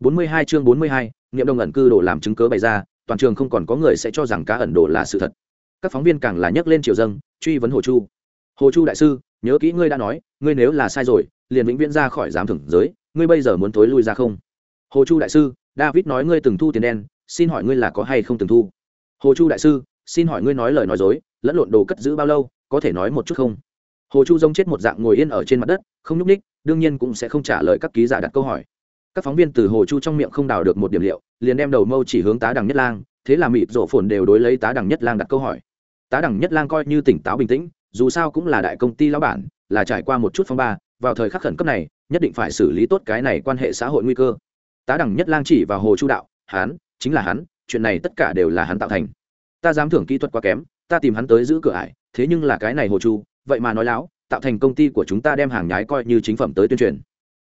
42 chương 42, niệm đồng ẩn cư đồ làm chứng cớ bày ra toàn trường không còn có người sẽ cho rằng cá ẩn đồ là sự thật. Các phóng viên càng là nhấc lên triều dâng truy vấn hồ chu. Hồ chu đại sư nhớ kỹ ngươi đã nói ngươi nếu là sai rồi liền vĩnh viễn ra khỏi giám thưởng giới ngươi bây giờ muốn tối lui ra không? Hồ chu đại sư david nói ngươi từng thu tiền đen xin hỏi ngươi là có hay không từng thu? Hồ chu đại sư xin hỏi ngươi nói lời nói dối lẫn lộn đồ cất giữ bao lâu có thể nói một chút không? Hồ chu rống chết một dạng ngồi yên ở trên mặt đất không nhúc ních đương nhiên cũng sẽ không trả lời các ký giả đặt câu hỏi các phóng viên từ hồ chu trong miệng không đào được một điểm liệu, liền đem đầu mâu chỉ hướng tá đằng nhất lang, thế là mịp rộ phồn đều đối lấy tá đằng nhất lang đặt câu hỏi. Tá đằng nhất lang coi như tỉnh táo bình tĩnh, dù sao cũng là đại công ty lão bản, là trải qua một chút phong ba, vào thời khắc khẩn cấp này, nhất định phải xử lý tốt cái này quan hệ xã hội nguy cơ. Tá đằng nhất lang chỉ vào hồ chu đạo, hắn, chính là hắn, chuyện này tất cả đều là hắn tạo thành. Ta dám thưởng kỹ thuật quá kém, ta tìm hắn tới giữ cửa ải, thế nhưng là cái này hồ chu, vậy mà nói láo, tạo thành công ty của chúng ta đem hàng nhái coi như chính phẩm tới tuyên truyền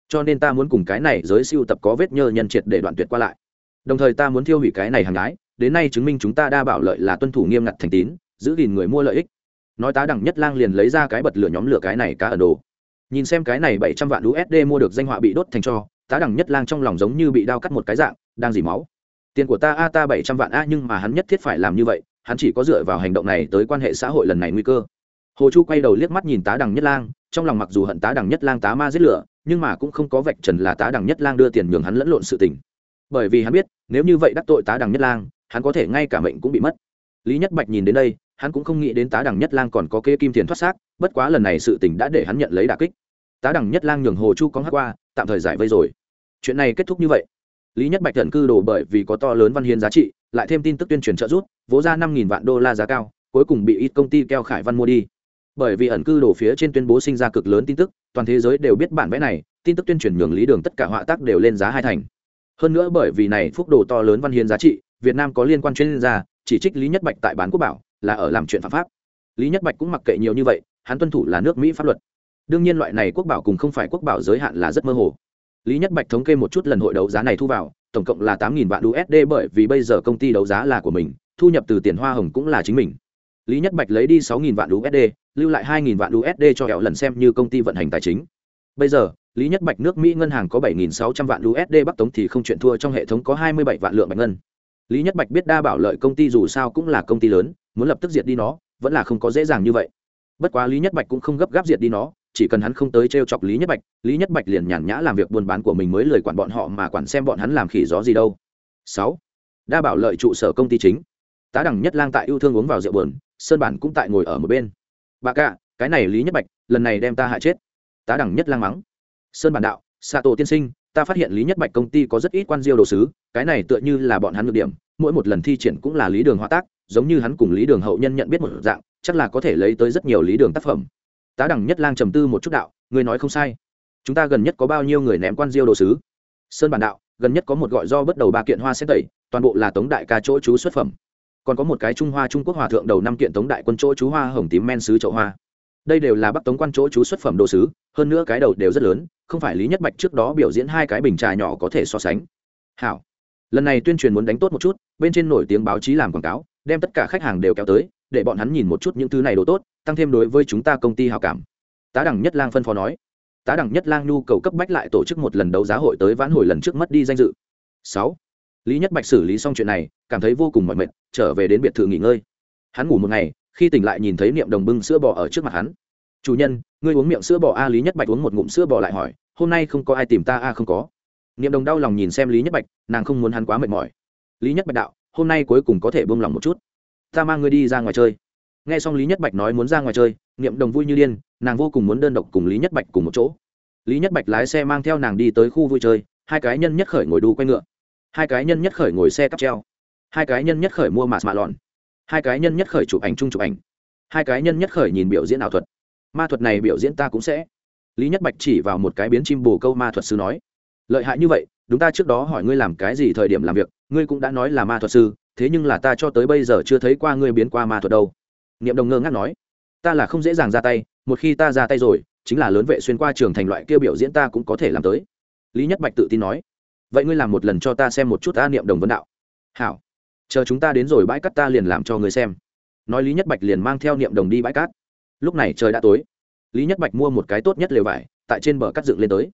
cho nên ta muốn cùng cái này giới siêu tập có vết nhơ nhân triệt để đoạn tuyệt qua lại. Đồng thời ta muốn thiêu hủy cái này hàng gái, đến nay chứng minh chúng ta đa bảo lợi là tuân thủ nghiêm ngặt thành tín, giữ gìn người mua lợi ích. Nói tá đẳng nhất lang liền lấy ra cái bật lửa nhóm lửa cái này cá ở đồ. Nhìn xem cái này bảy trăm vạn usd mua được danh họa bị đốt thành cho, tá đẳng nhất lang trong lòng giống như bị đao cắt một cái dạng, đang dỉ máu. Tiền của ta a, ta bảy trăm vạn a, nhưng mà hắn nhất thiết phải làm như vậy, hắn chỉ có dựa vào hành động này tới quan hệ xã hội lần này nguy cơ. Hồ chu quay đầu liếc mắt nhìn tá đằng nhất lang, trong lòng mặc dù hận tá đằng nhất lang tá ma giết lửa nhưng mà cũng không có vạch trần là tá đằng nhất lang đưa tiền nhường hắn lẫn lộn sự tình. Bởi vì hắn biết, nếu như vậy đắc tội tá đằng nhất lang, hắn có thể ngay cả mệnh cũng bị mất. Lý nhất bạch nhìn đến đây, hắn cũng không nghĩ đến tá đằng nhất lang còn có kê kim tiền thoát xác, bất quá lần này sự tình đã để hắn nhận lấy đà kích. Tá đằng nhất lang nhường hồ chu có hát qua, tạm thời giải vây rồi. Chuyện này kết thúc như vậy. Lý nhất bạch thần cư đổ bởi vì có to lớn văn hiến giá trị, lại thêm tin tức tuyên truyền trợ giúp, vỗ ra năm vạn đô la giá cao, cuối cùng bị ít công ty keo khải văn mua đi bởi vì ẩn cư đổ phía trên tuyên bố sinh ra cực lớn tin tức, toàn thế giới đều biết bản vẽ này, tin tức tuyên truyền nhường lý đường tất cả họa tác đều lên giá hai thành. Hơn nữa bởi vì này phúc đồ to lớn văn hiến giá trị, việt nam có liên quan chuyên gia, chỉ trích lý nhất bạch tại bán quốc bảo, là ở làm chuyện phạm pháp. Lý nhất bạch cũng mặc kệ nhiều như vậy, hắn tuân thủ là nước mỹ pháp luật. Đương nhiên loại này quốc bảo cùng không phải quốc bảo giới hạn là rất mơ hồ. Lý nhất bạch thống kê một chút lần hội đấu giá này thu vào, tổng cộng là tám vạn usd bởi vì bây giờ công ty đấu giá là của mình, thu nhập từ tiền hoa hồng cũng là chính mình lý nhất bạch lấy đi sáu vạn usd lưu lại hai vạn usd cho hẹo lần xem như công ty vận hành tài chính. Bây giờ, lý nhất bạch nước mỹ ngân hàng có bảy sáu trăm vạn usd bắc tống thì không chuyện thua, trong hệ thống có hai mươi bảy vạn lượng bạch ngân. Lý nhất bạch biết đa bảo lợi công ty dù sao cũng là công ty lớn, muốn lập tức diệt đi nó, vẫn là không có dễ dàng như vậy. Bất quá lý nhất bạch cũng không gấp gáp diệt đi nó, chỉ cần hắn không tới t r e o chọc lý nhất bạch, lý nhất bạch liền nhàn nhã làm việc buôn bán của mình mới lời quản bọn họ mà quản xem bọn hắn làm khỉ gió gì đâu. Sáu. Đa bảo lợi trụ sở công ty chính. Tá đẳng nhất lang tại yêu thương uống vào rượu bờn sơn bản cũng tại ngồi ở một bên. Bà cạ cái này lý nhất bạch, lần này đem ta hại chết. Tá đẳng nhất lang mắng. Sơn bản đạo xạ tổ tiên sinh, ta phát hiện lý nhất bạch công ty có rất ít quan diêu đồ sứ, cái này tựa như là bọn hắn ngược điểm, mỗi một lần thi triển cũng là lý đường hóa tác, giống như hắn cùng lý đường hậu nhân nhận biết một dạng, chắc là có thể lấy tới rất nhiều lý đường tác phẩm. Tá đẳng nhất lang trầm tư một chút đạo người nói không sai. Chúng ta gần nhất có bao nhiêu người ném quan diêu đồ sứ? Sơn bản đạo, gần nhất có một gọi do bất đầu ba kiện hoa xét tẩy, toàn bộ là tống đại ca chỗ chú xuất phẩm còn có một cái trung hoa trung quốc hòa thượng đầu năm kiện tống đại quân chỗ chú hoa hồng tím men sứ chậu hoa. Đây đều là bắc tống quan chỗ chú xuất phẩm đồ sứ, hơn nữa cái đầu đều rất lớn, không phải lý nhất bạch trước đó biểu diễn hai cái bình trà nhỏ có thể so sánh. Hảo. Lần này tuyên truyền muốn đánh tốt một chút, bên trên nổi tiếng báo chí làm quảng cáo, đem tất cả khách hàng đều kéo tới, để bọn hắn nhìn một chút những thứ này đồ tốt, tăng thêm đối với chúng ta công ty hào cảm. Tá đẳng nhất lang phân phó nói. Tá đẳng nhất lang nhu cầu cấp bách lại tổ chức một lần đấu giá hội tới vãn hồi lần trước mất đi danh dự. Sáu lý nhất bạch xử lý xong chuyện này, cảm thấy vô cùng mỏi mệt, trở về đến biệt thự nghỉ ngơi. Hắn ngủ một ngày, khi tỉnh lại nhìn thấy niệm đồng bưng sữa bò ở trước mặt hắn. Chủ nhân, ngươi uống miệng sữa bò a? Lý nhất bạch uống một ngụm sữa bò lại hỏi. Hôm nay không có ai tìm ta a? Không có. Niệm đồng đau lòng nhìn xem lý nhất bạch, nàng không muốn hắn quá mệt mỏi. Lý nhất bạch đạo, hôm nay cuối cùng có thể buông lòng một chút. Ta mang ngươi đi ra ngoài chơi. Nghe xong lý nhất bạch nói muốn ra ngoài chơi, niệm đồng vui như điên, nàng vô cùng muốn đơn độc cùng lý nhất bạch cùng một chỗ. Lý nhất bạch lái xe mang theo nàng đi tới khu vui chơi, hai cái nhân nhất khởi ngồi đu quay ngựa hai cái nhân nhất khởi ngồi xe cắp treo, hai cái nhân nhất khởi mua mạt mạ lòn hai cái nhân nhất khởi chụp ảnh chung chụp ảnh, hai cái nhân nhất khởi nhìn biểu diễn ảo thuật. Ma thuật này biểu diễn ta cũng sẽ. Lý nhất bạch chỉ vào một cái biến chim bồ câu ma thuật sư nói, lợi hại như vậy, đúng ta trước đó hỏi ngươi làm cái gì thời điểm làm việc, ngươi cũng đã nói là ma thuật sư, thế nhưng là ta cho tới bây giờ chưa thấy qua ngươi biến qua ma thuật đâu. Niệm đồng ngơ ngác nói, ta là không dễ dàng ra tay, một khi ta ra tay rồi, chính là lớn vệ xuyên qua trường thành loại kia biểu diễn ta cũng có thể làm tới. Lý nhất bạch tự tin nói vậy ngươi làm một lần cho ta xem một chút ta niệm đồng vấn đạo. Hảo. Chờ chúng ta đến rồi bãi cát ta liền làm cho ngươi xem. Nói lý nhất bạch liền mang theo niệm đồng đi bãi cát. Lúc này trời đã tối. Lý nhất bạch mua một cái tốt nhất lều vải, tại trên bờ cắt dựng lên tới.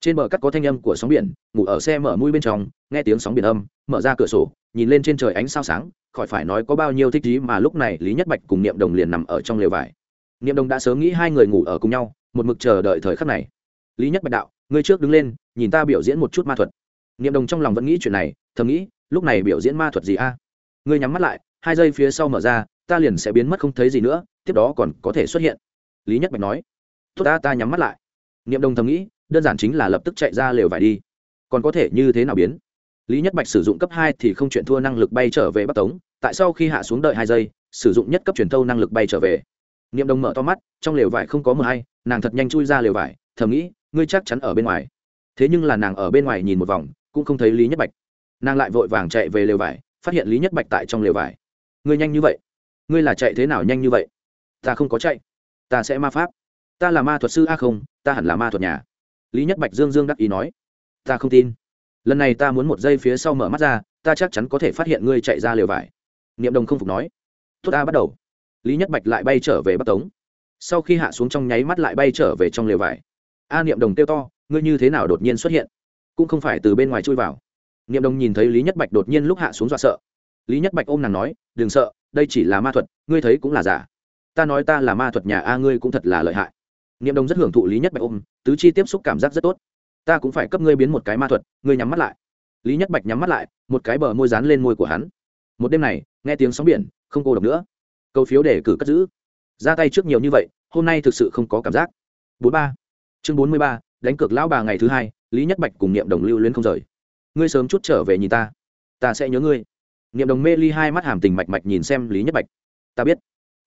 Trên bờ cắt có thanh âm của sóng biển, ngủ ở xe mở mũi bên trong, nghe tiếng sóng biển âm, mở ra cửa sổ, nhìn lên trên trời ánh sao sáng, khỏi phải nói có bao nhiêu thích trí mà lúc này lý nhất bạch cùng niệm đồng liền nằm ở trong lều vải. Niệm đồng đã sớm nghĩ hai người ngủ ở cùng nhau, một mực chờ đợi thời khắc này. Lý nhất bạch đạo, ngươi trước đứng lên, nhìn ta biểu diễn một chút ma thuật niệm đồng trong lòng vẫn nghĩ chuyện này, thầm nghĩ, lúc này biểu diễn ma thuật gì a? Ngươi nhắm mắt lại, hai giây phía sau mở ra, ta liền sẽ biến mất không thấy gì nữa, tiếp đó còn có thể xuất hiện. Lý nhất bạch nói. Tốt ta ta nhắm mắt lại. Niệm đồng thầm nghĩ, đơn giản chính là lập tức chạy ra lều vải đi. Còn có thể như thế nào biến? Lý nhất bạch sử dụng cấp hai thì không chuyện thua năng lực bay trở về bắc tống, tại sau khi hạ xuống đợi hai giây, sử dụng nhất cấp truyền thâu năng lực bay trở về. Niệm đồng mở to mắt, trong lều vải không có mờ hay, nàng thật nhanh chui ra lều vải, thầm nghĩ, ngươi chắc chắn ở bên ngoài. Thế nhưng là nàng ở bên ngoài nhìn một vòng cũng không thấy lý nhất bạch. Nàng lại vội vàng chạy về lều vải, phát hiện lý nhất bạch tại trong lều vải. Ngươi nhanh như vậy? Ngươi là chạy thế nào nhanh như vậy? Ta không có chạy. Ta sẽ ma pháp. Ta là ma thuật sư a không, ta hẳn là ma thuật nhà. Lý nhất bạch dương dương đắc ý nói. Ta không tin. Lần này ta muốn một giây phía sau mở mắt ra, ta chắc chắn có thể phát hiện ngươi chạy ra lều vải. Niệm đồng không phục nói. Tốt, ta bắt đầu. Lý nhất bạch lại bay trở về bắc tống. Sau khi hạ xuống trong nháy mắt lại bay trở về trong lều vải. A niệm đồng kêu to, ngươi như thế nào đột nhiên xuất hiện? Cũng không phải từ bên ngoài chui vào. Niệm đồng nhìn thấy lý nhất bạch đột nhiên lúc hạ xuống dọa sợ. Lý nhất bạch ôm nàng nói, đừng sợ, đây chỉ là ma thuật, ngươi thấy cũng là giả. Ta nói ta là ma thuật nhà a, ngươi cũng thật là lợi hại. Niệm đồng rất hưởng thụ lý nhất bạch ôm, tứ chi tiếp xúc cảm giác rất tốt. Ta cũng phải cấp ngươi biến một cái ma thuật, ngươi nhắm mắt lại. Lý nhất bạch nhắm mắt lại, một cái bờ môi dán lên môi của hắn. Một đêm này, nghe tiếng sóng biển, không cô độc nữa. Câu phiếu để cử cất giữ. Ra tay trước nhiều như vậy, hôm nay thực sự không có cảm giác. Bốn ba. Chương bốn mươi ba, đánh cược lão bà ngày thứ hai lý nhất bạch cùng niệm đồng lưu luyến không rời. Ngươi sớm chút trở về nhìn ta ta sẽ nhớ ngươi. Niệm đồng mê ly hai mắt hàm tình mạch mạch nhìn xem lý nhất bạch. Ta biết.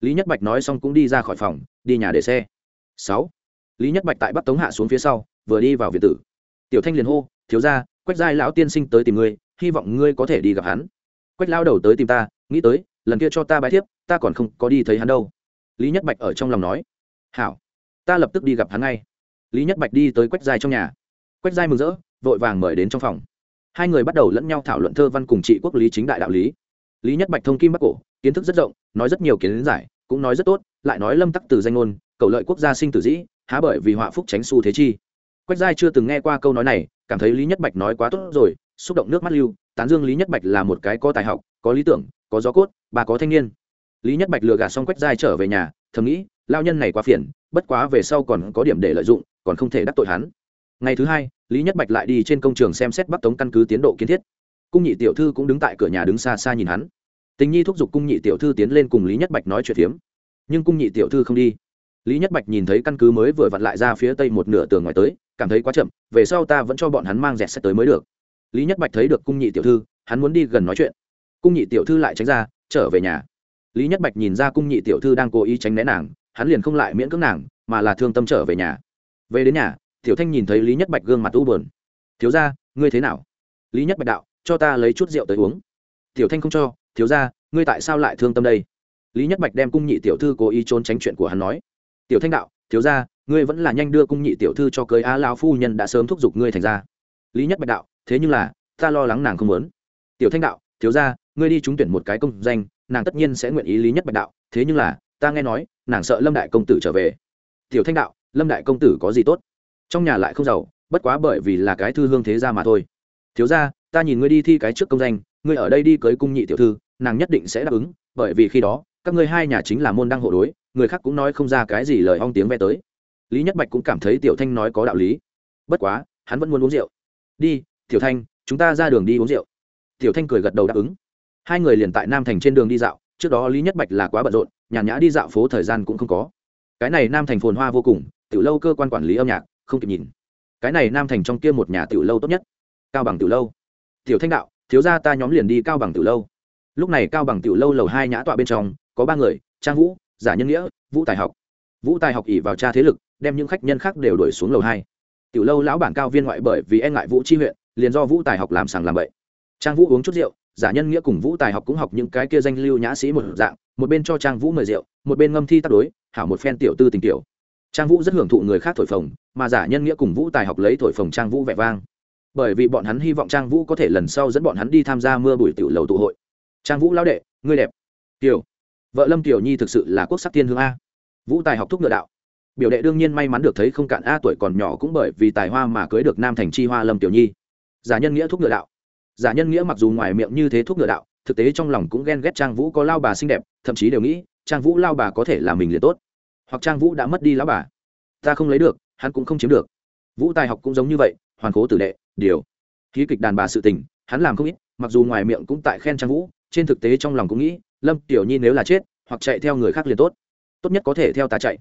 Lý nhất bạch nói xong cũng đi ra khỏi phòng, đi nhà để xe. Sáu. Lý nhất bạch tại bắc tống hạ xuống phía sau, vừa đi vào việt tử. Tiểu thanh liền hô, thiếu ra quách giai lão tiên sinh tới tìm ngươi, hy vọng ngươi có thể đi gặp hắn. Quách lao đầu tới tìm ta, nghĩ tới, lần kia cho ta bài thiếp, ta còn không có đi thấy hắn đâu. Lý nhất bạch ở trong lòng nói, hảo, ta lập tức đi gặp hắn ngay. Lý nhất bạch đi tới quách giai trong nhà quách giai mừng rỡ, vội vàng mời đến trong phòng. Hai người bắt đầu lẫn nhau thảo luận thơ văn cùng trị quốc lý chính đại đạo lý. Lý nhất bạch thông kim bắc cổ, kiến thức rất rộng, nói rất nhiều kiến giải, cũng nói rất tốt, lại nói lâm tắc từ danh ngôn, cầu lợi quốc gia sinh tử dĩ, há bởi vì họa phúc tránh xu thế chi. Quách giai chưa từng nghe qua câu nói này, cảm thấy lý nhất bạch nói quá tốt rồi, xúc động nước mắt lưu, tán dương lý nhất bạch là một cái có tài học, có lý tưởng, có gió cốt, bà có thanh niên. Lý nhất bạch lừa gạt xong quách giai trở về nhà, thầm nghĩ, lao nhân này quá phiền, bất quá về sau còn có điểm để lợi dụng, còn không thể đắc tội hắn ngày thứ hai, lý nhất bạch lại đi trên công trường xem xét bắc tống căn cứ tiến độ kiến thiết. Cung nhị tiểu thư cũng đứng tại cửa nhà đứng xa xa nhìn hắn. Tình nhi thúc giục cung nhị tiểu thư tiến lên cùng lý nhất bạch nói chuyện phiếm. Nhưng cung nhị tiểu thư không đi. Lý nhất bạch nhìn thấy căn cứ mới vừa vặn lại ra phía tây một nửa tường ngoài tới, cảm thấy quá chậm, về sau ta vẫn cho bọn hắn mang dẹt xét tới mới được. Lý nhất bạch thấy được cung nhị tiểu thư, hắn muốn đi gần nói chuyện. Cung nhị tiểu thư lại tránh ra, trở về nhà. Lý nhất bạch nhìn ra cung nhị tiểu thư đang cố ý tránh né nàng, hắn liền không lại miễn cưỡng nàng, mà là thương tâm trở về nhà. Về đến nhà tiểu thanh nhìn thấy lý nhất bạch gương mặt u buồn. Thiếu ra ngươi thế nào? Lý nhất bạch đạo, cho ta lấy chút rượu tới uống. Tiểu thanh không cho, thiếu ra ngươi tại sao lại thương tâm đây? Lý nhất bạch đem cung nhị tiểu thư cố ý trốn tránh chuyện của hắn nói. Tiểu thanh đạo, thiếu ra ngươi vẫn là nhanh đưa cung nhị tiểu thư cho cưới Á lao phu nhân đã sớm thúc giục ngươi thành ra. Lý nhất bạch đạo, thế nhưng là, ta lo lắng nàng không muốn. Tiểu thanh đạo, thiếu ra ngươi đi trúng tuyển một cái công danh, nàng tất nhiên sẽ nguyện ý. Lý nhất bạch đạo, thế nhưng là, ta nghe nói, nàng sợ lâm đại công tử trở về. Tiểu thanh đạo, lâm đại công tử có gì tốt? Trong nhà lại không giàu, bất quá bởi vì là cái thư hương thế gia mà thôi. Thiếu ra ta nhìn ngươi đi thi cái trước công danh, ngươi ở đây đi cưới cung nhị tiểu thư, nàng nhất định sẽ đáp ứng, bởi vì khi đó, các ngươi hai nhà chính là môn đăng hộ đối, người khác cũng nói không ra cái gì lời ong tiếng ve tới. Lý nhất bạch cũng cảm thấy tiểu thanh nói có đạo lý. Bất quá, hắn vẫn muốn uống rượu. Đi, tiểu thanh, chúng ta ra đường đi uống rượu. Tiểu thanh cười gật đầu đáp ứng. Hai người liền tại nam thành trên đường đi dạo, trước đó lý nhất bạch là quá bận rộn, nhàn nhã đi dạo phố thời gian cũng không có. Cái này nam thành phồn hoa vô cùng, tiểu lâu cơ quan quản lý âm nhạc không kịp nhìn. Cái này nam thành trong kia một nhà tiểu lâu tốt nhất. Cao bằng tiểu lâu. Tiểu thanh đạo, thiếu gia ta nhóm liền đi cao bằng tiểu lâu. Lúc này cao bằng tiểu lâu lầu hai nhã tọa bên trong, có ba người, trang vũ, giả nhân nghĩa, vũ tài học. Vũ tài học ỉ vào cha thế lực, đem những khách nhân khác đều đuổi xuống lầu hai. Tiểu lâu lão bản cao viên ngoại bởi vì e ngại vũ chi huyện, liền do vũ tài học làm sàng làm bậy. Trang vũ uống chút rượu, giả nhân nghĩa cùng vũ tài học cũng học những cái kia danh lưu nhã sĩ một dạng, một bên cho trang vũ mời rượu, một bên ngâm thi tác đối, hảo một phen tiểu tư tình tiểu trang vũ rất hưởng thụ người khác thổi phồng, mà giả nhân nghĩa cùng vũ tài học lấy thổi phồng trang vũ vẻ vang. Bởi vì bọn hắn hy vọng trang vũ có thể lần sau dẫn bọn hắn đi tham gia mưa bụi tiểu lầu tụ hội. Trang vũ lão đệ, ngươi đẹp. Tiểu. Vợ lâm tiểu nhi thực sự là quốc sắc tiên hương a. Vũ tài học thúc ngựa đạo. Biểu đệ đương nhiên may mắn được thấy không cạn a tuổi còn nhỏ cũng bởi vì tài hoa mà cưới được nam thành chi hoa lâm tiểu nhi. Giả nhân nghĩa thúc ngựa đạo. Giả nhân nghĩa mặc dù ngoài miệng như thế thúc ngựa đạo, thực tế trong lòng cũng ghen ghét trang vũ có lao bà xinh đẹp, thậm chí đều nghĩ trang vũ lao bà có thể là mình liền tốt hoặc trang vũ đã mất đi lão bà. Ta không lấy được, hắn cũng không chiếm được. Vũ tài học cũng giống như vậy, hoàn cố tử đệ, điều. Ký kịch đàn bà sự tình, hắn làm không ít, mặc dù ngoài miệng cũng tại khen trang vũ, trên thực tế trong lòng cũng nghĩ, lâm tiểu nhi nếu là chết, hoặc chạy theo người khác liền tốt. Tốt nhất có thể theo ta chạy.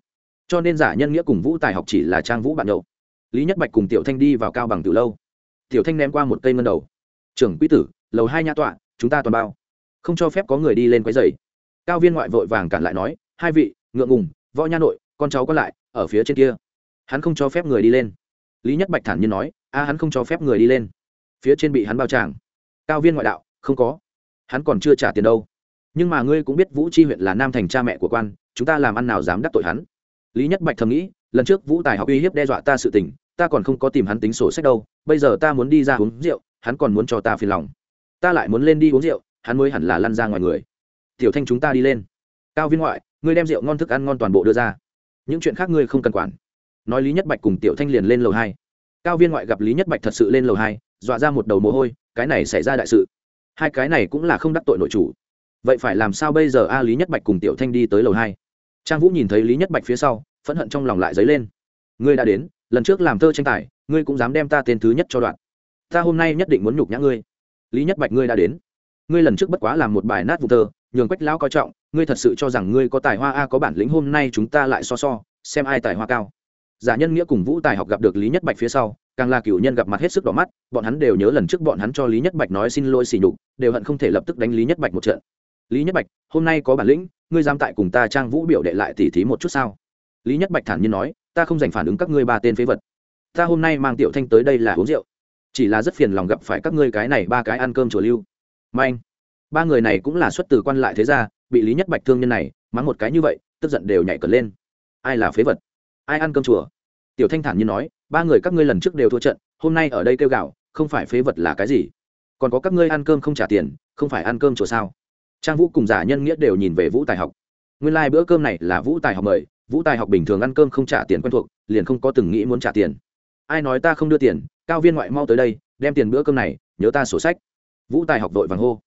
Cho nên giả nhân nghĩa cùng vũ tài học chỉ là trang vũ bạn nhậu. Lý nhất bạch cùng tiểu thanh đi vào cao bằng từ lâu. Tiểu thanh ném qua một cây ngân đầu. Trưởng quý tử, lầu hai nha tọa, chúng ta toàn bao. Không cho phép có người đi lên quấy dày cao viên ngoại vội vàng cản lại nói, hai vị, ngượng ngùng võ nha nội, con cháu có lại, ở phía trên kia. Hắn không cho phép người đi lên. Lý nhất bạch thản nhiên nói, a, hắn không cho phép người đi lên. Phía trên bị hắn bao tràng. Cao viên ngoại đạo, không có. Hắn còn chưa trả tiền đâu. Nhưng mà ngươi cũng biết vũ tri huyện là nam thành cha mẹ của quan, chúng ta làm ăn nào dám đắc tội hắn? Lý nhất bạch thầm nghĩ, lần trước vũ tài học uy hiếp đe dọa ta sự tình, ta còn không có tìm hắn tính sổ sách đâu, bây giờ ta muốn đi ra uống rượu, hắn còn muốn cho ta phiền lòng. Ta lại muốn lên đi uống rượu, hắn mới hẳn là lăn ra ngoài người. Tiểu thanh chúng ta đi lên. Cao viên ngoại ngươi đem rượu ngon thức ăn ngon toàn bộ đưa ra. Những chuyện khác ngươi không cần quản. Nói lý nhất bạch cùng tiểu thanh liền lên lầu hai. Cao viên ngoại gặp lý nhất bạch thật sự lên lầu hai, dọa ra một đầu mồ hôi, cái này xảy ra đại sự. Hai cái này cũng là không đắc tội nội chủ. Vậy phải làm sao bây giờ? A, lý nhất bạch cùng tiểu thanh đi tới lầu hai. Trang vũ nhìn thấy lý nhất bạch phía sau, phẫn hận trong lòng lại dấy lên. Ngươi đã đến, lần trước làm thơ tranh tài, ngươi cũng dám đem ta tên thứ nhất cho đoạn. Ta hôm nay nhất định muốn nhục nhã ngươi. Lý nhất bạch, ngươi đã đến. Ngươi lần trước bất quá làm một bài nát vụ thơ nhường quách lão coi trọng, ngươi thật sự cho rằng ngươi có tài hoa a, có bản lĩnh hôm nay chúng ta lại so so, xem ai tài hoa cao. Giả nhân nghĩa cùng vũ tài học gặp được lý nhất bạch phía sau, càng là cựu nhân gặp mặt hết sức đỏ mắt, bọn hắn đều nhớ lần trước bọn hắn cho lý nhất bạch nói xin lỗi xỉ nhục, đều hận không thể lập tức đánh lý nhất bạch một trận. Lý nhất bạch, hôm nay có bản lĩnh, ngươi dám tại cùng ta trang vũ biểu đệ lại tỉ thí một chút sao? Lý nhất bạch thản nhiên nói, ta không dành phản ứng các ngươi ba tên phế vật. Ta hôm nay mang tiểu thanh tới đây là uống rượu. Chỉ là rất phiền lòng gặp phải các ngươi cái này ba cái ăn cơm chùa lưu. Manh ba người này cũng là xuất từ quan lại thế gia, bị lý nhất bạch thương nhân này, mắng một cái như vậy, tức giận đều nhảy cờ lên. Ai là phế vật? Ai ăn cơm chùa? Tiểu thanh thản như nói, ba người các ngươi lần trước đều thua trận, hôm nay ở đây kêu gạo, không phải phế vật là cái gì? Còn có các ngươi ăn cơm không trả tiền, không phải ăn cơm chùa sao? Trang vũ cùng giả nhân nghĩa đều nhìn về vũ tài học. Nguyên lai、like、bữa cơm này là vũ tài học mời, vũ tài học bình thường ăn cơm không trả tiền quen thuộc, liền không có từng nghĩ muốn trả tiền. Ai nói ta không đưa tiền, cao viên ngoại mau tới đây, đem tiền bữa cơm này, nhớ ta sổ sách. Vũ tài học vội vàng hô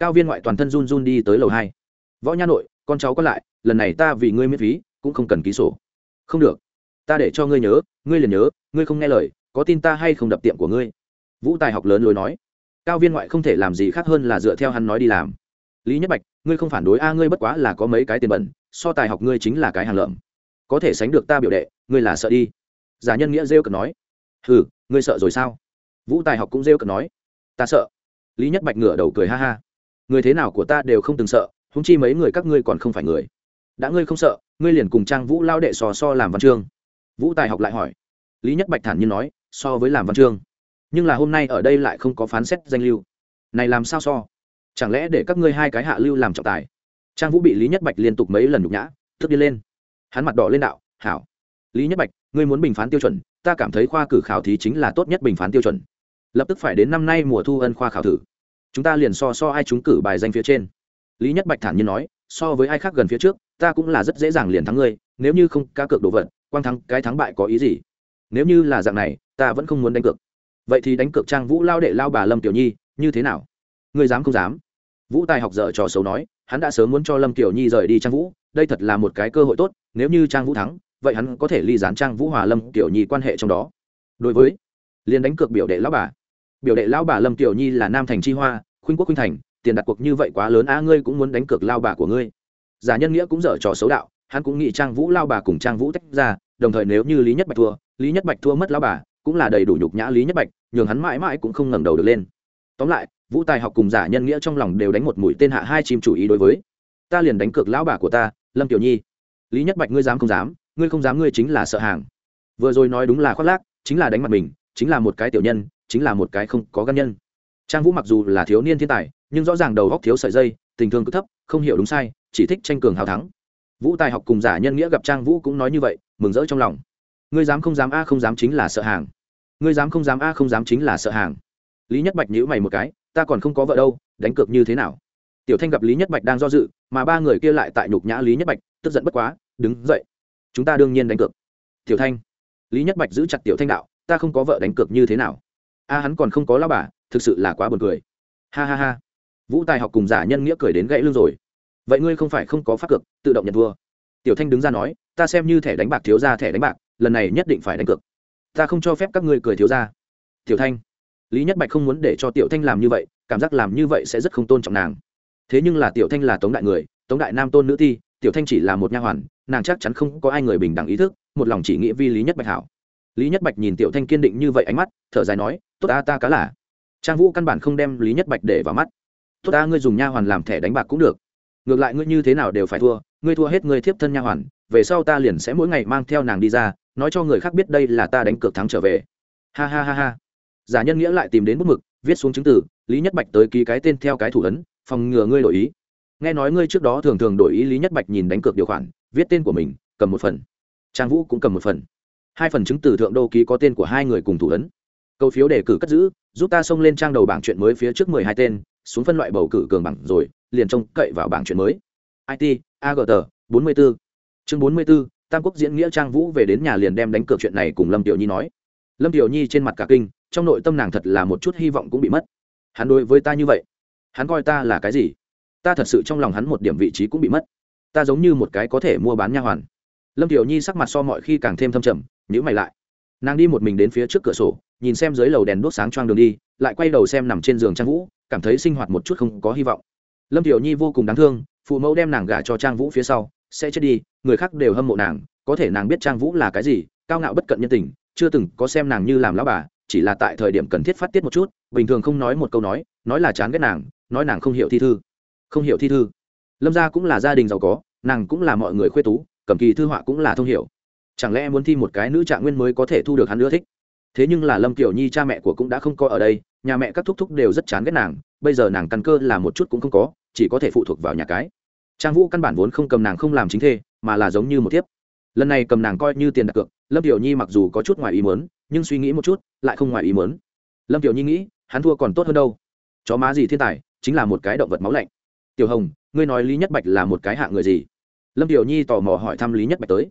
cao viên ngoại toàn thân run run đi tới lầu hai. Võ nha nội, con cháu có lại, lần này ta vì ngươi miễn phí, cũng không cần ký sổ. Không được. Ta để cho ngươi nhớ, ngươi liền nhớ, ngươi không nghe lời, có tin ta hay không đập tiệm của ngươi? Vũ tài học lớn lối nói. Cao viên ngoại không thể làm gì khác hơn là dựa theo hắn nói đi làm. Lý nhất bạch, ngươi không phản đối a, ngươi bất quá là có mấy cái tiền bẩn, so tài học ngươi chính là cái hàng lợm. Có thể sánh được ta biểu đệ, ngươi là sợ đi. Giả nhân nghĩa rêu cực nói. Ừ ngươi sợ rồi sao? Vũ tài học cũng rêu cực nói. Ta sợ. Lý nhất bạch ngửa đầu cười ha ha người thế nào của ta đều không từng sợ húng chi mấy người các ngươi còn không phải người. Đã ngươi không sợ, ngươi liền cùng trang vũ lao đệ sò so làm văn chương. Vũ tài học lại hỏi. Lý nhất bạch thản nhiên nói, so với làm văn chương. Nhưng là hôm nay ở đây lại không có phán xét danh lưu. Này làm sao so? Chẳng lẽ để các ngươi hai cái hạ lưu làm trọng tài? Trang vũ bị lý nhất bạch liên tục mấy lần nhục nhã, thức đi lên. Hắn mặt đỏ lên đạo, hảo. Lý nhất bạch, ngươi muốn bình phán tiêu chuẩn, ta cảm thấy khoa cử khảo thí chính là tốt nhất bình phán tiêu chuẩn. Lập tức phải đến năm nay mùa thu ân khoa khảo thử chúng ta liền so so ai chúng cử bài danh phía trên. Lý nhất bạch thản nhiên nói, so với ai khác gần phía trước, ta cũng là rất dễ dàng liền thắng ngươi, nếu như không cá cược đồ vật, quang thắng cái thắng bại có ý gì? Nếu như là dạng này, ta vẫn không muốn đánh cược. Vậy thì đánh cược trang vũ lao đệ lao bà lâm tiểu nhi, như thế nào? Ngươi dám không dám? Vũ tài học dở trò xấu nói, hắn đã sớm muốn cho lâm tiểu nhi rời đi trang vũ, đây thật là một cái cơ hội tốt, nếu như trang vũ thắng, vậy hắn có thể ly dán trang vũ hòa lâm tiểu nhi quan hệ trong đó. Đối với, liền đánh cược biểu đệ lão bà biểu đệ lão bà lâm tiểu nhi là nam thành chi hoa, khuynh quốc khuynh thành, tiền đặt cuộc như vậy quá lớn a ngươi cũng muốn đánh cược lao bà của ngươi. Giả nhân nghĩa cũng dở trò xấu đạo, hắn cũng nghĩ trang vũ lao bà cùng trang vũ tách ra, đồng thời nếu như lý nhất bạch thua, lý nhất bạch thua mất lao bà, cũng là đầy đủ nhục nhã lý nhất bạch, nhường hắn mãi mãi cũng không ngẩng đầu được lên. Tóm lại, vũ tài học cùng giả nhân nghĩa trong lòng đều đánh một mũi tên hạ hai chim chủ ý đối với. Ta liền đánh cược lão bà của ta, lâm tiểu nhi. Lý nhất bạch ngươi dám không dám, ngươi không dám ngươi chính là sợ hàng. Vừa rồi nói đúng là khoác lác, chính là đánh mặt mình, chính là một cái tiểu nhân chính là một cái không có gan nhân. Trang vũ mặc dù là thiếu niên thiên tài, nhưng rõ ràng đầu góc thiếu sợi dây, tình thương cứ thấp, không hiểu đúng sai, chỉ thích tranh cường hào thắng. Vũ tài học cùng giả nhân nghĩa gặp trang vũ cũng nói như vậy, mừng rỡ trong lòng. Ngươi dám không dám a, không dám chính là sợ hàng. Ngươi dám không dám a, không dám chính là sợ hàng. Lý nhất bạch nhữ mày một cái, ta còn không có vợ đâu, đánh cược như thế nào? Tiểu thanh gặp lý nhất bạch đang do dự, mà ba người kia lại tại nhục nhã lý nhất bạch, tức giận bất quá, đứng dậy, chúng ta đương nhiên đánh cược. Tiểu thanh. Lý nhất bạch giữ chặt tiểu thanh đạo, ta không có vợ đánh cược như thế nào? A hắn còn không có lao bà, thực sự là quá buồn cười. Ha ha ha. Vũ tài học cùng giả nhân nghĩa cười đến gãy lưng rồi. Vậy ngươi không phải không có pháp cược, tự động nhận thua. Tiểu thanh đứng ra nói, ta xem như thẻ đánh bạc thiếu ra thẻ đánh bạc, lần này nhất định phải đánh cược. Ta không cho phép các ngươi cười thiếu ra tiểu thanh. Lý nhất bạch không muốn để cho tiểu thanh làm như vậy, cảm giác làm như vậy sẽ rất không tôn trọng nàng. Thế nhưng là tiểu thanh là tống đại người, tống đại nam tôn nữ ti, tiểu thanh chỉ là một nha hoàn, nàng chắc chắn không có ai người bình đẳng ý thức, một lòng chỉ nghĩ vi lý nhất bạch hảo lý nhất bạch nhìn tiểu thanh kiên định như vậy ánh mắt, thở dài nói, tốt ta ta cá là. Trang vũ căn bản không đem lý nhất bạch để vào mắt. Tốt ta, ngươi dùng nha hoàn làm thẻ đánh bạc cũng được. Ngược lại ngươi như thế nào đều phải thua, ngươi thua hết ngươi thiếp thân nha hoàn, về sau ta liền sẽ mỗi ngày mang theo nàng đi ra, nói cho người khác biết đây là ta đánh cược thắng trở về. Ha ha ha ha. Giả nhân nghĩa lại tìm đến bút mực, viết xuống chứng từ, lý nhất bạch tới ký cái tên theo cái thủ ấn, phòng ngừa ngươi đổi ý. Nghe nói ngươi trước đó thường thường đổi ý, lý nhất bạch nhìn đánh cược điều khoản, viết tên của mình, cầm một phần. Trang vũ cũng cầm một phần hai phần chứng từ thượng đô ký có tên của hai người cùng thủ ấn. Câu phiếu đề cử cất giữ, giúp ta xông lên trang đầu bảng chuyện mới phía trước mười hai tên, xuống phân loại bầu cử cường bằng rồi, liền trông cậy vào bảng chuyện mới. It agt bốn mươi b ố chương bốn mươi b ố tam quốc diễn nghĩa trang vũ về đến nhà liền đem đánh cược chuyện này cùng lâm tiểu nhi nói. Lâm tiểu nhi trên mặt cả kinh, trong nội tâm nàng thật là một chút hy vọng cũng bị mất. Hắn đối với ta như vậy, hắn coi ta là cái gì? Ta thật sự trong lòng hắn một điểm vị trí cũng bị mất. Ta giống như một cái có thể mua bán nha hoàn. Lâm tiểu nhi sắc mặt so mọi khi càng thêm thâm trầm nhữ mày lại. Nàng đi một mình đến phía trước cửa sổ, nhìn xem dưới lầu đèn đốt sáng choang đường đi, lại quay đầu xem nằm trên giường trang vũ, cảm thấy sinh hoạt một chút không có hy vọng. Lâm tiểu nhi vô cùng đáng thương, phụ mẫu đem nàng gả cho trang vũ phía sau, sẽ chết đi, người khác đều hâm mộ nàng, có thể nàng biết trang vũ là cái gì, cao ngạo bất cận nhân tình, chưa từng có xem nàng như làm lão bà, chỉ là tại thời điểm cần thiết phát tiết một chút, bình thường không nói một câu nói nói là chán ghét nàng, nói nàng không hiểu thi thư. Không hiểu thi thư? Lâm gia cũng là gia đình giàu có, nàng cũng là mọi người khuê tú, cầm kỳ thư họa cũng là thông hiểu chẳng lẽ muốn thi một cái nữ trạng nguyên mới có thể thu được hắn ưa thích? Thế nhưng là lâm kiểu nhi cha mẹ của cũng đã không có ở đây, nhà mẹ các thúc thúc đều rất chán ghét nàng, bây giờ nàng căn cơ là một chút cũng không có, chỉ có thể phụ thuộc vào nhà cái. Trang vũ căn bản vốn không cầm nàng không làm chính thê, mà là giống như một thiếp. Lần này cầm nàng coi như tiền đặt cược, lâm tiểu nhi mặc dù có chút ngoài ý mớn nhưng suy nghĩ một chút, lại không ngoài ý mớn lâm tiểu nhi nghĩ, hắn thua còn tốt hơn đâu. Chó má gì thiên tài, chính là một cái động vật máu lạnh. Tiểu hồng, ngươi nói lý nhất bạch là một cái hạ người gì? Lâm tiểu nhi tò mò hỏi thăm lý nhất bạch tới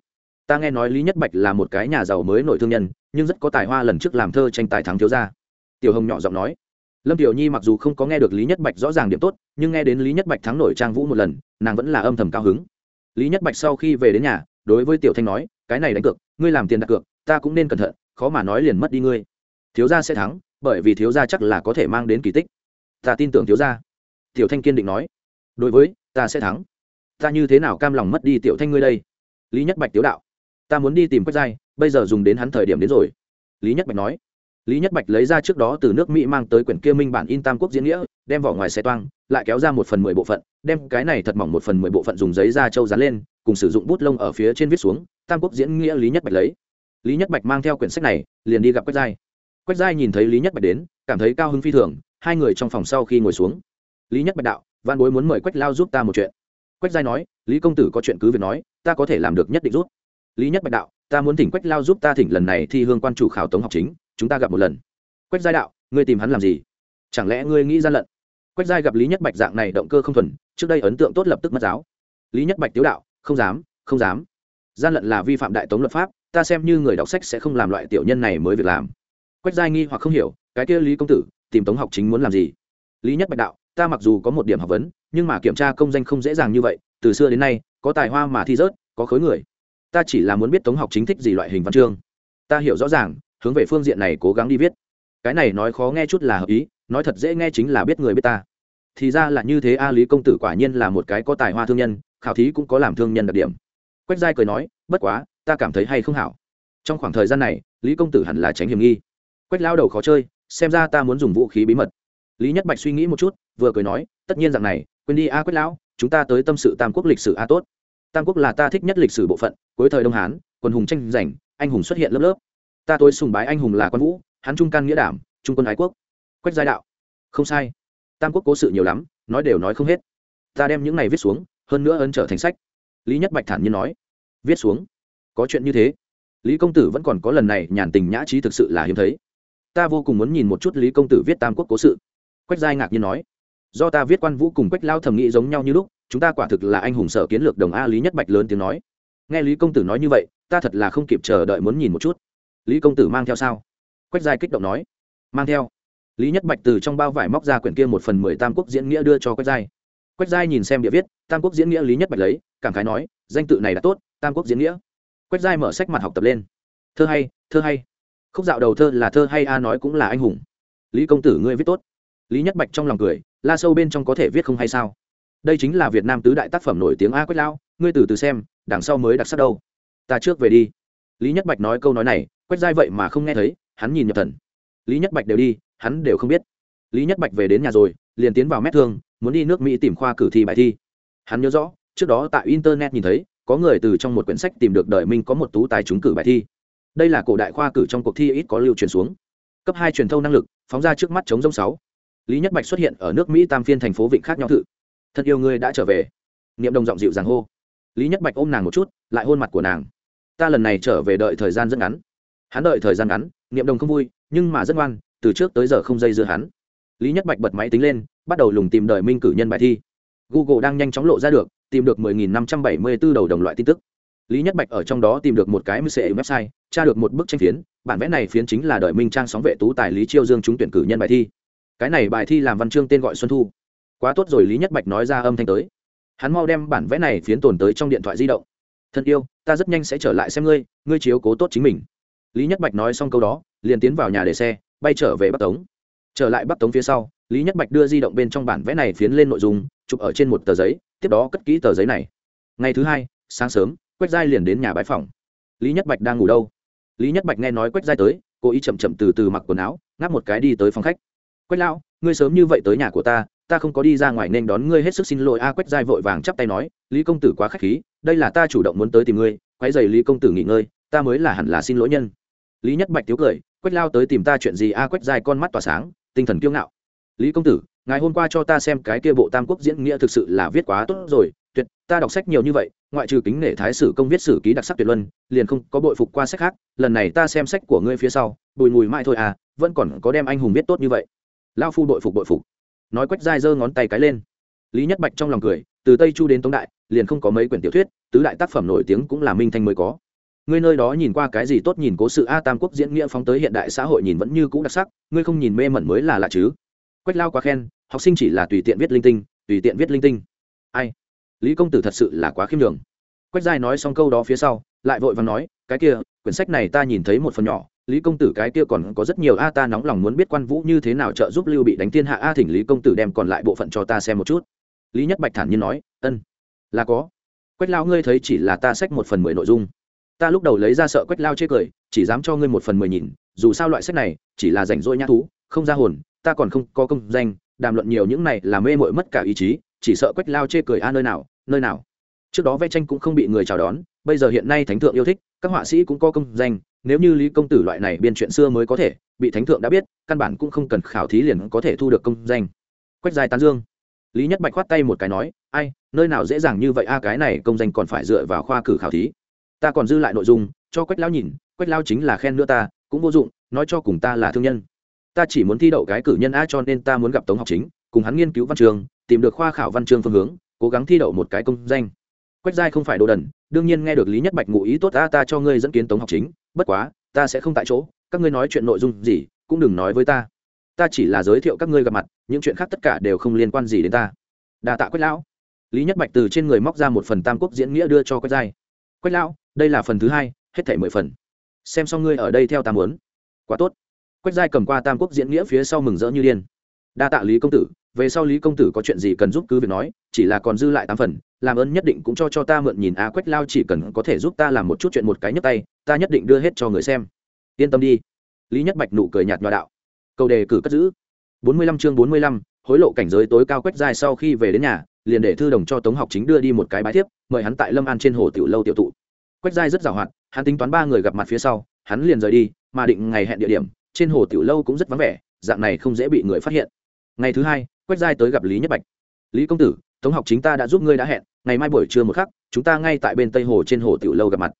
ta nghe nói lý nhất bạch là một cái nhà giàu mới nổi thương nhân nhưng rất có tài hoa lần trước làm thơ tranh tài thắng thiếu gia tiểu hồng nhỏ giọng nói lâm tiểu nhi mặc dù không có nghe được lý nhất bạch rõ ràng điểm tốt nhưng nghe đến lý nhất bạch thắng nổi trang vũ một lần nàng vẫn là âm thầm cao hứng lý nhất bạch sau khi về đến nhà đối với tiểu thanh nói cái này đánh cược ngươi làm tiền đặt cược ta cũng nên cẩn thận khó mà nói liền mất đi ngươi thiếu gia sẽ thắng bởi vì thiếu gia chắc là có thể mang đến kỳ tích ta tin tưởng thiếu gia tiểu thanh kiên định nói đối với ta sẽ thắng ta như thế nào cam lòng mất đi tiểu thanh ngươi đây lý nhất bạch tiếu đạo ta muốn đi tìm quách giai, bây giờ dùng đến hắn thời điểm đến rồi. Lý nhất bạch nói. Lý nhất bạch lấy ra trước đó từ nước mỹ mang tới quyển kia minh bản in tam quốc diễn nghĩa, đem vỏ ngoài xe toang, lại kéo ra một phần mười bộ phận, đem cái này thật mỏng một phần mười bộ phận dùng giấy da trâu dán lên, cùng sử dụng bút lông ở phía trên viết xuống, tam quốc diễn nghĩa lý nhất bạch lấy. Lý nhất bạch mang theo quyển sách này, liền đi gặp quách giai. Quách giai nhìn thấy lý nhất bạch đến, cảm thấy cao hứng phi thường, hai người trong phòng sau khi ngồi xuống. Lý nhất bạch đạo, văn bối muốn mời quách lao giúp ta một chuyện. Quách giai nói, lý công tử có chuyện cứ việc nói, ta có thể làm được nhất định rút lý nhất bạch đạo, ta muốn thỉnh quách lao giúp ta thỉnh lần này thi hương quan chủ khảo tống học chính, chúng ta gặp một lần. Quách giai đạo, ngươi tìm hắn làm gì? Chẳng lẽ ngươi nghĩ gian lận? Quách giai gặp lý nhất bạch dạng này động cơ không thuần, trước đây ấn tượng tốt lập tức mất giáo. Lý nhất bạch tiếu đạo, không dám không dám. Gian lận là vi phạm đại tống luật pháp, ta xem như người đọc sách sẽ không làm loại tiểu nhân này mới việc làm. Quách giai nghi hoặc không hiểu, cái kia lý công tử, tìm tống học chính muốn làm gì? Lý nhất bạch đạo, ta mặc dù có một điểm học vấn, nhưng mà kiểm tra công danh không dễ dàng như vậy, từ xưa đến nay, có tài hoa mà thi rớt, có khối người ta chỉ là muốn biết tống học chính thích gì loại hình văn chương. Ta hiểu rõ ràng, hướng về phương diện này cố gắng đi viết. Cái này nói khó nghe chút là hợp ý, nói thật dễ nghe chính là biết người biết ta. Thì ra là như thế, a lý công tử quả nhiên là một cái có tài hoa thương nhân, khảo thí cũng có làm thương nhân đặc điểm. Quách giai cười nói, bất quá, ta cảm thấy hay không hảo. Trong khoảng thời gian này, lý công tử hẳn là tránh hiểm nghi. Quách lao đầu khó chơi, xem ra ta muốn dùng vũ khí bí mật. Lý nhất bạch suy nghĩ một chút, vừa cười nói, tất nhiên rằng này, quên đi a quách lão, chúng ta tới tâm sự tam quốc lịch sử a tốt tam quốc là ta thích nhất lịch sử bộ phận cuối thời đông hán quân hùng tranh giành anh hùng xuất hiện lớp lớp ta tối sùng bái anh hùng là quan vũ hắn trung can nghĩa đảm trung quân ái quốc quách giai đạo không sai tam quốc cố sự nhiều lắm nói đều nói không hết ta đem những này viết xuống hơn nữa ấn trở thành sách lý nhất bạch thản nhiên nói viết xuống có chuyện như thế lý công tử vẫn còn có lần này nhàn tình nhã trí thực sự là hiếm thấy ta vô cùng muốn nhìn một chút lý công tử viết tam quốc cố sự quách giai ngạc nhiên nói do ta viết quan vũ cùng quách lao thẩm nghĩ giống nhau như lúc chúng ta quả thực là anh hùng sở kiến lược đồng a lý nhất bạch lớn tiếng nói. Nghe lý công tử nói như vậy, ta thật là không kịp chờ đợi muốn nhìn một chút. Lý công tử mang theo sao? Quách giai kích động nói. Mang theo. Lý nhất bạch từ trong bao vải móc ra quyển kia một phần mười tam quốc diễn nghĩa đưa cho quách giai. Quách giai nhìn xem địa viết, tam quốc diễn nghĩa lý nhất bạch lấy, cảm khái nói, danh tự này đã tốt, tam quốc diễn nghĩa. Quách giai mở sách mặt học tập lên. Thơ hay thơ hay. Khúc dạo đầu thơ là thơ hay, a nói cũng là anh hùng. Lý công tử ngươi viết tốt. Lý nhất bạch trong lòng cười, la sâu bên trong có thể viết không hay sao? Đây chính là việt nam tứ đại tác phẩm nổi tiếng a quách lão, ngươi từ từ xem, đằng sau mới đặc sắc đâu. Ta trước về đi. Lý nhất bạch nói câu nói này, quách giai vậy mà không nghe thấy, hắn nhìn nhập thần. Lý nhất bạch đều đi, hắn đều không biết. Lý nhất bạch về đến nhà rồi, liền tiến vào mét thương, muốn đi nước mỹ tìm khoa cử thi bài thi. Hắn nhớ rõ, trước đó tại internet nhìn thấy, có người từ trong một quyển sách tìm được đời minh có một tú tài trúng cử bài thi. Đây là cổ đại khoa cử trong cuộc thi ít có lưu truyền xuống. Cấp hai truyền thông năng lực, phóng ra trước mắt chống rông sáu. Lý nhất bạch xuất hiện ở nước mỹ tam phiên thành phố vịnh khác nhau thự thật yêu ngươi đã trở về. Niệm đồng giọng dịu dàng hô. Lý nhất bạch ôm nàng một chút, lại hôn mặt của nàng. Ta lần này trở về đợi thời gian rất ngắn. Hắn đợi thời gian ngắn, niệm đồng không vui, nhưng mà rất ngoan, từ trước tới giờ không dây dưa hắn. Lý nhất bạch bật máy tính lên, bắt đầu lùng tìm đời minh cử nhân bài thi. Google đang nhanh chóng lộ ra được, tìm được 10.574 đầu đồng loại tin tức. Lý nhất bạch ở trong đó tìm được một cái mc website, tra được một bức tranh phiến, bản vẽ này phiến chính là đời minh trang sóng vệ tú tài lý chiêu dương trúng tuyển cử nhân bài thi. Cái này bài thi làm văn chương tên gọi xuân thu quá tốt rồi, lý nhất bạch nói ra âm thanh tới. Hắn mau đem bản vẽ này phiến tồn tới trong điện thoại di động. Thân yêu, ta rất nhanh sẽ trở lại xem ngươi ngươi chiếu cố tốt chính mình. Lý nhất bạch nói xong câu đó, liền tiến vào nhà để xe, bay trở về bắc tống. Trở lại bắc tống phía sau, lý nhất bạch đưa di động bên trong bản vẽ này phiến lên nội dung, chụp ở trên một tờ giấy, tiếp đó cất kỹ tờ giấy này. Ngày thứ hai, sáng sớm, quách giai liền đến nhà bãi phòng. Lý nhất bạch đang ngủ đâu? Lý nhất bạch nghe nói quách giai tới, cô ý chậm chậm từ từ mặc quần áo, ngáp một cái đi tới phòng khách. Quách lão, ngươi sớm như vậy tới nhà của ta ta không có đi ra ngoài nên đón ngươi hết sức xin lỗi a quách giai vội vàng chắp tay nói, lý công tử quá k h á c h khí, đây là ta chủ động muốn tới tìm ngươi quái dày lý công tử nghỉ ngơi, ta mới là hẳn là xin lỗi nhân. Lý nhất bạch tiếu cười, quách lao tới tìm ta chuyện gì a quách Giai con mắt tỏa sáng, tinh thần kiêu ngạo. Lý công tử ngày hôm qua cho ta xem cái kia bộ tam quốc diễn nghĩa thực sự là viết quá tốt rồi, tuyệt, ta đọc sách nhiều như vậy, ngoại trừ kính nể thái sử công viết sử ký đặc sắc tuyệt luân, liền không có bội phục qua sách khác, lần này ta xem sách của ngươi phía sau, bùi mùi mãi thôi à vẫn còn có đem anh hùng viết tốt như vậy. Lao phu bội phục bội phục nói quách dai giơ ngón tay cái lên. Lý nhất bạch trong lòng cười, từ tây chu đến tống đại, liền không có mấy quyển tiểu thuyết, tứ đại tác phẩm nổi tiếng cũng là minh thanh mới có. Ngươi nơi đó nhìn qua cái gì tốt nhìn cố sự a tam quốc diễn nghĩa phóng tới hiện đại xã hội nhìn vẫn như cũ đặc sắc, ngươi không nhìn mê mẩn mới là lạ chứ. Quách lao quá khen, học sinh chỉ là tùy tiện viết linh tinh, tùy tiện viết linh tinh. Ai? Lý công tử thật sự là quá khiêm đường quách giai nói xong câu đó phía sau, lại vội và nói, cái kia, quyển sách này ta nhìn thấy một phần nhỏ lý công tử cái kia còn có rất nhiều a, ta nóng lòng muốn biết quan vũ như thế nào trợ giúp lưu bị đánh thiên hạ a, thỉnh lý công tử đem còn lại bộ phận cho ta xem một chút. Lý nhất bạch thản nhiên nói, ân, là có. Quách lao ngươi thấy chỉ là ta sách một phần mười nội dung. Ta lúc đầu lấy ra sợ quách lao chê cười, chỉ dám cho ngươi một phần mười nhìn, dù sao loại sách này chỉ là rảnh rỗi nhã thú, không ra hồn, ta còn không có công danh, đàm luận nhiều những này là mê mội mất cả ý chí, chỉ sợ quách lao chê cười a, nơi nào nơi nào. Trước đó vẽ tranh cũng không bị người chào đón, bây giờ hiện nay thánh thượng yêu thích, các họa sĩ cũng có công danh nếu như lý công tử loại này biên chuyện xưa mới có thể, bị thánh thượng đã biết, căn bản cũng không cần khảo thí liền có thể thu được công danh. Quách dài tán dương. Lý nhất bạch khoát tay một cái nói, ai, nơi nào dễ dàng như vậy a, cái này công danh còn phải dựa vào khoa cử khảo thí. Ta còn dư lại nội dung, cho quách lao nhìn, quách lao chính là khen nữa ta, cũng vô dụng, nói cho cùng ta là thương nhân. Ta chỉ muốn thi đậu cái cử nhân a cho nên ta muốn gặp tống học chính, cùng hắn nghiên cứu văn trường, tìm được khoa khảo văn chương phương hướng, cố gắng thi đậu một cái công danh quách giai không phải đồ đần, đương nhiên nghe được lý nhất bạch ngụ ý tốt ta ta cho ngươi dẫn kiến tống học chính, bất quá, ta sẽ không tại chỗ, các ngươi nói chuyện nội dung gì, cũng đừng nói với ta. Ta chỉ là giới thiệu các ngươi gặp mặt, những chuyện khác tất cả đều không liên quan gì đến ta. Đa tạ quách lão. Lý nhất bạch từ trên người móc ra một phần tam quốc diễn nghĩa đưa cho quách giai. Quách lão, đây là phần thứ hai, hết thảy mười phần. Xem xong ngươi ở đây theo ta muốn. Quá tốt. Quách giai cầm qua tam quốc diễn nghĩa phía sau mừng rỡ như điên. Đa tạ lý công tử về sau lý công tử có chuyện gì cần giúp cứ việc nói, chỉ là còn dư lại tám phần, làm ơn nhất định cũng cho cho ta mượn nhìn á quách lao chỉ cần có thể giúp ta làm một chút chuyện một cái nhấp tay, ta nhất định đưa hết cho người xem. Yên tâm đi. Lý nhất bạch nụ cười nhạt nhòa đạo. Câu đề cử cất giữ. Bốn mươi lăm chương bốn mươi lăm, hối lộ cảnh giới tối cao quách dài sau khi về đến nhà, liền để thư đồng cho tống học chính đưa đi một cái bái thiếp, mời hắn tại lâm an trên hồ tiểu lâu tiểu tụ. Quách giai rất giàu hoạt, hắn tính toán ba người gặp mặt phía sau, hắn liền rời đi, mà định ngày hẹn địa điểm, trên hồ tiểu lâu cũng rất vắng vẻ, dạng này không dễ bị người phát hiện ngày thứ hai, quách giai tới gặp lý nhất bạch. Lý công tử, tống học chính ta đã giúp ngươi đã hẹn, ngày mai buổi trưa một khắc, chúng ta ngay tại bên tây hồ trên hồ tiểu lâu gặp mặt.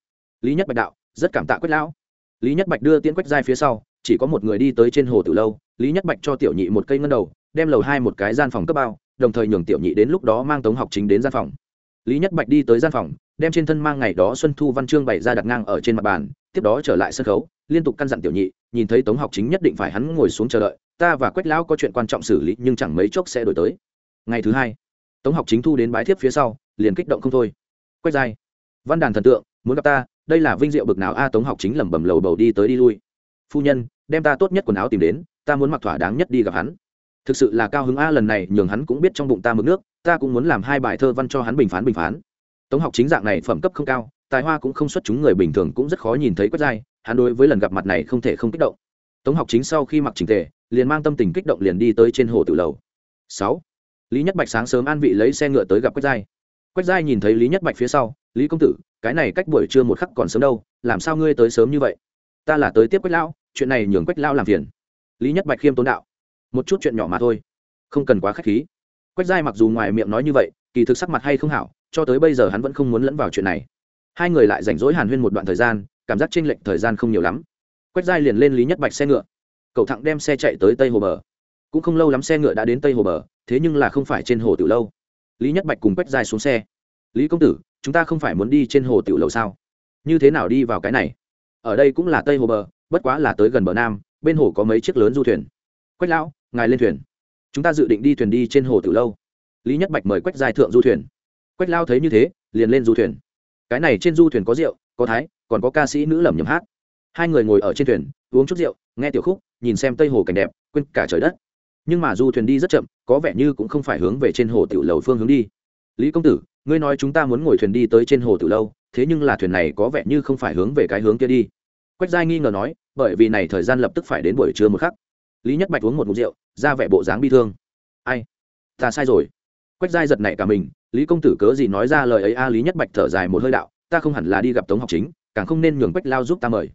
Lý nhất bạch đạo, rất cảm tạ quách lão. Lý nhất bạch đưa tiễn quách giai phía sau, chỉ có một người đi tới trên hồ tiểu lâu, lý nhất bạch cho tiểu nhị một cây ngân đầu, đem lầu hai một cái gian phòng cấp bao, đồng thời nhường tiểu nhị đến lúc đó mang tống học chính đến gian phòng. Lý nhất bạch đi tới gian phòng, đem trên thân mang ngày đó xuân thu văn chương bày ra đặt ngang ở trên mặt bàn, tiếp đó trở lại sân khấu, liên tục căn dặn tiểu nhị, nhìn thấy tống học chính nhất định phải hắn ngồi xuống chờ đợi ta và quách lão có chuyện quan trọng xử lý nhưng chẳng mấy chốc sẽ đổi tới. Ngày thứ hai tống học chính thu đến bái thiếp phía sau liền kích động không thôi. Quách giai, văn đàn thần tượng muốn gặp ta đây là vinh diệu bực nào? A tống học chính lẩm bẩm lầu bầu đi tới đi lui. Phu nhân đem ta tốt nhất quần áo tìm đến ta muốn mặc thỏa đáng nhất đi gặp hắn. Thực sự là cao hứng a lần này nhường hắn cũng biết trong bụng ta mực nước ta cũng muốn làm hai bài thơ văn cho hắn bình phán bình phán. Tống học chính dạng này phẩm cấp không cao tài hoa cũng không xuất chúng người bình thường cũng rất khó nhìn thấy quách giai hắn đối với lần gặp mặt này không thể không kích động. Tống học chính sau khi mặc trình tề liền mang tâm tình kích động liền đi tới trên hồ tự lầu. Sáu, lý nhất bạch sáng sớm an vị lấy xe ngựa tới gặp quách giai. Quách giai nhìn thấy lý nhất bạch phía sau, lý công tử, cái này cách buổi trưa một khắc còn sớm đâu, làm sao ngươi tới sớm như vậy? Ta là tới tiếp quách lão, chuyện này nhường quách lão làm phiền. Lý nhất bạch khiêm tốn đạo. Một chút chuyện nhỏ mà thôi, không cần quá k h á c h khí. Quách giai mặc dù ngoài miệng nói như vậy, kỳ thực sắc mặt hay không hảo, cho tới bây giờ hắn vẫn không muốn lẫn vào chuyện này. Hai người lại rảnh rỗi hàn huyên một đoạn thời gian, cảm giác t lệch thời gian không nhiều lắm. Quách giai liền lên lý nhất bạch xe ngựa cậu thẳng đem xe chạy tới tây hồ bờ. Cũng không lâu lắm xe ngựa đã đến tây hồ bờ, thế nhưng là không phải trên hồ tiểu lâu. Lý nhất bạch cùng quách dài xuống xe. Lý công tử, chúng ta không phải muốn đi trên hồ tiểu lâu sao? Như thế nào đi vào cái này? Ở đây cũng là tây hồ bờ, bất quá là tới gần bờ nam, bên hồ có mấy chiếc lớn du thuyền. Quách lão, ngài lên thuyền. Chúng ta dự định đi thuyền đi trên hồ tiểu lâu. Lý nhất bạch mời quách dài thượng du thuyền. Quách lao thấy như thế, liền lên du thuyền. Cái này trên du thuyền có rượu, có thái, còn có ca sĩ nữ lẩm nhẩm hát. Hai người ngồi ở trên thuyền, uống chút rượu, nghe tiểu khúc nhìn xem tây hồ cảnh đẹp, quên cả trời đất. Nhưng mà du thuyền đi rất chậm, có vẻ như cũng không phải hướng về trên hồ tiểu lầu phương hướng đi. Lý công tử, ngươi nói chúng ta muốn ngồi thuyền đi tới trên hồ tiểu lâu, thế nhưng là thuyền này có vẻ như không phải hướng về cái hướng kia đi. Quách giai nghi ngờ nói, bởi vì này thời gian lập tức phải đến buổi trưa một khắc. Lý nhất bạch uống một mục rượu, ra vẻ bộ dáng bi thương. Ai? Ta sai rồi. Quách giai giật nảy cả mình, lý công tử cớ gì nói ra lời ấy a? Lý nhất bạch thở dài một hơi đạo, ta không hẳn là đi gặp tống học chính, càng không nên nhường quách lao giúp ta mời.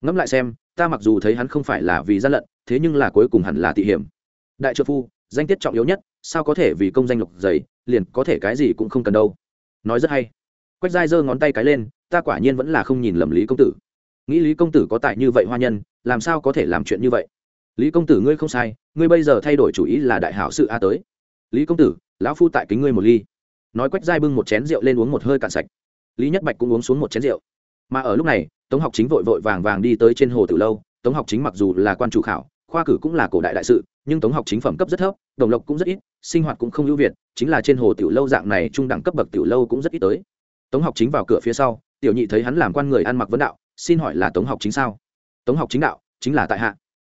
Ngẫm lại xem ta mặc dù thấy hắn không phải là vì gian lận, thế nhưng là cuối cùng hẳn là tị hiểm. Đại trợ phu, danh tiết trọng yếu nhất, sao có thể vì công danh lộc dày, liền có thể cái gì cũng không cần đâu. Nói rất hay. Quách dai giơ ngón tay cái lên, ta quả nhiên vẫn là không nhìn lầm lý công tử. Nghĩ lý công tử có tài như vậy hoa nhân, làm sao có thể làm chuyện như vậy? Lý công tử ngươi không sai, ngươi bây giờ thay đổi chủ ý là đại hảo sự a tới. Lý công tử, lão phu tại kính ngươi một ly. Nói quách dai bưng một chén rượu lên uống một hơi cạn sạch. Lý nhất bạch cũng uống xuống một chén rượu. Mà ở lúc này tống học chính vội vội vàng vàng đi tới trên hồ từ lâu. Tống học chính mặc dù là quan chủ khảo, khoa cử cũng là cổ đại đại sự, nhưng tống học chính phẩm cấp rất thấp, đồng lộc cũng rất ít, sinh hoạt cũng không ưu việt, chính là trên hồ tiểu lâu dạng này trung đẳng cấp bậc tiểu lâu cũng rất ít tới. Tống học chính vào cửa phía sau, tiểu nhị thấy hắn làm quan người ăn mặc vấn đạo, xin hỏi là tống học chính sao? Tống học chính đạo, chính là tại hạ.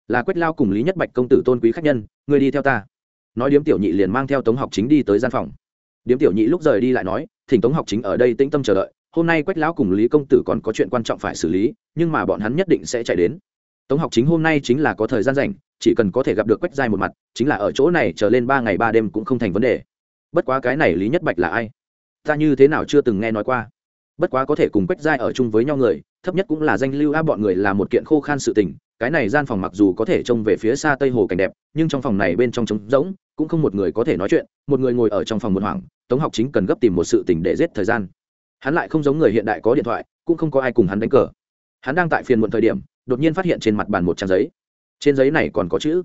Là quách lao cùng lý nhất bạch công tử tôn quý khách nhân người đi theo ta. Nói điếm tiểu nhị liền mang theo tống học chính đi tới gian phòng. Điếm tiểu nhị lúc rời đi lại nói, thỉnh tống học chính ở đây tĩnh tâm chờ đợi hôm nay quách lão cùng lý công tử còn có chuyện quan trọng phải xử lý, nhưng mà bọn hắn nhất định sẽ chạy đến. Tống học chính hôm nay chính là có thời gian rảnh, chỉ cần có thể gặp được quách giai một mặt, chính là ở chỗ này chờ lên ba ngày ba đêm cũng không thành vấn đề. Bất quá cái này lý nhất bạch là ai? Ta như thế nào chưa từng nghe nói qua. Bất quá có thể cùng quách giai ở chung với nhau người, thấp nhất cũng là danh lưu a, bọn người là một kiện khô khan sự tình, cái này gian phòng mặc dù có thể trông về phía xa tây hồ cảnh đẹp, nhưng trong phòng này bên trong trống rỗng, cũng không một người có thể nói chuyện, một người ngồi ở trong phòng một hoảng. Tống học chính cần gấp tìm một sự tình để giết thời gian hắn lại không giống người hiện đại có điện thoại, cũng không có ai cùng hắn đánh cờ. Hắn đang tại phiền muộn thời điểm, đột nhiên phát hiện trên mặt bàn một trang giấy. Trên giấy này còn có chữ.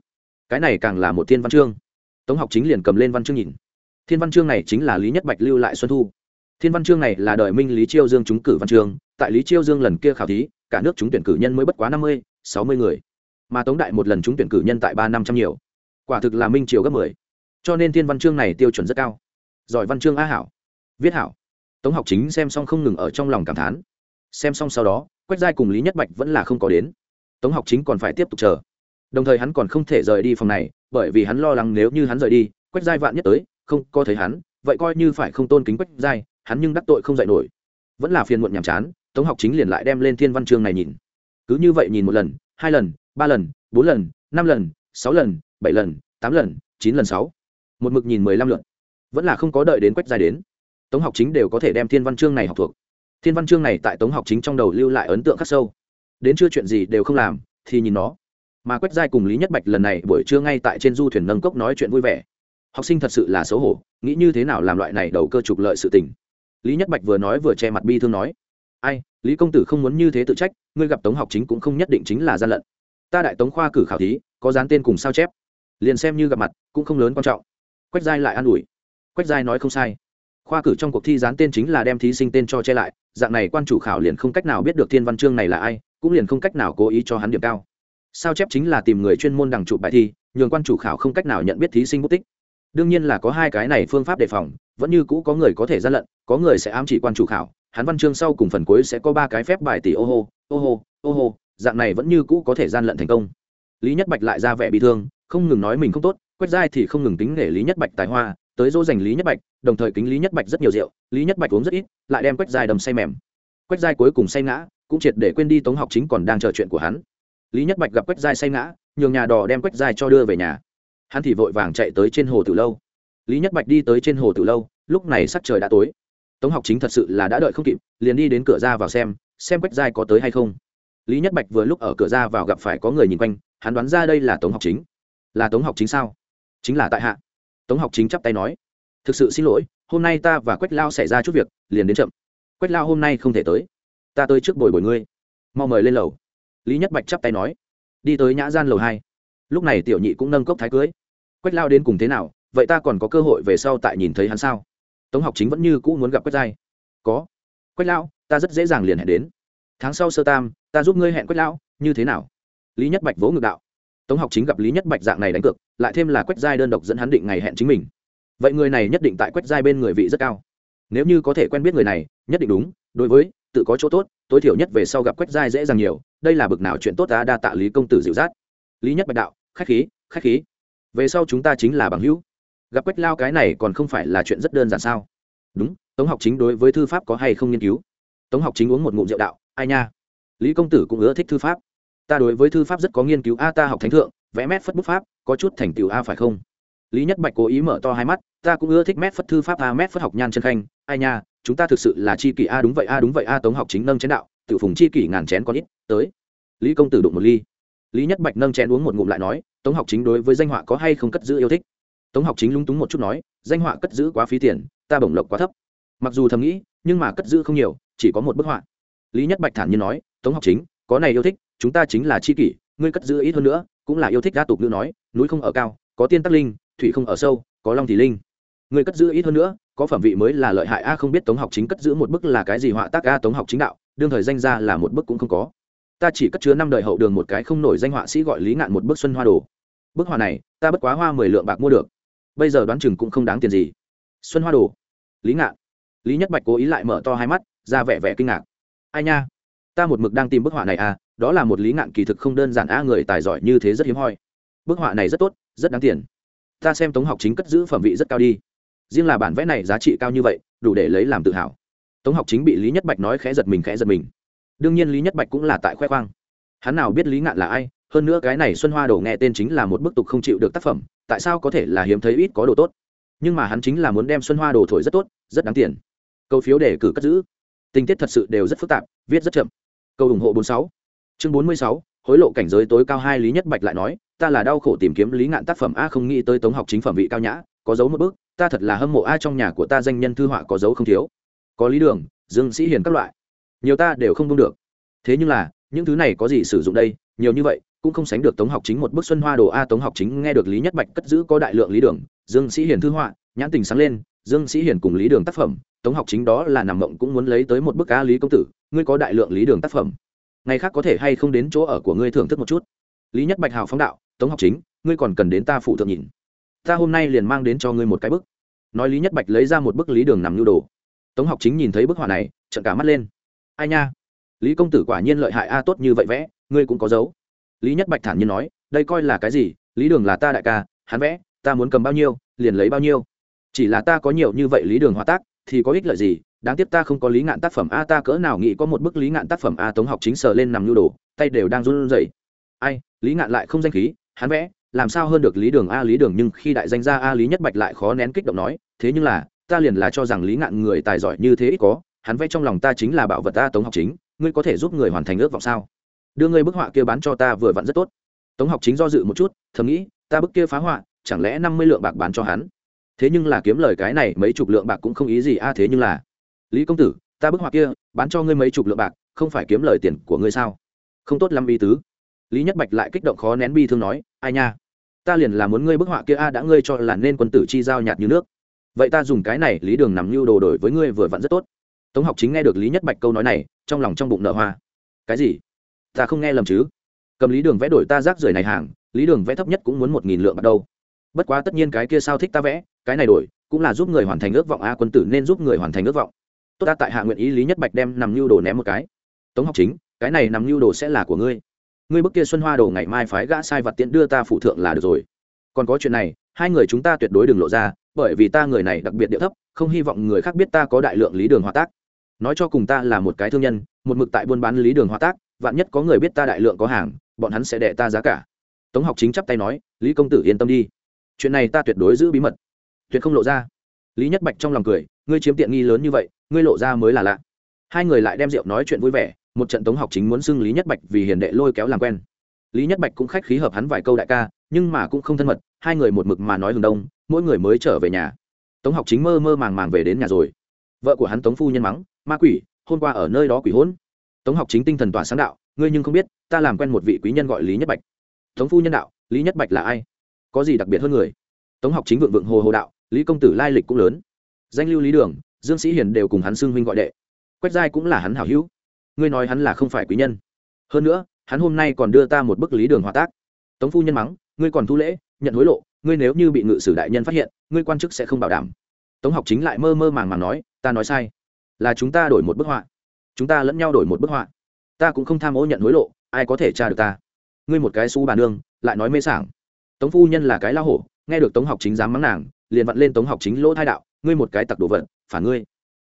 Cái này càng là một thiên văn chương. Tống học chính liền cầm lên văn chương nhìn. Thiên văn chương này chính là lý nhất bạch lưu lại xuân thu. Thiên văn chương này là đời minh lý chiêu dương trúng cử văn chương. Tại lý chiêu dương lần kia khảo thí, cả nước trúng tuyển cử nhân mới bất quá năm mươi, sáu mươi người. Mà tống đại một lần trúng tuyển cử nhân tại ba năm trăm nhiều. Quả thực là minh triều gấp mười. Cho nên thiên văn chương này tiêu chuẩn rất cao. Giỏi văn chương a hảo. Viết hảo tống học chính xem xong không ngừng ở trong lòng cảm thán. Xem xong sau đó, quách giai cùng lý nhất bạch vẫn là không có đến. Tống học chính còn phải tiếp tục chờ. Đồng thời hắn còn không thể rời đi phòng này, bởi vì hắn lo lắng nếu như hắn rời đi, quách giai vạn nhất tới, không có thấy hắn, vậy coi như phải không tôn kính quách giai, hắn nhưng đắc tội không dạy nổi. Vẫn là phiền muộn nhàm chán, tống học chính liền lại đem lên thiên văn chương này nhìn. Cứ như vậy nhìn một lần, hai lần, ba lần, bốn lần, năm lần, sáu lần, bảy lần, tám lần, chín lần, sáu. Một mực nhìn mười lăm lượt. Vẫn là không có đợi đến quách giai đến tống học chính đều có thể đem thiên văn chương này học thuộc. Thiên văn chương này tại tống học chính trong đầu lưu lại ấn tượng khắc sâu. Đến chưa chuyện gì đều không làm, thì nhìn nó. Mà quách giai cùng lý nhất bạch lần này buổi trưa ngay tại trên du thuyền nâng cốc nói chuyện vui vẻ. Học sinh thật sự là xấu hổ, nghĩ như thế nào làm loại này đầu cơ trục lợi sự tình. Lý nhất bạch vừa nói vừa che mặt bi thương nói, ai, lý công tử không muốn như thế tự trách, ngươi gặp tống học chính cũng không nhất định chính là gian lận. Ta đại tống khoa cử khảo thí, có dán tên cùng sao chép. Liền xem như gặp mặt, cũng không lớn quan trọng. Quách giai lại an ủi. Quách giai nói không sai khoa cử trong cuộc thi dán tên chính là đem thí sinh tên cho che lại, dạng này quan chủ khảo liền không cách nào biết được thiên văn chương này là ai, cũng liền không cách nào cố ý cho hắn điểm cao. Sao chép chính là tìm người chuyên môn đằng chụp bài thi, nhường quan chủ khảo không cách nào nhận biết thí sinh bút tích đương nhiên là có hai cái này phương pháp đề phòng, vẫn như cũ có người có thể gian lận, có người sẽ ám chỉ quan chủ khảo, hắn văn chương sau cùng phần cuối sẽ có ba cái phép bài tỷ ô hô ô hô ô hô, dạng này vẫn như cũ có thể gian lận thành công. Lý nhất bạch lại ra vẻ bị thương, không ngừng nói mình không tốt, quét dai thì không ngừng tính để lý nhất bạch tài hoa tới dỗ dành lý nhất bạch, đồng thời kính lý nhất bạch rất nhiều rượu, lý nhất bạch uống rất ít, lại đem quách giai đầm say mềm. Quách giai cuối cùng say ngã, cũng triệt để quên đi tống học chính còn đang chờ chuyện của hắn. Lý nhất bạch gặp quách giai say ngã, nhường nhà đò đem quách giai cho đưa về nhà. Hắn thì vội vàng chạy tới trên hồ từ lâu. Lý nhất bạch đi tới trên hồ từ lâu, lúc này sắc trời đã tối. Tống học chính thật sự là đã đợi không kịp, liền đi đến cửa ra vào xem xem quách giai có tới hay không. Lý nhất bạch vừa lúc ở cửa ra vào gặp phải có người nhìn quanh, hắn đoán ra đây là tống học chính. Là tống học chính sao? Chính là tại hạ tống học chính chắp tay nói, thực sự xin lỗi, hôm nay ta và quách lao xảy ra chút việc, liền đến chậm. Quách lao hôm nay không thể tới. Ta tới trước bồi bồi ngươi. Mau mời lên lầu. Lý nhất bạch chắp tay nói, đi tới nhã gian lầu hai. Lúc này tiểu nhị cũng nâng cốc thái cưới. Quách lao đến cùng thế nào? Vậy ta còn có cơ hội về sau tại nhìn thấy hắn sao? Tống học chính vẫn như cũ muốn gặp quách giai. Có. Quách lao, ta rất dễ dàng liền hẹn đến. Tháng sau sơ tam, ta giúp ngươi hẹn quách lão như thế nào? Lý nhất bạch vỗ ngược đạo tống học chính gặp lý nhất bạch dạng này đánh cược, lại thêm là quách giai đơn độc dẫn hắn định ngày hẹn chính mình. Vậy người này nhất định tại quách giai bên người vị rất cao. Nếu như có thể quen biết người này, nhất định đúng, đối với, tự có chỗ tốt, tối thiểu nhất về sau gặp quách giai dễ dàng nhiều, đây là bực nào chuyện tốt ta đa tạ lý công tử dịu dắt. Lý nhất bạch đạo, khách khí khách khí. Về sau chúng ta chính là bằng hữu. Gặp quách lao cái này còn không phải là chuyện rất đơn giản sao? Đúng, tống học chính đối với thư pháp có hay không nghiên cứu? Tống học chính uống một ngụm rượu đạo, ai nha. Lý công tử cũng ưa thích thư pháp ta đối với thư pháp rất có nghiên cứu. A, ta học thánh thượng, vẽ mét phất bút pháp, có chút thành tựu a, phải không? Lý nhất bạch cố ý mở to hai mắt, ta cũng ưa thích mét phất thư pháp a, mét phất học nhan chân khanh. Ai nha, chúng ta thực sự là chi kỷ a, đúng vậy a, đúng vậy a, tống học chính nâng chén đạo, tự phùng chi kỷ ngàn chén con ít, tới. Lý công tử đụng một ly. Lý nhất bạch nâng chén uống một ngụm lại nói, tống học chính đối với danh họa có hay không cất giữ yêu thích? Tống học chính lúng túng một chút nói, danh họa cất giữ quá phí tiền, ta bổng lộc quá thấp. Mặc dù thầm nghĩ, nhưng mà cất giữ không nhiều, chỉ có một bức họa. Lý nhất bạch thản nhiên nói, tống học chính có này yêu thích, chúng ta chính là c h i kỷ, ngươi cất giữ ít hơn nữa, cũng là yêu thích đa tục ngữ nói, núi không ở cao, có tiên tắc linh, thủy không ở sâu, có long thì linh. Ngươi cất giữ ít hơn nữa, có phẩm vị mới là lợi hại, a, không biết tống học chính cất giữ một bức là cái gì họa tác, a, tống học chính đạo, đương thời danh ra là một bức cũng không có. Ta chỉ cất chứa năm đời hậu đường một cái không nổi danh họa sĩ gọi lý ngạn một bức xuân hoa đồ. Bức họa này, ta bất quá hoa mười lượng bạc mua được. Bây giờ đoán chừng cũng không đáng tiền gì. Xuân hoa đồ. Lý ngạn. Lý nhất bạch cố ý lại mở to hai mắt, ra vẻ vẻ kinh ngạc. Ai nha? Ta một mực đang tìm bức họa này à đó là một lý ngạn kỳ thực không đơn giản a, người tài giỏi như thế rất hiếm hoi. Bức họa này rất tốt, rất đáng tiền. Ta xem tống học chính cất giữ phẩm vị rất cao đi. Riêng là bản vẽ này giá trị cao như vậy, đủ để lấy làm tự hào. Tống học chính bị lý nhất bạch nói khẽ giật mình khẽ giật mình. Đương nhiên lý nhất bạch cũng là tại khoe khoang. Hắn nào biết lý ngạn là ai, hơn nữa cái này xuân hoa đổ nghe tên chính là một bức tục không chịu được tác phẩm, tại sao có thể là hiếm thấy ít có đồ tốt? Nhưng mà hắn chính là muốn đem xuân hoa đồ thổi rất tốt, rất đáng tiền. Câu phiếu để cử cất giữ. Tình tiết thật sự đều rất phức tạp, viết rất chậm câu ủng hộ bốn sáu. Chương bốn mươi sáu, hối lộ cảnh giới tối cao hai lý nhất bạch lại nói, ta là đau khổ tìm kiếm lý ngạn tác phẩm a, không nghĩ tới tống học chính phẩm vị cao nhã, có dấu một bước, ta thật là hâm mộ a trong nhà của ta danh nhân thư họa có dấu không thiếu. Có lý đường, dương sĩ hiền các loại. Nhiều ta đều không đông được. Thế nhưng là, những thứ này có gì sử dụng đây? Nhiều như vậy, cũng không sánh được tống học chính một bức xuân hoa đồ a, tống học chính nghe được lý nhất bạch cất giữ có đại lượng lý đường, dương sĩ hiền thư họa, nhãn tình sáng lên, dương sĩ hiền cùng lý đường tác phẩm, tống học chính đó là nằm mộng cũng muốn lấy tới một bức a lý công tử ngươi có đại lượng lý đường tác phẩm. Ngày khác có thể hay không đến chỗ ở của ngươi thưởng thức một chút. Lý nhất bạch hào phóng đạo, tống học chính, ngươi còn cần đến ta phụ thượng nhìn. Ta hôm nay liền mang đến cho ngươi một cái bức. Nói lý nhất bạch lấy ra một bức lý đường nằm nhu đồ. Tống học chính nhìn thấy bức họa này trận cả mắt lên. Ai nha? Lý công tử quả nhiên lợi hại a, tốt như vậy vẽ, ngươi cũng có dấu. Lý nhất bạch thản nhiên nói, đây coi là cái gì? Lý đường là ta đại ca, hắn vẽ, ta muốn cầm bao nhiêu, liền lấy bao nhiêu. Chỉ là ta có nhiều như vậy lý đường hóa tác, thì có ích lợi gì? Đáng tiếc ta không có lý ngạn tác phẩm a, ta cỡ nào nghĩ có một bức lý ngạn tác phẩm a tống học chính sờ lên nằm nhu đồ, tay đều đang run rẩy. Ai, lý ngạn lại không danh khí, hắn vẽ, làm sao hơn được lý đường a, lý đường nhưng khi đại danh gia a, lý nhất bạch lại khó nén kích động nói, thế nhưng là, ta liền là cho rằng lý ngạn người tài giỏi như thế ít có, hắn vẽ trong lòng ta chính là bảo vật ta tống học chính, ngươi có thể giúp người hoàn thành ước vọng sao? Đưa ngươi bức họa kia bán cho ta vừa vặn rất tốt. Tống học chính do dự một chút, thầm nghĩ, ta bức kia phá họa, chẳng lẽ năm mươi lượng bạc bán cho hắn? Thế nhưng là kiếm lời cái này mấy chục lượng bạc cũng không ý gì a, thế nhưng là lý công tử, ta bức họa kia, bán cho ngươi mấy chục lượng bạc, không phải kiếm lời tiền của ngươi sao? Không tốt lắm ý tứ. Lý nhất bạch lại kích động khó nén bi thương nói, ai nha? Ta liền là muốn ngươi bức họa kia a, đã ngươi cho là nên quân tử chi giao nhạt như nước. Vậy ta dùng cái này lý đường nằm lưu đồ đổi với ngươi vừa vặn rất tốt. Tống học chính nghe được lý nhất bạch câu nói này, trong lòng trong bụng nợ hoa. Cái gì? Ta không nghe lầm chứ? Cầm lý đường vẽ đổi ta rác rưởi này hàng, lý đường vẽ thấp nhất cũng muốn một nghìn lượng bắt đầu bất quá tất nhiên cái kia sao thích ta vẽ, cái này đổi, cũng là giúp người hoàn thành ước vọng a, quân tử nên giúp người hoàn thành ước vọng tốt ta tại hạ nguyện ý lý nhất bạch đem nằm lưu đồ ném một cái. Tống học chính, cái này nằm lưu đồ sẽ là của ngươi. Ngươi bức kia xuân hoa đồ ngày mai phái gã sai vật tiện đưa ta phụ thượng là được rồi. Còn có chuyện này, hai người chúng ta tuyệt đối đừng lộ ra, bởi vì ta người này đặc biệt địa thấp, không hy vọng người khác biết ta có đại lượng lý đường hòa tác. Nói cho cùng ta là một cái thương nhân, một mực tại buôn bán lý đường hòa tác, vạn nhất có người biết ta đại lượng có hàng, bọn hắn sẽ đệ ta giá cả. Tống học chính chắp tay nói, lý công tử yên tâm đi. Chuyện này ta tuyệt đối giữ bí mật. Tuyệt không lộ ra. Lý nhất bạch trong lòng cười ngươi chiếm tiện nghi lớn như vậy, ngươi lộ ra mới là lạ. Hai người lại đem rượu nói chuyện vui vẻ, một trận tống học chính muốn xưng lý nhất bạch vì hiền đệ lôi kéo làm quen. Lý nhất bạch cũng khách khí hợp hắn vài câu đại ca, nhưng mà cũng không thân mật, hai người một mực mà nói hừng đông, mỗi người mới trở về nhà. Tống học chính mơ mơ màng màng về đến nhà rồi. Vợ của hắn tống phu nhân mắng, ma quỷ, hôm qua ở nơi đó quỷ hôn. Tống học chính tinh thần tỏa sáng đạo, ngươi nhưng không biết, ta làm quen một vị quý nhân gọi lý nhất bạch. Tống phu nhân đạo, lý nhất bạch là ai? Có gì đặc biệt hơn người? Tống học chính vượng vượng hồ hồ đạo, lý công tử lai lịch cũng lớn danh lưu lý đường, dương sĩ hiền đều cùng hắn xưng huynh gọi đệ. Quách giai cũng là hắn hảo hữu. Ngươi nói hắn là không phải quý nhân. Hơn nữa, hắn hôm nay còn đưa ta một bức lý đường hòa tác. Tống phu nhân mắng, ngươi còn thu lễ, nhận hối lộ, ngươi nếu như bị ngự sử đại nhân phát hiện, ngươi quan chức sẽ không bảo đảm. Tống học chính lại mơ mơ màng màng nói, ta nói sai. Là chúng ta đổi một bức họa. Chúng ta lẫn nhau đổi một bức họa. Ta cũng không tham ô nhận hối lộ, ai có thể tra được ta? Ngươi một cái xú bà nương, lại nói mê sảng. Tống phu nhân là cái lao hổ, nghe được tống học chính dám mắng nàng, liền vặn lên tống học chính lỗ thai đạo ngươi một cái tặc đồ vật, phản ngươi.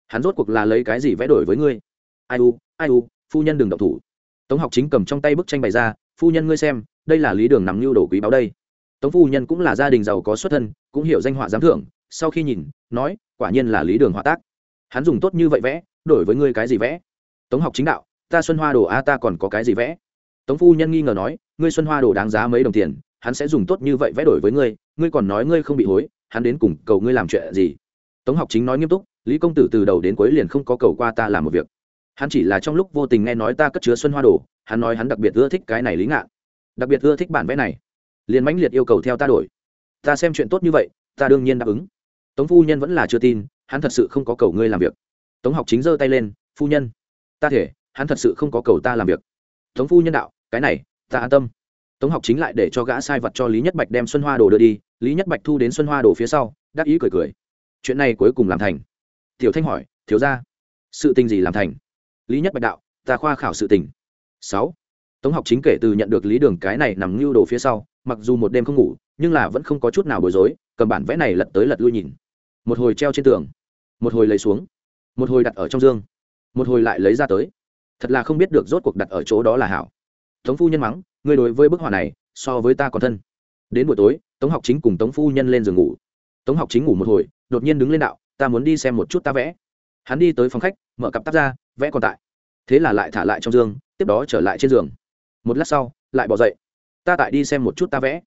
Hắn rốt cuộc là lấy cái gì vẽ đổi với ngươi? Ai u ai u, phu nhân đừng động thủ. Tống học chính cầm trong tay bức tranh bày ra, phu nhân ngươi xem, đây là lý đường nằm lưu đồ quý báo đây. Tống phu nhân cũng là gia đình giàu có xuất thân, cũng hiểu danh họa giám thưởng, sau khi nhìn, nói, quả nhiên là lý đường họa tác. Hắn dùng tốt như vậy vẽ, đổi với ngươi cái gì vẽ? Tống học chính đạo, ta xuân hoa đồ a, ta còn có cái gì vẽ? Tống phu nhân nghi ngờ nói, ngươi xuân hoa đồ đáng giá mấy đồng tiền, hắn sẽ dùng tốt như vậy vẽ đổi với ngươi ngươi còn nói ngươi không bị hối, hắn đến cùng cầu ngươi làm chuyện gì? Tống học chính nói nghiêm túc, lý công tử từ đầu đến cuối liền không có cầu qua ta làm một việc. Hắn chỉ là trong lúc vô tình nghe nói ta cất chứa xuân hoa đồ, hắn nói hắn đặc biệt ưa thích cái này lý ngạn. Đặc biệt ưa thích bản vẽ này. Liền mãnh liệt yêu cầu theo ta đổi. Ta xem chuyện tốt như vậy, ta đương nhiên đáp ứng. Tống phu nhân vẫn là chưa tin, hắn thật sự không có cầu ngươi làm việc. Tống học chính giơ tay lên, phu nhân, ta thể, hắn thật sự không có cầu ta làm việc. Tống phu nhân đạo, cái này, ta an tâm. Tống học chính lại để cho gã sai vật cho lý nhất bạch đem xuân hoa đồ đưa đi, lý nhất bạch thu đến xuân hoa đồ phía sau, đắc ý cười cười chuyện này cuối cùng làm thành. Tiểu thanh hỏi, thiếu ra sự tình gì làm thành? Lý nhất bạch đạo, ta khoa khảo sự tình. Sáu, tống học chính kể từ nhận được lý đường cái này nằm ngưu đồ phía sau, mặc dù một đêm không ngủ, nhưng là vẫn không có chút nào bối rối, cầm bản vẽ này lật tới lật lui nhìn. Một hồi treo trên tường, một hồi lấy xuống, một hồi đặt ở trong dương, một hồi lại lấy ra tới. Thật là không biết được rốt cuộc đặt ở chỗ đó là hảo. Tống phu nhân mắng, ngươi đối với bức họa này so với ta còn thân. Đến buổi tối, tống học chính cùng tống phu nhân lên giường ngủ. Tống học chính ngủ một hồi đột nhiên đứng lên đạo, ta muốn đi xem một chút ta vẽ. Hắn đi tới phòng khách, mở cặp tắt ra, vẽ còn tại. Thế là lại thả lại trong giường, tiếp đó trở lại trên giường. Một lát sau, lại bỏ dậy. Ta tại đi xem một chút ta vẽ.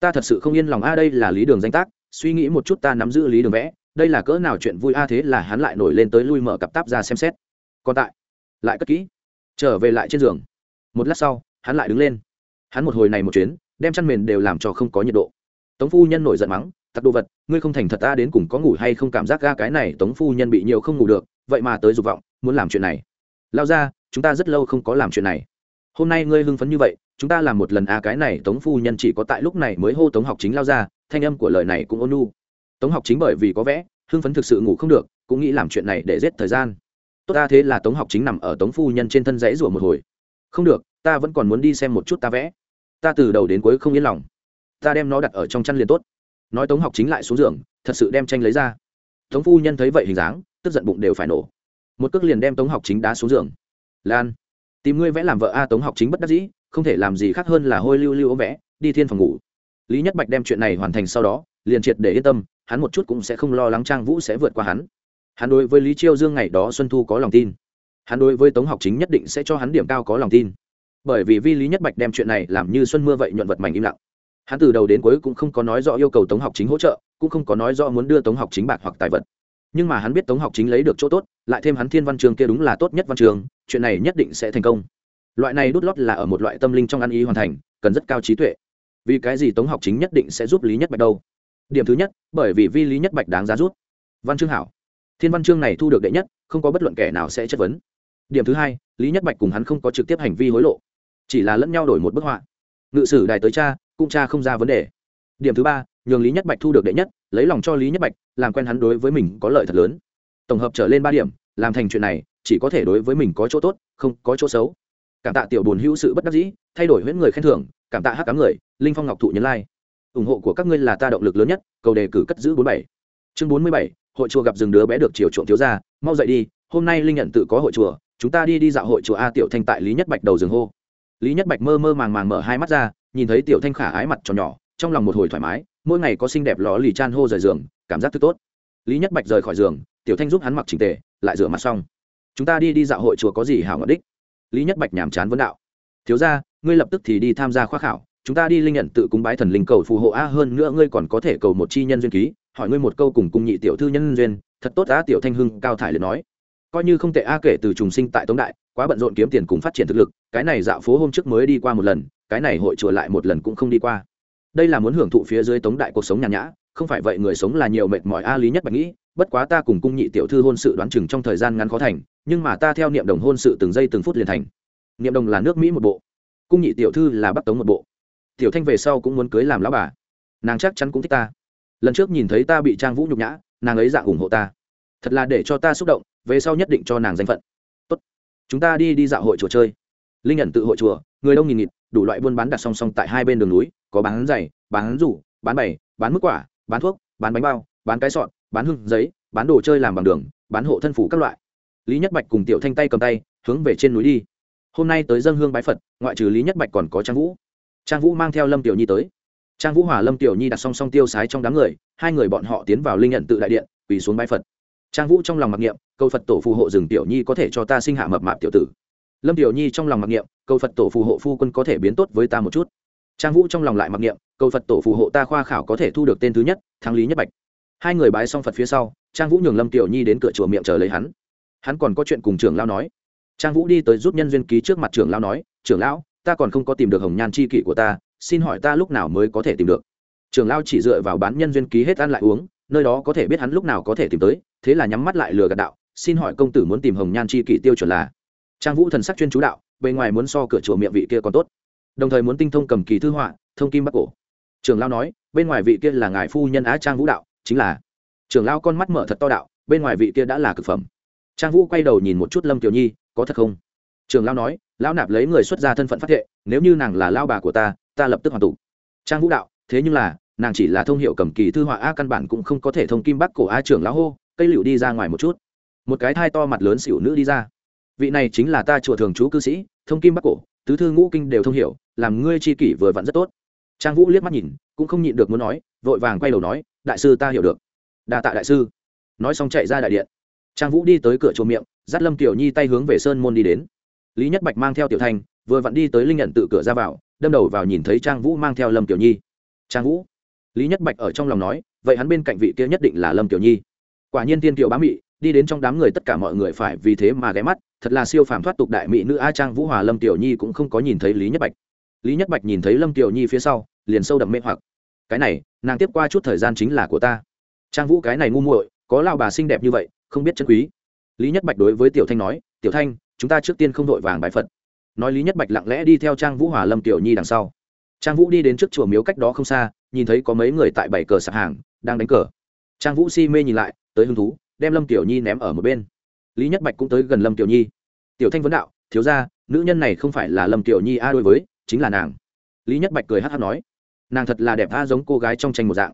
Ta thật sự không yên lòng a, đây là lý đường danh tác, suy nghĩ một chút ta nắm giữ lý đường vẽ, đây là cỡ nào chuyện vui a. Thế là hắn lại nổi lên tới lui mở cặp táp ra xem xét. Còn tại. Lại cất kỹ. Trở về lại trên giường. Một lát sau, hắn lại đứng lên. Hắn một hồi này một chuyến, đem chăn mền đều làm cho không có nhiệt độ. Tống phu nhân nổi giận mắng tặc đồ vật, ngươi không thành thật ta đến cùng có ngủ hay không cảm giác ga cái này tống phu nhân bị nhiều không ngủ được, vậy mà tới dục vọng, muốn làm chuyện này. Lao ra, chúng ta rất lâu không có làm chuyện này. Hôm nay ngươi hưng phấn như vậy, chúng ta làm một lần a cái này tống phu nhân chỉ có tại lúc này mới hô tống học chính lao ra, thanh âm của lời này cũng ôn nu tống học chính bởi vì có vẽ hưng phấn thực sự ngủ không được, cũng nghĩ làm chuyện này để giết thời gian. Tốt ta thế là tống học chính nằm ở tống phu nhân trên thân dãy rủa một hồi. Không được, ta vẫn còn muốn đi xem một chút ta vẽ. Ta từ đầu đến cuối không yên lòng. Ta đem nó đặt ở trong chăn liền tốt nói tống học chính lại xuống giường, thật sự đem tranh lấy ra. Tống phu nhân thấy vậy hình dáng, tức giận bụng đều phải nổ. Một cước liền đem tống học chính đá xuống giường. Lan, tìm ngươi vẽ làm vợ a, tống học chính bất đắc dĩ, không thể làm gì khác hơn là hôi lưu lưu ố vẽ, đi thiên phòng ngủ. Lý nhất bạch đem chuyện này hoàn thành sau đó, liền triệt để yên tâm, hắn một chút cũng sẽ không lo lắng trang vũ sẽ vượt qua hắn. Hắn đối với lý chiêu dương ngày đó xuân thu có lòng tin. Hắn đối với tống học chính nhất định sẽ cho hắn điểm cao có lòng tin. Bởi vì vi lý nhất bạch đem chuyện này làm như xuân mưa vậy nhuận vật mảnh im lặng hắn từ đầu đến cuối cũng không có nói rõ yêu cầu tống học chính hỗ trợ, cũng không có nói rõ muốn đưa tống học chính bạc hoặc tài vật. Nhưng mà hắn biết tống học chính lấy được chỗ tốt, lại thêm hắn thiên văn trường kia đúng là tốt nhất văn trường, chuyện này nhất định sẽ thành công. Loại này đút lót là ở một loại tâm linh trong ăn ý hoàn thành, cần rất cao trí tuệ. Vì cái gì tống học chính nhất định sẽ giúp lý nhất bạch đâu? Điểm thứ nhất, bởi vì vi lý nhất bạch đáng giá rút. Văn chương hảo. Thiên văn chương này thu được đệ nhất, không có bất luận kẻ nào sẽ chất vấn. Điểm thứ hai, lý nhất bạch cùng hắn không có trực tiếp hành vi hối lộ. Chỉ là lẫn nhau đổi một bức họa. Ngự sử đài tới cha cũng cha không ra vấn đề. Điểm thứ ba, nhường lý nhất bạch thu được đệ nhất, lấy lòng cho lý nhất bạch, làm quen hắn đối với mình có lợi thật lớn. Tổng hợp trở lên ba điểm, làm thành chuyện này, chỉ có thể đối với mình có chỗ tốt, không có chỗ xấu. Cảm tạ tiểu bồn hữu sự bất đắc dĩ, thay đổi huyễn người khen thưởng, cảm tạ hát cám người, linh phong ngọc thụ nhấn lai、like. ủng hộ của các ngươi là ta động lực lớn nhất, cầu đề cử cất giữ bốn bảy. Chương bốn mươi bảy, hội chùa gặp rừng đứa bé được chiều chuộng thiếu ra mau dậy đi, hôm nay linh nhận tự có hội chùa, chúng ta đi đi dạo hội chùa a tiểu thanh tại lý nhất bạch đầu rừng hô. Lý nhất bạch mơ mơ màng màng mở hai mắt ra nhìn thấy tiểu thanh khả ái mặt tròn nhỏ, trong lòng một hồi thoải mái, mỗi ngày có xinh đẹp ló lì chan hô rời giường, cảm giác thức tốt. Lý nhất bạch rời khỏi giường, tiểu thanh giúp hắn mặc trình tề, lại rửa mặt xong. Chúng ta đi đi dạo hội chùa có gì hảo ngọc đích? Lý nhất bạch nhàm chán vấn đạo. Thiếu ra ngươi lập tức thì đi tham gia khoa khảo, chúng ta đi linh nhận tự cúng bái thần linh cầu phù hộ a, hơn nữa ngươi còn có thể cầu một chi nhân duyên ký, hỏi ngươi một câu cùng cung nhị tiểu thư nhân duyên, thật tốt á, tiểu thanh hưng, cao thải liền nói. Coi như không tệ a kể từ trùng sinh tại tống đại quá bận rộn kiếm tiền cùng phát triển thực lực, cái này dạo phố hôm trước mới đi qua một lần, cái này hội chùa lại một lần cũng không đi qua. Đây là muốn hưởng thụ phía dưới tống đại cuộc sống nhàn nhã, không phải vậy người sống là nhiều mệt mỏi a lý nhất bạch nghĩ, bất quá ta cùng cung nhị tiểu thư hôn sự đoán chừng trong thời gian ngắn khó thành, nhưng mà ta theo niệm đồng hôn sự từng giây từng phút liền thành. Niệm đồng là nước mỹ một bộ, cung nhị tiểu thư là bắc tống một bộ. Tiểu thanh về sau cũng muốn cưới làm lão bà. Nàng chắc chắn cũng thích ta. Lần trước nhìn thấy ta bị trang vũ nhục nhã, nàng ấy dạng ủng hộ ta. Thật là để cho ta xúc động, về sau nhất định cho nàng danh phận chúng ta đi đi dạo hội chùa chơi. Linh nhận tự hội chùa, người đông nghìn nghịt, đủ loại buôn bán đặt song song tại hai bên đường núi, có bán giày, bán rủ, bán bày, bán mức quả, bán thuốc, bán bánh bao, bán cái sọn bán hưng giấy, bán đồ chơi làm bằng đường, bán hộ thân phủ các loại. Lý nhất bạch cùng tiểu thanh tay cầm tay, hướng về trên núi đi. Hôm nay tới dân hương bái phật, ngoại trừ lý nhất bạch còn có trang vũ. Trang vũ mang theo lâm tiểu nhi tới. Trang vũ hòa lâm tiểu nhi đặt song song tiêu sái trong đám người, hai người bọn họ tiến vào linh nhận tự đại điện, quỳ xuống bái phật trang vũ trong lòng mặc niệm câu phật tổ phù hộ rừng tiểu nhi có thể cho ta sinh hạ mập mạp tiểu tử. Lâm tiểu nhi trong lòng mặc niệm câu phật tổ phù hộ phu quân có thể biến tốt với ta một chút. Trang vũ trong lòng lại mặc niệm câu phật tổ phù hộ ta khoa khảo có thể thu được tên thứ nhất, thắng lý nhất bạch. Hai người bái xong phật phía sau, trang vũ nhường lâm tiểu nhi đến cửa chùa miệng chờ lấy hắn. Hắn còn có chuyện cùng trưởng lao nói. Trang vũ đi tới giúp nhân duyên ký trước mặt trưởng lao nói, trưởng lão, ta còn không có tìm được hồng nhan c h i kỷ của ta, xin hỏi ta lúc nào mới có thể tìm được? Trưởng lao chỉ dựa vào bán nhân duyên ký hết ăn lại uống nơi đó có thể biết hắn lúc nào có thể tìm tới, thế là nhắm mắt lại lừa gạt đạo, xin hỏi công tử muốn tìm hồng nhan Chi kỷ tiêu chuẩn là? Trang vũ thần sắc chuyên chú đạo, bề ngoài muốn so cửa chùa miệng vị kia còn tốt. Đồng thời muốn tinh thông cầm kỳ thư họa, thông kim bắc cổ. Trường lao nói, bên ngoài vị kia là ngài phu nhân á trang vũ đạo, chính là. Trường lao con mắt mở thật to đạo, bên ngoài vị kia đã là cực phẩm. Trang vũ quay đầu nhìn một chút lâm kiều nhi, có thật không? Trường lao nói, lão nạp lấy người xuất ra thân phận phát thệ, nếu như nàng là lao bà của ta ta lập tức hoàn tụ. Trang vũ đạo, thế nhưng là nàng chỉ là thông hiệu cầm kỳ thư họa a, căn bản cũng không có thể thông kim bắc cổ a trưởng lão hô, cây liệu đi ra ngoài một chút. Một cái thai to mặt lớn xỉu nữ đi ra. Vị này chính là ta chùa thường trú cư sĩ, thông kim bắc cổ, tứ thư ngũ kinh đều thông hiểu, làm ngươi chi kỷ vừa vặn rất tốt. Trang vũ liếc mắt nhìn, cũng không nhịn được muốn nói, vội vàng quay đầu nói, đại sư ta hiểu được. Đa tạ đại sư. Nói xong chạy ra đại điện. Trang vũ đi tới cửa chùa miệng, dắt lâm tiểu nhi tay hướng về sơn môn đi đến. Lý nhất bạch mang theo tiểu thanh vừa vặn đi tới linh nhận tự cửa ra vào, đâm đầu vào nhìn thấy trang vũ mang theo lâm tiểu nhi. Trang vũ lý nhất bạch ở trong lòng nói, vậy hắn bên cạnh vị kia nhất định là lâm tiểu nhi. Quả nhiên tiên tiểu bá mị, đi đến trong đám người tất cả mọi người phải vì thế mà ghé mắt, thật là siêu phàm thoát tục đại mỹ nữ a trang vũ hòa lâm tiểu nhi cũng không có nhìn thấy lý nhất bạch. Lý nhất bạch nhìn thấy lâm tiểu nhi phía sau, liền sâu đậm mê hoặc. Cái này, nàng tiếp qua chút thời gian chính là của ta. Trang vũ cái này ngu muội, có lao bà xinh đẹp như vậy, không biết chân quý. Lý nhất bạch đối với tiểu thanh nói, tiểu thanh, chúng ta trước tiên không đội vàng bài phật. Nói lý nhất bạch lặng lẽ đi theo trang vũ hòa lâm tiểu nhi đằng sau. Trang vũ đi đến trước chùa miếu cách đó không xa nhìn thấy có mấy người tại bảy cờ sạp hàng, đang đánh cờ. Trang vũ si mê nhìn lại, tới hứng thú, đem lâm tiểu nhi ném ở một bên. Lý nhất bạch cũng tới gần lâm tiểu nhi. Tiểu thanh vấn đạo, thiếu ra nữ nhân này không phải là lâm tiểu nhi a đối với, chính là nàng. Lý nhất bạch cười hát hát nói. Nàng thật là đẹp a, giống cô gái trong tranh một dạng.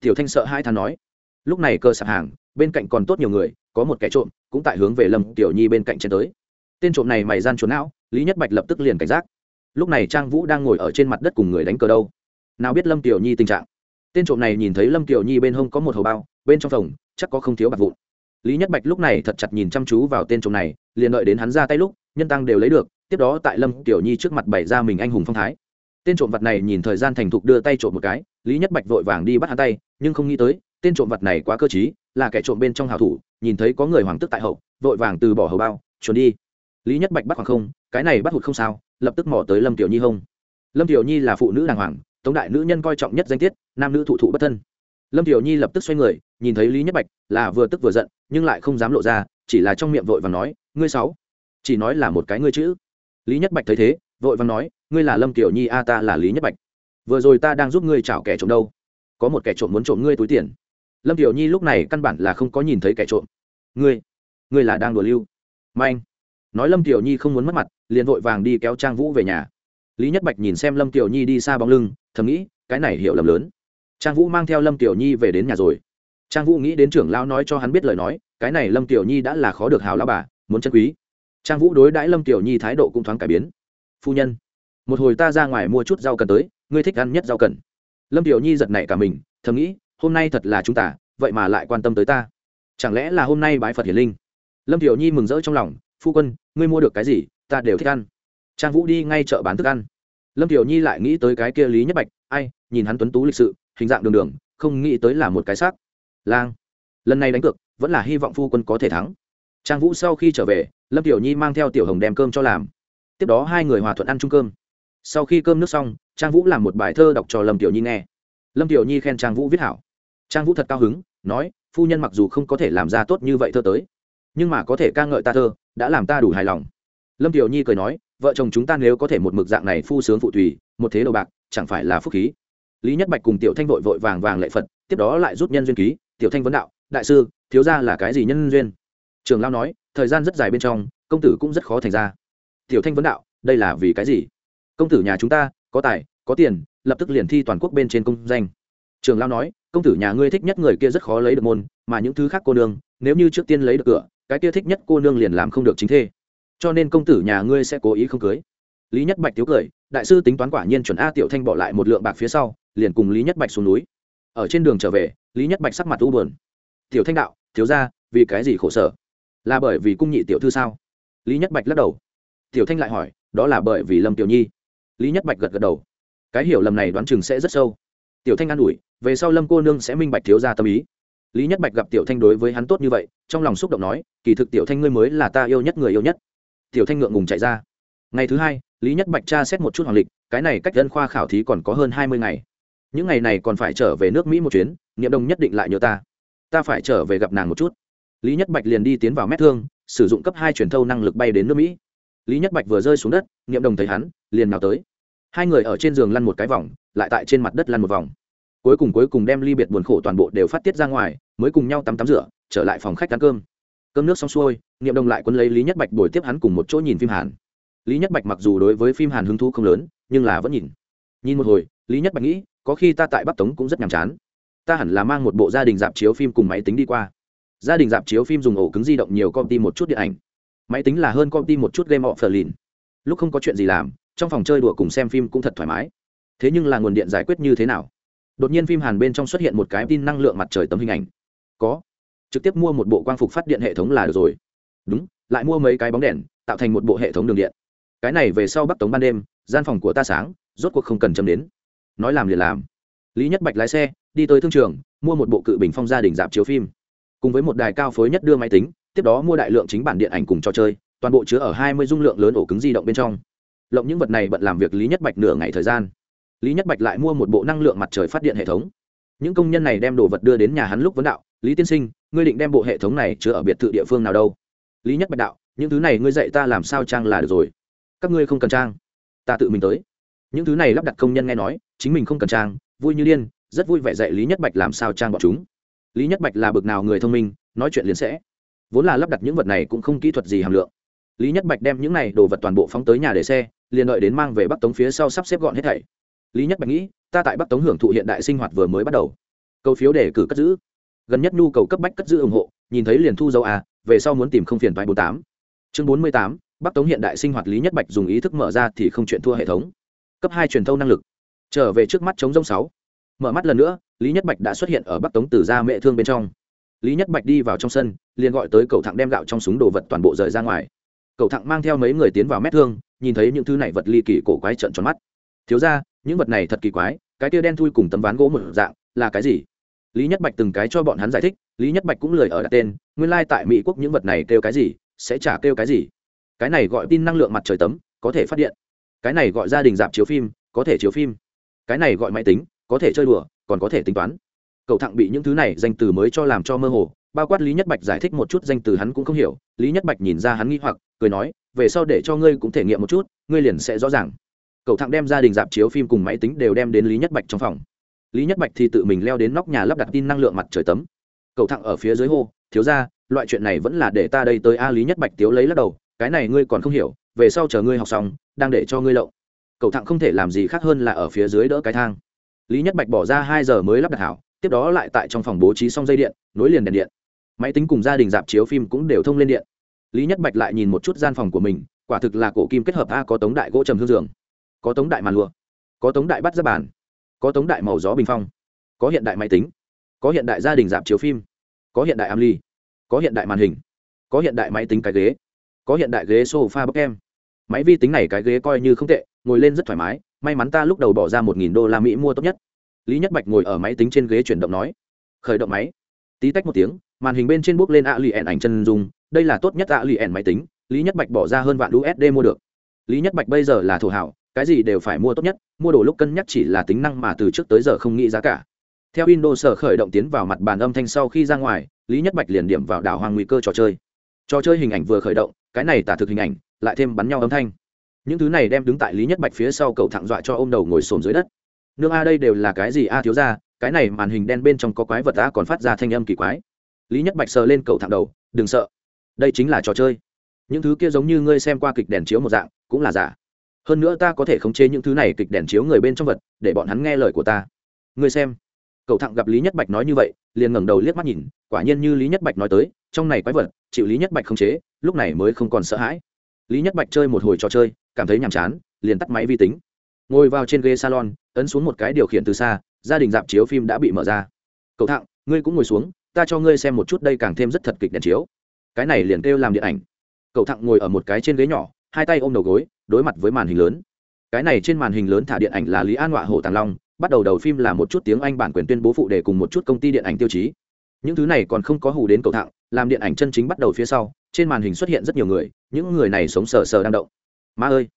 Tiểu thanh sợ hai thằng nói. Lúc này cơ sạp hàng, bên cạnh còn tốt nhiều người, có một kẻ trộm, cũng tại hướng về lâm tiểu nhi bên cạnh trên tới. Tên trộm này mày gian trốn não, lý nhất bạch lập tức liền cảnh giác. Lúc này trang vũ đang ngồi ở trên mặt đất cùng người đánh cờ đâu nào biết lâm tiểu nhi tình trạng. Tên trộm này nhìn thấy lâm tiểu nhi bên hông có một hầu bao, bên trong phòng, chắc có không thiếu bạc vụn. Lý nhất bạch lúc này thật chặt nhìn chăm chú vào tên trộm này, liền đợi đến hắn ra tay lúc, nhân tăng đều lấy được, tiếp đó tại lâm tiểu nhi trước mặt bày ra mình anh hùng phong thái. Tên trộm vật này nhìn thời gian thành thục đưa tay trộm một cái, lý nhất bạch vội vàng đi bắt hắn tay, nhưng không nghĩ tới, tên trộm vật này quá cơ t là kẻ trộm bên trong hào thủ, nhìn thấy có người hoàng tức tại hậu, vội vàng từ bỏ hầu bao, trốn đi. Lý nhất bạch bắt hoàng không, cái này bắt hụt không sao, lập tức mỏ tới lâm tiểu nhi hông. Lâm tiểu nhi là phụ nữ đàng hoàng tống đại nữ nhân coi trọng nhất danh tiết, nam nữ thụ thụ bất thân. Lâm tiểu nhi lập tức xoay người, nhìn thấy lý nhất bạch, là vừa tức vừa giận, nhưng lại không dám lộ ra, chỉ là trong miệng vội và nói, ngươi sáu, chỉ nói là một cái ngươi chữ. Lý nhất bạch thấy thế, vội và nói, ngươi là lâm tiểu nhi, a, ta là lý nhất bạch. Vừa rồi ta đang giúp ngươi chảo kẻ trộm đâu. Có một kẻ trộm muốn trộm ngươi túi tiền. Lâm tiểu nhi lúc này căn bản là không có nhìn thấy kẻ trộm. Ngươi ngươi là đang đùa lưu. Manh. Nói lâm tiểu nhi không muốn mất mặt, liền vội vàng đi kéo trang vũ về nhà lý nhất bạch nhìn xem lâm tiểu nhi đi xa bóng lưng, thầm nghĩ, cái này hiểu lầm lớn. Trang vũ mang theo lâm tiểu nhi về đến nhà rồi. Trang vũ nghĩ đến trưởng lão nói cho hắn biết lời nói, cái này lâm tiểu nhi đã là khó được hào lao bà, muốn chân quý. Trang vũ đối đãi lâm tiểu nhi thái độ cũng thoáng cải biến. Phu nhân, một hồi ta ra ngoài mua chút rau cần tới, ngươi thích ăn nhất rau cần. Lâm tiểu nhi giật nảy cả mình, thầm nghĩ, hôm nay thật là chúng ta, vậy mà lại quan tâm tới ta. Chẳng lẽ là hôm nay bái phật hiền linh? Lâm tiểu nhi mừng rỡ trong lòng, phu quân, ngươi mua được cái gì, ta đều thích ăn trang vũ đi ngay chợ bán thức ăn. Lâm tiểu nhi lại nghĩ tới cái kia lý nhất bạch, ai, nhìn hắn tuấn tú lịch sự, hình dạng đường đường, không nghĩ tới là một cái xác. Lang, lần này đánh cược, vẫn là hy vọng phu quân có thể thắng. Trang vũ sau khi trở về, lâm tiểu nhi mang theo tiểu hồng đem cơm cho làm. Tiếp đó hai người hòa thuận ăn chung cơm. Sau khi cơm nước xong, trang vũ làm một bài thơ đọc cho lâm tiểu nhi nghe. Lâm tiểu nhi khen trang vũ viết hảo. Trang vũ thật cao hứng, nói, phu nhân mặc dù không có thể làm ra tốt như vậy thơ tới, nhưng mà có thể ca ngợi ta thơ, đã làm ta đủ hài lòng. Lâm tiểu nhi cười nói vợ chồng chúng ta nếu có thể một mực dạng này phu sướng phụ tùy một thế đầu bạc, chẳng phải là phúc khí. Lý nhất bạch cùng tiểu thanh vội vội vàng vàng lệ phật, tiếp đó lại rút nhân duyên ký. Tiểu thanh vấn đạo, đại sư, thiếu ra là cái gì nhân duyên? Trường lao nói, thời gian rất dài bên trong, công tử cũng rất khó thành ra. Tiểu thanh vấn đạo, đây là vì cái gì? Công tử nhà chúng ta, có tài, có tiền, lập tức liền thi toàn quốc bên trên công danh. Trường lao nói, công tử nhà ngươi thích nhất người kia rất khó lấy được môn, mà những thứ khác cô nương, nếu như trước tiên lấy được cửa, cái kia thích nhất cô nương liền làm không được chính thê cho nên công tử nhà ngươi sẽ cố ý không cưới. Lý nhất bạch tiếu cười, đại sư tính toán quả nhiên chuẩn a tiểu thanh bỏ lại một lượng bạc phía sau, liền cùng lý nhất bạch xuống núi. Ở trên đường trở về, lý nhất bạch sắc mặt u buồn. Tiểu thanh đạo, thiếu ra vì cái gì khổ sở? Là bởi vì cung nhị tiểu thư sao? Lý nhất bạch lắc đầu. Tiểu thanh lại hỏi, đó là bởi vì lâm tiểu nhi? Lý nhất bạch gật gật đầu. Cái hiểu lầm này đoán chừng sẽ rất sâu. Tiểu thanh an ủi, về sau lâm cô nương sẽ minh bạch thiếu ra tâm ý. Lý nhất bạch gặp tiểu thanh đối với hắn tốt như vậy, trong lòng xúc động nói, kỳ thực tiểu thanh ngươi mới là ta yêu nhất người yêu nhất tiểu thanh ngượng ngùng chạy ra. Ngày thứ hai, lý nhất bạch tra xét một chút hoàng lịch, cái này cách dân khoa khảo thí còn có hơn hai mươi ngày. Những ngày này còn phải trở về nước mỹ một chuyến, niệm đông nhất định lại nhớ ta. Ta phải trở về gặp nàng một chút. Lý nhất bạch liền đi tiến vào mét thương, sử dụng cấp hai truyền thâu năng lực bay đến nước mỹ. Lý nhất bạch vừa rơi xuống đất, niệm đồng thấy hắn, liền nào tới. Hai người ở trên giường lăn một cái vòng, lại tại trên mặt đất lăn một vòng. Cuối cùng cuối cùng đem ly biệt buồn khổ toàn bộ đều phát tiết ra ngoài, mới cùng nhau tắm tắm rửa, trở lại phòng khách ăn cơm cơm nước xong xuôi, niệm đồng lại quân lấy lý nhất bạch đổi tiếp hắn cùng một chỗ nhìn phim hàn. Lý nhất bạch mặc dù đối với phim hàn hứng thú không lớn, nhưng là vẫn nhìn. Nhìn một hồi, lý nhất bạch nghĩ, có khi ta tại bắc tống cũng rất nhàm chán. Ta hẳn là mang một bộ gia đình dạp chiếu phim cùng máy tính đi qua. Gia đình dạp chiếu phim dùng ổ cứng di động nhiều công ty một chút điện ảnh. Máy tính là hơn công ty một chút game of lìn lúc không có chuyện gì làm, trong phòng chơi đùa cùng xem phim cũng thật thoải mái. Thế nhưng là nguồn điện giải quyết như thế nào? Đột nhiên phim hàn bên trong xuất hiện một cái tin năng lượng mặt trời tấm hình ảnh. Có trực tiếp mua một bộ quang phục phát điện hệ thống là được rồi. Đúng, lại mua mấy cái bóng đèn, tạo thành một bộ hệ thống đường điện. Cái này về sau bắc tống ban đêm, gian phòng của ta sáng, rốt cuộc không cần châm đến. Nói làm liền làm. Lý nhất bạch lái xe, đi tới thương trường, mua một bộ cự bình phong gia đình dạp chiếu phim. Cùng với một đài cao phối nhất đưa máy tính, tiếp đó mua đại lượng chính bản điện ảnh cùng trò chơi, toàn bộ chứa ở hai mươi dung lượng lớn ổ cứng di động bên trong. Lộng những vật này bận làm việc lý nhất bạch nửa ngày thời gian. Lý nhất bạch lại mua một bộ năng lượng mặt trời phát điện hệ thống. Những công nhân này đem đồ vật đưa đến nhà hắn lúc vấn đạo lý tiên sinh, ngươi định đem bộ hệ thống này chứa ở biệt thự địa phương nào đâu? Lý nhất bạch đạo, những thứ này ngươi dạy ta làm sao trang là được rồi? Các ngươi không cần trang. Ta tự mình tới. Những thứ này lắp đặt công nhân nghe nói, chính mình không cần trang, vui như điên, rất vui vẻ dạy lý nhất bạch làm sao trang bọn chúng. Lý nhất bạch là bực nào người thông minh, nói chuyện liền sẽ. Vốn là lắp đặt những vật này cũng không kỹ thuật gì hàm lượng. Lý nhất bạch đem những này đồ vật toàn bộ phóng tới nhà để xe, liền đợi đến mang về bắc tống phía sau sắp xếp gọn hết thảy. Lý nhất bạch nghĩ, ta tại bắc tống hưởng thụ hiện đại sinh hoạt vừa mới bắt đầu. Câu phiếu để cử cất giữ gần nhất nhu cầu cấp bách cất giữ ủng hộ, nhìn thấy liền thu dấu a về sau muốn tìm không phiền vài bốn tám. Chương bốn mươi tám, bắc tống hiện đại sinh hoạt lý nhất bạch dùng ý thức mở ra thì không chuyện thua hệ thống. Cấp hai truyền thâu năng lực. Trở về trước mắt chống rông sáu. Mở mắt lần nữa, lý nhất bạch đã xuất hiện ở bắc tống từ gia mẹ thương bên trong. Lý nhất bạch đi vào trong sân, liền gọi tới cầu thẳng đem gạo trong súng đồ vật toàn bộ rời ra ngoài. Cầu thẳng mang theo mấy người tiến vào mét thương, nhìn thấy những thứ này vật ly kỳ cổ quái trận tròn mắt. Thiếu ra những vật này thật kỳ quái, cái tia đen thui cùng tấm ván gỗ một dạng, là cái gì? Lý nhất bạch từng cái cho bọn hắn giải thích, lý nhất bạch cũng lười ở đặt tên, nguyên lai、like、tại mỹ quốc những vật này kêu cái gì, sẽ trả kêu cái gì. Cái này gọi tin năng lượng mặt trời tấm, có thể phát điện. Cái này gọi gia đình dạp chiếu phim, có thể chiếu phim. Cái này gọi máy tính, có thể chơi đùa, còn có thể tính toán. Cậu thặng bị những thứ này danh từ mới cho làm cho mơ hồ, bao quát lý nhất bạch giải thích một chút danh từ hắn cũng không hiểu, lý nhất bạch nhìn ra hắn nghi hoặc, cười nói, về sau để cho ngươi cũng thể nghiệm một chút, ngươi liền sẽ rõ ràng. Cậu thặng đem gia đình dạp chiếu phim cùng máy tính đều đem đến lý nhất bạch trong phòng lý nhất bạch thì tự mình leo đến nóc nhà lắp đặt tin năng lượng mặt trời tấm. Cậu thẳng ở phía dưới hô, thiếu ra loại chuyện này vẫn là để ta đây tới a lý nhất bạch tiếu lấy lắc đầu, cái này ngươi còn không hiểu, về sau chờ ngươi học xong, đang để cho ngươi lậu. Cậu thẳng không thể làm gì khác hơn là ở phía dưới đỡ cái thang. Lý nhất bạch bỏ ra hai giờ mới lắp đặt hảo, tiếp đó lại tại trong phòng bố trí xong dây điện, nối liền đèn điện. Máy tính cùng gia đình dạp chiếu phim cũng đều thông lên điện. Lý nhất bạch lại nhìn một chút gian phòng của mình, quả thực là cổ kim kết hợp a có tống đại gỗ trầm hương giường, có tống đại màn lụa, có tống đại bắt ra bàn có tống đại màu gió bình phong, có hiện đại máy tính, có hiện đại gia đình dạp chiếu phim, có hiện đại am ly có hiện đại màn hình, có hiện đại máy tính cái ghế, có hiện đại ghế sofa bốc em máy vi tính này cái ghế coi như không tệ, ngồi lên rất thoải mái, may mắn ta lúc đầu bỏ ra một nghìn đô la mỹ mua tốt nhất. Lý nhất bạch ngồi ở máy tính trên ghế chuyển động nói, khởi động máy. Tí tách một tiếng, màn hình bên trên bước lên ạ lì ẻn ảnh chân dung, đây là tốt nhất ạ lì ẻn máy tính, lý nhất bạch bỏ ra hơn vạn usd mua được. Lý nhất bạch bây giờ là thổ hảo cái gì đều phải mua tốt nhất, mua đồ lúc cân nhắc chỉ là tính năng mà từ trước tới giờ không nghĩ giá cả. Theo windows sở khởi động tiến vào mặt bàn âm thanh sau khi ra ngoài, lý nhất bạch liền điểm vào đảo hoàng nguy cơ trò chơi. Trò chơi hình ảnh vừa khởi động, cái này tả thực hình ảnh, lại thêm bắn nhau âm thanh. Những thứ này đem đứng tại lý nhất bạch phía sau cậu thẳng dọa cho ô m đầu ngồi xổm dưới đất. Nương a đây đều là cái gì a thiếu ra cái này màn hình đen bên trong có quái vật a còn phát ra thanh âm kỳ quái. Lý nhất bạch sờ lên cậu thẳng đầu, đừng sợ. Đây chính là trò chơi. Những thứ kia giống như ngươi xem qua kịch đèn chiếu một dạng, cũng là giả hơn nữa ta có thể khống chế những thứ này kịch đèn chiếu người bên trong vật, để bọn hắn nghe lời của ta. Ngươi xem. Cậu thẳng gặp lý nhất bạch nói như vậy, liền ngẩng đầu liếc mắt nhìn, quả nhiên như lý nhất bạch nói tới, trong này quái vật, chịu lý nhất bạch khống chế, lúc này mới không còn sợ hãi. Lý nhất bạch chơi một hồi trò chơi, cảm thấy nhàm chán, liền tắt máy vi tính. Ngồi vào trên ghế salon, ấn xuống một cái điều khiển từ xa, gia đình dạp chiếu phim đã bị mở ra. Cậu thẳng ngươi cũng ngồi xuống, ta cho ngươi xem một chút đây càng thêm rất thật kịch đèn chiếu. Cái này liền kêu làm điện ảnh. Cậu thẳng ngồi ở một cái trên ghế nhỏ, hai tay ôm đầu gối đối mặt với màn hình lớn. Cái này trên màn hình lớn thả điện ảnh là lý an họa hồ tàng long. Bắt đầu đầu phim là một chút tiếng anh bản quyền tuyên bố phụ đề cùng một chút công ty điện ảnh tiêu chí. Những thứ này còn không có hù đến cầu thạng làm điện ảnh chân chính bắt đầu phía sau, trên màn hình xuất hiện rất nhiều người, những người này sống sờ sờ đang động. Ma ơi!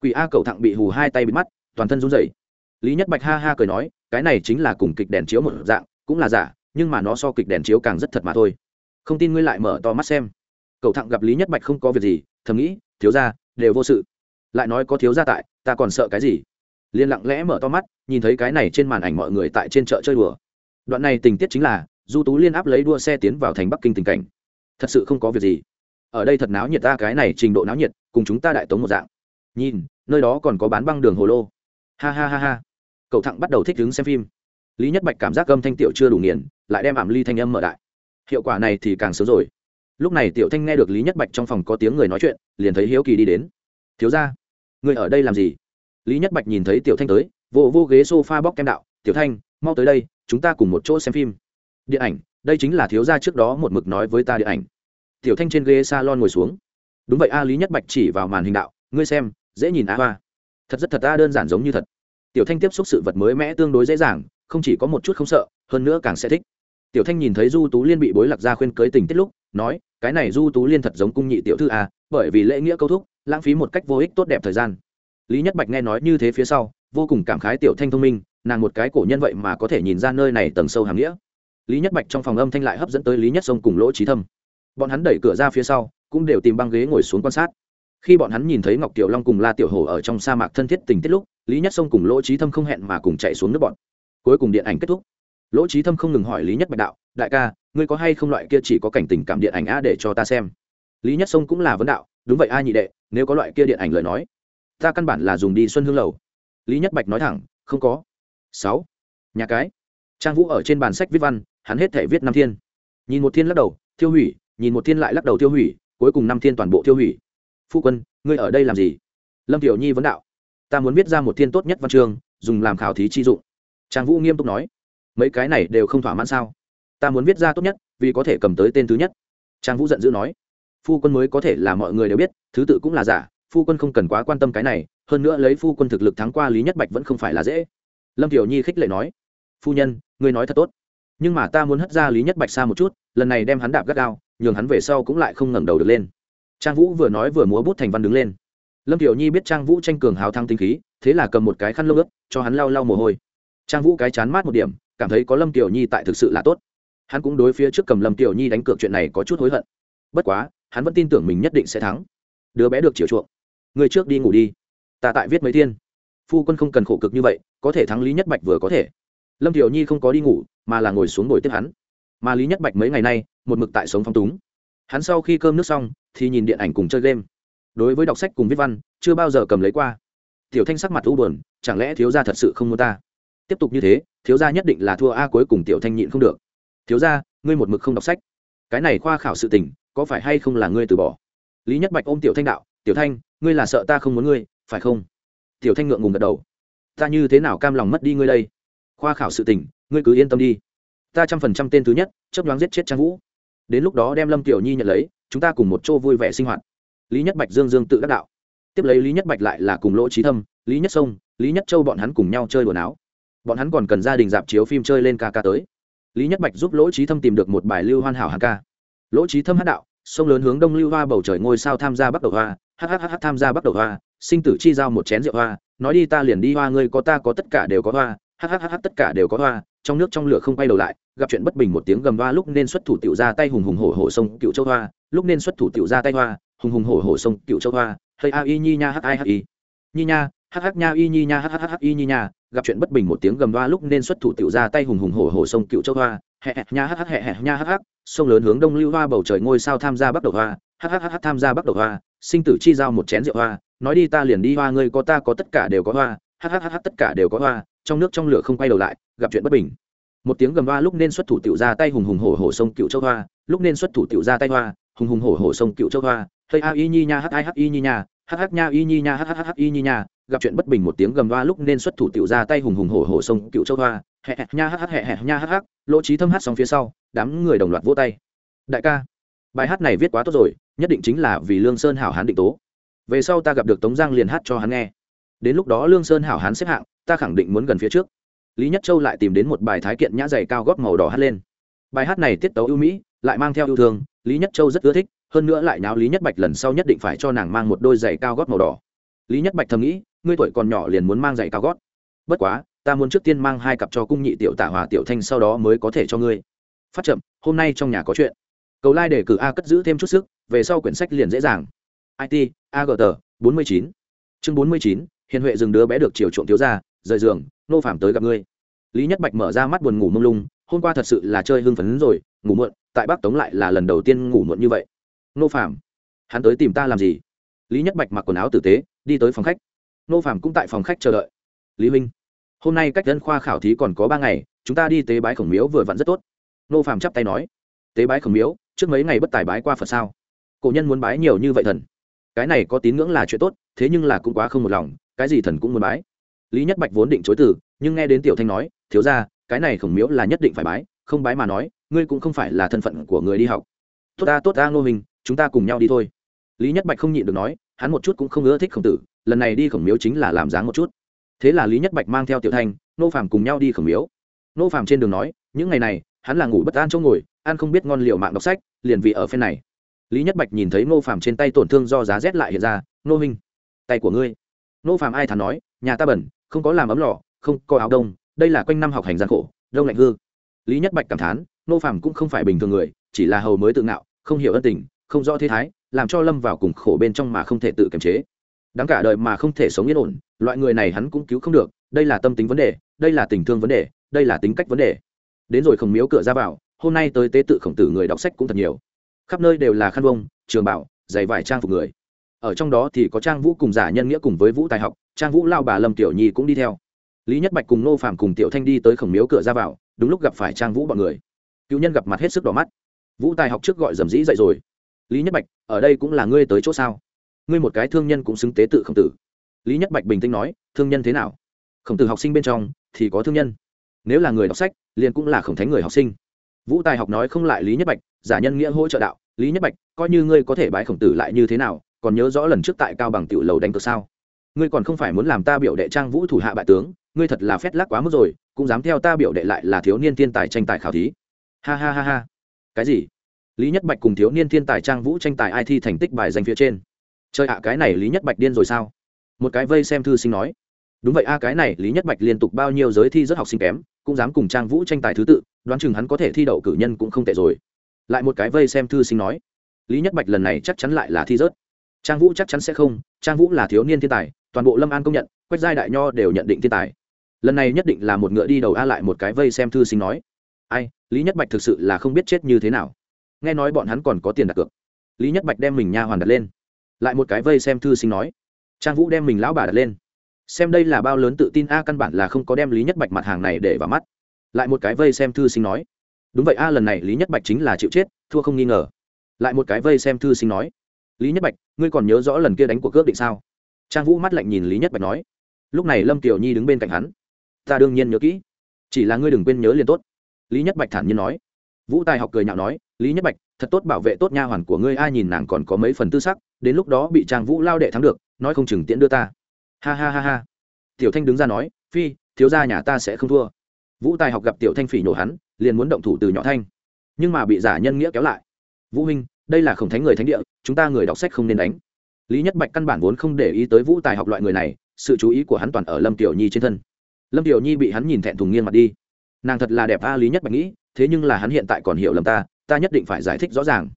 Quỷ a cầu thạng bị hù hai tay bị mắt, toàn thân run rẩy. Lý nhất bạch ha ha cười nói, cái này chính là cùng kịch đèn chiếu một dạng, cũng là giả, nhưng mà nó so kịch đèn chiếu càng rất thật mà thôi. Không tin ngươi lại mở to mắt xem. Cầu thạng gặp lý nhất bạch không có việc gì, thầm nghĩ, thiếu ra đều vô sự lại nói có thiếu gia tại, ta còn sợ cái gì? Liền lặng lẽ mở to mắt, nhìn thấy cái này trên màn ảnh mọi người tại trên chợ chơi đùa. Đoạn này tình tiết chính là, du tú liên áp lấy đua xe tiến vào thành bắc kinh tình cảnh. Thật sự không có việc gì. Ở đây thật náo nhiệt ta, cái này trình độ náo nhiệt, cùng chúng ta đại tống một dạng. Nhìn, nơi đó còn có bán băng đường hồ lô. Ha ha ha ha. Cậu thẳng bắt đầu thích đứng xem phim. Lý nhất bạch cảm giác âm thanh tiểu chưa đủ nghiền, lại đem ảm ly thanh âm mở đại. Hiệu quả này thì càng sớm rồi. Lúc này tiểu thanh nghe được lý nhất bạch trong phòng có tiếng người nói chuyện, liền thấy hiếu kỳ đi đến. Thiếu ra người ở đây làm gì? Lý nhất bạch nhìn thấy tiểu thanh tới vô vô ghế s o f a bóc kem đạo, tiểu thanh, mau tới đây, chúng ta cùng một chỗ xem phim. Điện ảnh, đây chính là thiếu gia trước đó một mực nói với ta điện ảnh. Tiểu thanh trên ghế s a lon ngồi xuống. Đúng vậy a, lý nhất bạch chỉ vào màn hình đạo, ngươi xem, dễ nhìn a hoa. Thật rất thật ta đơn giản giống như thật. Tiểu thanh tiếp xúc sự vật mới mẽ tương đối dễ dàng, không chỉ có một chút không sợ, hơn nữa càng sẽ thích. Tiểu thanh nhìn thấy du tú liên bị bối lạc ra khuyên cưới tình tiết lúc, nói, cái này du tú liên thật giống cung nhị tiểu thư a, bởi vì lễ nghĩa câu thúc lãng phí một cách vô ích tốt đẹp thời gian. Lý nhất bạch nghe nói như thế phía sau, vô cùng cảm khái tiểu thanh thông minh, nàng một cái cổ nhân vậy mà có thể nhìn ra nơi này tầng sâu hàm nghĩa. Lý nhất bạch trong phòng âm thanh lại hấp dẫn tới lý nhất sông cùng lỗ trí thâm. Bọn hắn đẩy cửa ra phía sau, cũng đều tìm băng ghế ngồi xuống quan sát. Khi bọn hắn nhìn thấy ngọc tiểu long cùng la tiểu hồ ở trong sa mạc thân thiết tình tiết lúc, lý nhất sông cùng lỗ trí thâm không hẹn mà cùng chạy xuống nước bọn. Cuối cùng điện ảnh kết thúc. Lỗ trí thâm không ngừng hỏi lý nhất bạch đạo, đại ca, ngươi có hay không loại kia chỉ có cảnh tình cảm điện ảnh a để cho ta xem? Lý nhất sông cũng là vấn đạo đúng vậy ai nhị đệ, nếu có loại kia điện ảnh lời nói, ta căn bản là dùng đi xuân hương lầu. Lý nhất bạch nói thẳng, không có. Sáu, nhà cái. Trang vũ ở trên bàn sách viết văn, hắn hết thể viết năm thiên. Nhìn một thiên lắc đầu tiêu hủy. Nhìn một thiên lại lắc đầu tiêu hủy. Cuối cùng năm thiên toàn bộ tiêu hủy. Phu quân, ngươi ở đây làm gì? Lâm tiểu nhi vấn đạo. Ta muốn viết ra một thiên tốt nhất văn chương, dùng làm khảo thí chi dụng. Trang vũ nghiêm túc nói. Mấy cái này đều không thỏa mãn sao? Ta muốn viết ra tốt nhất, vì có thể cầm tới tên thứ nhất. Trang vũ giận dữ nói phu quân mới có thể là mọi người đều biết, thứ tự cũng là giả, phu quân không cần quá quan tâm cái này, hơn nữa lấy phu quân thực lực thắng qua lý nhất bạch vẫn không phải là dễ. Lâm tiểu nhi khích lệ nói, phu nhân, ngươi nói thật tốt, nhưng mà ta muốn hất ra lý nhất bạch xa một chút, lần này đem hắn đạp gắt gao, nhường hắn về sau cũng lại không ngẩng đầu được lên. Trang vũ vừa nói vừa múa bút thành văn đứng lên. Lâm tiểu nhi biết trang vũ tranh cường hào thăng tinh khí, thế là cầm một cái khăn lông ướp cho hắn lau lau mồ hôi. Trang vũ cái chán mát một điểm, cảm thấy có lâm tiểu nhi tại thực sự là tốt. Hắn cũng đối phía trước cầm lâm tiểu nhi đánh cược chuyện này có chút hối hận. Bất quá hắn vẫn tin tưởng mình nhất định sẽ thắng. Đứa bé được chiều chuộng. Người trước đi ngủ đi. Ta tại viết mấy thiên. Phu quân không cần khổ cực như vậy, có thể thắng lý nhất bạch vừa có thể. Lâm tiểu nhi không có đi ngủ, mà là ngồi xuống ngồi tiếp hắn. Mà lý nhất bạch mấy ngày nay, một mực tại sống phong túng. Hắn sau khi cơm nước xong, thì nhìn điện ảnh cùng chơi game. Đối với đọc sách cùng viết văn, chưa bao giờ cầm lấy qua. Tiểu thanh sắc mặt u buồn, chẳng lẽ thiếu gia thật sự không muốn ta? Tiếp tục như thế, thiếu gia nhất định là thua a cuối cùng tiểu thanh nhịn không được. Thiếu gia, ngươi một mực không đọc sách cái này khoa khảo sự tình, có phải hay không là ngươi từ bỏ? Lý nhất bạch ôm tiểu thanh đạo, tiểu thanh, ngươi là sợ ta không muốn ngươi, phải không? Tiểu thanh ngượng ngùng gật đầu, ta như thế nào cam lòng mất đi ngươi đây? Khoa khảo sự tình, ngươi cứ yên tâm đi. Ta trăm phần trăm tên thứ nhất chấp đoán giết chết trang vũ. Đến lúc đó đem lâm tiểu nhi nhận lấy, chúng ta cùng một chỗ vui vẻ sinh hoạt. Lý nhất bạch dương dương tự đắc đạo. Tiếp lấy lý nhất bạch lại là cùng lỗ trí thâm, lý nhất sông, lý nhất châu bọn hắn cùng nhau chơi đùa áo bọn hắn còn cần gia đình dạp chiếu phim chơi lên ca ca tới lý nhất bạch giúp lỗ trí thâm tìm được một bài lưu hoan hảo hàng ca. Lỗ trí thâm hát đạo, sông lớn hướng đông lưu hoa bầu trời ngôi sao tham gia bắt đầu hoa hhh tham gia bắt đầu hoa, sinh tử chi giao một chén rượu hoa, nói đi ta liền đi hoa, ngươi có ta có tất cả đều có hoa hhh tất cả đều có hoa, trong nước trong lửa không quay đầu lại, gặp chuyện bất bình một tiếng gầm hoa, lúc nên xuất thủ tiểu ra tay hùng hùng hổ hổ sông cựu châu hoa, lúc nên xuất thủ tiểu ra tay hoa, hùng hùng hổ hổ sông cựu châu hoa hơi a y nhi nha h i h nhi nha h h nha, y nhi nha h h y nhi nha. Gặp chuyện bất bình một tiếng gầm hoa lúc nên xuất thủ tiểu ra tay hùng hùng hổ hổ sông cựu châu hoa. Hẹ hẹ, nha h h hẹ hẹ, nha h sông lớn hướng đông lưu hoa, bầu trời ngôi sao tham gia bắc đầu hoa. H h tham gia bắc đầu hoa. Sinh tử chi giao một chén rượu hoa. Nói đi ta liền đi hoa, ngươi có ta có tất cả đều có hoa. H h tất cả đều có hoa. Trong nước trong lửa không quay đầu lại, gặp chuyện bất bình. Một tiếng gầm hoa lúc nên xuất thủ tiểu ra tay hùng hùng hổ hổ sông cựu châu hoa. Lúc nên xuất thủ tiểu ra tay hoa, hùng hùng hổ hổ sông cựu châu hoa. Hơi a y nhi nha h i h y nhi nha hắc hắc nha, y nhi nha, hắc hắc hắc, y nhi nha. Gặp chuyện bất bình một tiếng gầm hoa lúc nên xuất thủ tiểu ra tay hùng hùng hổ hổ sông cựu châu hoa. Hẹ hẹ, nha, hắc hắc, hẹ hẹ, nha, hắc hắc. Lỗ trí thâm hát xong phía sau, đám người đồng loạt vỗ tay. Đại ca, bài hát này viết quá tốt rồi, nhất định chính là vì lương sơn hảo hán định tố. Về sau ta gặp được tống giang liền hát cho hắn nghe. Đến lúc đó lương sơn hảo hán xếp hạng, ta khẳng định muốn gần phía trước. Lý nhất châu lại tìm đến một bài thái kiện nhã dày cao góp màu đỏ hát lên. Bài hát này tiết tấu ưu mỹ, lại mang theo yêu thương, lý nhất châu rất ưa thích hơn nữa lại náo lý nhất bạch lần sau nhất định phải cho nàng mang một đôi giày cao gót màu đỏ. Lý nhất bạch thầm nghĩ, ngươi tuổi còn nhỏ liền muốn mang giày cao gót. Bất quá, ta muốn trước tiên mang hai cặp cho cung nhị tiểu tạ hòa tiểu thanh sau đó mới có thể cho ngươi. Phát chậm, hôm nay trong nhà có chuyện. Cầu lai、like、để cử a cất giữ thêm chút sức, về sau quyển sách liền dễ dàng. It agt bốn mươi chín. Chương bốn mươi chín, hiền huệ dừng đứa bé được chiều trộm thiếu ra rời giường, nô phạm tới gặp ngươi. Lý nhất bạch mở ra mắt buồn ngủ mông lung, hôm qua thật sự là chơi hưng phấn rồi, ngủ muộn, tại bắc tống lại là lần đầu tiên ngủ muộn như vậy nô phạm hắn tới tìm ta làm gì? Lý nhất bạch mặc quần áo tử tế, đi tới phòng khách. Nô phạm cũng tại phòng khách chờ đợi. Lý huynh, hôm nay cách dân khoa khảo thí còn có ba ngày, chúng ta đi tế bái khổng miếu vừa vặn rất tốt. Nô phạm chắp tay nói, tế bái khổng miếu, trước mấy ngày bất tài bái qua phật sao? Cổ nhân muốn bái nhiều như vậy thần. Cái này có tín ngưỡng là chuyện tốt, thế nhưng là cũng quá không một lòng, cái gì thần cũng muốn bái. Lý nhất bạch vốn định chối từ, nhưng nghe đến tiểu thanh nói, thiếu ra cái này khổng miếu là nhất định phải bái, không bái mà nói, ngươi cũng không phải là thân phận của người đi học. Tốt ta tốt ta ngô hình chúng ta cùng nhau đi thôi. Lý nhất bạch không nhịn được nói, hắn một chút cũng không ưa thích khổng tử, lần này đi khổng miếu chính là làm dáng một chút. Thế là lý nhất bạch mang theo tiểu thanh, nô phàm cùng nhau đi khổng miếu. Nô phàm trên đường nói, những ngày này, hắn là ngủ bất an chỗ ngồi an không biết ngon liệu mạng đọc sách, liền vì ở phen này. Lý nhất bạch nhìn thấy nô phàm trên tay tổn thương do giá rét lại hiện ra, nô hình tay của ngươi. Nô phàm ai thà nói, nhà ta bẩn, không có làm ấm lò, không có áo đông, đây là quanh năm học hành gian khổ, đông lạnh hư. Lý nhất bạch cảm thán, nô phàm cũng không phải bình thường người, chỉ là hầu mới tự ngạo, không hiểu ân tình không rõ thế thái, làm cho lâm vào cùng khổ bên trong mà không thể tự kiềm chế. Đáng cả đời mà không thể sống yên ổn, loại người này hắn cũng cứu không được, đây là tâm tính vấn đề, đây là tình thương vấn đề, đây là tính cách vấn đề. Đến rồi không miếu cửa ra vào, hôm nay tới tế tự khổng tử người đọc sách cũng thật nhiều. Khắp nơi đều là khăn bông trường bảo, giày vải trang phục người. Ở trong đó thì có trang vũ cùng giả nhân nghĩa cùng với vũ tài học, trang vũ lao bà lâm tiểu nhi cũng đi theo. Lý nhất bạch cùng nô phạm cùng tiểu thanh đi tới khổng miếu cửa ra vào, đúng lúc gặp phải trang vũ bọn người. Cựu nhân gặp mặt hết sức đỏ mắt. Vũ tài học trước gọi dầm dĩ dậy rồi lý nhất bạch, ở đây cũng là ngươi tới chỗ sao? Ngươi một cái thương nhân cũng xứng tế tự khổng tử. Lý nhất bạch bình tĩnh nói, thương nhân thế nào? Khổng tử học sinh bên trong thì có thương nhân. Nếu là người đọc sách, liền cũng là khổng thánh người học sinh. Vũ tài học nói không lại lý nhất bạch, giả nhân nghĩa hỗ trợ đạo. Lý nhất bạch, coi như ngươi có thể bái khổng tử lại như thế nào, còn nhớ rõ lần trước tại cao bằng tiểu lầu đánh cược sao? Ngươi còn không phải muốn làm ta biểu đệ trang vũ thủ hạ bại tướng, ngươi thật là phét lắc quá mức rồi, cũng dám theo ta biểu đệ lại là thiếu niên thiên tài tranh tài khảo thí. Ha ha ha ha. Cái gì? Lý nhất bạch cùng thiếu niên thiên tài trang vũ tranh tài ai thi thành tích bài danh phía trên. Chơi ạ, cái này lý nhất bạch điên rồi sao? Một cái vây xem thư sinh nói. Đúng vậy a, cái này lý nhất bạch liên tục bao nhiêu giới thi rất học sinh kém, cũng dám cùng trang vũ tranh tài thứ tự, đoán chừng hắn có thể thi đậu cử nhân cũng không tệ rồi. Lại một cái vây xem thư sinh nói. Lý nhất bạch lần này chắc chắn lại là thi rớt. Trang vũ chắc chắn sẽ không, trang vũ là thiếu niên thiên tài, toàn bộ lâm an công nhận, quách giai đại nho đều nhận định thiên tài. Lần này nhất định là một ngựa đi đầu a, lại một cái vây xem thư sinh nói. Ai, lý nhất bạch thực sự là không biết chết như thế nào nghe nói bọn hắn còn có tiền đặt cược. Lý nhất bạch đem mình nha hoàn đặt lên. Lại một cái vây xem thư sinh nói. Trang vũ đem mình lão bà đặt lên. Xem đây là bao lớn tự tin, a, căn bản là không có đem lý nhất bạch mặt hàng này để vào mắt. Lại một cái vây xem thư sinh nói. Đúng vậy, a, lần này lý nhất bạch chính là chịu chết, thua không nghi ngờ. Lại một cái vây xem thư sinh nói. Lý nhất bạch, ngươi còn nhớ rõ lần kia đánh cuộc cước định sao? Trang vũ mắt lạnh nhìn lý nhất bạch nói. Lúc này lâm tiểu nhi đứng bên cạnh hắn. Ta đương nhiên nhớ kỹ. Chỉ là ngươi đừng quên nhớ liền tốt. Lý nhất bạch thản nhiên nói. Vũ tài học cười nhạo nói lý nhất bạch, thật tốt bảo vệ tốt nha hoàn của ngươi, ai nhìn nàng còn có mấy phần tư sắc, đến lúc đó bị trang vũ lao đệ thắng được, nói không chừng tiễn đưa ta. Ha ha ha ha. Tiểu thanh đứng ra nói, phi, thiếu gia nhà ta sẽ không thua. Vũ tài học gặp tiểu thanh phỉ nhổ hắn, liền muốn động thủ từ nhỏ thanh. Nhưng mà bị giả nhân nghĩa kéo lại. Vũ huynh, đây là khổng thánh người thánh địa, chúng ta người đọc sách không nên đánh. Lý nhất bạch căn bản vốn không để ý tới vũ tài học loại người này, sự chú ý của hắn toàn ở lâm tiểu nhi trên thân. Lâm tiểu nhi bị hắn nhìn thẹn thùng nghiêng mặt đi. Nàng thật là đẹp a, lý nhất bạch nghĩ, thế nhưng là hắn hiện tại còn hiểu lầm ta ta nhất định phải giải thích rõ ràng.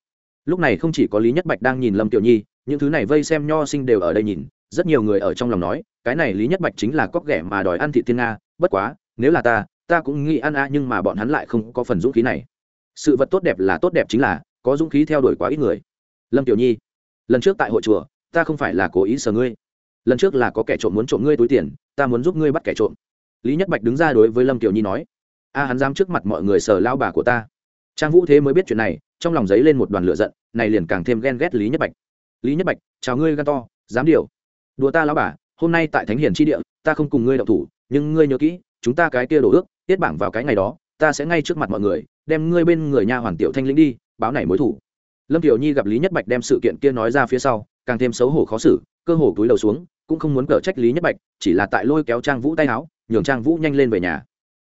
Lúc này không chỉ có lý nhất bạch đang nhìn lâm tiểu nhi, những thứ này vây xem nho sinh đều ở đây nhìn, rất nhiều người ở trong lòng nói, cái này lý nhất bạch chính là cóc ghẻ mà đòi ăn thị Thiên nga, bất quá, nếu là ta ta cũng nghĩ ăn a, nhưng mà bọn hắn lại không có phần dũng khí này. Sự vật tốt đẹp là tốt đẹp chính là, có dũng khí theo đuổi quá ít người. Lâm tiểu nhi, lần trước tại hội chùa, ta không phải là cố ý sờ ngươi. Lần trước là có kẻ trộm muốn trộm ngươi túi tiền, ta muốn giúp ngươi bắt kẻ trộm. Lý nhất bạch đứng ra đối với lâm tiểu nhi nói, a, hắn dám trước mặt mọi người sờ lao bà của ta trang vũ thế mới biết chuyện này, trong lòng giấy lên một đoàn lửa giận, này liền càng thêm ghen ghét lý nhất bạch. Lý nhất bạch, chào ngươi gan to, dám điều. Đùa ta lão bà, hôm nay tại thánh hiền tri địa, ta không cùng ngươi đậu thủ, nhưng ngươi nhớ kỹ, chúng ta cái kia đổ ước, tiết bảng vào cái ngày đó, ta sẽ ngay trước mặt mọi người, đem ngươi bên người nha hoàn tiểu thanh lĩnh đi, báo này mối thủ. Lâm tiểu nhi gặp lý nhất bạch đem sự kiện kia nói ra phía sau, càng thêm xấu hổ khó xử, cơ hồ túi đầu xuống, cũng không muốn cở trách lý nhất bạch, chỉ là tại lôi kéo trang vũ tay áo, nhường trang vũ nhanh lên về nhà.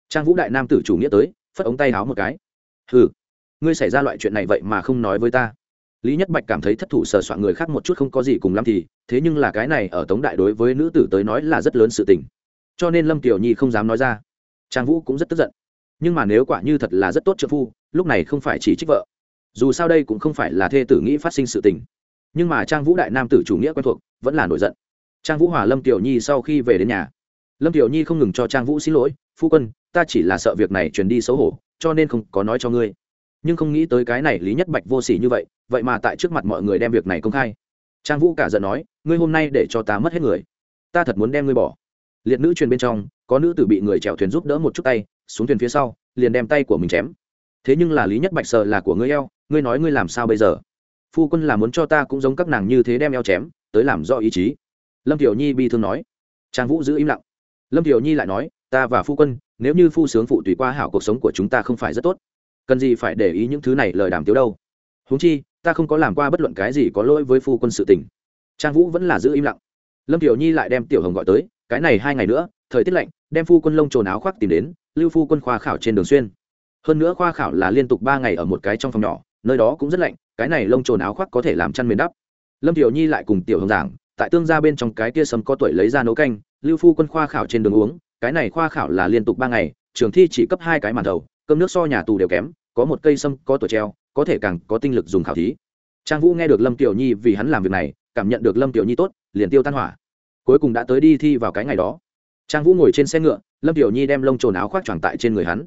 Trang vũ đại nam tử chủ nghĩa tới, phất ống tay áo một cái. Hừ ngươi xảy ra loại chuyện này vậy mà không nói với ta. Lý nhất bạch cảm thấy thất thủ sờ soạn người khác một chút không có gì cùng lắm thì, thế nhưng là cái này ở tống đại đối với nữ tử tới nói là rất lớn sự tình. Cho nên lâm tiểu nhi không dám nói ra. Trang vũ cũng rất tức giận. Nhưng mà nếu quả như thật là rất tốt trợ phu, lúc này không phải chỉ trích vợ. Dù sao đây cũng không phải là thê tử nghĩ phát sinh sự tình. Nhưng mà trang vũ đại nam tử chủ nghĩa quen thuộc, vẫn là nổi giận. Trang vũ hòa lâm tiểu nhi sau khi về đến nhà, lâm tiểu nhi không ngừng cho trang vũ xin lỗi, phu quân, ta chỉ là sợ việc này truyền đi xấu hổ, cho nên không có nói cho ngươi nhưng không nghĩ tới cái này lý nhất bạch vô s ỉ như vậy vậy mà tại trước mặt mọi người đem việc này công khai. Trang vũ cả giận nói, ngươi hôm nay để cho ta mất hết người. Ta thật muốn đem ngươi bỏ. Liệt nữ truyền bên trong, có nữ tử bị người chèo thuyền giúp đỡ một chút tay, xuống thuyền phía sau, liền đem tay của mình chém. Thế nhưng là lý nhất bạch sợ là của ngươi eo, ngươi nói ngươi làm sao bây giờ? Phu quân là muốn cho ta cũng giống các nàng như thế đem eo chém, tới làm do ý chí. Lâm tiểu nhi bi thương nói. Trang vũ giữ im lặng. Lâm tiểu nhi lại nói, ta và phu quân, nếu như phu sướng phụ tùy qua hảo cuộc sống của chúng ta không phải rất tốt cần gì phải để ý những thứ này lời đàm tiếu đâu? Huống chi, ta không có làm qua bất luận cái gì có lỗi với phu quân sự tình. Trang vũ vẫn là giữ im lặng. Lâm tiểu nhi lại đem tiểu hồng gọi tới, cái này hai ngày nữa, thời tiết lạnh, đem phu quân lông trồn áo khoác tìm đến, lưu phu quân khoa khảo trên đường xuyên. Hơn nữa khoa khảo là liên tục ba ngày ở một cái trong phòng nhỏ, nơi đó cũng rất lạnh, cái này lông trồn áo khoác có thể làm chăn miền đắp. Lâm tiểu nhi lại cùng tiểu hồng giảng, tại tương gia bên trong cái kia sấm có tuổi lấy ra nấu canh, lưu phu quân khoa khảo trên đường uống, cái này khoa khảo là liên tục ba ngày, trường thi chỉ cấp hai cái màn đầu cơm nước so nhà tù đều kém, có một cây sâm, có tuổi treo, có thể càng có tinh lực dùng khảo thí. Trang vũ nghe được lâm tiểu nhi vì hắn làm việc này, cảm nhận được lâm tiểu nhi tốt, liền tiêu tan hỏa. Cuối cùng đã tới đi thi vào cái ngày đó. Trang vũ ngồi trên xe ngựa, lâm tiểu nhi đem lông trồn áo khoác tròn tại trên người hắn.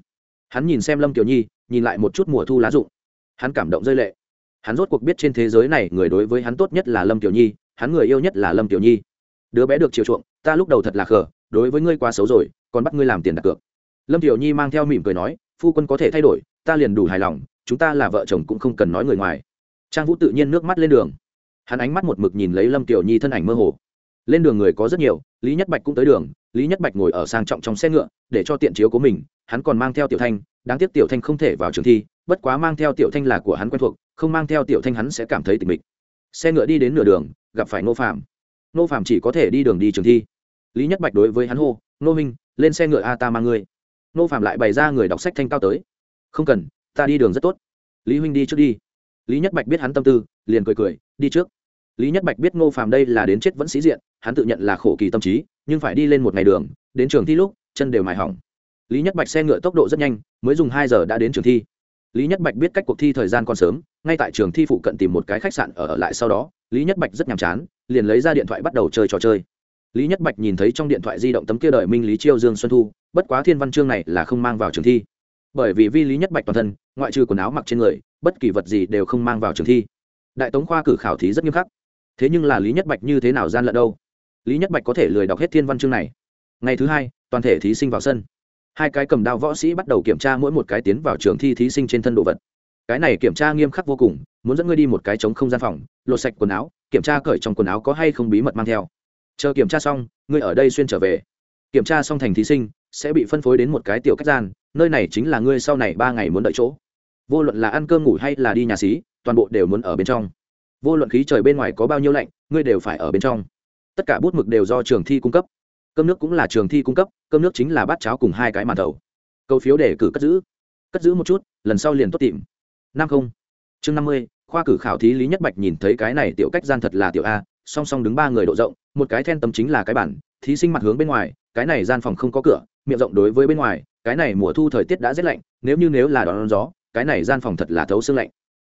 Hắn nhìn xem lâm tiểu nhi, nhìn lại một chút mùa thu lá rụng. Hắn cảm động rơi lệ. Hắn rốt cuộc biết trên thế giới này người đối với hắn tốt nhất là lâm tiểu nhi, hắn người yêu nhất là lâm tiểu nhi. Đứa bé được chiều chuộng, ta lúc đầu thật là khờ, đối với ngươi quá xấu rồi, còn bắt ngươi làm tiền đặt cược. Lâm tiểu nhi mang theo mỉm cười nói phu quân có thể thay đổi, ta liền đủ hài lòng, chúng ta là vợ chồng cũng không cần nói người ngoài. Trang vũ tự nhiên nước mắt lên đường. Hắn ánh mắt một mực nhìn lấy lâm tiểu nhi thân ảnh mơ hồ. Lên đường người có rất nhiều, lý nhất bạch cũng tới đường, lý nhất bạch ngồi ở sang trọng trong xe ngựa, để cho tiện chiếu của mình, hắn còn mang theo tiểu thanh, đáng tiếc tiểu thanh không thể vào trường thi, bất quá mang theo tiểu thanh là của hắn quen thuộc, không mang theo tiểu thanh hắn sẽ cảm thấy tịch mịch. Xe ngựa đi đến nửa đường, gặp phải Nô phạm Nô phạm chỉ có thể đi đường đi trường thi. Lý nhất bạch đối với hắn hô Nô minh lên xe ngựa a, ta mang ngươi ngô phạm lại bày ra người đọc sách thanh cao tới. Không cần, ta đi đường rất tốt. Lý huynh đi trước đi. Lý nhất bạch biết hắn tâm tư, liền cười cười, đi trước. Lý nhất bạch biết ngô Phạm đây là đến chết vẫn sĩ diện, hắn tự nhận là khổ kỳ tâm trí, nhưng phải đi lên một ngày đường, đến trường thi lúc, chân đều mài hỏng. Lý nhất bạch xe ngựa tốc độ rất nhanh, mới dùng hai giờ đã đến trường thi. Lý nhất bạch biết cách cuộc thi thời gian còn sớm, ngay tại trường thi phụ cận tìm một cái khách sạn ở lại sau đó, lý nhất bạch rất nhàm chán, liền lấy ra điện thoại bắt đầu chơi trò chơi lý nhất bạch nhìn thấy trong điện thoại di động tấm kia đợi minh lý chiêu dương xuân thu, bất quá thiên văn chương này là không mang vào trường thi. Bởi vì vi lý nhất bạch toàn thân, ngoại trừ quần áo mặc trên người, bất kỳ vật gì đều không mang vào trường thi. Đại tống khoa cử khảo thí rất nghiêm khắc. Thế nhưng là lý nhất bạch như thế nào gian lận đâu? Lý nhất bạch có thể lười đọc hết thiên văn chương này. Ngày thứ hai, toàn thể thí sinh vào sân. Hai cái cầm đao võ sĩ bắt đầu kiểm tra mỗi một cái tiến vào trường thi thí sinh trên thân đồ vật. Cái này kiểm tra nghiêm khắc vô cùng, muốn dẫn ngươi đi một cái trống không gian phòng, lột sạch quần áo, kiểm tra cởi trong quần áo có hay không bí mật mang theo chờ kiểm tra xong, ngươi ở đây xuyên trở về. Kiểm tra xong thành thí sinh, sẽ bị phân phối đến một cái tiểu cách gian nơi này chính là ngươi sau này ba ngày muốn đợi chỗ. Vô luận là ăn cơm ngủ hay là đi nhà xí, toàn bộ đều muốn ở bên trong. Vô luận khí trời bên ngoài có bao nhiêu lạnh, ngươi đều phải ở bên trong. Tất cả bút mực đều do trường thi cung cấp. Cơm nước cũng là trường thi cung cấp, cơm nước chính là bát cháo cùng hai cái màn thầu. Câu phiếu để cử cất giữ. Cất giữ một chút, lần sau liền tốt tìm. Năm không. Chương năm mươi, khoa cử khảo thí lý nhất bạch nhìn thấy cái này tiểu cách gian thật là tiểu a song song đứng ba người độ rộng, một cái then tấm chính là cái bản thí sinh mặt hướng bên ngoài, cái này gian phòng không có cửa, miệng rộng đối với bên ngoài, cái này mùa thu thời tiết đã rét lạnh, nếu như nếu là đón gió, cái này gian phòng thật là thấu xương lạnh.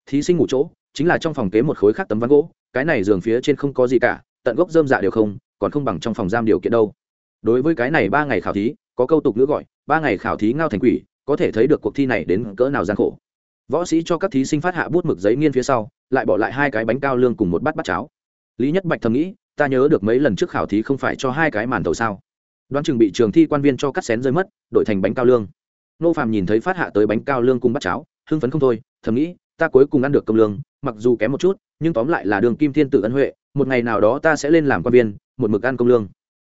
Thí sinh ngủ chỗ, chính là trong phòng kế một khối khác tấm ván gỗ, cái này giường phía trên không có gì cả, tận gốc dơm dạ đều không, còn không bằng trong phòng giam điều kiện đâu. Đối với cái này ba ngày khảo thí, có câu tục nữa gọi, ba ngày khảo thí ngao thành quỷ, có thể thấy được cuộc thi này đến cỡ nào gian khổ. Võ sĩ cho các thí sinh phát hạ bút mực giấy nghiên phía sau, lại bỏ lại hai cái bánh cao lương cùng một bát bát cháo lý nhất bạch thầm nghĩ, ta nhớ được mấy lần trước khảo thí không phải cho hai cái màn tàu sao. Đoán chừng bị trường thi quan viên cho cắt xén rơi mất đổi thành bánh cao lương. Nô phàm nhìn thấy phát hạ tới bánh cao lương cùng bát cháo, hưng phấn không thôi, thầm nghĩ, ta cuối cùng ăn được công lương, mặc dù kém một chút, nhưng tóm lại là đường kim thiên tự ân huệ, một ngày nào đó ta sẽ lên làm quan viên, một mực ăn công lương.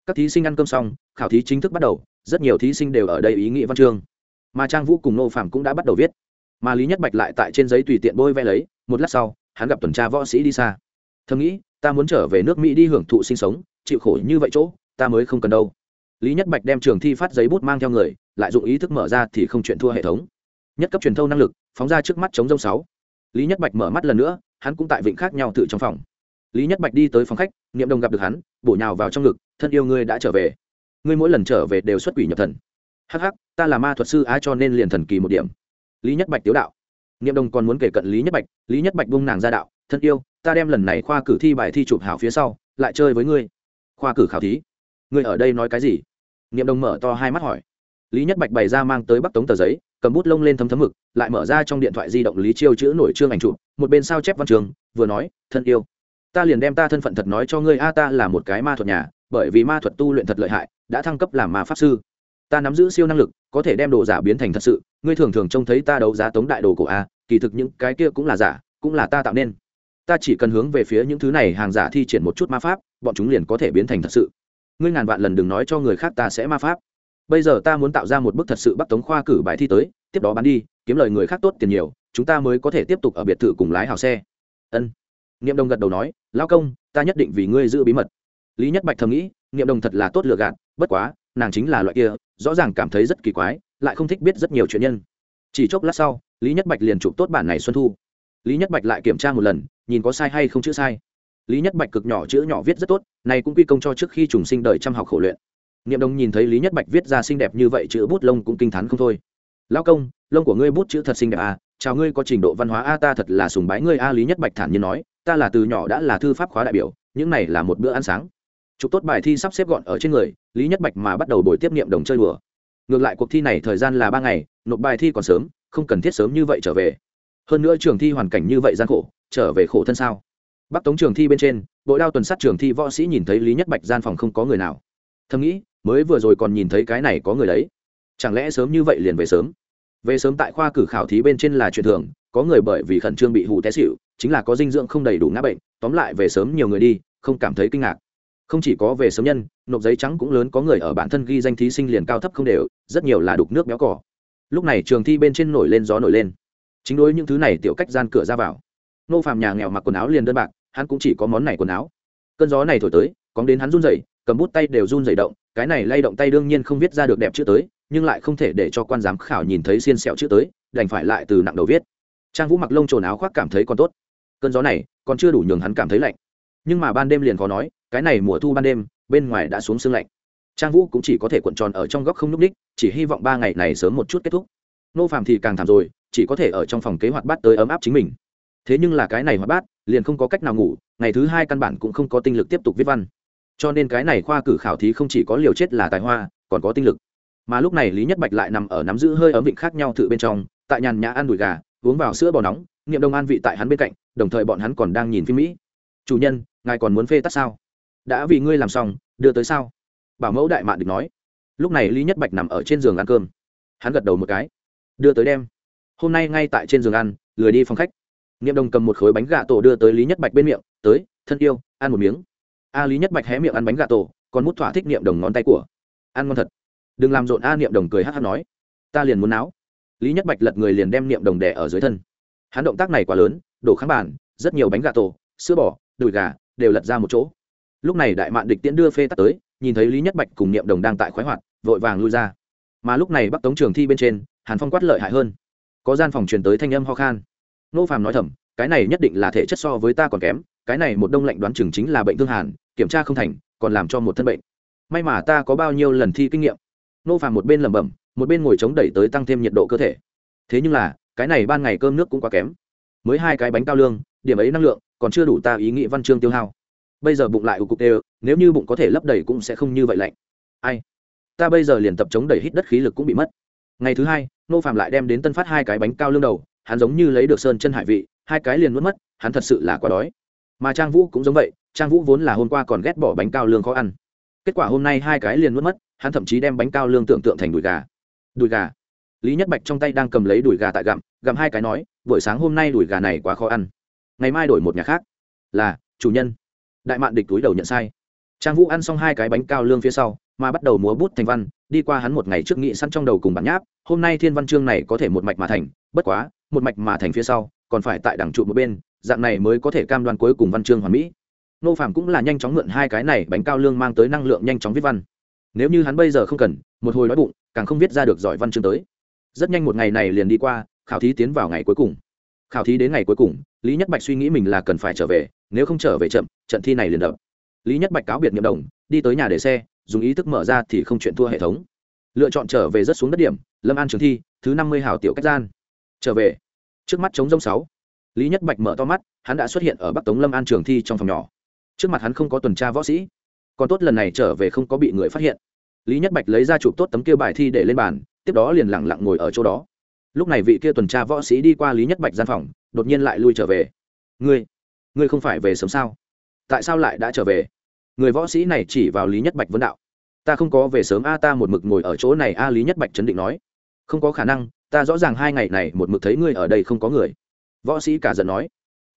Các thí sinh ăn cơm xong, khảo thí chính thức bắt đầu, rất nhiều thí sinh đều ở đây ý nghĩa văn chương. Mà trang vũ cùng nô phạm cũng đã bắt đầu viết. Mà lý nhất bạch lại tại trên giấy tùy tiện bôi vẽ lấy, một lát sau, hắn gặp tuần tra võ sĩ đi xa. Thầm nghĩ ta muốn trở về nước mỹ đi hưởng thụ sinh sống, chịu khổ như vậy chỗ, ta mới không cần đâu. Lý nhất bạch đem trường thi phát giấy bút mang theo người, lại dụng ý thức mở ra thì không chuyện thua hệ thống. Nhất cấp truyền thâu năng lực, phóng ra trước mắt chống rông sáu. Lý nhất bạch mở mắt lần nữa, hắn cũng tại vịnh khác nhau tự trong phòng. Lý nhất bạch đi tới phòng khách, niệm đồng gặp được hắn, bổ nhào vào trong ngực, thân yêu ngươi đã trở về. Ngươi mỗi lần trở về đều xuất quỷ nhập thần. Hắc hắc, ta là ma thuật sư á cho nên liền thần kỳ một điểm. Lý nhất bạch tiếu đạo. Niệm đồng còn muốn kể cận lý nhất bạch, lý nhất bạch bung nàng ra đạo thân yêu, ta đem lần này khoa cử thi bài thi chụp hảo phía sau, lại chơi với ngươi. Khoa cử khảo thí. Ngươi ở đây nói cái gì? Niệm đồng mở to hai mắt hỏi. Lý nhất bạch bày ra mang tới bắc tống tờ giấy, cầm bút lông lên thấm thấm mực, lại mở ra trong điện thoại di động lý chiêu chữ nổi trương ảnh chụp, một bên sao chép văn trường, vừa nói, thân yêu, ta liền đem ta thân phận thật nói cho ngươi, a, ta là một cái ma thuật nhà, bởi vì ma thuật tu luyện thật lợi hại, đã thăng cấp làm ma pháp sư. Ta nắm giữ siêu năng lực, có thể đem đồ giả biến thành thật sự, ngươi thường thường trông thấy ta đấu giá tống đại đồ cổ a, kỳ thực những cái kia cũng là giả, cũng là ta tạo nên ta chỉ cần hướng về phía những thứ này hàng giả thi triển một chút ma pháp, bọn chúng liền có thể biến thành thật sự. Ngươi ngàn vạn lần đừng nói cho người khác ta sẽ ma pháp. Bây giờ ta muốn tạo ra một bức thật sự bắt tống khoa cử bài thi tới, tiếp đó bán đi, kiếm lời người khác tốt tiền nhiều, chúng ta mới có thể tiếp tục ở biệt thự cùng lái hào xe. Ân. Niệm đồng gật đầu nói lao công, ta nhất định vì ngươi giữ bí mật. Lý nhất bạch thầm nghĩ, niệm đồng thật là tốt lựa gạt, bất quá, nàng chính là loại kia, rõ ràng cảm thấy rất kỳ quái, lại không thích biết rất nhiều chuyện nhân. Chỉ chốc lát sau, lý nhất bạch liền chụp tốt bản này xuân thu. Lý nhất bạch lại kiểm tra một lần nhìn có sai hay không chữ sai. Lý nhất bạch cực nhỏ chữ nhỏ viết rất tốt, này cũng quy công cho trước khi trùng sinh đời chăm học khổ luyện. Niệm đồng nhìn thấy lý nhất bạch viết ra xinh đẹp như vậy chữ bút lông cũng kinh t h á n không thôi. Lao công, lông của ngươi bút chữ thật xinh đẹp à? Chào ngươi có trình độ văn hóa a, ta thật là sùng bái ngươi a. Lý nhất bạch thản nhiên nói, ta là từ nhỏ đã là thư pháp khóa đại biểu, những này là một bữa ăn sáng. Chụp tốt bài thi sắp xếp gọn ở trên người, lý nhất bạch mà bắt đầu buổi tiếp niệm đồng chơi đùa. Ngược lại cuộc thi này thời gian là ba ngày, nộp bài thi còn sớm, không cần thiết sớm như vậy trở về hơn nữa trường thi hoàn cảnh như vậy gian khổ, trở về khổ thân sao? Bắc tống trường thi bên trên bộ đao tuần sát trường thi võ sĩ nhìn thấy lý nhất bạch gian phòng không có người nào. Thầm nghĩ, mới vừa rồi còn nhìn thấy cái này có người đấy. Chẳng lẽ sớm như vậy liền về sớm? Về sớm tại khoa cử khảo thí bên trên là chuyện thường, có người bởi vì khẩn trương bị hụ té xịu chính là có dinh dưỡng không đầy đủ ngã bệnh, tóm lại về sớm nhiều người đi, không cảm thấy kinh ngạc. Không chỉ có về sớm nhân, nộp giấy trắng cũng lớn, có người ở bản thân ghi danh thí sinh liền cao thấp không đều, rất nhiều là đục nước béo cỏ lúc này trường thi bên trên nổi lên gió nổi lên chính đối những thứ này tiểu cách gian cửa ra vào. Nô phàm nhà nghèo mặc quần áo liền đơn bạc, hắn cũng chỉ có món này quần áo. Cơn gió này thổi tới, cóng đến hắn run rẩy, cầm bút tay đều run rẩy động, cái này lay động tay đương nhiên không viết ra được đẹp chữ tới, nhưng lại không thể để cho quan giám khảo nhìn thấy xiên xẹo chữ tới, đành phải lại từ nặng đầu viết. Trang vũ mặc lông trồn áo khoác cảm thấy còn tốt. Cơn gió này, còn chưa đủ nhường hắn cảm thấy lạnh. Nhưng mà ban đêm liền khó nói, cái này mùa thu ban đêm, bên ngoài đã xuống sương lạnh. Trang vũ cũng chỉ có thể cuộn tròn ở trong góc không nhúc ních, chỉ hy vọng ba ngày này sớm một chút kết thúc. Nô phạm thì càng thảm rồi chỉ có thể ở trong phòng kế hoạch bát tới ấm áp chính mình. Thế nhưng là cái này hoạt bát, liền không có cách nào ngủ, ngày thứ hai căn bản cũng không có tinh lực tiếp tục viết văn. Cho nên cái này khoa cử khảo thí không chỉ có liều chết là tài hoa, còn có tinh lực. Mà lúc này lý nhất bạch lại nằm ở nắm giữ hơi ấm vịnh khác nhau thự bên trong, tại nhàn nhã ăn đùi gà, uống vào sữa bò nóng nghiệm đông an vị tại hắn bên cạnh, đồng thời bọn hắn còn đang nhìn phim mỹ. Chủ nhân, ngài còn muốn phê tắt sao? Đã vì ngươi làm xong, đưa tới sao? Bảo mẫu đại mạn được nói. Lúc này lý nhất bạch nằm ở trên giường ăn cơm. Hắn gật đầu một cái. Đưa tới đem hôm nay ngay tại trên giường ăn, lười đi phòng khách. Niệm đồng cầm một khối bánh gà tổ đưa tới lý nhất bạch bên miệng, tới, thân yêu, ăn một miếng. A lý nhất bạch hé miệng ăn bánh gà tổ, còn mút thỏa thích niệm đồng ngón tay của. Ăn ngon thật. Đừng làm rộn a. Niệm đồng cười hát hát nói. Ta liền muốn náo. Lý nhất bạch lật người liền đem niệm đồng đẻ ở dưới thân. Hắn động tác này quá lớn, đổ kháng bàn, rất nhiều bánh gà tổ, sữa bò, đùi gà đều lật ra một chỗ. Lúc này đại mạn địch tiễn đưa phê tắt tới, nhìn thấy lý nhất bạch cùng niệm đồng đang tại khoái hoạt, vội vàng lui ra. Mà lúc này bắc tống trường thi bên trên, hàn phong quát lợi hại hơn có gian phòng truyền tới thanh âm ho khan. Nô phàm nói thầm, cái này nhất định là thể chất so với ta còn kém, cái này một đông lạnh đoán chừng chính là bệnh thương hàn, kiểm tra không thành, còn làm cho một thân bệnh. May mà ta có bao nhiêu lần thi kinh nghiệm. Nô phàm một bên lẩm bẩm, một bên ngồi chống đẩy tới tăng thêm nhiệt độ cơ thể. Thế nhưng là, cái này ban ngày cơm nước cũng quá kém. Mới hai cái bánh cao lương, điểm ấy năng lượng, còn chưa đủ ta ý nghĩ văn chương tiêu hao. Bây giờ bụng lại ủ cục đều, nếu như bụng có thể lấp đầy cũng sẽ không như vậy lạnh. Ai? Ta bây giờ liền tập chống đẩy hít đất khí lực cũng bị mất ngày thứ hai, nô phạm lại đem đến tân phát hai cái bánh cao lương đầu, hắn giống như lấy được sơn chân hải vị, hai cái liền nuốt mất, hắn thật sự là quá đói. Mà trang vũ cũng giống vậy, trang vũ vốn là hôm qua còn ghét bỏ bánh cao lương khó ăn. Kết quả hôm nay hai cái liền nuốt mất, hắn thậm chí đem bánh cao lương tưởng tượng thành đùi gà. Đùi gà. Lý nhất bạch trong tay đang cầm lấy đùi gà tại gặm gặm hai cái nói, buổi sáng hôm nay đùi gà này quá khó ăn. Ngày mai đổi một nhà khác. Là, chủ nhân. Đại mạn địch túi đầu nhận sai. Trang vũ ăn xong hai cái bánh cao lương phía sau, mà bắt đầu múa bút thành văn đi qua hắn một ngày trước nghị săn trong đầu cùng bản nháp, hôm nay thiên văn chương này có thể một mạch mà thành, bất quá, một mạch mà thành phía sau, còn phải tại đẳng trụ một bên, dạng này mới có thể cam đoan cuối cùng văn chương hoàn mỹ. Nô phạm cũng là nhanh chóng mượn hai cái này bánh cao lương mang tới năng lượng nhanh chóng viết văn. Nếu như hắn bây giờ không cần, một hồi đói bụng, càng không viết ra được giỏi văn chương tới. Rất nhanh một ngày này liền đi qua, khảo thí tiến vào ngày cuối cùng. Khảo thí đến ngày cuối cùng, lý nhất bạch suy nghĩ mình là cần phải trở về, nếu không trở về chậm, trận thi này liền đập. Lý nhất bạch cáo biệt nhiệm đồng, đi tới nhà để xe dùng ý thức mở ra thì không chuyện thua hệ thống. Lựa chọn trở về rất xuống đất điểm, lâm an trường thi, thứ năm mươi hảo tiểu cách gian. Trở về. Trước mắt chống rông sáu. Lý nhất bạch mở to mắt, hắn đã xuất hiện ở bắc tống lâm an trường thi trong phòng nhỏ. Trước mặt hắn không có tuần tra võ sĩ. Còn tốt lần này trở về không có bị người phát hiện. Lý nhất bạch lấy ra chụp tốt tấm kia bài thi để lên bàn, tiếp đó liền lẳng lặng ngồi ở chỗ đó. Lúc này vị kia tuần tra võ sĩ đi qua lý nhất bạch gian phòng, đột nhiên lại lui trở về. Ngươi ngươi không phải về sớm sao? Tại sao lại đã trở về? Người võ sĩ này chỉ vào lý nhất bạch vấn đạo. Ta không có về sớm a, ta một mực ngồi ở chỗ này a, lý nhất bạch chấn định nói. Không có khả năng, ta rõ ràng hai ngày này một mực thấy ngươi ở đây không có người. Võ sĩ cả giận nói.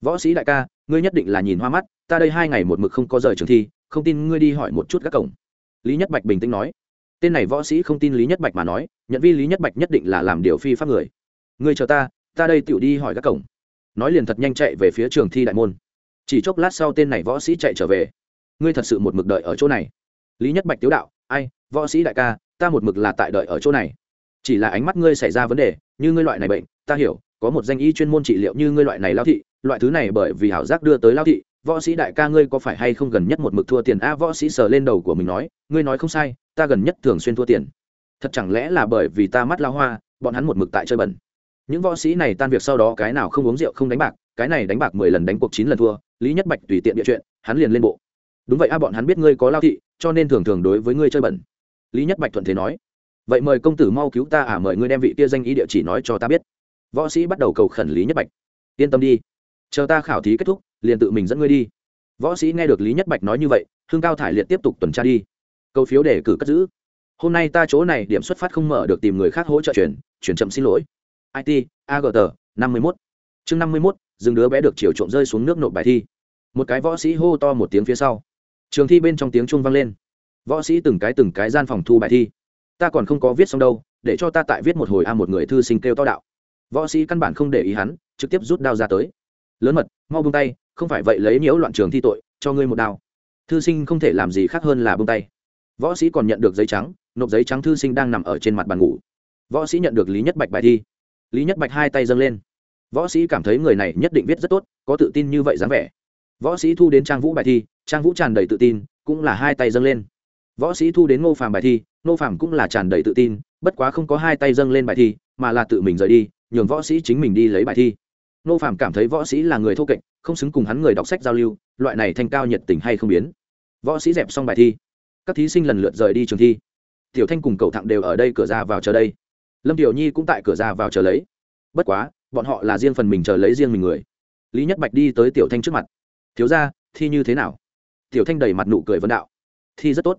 Võ sĩ đại ca, ngươi nhất định là nhìn hoa mắt, ta đây hai ngày một mực không có rời trường thi, không tin ngươi đi hỏi một chút các cổng. Lý nhất bạch bình tĩnh nói. Tên này võ sĩ không tin lý nhất bạch mà nói, nhận vi lý nhất bạch nhất định là làm điều phi pháp người. Ngươi chờ ta ta đây tựu đi hỏi các cổng. Nói liền thật nhanh chạy về phía trường thi đại môn. Chỉ chốc lát sau tên này võ sĩ chạy trở về ngươi thật sự một mực đợi ở chỗ này. Lý nhất bạch tiếu đạo, ai, võ sĩ đại ca, ta một mực là tại đợi ở chỗ này. Chỉ là ánh mắt ngươi xảy ra vấn đề, như ngươi loại này bệnh, ta hiểu, có một danh y chuyên môn trị liệu như ngươi loại này lao thị, loại thứ này bởi vì hảo giác đưa tới lao thị, võ sĩ đại ca ngươi có phải hay không gần nhất một mực thua tiền? A võ sĩ sờ lên đầu của mình nói, ngươi nói không sai, ta gần nhất thường xuyên thua tiền. Thật chẳng lẽ là bởi vì ta mắt lao hoa, bọn hắn một mực tại chơi bẩn. Những võ sĩ này tan việc sau đó cái nào không uống rượu không đánh bạc, cái này đánh bạc mười lần đánh cuộc chín lần thua, lý nhất bạch tùy tiện địa chuyện, hắn liền lên bộ đúng vậy a, bọn hắn biết ngươi có lao thị, cho nên thường thường đối với ngươi chơi bẩn. Lý nhất bạch thuận thế nói. Vậy mời công tử mau cứu ta à mời ngươi đem vị kia danh ý địa chỉ nói cho ta biết. Võ sĩ bắt đầu cầu khẩn lý nhất bạch. Yên tâm đi. Chờ ta khảo thí kết thúc, liền tự mình dẫn ngươi đi. Võ sĩ nghe được lý nhất bạch nói như vậy, hương cao thải liệt tiếp tục tuần tra đi. Câu phiếu để cử cất giữ. Hôm nay ta chỗ này điểm xuất phát không mở được tìm người khác hỗ trợ chuyển chuyển chậm xin lỗi. It agt năm mươi mốt. Chương năm mươi mốt, dừng đứa bé được chiều trộm rơi xuống nước nộp bài thi. Một cái võ sĩ hô to một tiếng phía sau trường thi bên trong tiếng chuông vang lên. Võ sĩ từng cái từng cái gian phòng thu bài thi. Ta còn không có viết xong đâu, để cho ta tại viết một hồi a một người thư sinh kêu to đạo. Võ sĩ căn bản không để ý hắn, trực tiếp rút đao ra tới. Lớn mật, mau bông tay, không phải vậy lấy nhiễu loạn trường thi tội, cho ngươi một đao. Thư sinh không thể làm gì khác hơn là bông tay. Võ sĩ còn nhận được giấy trắng, nộp giấy trắng thư sinh đang nằm ở trên mặt bàn ngủ. Võ sĩ nhận được lý nhất bạch bài thi. Lý nhất bạch hai tay dâng lên. Võ sĩ cảm thấy người này nhất định viết rất tốt, có tự tin như vậy dáng vẻ. Võ sĩ thu đến trang vũ bài thi trang vũ tràn đầy tự tin, cũng là hai tay dâng lên. Võ sĩ thu đến ngô phàm bài thi, ngô phàm cũng là tràn đầy tự tin, bất quá không có hai tay dâng lên bài thi, mà là tự mình rời đi, nhường võ sĩ chính mình đi lấy bài thi. Ngô phàm cảm thấy võ sĩ là người thô kệch, không xứng cùng hắn người đọc sách giao lưu, loại này thanh cao nhiệt tình hay không biến. Võ sĩ dẹp xong bài thi. Các thí sinh lần lượt rời đi trường thi. Tiểu thanh cùng cầu thẳng đều ở đây cửa ra vào chờ đây. Lâm tiểu nhi cũng tại cửa ra vào chờ lấy. Bất quá, bọn họ là riêng phần mình chờ lấy riêng mình người. Lý nhất bạch đi tới tiểu thanh trước mặt. Thiếu ra thi như thế nào? Tiểu thanh đầy mặt nụ cười vấn đạo. Thi rất tốt.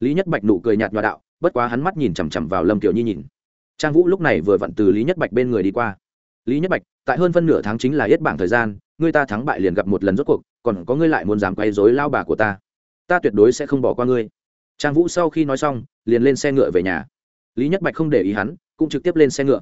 Lý nhất bạch nụ cười nhạt nhòa đạo, bất quá hắn mắt nhìn chằm chằm vào lâm tiểu nhi nhìn. Trang vũ lúc này vừa vặn từ lý nhất bạch bên người đi qua. Lý nhất bạch, tại hơn phân nửa tháng chính là yết bảng thời gian, ngươi ta thắng bại liền gặp một lần rốt cuộc, còn có ngươi lại muốn dám quay dối lao bà của ta. Ta tuyệt đối sẽ không bỏ qua ngươi. Trang vũ sau khi nói xong, liền lên xe ngựa về nhà. Lý nhất bạch không để ý hắn, cũng trực tiếp lên xe ngựa.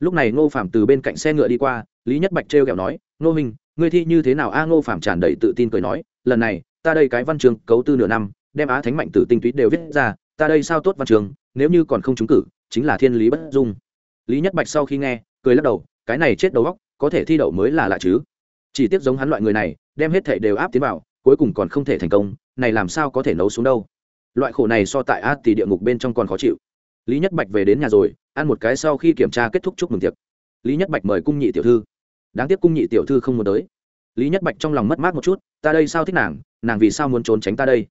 Lúc này ngô phạm từ bên cạnh xe ngựa đi qua, lý nhất bạch trêu kẹo nói, ngô minh ngươi thi như thế nào? A ngô phạm tràn đầy tự tin cười nói, lần này ta đây cái văn trường cấu tư nửa năm, đem á thánh mạnh tử tinh túy đều viết ra, ta đây sao tốt văn trường nếu như còn không trúng cử, chính là thiên lý bất dung. Lý nhất bạch sau khi nghe, cười lắc đầu, cái này chết đầu góc có thể thi đậu mới là lạ chứ. Chỉ tiếc giống hắn loại người này, đem hết thể đều áp tiến vào, cuối cùng còn không thể thành công, này làm sao có thể nấu xuống đâu. Loại khổ này so tại át thì địa ngục bên trong còn khó chịu. Lý nhất bạch về đến nhà rồi, ăn một cái sau khi kiểm tra kết thúc chúc mừng tiệc. Lý nhất bạch mời cung nhị tiểu thư. Đáng tiếc cung nhị tiểu thư không muốn tới lý nhất bạch trong lòng mất mát một chút, ta đây sao thích nàng? Nàng vì sao muốn trốn tránh ta đây?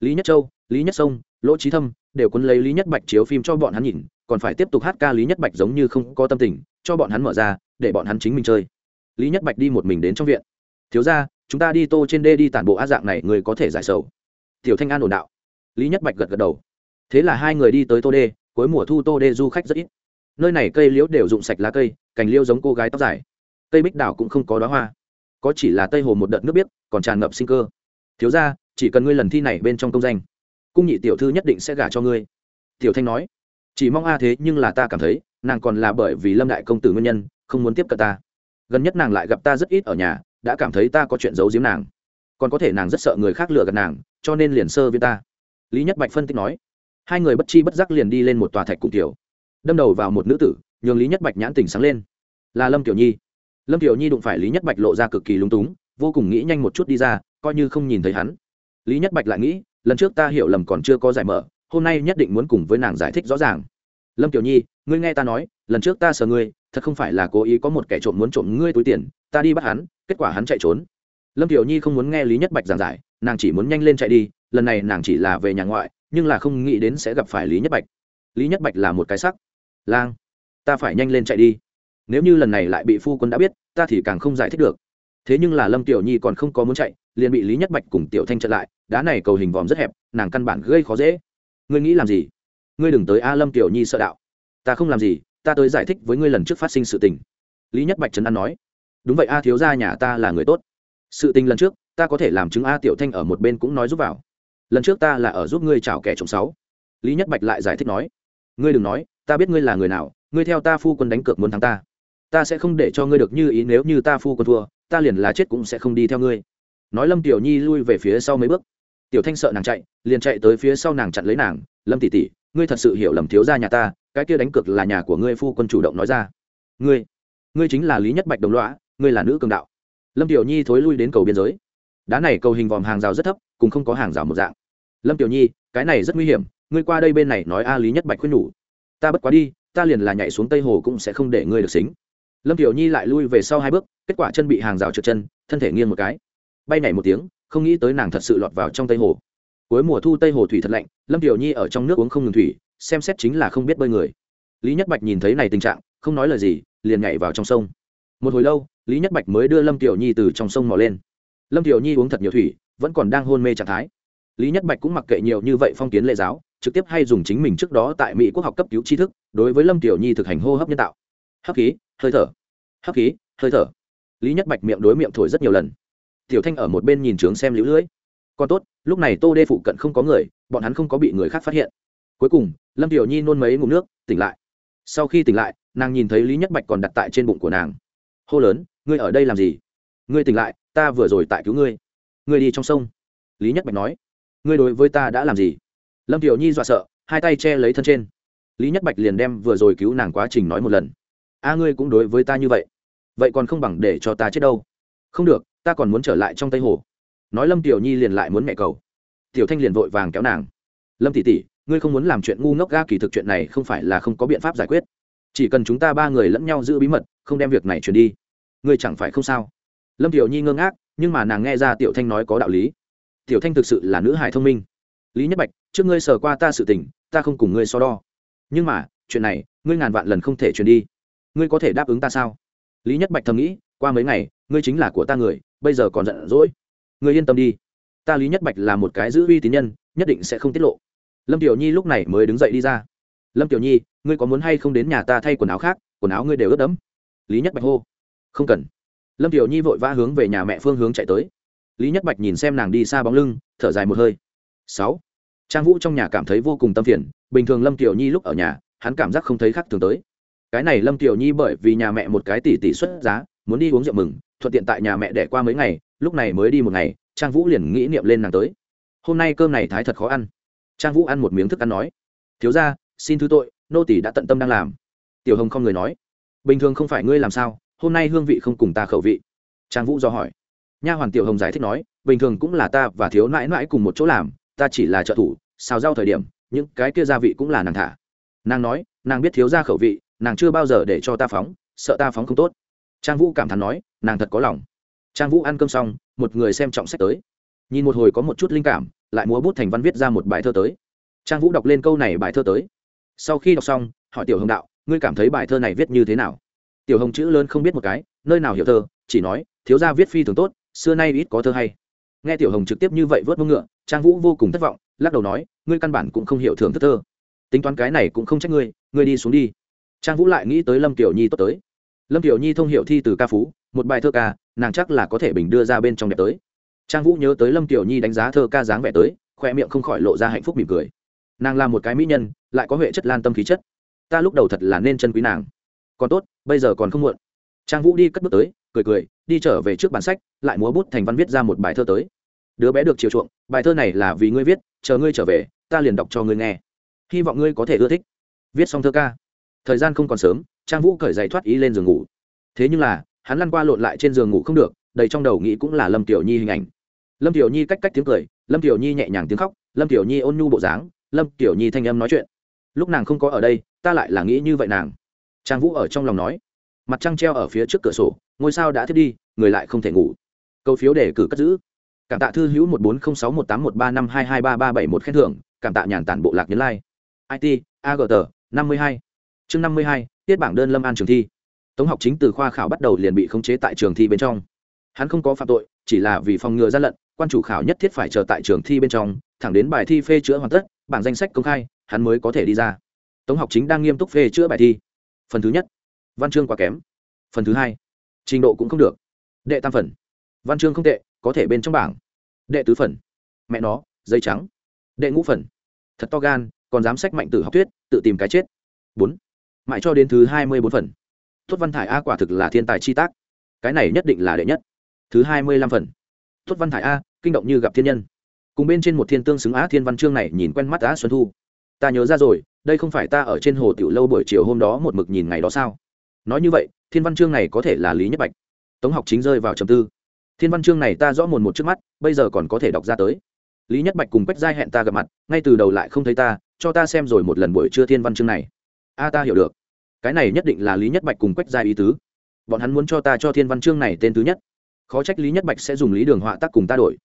Lý nhất châu, lý nhất sông, lỗ trí thâm đều cuốn lấy lý nhất bạch chiếu phim cho bọn hắn nhìn, còn phải tiếp tục hát ca lý nhất bạch giống như không có tâm tình, cho bọn hắn mở ra, để bọn hắn chính mình chơi. Lý nhất bạch đi một mình đến trong viện. Thiếu ra chúng ta đi tô trên đê đi tản bộ á dạng này, người có thể giải sầu. Tiểu thanh an ổn đạo. Lý nhất bạch gật gật đầu. Thế là hai người đi tới tô đê, cuối mùa thu tô đê du khách rất ít. Nơi này cây liễu đều rụng sạch lá cây, cành liễu giống cô gái tóc dài. Cây bích đảo cũng không có đoá hoa có chỉ là tây hồ một đợt nước biết, còn tràn ngập sinh cơ. Thiếu ra chỉ cần ngươi lần thi này bên trong công danh cung nhị tiểu thư nhất định sẽ gả cho ngươi. Tiểu thanh nói. Chỉ mong a thế nhưng là ta cảm thấy nàng còn là bởi vì lâm đại công tử nguyên nhân không muốn tiếp cận ta. Gần nhất nàng lại gặp ta rất ít ở nhà đã cảm thấy ta có chuyện giấu giếm nàng. Còn có thể nàng rất sợ người khác lừa gạt nàng cho nên liền sơ với ta. Lý nhất bạch phân tích nói. Hai người bất chi bất giác liền đi lên một tòa thạch cụ tiểu. Đâm đầu vào một nữ tử nhường lý nhất bạch nhãn tình sáng lên. Là lâm tiểu nhi lâm tiểu nhi đụng phải lý nhất bạch lộ ra cực kỳ lung túng, vô cùng nghĩ nhanh một chút đi ra, coi như không nhìn thấy hắn. Lý nhất bạch lại nghĩ, lần trước ta hiểu lầm còn chưa có giải mở, hôm nay nhất định muốn cùng với nàng giải thích rõ ràng. Lâm tiểu nhi, ngươi nghe ta nói, lần trước ta sờ ngươi, thật không phải là cố ý có một kẻ trộm muốn trộm ngươi túi tiền, ta đi bắt hắn, kết quả hắn chạy trốn. Lâm tiểu nhi không muốn nghe lý nhất bạch giảng giải, nàng chỉ muốn nhanh lên chạy đi, lần này nàng chỉ là về nhà ngoại, nhưng là không nghĩ đến sẽ gặp phải lý nhất bạch. Lý nhất bạch là một cái sắc. Lang, ta phải nhanh lên chạy đi nếu như lần này lại bị phu quân đã biết, ta thì càng không giải thích được. Thế nhưng là lâm tiểu nhi còn không có muốn chạy, liền bị lý nhất bạch cùng tiểu thanh chặn lại, đá này cầu hình vòm rất hẹp, nàng căn bản gây khó dễ. Ngươi nghĩ làm gì? Ngươi đừng tới a lâm tiểu nhi sợ đạo. Ta không làm gì, ta tới giải thích với ngươi lần trước phát sinh sự tình. Lý nhất bạch trấn an nói. Đúng vậy a thiếu gia nhà ta là người tốt. Sự tình lần trước, ta có thể làm chứng a tiểu thanh ở một bên cũng nói giúp vào. Lần trước ta là ở giúp ngươi chào kẻ trộm sáu. Lý nhất bạch lại giải thích nói. Ngươi đừng nói, ta biết ngươi là người nào, ngươi theo ta phu quân đánh cược muốn thắng ta ta sẽ không để cho ngươi được như ý nếu như ta phu quân thua, ta liền là chết cũng sẽ không đi theo ngươi. Nói lâm tiểu nhi lui về phía sau mấy bước. Tiểu thanh sợ nàng chạy, liền chạy tới phía sau nàng chặn lấy nàng, lâm tỷ tỷ, ngươi thật sự hiểu lầm thiếu gia nhà ta, cái kia đánh cược là nhà của ngươi phu quân chủ động nói ra. Ngươi ngươi chính là lý nhất bạch đồng lõa, ngươi là nữ cường đạo. Lâm tiểu nhi thối lui đến cầu biên giới. Đá này cầu hình vòm hàng rào rất thấp, cùng không có hàng rào một dạng. Lâm tiểu nhi, cái này rất nguy hiểm, ngươi qua đây bên này nói a lý nhất bạch khuyên nhủ. Ta bất quá đi, ta liền là nhảy xuống tây hồ cũng sẽ không để ngươi được xính lâm tiểu nhi lại lui về sau hai bước, kết quả chân bị hàng rào trượt chân, thân thể nghiêng một cái. Bay nhảy một tiếng, không nghĩ tới nàng thật sự lọt vào trong tây hồ. Cuối mùa thu tây hồ thủy thật lạnh, lâm tiểu nhi ở trong nước uống không ngừng thủy, xem xét chính là không biết bơi người. Lý nhất bạch nhìn thấy này tình trạng, không nói lời gì, liền nhảy vào trong sông. Một hồi lâu, lý nhất bạch mới đưa lâm tiểu nhi từ trong sông mò lên. Lâm tiểu nhi uống thật nhiều thủy, vẫn còn đang hôn mê trạng thái. Lý nhất bạch cũng mặc kệ nhiều như vậy phong kiến lệ giáo, trực tiếp hay dùng chính mình trước đó tại mỹ quốc học cấp cứu tri thức, đối với lâm tiểu nhi thực hành hô hấp nhân tạo. Hấp khí hơi thở. Hấp khí, hơi thở. Lý nhất bạch miệng đối miệng thổi rất nhiều lần. Tiểu thanh ở một bên nhìn trướng xem lũ lưỡi còn tốt, lúc này tô đê phụ cận không có người, bọn hắn không có bị người khác phát hiện. Cuối cùng, lâm tiểu nhi nôn mấy ngụm nước, tỉnh lại. Sau khi tỉnh lại, nàng nhìn thấy lý nhất bạch còn đặt tại trên bụng của nàng. Hô lớn, ngươi ở đây làm gì? Ngươi tỉnh lại, ta vừa rồi tại cứu ngươi. Ngươi đi trong sông. Lý nhất bạch nói. Ngươi đối với ta đã làm gì? Lâm tiểu nhi dọa sợ, hai tay che lấy thân trên. Lý nhất bạch liền đem vừa rồi cứu nàng quá trình nói một lần a ngươi cũng đối với ta như vậy. Vậy còn không bằng để cho ta chết đâu. Không được, ta còn muốn trở lại trong tây hồ. Nói lâm tiểu nhi liền lại muốn mẹ cầu. Tiểu thanh liền vội vàng kéo nàng. Lâm tỷ tỷ, ngươi không muốn làm chuyện ngu ngốc ga kỳ thực chuyện này không phải là không có biện pháp giải quyết. Chỉ cần chúng ta ba người lẫn nhau giữ bí mật, không đem việc này truyền đi. Ngươi chẳng phải không sao? Lâm tiểu nhi ngơ ngác, nhưng mà nàng nghe ra tiểu thanh nói có đạo lý. Tiểu thanh thực sự là nữ hài thông minh. Lý nhất bạch, trước ngươi sờ qua ta sự tình, ta không cùng ngươi so đo. Nhưng mà, chuyện này, ngươi ngàn vạn lần không thể truyền đi ngươi có thể đáp ứng ta sao? Lý nhất bạch thầm nghĩ, qua mấy ngày, ngươi chính là của ta người, bây giờ còn giận dỗi. Ngươi yên tâm đi. Ta lý nhất bạch là một cái giữ uy tín nhân, nhất định sẽ không tiết lộ. Lâm tiểu nhi lúc này mới đứng dậy đi ra. Lâm tiểu nhi, ngươi có muốn hay không đến nhà ta thay quần áo khác, quần áo ngươi đều ướt đẫm? Lý nhất bạch hô. Không cần. Lâm tiểu nhi vội vã hướng về nhà mẹ phương hướng chạy tới. Lý nhất bạch nhìn xem nàng đi xa bóng lưng, thở dài một hơi. Sáu. Trang vũ trong nhà cảm thấy vô cùng tâm phiền, bình thường lâm tiểu nhi lúc ở nhà, hắn cảm giác không thấy khác thường tới cái này lâm tiểu nhi bởi vì nhà mẹ một cái tỷ tỷ xuất giá, muốn đi uống rượu mừng, thuận tiện tại nhà mẹ đẻ qua mấy ngày, lúc này mới đi một ngày, trang vũ liền nghĩ niệm lên nàng tới. Hôm nay cơm này thái thật khó ăn. Trang vũ ăn một miếng thức ăn nói, thiếu ra xin thứ tội, nô tỷ đã tận tâm đang làm. Tiểu hồng không người nói, bình thường không phải ngươi làm sao, hôm nay hương vị không cùng ta khẩu vị. Trang vũ do hỏi. Nha hoàn tiểu hồng giải thích nói, bình thường cũng là ta và thiếu nãi nãi cùng một chỗ làm, ta chỉ là trợ thủ, xào rau thời điểm, những cái kia gia vị cũng là nàng thả. Nàng nói, nàng biết thiếu ra khẩu vị nàng chưa bao giờ để cho ta phóng, sợ ta phóng không tốt. Trang vũ cảm thán nói, nàng thật có lòng. Trang vũ ăn cơm xong, một người xem trọng sách tới. Nhìn một hồi có một chút linh cảm, lại múa bút thành văn viết ra một bài thơ tới. Trang vũ đọc lên câu này bài thơ tới. Sau khi đọc xong, hỏi tiểu hồng đạo, ngươi cảm thấy bài thơ này viết như thế nào? Tiểu hồng chữ lớn không biết một cái, nơi nào hiểu thơ? Chỉ nói, thiếu gia viết phi thường tốt, xưa nay ít có thơ hay. Nghe tiểu hồng trực tiếp như vậy vớt mông ngựa, trang vũ vô cùng thất vọng, lắc đầu nói, ngươi căn bản cũng không hiểu thưởng thức thơ. Tính toán cái này cũng không trách ngươi ngươi đi xuống đi trang vũ lại nghĩ tới lâm tiểu nhi tốt tới. Lâm tiểu nhi thông hiểu thi từ ca phú, một bài thơ ca, nàng chắc là có thể bình đưa ra bên trong đẹp tới. Trang vũ nhớ tới lâm tiểu nhi đánh giá thơ ca dáng vẻ tới khoe miệng không khỏi lộ ra hạnh phúc mỉm cười. Nàng là một cái mỹ nhân, lại có huệ chất lan tâm khí chất. Ta lúc đầu thật là nên chân quý nàng. Còn tốt, bây giờ còn không muộn. Trang vũ đi cất bước tới, cười cười, đi trở về trước bản sách, lại múa bút thành văn viết ra một bài thơ tới. Đứa bé được chiều chuộng, bài thơ này là vì ngươi viết, chờ ngươi trở về, ta liền đọc cho ngươi nghe. Hy vọng ngươi có thể ưa thích. Viết xong thơ ca thời gian không còn sớm, trang vũ cởi giày thoát ý lên giường ngủ. Thế nhưng là, hắn lăn qua lộn lại trên giường ngủ không được, đầy trong đầu nghĩ cũng là lâm tiểu nhi hình ảnh. Lâm tiểu nhi cách cách tiếng cười, lâm tiểu nhi nhẹ nhàng tiếng khóc, lâm tiểu nhi ôn nhu bộ dáng, lâm tiểu nhi thanh âm nói chuyện. Lúc nàng không có ở đây, ta lại là nghĩ như vậy nàng. Trang vũ ở trong lòng nói. Mặt trăng treo ở phía trước cửa sổ, ngôi sao đã thiết đi, người lại không thể ngủ. Câu phiếu để cử cất giữ. Cảm tạ thư hữu một bốn không sáu một tám một ba năm hai hai ba ba bảy một khen thưởng, cảm tạ nhàn tản bộ lạc nhấn lai. It agt năm mươi hai chương năm mươi hai, tiết bảng đơn lâm an trường thi. Tống học chính từ khoa khảo bắt đầu liền bị khống chế tại trường thi bên trong. Hắn không có phạm tội, chỉ là vì phòng ngừa gian lận, quan chủ khảo nhất thiết phải chờ tại trường thi bên trong, thẳng đến bài thi phê chữa hoàn tất, bảng danh sách công khai, hắn mới có thể đi ra. Tống học chính đang nghiêm túc phê chữa bài thi. Phần thứ nhất, văn chương quá kém. Phần thứ hai, trình độ cũng không được. Đệ tam phần, văn chương không tệ, có thể bên trong bảng. Đệ tứ phần, mẹ nó, dây trắng. Đệ ngũ phần, thật to gan, còn dám sách mạnh tử học thuyết, tự tìm cái chết. Bốn mãi cho đến thứ hai mươi bốn phần. Tốt văn thải a quả thực là thiên tài chi tác. Cái này nhất định là đệ nhất. Thứ hai mươi lăm phần. Tốt văn thải a, kinh động như gặp thiên nhân. Cùng bên trên một thiên tương xứng á thiên văn chương này nhìn quen mắt á xuân thu. Ta nhớ ra rồi, đây không phải ta ở trên hồ tiểu lâu buổi chiều hôm đó một mực nhìn ngày đó sao? Nói như vậy, thiên văn chương này có thể là lý nhất bạch. Tống học chính rơi vào trầm tư. Thiên văn chương này ta rõ mồn một trước mắt, bây giờ còn có thể đọc ra tới. Lý nhất bạch cùng quách giai hẹn ta gặp mặt, ngay từ đầu lại không thấy ta, cho ta xem rồi một lần buổi trưa thiên văn chương này a ta hiểu được. Cái này nhất định là lý nhất bạch cùng quách giai ý tứ. Bọn hắn muốn cho ta cho thiên văn chương này tên thứ nhất. Khó trách lý nhất bạch sẽ dùng lý đường họa tác cùng ta đổi.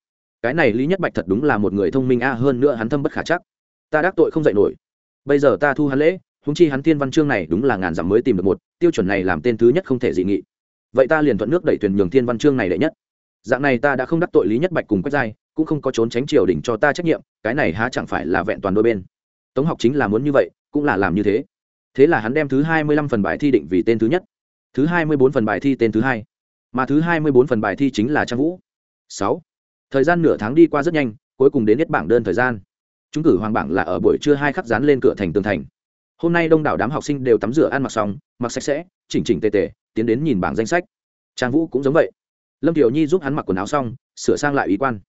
Cái này lý nhất bạch thật đúng là một người thông minh a, hơn nữa hắn thâm bất khả chắc. Ta đắc tội không dạy nổi. Bây giờ ta thu hắn lễ húng chi hắn thiên văn chương này đúng là ngàn dặm mới tìm được một, tiêu chuẩn này làm tên thứ nhất không thể dị nghị. Vậy ta liền thuận nước đẩy thuyền nhường thiên văn chương này đệ nhất. Dạng này ta đã không đắc tội lý nhất bạch cùng quách giai cũng không có trốn tránh triều đình cho ta trách nhiệm, cái này há chẳng phải là vẹn toàn đôi bên. Tống học chính là muốn như vậy, cũng là làm như thế thế là hắn đem thứ hai mươi lăm phần bài thi định vì tên thứ nhất. Thứ hai mươi bốn phần bài thi tên thứ hai. Mà thứ hai mươi bốn phần bài thi chính là trang vũ. Sáu. Thời gian nửa tháng đi qua rất nhanh, cuối cùng đến hết bảng đơn thời gian. Chúng cử hoàng bảng là ở buổi trưa hai khắc dán lên cửa thành tường thành. Hôm nay đông đảo đám học sinh đều tắm rửa ăn mặc xong, mặc sạch sẽ, chỉnh chỉnh tề tề, tiến đến nhìn bảng danh sách. Trang vũ cũng giống vậy. Lâm tiểu nhi giúp hắn mặc quần áo xong, sửa sang lại ý quan.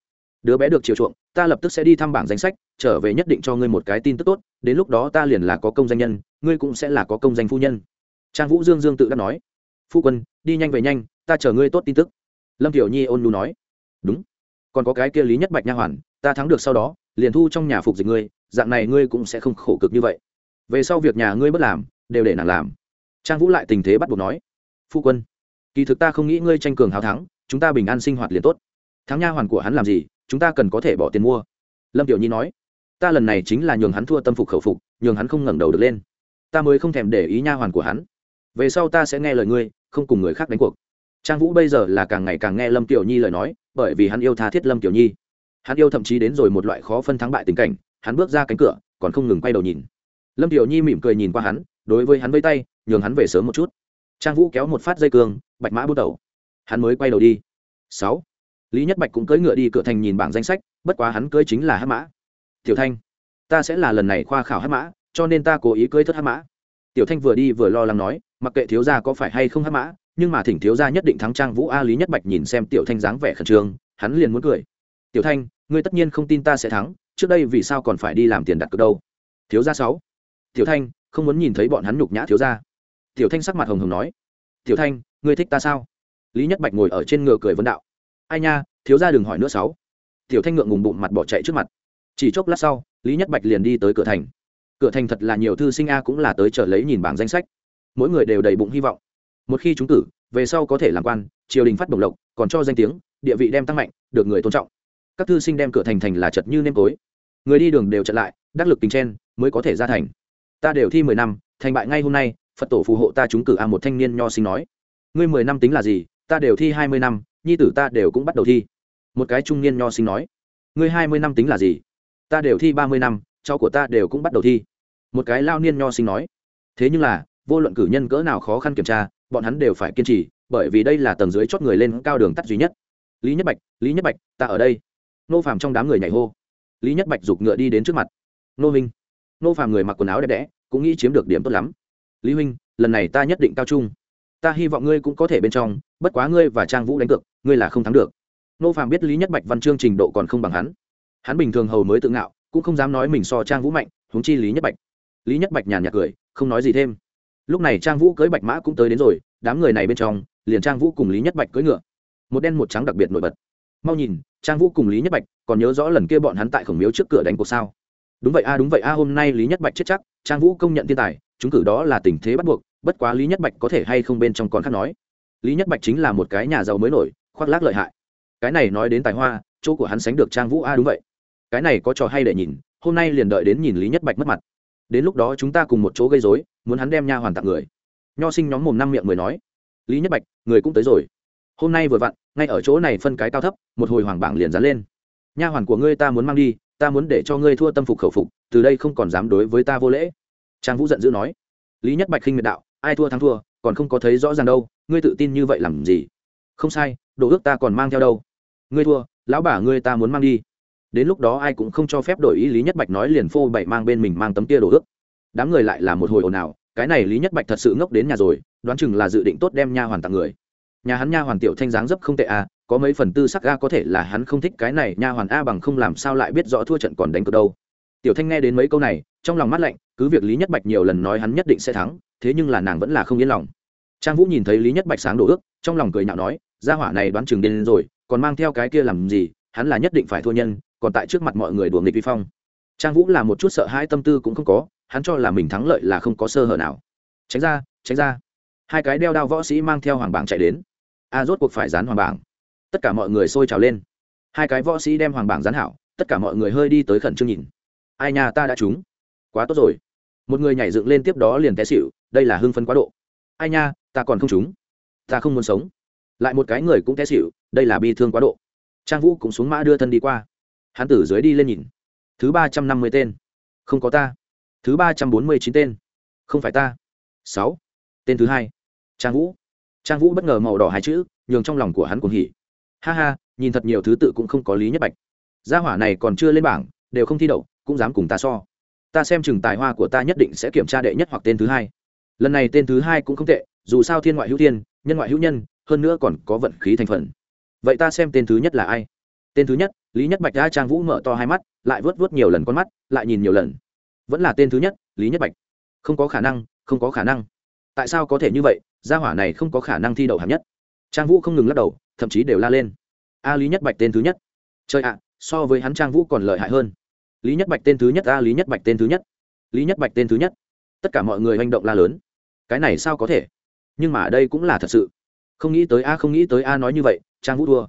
Đứa bé được chiều chuộng, ta lập tức sẽ đi thăm bảng danh sách trở về nhất định cho ngươi một cái tin tức tốt, đến lúc đó ta liền là có công danh nhân, ngươi cũng sẽ là có công danh phu nhân. Trang vũ dương dương tự đã nói. Phu quân, đi nhanh về nhanh, ta chờ ngươi tốt tin tức. Lâm tiểu nhi ôn lu nói. Đúng. Còn có cái kia lý nhất bạch nha hoàn, ta thắng được sau đó, liền thu trong nhà phục dịch ngươi, dạng này ngươi cũng sẽ không khổ cực như vậy. Về sau việc nhà ngươi bất làm, đều để nàng làm. Trang vũ lại tình thế bắt buộc nói. Phu quân, kỳ thực ta không nghĩ ngươi tranh cường hào thắng, chúng ta bình an sinh hoạt liền tốt. Thắng nha hoàn của hắn làm gì, chúng ta cần có thể bỏ tiền mua. Lâm tiểu nhi nói ta lần này chính là nhường hắn thua tâm phục khẩu phục, nhường hắn không ngẩng đầu được lên. Ta mới không thèm để ý nha hoàn của hắn. Về sau ta sẽ nghe lời ngươi, không cùng người khác đánh cuộc. Trang vũ bây giờ là càng ngày càng nghe lâm tiểu nhi lời nói, bởi vì hắn yêu tha thiết lâm tiểu nhi. Hắn yêu thậm chí đến rồi một loại khó phân thắng bại tình cảnh, hắn bước ra cánh cửa, còn không ngừng quay đầu nhìn. Lâm tiểu nhi mỉm cười nhìn qua hắn, đối với hắn vây tay, nhường hắn về sớm một chút. Trang vũ kéo một phát dây cương, bạch mã bước đầu. Hắn mới quay đầu đi. Sáu. Lý nhất bạch cũng cưỡi ngựa đi cửa thành nhìn bảng danh sách, bất quá hắn cưỡi chính là hát mã tiểu thanh, ta sẽ là lần này khoa khảo hát mã, cho nên ta cố ý cưới thất hát mã. Tiểu thanh vừa đi vừa lo lắng nói, mặc kệ thiếu gia có phải hay không hát mã, nhưng mà thỉnh thiếu gia nhất định thắng trang vũ a lý nhất bạch nhìn xem tiểu thanh dáng vẻ khẩn trương, hắn liền muốn cười. Tiểu thanh, ngươi tất nhiên không tin ta sẽ thắng, trước đây vì sao còn phải đi làm tiền đặt cược đâu? Thiếu gia sáu. Tiểu thanh, không muốn nhìn thấy bọn hắn nhục nhã thiếu gia. Tiểu thanh sắc mặt hồng hồng nói. Tiểu thanh, ngươi thích ta sao? Lý nhất bạch ngồi ở trên ngựa cười vấn đạo. Ai nha, thiếu gia đừng hỏi nữa sáu. Tiểu thanh ngượng ngùng bụng mặt bỏ chạy trước mặt chỉ chốc lát sau, lý nhất bạch liền đi tới cửa thành. Cửa thành thật là nhiều thư sinh a cũng là tới chờ lấy nhìn bảng danh sách. Mỗi người đều đầy bụng hy vọng. Một khi chúng cử, về sau có thể làm quan, triều đình phát bổng lộc, còn cho danh tiếng, địa vị đem tăng mạnh, được người tôn trọng. Các thư sinh đem cửa thành thành là chật như nêm tối người đi đường đều chật lại, đắc lực tình chen, mới có thể ra thành. Ta đều thi mười năm, thành bại ngay hôm nay, phật tổ phù hộ ta chúng cử a một thanh niên nho sinh nói. Ngươi mười năm tính là gì, ta đều thi hai mươi năm, nhi tử ta đều cũng bắt đầu thi. Một cái trung niên nho sinh nói. Ngươi hai mươi năm tính là gì? Ta đều thi ba mươi năm, cháu của ta đều cũng bắt đầu thi. Một cái lao niên nho sinh nói. Thế nhưng là, vô luận cử nhân cỡ nào khó khăn kiểm tra, bọn hắn đều phải kiên trì, bởi vì đây là tầng dưới chót người lên cao đường tắt duy nhất. Lý nhất bạch, lý nhất bạch, ta ở đây. Nô phàm trong đám người nhảy hô. Lý nhất bạch giục ngựa đi đến trước mặt. Nô minh. Nô phàm người mặc quần áo đẹp đẽ, cũng nghĩ chiếm được điểm tốt lắm. Lý huynh lần này ta nhất định cao trung. Ta hy vọng ngươi cũng có thể bên trong, bất quá ngươi và trang vũ đánh cược, ngươi là không thắng được. Nô phàm biết lý nhất bạch văn chương trình độ còn không bằng hắn hắn bình thường hầu mới tự ngạo, cũng không dám nói mình so trang vũ mạnh, huống chi lý nhất bạch. Lý nhất bạch nhàn nhạt cười, không nói gì thêm. Lúc này trang vũ cưới bạch mã cũng tới đến rồi, đám người này bên trong, liền trang vũ cùng lý nhất bạch cưỡi ngựa. Một đen một trắng đặc biệt nổi bật. Mau nhìn, trang vũ cùng lý nhất bạch còn nhớ rõ lần kia bọn hắn tại khổng miếu trước cửa đánh cuộc sao? Đúng vậy a, đúng vậy a, hôm nay lý nhất bạch chết chắc, trang vũ công nhận thiên tài, chúng cử đó là tình thế bắt buộc, bất quá lý nhất bạch có thể hay không bên trong còn khác nói. Lý nhất bạch chính là một cái nhà giàu mới nổi, khoác lác lợi hại. Cái này nói đến tài hoa, chỗ của hắn sánh được trang vũ a, đúng vậy cái này có trò hay để nhìn, hôm nay liền đợi đến nhìn lý nhất bạch mất mặt. Đến lúc đó chúng ta cùng một chỗ gây dối muốn hắn đem nha hoàn tặng người. Nho sinh nhóm mồm năm miệng người nói. Lý nhất bạch, người cũng tới rồi. Hôm nay vừa vặn, ngay ở chỗ này phân cái cao thấp, một hồi hoàng bảng liền dán lên. Nha hoàn của ngươi ta muốn mang đi, ta muốn để cho ngươi thua tâm phục khẩu phục, từ đây không còn dám đối với ta vô lễ. Trang vũ giận dữ nói. Lý nhất bạch khinh miệt đạo, ai thua thắng thua, còn không có thấy rõ ràng đâu, ngươi tự tin như vậy làm gì? Không sai, đồ ước ta còn mang theo đâu. Ngươi thua, lão bà ngươi ta muốn mang đi đến lúc đó ai cũng không cho phép đổi ý lý nhất bạch nói liền phô bậy mang bên mình mang tấm kia đồ ước. Đám người lại là một hồi ồn ào, cái này lý nhất bạch thật sự ngốc đến nhà rồi, đoán chừng là dự định tốt đem nha hoàn tặng người. Nhà hắn nha hoàn tiểu thanh dáng dấp không tệ à có mấy phần tư sắc a có thể là hắn không thích cái này, nha hoàn a bằng không làm sao lại biết rõ thua trận còn đánh cược đâu. Tiểu thanh nghe đến mấy câu này, trong lòng mắt lạnh, cứ việc lý nhất bạch nhiều lần nói hắn nhất định sẽ thắng, thế nhưng là nàng vẫn là không yên lòng. Trang vũ nhìn thấy lý nhất bạch sáng đổ ước, trong lòng cười nhạo nói, gia hỏa này đoán chừng đến rồi, còn mang theo cái kia làm gì, hắn là nhất định phải thua nhân còn tại trước mặt mọi người đùa nghịch vi phong. Trang vũ là một chút sợ hãi tâm tư cũng không có, hắn cho là mình thắng lợi là không có sơ hở nào. Tránh ra tránh ra. Hai cái đeo đao võ sĩ mang theo hoàng bảng chạy đến. A, rốt cuộc phải dán hoàng bảng. Tất cả mọi người sôi trào lên. Hai cái võ sĩ đem hoàng bảng dán hảo, tất cả mọi người hơi đi tới khẩn trương nhìn. Ai nhà ta đã trúng? Quá tốt rồi. Một người nhảy dựng lên tiếp đó liền té xịu đây là hưng phân quá độ. Ai nha, ta còn không trúng. Ta không muốn sống. Lại một cái người cũng té xịu đây là bi thương quá độ. Trang vũ cũng xuống mã đưa thân đi qua hắn tử dưới đi lên nhìn. Thứ ba trăm năm mươi tên. Không có ta. Thứ ba trăm bốn mươi chín tên. Không phải ta. Sáu. Tên thứ hai. Trang vũ. Trang vũ bất ngờ màu đỏ hai chữ, nhường trong lòng của hắn cuồng hỉ. Ha ha, nhìn thật nhiều thứ tự cũng không có lý nhất bạch. Gia hỏa này còn chưa lên bảng, đều không thi đậu, cũng dám cùng ta so. Ta xem chừng tài hoa của ta nhất định sẽ kiểm tra đệ nhất hoặc tên thứ hai. Lần này tên thứ hai cũng không tệ, dù sao thiên ngoại hữu thiên, nhân ngoại hữu nhân, hơn nữa còn có vận khí thành phần. Vậy ta xem tên thứ nhất là ai? Tên thứ nhất, lý nhất bạch đã trang vũ mở to hai mắt, lại vớt vớt nhiều lần con mắt, lại nhìn nhiều lần. Vẫn là tên thứ nhất, lý nhất bạch. Không có khả năng, không có khả năng. Tại sao có thể như vậy? Gia hỏa này không có khả năng thi đậu hạng nhất. Trang vũ không ngừng lắc đầu, thậm chí đều la lên. A lý nhất bạch tên thứ nhất. Chơi ạ, so với hắn trang vũ còn lợi hại hơn. Lý nhất bạch tên thứ nhất, a lý nhất bạch tên thứ nhất. Lý nhất bạch tên thứ nhất. Tất cả mọi người hành động la lớn. Cái này sao có thể? Nhưng mà đây cũng là thật sự. Không nghĩ tới a, không nghĩ tới a nói như vậy, trang vũ thua.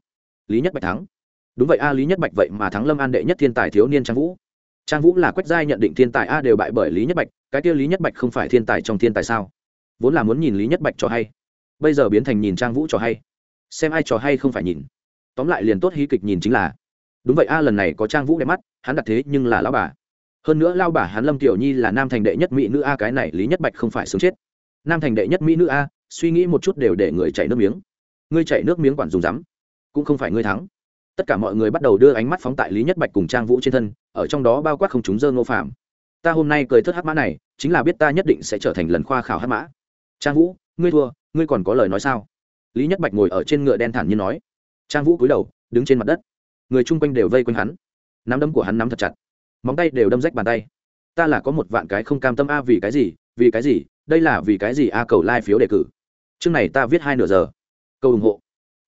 Lý nhất bạch thắng đúng vậy, a lý nhất bạch vậy mà thắng lâm an đệ nhất thiên tài thiếu niên trang vũ. Trang vũ là quách giai nhận định thiên tài a đều bại bởi lý nhất bạch, cái kia lý nhất bạch không phải thiên tài trong thiên tài sao? Vốn là muốn nhìn lý nhất bạch cho hay, bây giờ biến thành nhìn trang vũ cho hay, xem ai trò hay không phải nhìn. Tóm lại liền tốt hí kịch nhìn chính là, đúng vậy a lần này có trang vũ đẹp mắt, hắn đặt thế nhưng là lao bà. Hơn nữa lao bà hắn lâm tiểu nhi là nam thành đệ nhất mỹ nữ a, cái này lý nhất bạch không phải sướng chết. Nam thành đệ nhất mỹ nữ a, suy nghĩ một chút đều để người chảy nước miếng. Ngươi chảy nước miếng quản dùng rắm cũng không phải ngươi thắng tất cả mọi người bắt đầu đưa ánh mắt phóng tại lý nhất bạch cùng trang vũ trên thân, ở trong đó bao quát không chúng dơ ngô phạm ta hôm nay cười thất hát mã này, chính là biết ta nhất định sẽ trở thành lần khoa khảo hát mã. Trang vũ, ngươi thua, ngươi còn có lời nói sao? Lý nhất bạch ngồi ở trên ngựa đen thản như nói. Trang vũ cúi đầu, đứng trên mặt đất. Người chung quanh đều vây quanh hắn. Nắm đấm của hắn nắm thật chặt. Móng tay đều đâm rách bàn tay. Ta là có một vạn cái không cam tâm a, vì cái gì? Vì cái gì? Đây là vì cái gì a, cầu lai、like、phiếu đề cử. Chương này ta viết hai nửa giờ. Cầu ủng hộ.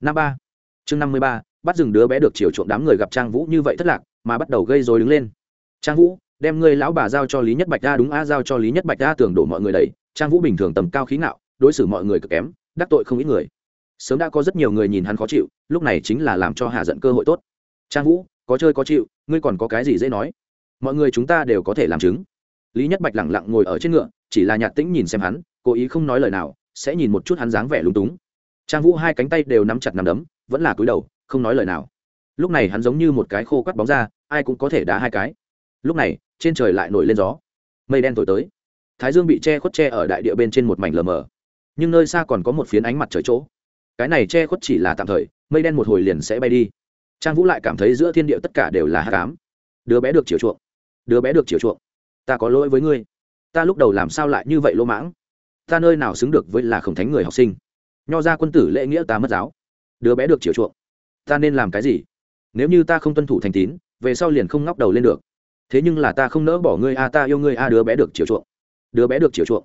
Năm ba. Chương năm mươi ba bắt dừng đứa bé được chiều chuộng đám người gặp trang vũ như vậy thất lạc, mà bắt đầu gây dối đứng lên. Trang vũ, đem ngươi lão bà giao cho lý nhất bạch ra đúng a, giao cho lý nhất bạch ra tưởng đổ mọi người đầy trang vũ bình thường tầm cao khí ngạo, đối xử mọi người cực kém, đắc tội không ít người. Sớm đã có rất nhiều người nhìn hắn khó chịu, lúc này chính là làm cho hạ giận cơ hội tốt. Trang vũ, có chơi có chịu, ngươi còn có cái gì dễ nói? Mọi người chúng ta đều có thể làm chứng. Lý nhất bạch lẳng lặng ngồi ở trên ngựa, chỉ là nhạt tĩnh nhìn xem hắn, cố ý không nói lời nào, sẽ nhìn một chút hắn dáng vẻ lúng túng. Trang vũ hai cánh tay đều nắm chặt nắm đấm, vẫn là cúi đầu không nói lời nào. Lúc này hắn giống như một cái khô quắt bóng ra ai cũng có thể đá hai cái. Lúc này, trên trời lại nổi lên gió. Mây đen thổi tới. Thái dương bị che khuất che ở đại địa bên trên một mảnh lờ mờ. Nhưng nơi xa còn có một phiến ánh mặt trời chỗ. Cái này che khuất chỉ là tạm thời, mây đen một hồi liền sẽ bay đi. Trang vũ lại cảm thấy giữa thiên địa tất cả đều là hát cám đứa bé được chiều chuộng. Đứa bé được chiều chuộng. Ta có lỗi với ngươi. Ta lúc đầu làm sao lại như vậy lỗ mãng? Ta nơi nào xứng được với là khổng thánh người học sinh? Nho ra quân tử lễ nghĩa ta mất giáo. Đứa bé được chiều chuộng ta nên làm cái gì? Nếu như ta không tuân thủ thành tín, về sau liền không ngóc đầu lên được. Thế nhưng là ta không nỡ bỏ ngươi a ta yêu ngươi a đứa bé được chiều chuộng. Đứa bé được chiều chuộng.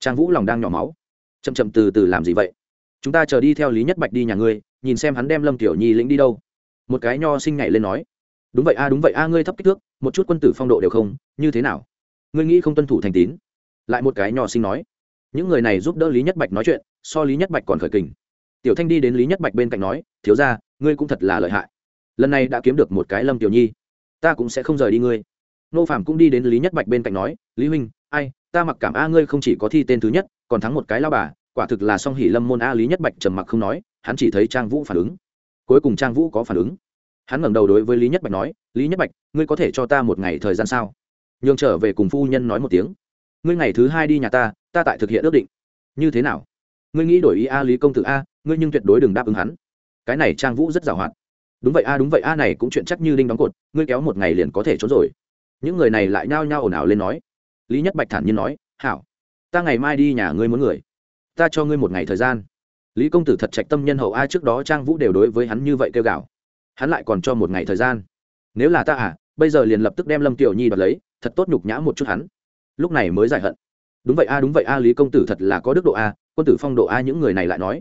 Trang vũ lòng đang nhỏ máu. Chậm chậm từ từ làm gì vậy? Chúng ta chờ đi theo lý nhất bạch đi nhà ngươi, nhìn xem hắn đem lâm tiểu nhi lĩnh đi đâu. Một cái nho sinh nhảy lên nói. Đúng vậy a đúng vậy a ngươi thấp kích thước, một chút quân tử phong độ đều không, như thế nào? Ngươi nghĩ không tuân thủ thành tín? Lại một cái nho sinh nói. Những người này giúp đỡ lý nhất bạch nói chuyện, so lý nhất bạch còn khởi kình. Tiểu thanh đi đến lý nhất bạch bên cạnh nói, thiếu ra ngươi cũng thật là lợi hại. Lần này đã kiếm được một cái lâm tiểu nhi. Ta cũng sẽ không rời đi ngươi. Nô phạm cũng đi đến lý nhất bạch bên cạnh nói, lý huynh, ai, ta mặc cảm a ngươi không chỉ có thi tên thứ nhất, còn thắng một cái lao bà, quả thực là song hỉ lâm môn a lý nhất bạch trầm mặc không nói, hắn chỉ thấy trang vũ phản ứng. Cuối cùng trang vũ có phản ứng. Hắn ngẩng đầu đối với lý nhất bạch nói, lý nhất bạch, ngươi có thể cho ta một ngày thời gian sao? Nhường trở về cùng phu nhân nói một tiếng. Ngươi ngày thứ hai đi nhà ta ta tại thực hiện ước định. Như thế nào? Ngươi nghĩ đổi ý a lý công tử a, ngươi nhưng tuyệt đối đừng đáp ứng hắn cái này trang vũ rất giàu hoạt. Đúng vậy a, đúng vậy a, này cũng chuyện chắc như đinh đóng cột, ngươi kéo một ngày liền có thể trốn rồi. Những người này lại nhao nhao ồn ào lên nói. Lý nhất bạch thản nhiên nói, hảo, ta ngày mai đi nhà ngươi muốn người. Ta cho ngươi một ngày thời gian. Lý công tử thật trạch tâm nhân hậu ai trước đó trang vũ đều đối với hắn như vậy kêu gào. Hắn lại còn cho một ngày thời gian. Nếu là ta à bây giờ liền lập tức đem lâm tiểu nhi đoạt lấy, thật tốt nhục nhã một chút hắn. Lúc này mới giải hận. Đúng vậy a, đúng vậy a, lý công tử thật là có đức độ a, quân tử phong độ a, những người này lại nói.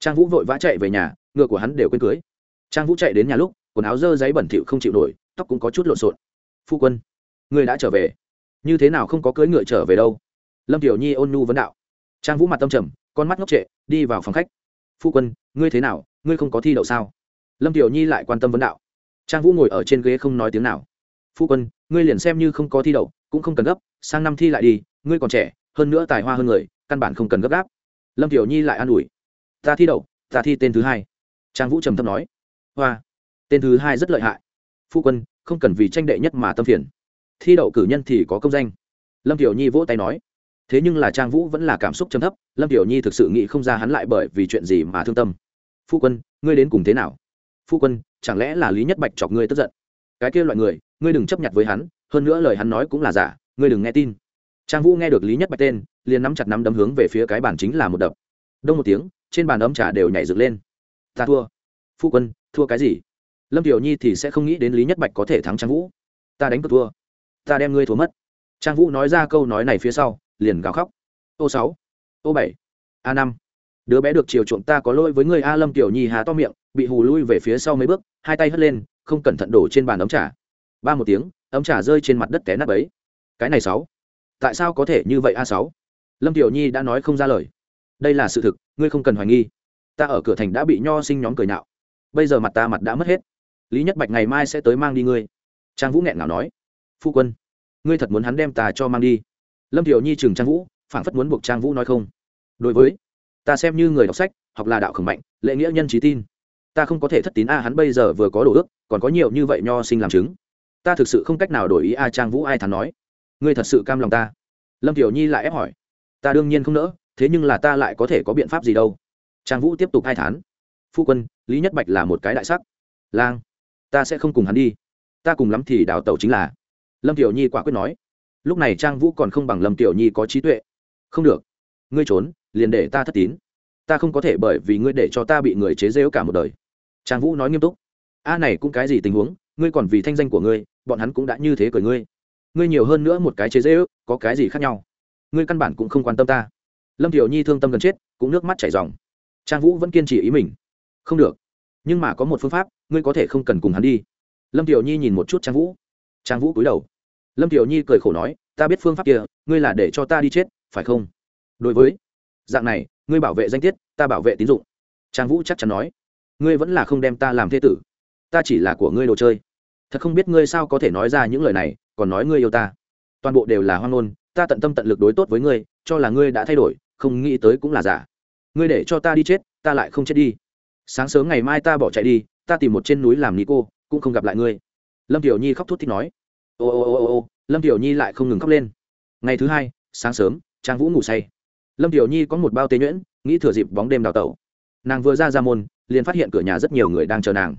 Trang vũ vội vã chạy về nhà ngựa của hắn đều quên cưới. Trang vũ chạy đến nhà lúc, quần áo dơ giấy bẩn thỉu không chịu nổi, tóc cũng có chút lộn xộn. Phu quân, người đã trở về. Như thế nào không có cưới ngựa trở về đâu? Lâm tiểu nhi ôn nhu vấn đạo. Trang vũ mặt tâm trầm, con mắt ngốc trệ, đi vào phòng khách. Phu quân, ngươi thế nào? Ngươi không có thi đậu sao? Lâm tiểu nhi lại quan tâm vấn đạo. Trang vũ ngồi ở trên ghế không nói tiếng nào. Phu quân, ngươi liền xem như không có thi đậu, cũng không cần gấp, sang năm thi lại đi, ngươi còn trẻ, hơn nữa tài hoa hơn người, căn bản không cần gấp gáp. Lâm tiểu nhi lại an ủi. Ta thi đậu, ta thi tên thứ hai trang vũ trầm thấp nói, hoa, tên thứ hai rất lợi hại. Phu quân, không cần vì tranh đệ nhất mà tâm phiền. Thi đậu cử nhân thì có công danh. Lâm tiểu nhi vỗ tay nói, thế nhưng là trang vũ vẫn là cảm xúc chấm thấp, lâm tiểu nhi thực sự nghĩ không ra hắn lại bởi vì chuyện gì mà thương tâm. Phu quân, ngươi đến cùng thế nào? Phu quân, chẳng lẽ là lý nhất bạch chọc ngươi tức giận? Cái kia loại người, ngươi đừng chấp nhận với hắn, hơn nữa lời hắn nói cũng là giả, ngươi đừng nghe tin. Trang vũ nghe được lý nhất bạch tên, liền nắm chặt nắm đấm hướng về phía cái bàn chính là một đập. Đông một tiếng, trên bàn ấm trà đều nhảy dựng lên ta thua. Phu quân, thua cái gì? Lâm tiểu nhi thì sẽ không nghĩ đến lý nhất bạch có thể thắng trang vũ. Ta đánh cược thua. Ta đem ngươi thua mất. Trang vũ nói ra câu nói này phía sau, liền gào khóc. Ô sáu, ô bảy, a năm. Đứa bé được chiều chuộng ta có lỗi với người a lâm tiểu nhi hà to miệng, bị hù lui về phía sau mấy bước, hai tay hất lên, không cẩn thận đổ trên bàn ấm trà. Ba một tiếng, ấm trà rơi trên mặt đất té nát ấy cái này sáu. Tại sao có thể như vậy a sáu? Lâm tiểu nhi đã nói không ra lời. Đây là sự thực, ngươi không cần hoài nghi ta ở cửa thành đã bị nho sinh nhóm cười nhạo. Bây giờ mặt ta mặt đã mất hết. Lý nhất bạch ngày mai sẽ tới mang đi ngươi. Trang vũ nghẹn ngào nói. Phu quân, ngươi thật muốn hắn đem ta cho mang đi? Lâm tiểu nhi chừng trang vũ, phảng phất muốn buộc trang vũ nói không. Đối với, ta xem như người đọc sách, học là đạo khẩn mạnh lệ nghĩa nhân trí tin. Ta không có thể thất tín a, hắn bây giờ vừa có đồ ước, còn có nhiều như vậy nho sinh làm chứng. Ta thực sự không cách nào đổi ý a, trang vũ ai thắn nói. Ngươi thật sự cam lòng ta? Lâm tiểu nhi lại ép hỏi. Ta đương nhiên không nỡ, thế nhưng là ta lại có thể có biện pháp gì đâu? Trang vũ tiếp tục hai thán. Phu quân, lý nhất bạch là một cái đại sắc. Lang, ta sẽ không cùng hắn đi. Ta cùng lắm thì đào tẩu chính là. Lâm tiểu nhi quả quyết nói. Lúc này trang vũ còn không bằng lâm tiểu nhi có trí tuệ. Không được. Ngươi trốn, liền để ta thất tín. Ta không có thể bởi vì ngươi để cho ta bị người chế rêu cả một đời. Trang vũ nói nghiêm túc. A này cũng cái gì tình huống? Ngươi còn vì thanh danh của ngươi, bọn hắn cũng đã như thế cười ngươi. Ngươi nhiều hơn nữa một cái chế dễ ước có cái gì khác nhau? Ngươi căn bản cũng không quan tâm ta. Lâm thiểu nhi thương tâm gần chết, cũng nước mắt chảy dòng trang vũ vẫn kiên trì ý mình. Không được. Nhưng mà có một phương pháp, ngươi có thể không cần cùng hắn đi. Lâm tiểu nhi nhìn một chút trang vũ. Trang vũ cúi đầu. Lâm tiểu nhi cười khổ nói, ta biết phương pháp kia, ngươi là để cho ta đi chết, phải không? Đối với dạng này, ngươi bảo vệ danh tiết, ta bảo vệ tín dụng. Trang vũ chắc chắn nói, ngươi vẫn là không đem ta làm thế tử. Ta chỉ là của ngươi đồ chơi. Thật không biết ngươi sao có thể nói ra những lời này, còn nói ngươi yêu ta. Toàn bộ đều là hoang ngôn, ta tận tâm tận lực đối tốt với ngươi, cho là ngươi đã thay đổi, không nghĩ tới cũng là giả ngươi để cho ta đi chết, ta lại không chết đi. Sáng sớm ngày mai ta bỏ chạy đi, ta tìm một trên núi làm ni cô, cũng không gặp lại ngươi. Lâm tiểu nhi khóc thút thích nói. Ô ô ô ô ô, lâm tiểu nhi lại không ngừng khóc lên. Ngày thứ hai, sáng sớm, trang vũ ngủ say. Lâm tiểu nhi có một bao tế nhuyễn, nghĩ thừa dịp bóng đêm đào tẩu. Nàng vừa ra ra môn, liền phát hiện cửa nhà rất nhiều người đang chờ nàng.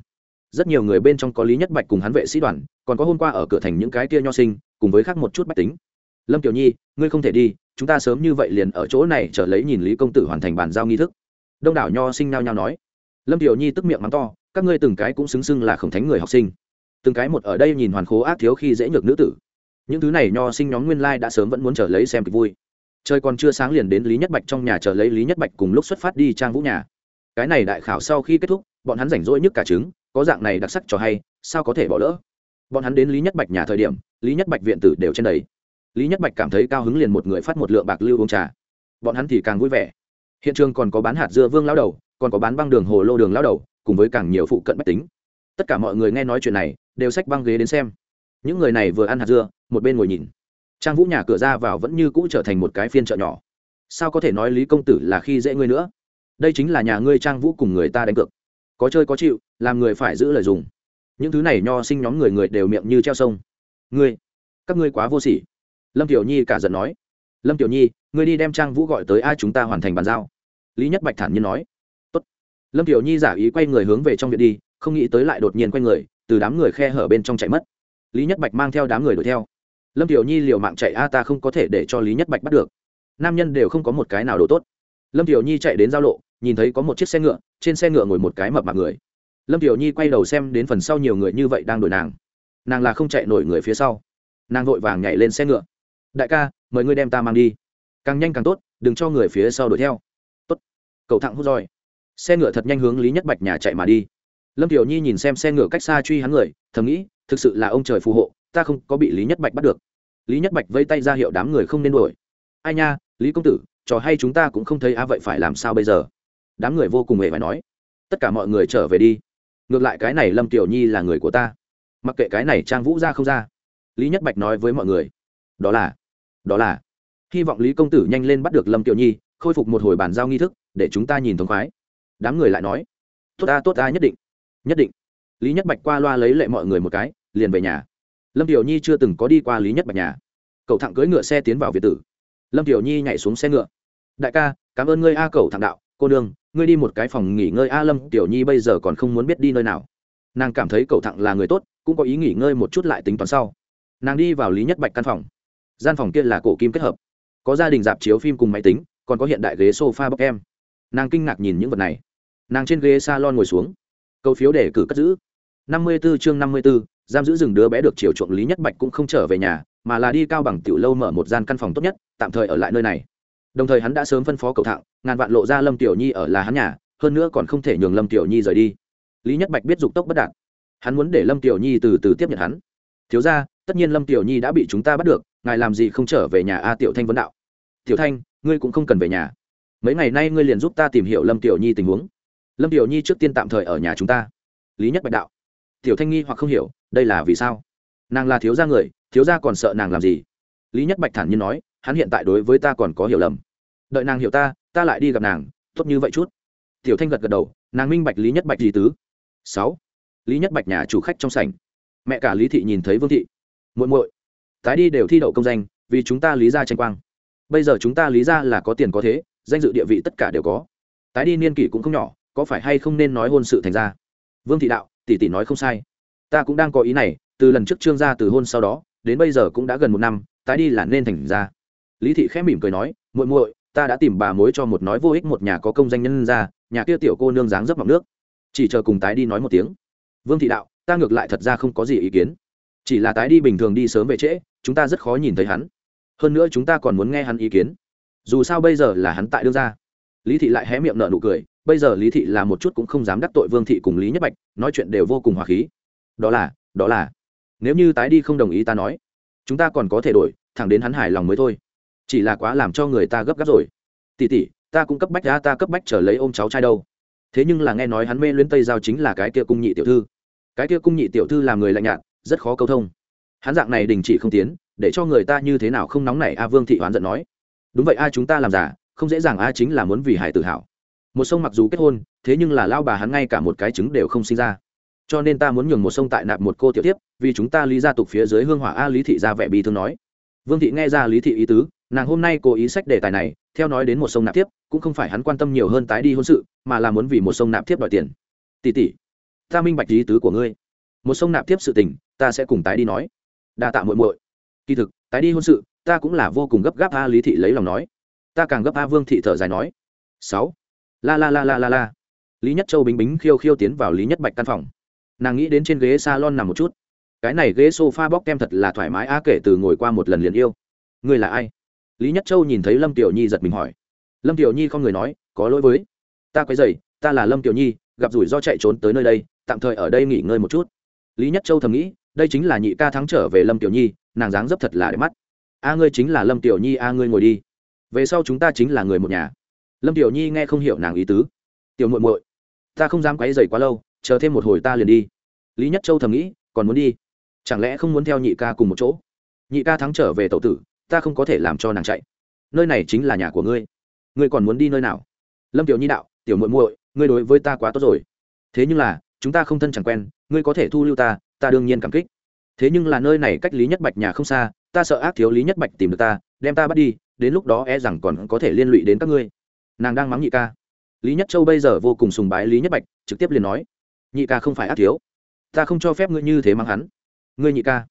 Rất nhiều người bên trong có lý nhất bạch cùng hắn vệ sĩ đoàn, còn có hôm qua ở cửa thành những cái kia nho sinh, cùng với khác một chút bách tính. Lâm tiểu nhi, ngươi không thể đi chúng ta sớm như vậy liền ở chỗ này chờ lấy nhìn lý công tử hoàn thành bàn giao nghi thức. Đông đảo nho sinh nao nhao nói. Lâm tiểu nhi tức miệng mắng to, các ngươi từng cái cũng xứng xưng là khổng thánh người học sinh. Từng cái một ở đây nhìn hoàn khố ác thiếu khi dễ nhược nữ tử. Những thứ này nho sinh nhóm nguyên lai đã sớm vẫn muốn chờ lấy xem kịch vui. Trời còn chưa sáng liền đến lý nhất bạch trong nhà chờ lấy lý nhất bạch cùng lúc xuất phát đi trang vũ nhà. Cái này đại khảo sau khi kết thúc, bọn hắn rảnh rỗi nhất cả trứng, có dạng này đặc sắc cho hay, sao có thể bỏ lỡ? Bọn hắn đến lý nhất bạch nhà thời điểm, lý nhất bạch viện tử đều trên đầy lý nhất bạch cảm thấy cao hứng liền một người phát một lượng bạc lưu uống trà. Bọn hắn thì càng vui vẻ. Hiện trường còn có bán hạt dưa vương lao đầu, còn có bán băng đường hồ lô đường lao đầu, cùng với càng nhiều phụ cận bách tính. Tất cả mọi người nghe nói chuyện này, đều xách băng ghế đến xem. Những người này vừa ăn hạt dưa, một bên ngồi nhìn. Trang vũ nhà cửa ra vào vẫn như cũ trở thành một cái phiên chợ nhỏ. Sao có thể nói lý công tử là khi dễ ngươi nữa? Đây chính là nhà ngươi trang vũ cùng người ta đánh cược. Có chơi có chịu, làm người phải giữ lời dùng. Những thứ này nho sinh nhóm người người đều miệng như treo sông. Ngươi, các ngươi quá vô sỉ lâm tiểu nhi cả giận nói, lâm tiểu nhi, ngươi đi đem trang vũ gọi tới ai chúng ta hoàn thành bàn giao. Lý nhất bạch thản nhiên nói, Tốt. lâm tiểu nhi giả ý quay người hướng về trong viện đi, không nghĩ tới lại đột nhiên quay người, từ đám người khe hở bên trong chạy mất. Lý nhất bạch mang theo đám người đuổi theo. Lâm tiểu nhi liều mạng chạy a ta không có thể để cho lý nhất bạch bắt được. Nam nhân đều không có một cái nào đồ tốt. Lâm tiểu nhi chạy đến giao lộ, nhìn thấy có một chiếc xe ngựa, trên xe ngựa ngồi một cái mập mạp người. Lâm tiểu nhi quay đầu xem đến phần sau nhiều người như vậy đang đuổi nàng. Nàng là không chạy nổi người phía sau. Nàng vội vàng nhảy lên xe ngựa đại ca, mời ngươi đem ta mang đi. Càng nhanh càng tốt, đừng cho người phía sau đuổi theo. Tốt. Cầu thẳng hút roi. Xe ngựa thật nhanh hướng lý nhất bạch nhà chạy mà đi. Lâm tiểu nhi nhìn xem xe ngựa cách xa truy hắn người, thầm nghĩ, thực sự là ông trời phù hộ, ta không có bị lý nhất bạch bắt được. Lý nhất bạch vây tay ra hiệu đám người không nên đuổi. Ai nha, lý công tử, trò hay chúng ta cũng không thấy a vậy phải làm sao bây giờ? Đám người vô cùng hề phải nói. Tất cả mọi người trở về đi. Ngược lại cái này lâm tiểu nhi là người của ta. Mặc kệ cái này trang vũ ra không ra. Lý nhất bạch nói với mọi người. Đó là đó là, hy vọng lý công tử nhanh lên bắt được lâm tiểu nhi, khôi phục một hồi bàn giao nghi thức, để chúng ta nhìn thống khoái. Đám người lại nói, tốt ta tốt ta, nhất định nhất định. Lý nhất bạch qua loa lấy lệ mọi người một cái, liền về nhà. Lâm tiểu nhi chưa từng có đi qua lý nhất bạch nhà. Cậu thẳng cưỡi ngựa xe tiến vào việt tử. Lâm tiểu nhi nhảy xuống xe ngựa. Đại ca, cảm ơn ngươi a, cậu thẳng đạo, cô nương, ngươi đi một cái phòng nghỉ ngơi a, lâm tiểu nhi bây giờ còn không muốn biết đi nơi nào. Nàng cảm thấy cậu thẳng là người tốt, cũng có ý nghỉ ngơi một chút lại tính toán sau. Nàng đi vào lý nhất bạch căn phòng gian phòng kia là cổ kim kết hợp. Có gia đình dạp chiếu phim cùng máy tính còn có hiện đại ghế sofa bọc em. Nàng kinh ngạc nhìn những vật này. Nàng trên ghế salon ngồi xuống. Câu phiếu để cử cất giữ. Năm mươi 54 chương năm mươi 54, giam giữ rừng đứa bé được chiều chuộng lý nhất bạch cũng không trở về nhà mà là đi cao bằng tiểu lâu mở một gian căn phòng tốt nhất tạm thời ở lại nơi này. Đồng thời hắn đã sớm phân phó cầu thạng ngàn vạn lộ ra lâm tiểu nhi ở là hắn nhà hơn nữa còn không thể nhường lâm tiểu nhi rời đi. Lý nhất bạch biết dục tốc bất đạt. Hắn muốn để lâm tiểu nhi từ từ tiếp nhận hắn. Thiếu ra tất nhiên lâm tiểu nhi đã bị chúng ta bắt được ngài làm gì không trở về nhà a tiểu thanh vấn đạo. Tiểu thanh, ngươi cũng không cần về nhà. Mấy ngày nay ngươi liền giúp ta tìm hiểu lâm tiểu nhi tình huống. Lâm tiểu nhi trước tiên tạm thời ở nhà chúng ta. Lý nhất bạch đạo. Tiểu thanh nghi hoặc không hiểu, đây là vì sao? Nàng là thiếu gia người, thiếu gia còn sợ nàng làm gì? Lý nhất bạch thản nhiên nói, hắn hiện tại đối với ta còn có hiểu lầm. Đợi nàng hiểu ta ta lại đi gặp nàng, tốt như vậy chút. Tiểu thanh gật gật đầu, nàng minh bạch lý nhất bạch gì tứ. Sáu. Lý nhất bạch nhà chủ khách trong sảnh. Mẹ cả lý thị nhìn thấy vương thị. Muội muội tái đi đều thi đậu công danh, vì chúng ta lý ra tranh quang. Bây giờ chúng ta lý ra là có tiền có thế, danh dự địa vị tất cả đều có. Tái đi niên kỷ cũng không nhỏ, có phải hay không nên nói hôn sự thành ra? Vương thị đạo, tỷ tỷ nói không sai. Ta cũng đang có ý này, từ lần trước trương gia từ hôn sau đó, đến bây giờ cũng đã gần một năm, tái đi là nên thành ra. Lý thị khẽ mỉm cười nói, muội muội, ta đã tìm bà mối cho một nói vô ích một nhà có công danh nhân ra, nhà kia tiểu cô nương dáng dấp mọc nước. Chỉ chờ cùng tái đi nói một tiếng. Vương thị đạo, ta ngược lại thật ra không có gì ý kiến chỉ là tái đi bình thường đi sớm về trễ, chúng ta rất khó nhìn thấy hắn. Hơn nữa chúng ta còn muốn nghe hắn ý kiến. Dù sao bây giờ là hắn tại đương gia. Lý thị lại hé miệng nở nụ cười, bây giờ lý thị là một chút cũng không dám đắc tội vương thị cùng lý nhất bạch, nói chuyện đều vô cùng hòa khí. Đó là đó là. Nếu như tái đi không đồng ý ta nói, chúng ta còn có thể đổi, thẳng đến hắn hài lòng mới thôi. Chỉ là quá làm cho người ta gấp gáp rồi. Tỉ tỉ ta cũng cấp bách ra ta cấp bách trở lấy ôm cháu trai đâu. Thế nhưng là nghe nói hắn mê luyến tây giao chính là cái kia cung nhị tiểu thư. Cái kia cung nhị tiểu thư làm người lạnh nhạt rất khó câu thông. Hắn dạng này đình chỉ không tiến, để cho người ta như thế nào không nóng nảy a vương thị oán giận nói. Đúng vậy a, chúng ta làm giả, không dễ dàng a chính là muốn vì hải tự hào một sông mặc dù kết hôn, thế nhưng là lao bà hắn ngay cả một cái trứng đều không sinh ra. Cho nên ta muốn nhường một sông tại nạp một cô tiểu tiếp vì chúng ta lý gia tục phía dưới hương hỏa a lý thị ra vẻ bi thương nói. Vương thị nghe ra lý thị ý tứ, nàng hôm nay cố ý sách đề tài này, theo nói đến một sông nạp tiếp cũng không phải hắn quan tâm nhiều hơn tái đi hôn sự, mà là muốn vì một sông nạp tiếp đòi tiền. Tỷ tỷ, ta minh bạch ý tứ của ngươi. Một sông nạp tiếp sự tình ta sẽ cùng tái đi nói. Đa tạ muội muội. Kỳ thực, tái đi hôn sự, ta cũng là vô cùng gấp gáp a lý thị lấy lòng nói. Ta càng gấp a vương thị thở dài nói. Sáu. La la la la la la. Lý nhất châu bính bính khiêu khiêu tiến vào lý nhất bạch căn phòng. Nàng nghĩ đến trên ghế salon nằm một chút. Cái này ghế sofa bóc kem thật là thoải mái a kể từ ngồi qua một lần liền yêu. Người là ai? Lý nhất châu nhìn thấy lâm tiểu nhi giật mình hỏi. Lâm tiểu nhi không người nói, có lỗi với. Ta quấy dày ta là lâm tiểu nhi, gặp rủi ro chạy trốn tới nơi đây, tạm thời ở đây nghỉ ngơi một chút. Lý nhất châu thầm nghĩ đây chính là nhị ca thắng trở về lâm tiểu nhi, nàng dáng dấp thật là đẹp mắt. A ngươi chính là lâm tiểu nhi, a ngươi ngồi đi. Về sau chúng ta chính là người một nhà. Lâm tiểu nhi nghe không hiểu nàng ý tứ. Tiểu muội muội, ta không dám quấy dày quá lâu, chờ thêm một hồi ta liền đi. Lý nhất châu thầm nghĩ, còn muốn đi? Chẳng lẽ không muốn theo nhị ca cùng một chỗ? Nhị ca thắng trở về tổ tử, ta không có thể làm cho nàng chạy. Nơi này chính là nhà của ngươi. Ngươi còn muốn đi nơi nào? Lâm tiểu nhi đạo, tiểu muội muội, ngươi đối với ta quá tốt rồi. Thế nhưng là, chúng ta không thân chẳng quen, ngươi có thể thu lưu ta ta đương nhiên cảm kích. Thế nhưng là nơi này cách lý nhất bạch nhà không xa, ta sợ ác thiếu lý nhất bạch tìm được ta, đem ta bắt đi, đến lúc đó e rằng còn có thể liên lụy đến các ngươi. Nàng đang mắng nhị ca. Lý nhất châu bây giờ vô cùng sùng bái lý nhất bạch, trực tiếp liền nói, nhị ca không phải ác thiếu. Ta không cho phép ngươi như thế mắng hắn. Ngươi nhị ca.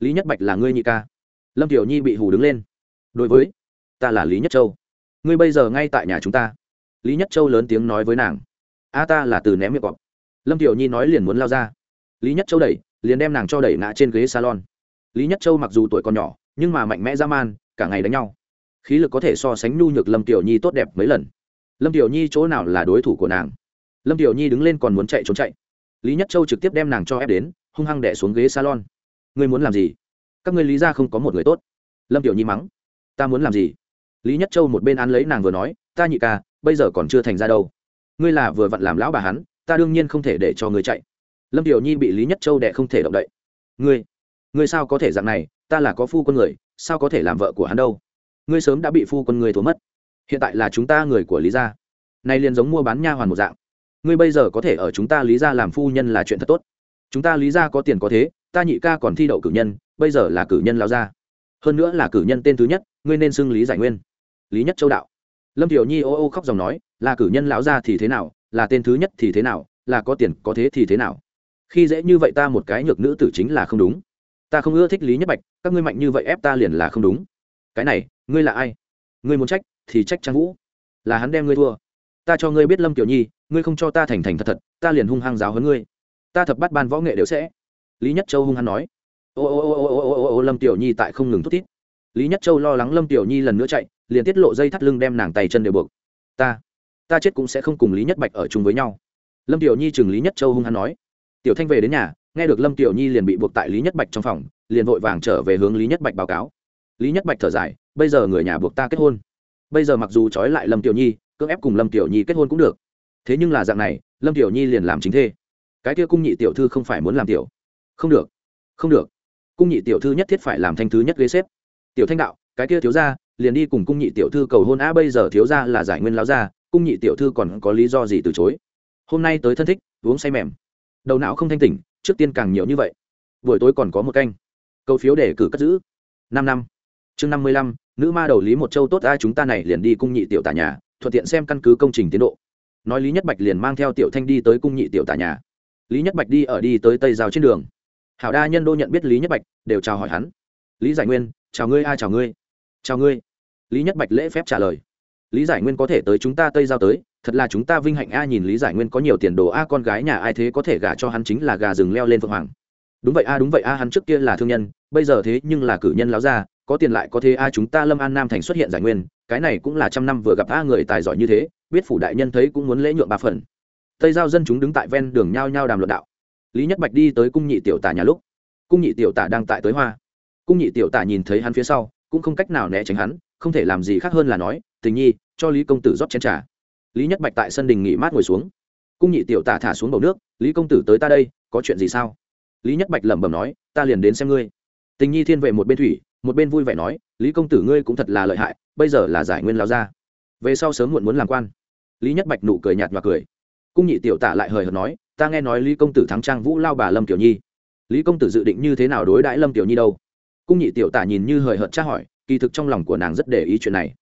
Lý nhất bạch là ngươi nhị ca. Lâm tiểu nhi bị hù đứng lên. Đối với, ta là lý nhất châu. Ngươi bây giờ ngay tại nhà chúng ta. Lý nhất châu lớn tiếng nói với nàng. A ta là từ ném miệng cọp. Lâm tiểu nhi nói liền muốn lao ra. Lý nhất châu đẩy liền đem nàng cho đẩy ngã trên ghế salon. Lý nhất châu mặc dù tuổi còn nhỏ, nhưng mà mạnh mẽ ra man, cả ngày đánh nhau. Khí lực có thể so sánh nhu nhược lâm tiểu nhi tốt đẹp mấy lần. Lâm tiểu nhi chỗ nào là đối thủ của nàng? Lâm tiểu nhi đứng lên còn muốn chạy trốn chạy. Lý nhất châu trực tiếp đem nàng cho ép đến, hung hăng đẻ xuống ghế salon. Ngươi muốn làm gì? Các ngươi lý ra không có một người tốt. Lâm tiểu nhi mắng. Ta muốn làm gì? Lý nhất châu một bên ăn lấy nàng vừa nói, ta nhị ca, bây giờ còn chưa thành ra đâu. Ngươi là vừa vặn làm lão bà hắn, ta đương nhiên không thể để cho ngươi chạy lâm tiểu nhi bị lý nhất châu đẻ không thể động đậy. Ngươi ngươi sao có thể dạng này? Ta là có phu con người, sao có thể làm vợ của hắn đâu? Ngươi sớm đã bị phu con người thua mất. Hiện tại là chúng ta người của lý gia. Nay liền giống mua bán nha hoàn một dạng. Ngươi bây giờ có thể ở chúng ta lý gia làm phu nhân là chuyện thật tốt. Chúng ta lý gia có tiền có thế, ta nhị ca còn thi đậu cử nhân, bây giờ là cử nhân lao gia. Hơn nữa là cử nhân tên thứ nhất, ngươi nên xưng lý giải nguyên. Lý nhất châu đạo. Lâm tiểu nhi ô ô khóc dòng nói, là cử nhân lão gia thì thế nào? Là tên thứ nhất thì thế nào? Là có tiền có thế thì thế nào? khi dễ như vậy ta một cái nhược nữ tử chính là không đúng. Ta không ưa thích lý nhất bạch, các ngươi mạnh như vậy ép ta liền là không đúng. Cái này, ngươi là ai? Ngươi muốn trách, thì trách trang vũ. Là hắn đem ngươi thua. Ta cho ngươi biết lâm tiểu nhi, ngươi không cho ta thành thành thật thật, ta liền hung hăng giáo hơn ngươi. Ta thập bắt ban võ nghệ đều sẽ. Lý nhất châu hung hăng nói. Ô ô ô ô ô ô ô lâm tiểu nhi tại không ngừng thút thít. Lý nhất châu lo lắng lâm tiểu nhi lần nữa chạy, liền tiết lộ dây thắt lưng đem nàng tay chân đều buộc. Ta ta chết cũng sẽ không cùng lý nhất bạch ở chung với nhau. Lâm tiểu nhi chừng lý nhất châu hung hăng nói tiểu thanh về đến nhà, nghe được lâm tiểu nhi liền bị buộc tại lý nhất bạch trong phòng, liền vội vàng trở về hướng lý nhất bạch báo cáo. Lý nhất bạch thở dài, bây giờ người nhà buộc ta kết hôn. Bây giờ mặc dù trói lại lâm tiểu nhi, cưỡng ép cùng lâm tiểu nhi kết hôn cũng được. Thế nhưng là dạng này, lâm tiểu nhi liền làm chính thê. Cái kia cung nhị tiểu thư không phải muốn làm tiểu. Không được không được. Cung nhị tiểu thư nhất thiết phải làm thanh thứ nhất ghế xếp. Tiểu thanh đạo, cái kia thiếu ra liền đi cùng cung nhị tiểu thư cầu hôn. A, bây giờ thiếu ra là giải nguyên láo ra cung nhị tiểu thư còn có lý do gì từ chối? Hôm nay tới thân thích, uống say mềm đầu não không thanh tỉnh, trước tiên càng nhiều như vậy. Buổi tối còn có một canh. Câu phiếu để cử cất giữ. Năm năm. Chương năm mươi lăm, nữ ma đầu lý một châu tốt ai chúng ta này liền đi cung nhị tiểu tả nhà, thuận tiện xem căn cứ công trình tiến độ. Nói lý nhất bạch liền mang theo tiểu thanh đi tới cung nhị tiểu tả nhà. Lý nhất bạch đi ở đi tới tây rào trên đường. Hảo đa nhân đô nhận biết lý nhất bạch, đều chào hỏi hắn. Lý giải nguyên, chào ngươi a chào ngươi? Chào ngươi. Lý nhất bạch lễ phép trả lời lý giải nguyên có thể tới chúng ta tây giao tới, thật là chúng ta vinh hạnh a, nhìn lý giải nguyên có nhiều tiền đồ a, con gái nhà ai thế có thể gả cho hắn chính là gà rừng leo lên phượng hoàng. Đúng vậy a, đúng vậy a, hắn trước kia là thương nhân, bây giờ thế nhưng là cử nhân láo ra có tiền lại có thế a, chúng ta lâm an nam thành xuất hiện giải nguyên, cái này cũng là trăm năm vừa gặp a, người tài giỏi như thế, biết phủ đại nhân thấy cũng muốn lễ nhượng ba phần. Tây giao dân chúng đứng tại ven đường nhao nhao đàm luận đạo. Lý nhất bạch đi tới cung nhị tiểu tả nhà lúc, cung nhị tiểu tả đang tại tới hoa. Cung nhị tiểu tả nhìn thấy hắn phía sau, cũng không cách nào né tránh hắn không thể làm gì khác hơn là nói, tình nhi, cho lý công tử rót chén trà. Lý nhất bạch tại sân đình nghỉ mát ngồi xuống. Cung nhị tiểu tả thả xuống bầu nước, lý công tử tới ta đây, có chuyện gì sao? Lý nhất bạch lẩm bẩm nói, ta liền đến xem ngươi. Tình nhi thiên vệ một bên thủy, một bên vui vẻ nói, lý công tử ngươi cũng thật là lợi hại, bây giờ là giải nguyên lao ra về sau sớm muộn muốn làm quan. Lý nhất bạch nụ cười nhạt và cười. Cung nhị tiểu tả lại hời hợt nói, ta nghe nói lý công tử thắng trang vũ lao bà lâm tiểu nhi. Lý công tử dự định như thế nào đối đãi lâm tiểu nhi đâu? Cung nhị tiểu tả nhìn như hời hợt tra hỏi kỳ thực trong lòng của nàng rất để ý chuyện này.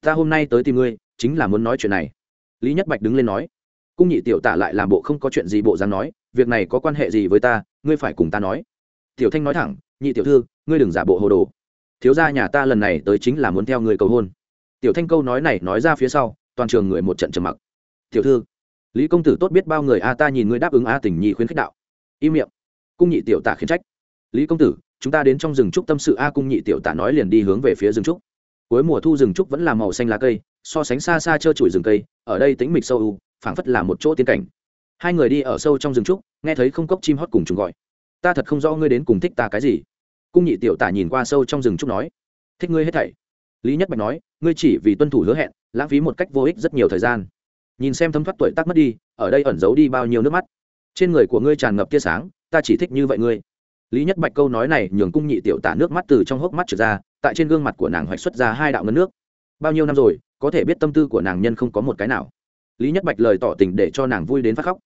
Ta hôm nay tới tìm ngươi, chính là muốn nói chuyện này. Lý nhất bạch đứng lên nói. Cung nhị tiểu tả lại làm bộ không có chuyện gì bộ dáng nói, việc này có quan hệ gì với ta, ngươi phải cùng ta nói. Tiểu thanh nói thẳng, nhị tiểu thư, ngươi đừng giả bộ hồ đồ. Thiếu gia nhà ta lần này tới chính là muốn theo người cầu hôn. Tiểu thanh câu nói này nói ra phía sau, toàn trường người một trận trầm mặc. Tiểu thư, lý công tử tốt biết bao người a, ta nhìn ngươi đáp ứng a, tình nhi khuyến khích đạo. Im miệng. Cung nhị tiểu tả khiến trách. Lý công tử chúng ta đến trong rừng trúc tâm sự a cung nhị tiểu tả nói liền đi hướng về phía rừng trúc. Cuối mùa thu rừng trúc vẫn là màu xanh lá cây, so sánh xa xa trơ trụi rừng cây, ở đây tính mịch sâu u, phảng phất là một chỗ tiên cảnh. Hai người đi ở sâu trong rừng trúc, nghe thấy không cốc chim hót cùng chúng gọi. Ta thật không rõ ngươi đến cùng thích ta cái gì. Cung nhị tiểu tả nhìn qua sâu trong rừng trúc nói. Thích ngươi hết thảy. Lý nhất bạch nói, ngươi chỉ vì tuân thủ hứa hẹn, lãng phí một cách vô ích rất nhiều thời gian. Nhìn xem thấm thoát tuổi tác mất đi, ở đây ẩn giấu đi bao nhiêu nước mắt. Trên người của ngươi tràn ngập tia sáng, ta chỉ thích như vậy ngươi lý nhất bạch câu nói này nhường cung nhị tiểu tả nước mắt từ trong hốc mắt trở ra, tại trên gương mặt của nàng hoạch xuất ra hai đạo ngân nước. Bao nhiêu năm rồi, có thể biết tâm tư của nàng nhân không có một cái nào. Lý nhất bạch lời tỏ tình để cho nàng vui đến phát khóc.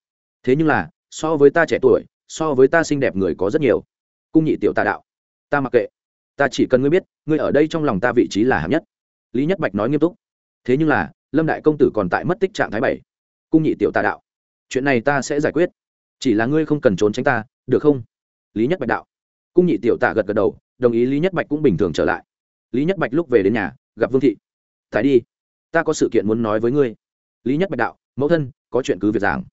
Thế nhưng là, so với ta trẻ tuổi, so với ta xinh đẹp người có rất nhiều. Cung nhị tiểu tà đạo, ta mặc kệ, ta chỉ cần ngươi biết, ngươi ở đây trong lòng ta vị trí là hạng nhất. Lý nhất bạch nói nghiêm túc. Thế nhưng là, lâm đại công tử còn tại mất tích trạng thái bảy. Cung nhị tiểu tà đạo, chuyện này ta sẽ giải quyết. Chỉ là ngươi không cần trốn tránh ta, được không? Lý nhất bạch đạo. Cung nhị tiểu tả gật gật đầu, đồng ý lý nhất bạch cũng bình thường trở lại. Lý nhất bạch lúc về đến nhà, gặp vương thị. Tái đi, ta có sự kiện muốn nói với ngươi. Lý nhất bạch đạo, mẫu thân, có chuyện cứ việc giảng.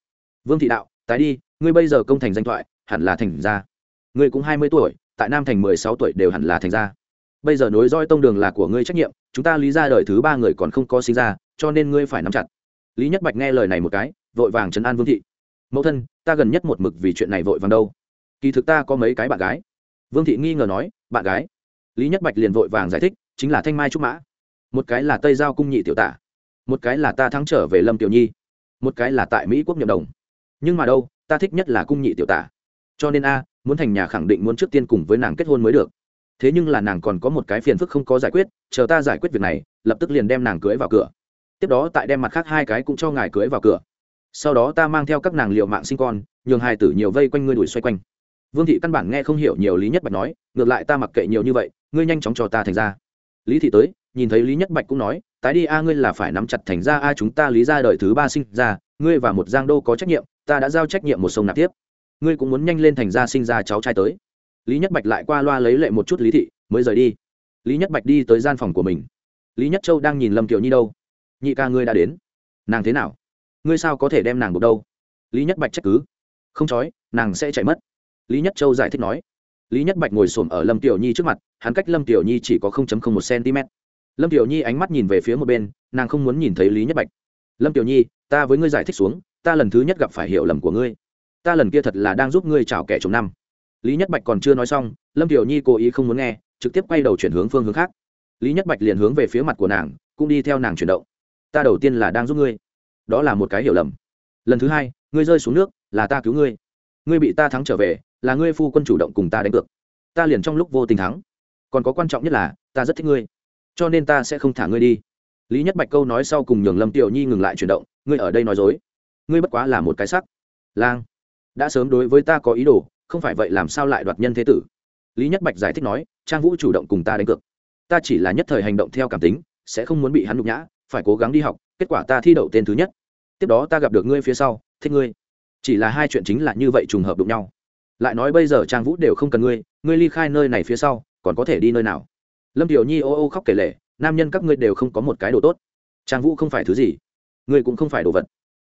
Vương thị đạo tái đi, ngươi bây giờ công thành danh thoại, hẳn là thành gia. Ngươi cũng hai mươi tuổi, tại nam thành mười sáu tuổi đều hẳn là thành gia. Bây giờ nối roi tông đường là của ngươi trách nhiệm, chúng ta lý ra đời thứ ba người còn không có sinh ra, cho nên ngươi phải nắm chặt. Lý nhất bạch nghe lời này một cái, vội vàng chấn an vương thị. Mẫu thân, ta gần nhất một mực vì chuyện này vội vàng đâu kỳ thực ta có mấy cái bạn gái. Vương thị nghi ngờ nói, bạn gái? Lý nhất bạch liền vội vàng giải thích, chính là thanh mai trúc mã. Một cái là tây giao cung nhị tiểu tả. Một cái là ta thắng trở về lâm tiểu nhi. Một cái là tại mỹ quốc nhậm đồng. Nhưng mà đâu, ta thích nhất là cung nhị tiểu tả. Cho nên a, muốn thành nhà khẳng định muốn trước tiên cùng với nàng kết hôn mới được. Thế nhưng là nàng còn có một cái phiền phức không có giải quyết, chờ ta giải quyết việc này, lập tức liền đem nàng cưới vào cửa. Tiếp đó tại đem mặt khác hai cái cũng cho ngài cưới vào cửa. Sau đó ta mang theo các nàng liệu mạng sinh con, nhường hai tử nhiều vây quanh ngươi đuổi xoay quanh vương thị căn bản nghe không hiểu nhiều lý nhất bạch nói, ngược lại ta mặc kệ nhiều như vậy, ngươi nhanh chóng cho ta thành ra. Lý thị tới, nhìn thấy lý nhất bạch cũng nói, tái đi a, ngươi là phải nắm chặt thành ra a, chúng ta lý ra đời thứ ba sinh ra, ngươi và một giang đô có trách nhiệm, ta đã giao trách nhiệm một sông nạp tiếp. Ngươi cũng muốn nhanh lên thành ra sinh ra cháu trai tới. Lý nhất bạch lại qua loa lấy lệ một chút lý thị, mới rời đi. Lý nhất bạch đi tới gian phòng của mình. Lý nhất châu đang nhìn lâm kiều nhi đâu? Nhị ca ngươi đã đến. Nàng thế nào? Ngươi sao có thể đem nàng buộc đâu? Lý nhất bạch trách cứ. Không chói, nàng sẽ chạy mất lý nhất châu giải thích nói. Lý nhất bạch ngồi s ổ m ở lâm tiểu nhi trước mặt, hắn cách lâm tiểu nhi chỉ có một cm. Lâm tiểu nhi ánh mắt nhìn về phía một bên, nàng không muốn nhìn thấy lý nhất bạch. Lâm tiểu nhi, ta với ngươi giải thích xuống, ta lần thứ nhất gặp phải hiểu lầm của ngươi. Ta lần kia thật là đang giúp ngươi chào kẻ chồng năm. Lý nhất bạch còn chưa nói xong, lâm tiểu nhi cố ý không muốn nghe, trực tiếp quay đầu chuyển hướng phương hướng khác. Lý nhất bạch liền hướng về phía mặt của nàng, cũng đi theo nàng chuyển động. Ta đầu tiên là đang giúp ngươi. Đó là một cái hiểu lầm. Lần thứ hai, ngươi rơi xuống nước, là ta cứu ngươi. Ngươi bị ta thắng trở về là ngươi phu quân chủ động cùng ta đánh cược. Ta liền trong lúc vô tình thắng. Còn có quan trọng nhất là, ta rất thích ngươi. Cho nên ta sẽ không thả ngươi đi. Lý nhất bạch câu nói sau cùng nhường lâm tiểu nhi ngừng lại chuyển động. Ngươi ở đây nói dối. Ngươi bất quá là một cái sắc. Lang, đã sớm đối với ta có ý đồ, không phải vậy làm sao lại đoạt nhân thế tử? Lý nhất bạch giải thích nói, trang vũ chủ động cùng ta đánh cược. Ta chỉ là nhất thời hành động theo cảm tính, sẽ không muốn bị hắn nhục nhã, phải cố gắng đi học, kết quả ta thi đậu tên thứ nhất. Tiếp đó ta gặp được ngươi phía sau, thích ngươi. Chỉ là hai chuyện chính là như vậy trùng hợp đụng nhau lại nói bây giờ trang vũ đều không cần ngươi ngươi ly khai nơi này phía sau, còn có thể đi nơi nào? Lâm tiểu nhi ô ô khóc kể lể, nam nhân các ngươi đều không có một cái đồ tốt. Trang vũ không phải thứ gì, ngươi cũng không phải đồ vật.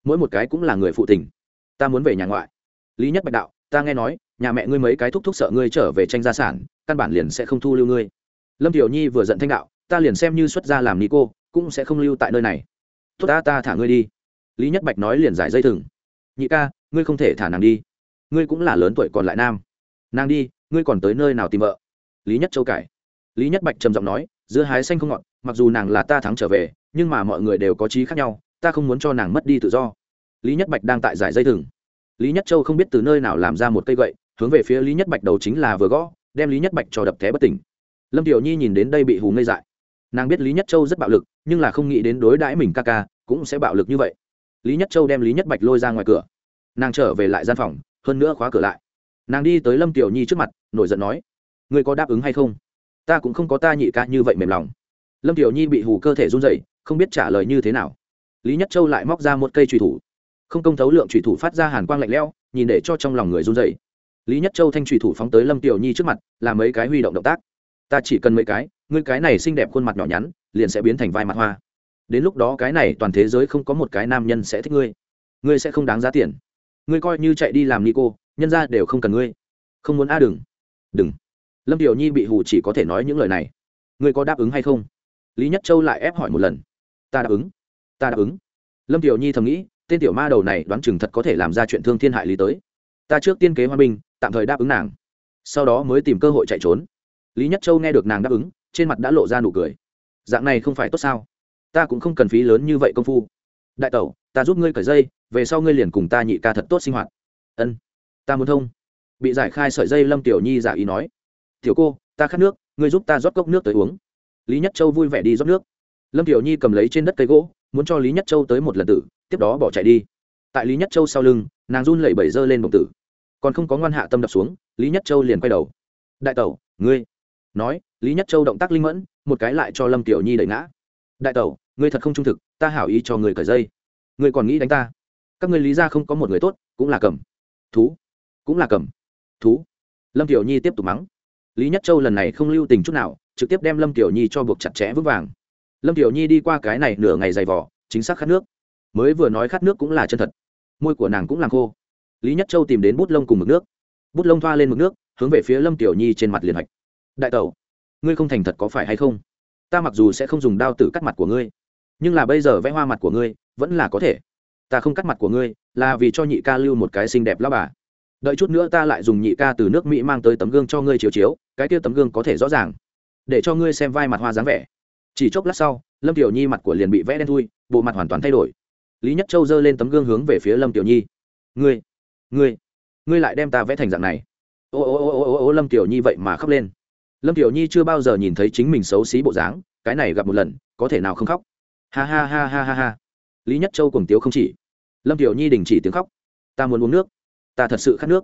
Mỗi một cái cũng là người phụ tình. Ta muốn về nhà ngoại. Lý nhất bạch đạo, ta nghe nói, nhà mẹ ngươi mấy cái thúc thúc sợ ngươi trở về tranh gia sản, căn bản liền sẽ không thu lưu ngươi. Lâm tiểu nhi vừa giận thanh đạo, ta liền xem như xuất gia làm ni cô, cũng sẽ không lưu tại nơi này. Tốt ta ta thả ngươi đi. Lý nhất bạch nói liền giải dây thừng. Nhị ca, ngươi không thể thả nàng đi ngươi cũng là lớn tuổi còn lại nam. Nàng đi, ngươi còn tới nơi nào tìm vợ? Lý nhất châu cải lý nhất bạch trầm giọng nói giữa hái xanh không ngọt, mặc dù nàng là ta thắng trở về, nhưng mà mọi người đều có trí khác nhau, ta không muốn cho nàng mất đi tự do. Lý nhất bạch đang tại giải dây thừng. Lý nhất châu không biết từ nơi nào làm ra một cây gậy, hướng về phía lý nhất bạch đầu chính là vừa gõ, đem lý nhất bạch cho đập té bất tỉnh. Lâm tiểu nhi nhìn đến đây bị hù ngây dại. Nàng biết lý nhất châu rất bạo lực, nhưng là không nghĩ đến đối đãi mình ca ca cũng sẽ bạo lực như vậy. Lý nhất châu đem lý nhất bạch lôi ra ngoài cửa. Nàng trở về lại gian phòng hơn nữa khóa cửa lại. Nàng đi tới lâm tiểu nhi trước mặt, nổi giận nói, ngươi có đáp ứng hay không? Ta cũng không có ta nhị ca như vậy mềm lòng. Lâm tiểu nhi bị hù cơ thể run rẩy, không biết trả lời như thế nào. Lý nhất châu lại móc ra một cây trùy thủ. Không công thấu lượng trùy thủ phát ra hàn quang lạnh lẽo, nhìn để cho trong lòng người run rẩy. Lý nhất châu thanh trùy thủ phóng tới lâm tiểu nhi trước mặt, làm mấy cái huy động động tác. Ta chỉ cần mấy cái, ngươi cái này xinh đẹp khuôn mặt nhỏ nhắn, liền sẽ biến thành vai mặt hoa. Đến lúc đó cái này toàn thế giới không có một cái nam nhân sẽ thích ngươi. Ngươi sẽ không đáng giá tiền ngươi coi như chạy đi làm ni cô nhân ra đều không cần ngươi. Không muốn a đừng. Đừng. Lâm tiểu nhi bị hù chỉ có thể nói những lời này. Ngươi có đáp ứng hay không? Lý nhất châu lại ép hỏi một lần. Ta đáp ứng. Ta đáp ứng. Lâm tiểu nhi thầm nghĩ, tên tiểu ma đầu này đoán chừng thật có thể làm ra chuyện thương thiên hại lý tới. Ta trước tiên kế hoa binh tạm thời đáp ứng nàng. Sau đó mới tìm cơ hội chạy trốn. Lý nhất châu nghe được nàng đáp ứng, trên mặt đã lộ ra nụ cười. Dạng này không phải tốt sao? Ta cũng không cần phí lớn như vậy công phu. Đại tẩu ta giúp ngươi cởi dây, về sau ngươi liền cùng ta nhị ca thật tốt sinh hoạt. Ân, ta muốn thông. Bị giải khai sợi dây lâm tiểu nhi giả ý nói. Tiểu cô, ta khát nước, ngươi giúp ta rót cốc nước tới uống. Lý nhất châu vui vẻ đi rót nước. Lâm tiểu nhi cầm lấy trên đất cây gỗ, muốn cho lý nhất châu tới một lần tử, tiếp đó bỏ chạy đi. Tại lý nhất châu sau lưng, nàng run lẩy bẩy giơ lên bồng tử. Còn không có ngoan hạ tâm đập xuống, lý nhất châu liền quay đầu. Đại tẩu, ngươi. Nói, lý nhất châu động tác linh mẫn, một cái lại cho lâm tiểu nhi đẩy ngã. Đại tẩu, ngươi thật không trung thực, ta hảo ý cho người cởi dây ngươi còn nghĩ đánh ta? Các ngươi lý ra không có một người tốt, cũng là cầm. Thú, cũng là cầm. Thú. Lâm tiểu nhi tiếp tục mắng. Lý nhất châu lần này không lưu tình chút nào, trực tiếp đem lâm tiểu nhi cho buộc chặt chẽ vững vàng. Lâm tiểu nhi đi qua cái này nửa ngày dày vỏ chính xác khát nước. Mới vừa nói khát nước cũng là chân thật. Môi của nàng cũng làm khô. Lý nhất châu tìm đến bút lông cùng mực nước. Bút lông thoa lên mực nước, hướng về phía lâm tiểu nhi trên mặt liền hạch. Đại tẩu, ngươi không thành thật có phải hay không? Ta mặc dù sẽ không dùng đao tử cắt mặt của ngươi, nhưng là bây giờ vẽ hoa mặt của ngươi vẫn là có thể. Ta không cắt mặt của ngươi, là vì cho nhị ca lưu một cái xinh đẹp lắm bà. Đợi chút nữa ta lại dùng nhị ca từ nước mỹ mang tới tấm gương cho ngươi chiếu chiếu, cái kia tấm gương có thể rõ ràng. Để cho ngươi xem vai mặt hoa dáng vẻ. Chỉ chốc lát sau, lâm tiểu nhi mặt của liền bị vẽ đen thui, bộ mặt hoàn toàn thay đổi. Lý nhất châu giơ lên tấm gương hướng về phía lâm tiểu nhi. Ngươi ngươi ngươi lại đem ta vẽ thành dạng này. Ô ô ô ô ô ô, lâm tiểu nhi vậy mà khóc lên. Lâm tiểu nhi chưa bao giờ nhìn thấy chính mình xấu xí bộ dáng, cái này gặp một lần, có thể nào không khóc? Ha ha ha ha ha ha lý nhất châu cùng tiếu không chỉ. Lâm tiểu nhi đình chỉ tiếng khóc. Ta muốn uống nước. Ta thật sự khát nước.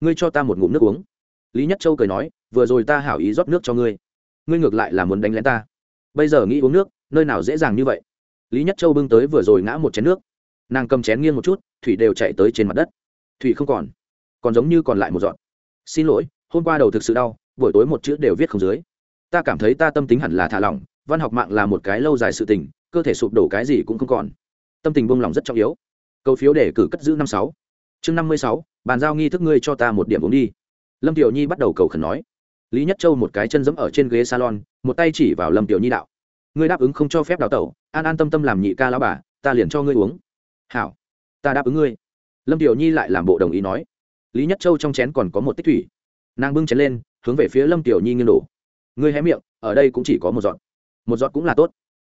Ngươi cho ta một ngụm nước uống. Lý nhất châu cười nói, vừa rồi ta hảo ý rót nước cho ngươi. Ngươi ngược lại là muốn đánh lén ta. Bây giờ nghĩ uống nước, nơi nào dễ dàng như vậy? Lý nhất châu bưng tới vừa rồi ngã một chén nước. Nàng cầm chén nghiêng một chút, thủy đều chạy tới trên mặt đất. Thủy không còn. Còn giống như còn lại một dọn xin lỗi, hôm qua đầu thực sự đau, buổi tối một chữ đều viết không dưới. Ta cảm thấy ta tâm tính hẳn là thả lỏng, văn học mạng là một cái lâu dài sự tình, cơ thể sụp đổ cái gì cũng không còn tâm tình buông lỏng rất trọng yếu. Cầu phiếu để cử cất giữ năm sáu. Chương năm mươi sáu, bàn giao nghi thức ngươi cho ta một điểm uống đi. Lâm tiểu nhi bắt đầu cầu khẩn nói. Lý nhất châu một cái chân giẫm ở trên ghế salon, một tay chỉ vào lâm tiểu nhi đạo. Ngươi đáp ứng không cho phép đào tẩu, an an tâm tâm làm nhị ca lão bà, ta liền cho ngươi uống. Hảo, ta đáp ứng ngươi. Lâm tiểu nhi lại làm bộ đồng ý nói. Lý nhất châu trong chén còn có một tích thủy. Nàng bưng chén lên, hướng về phía lâm tiểu nhi nghiêng đổ. Ngươi hé miệng, ở đây cũng chỉ có một giọt. Một giọt cũng là tốt.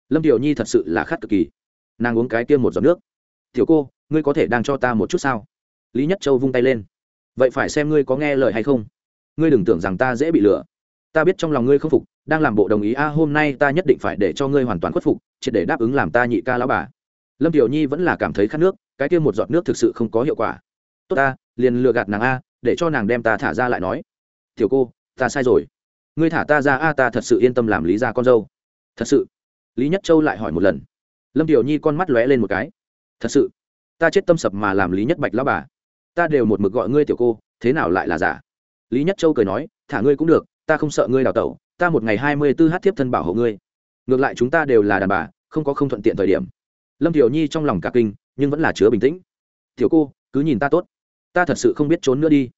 Lâm tiểu nhi thật sự là khát cực kỳ nàng uống cái kia một giọt nước. Tiểu cô, ngươi có thể đang cho ta một chút sao? Lý nhất châu vung tay lên. Vậy phải xem ngươi có nghe lời hay không. Ngươi đừng tưởng rằng ta dễ bị lừa. Ta biết trong lòng ngươi không phục, đang làm bộ đồng ý, a, hôm nay ta nhất định phải để cho ngươi hoàn toàn khuất phục, triệt để đáp ứng làm ta nhị ca lão bà. Lâm tiểu nhi vẫn là cảm thấy khát nước, cái kia một giọt nước thực sự không có hiệu quả. Tốt ta, liền lừa gạt nàng a, để cho nàng đem ta thả ra lại nói. Tiểu cô, ta sai rồi. Ngươi thả ta ra a, ta thật sự yên tâm làm lý ra con dâu. Thật sự? Lý nhất châu lại hỏi một lần lâm tiểu nhi con mắt lóe lên một cái. Thật sự? Ta chết tâm sập mà làm lý nhất bạch lão bà? Ta đều một mực gọi ngươi tiểu cô, thế nào lại là giả? Lý nhất châu cười nói, thả ngươi cũng được, ta không sợ ngươi đào tẩu, ta một ngày hai mươi tư hát thiếp thân bảo hộ ngươi. Ngược lại chúng ta đều là đàn bà, không có không thuận tiện thời điểm. Lâm tiểu nhi trong lòng cả kinh, nhưng vẫn là chứa bình tĩnh. Tiểu cô, cứ nhìn ta tốt. Ta thật sự không biết trốn nữa đi.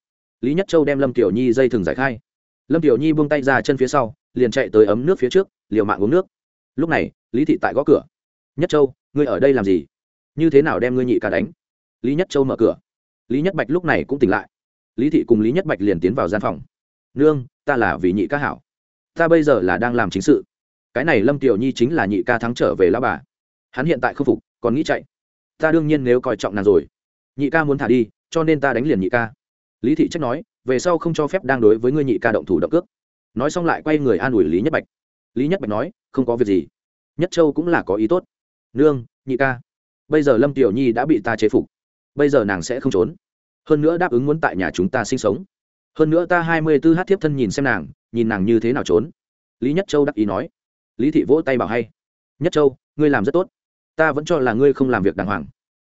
Lý nhất châu đem lâm tiểu nhi dây thừng giải khai. Lâm tiểu nhi buông tay ra chân phía sau, liền chạy tới ấm nước phía trước, liều mạng uống nước. Lúc này, lý thị tại gõ cửa nhất châu, ngươi ở đây làm gì? Như thế nào đem ngươi nhị ca đánh? Lý nhất châu mở cửa. Lý nhất bạch lúc này cũng tỉnh lại. Lý thị cùng lý nhất bạch liền tiến vào gian phòng. Nương, ta là vì nhị ca hảo. Ta bây giờ là đang làm chính sự. Cái này lâm tiểu nhi chính là nhị ca thắng trở về lao bà. Hắn hiện tại không phục, còn nghĩ chạy. Ta đương nhiên nếu coi trọng nàng rồi. Nhị ca muốn thả đi, cho nên ta đánh liền nhị ca. Lý thị trách nói, về sau không cho phép đang đối với ngươi nhị ca động thủ động cước. Nói xong lại quay người an ủi lý nhất bạch. Lý nhất bạch nói, không có việc gì. Nhất châu cũng là có ý tốt nương, nhị ca. Bây giờ lâm tiểu nhi đã bị ta chế phục. Bây giờ nàng sẽ không trốn. Hơn nữa đáp ứng muốn tại nhà chúng ta sinh sống. Hơn nữa ta hai mươi b ố hát thiếp thân nhìn xem nàng, nhìn nàng như thế nào trốn. Lý nhất châu đắc ý nói. Lý thị vỗ tay bảo hay. Nhất châu, ngươi làm rất tốt. Ta vẫn cho là ngươi không làm việc đàng hoàng.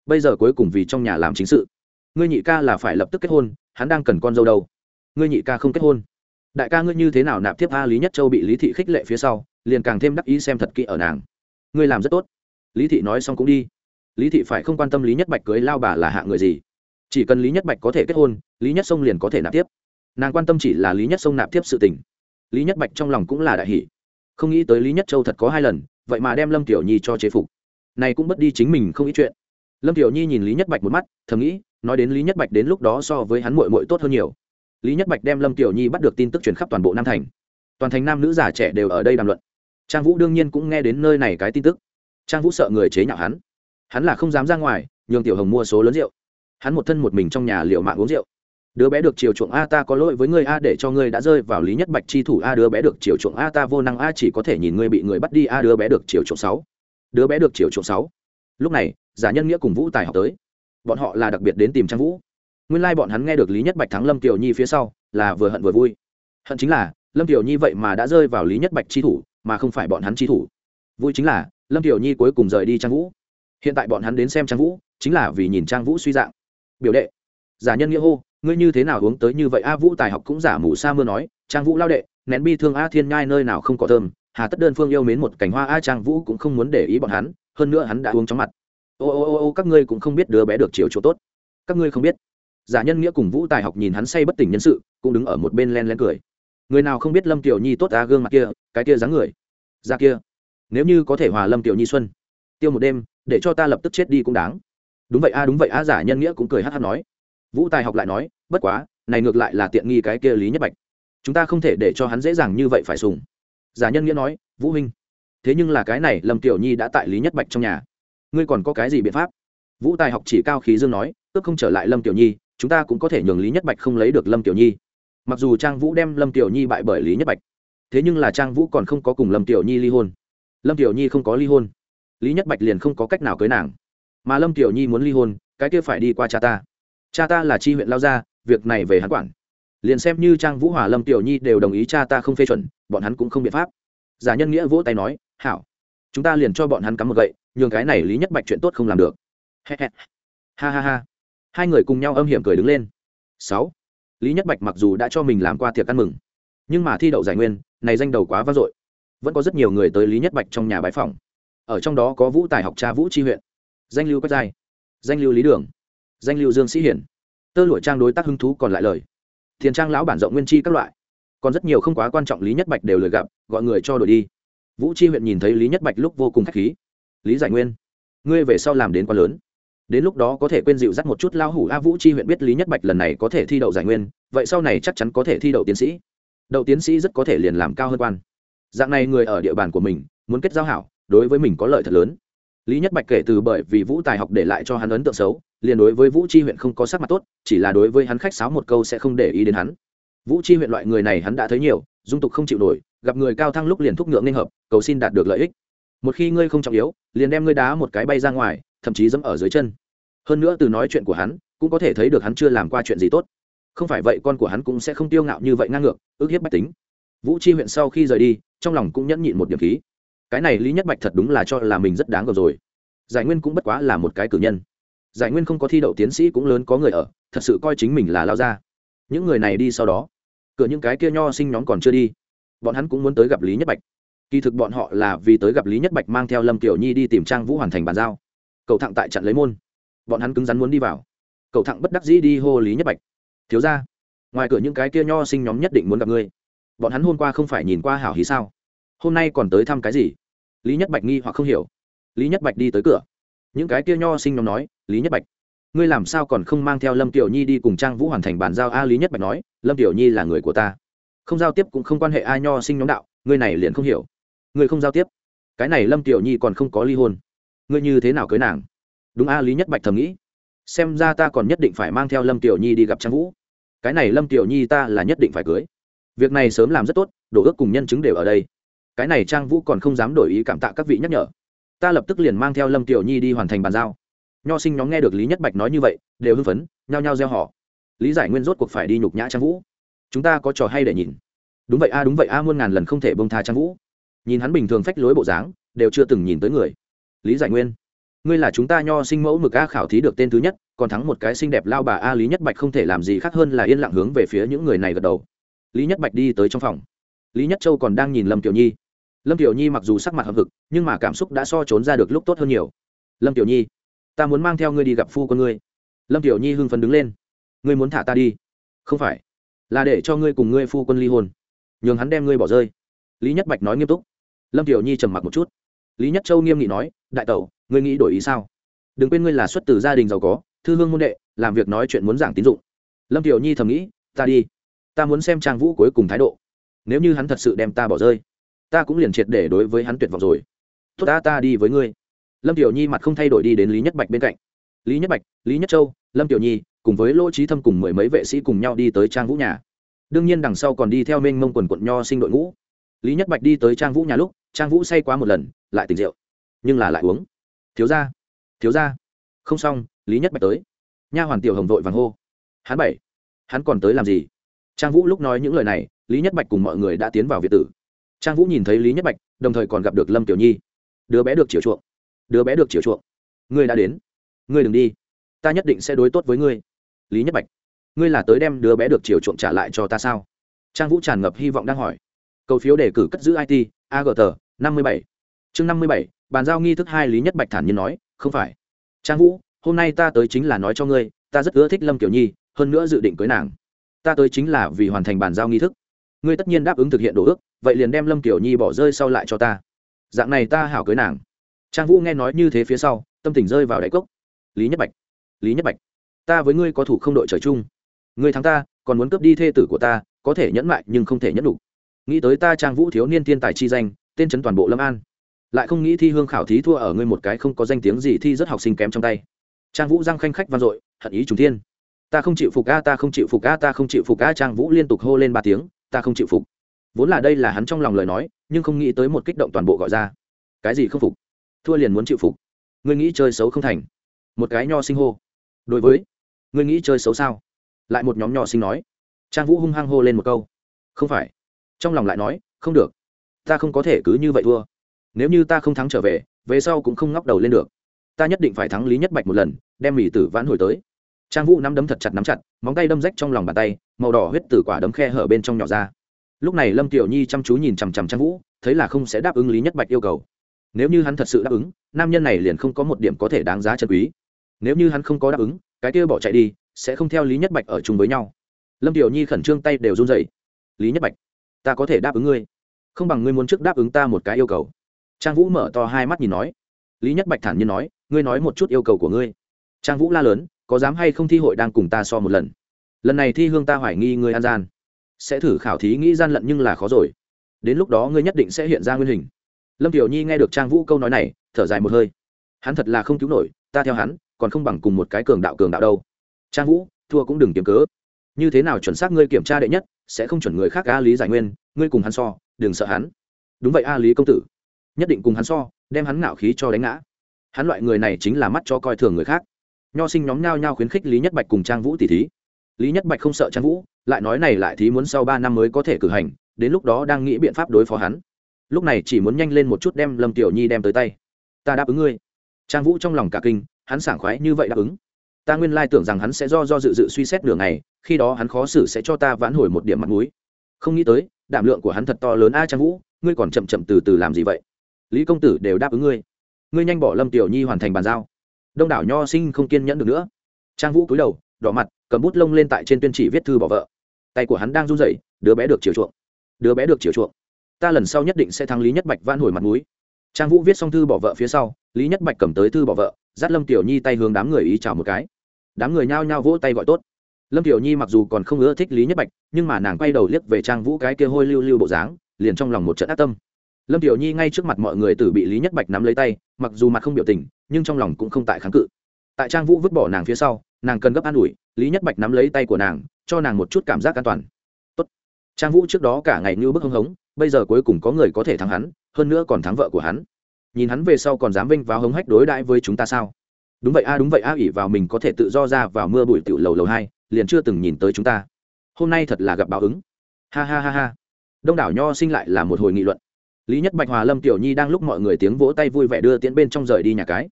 Bây giờ cuối cùng vì trong nhà làm chính sự. Ngươi nhị ca là phải lập tức kết hôn, hắn đang cần con dâu đâu. Ngươi nhị ca không kết hôn. Đại ca ngươi như thế nào nạp tiếp a lý nhất châu bị lý thị khích lệ phía sau, liền càng thêm đắc ý xem thật kỹ ở nàng. Ngươi làm rất tốt lý thị nói xong cũng đi. Lý thị phải không quan tâm lý nhất bạch cưới lao bà là hạ người gì? Chỉ cần lý nhất bạch có thể kết hôn, lý nhất sông liền có thể nạp tiếp. Nàng quan tâm chỉ là lý nhất sông nạp tiếp sự tình. Lý nhất bạch trong lòng cũng là đại hỷ không nghĩ tới lý nhất châu thật có hai lần, vậy mà đem lâm tiểu nhi cho chế phục. Này cũng mất đi chính mình không ý chuyện. Lâm tiểu nhi nhìn lý nhất bạch một mắt, thầm nghĩ, nói đến lý nhất bạch đến lúc đó so với hắn mội mội tốt hơn nhiều. Lý nhất bạch đem lâm tiểu nhi bắt được tin tức truyền khắp toàn bộ nam thành. Toàn thành nam nữ già trẻ đều ở đây đàm luận. Trang vũ đương nhiên cũng nghe đến nơi này cái tin tức trang vũ sợ người chế nhạo hắn. Hắn là không dám ra ngoài, nhường tiểu hồng mua số lớn rượu. Hắn một thân một mình trong nhà liệu mạng uống rượu. Đứa bé được chiều chuộng a ta có lỗi với ngươi a, để cho ngươi đã rơi vào lý nhất bạch chi thủ a, đứa bé được chiều chuộng a ta vô năng a, chỉ có thể nhìn ngươi bị người bắt đi a, đứa bé được chiều chuộng sáu. Đứa bé được chiều chuộng sáu. Lúc này, giả nhân nghĩa cùng vũ tài học tới. Bọn họ là đặc biệt đến tìm trang vũ. Nguyên lai bọn hắn nghe được lý nhất bạch thắng lâm kiều nhi phía sau, là vừa hận vừa vui. Hận chính là, lâm kiều nhi vậy mà đã rơi vào lý nhất bạch chi thủ, mà không phải bọn hắn chi thủ. Vui chính là lâm Tiểu nhi cuối cùng rời đi trang vũ. Hiện tại bọn hắn đến xem trang vũ, chính là vì nhìn trang vũ suy dạng. Biểu đệ, giả nhân nghĩa hô, ngươi như thế nào hướng tới như vậy? A vũ tài học cũng giả mù sa mưa nói, trang vũ lao đệ, nén bi thương a thiên nhai nơi nào không có thơm, hà tất đơn phương yêu mến một cảnh hoa a trang vũ cũng không muốn để ý bọn hắn, hơn nữa hắn đã uống chóng mặt. Ô ô ô ô, các ngươi cũng không biết đứa bé được chiều chỗ tốt. Các ngươi không biết. Giả nhân nghĩa cùng vũ tài học nhìn hắn say bất tỉnh nhân sự, cũng đứng ở một bên len len cười. Người nào không biết lâm tiểu nhi tốt a gương mặt kia, cái kia dáng người. Ra kia nếu như có thể hòa lâm tiểu nhi xuân, tiêu một đêm, để cho ta lập tức chết đi cũng đáng. Đúng vậy a, đúng vậy a, giả nhân nghĩa cũng cười hát hát nói. Vũ tài học lại nói, bất quá, này ngược lại là tiện nghi cái kia lý nhất bạch. Chúng ta không thể để cho hắn dễ dàng như vậy phải sùng. Giả nhân nghĩa nói, vũ huynh, thế nhưng là cái này lâm tiểu nhi đã tại lý nhất bạch trong nhà. Ngươi còn có cái gì biện pháp? Vũ tài học chỉ cao khí dương nói, ước không trở lại lâm tiểu nhi, chúng ta cũng có thể nhường lý nhất bạch không lấy được lâm tiểu nhi. Mặc dù trang vũ đem lâm tiểu nhi bại bởi lý nhất bạch, thế nhưng là trang vũ còn không có cùng lâm tiểu nhi ly hôn lâm tiểu nhi không có ly hôn. Lý nhất bạch liền không có cách nào cưới nàng. Mà lâm tiểu nhi muốn ly hôn, cái kia phải đi qua cha ta. Cha ta là chi huyện lao gia, việc này về hắn quản. Liền xem như trang vũ hòa, lâm tiểu nhi đều đồng ý cha ta không phê chuẩn, bọn hắn cũng không biện pháp. Giả nhân nghĩa vỗ tay nói, hảo, chúng ta liền cho bọn hắn cắm một gậy, nhường cái này lý nhất bạch chuyện tốt không làm được. Ha ha ha. Hai người cùng nhau âm hiểm cười đứng lên. Sáu. Lý nhất bạch mặc dù đã cho mình làm qua tiệc ăn mừng, nhưng mà thi đậu giải nguyên, này danh đầu quá vang dội vẫn có rất nhiều người tới lý nhất bạch trong nhà bãi phòng ở trong đó có vũ tài học cha vũ tri huyện, danh lưu quách giai, danh lưu lý đường, danh lưu dương sĩ hiển. Tơ lụa trang đối tác hứng thú còn lại lời. Thiền trang lão bản rộng nguyên chi các loại. Còn rất nhiều không quá quan trọng lý nhất bạch đều lời gặp, gọi người cho đổi đi. Vũ chi huyện nhìn thấy lý nhất bạch lúc vô cùng k h á c h khí. Lý giải nguyên, ngươi về sau làm đến quá lớn. Đến lúc đó có thể quên dịu dắt một chút lao hủ a vũ chi huyện biết lý nhất bạch lần này có thể thi đậu giải nguyên, vậy sau này chắc chắn có thể thi đậu tiến sĩ. Đậu tiến sĩ rất có thể liền làm cao hơn quan dạng này người ở địa bàn của mình, muốn kết giao hảo, đối với mình có lợi thật lớn. Lý nhất bạch kể từ bởi vì vũ tài học để lại cho hắn ấn tượng xấu, liền đối với vũ chi huyện không có sắc mặt tốt, chỉ là đối với hắn khách sáo một câu sẽ không để ý đến hắn. Vũ chi huyện loại người này hắn đã thấy nhiều, dung tục không chịu nổi, gặp người cao thăng lúc liền thúc ngượng nên hợp, cầu xin đạt được lợi ích. Một khi ngươi không trọng yếu, liền đem ngươi đá một cái bay ra ngoài, thậm chí dẫm ở dưới chân. Hơn nữa từ nói chuyện của hắn, cũng có thể thấy được hắn chưa làm qua chuyện gì tốt. Không phải vậy con của hắn cũng sẽ không tiêu ngạo như vậy ngang ngược, ước hiếp bách tính vũ chi huyện sau khi rời đi, trong lòng cũng nhẫn nhịn một điểm khí. Cái này lý nhất bạch thật đúng là cho là mình rất đáng gờ rồi. Giải nguyên cũng bất quá là một cái cử nhân. Giải nguyên không có thi đậu tiến sĩ cũng lớn có người ở, thật sự coi chính mình là lao ra những người này đi sau đó, cửa những cái kia nho sinh nhóm còn chưa đi, bọn hắn cũng muốn tới gặp lý nhất bạch. Kỳ thực bọn họ là vì tới gặp lý nhất bạch mang theo lâm tiểu nhi đi tìm trang vũ hoàn thành bàn giao. Cậu thẳng tại trận lấy môn. Bọn hắn cứng rắn muốn đi vào. Cậu thẳng bất đắc dĩ đi hô lý nhất bạch. Thiếu ra ngoài cửa những cái kia nho sinh nhóm nhất định muốn gặp ngươi bọn hắn hôm qua không phải nhìn qua hảo hí sao? Hôm nay còn tới thăm cái gì? Lý nhất bạch nghi hoặc không hiểu. Lý nhất bạch đi tới cửa. Những cái kia nho sinh nhóm nói, lý nhất bạch, ngươi làm sao còn không mang theo lâm tiểu nhi đi cùng trang vũ hoàn thành bàn giao? A, lý nhất bạch nói, lâm tiểu nhi là người của ta. Không giao tiếp cũng không quan hệ ai nho sinh nhóm đạo, ngươi này liền không hiểu. Ngươi không giao tiếp, cái này lâm tiểu nhi còn không có ly hôn. Ngươi như thế nào cưới nàng? Đúng a, lý nhất bạch thầm nghĩ. Xem ra ta còn nhất định phải mang theo lâm tiểu nhi đi gặp trang vũ. Cái này lâm tiểu nhi ta là nhất định phải cưới việc này sớm làm rất tốt đổ ước cùng nhân chứng đều ở đây. Cái này trang vũ còn không dám đổi ý cảm tạ các vị nhắc nhở. Ta lập tức liền mang theo lâm tiểu nhi đi hoàn thành bàn giao. Nho sinh nhóm nghe được lý nhất bạch nói như vậy, đều hưng phấn, nhao nhao gieo họ lý giải nguyên rốt cuộc phải đi nhục nhã trang vũ. Chúng ta có trò hay để nhìn. Đúng vậy a, đúng vậy a, muôn ngàn lần không thể bông tha trang vũ. Nhìn hắn bình thường phách lối bộ dáng, đều chưa từng nhìn tới người. Lý giải nguyên, ngươi là chúng ta nho sinh mẫu mực a, khảo thí được tên thứ nhất, còn thắng một cái xinh đẹp lao bà a, lý nhất bạch không thể làm gì khác hơn là yên lặng hướng về phía những người này gật đầu lý nhất bạch đi tới trong phòng. Lý nhất châu còn đang nhìn lâm tiểu nhi. Lâm tiểu nhi mặc dù sắc mặt hậm hực, nhưng mà cảm xúc đã so trốn ra được lúc tốt hơn nhiều. Lâm tiểu nhi, ta muốn mang theo ngươi đi gặp phu con ngươi. Lâm tiểu nhi hưng phấn đứng lên. Ngươi muốn thả ta đi? Không phải. Là để cho ngươi cùng ngươi phu quân ly hôn. Nhường hắn đem ngươi bỏ rơi. Lý nhất bạch nói nghiêm túc. Lâm tiểu nhi trầm mặc một chút. Lý nhất châu nghiêm nghị nói, đại tẩu, ngươi nghĩ đổi ý sao? Đừng quên ngươi là xuất từ gia đình giàu có, thư hương môn đệ, làm việc nói chuyện muốn giảng tín dụng. Lâm tiểu nhi thầm nghĩ, ta đi ta muốn xem trang vũ cuối cùng thái độ. Nếu như hắn thật sự đem ta bỏ rơi, ta cũng liền triệt để đối với hắn tuyệt vọng rồi. Tốt ta ta đi với ngươi. Lâm tiểu nhi mặt không thay đổi đi đến lý nhất bạch bên cạnh. Lý nhất bạch, lý nhất châu, lâm tiểu nhi, cùng với lỗ trí thâm cùng mười mấy vệ sĩ cùng nhau đi tới trang vũ nhà. Đương nhiên đằng sau còn đi theo mênh mông quần quận nho sinh đội ngũ. Lý nhất bạch đi tới trang vũ nhà lúc, trang vũ say quá một lần, lại tỉnh rượu. Nhưng là lại uống. Thiếu ra thiếu ra không xong, lý nhất bạch tới. Nha hoàn tiểu hồng vội vàng hô. Hắn bảy. Hắn còn tới làm gì? Trang vũ lúc nói những lời này, lý nhất bạch cùng mọi người đã tiến vào việt tử. Trang vũ nhìn thấy lý nhất bạch, đồng thời còn gặp được lâm tiểu nhi. Đứa bé được chiều chuộng. Đứa bé được chiều chuộng. Ngươi đã đến. Ngươi đừng đi. Ta nhất định sẽ đối tốt với ngươi. Lý nhất bạch, ngươi là tới đem đứa bé được chiều chuộng trả lại cho ta sao? Trang vũ tràn ngập hy vọng đang hỏi. Cầu phiếu đề cử cất giữ it agt năm mươi bảy. Chương năm mươi bảy, bàn giao nghi thức hai lý nhất bạch thản nhiên nói, không phải. Trang vũ, hôm nay ta tới chính là nói cho ngươi, ta rất ưa thích lâm kiểu nhi, hơn nữa dự định cưới nàng ta tới chính là vì hoàn thành bàn giao nghi thức. Ngươi tất nhiên đáp ứng thực hiện đồ ước, vậy liền đem lâm kiểu nhi bỏ rơi sau lại cho ta. Dạng này ta hảo cưới nàng. Trang vũ nghe nói như thế phía sau, tâm tình rơi vào đáy cốc. Lý nhất bạch, lý nhất bạch, ta với ngươi có thủ không đội trời chung. Ngươi thắng ta, còn muốn cướp đi thê tử của ta, có thể nhẫn mại nhưng không thể nhẫn đủ nghĩ tới ta trang vũ thiếu niên thiên tài chi danh, tên trấn toàn bộ lâm an. Lại không nghĩ thi hương khảo thí thua ở ngươi một cái không có danh tiếng gì thi rất học sinh kém trong tay. Trang vũ giang khanh khách vang dội, hận ý trùng thiên ta không chịu phục a, ta không chịu phục a, ta không chịu phục a, trang vũ liên tục hô lên ba tiếng, ta không chịu phục. Vốn là đây là hắn trong lòng lời nói, nhưng không nghĩ tới một kích động toàn bộ gọi ra. Cái gì không phục? Thua liền muốn chịu phục. Ngươi nghĩ chơi xấu không thành. Một cái nho sinh hô. Đối với, ngươi nghĩ chơi xấu sao? Lại một nhóm nho sinh nói. Trang vũ hung hăng hô lên một câu. Không phải. Trong lòng lại nói, không được. Ta không có thể cứ như vậy thua. Nếu như ta không thắng trở về về sau cũng không ngóc đầu lên được. Ta nhất định phải thắng lý nhất bạch một lần, đem mỹ tử vãn hồi tới trang vũ nắm đấm thật chặt nắm chặt móng tay đâm rách trong lòng bàn tay màu đỏ huyết từ quả đấm khe hở bên trong nhỏ ra lúc này lâm tiểu nhi chăm chú nhìn chằm chằm trang vũ thấy là không sẽ đáp ứng lý nhất bạch yêu cầu nếu như hắn thật sự đáp ứng nam nhân này liền không có một điểm có thể đáng giá chân quý nếu như hắn không có đáp ứng cái kia bỏ chạy đi sẽ không theo lý nhất bạch ở chung với nhau lâm tiểu nhi khẩn trương tay đều run dậy lý nhất bạch ta có thể đáp ứng ngươi không bằng ngươi muốn trước đáp ứng ta một cái yêu cầu trang vũ mở to hai mắt nhìn nói lý nhất bạch thản nhiên nói ngươi nói một chút yêu cầu của ngươi trang vũ la lớn có dám hay không thi hội đang cùng ta so một lần? Lần này thi hương ta hoài nghi ngươi an gian. Sẽ thử khảo thí nghĩ gian lận nhưng là khó rồi. Đến lúc đó ngươi nhất định sẽ hiện ra nguyên hình. Lâm tiểu nhi nghe được trang vũ câu nói này, thở dài một hơi. Hắn thật là không cứu nổi, ta theo hắn, còn không bằng cùng một cái cường đạo cường đạo đâu. Trang vũ, thua cũng đừng kiếm cớ. Như thế nào chuẩn xác ngươi kiểm tra đệ nhất, sẽ không chuẩn người khác a lý giải nguyên, ngươi cùng hắn so, đừng sợ hắn. Đúng vậy a lý công tử. Nhất định cùng hắn so, đem hắn ngạo khí cho đánh ngã. Hắn loại người này chính là mắt cho coi thường người khác nho sinh nhóm nhao nhao khuyến khích lý nhất bạch cùng trang vũ tỷ thí. Lý nhất bạch không sợ trang vũ, lại nói này lại thí muốn sau ba năm mới có thể cử hành, đến lúc đó đang nghĩ biện pháp đối phó hắn. Lúc này chỉ muốn nhanh lên một chút đem lâm tiểu nhi đem tới tay. Ta đáp ứng ngươi. Trang vũ trong lòng cả kinh, hắn sảng khoái như vậy đáp ứng. Ta nguyên lai tưởng rằng hắn sẽ do do dự dự suy xét nửa ngày, khi đó hắn khó xử sẽ cho ta vãn hồi một điểm mặt mũi. Không nghĩ tới, đảm lượng của hắn thật to lớn a trang vũ, ngươi còn chậm chậm từ từ làm gì vậy? Lý công tử đều đáp ứng ngươi. Ngươi nhanh bỏ lâm tiểu nhi hoàn thành bàn giao đông đảo nho sinh không kiên nhẫn được nữa. Trang vũ cúi đầu, đỏ mặt, cầm bút lông lên tại trên tuyên chỉ viết thư bỏ vợ. Tay của hắn đang run rẩy, đứa bé được chiều chuộng. Đứa bé được chiều chuộng. Ta lần sau nhất định sẽ thắng lý nhất bạch van hồi mặt mũi. Trang vũ viết xong thư bỏ vợ phía sau, lý nhất bạch cầm tới thư bỏ vợ, dắt lâm tiểu nhi tay hướng đám người ý chào một cái. Đám người nhao nhao vỗ tay gọi tốt. Lâm tiểu nhi mặc dù còn không ưa thích lý nhất bạch, nhưng mà nàng quay đầu liếc về trang vũ cái kia hôi lưu lưu bộ dáng, liền trong lòng một trận ác tâm lâm tiểu nhi ngay trước mặt mọi người tử bị lý nhất bạch nắm lấy tay, mặc dù mặt không biểu tình, nhưng trong lòng cũng không tại kháng cự. Tại trang vũ vứt bỏ nàng phía sau, nàng cần gấp an ủi, lý nhất bạch nắm lấy tay của nàng, cho nàng một chút cảm giác an toàn. Tốt. trang vũ trước đó cả ngày như bức hưng hống, bây giờ cuối cùng có người có thể thắng hắn, hơn nữa còn thắng vợ của hắn. Nhìn hắn về sau còn dám vinh vào hống hách đối đãi với chúng ta sao? Đúng vậy a, đúng vậy a ỉ vào mình có thể tự do ra vào mưa bụi tiểu lầu lầu hai, liền chưa từng nhìn tới chúng ta. Hôm nay thật là gặp báo ứng. Ha ha ha ha. Đông đảo nho sinh lại là một hồi nghị luận lý nhất bạch hòa lâm tiểu nhi đang lúc mọi người tiếng vỗ tay vui vẻ đưa tiễn bên trong rời đi nhà cái.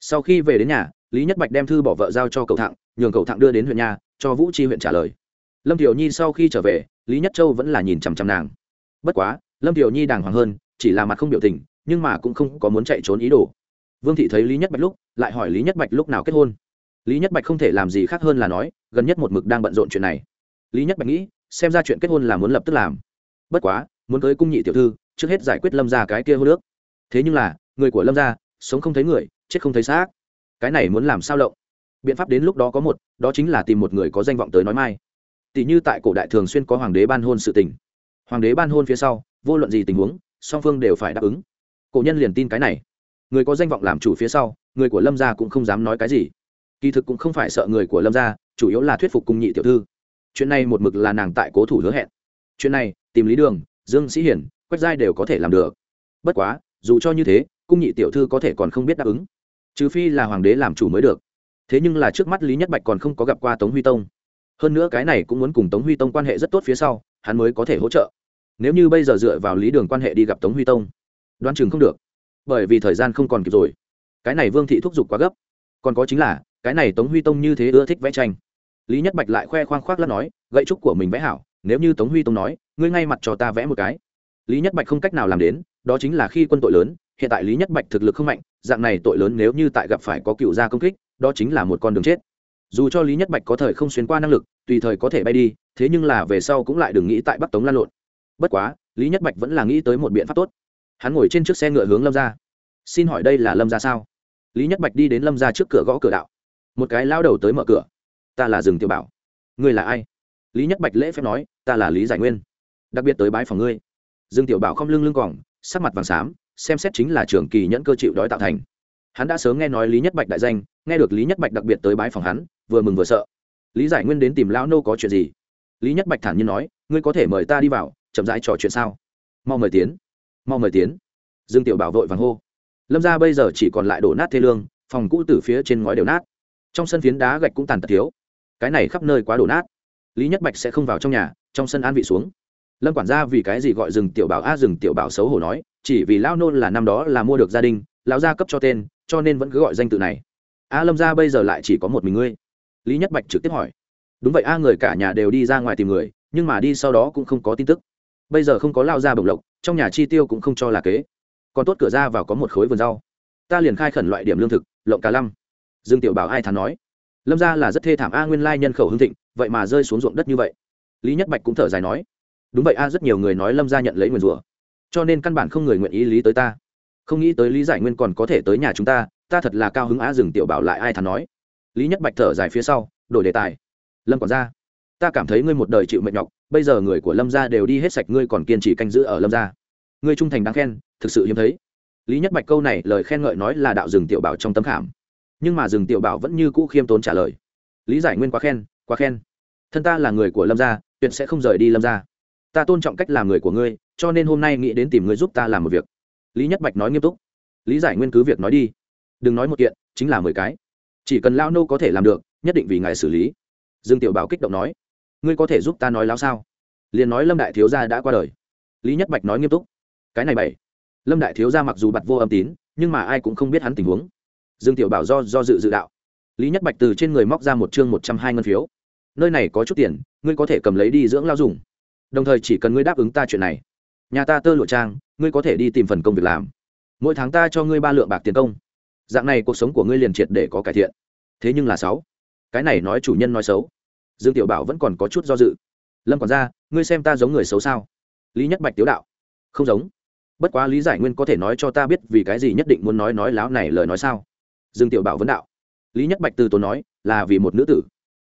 Sau khi về đến nhà, lý nhất bạch đem thư bỏ vợ giao cho Cầu thạng nhường Cầu thạng đưa đến huyện nhà, cho vũ chi huyện trả lời. Lâm tiểu nhi sau khi trở về, lý nhất châu vẫn là nhìn chằm chằm nàng. Bất quá, lâm tiểu nhi đàng hoàng hơn, chỉ là mặt không biểu tình, nhưng mà cũng không có muốn chạy trốn ý đồ. Vương thị thấy lý nhất bạch lúc, lại hỏi lý nhất bạch lúc nào kết hôn. Lý nhất bạch không thể làm gì khác hơn là nói, gần nhất một mực đang bận rộn chuyện này. Lý nhất bạch nghĩ, xem ra chuyện kết hôn là muốn lập tức làm. Bất quá, muốn tới cung nhị tiểu thư trước hết giải quyết lâm ra cái kia hô nước. Thế nhưng là, người của lâm ra sống không thấy người, chết không thấy xác. Cái này muốn làm sao lộng? Biện pháp đến lúc đó có một, đó chính là tìm một người có danh vọng tới nói mai. Tỷ như tại cổ đại thường xuyên có hoàng đế ban hôn sự tình. Hoàng đế ban hôn phía sau, vô luận gì tình huống, song phương đều phải đáp ứng. Cổ nhân liền tin cái này. Người có danh vọng làm chủ phía sau, người của lâm gia cũng không dám nói cái gì. Kỳ thực cũng không phải sợ người của lâm gia, chủ yếu là thuyết phục cung nhị tiểu thư. Chuyện này một mực là nàng tại cố thủ hứa hẹn. Chuyện này, tìm lý đường, dương sĩ hiển quách giai đều có thể làm được. Bất quá, dù cho như thế, cung nhị tiểu thư có thể còn không biết đáp ứng. Trừ phi là hoàng đế làm chủ mới được. Thế nhưng là trước mắt lý nhất bạch còn không có gặp qua tống huy tông. Hơn nữa cái này cũng muốn cùng tống huy tông quan hệ rất tốt phía sau, hắn mới có thể hỗ trợ. Nếu như bây giờ dựa vào lý đường quan hệ đi gặp tống huy tông, đoán chừng không được. Bởi vì thời gian không còn kịp rồi. Cái này vương thị thúc giục quá gấp. Còn có chính là, cái này tống huy tông như thế ưa thích vẽ tranh. Lý nhất bạch lại khoe khoang khoác lắm nói, gậy trúc của mình vẽ hảo, nếu như tống huy tông nói, ngươi ngay mặt cho ta vẽ một cái lý nhất bạch không cách nào làm đến, đó chính là khi quân tội lớn, hiện tại lý nhất bạch thực lực không mạnh, dạng này tội lớn nếu như tại gặp phải có cựu gia công kích, đó chính là một con đường chết. Dù cho lý nhất bạch có thời không xuyên qua năng lực, tùy thời có thể bay đi, thế nhưng là về sau cũng lại đừng nghĩ tại bắc tống lan lộn. Bất quá, lý nhất bạch vẫn là nghĩ tới một biện pháp tốt. Hắn ngồi trên chiếc xe ngựa hướng lâm ra xin hỏi đây là lâm ra sao? Lý nhất bạch đi đến lâm ra trước cửa gõ cửa đạo. Một cái lao đầu tới mở cửa. Ta là rừng tiểu bảo. Ngươi là ai? Lý nhất bạch lễ phép nói, ta là lý giải nguyên. Đặc biệt tới bái phòng ngươi dương tiểu bảo không lưng lưng còng, sắc mặt vàng xám, xem xét chính là trường kỳ nhẫn cơ chịu đói tạo thành. Hắn đã sớm nghe nói lý nhất bạch đại danh, nghe được lý nhất bạch đặc biệt tới bái phòng hắn, vừa mừng vừa sợ. Lý giải nguyên đến tìm lão nô có chuyện gì? Lý nhất bạch thản nhiên nói, ngươi có thể mời ta đi vào, chậm rãi trò chuyện sao? Mau mời tiến, mau mời tiến. Dương tiểu bảo vội vàng hô. Lâm ra bây giờ chỉ còn lại đổ nát thê lương, phòng cũ từ phía trên ngói đều nát. Trong sân phiến đá gạch cũng tàn tật thiếu. Cái này khắp nơi quá đổ nát. Lý nhất bạch sẽ không vào trong nhà, trong sân an vị xuống lâm quản gia vì cái gì gọi rừng tiểu bảo a, rừng tiểu bảo xấu hổ nói, chỉ vì lao nôn là năm đó là mua được gia đình, lão gia cấp cho tên, cho nên vẫn cứ gọi danh tự này. A, lâm gia bây giờ lại chỉ có một mình ngươi? Lý nhất bạch trực tiếp hỏi. Đúng vậy a, người cả nhà đều đi ra ngoài tìm người, nhưng mà đi sau đó cũng không có tin tức. Bây giờ không có lao ra bồng lộc, trong nhà chi tiêu cũng không cho là kế. Còn tốt cửa ra vào có một khối vườn rau. Ta liền khai khẩn loại điểm lương thực, lộng cả lăm dương tiểu bảo ai thắn nói. Lâm ra là rất thê thảm a, nguyên lai nhân khẩu hương thịnh, vậy mà rơi xuống ruộng đất như vậy. Lý nhất bạch cũng thở dài nói đúng vậy a, rất nhiều người nói lâm gia nhận lấy nguyền rủa. Cho nên căn bản không người nguyện ý lý tới ta. Không nghĩ tới lý giải nguyên còn có thể tới nhà chúng ta ta thật là cao hứng á dừng tiểu bảo lại ai thắn nói. Lý nhất bạch thở dài phía sau, đổi đề tài. Lâm còn ra ta cảm thấy ngươi một đời chịu mệt nhọc, bây giờ người của lâm gia đều đi hết sạch ngươi còn kiên trì canh giữ ở lâm gia. Ngươi trung thành đáng khen, thực sự hiếm thấy. Lý nhất bạch câu này lời khen ngợi nói là đạo rừng tiểu bảo trong tấm khảm. Nhưng mà rừng tiểu bảo vẫn như cũ khiêm tốn trả lời. Lý giải nguyên quá khen quá khen. Thân ta là người của lâm gia, tuyệt sẽ không rời đi lâm gia ta tôn trọng cách làm người của ngươi, cho nên hôm nay nghĩ đến tìm ngươi giúp ta làm một việc. Lý nhất bạch nói nghiêm túc. Lý giải nguyên cứ việc nói đi. Đừng nói một kiện, chính là mười cái. Chỉ cần lao nô có thể làm được, nhất định vì ngài xử lý. Dương tiểu bảo kích động nói. Ngươi có thể giúp ta nói lao sao? Liền nói lâm đại thiếu gia đã qua đời. Lý nhất bạch nói nghiêm túc. Cái này bảy. Lâm đại thiếu gia mặc dù bặt vô âm tín, nhưng mà ai cũng không biết hắn tình huống. Dương tiểu bảo do do dự dự đạo. Lý nhất bạch từ trên người móc ra một chương một trăm hai ngân phiếu. Nơi này có chút tiền, ngươi có thể cầm lấy đi dưỡng lao dùng đồng thời chỉ cần ngươi đáp ứng ta chuyện này, nhà ta tơ lụa trang, ngươi có thể đi tìm phần công việc làm. Mỗi tháng ta cho ngươi ba lượng bạc tiền công. Dạng này cuộc sống của ngươi liền triệt để có cải thiện. Thế nhưng là sáu, cái này nói chủ nhân nói xấu. Dương tiểu bảo vẫn còn có chút do dự. Lâm còn ra ngươi xem ta giống người xấu sao? Lý nhất bạch tiếu đạo. Không giống. Bất quá lý giải nguyên có thể nói cho ta biết vì cái gì nhất định muốn nói nói láo này lời nói sao? Dương tiểu bảo vấn đạo. Lý nhất bạch từ tốn nói, là vì một nữ tử.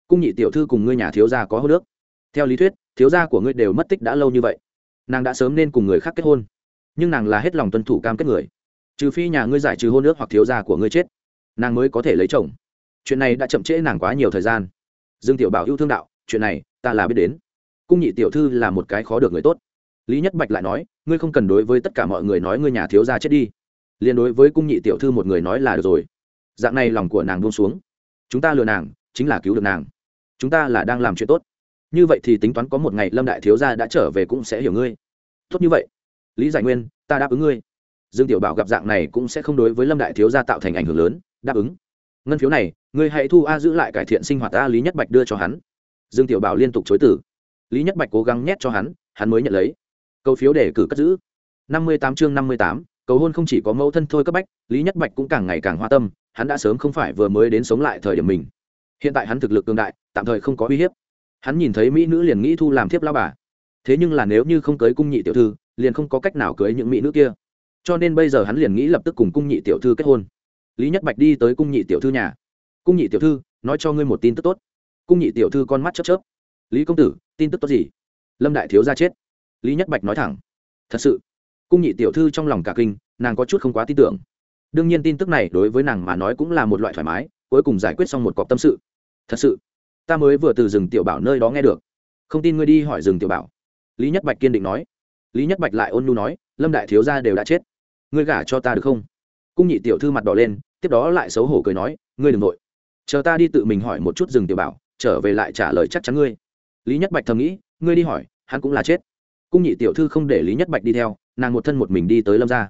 Cung nhị tiểu thư cùng ngươi nhà thiếu gia có hô nước theo lý thuyết thiếu gia của ngươi đều mất tích đã lâu như vậy. Nàng đã sớm nên cùng người khác kết hôn. Nhưng nàng là hết lòng tuân thủ cam kết người. Trừ phi nhà ngươi giải trừ hôn ước hoặc thiếu gia của ngươi chết, nàng mới có thể lấy chồng. Chuyện này đã chậm trễ nàng quá nhiều thời gian. Dương tiểu bảo yêu thương đạo, chuyện này, ta là biết đến. Cung nhị tiểu thư là một cái khó được người tốt. Lý nhất bạch lại nói, ngươi không cần đối với tất cả mọi người nói ngươi nhà thiếu gia chết đi. Liền đối với cung nhị tiểu thư một người nói là được rồi. Dạng này lòng của nàng buông xuống. Chúng ta lừa nàng, chính là cứu được nàng. Chúng ta là đang làm chuyện tốt như vậy thì tính toán có một ngày lâm đại thiếu gia đã trở về cũng sẽ hiểu ngươi. Tốt như vậy. Lý giải nguyên, ta đáp ứng ngươi. Dương tiểu bảo gặp dạng này cũng sẽ không đối với lâm đại thiếu gia tạo thành ảnh hưởng lớn, đáp ứng. Ngân phiếu này, ngươi hãy thu a giữ lại cải thiện sinh hoạt a lý nhất bạch đưa cho hắn. Dương tiểu bảo liên tục chối tử lý nhất bạch cố gắng nhét cho hắn hắn mới nhận lấy. Câu phiếu để cử cất giữ. Năm mươi tám chương năm mươi tám, cầu hôn không chỉ có mẫu thân thôi cấp bách, lý nhất bạch cũng càng ngày càng hoa tâm, hắn đã sớm không phải vừa mới đến sống lại thời điểm mình. Hiện tại hắn thực lực cường đại, tạm thời không có uy hiếp hắn nhìn thấy mỹ nữ liền nghĩ thu làm thiếp lao bà. Thế nhưng là nếu như không cưới cung nhị tiểu thư, liền không có cách nào cưới những mỹ nữ kia. Cho nên bây giờ hắn liền nghĩ lập tức cùng cung nhị tiểu thư kết hôn. Lý nhất bạch đi tới cung nhị tiểu thư nhà. Cung nhị tiểu thư, nói cho ngươi một tin tức tốt. Cung nhị tiểu thư con mắt chớp chớp. Lý công tử, tin tức tốt gì? Lâm đại thiếu ra chết. Lý nhất bạch nói thẳng. Thật sự. Cung nhị tiểu thư trong lòng cả kinh, nàng có chút không quá tin tưởng. Đương nhiên tin tức này đối với nàng mà nói cũng là một loại thoải mái, cuối cùng giải quyết xong một cọc tâm sự. Thật sự ta mới vừa từ rừng tiểu bảo nơi đó nghe được. Không tin ngươi đi hỏi rừng tiểu bảo. Lý nhất bạch kiên định nói. Lý nhất bạch lại ôn nhu nói, lâm đại thiếu gia đều đã chết. Ngươi gả cho ta được không? Cung nhị tiểu thư mặt đỏ lên, tiếp đó lại xấu hổ cười nói, ngươi đừng nội chờ ta đi tự mình hỏi một chút rừng tiểu bảo, trở về lại trả lời chắc chắn ngươi. Lý nhất bạch thầm nghĩ, ngươi đi hỏi, hắn cũng là chết. Cung nhị tiểu thư không để lý nhất bạch đi theo, nàng một thân một mình đi tới lâm gia.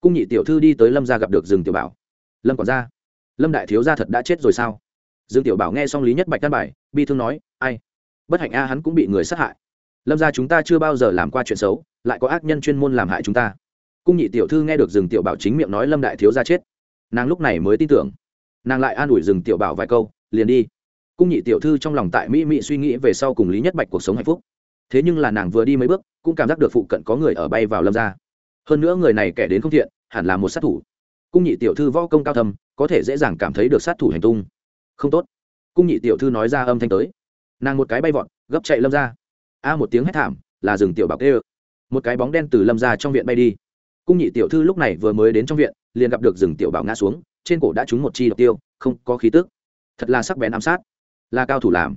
Cung nhị tiểu thư đi tới lâm gia gặp được rừng tiểu bảo. Lâm còn ra lâm đại thiếu gia thật đã chết rồi sao? Dương tiểu bảo nghe xong lý nhất bạch căn bài, bi thương nói, ai? Bất hạnh a, hắn cũng bị người sát hại. Lâm gia chúng ta chưa bao giờ làm qua chuyện xấu, lại có ác nhân chuyên môn làm hại chúng ta. Cung nhị tiểu thư nghe được rừng tiểu bảo chính miệng nói lâm đại thiếu gia chết, nàng lúc này mới tin tưởng. Nàng lại an ủi rừng tiểu bảo vài câu, liền đi. Cung nhị tiểu thư trong lòng tại mỹ mỹ suy nghĩ về sau cùng lý nhất bạch cuộc sống hạnh phúc. Thế nhưng là nàng vừa đi mấy bước, cũng cảm giác được phụ cận có người ở bay vào lâm ra hơn nữa người này kẻ đến không thiện, hẳn là một sát thủ. Cung nhị tiểu thư võ công cao thầm có thể dễ dàng cảm thấy được sát thủ hành tung không tốt. Cung nhị tiểu thư nói ra âm thanh tới. Nàng một cái bay vọt, gấp chạy lâm ra. A một tiếng hét thảm, là rừng tiểu bảo ơ một cái bóng đen từ lâm ra trong viện bay đi. Cung nhị tiểu thư lúc này vừa mới đến trong viện, liền gặp được rừng tiểu bảo ngã xuống, trên cổ đã trúng một chi độc tiêu, không có khí tức. Thật là sắc bén ám sát. Là cao thủ làm.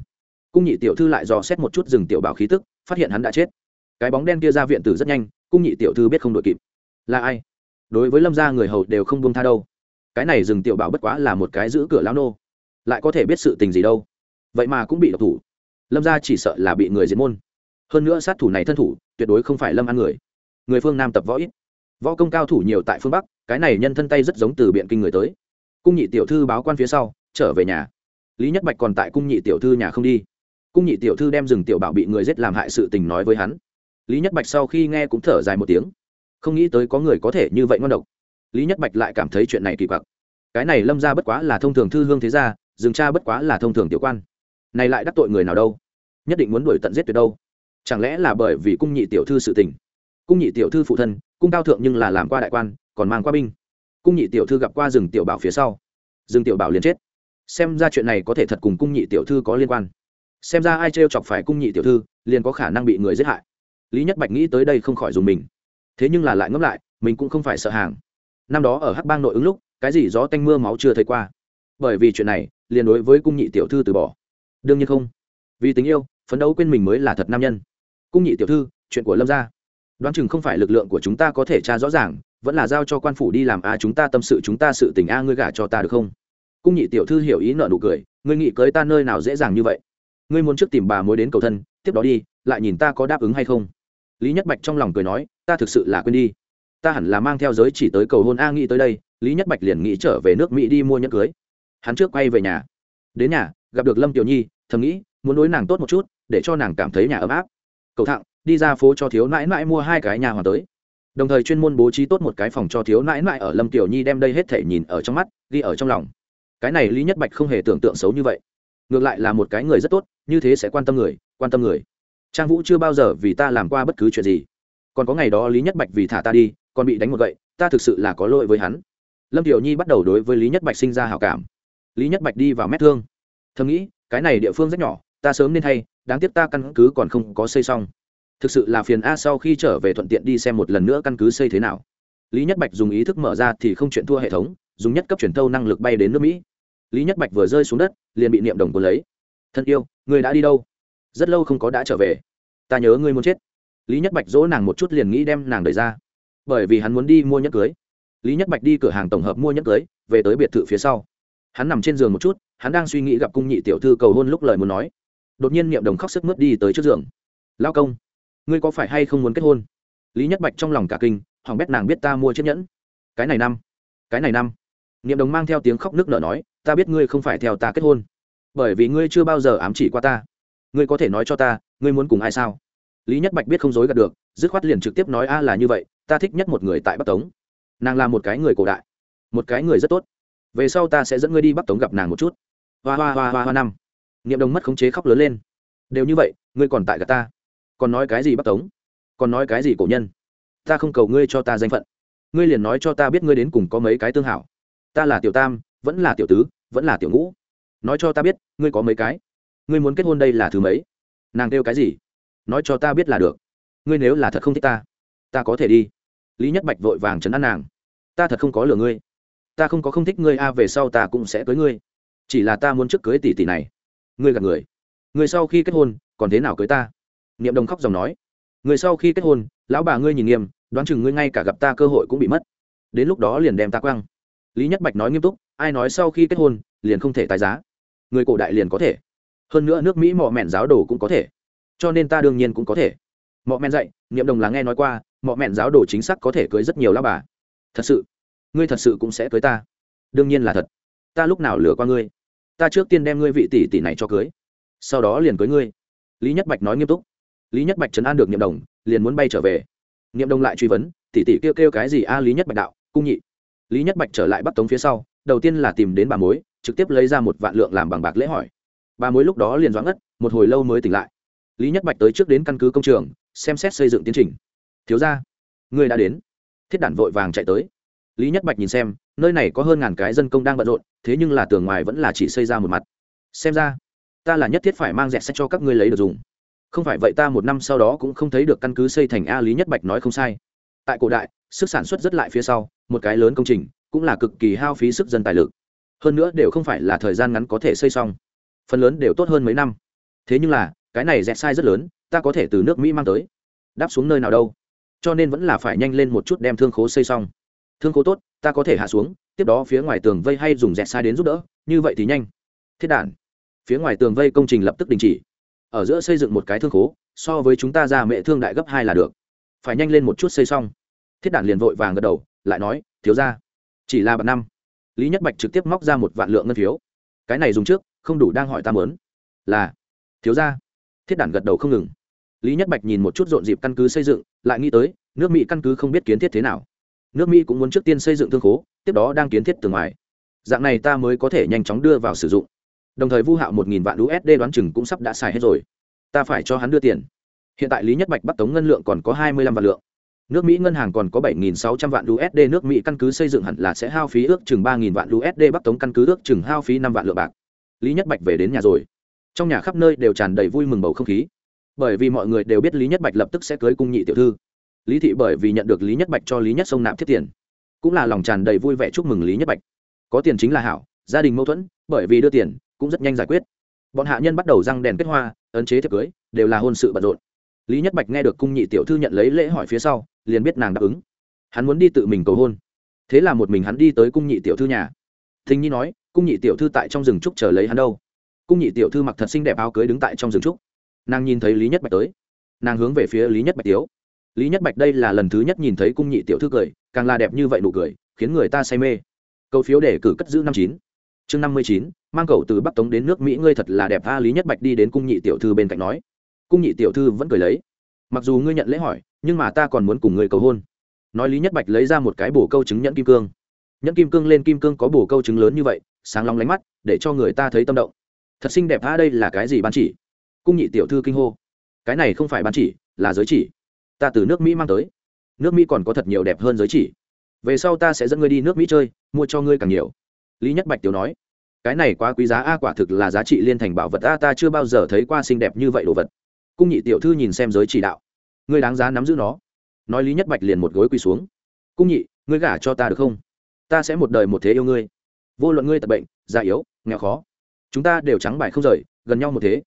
Cung nhị tiểu thư lại dò xét một chút rừng tiểu bảo khí tức, phát hiện hắn đã chết. Cái bóng đen kia ra viện tử rất nhanh, cung nhị tiểu thư biết không đội kịp. Là ai? Đối với lâm gia người hầu đều không buông tha đâu. Cái này rừng tiểu bảo bất quá là một cái giữ cửa lao nô lại có thể biết sự tình gì đâu. Vậy mà cũng bị độc thủ. Lâm gia chỉ sợ là bị người diệt môn. Hơn nữa sát thủ này thân thủ, tuyệt đối không phải lâm ăn người. Người phương nam tập võ ít. Võ công cao thủ nhiều tại phương bắc, cái này nhân thân tay rất giống từ biện kinh người tới. Cung nhị tiểu thư báo quan phía sau, trở về nhà. Lý nhất bạch còn tại cung nhị tiểu thư nhà không đi. Cung nhị tiểu thư đem rừng tiểu bảo bị người giết làm hại sự tình nói với hắn. Lý nhất bạch sau khi nghe cũng thở dài một tiếng. Không nghĩ tới có người có thể như vậy ngon độc. Lý nhất bạch lại cảm thấy chuyện này kỳ quặc. Cái này lâm ra bất quá là thông thường thư hương thế gia Dừng cha bất quá là thông thường tiểu quan. Này lại đắc tội người nào đâu? Nhất định muốn đuổi tận giết tuyệt đâu? Chẳng lẽ là bởi vì cung nhị tiểu thư sự tình? Cung nhị tiểu thư phụ thân, cung cao thượng nhưng là làm qua đại quan, còn mang qua binh. Cung nhị tiểu thư gặp qua rừng tiểu bảo phía sau. Rừng tiểu bảo liền chết. Xem ra chuyện này có thể thật cùng cung nhị tiểu thư có liên quan. Xem ra ai t chọc phải cung nhị tiểu thư, liền có khả năng bị người giết hại. Lý nhất bạch nghĩ tới đây không khỏi dùng mình. Thế nhưng là lại ngẫm lại, mình cũng không phải sợ hàng. Năm đó ở hắc bang nội ứng lúc, cái gì gió tanh mưa máu chưa thấy qua. Bởi vì chuyện này liền đối với cung nhị tiểu thư từ bỏ. Đương nhiên không. Vì tình yêu, phấn đấu quên mình mới là thật nam nhân. Cung nhị tiểu thư, chuyện của lâm gia. Đoán chừng không phải lực lượng của chúng ta có thể tra rõ ràng, vẫn là giao cho quan phủ đi làm a, chúng ta tâm sự, chúng ta sự tình a, ngươi gả cho ta được không? Cung nhị tiểu thư hiểu ý nợ nụ cười, ngươi nghĩ cưới ta nơi nào dễ dàng như vậy? Ngươi muốn trước tìm bà mối đến cầu thân, tiếp đó đi, lại nhìn ta có đáp ứng hay không? Lý nhất bạch trong lòng cười nói, ta thực sự là quên đi. Ta hẳn là mang theo giới chỉ tới cầu hôn a, nghĩ tới đây, lý nhất bạch liền nghĩ trở về nước mỹ đi mua nhẫn cưới hắn trước quay về nhà. Đến nhà, gặp được lâm tiểu nhi, thầm nghĩ, muốn đối nàng tốt một chút, để cho nàng cảm thấy nhà ấm áp. Cầu thẳng, đi ra phố cho thiếu nãi nãi mua hai cái nhà hoàn tới. Đồng thời chuyên môn bố trí tốt một cái phòng cho thiếu nãi nãi ở lâm tiểu nhi đem đây hết thể nhìn ở trong mắt, ghi ở trong lòng. Cái này lý nhất bạch không hề tưởng tượng xấu như vậy. Ngược lại là một cái người rất tốt, như thế sẽ quan tâm người, quan tâm người. Trang vũ chưa bao giờ vì ta làm qua bất cứ chuyện gì. Còn có ngày đó lý nhất bạch vì thả ta đi, còn bị đánh một gậy, ta thực sự là có lỗi với hắn. Lâm tiểu nhi bắt đầu đối với lý nhất bạch sinh ra hào cảm lý nhất bạch đi vào mét thương. Thầm nghĩ, cái này địa phương rất nhỏ, ta sớm nên thay, đáng tiếc ta căn cứ còn không có xây xong. Thực sự là phiền a sau khi trở về thuận tiện đi xem một lần nữa căn cứ xây thế nào. Lý nhất bạch dùng ý thức mở ra thì không chuyện thua hệ thống, dùng nhất cấp truyền thâu năng lực bay đến nước mỹ. Lý nhất bạch vừa rơi xuống đất, liền bị niệm đồng cuốn lấy. Thân yêu người đã đi đâu? Rất lâu không có đã trở về. Ta nhớ ngươi muốn chết. Lý nhất bạch dỗ nàng một chút liền nghĩ đem nàng đẩy ra. Bởi vì hắn muốn đi mua nhẫn cưới. Lý nhất bạch đi cửa hàng tổng hợp mua nhẫn cưới, về tới biệt thự phía sau hắn nằm trên giường một chút, hắn đang suy nghĩ gặp cung nhị tiểu thư cầu hôn lúc lời muốn nói. Đột nhiên niệm đồng khóc sức mướt đi tới trước giường. Lao công, ngươi có phải hay không muốn kết hôn? Lý nhất bạch trong lòng cả kinh hỏng bét nàng biết ta mua chiếc nhẫn. Cái này năm, cái này năm. Niệm đồng mang theo tiếng khóc nước nở nói, ta biết ngươi không phải theo ta kết hôn, bởi vì ngươi chưa bao giờ ám chỉ qua ta. Ngươi có thể nói cho ta, ngươi muốn cùng ai sao? Lý nhất bạch biết không dối gạt được, dứt khoát liền trực tiếp nói, a là như vậy, ta thích nhất một người tại bắc tống. Nàng là một cái người cổ đại, một cái người rất tốt về sau ta sẽ dẫn ngươi đi bắc tống gặp nàng một chút. Hoa hoa hoa hoa hoa năm. Niệm đồng mất khống chế khóc lớn lên. Đều như vậy, ngươi còn tại gặp ta? Còn nói cái gì bắc tống? Còn nói cái gì cổ nhân? Ta không cầu ngươi cho ta danh phận. Ngươi liền nói cho ta biết ngươi đến cùng có mấy cái tương hảo. Ta là tiểu tam, vẫn là tiểu tứ, vẫn là tiểu ngũ. Nói cho ta biết, ngươi có mấy cái? Ngươi muốn kết hôn đây là thứ mấy? Nàng kêu cái gì? Nói cho ta biết là được. Ngươi nếu là thật không thích ta ta có thể đi. Lý nhất bạch vội vàng chấn an nàng. Ta thật không có lừa ngươi ta không có không thích ngươi, a, về sau ta cũng sẽ cưới ngươi. Chỉ là ta muốn trước cưới tỷ tỷ này. Ngươi gạt người. Người sau khi kết hôn, còn thế nào cưới ta? Niệm đồng khóc dòng nói. Người sau khi kết hôn, lão bà ngươi nhìn nghiêm, đoán chừng ngươi ngay cả gặp ta cơ hội cũng bị mất. Đến lúc đó liền đem ta quăng. Lý nhất bạch nói nghiêm túc, ai nói sau khi kết hôn, liền không thể tái giá. Người cổ đại liền có thể. Hơn nữa nước mỹ mọ mẹn giáo đồ cũng có thể. Cho nên ta đương nhiên cũng có thể. Mọ mẹn dạy, niệm đồng là nghe nói qua, mọ mẹn giáo đồ chính xác có thể cưới rất nhiều lão bà. Thật sự ngươi thật sự cũng sẽ cưới ta. Đương nhiên là thật. Ta lúc nào lừa qua ngươi? Ta trước tiên đem ngươi vị tỷ tỷ này cho cưới, sau đó liền cưới ngươi. Lý nhất bạch nói nghiêm túc. Lý nhất bạch chấn an được niệm đồng, liền muốn bay trở về. Niệm đồng lại truy vấn, tỷ tỷ kêu kêu cái gì a lý nhất bạch đạo, cung nhị? Lý nhất bạch trở lại bắt tống phía sau, đầu tiên là tìm đến bà mối, trực tiếp lấy ra một vạn lượng làm bằng bạc lễ hỏi. Bà mối lúc đó liền doãn ngất, một hồi lâu mới tỉnh lại. Lý nhất bạch tới trước đến căn cứ công trường, xem xét xây dựng tiến trình. Thiếu ra người đã đến. Thiết đản vội vàng chạy tới lý nhất bạch nhìn xem, nơi này có hơn ngàn cái dân công đang bận rộn, thế nhưng là tường ngoài vẫn là chỉ xây ra một mặt. Xem ra, ta là nhất thiết phải mang dẹt sách cho các ngươi lấy được dùng. Không phải vậy ta một năm sau đó cũng không thấy được căn cứ xây thành a lý nhất bạch nói không sai. Tại cổ đại, sức sản xuất rất lại phía sau, một cái lớn công trình, cũng là cực kỳ hao phí sức dân tài lực. Hơn nữa đều không phải là thời gian ngắn có thể xây xong. Phần lớn đều tốt hơn mấy năm. Thế nhưng là, cái này dẹt sai rất lớn, ta có thể từ nước mỹ mang tới. Đáp xuống nơi nào đâu. Cho nên vẫn là phải nhanh lên một chút đem thương khố xây xong thương cố tốt, ta có thể hạ xuống, tiếp đó phía ngoài tường vây hay dùng dẹt sai đến giúp đỡ, như vậy thì nhanh. Thiết đản. Phía ngoài tường vây công trình lập tức đình chỉ. Ở giữa xây dựng một cái thương khố, so với chúng ta ra mẹ thương đại gấp hai là được. Phải nhanh lên một chút xây xong. Thiết đản liền vội vàng gật đầu, lại nói, thiếu ra chỉ là bậc năm. Lý nhất bạch trực tiếp móc ra một vạn lượng ngân phiếu. Cái này dùng trước, không đủ đang hỏi ta mớn là, thiếu ra thiết đản gật đầu không ngừng. Lý nhất bạch nhìn một chút rộn dịp căn cứ xây dựng, lại nghĩ tới, nước mỹ căn cứ không biết kiến thiết thế nào nước mỹ cũng muốn trước tiên xây dựng thương khố, tiếp đó đang kiến thiết từ ngoài. Dạng này ta mới có thể nhanh chóng đưa vào sử dụng. Đồng thời vu hạo một nghìn vạn usd đoán chừng cũng sắp đã xài hết rồi. Ta phải cho hắn đưa tiền. Hiện tại lý nhất bạch bắt tống ngân lượng còn có hai mươi lăm vạn lượng. Nước mỹ ngân hàng còn có bảy nghìn sáu trăm vạn usd nước mỹ căn cứ xây dựng hẳn là sẽ hao phí ước chừng ba nghìn vạn usd bắt tống căn cứ ước chừng hao phí năm vạn lượng bạc. Lý nhất bạch về đến nhà rồi. Trong nhà khắp nơi đều tràn đầy vui mừng bầu không khí. Bởi vì mọi người đều biết lý nhất bạch lập tức sẽ cưới cung nhị tiểu thư lý thị bởi vì nhận được lý nhất bạch cho lý nhất sông nạp thiết tiền, cũng là lòng tràn đầy vui vẻ chúc mừng lý nhất bạch. Có tiền chính là hảo, gia đình mâu thuẫn, bởi vì đưa tiền, cũng rất nhanh giải quyết. Bọn hạ nhân bắt đầu răng đèn kết hoa, ấn chế thiệp cưới, đều là hôn sự bận rộn. Lý nhất bạch nghe được cung nhị tiểu thư nhận lấy lễ hỏi phía sau, liền biết nàng đáp ứng. Hắn muốn đi tự mình cầu hôn. Thế là một mình hắn đi tới cung nhị tiểu thư nhà. Thình nhi nói, cung nhị tiểu thư tại trong rừng trúc chờ lấy hắn đâu? Cung nhị tiểu thư mặc thật xinh đẹp áo cưới đứng tại trong rừng trúc. Nàng nhìn thấy lý nhất bạch tới. Nàng hướng về phía lý nhất bạch tiếu lý nhất bạch đây là lần thứ nhất nhìn thấy cung nhị tiểu thư cười, càng là đẹp như vậy nụ cười, khiến người ta say mê. Câu phiếu để cử cất giữ năm chín. Chương năm mươi chín, mang cậu từ bắc tống đến nước mỹ, ngươi thật là đẹp a, lý nhất bạch đi đến cung nhị tiểu thư bên cạnh nói. Cung nhị tiểu thư vẫn cười lấy. Mặc dù ngươi nhận lễ hỏi, nhưng mà ta còn muốn cùng ngươi cầu hôn. Nói lý nhất bạch lấy ra một cái bổ câu chứng nhẫn kim cương. Nhẫn kim cương lên kim cương có bổ câu chứng lớn như vậy, sáng long lánh mắt, để cho người ta thấy tâm động. Thật xinh đẹp a, đây là cái gì ban chỉ? Cung nhị tiểu thư kinh hô. Cái này không phải ban chỉ, là giới chỉ ta từ nước mỹ mang tới. Nước mỹ còn có thật nhiều đẹp hơn giới chỉ. Về sau ta sẽ dẫn ngươi đi nước mỹ chơi, mua cho ngươi càng nhiều. Lý nhất bạch tiểu nói. Cái này quá quý giá, a, quả thực là giá trị liên thành bảo vật, a, ta chưa bao giờ thấy qua xinh đẹp như vậy đồ vật. Cung nhị tiểu thư nhìn xem giới chỉ đạo. Ngươi đáng giá nắm giữ nó. Nói lý nhất bạch liền một gối quỳ xuống. Cung nhị, ngươi gả cho ta được không? Ta sẽ một đời một thế yêu ngươi. Vô luận ngươi tập bệnh, già yếu, nghèo khó, chúng ta đều trắng bài không rời, gần nhau một thế.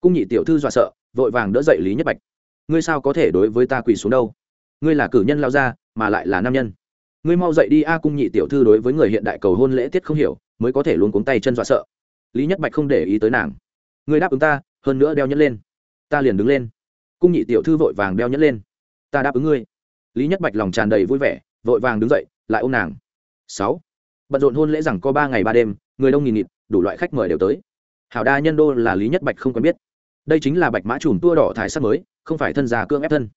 Cung nhị tiểu thư dọa sợ, vội vàng đỡ dậy lý nhất bạch ngươi sao có thể đối với ta quỳ xuống đâu? Ngươi là cử nhân lao ra mà lại là nam nhân. Ngươi mau dậy đi a cung nhị tiểu thư đối với người hiện đại cầu hôn lễ tiết không hiểu, mới có thể luôn cuống tay chân dọa sợ. Lý nhất bạch không để ý tới nàng. Ngươi đáp ứng ta, hơn nữa đeo nhẫn lên. Ta liền đứng lên. Cung nhị tiểu thư vội vàng đeo nhẫn lên. Ta đáp ứng ngươi. Lý nhất bạch lòng tràn đầy vui vẻ, vội vàng đứng dậy, lại ô m nàng. Sáu. Bận rộn hôn lễ rằng có ba ngày ba đêm, người đông nghìn nghịt, đủ loại khách mời đều tới. Hảo đa nhân đô là lý nhất bạch không quen biết đây chính là bạch mã trùm tua đỏ thải sắc mới, không phải thân già cương ép thân.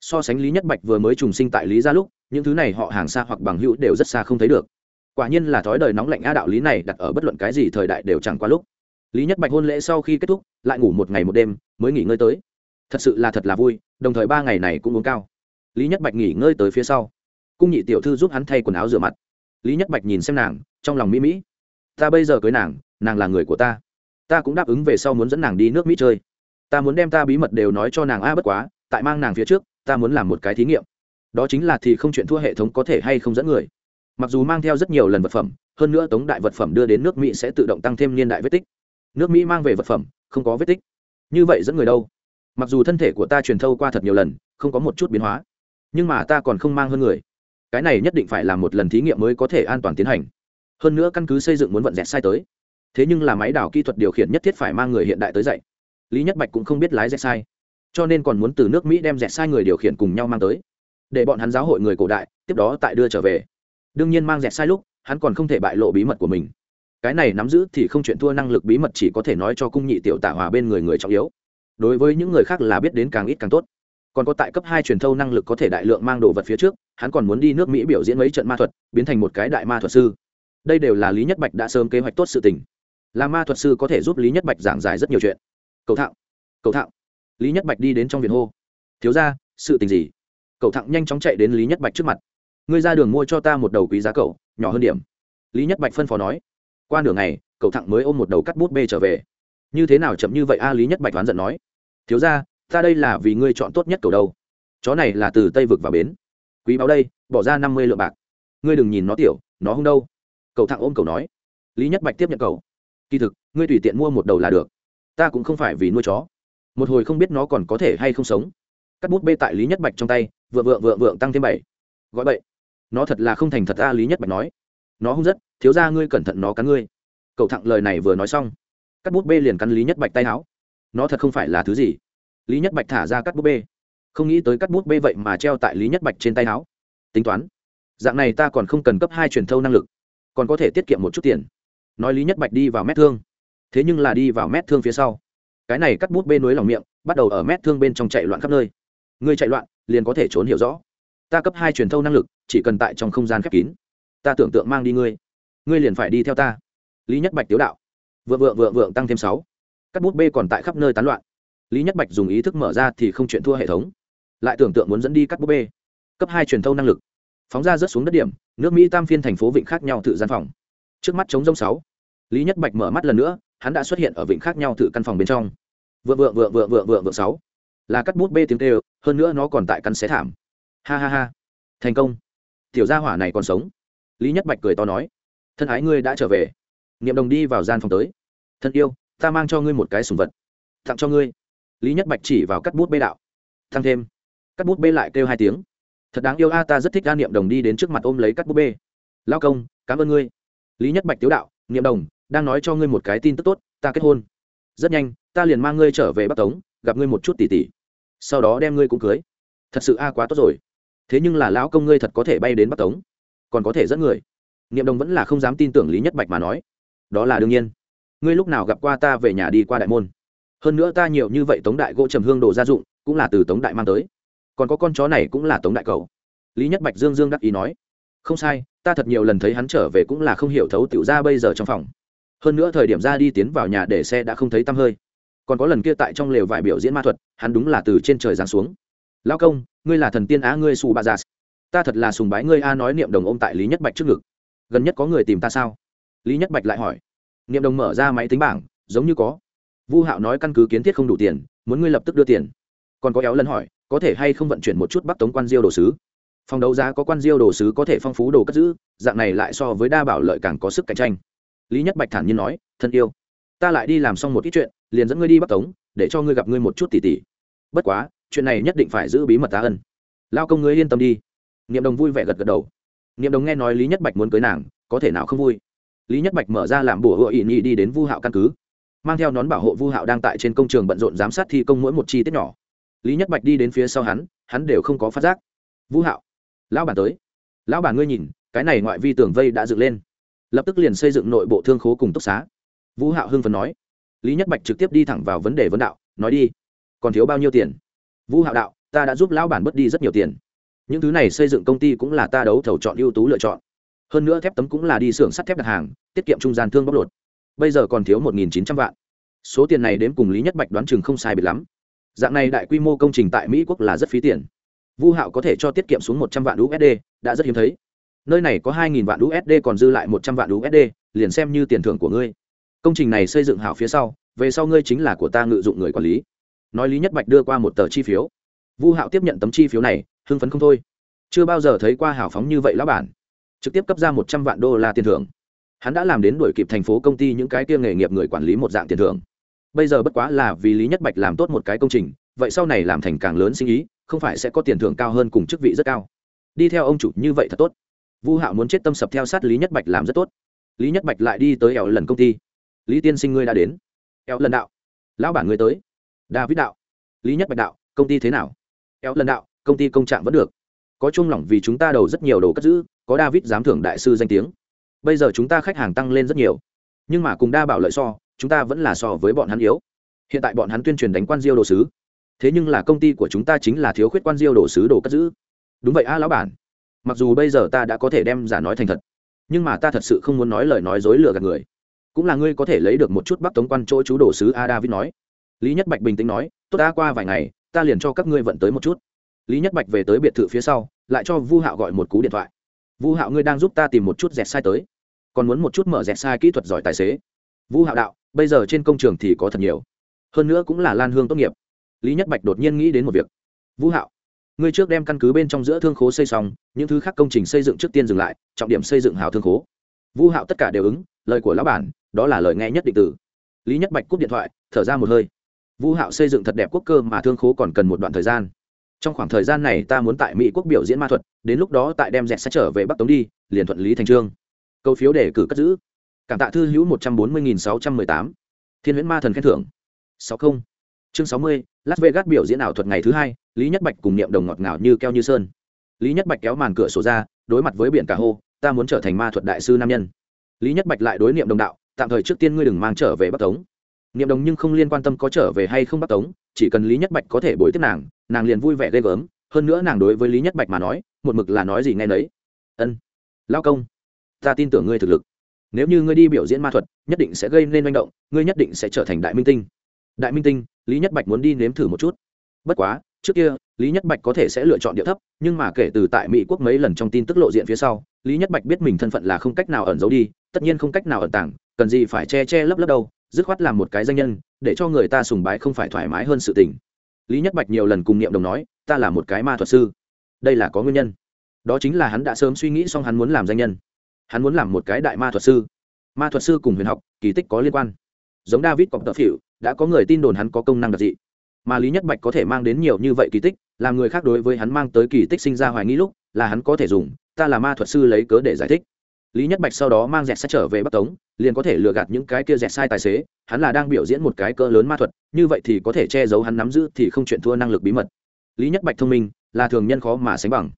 So sánh lý nhất bạch vừa mới trùng sinh tại lý gia lúc, những thứ này họ hàng xa hoặc bằng hữu đều rất xa không thấy được. Quả nhiên là thói đời nóng lạnh a đạo lý này đặt ở bất luận cái gì thời đại đều chẳng qua lúc. Lý nhất bạch hôn lễ sau khi kết thúc, lại ngủ một ngày một đêm, mới nghỉ ngơi tới. Thật sự là thật là vui, đồng thời ba ngày này cũng uống cao. Lý nhất bạch nghỉ ngơi tới phía sau. Cung nhị tiểu thư giúp hắn thay quần áo rửa mặt. Lý nhất bạch nhìn xem nàng, trong lòng mỹ mỹ. Ta bây giờ cưới nàng nàng là người của ta. Ta cũng đáp ứng về sau muốn dẫn nàng đi nước mỹ chơi ta muốn đem ta bí mật đều nói cho nàng a, bất quá, tại mang nàng phía trước, ta muốn làm một cái thí nghiệm. Đó chính là thì không chuyện thua hệ thống có thể hay không dẫn người. Mặc dù mang theo rất nhiều lần vật phẩm, hơn nữa tống đại vật phẩm đưa đến nước mỹ sẽ tự động tăng thêm niên đại vết tích. Nước mỹ mang về vật phẩm, không có vết tích. Như vậy dẫn người đâu? Mặc dù thân thể của ta truyền thâu qua thật nhiều lần, không có một chút biến hóa, nhưng mà ta còn không mang hơn người. Cái này nhất định phải làm một lần thí nghiệm mới có thể an toàn tiến hành. Hơn nữa căn cứ xây dựng muốn vận dẹt sai tới. Thế nhưng là máy đảo kỹ thuật điều khiển nhất thiết phải mang người hiện đại tới dạy lý nhất bạch cũng không biết lái dẹt sai. Cho nên còn muốn từ nước mỹ đem dẹt sai người điều khiển cùng nhau mang tới. Để bọn hắn giáo hội người cổ đại, tiếp đó tại đưa trở về. Đương nhiên mang dẹt sai lúc, hắn còn không thể bại lộ bí mật của mình. Cái này nắm giữ thì không chuyện thua năng lực bí mật chỉ có thể nói cho cung nhị tiểu tạ hòa bên người người trọng yếu. Đối với những người khác là biết đến càng ít càng tốt. Còn có tại cấp hai truyền thâu năng lực có thể đại lượng mang đồ vật phía trước, hắn còn muốn đi nước mỹ biểu diễn mấy trận ma thuật, biến thành một cái đại ma thuật sư. Đây đều là lý nhất bạch đã sớm kế hoạch tốt sự tình. Là ma thuật sư có thể giúp lý nhất bạch giảng giải rất nhiều chuyện cầu thạo cầu thạo. Lý nhất bạch đi đến trong viện hô. Thiếu ra sự tình gì? Cầu thạng nhanh chóng chạy đến lý nhất bạch trước mặt. Ngươi ra đường mua cho ta một đầu quý giá cậu, nhỏ hơn điểm. Lý nhất bạch phân phó nói. Qua nửa ngày cậu thạng mới ôm một đầu cắt bút bê trở về. Như thế nào chậm như vậy a? Lý nhất bạch oán giận nói. Thiếu ra ta đây là vì ngươi chọn tốt nhất cầu đâu. Chó này là từ tây vực vào bến. Quý báo đây, bỏ ra năm mươi lượng bạc. Ngươi đừng nhìn nó tiểu, nó không đâu. Cậu thạng ôm cậu nói. Lý nhất bạch tiếp nhận cậu kỳ thực, ngươi tùy tiện mua một đầu là được ta cũng không phải vì nuôi chó. Một hồi không biết nó còn có thể hay không sống. Cắt bút bê tại lý nhất bạch trong tay vượng vượng vượng vượng tăng thêm bảy. Gọi bậy, nó thật là không thành thật a lý nhất bạch nói. Nó không rất thiếu ra ngươi cẩn thận nó cắn ngươi. Cậu thẳng lời này vừa nói xong cắt bút bê liền cắn lý nhất bạch tay áo. Nó thật không phải là thứ gì. Lý nhất bạch thả ra cắt bút bê. Không nghĩ tới cắt bút bê vậy mà treo tại lý nhất bạch trên tay áo. Tính toán dạng này ta còn không cần cấp hai truyền thâu năng lực còn có thể tiết kiệm một chút tiền. Nói lý nhất bạch đi vào mét thương thế nhưng là đi vào mét thương phía sau. Cái này cắt bút bê núi lòng miệng bắt đầu ở mét thương bên trong chạy loạn khắp nơi. Ngươi chạy loạn liền có thể trốn hiểu rõ. Ta cấp hai truyền thâu năng lực chỉ cần tại trong không gian khép kín. Ta tưởng tượng mang đi ngươi. Ngươi liền phải đi theo ta. Lý nhất bạch tiếu đạo. Vượng vượng vượng vượng tăng thêm sáu. Cắt bút bê còn tại khắp nơi tán loạn. Lý nhất bạch dùng ý thức mở ra thì không chuyện thua hệ thống. Lại tưởng tượng muốn dẫn đi cắt bút bê, cấp hai truyền thâu năng lực. Phóng ra rớt xuống đất điểm nước mỹ tam phiên thành phố vịnh khác nhau tự gian phòng. Trước mắt chống rông sáu. Lý nhất bạch mở mắt lần nữa hắn đã xuất hiện ở vịnh khác nhau thử căn phòng bên trong. Vượng vượng vượng vượng vượng vượng vượng sáu. Là cắt bút bê tiếng tê hơn nữa nó còn tại căn xé thảm. Ha ha ha. Thành công. Tiểu gia hỏa này còn sống. Lý nhất bạch cười to nói. Thân ái ngươi đã trở về. Niệm đồng đi vào gian phòng tới. Thân yêu, ta mang cho ngươi một cái sùng vật. Tặng cho ngươi. Lý nhất bạch chỉ vào cắt bút bê đạo. Thăng thêm. Cắt bút bê lại kêu hai tiếng. Thật đáng yêu a, ta rất thích a, niệm đồng đi đến trước mặt ôm lấy cắt bút bê. Lao công, cảm ơn ngươi. Lý nhất bạch tiếu đạo. Niệm đồng đang nói cho ngươi một cái tin tức tốt, ta kết hôn. Rất nhanh, ta liền mang ngươi trở về bắc tống, gặp ngươi một chút tỉ tỉ. Sau đó đem ngươi cũng cưới. Thật sự a, quá tốt rồi. Thế nhưng là lão công ngươi thật có thể bay đến bắc tống, còn có thể dẫn người. Niệm đồng vẫn là không dám tin tưởng lý nhất bạch mà nói. Đó là đương nhiên. Ngươi lúc nào gặp qua ta về nhà đi qua đại môn? Hơn nữa ta nhiều như vậy tống đại gỗ trầm hương đồ gia dụng, cũng là từ tống đại mang tới. Còn có con chó này cũng là tống đại cầu lý nhất bạch dương dương đắc ý nói. Không sai, ta thật nhiều lần thấy hắn trở về cũng là không hiểu thấu tiểu ra bây giờ trong phòng hơn nữa thời điểm ra đi tiến vào nhà để xe đã không thấy tăm hơi. Còn có lần kia tại trong lều vải biểu diễn ma thuật, hắn đúng là từ trên trời giáng xuống. Lao công, ngươi là thần tiên á ngươi xù bà già ta thật là sùng bái ngươi a, nói niệm đồng ôm tại lý nhất bạch trước ngực. Gần nhất có người tìm ta sao? Lý nhất bạch lại hỏi. Niệm đồng mở ra máy tính bảng, giống như có. Vu hạo nói căn cứ kiến thiết không đủ tiền, muốn ngươi lập tức đưa tiền. Còn có éo lần hỏi, có thể hay không vận chuyển một chút bắc tống quan diêu đồ sứ? Phòng đấu giá có quan diêu đồ sứ có thể phong phú đồ cất giữ, dạng này lại so với đa bảo lợi càng có sức cạnh tranh lý nhất bạch thản nhiên nói, thân yêu, ta lại đi làm xong một ít chuyện, liền dẫn ngươi đi bắc tống, để cho ngươi gặp ngươi một chút tỉ tỉ. Bất quá, chuyện này nhất định phải giữ bí mật ta ân. Lao công ngươi yên tâm đi. Niệm đồng vui vẻ gật gật đầu. Niệm đồng nghe nói lý nhất bạch muốn cưới nàng, có thể nào không vui? Lý nhất bạch mở ra làm bùa hựa ỵ nhị đi đến vu hạo căn cứ, mang theo nón bảo hộ vu hạo đang tại trên công trường bận rộn giám sát thi công mỗi một chi tiết nhỏ. Lý nhất bạch đi đến phía sau hắn hắn đều không có phát giác. Vũ hạo, lão bản tới. Lão bản ngươi nhìn, cái này ngoại vi tường vây đã dựng lên lập tức liền xây dựng nội bộ thương khố cùng túc xá. Vũ hạo hưng phấn nói. Lý nhất bạch trực tiếp đi thẳng vào vấn đề vấn đạo, nói đi. Còn thiếu bao nhiêu tiền? Vũ hạo đạo, ta đã giúp lão bản bớt đi rất nhiều tiền. Những thứ này xây dựng công ty cũng là ta đấu thầu chọn ưu tú lựa chọn. Hơn nữa thép tấm cũng là đi xưởng sắt thép đặt hàng, tiết kiệm trung gian thương bóc lột. Bây giờ còn thiếu một nghìn chín trăm vạn. Số tiền này đến cùng lý nhất bạch đoán chừng không sai biệt lắm. Dạng này đại quy mô công trình tại mỹ quốc là rất phí tiền. Vu hạo có thể cho tiết kiệm xuống một trăm vạn usd đã rất hiếm thấy nơi này có hai nghìn vạn usd còn dư lại một trăm vạn usd liền xem như tiền thưởng của ngươi. Công trình này xây dựng hảo phía sau, về sau ngươi chính là của ta ngự dụng người quản lý. Nói lý nhất bạch đưa qua một tờ chi phiếu. Vu hạo tiếp nhận tấm chi phiếu này, hưng phấn không thôi. Chưa bao giờ thấy qua hảo phóng như vậy lão bản. Trực tiếp cấp ra một trăm vạn đô la tiền thưởng. Hắn đã làm đến đuổi kịp thành phố công ty những cái kia nghề nghiệp người quản lý một dạng tiền thưởng. Bây giờ bất quá là vì lý nhất bạch làm tốt một cái công trình, vậy sau này làm thành càng lớn sinh ý, không phải sẽ có tiền thưởng cao hơn cùng chức vị rất cao. Đi theo ông chủ như vậy thật tốt vu hạo muốn chết tâm sập theo sát lý nhất bạch làm rất tốt. Lý nhất bạch lại đi tới ẻo lần công ty. Lý tiên sinh ngươi đã đến. Ẻo lần đạo. Lão bản ngươi tới. David đạo. Lý nhất bạch đạo, công ty thế nào? Ẻo lần đạo, công ty công trạng vẫn được. Có chung lỏng vì chúng ta đầu rất nhiều đồ cất giữ, có david giám thưởng đại sư danh tiếng. Bây giờ chúng ta khách hàng tăng lên rất nhiều. Nhưng mà cùng đa bảo lợi so, chúng ta vẫn là so với bọn hắn yếu. Hiện tại bọn hắn tuyên truyền đánh quan diêu đồ sứ. Thế nhưng là công ty của chúng ta chính là thiếu khuyết quan diêu đồ sứ đồ cất giữ. Đúng vậy a lão bản mặc dù bây giờ ta đã có thể đem giả nói thành thật, nhưng mà ta thật sự không muốn nói lời nói dối lừa gạt người. Cũng là ngươi có thể lấy được một chút bắc tống quan chỗ chú đồ sứ a david nói. Lý nhất bạch bình tĩnh nói, tốt đã qua vài ngày, ta liền cho các ngươi vận tới một chút. Lý nhất bạch về tới biệt thự phía sau, lại cho vu hạo gọi một cú điện thoại. Vu hạo, ngươi đang giúp ta tìm một chút dẹt sai tới. Còn muốn một chút mở dẹt sai kỹ thuật giỏi tài xế. Vu hạo đạo, bây giờ trên công trường thì có thật nhiều. Hơn nữa cũng là lan hương tốt nghiệp. Lý nhất bạch đột nhiên nghĩ đến một việc. Vũ hạo ngươi trước đem căn cứ bên trong giữa thương khố xây xong, những thứ khác công trình xây dựng trước tiên dừng lại, trọng điểm xây dựng hào thương khố. Vũ hạo tất cả đều ứng, lời của lão bản, đó là lời nghe nhất định tử lý nhất bạch cúp điện thoại, thở ra một hơi. Vũ hạo xây dựng thật đẹp quốc cơ mà thương khố còn cần một đoạn thời gian. Trong khoảng thời gian này ta muốn tại mỹ quốc biểu diễn ma thuật, đến lúc đó tại đem dẹt sẽ trở về bắc tống đi, liền thuận lý thành trương. Câu phiếu để cử cất giữ. Cảm tạ thư hữu một trăm bốn mươi nghìn sáu trăm mười tám. Thiên huyễn ma thần khen thưởng. sáu không chương sáu mươi, las vegas biểu diễn ảo thuật ngày thứ hai, lý nhất bạch cùng niệm đồng ngọt ngào như keo như sơn. Lý nhất bạch kéo màn cửa sổ ra, đối mặt với biển cả hô, ta muốn trở thành ma thuật đại sư nam nhân. Lý nhất bạch lại đối niệm đồng đạo, tạm thời trước tiên ngươi đừng mang trở về bắc tống. Niệm đồng nhưng không liên quan tâm có trở về hay không bắc tống, chỉ cần lý nhất bạch có thể bồi tiếp nàng nàng liền vui vẻ ghê gớm. Hơn nữa nàng đối với lý nhất bạch mà nói, một mực là nói gì nghe nấy. Ân lao công, ta tin tưởng ngươi thực lực. Nếu như ngươi đi biểu diễn ma thuật, nhất định sẽ gây nên manh động, ngươi nhất định sẽ trở thành đại minh tinh. Đại minh tinh lý nhất bạch muốn đi nếm thử một chút. Bất quá, trước kia, lý nhất bạch có thể sẽ lựa chọn địa thấp, nhưng mà kể từ tại mỹ quốc mấy lần trong tin tức lộ diện phía sau, lý nhất bạch biết mình thân phận là không cách nào ẩn giấu đi, tất nhiên không cách nào ẩn tàng, cần gì phải che che lấp lấp đâu, dứt khoát làm một cái danh nhân, để cho người ta sùng bái không phải thoải mái hơn sự tình. Lý nhất bạch nhiều lần cùng niệm đồng nói, ta là một cái ma thuật sư. Đây là có nguyên nhân. Đó chính là hắn đã sớm suy nghĩ xong hắn muốn làm danh nhân. Hắn muốn làm một cái đại ma thuật sư. Ma thuật sư cùng huyền học, kỳ tích có liên quan. Giống david cọc tợ phịu đã có người tin đồn hắn có công năng đặc dị. Mà lý nhất bạch có thể mang đến nhiều như vậy kỳ tích, làm người khác đối với hắn mang tới kỳ tích sinh ra hoài nghi lúc, là hắn có thể dùng, ta là ma thuật sư lấy cớ để giải thích. Lý nhất bạch sau đó mang dẹt sai trở về bắc tống, liền có thể lừa gạt những cái kia dẹt sai tài xế, hắn là đang biểu diễn một cái cỡ lớn ma thuật, như vậy thì có thể che giấu hắn nắm giữ thì không chuyện thua năng lực bí mật. Lý nhất bạch thông minh, là thường nhân khó mà sánh bằng.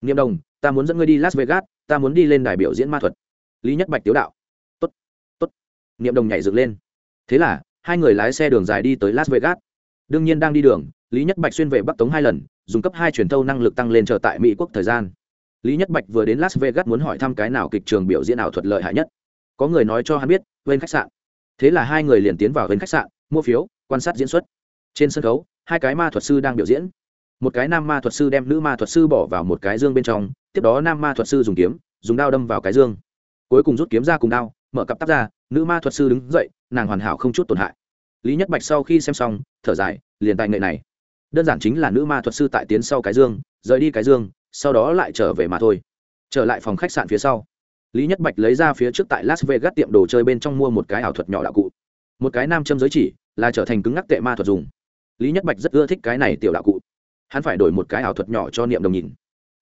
Nghiêm đồng, ta muốn dẫn ngươi đi las vegas, ta muốn đi lên đài biểu diễn ma thuật. Lý nhất bạch tiếu đạo. Tốt tốt. Nghiêm đồng nhảy dựng lên. Thế là hai người lái xe đường dài đi tới las vegas. Đương nhiên đang đi đường, lý nhất bạch xuyên về bắc tống hai lần, dùng cấp hai truyền thâu năng lực tăng lên chờ tại mỹ quốc thời gian. Lý nhất bạch vừa đến las vegas muốn hỏi thăm cái nào kịch trường biểu diễn ảo thuật lợi hại nhất. Có người nói cho hắn biết bên khách sạn. Thế là hai người liền tiến vào bên khách sạn, mua phiếu, quan sát diễn xuất. Trên sân khấu, hai cái ma thuật sư đang biểu diễn. Một cái nam ma thuật sư đem nữ ma thuật sư bỏ vào một cái dương bên trong, tiếp đó nam ma thuật sư dùng kiếm, dùng đao đâm vào cái dương. Cuối cùng rút kiếm ra cùng đao, mở cặp tắp ra nữ ma thuật sư đứng dậy, nàng hoàn hảo không chút tổn hại. Lý nhất bạch sau khi xem xong, thở dài, liền tài nghệ này. Đơn giản chính là nữ ma thuật sư tại tiến sau cái dương, rời đi cái dương, sau đó lại trở về mà thôi. Trở lại phòng khách sạn phía sau, lý nhất bạch lấy ra phía trước tại las vegas tiệm đồ chơi bên trong mua một cái ảo thuật nhỏ đạo cụ. Một cái nam châm giới chỉ, là trở thành cứng ngắc tệ ma thuật dùng. Lý nhất bạch rất ưa thích cái này tiểu đạo cụ. Hắn phải đổi một cái ảo thuật nhỏ cho niệm đồng nhìn.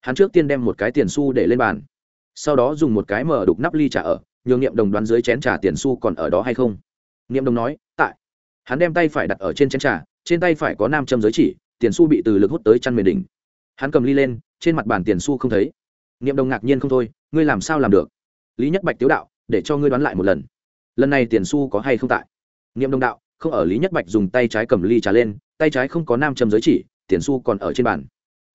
Hắn trước tiên đem một cái tiền xu để lên bàn, sau đó dùng một cái mở đục nắp ly trả ở nhường niệm đồng đoán dưới chén trà tiền xu còn ở đó hay không? Niệm đồng nói, tại. Hắn đem tay phải đặt ở trên chén trà, trên tay phải có nam châm giới chỉ, tiền xu bị từ lực hút tới chăn mềm đỉnh. Hắn cầm ly lên, trên mặt bàn tiền xu không thấy. Niệm đồng ngạc nhiên không thôi, ngươi làm sao làm được? Lý nhất bạch tiếu đạo, để cho ngươi đoán lại một lần. Lần này tiền xu có hay không tại? Niệm đồng đạo, không ở. Lý nhất bạch dùng tay trái cầm ly trà lên, tay trái không có nam châm giới chỉ, tiền xu còn ở trên bàn.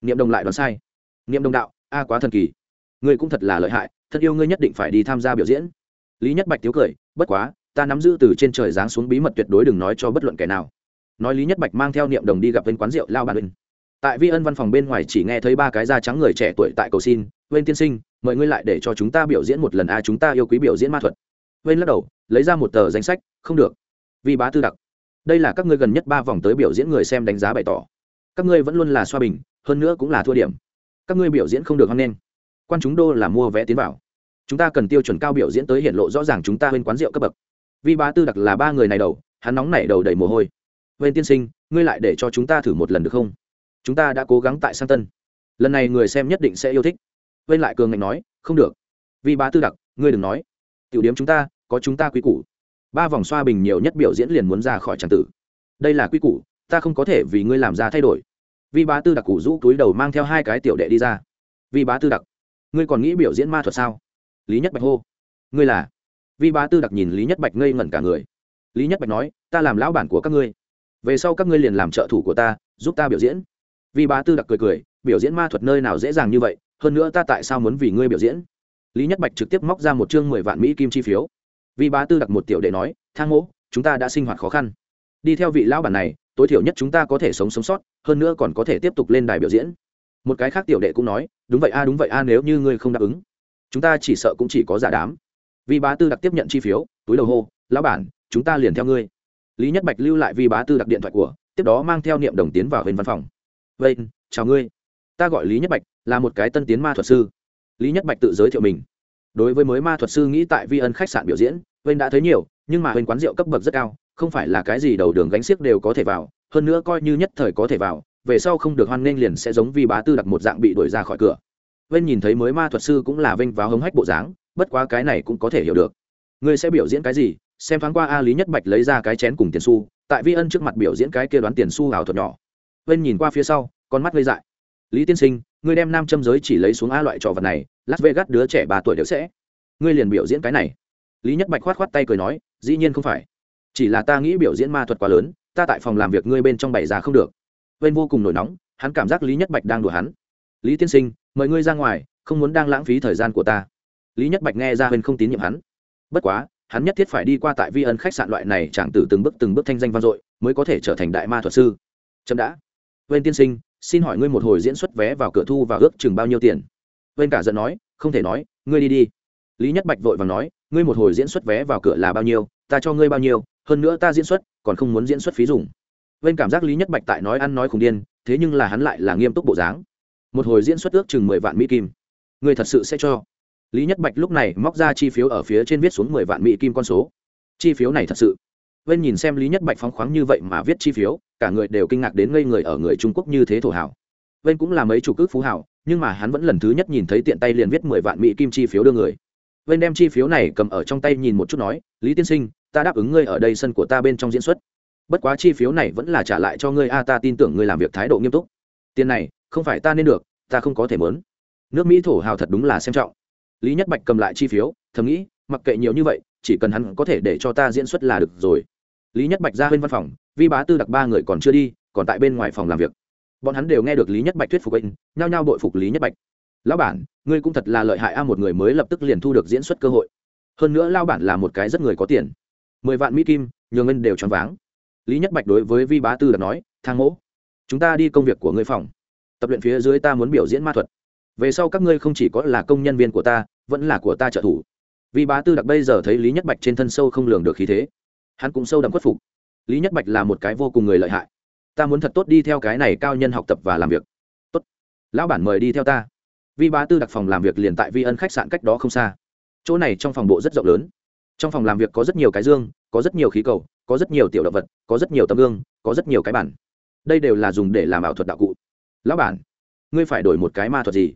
Niệm đồng lại đoán sai. Niệm đồng đạo, a quá thần kỳ. Ngươi cũng thật là lợi hại, thật yêu ngươi nhất định phải đi tham gia biểu diễn lý nhất bạch tiếu cười, bất quá, ta nắm giữ từ trên trời giáng xuống bí mật tuyệt đối đừng nói cho bất luận kẻ nào. Nói lý nhất bạch mang theo niệm đồng đi gặp bên quán rượu lao bàn bên tại vi ân văn phòng bên ngoài chỉ nghe thấy ba cái da trắng người trẻ tuổi tại cầu xin bên tiên sinh, mời ngươi lại để cho chúng ta biểu diễn một lần a, chúng ta yêu quý biểu diễn ma thuật. Bên lắc đầu, lấy ra một tờ danh sách, không được. Vì bá tư đặc, đây là các ngươi gần nhất ba vòng tới biểu diễn người xem đánh giá bày tỏ. Các ngươi vẫn luôn là xoa bình, hơn nữa cũng là thua điểm. Các ngươi biểu diễn không được hăng lên quan chúng đô là mua vé tiến vào chúng ta cần tiêu chuẩn cao biểu diễn tới hiện lộ rõ ràng chúng ta bên quán rượu cấp bậc. Vi bá tư đặc là ba người này đầu, hắn nóng nảy đầu đầy mồ hôi. Bên tiên sinh, ngươi lại để cho chúng ta thử một lần được không? Chúng ta đã cố gắng tại sang tân. Lần này người xem nhất định sẽ yêu thích. Bên lại cường ngạnh nói, không được. Vi bá tư đặc, ngươi đừng nói. Tiểu điếm chúng ta, có chúng ta quý củ. Ba vòng xoa bình nhiều nhất biểu diễn liền muốn ra khỏi tràng tử. Đây là quy củ, ta không có thể vì ngươi làm ra thay đổi. Vi bá tư đặc cụ rũ túi đầu mang theo hai cái tiểu đệ đi ra. Vi bá tư đặc, ngươi còn nghĩ biểu diễn ma thuật sao? Lý nhất bạch hô. Ngươi là? Vi bá tư đặc nhìn lý nhất bạch ngây ngẩn cả người. Lý nhất bạch nói, ta làm lão bản của các ngươi. Về sau các ngươi liền làm trợ thủ của ta, giúp ta biểu diễn. Vi bá tư đặc cười cười, biểu diễn ma thuật nơi nào dễ dàng như vậy, hơn nữa ta tại sao muốn vì ngươi biểu diễn? Lý nhất bạch trực tiếp móc ra một chương mười vạn mỹ kim chi phiếu. Vi bá tư đặc một tiểu đệ nói, thang mỗ, chúng ta đã sinh hoạt khó khăn. Đi theo vị lão bản này, tối thiểu nhất chúng ta có thể sống sống sót, hơn nữa còn có thể tiếp tục lên đài biểu diễn. Một cái khác tiểu đệ cũng nói, đúng vậy a, đúng vậy a, nếu như ngươi không đáp ứng chúng ta chỉ sợ cũng chỉ có giả đám. Vi bá tư đặc tiếp nhận chi phiếu, túi đầu hô, lão bản, chúng ta liền theo ngươi. Lý nhất bạch lưu lại vi bá tư đặc điện thoại của, tiếp đó mang theo niệm đồng tiến vào bên văn phòng. Vậy chào ngươi. Ta gọi lý nhất bạch, là một cái tân tiến ma thuật sư. Lý nhất bạch tự giới thiệu mình. Đối với mới ma thuật sư nghĩ tại vi ân khách sạn biểu diễn vên đã thấy nhiều, nhưng mà bên quán rượu cấp bậc rất cao, không phải là cái gì đầu đường gánh xiếc đều có thể vào, hơn nữa coi như nhất thời có thể vào, về sau không được hoan nghênh liền sẽ giống vi bá tư đặc một dạng bị đuổi ra khỏi cửa vên nhìn thấy mới ma thuật sư cũng là vênh vào hống hách bộ dáng, bất quá cái này cũng có thể hiểu được. Ngươi sẽ biểu diễn cái gì? Xem thoáng qua a lý nhất bạch lấy ra cái chén cùng tiền xu, tại vi ân trước mặt biểu diễn cái kia đoán tiền xu ảo thuật nhỏ. Vên nhìn qua phía sau, con mắt gây dại. Lý tiên sinh, ngươi đem nam châm giới chỉ lấy xuống a loại trò vật này, las vegas đứa trẻ ba tuổi đều sẽ. Ngươi liền biểu diễn cái này. Lý nhất bạch khoát khoát tay cười nói, dĩ nhiên không phải. Chỉ là ta nghĩ biểu diễn ma thuật quá lớn, ta tại phòng làm việc ngươi bên trong bày ra không được. Vên vô cùng nổi nóng, hắn cảm giác lý nhất bạch đang đùa hắn lý tiên sinh, mời ngươi ra ngoài, không muốn đang lãng phí thời gian của ta. Lý nhất bạch nghe ra bên không tín nhiệm hắn. Bất quá, hắn nhất thiết phải đi qua tại vi ân khách sạn loại này chẳng từ từng bước từng bước thanh danh vang dội, mới có thể trở thành đại ma thuật sư. Chậm đã. Vên tiên sinh, xin hỏi ngươi một hồi diễn xuất vé vào cửa thu và ước chừng bao nhiêu tiền? Vên cả giận nói, không thể nói, ngươi đi đi. Lý nhất bạch vội và nói, ngươi một hồi diễn xuất vé vào cửa là bao nhiêu, ta cho ngươi bao nhiêu, hơn nữa ta diễn xuất, còn không muốn diễn xuất phí dùng. Vên cảm giác lý nhất bạch tại nói ăn nói khủng điên, thế nhưng là hắn lại là nghiêm túc bộ dáng một hồi diễn xuất ước chừng mười vạn mỹ kim. Người thật sự sẽ cho. Lý nhất bạch lúc này móc ra chi phiếu ở phía trên viết xuống mười vạn mỹ kim con số. Chi phiếu này thật sự. Vên nhìn xem lý nhất bạch phóng khoáng như vậy mà viết chi phiếu, cả người đều kinh ngạc đến ngây người ở người trung quốc như thế thổ hảo. Vên cũng là mấy chủ cước phú hảo, nhưng mà hắn vẫn lần thứ nhất nhìn thấy tiện tay liền viết mười vạn mỹ kim chi phiếu đưa người. Vên đem chi phiếu này cầm ở trong tay nhìn một chút nói, lý tiên sinh, ta đáp ứng ngươi ở đây sân của ta bên trong diễn xuất. Bất quá chi phiếu này vẫn là trả lại cho ngươi, a, ta tin tưởng ngươi làm việc thái độ nghiêm túc. Tiền này không phải ta nên được, ta không có thể mớn. Nước mỹ thổ hào thật đúng là xem trọng. Lý nhất bạch cầm lại chi phiếu, thầm nghĩ, mặc kệ nhiều như vậy, chỉ cần hắn có thể để cho ta diễn xuất là được rồi. Lý nhất bạch ra bên văn phòng, vi bá tư đặc ba người còn chưa đi, còn tại bên ngoài phòng làm việc. Bọn hắn đều nghe được lý nhất bạch thuyết phục anh, nhao nhao bội phục lý nhất bạch. Lão bản, ngươi cũng thật là lợi hại a, một người mới lập tức liền thu được diễn xuất cơ hội. Hơn nữa lao bản là một cái rất người có tiền. Mười vạn mỹ kim, nhường ngân đều choáng váng. Lý nhất bạch đối với vi bá tư đặc nói, thang mỗ, chúng ta đi công việc của ngươi phòng tập luyện phía dưới ta muốn biểu diễn ma thuật. Về sau các ngươi không chỉ có là công nhân viên của ta, vẫn là của ta trợ thủ. Vì bá tư đặc bây giờ thấy lý nhất bạch trên thân sâu không lường được khí thế. Hắn cũng sâu đậm khuất phục. Lý nhất bạch là một cái vô cùng người lợi hại. Ta muốn thật tốt đi theo cái này cao nhân học tập và làm việc. Tốt. Lão bản mời đi theo ta. Vi bá tư đặc phòng làm việc liền tại vi ân khách sạn cách đó không xa. Chỗ này trong phòng bộ rất rộng lớn. Trong phòng làm việc có rất nhiều cái dương, có rất nhiều khí cầu, có rất nhiều tiểu động vật, có rất nhiều tấm gương, có rất nhiều cái bản đây đều là dùng để làm ảo thuật đạo cụ lão bản, ngươi phải đổi một cái ma thuật gì?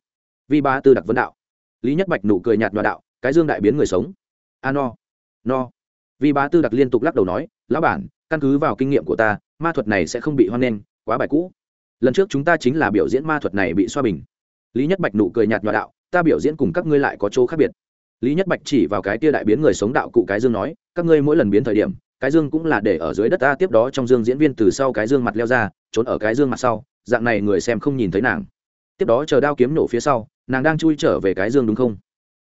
Vi ba tư đặc vấn đạo. Lý nhất bạch nụ cười nhạt nhòa đạo, cái dương đại biến người sống. A no no. Vi ba tư đặc liên tục lắc đầu nói, lão bản, căn cứ vào kinh nghiệm của ta, ma thuật này sẽ không bị hoan nghênh, quá bài cũ. Lần trước chúng ta chính là biểu diễn ma thuật này bị xoa bình. Lý nhất bạch nụ cười nhạt nhòa đạo, ta biểu diễn cùng các ngươi lại có chỗ khác biệt. Lý nhất bạch chỉ vào cái tia đại biến người sống đạo cụ cái dương nói, các ngươi mỗi lần biến thời điểm, cái dương cũng là để ở dưới đất ta tiếp đó trong dương diễn viên từ sau cái dương mặt leo ra, trốn ở cái dương mặt sau dạng này người xem không nhìn thấy nàng. Tiếp đó chờ đao kiếm nổ phía sau, nàng đang chui trở về cái dương đúng không?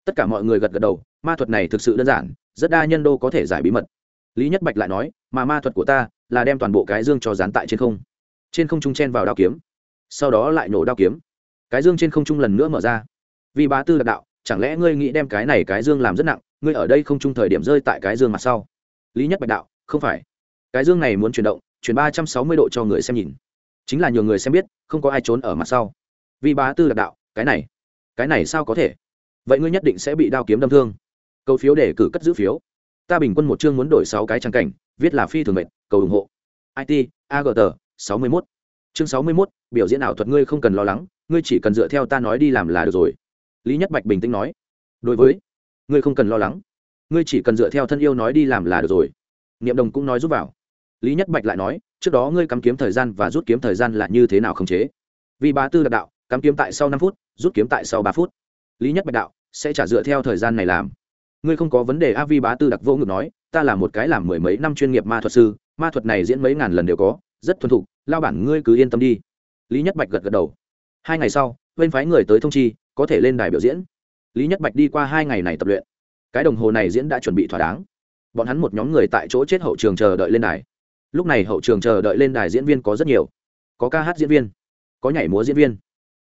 Tất cả mọi người gật gật đầu, ma thuật này thực sự đơn giản, rất đa nhân đô có thể giải bí mật. Lý nhất bạch lại nói, mà ma thuật của ta là đem toàn bộ cái dương cho dán tại trên không. Trên không trung chen vào đao kiếm. Sau đó lại nổ đao kiếm. Cái dương trên không trung lần nữa mở ra. Vì bá tư đặc đạo, chẳng lẽ ngươi nghĩ đem cái này cái dương làm rất nặng, ngươi ở đây không trung thời điểm rơi tại cái dương mặt sau? Lý nhất bạch đạo, không phải. Cái dương này muốn chuyển động, chuyển ba trăm sáu mươi độ cho người xem nhìn chính là nhiều người xem biết, không có ai trốn ở mặt sau. Vì bá tư đặc đạo, cái này cái này sao có thể? Vậy ngươi nhất định sẽ bị đao kiếm đâm thương. Cầu phiếu để cử cất giữ phiếu. Ta bình quân một chương muốn đổi sáu cái trang cảnh, viết là phi thường mệnh cầu ủng hộ. It agt sáu mươi mốt. Chương sáu mươi mốt, biểu diễn ảo thuật ngươi không cần lo lắng, ngươi chỉ cần dựa theo ta nói đi làm là được rồi. Lý nhất bạch bình tĩnh nói. Đối với, ngươi không cần lo lắng, ngươi chỉ cần dựa theo thân yêu nói đi làm là được rồi. Niệm đồng cũng nói giúp vào lý nhất bạch lại nói, trước đó ngươi cắm kiếm thời gian và rút kiếm thời gian là như thế nào khống chế? Vì bá tư đặc đạo, cắm kiếm tại sau năm phút, rút kiếm tại sau ba phút. Lý nhất bạch đạo, sẽ trả dựa theo thời gian này làm. Ngươi không có vấn đề a vi bá tư đặc vô ngực nói, ta là một cái làm mười mấy năm chuyên nghiệp ma thuật sư, ma thuật này diễn mấy ngàn lần đều có, rất thuần thục, lao bản ngươi cứ yên tâm đi. Lý nhất bạch gật gật đầu. Hai ngày sau, bên phái người tới thông chi, có thể lên đài biểu diễn. Lý nhất bạch đi qua hai ngày này tập luyện. Cái đồng hồ này diễn đã chuẩn bị thỏa đáng. Bọn hắn một nhóm người tại chỗ chết hậu trường chờ đợi lên đài lúc này hậu trường chờ đợi lên đài diễn viên có rất nhiều. Có ca hát diễn viên, có nhảy múa diễn viên,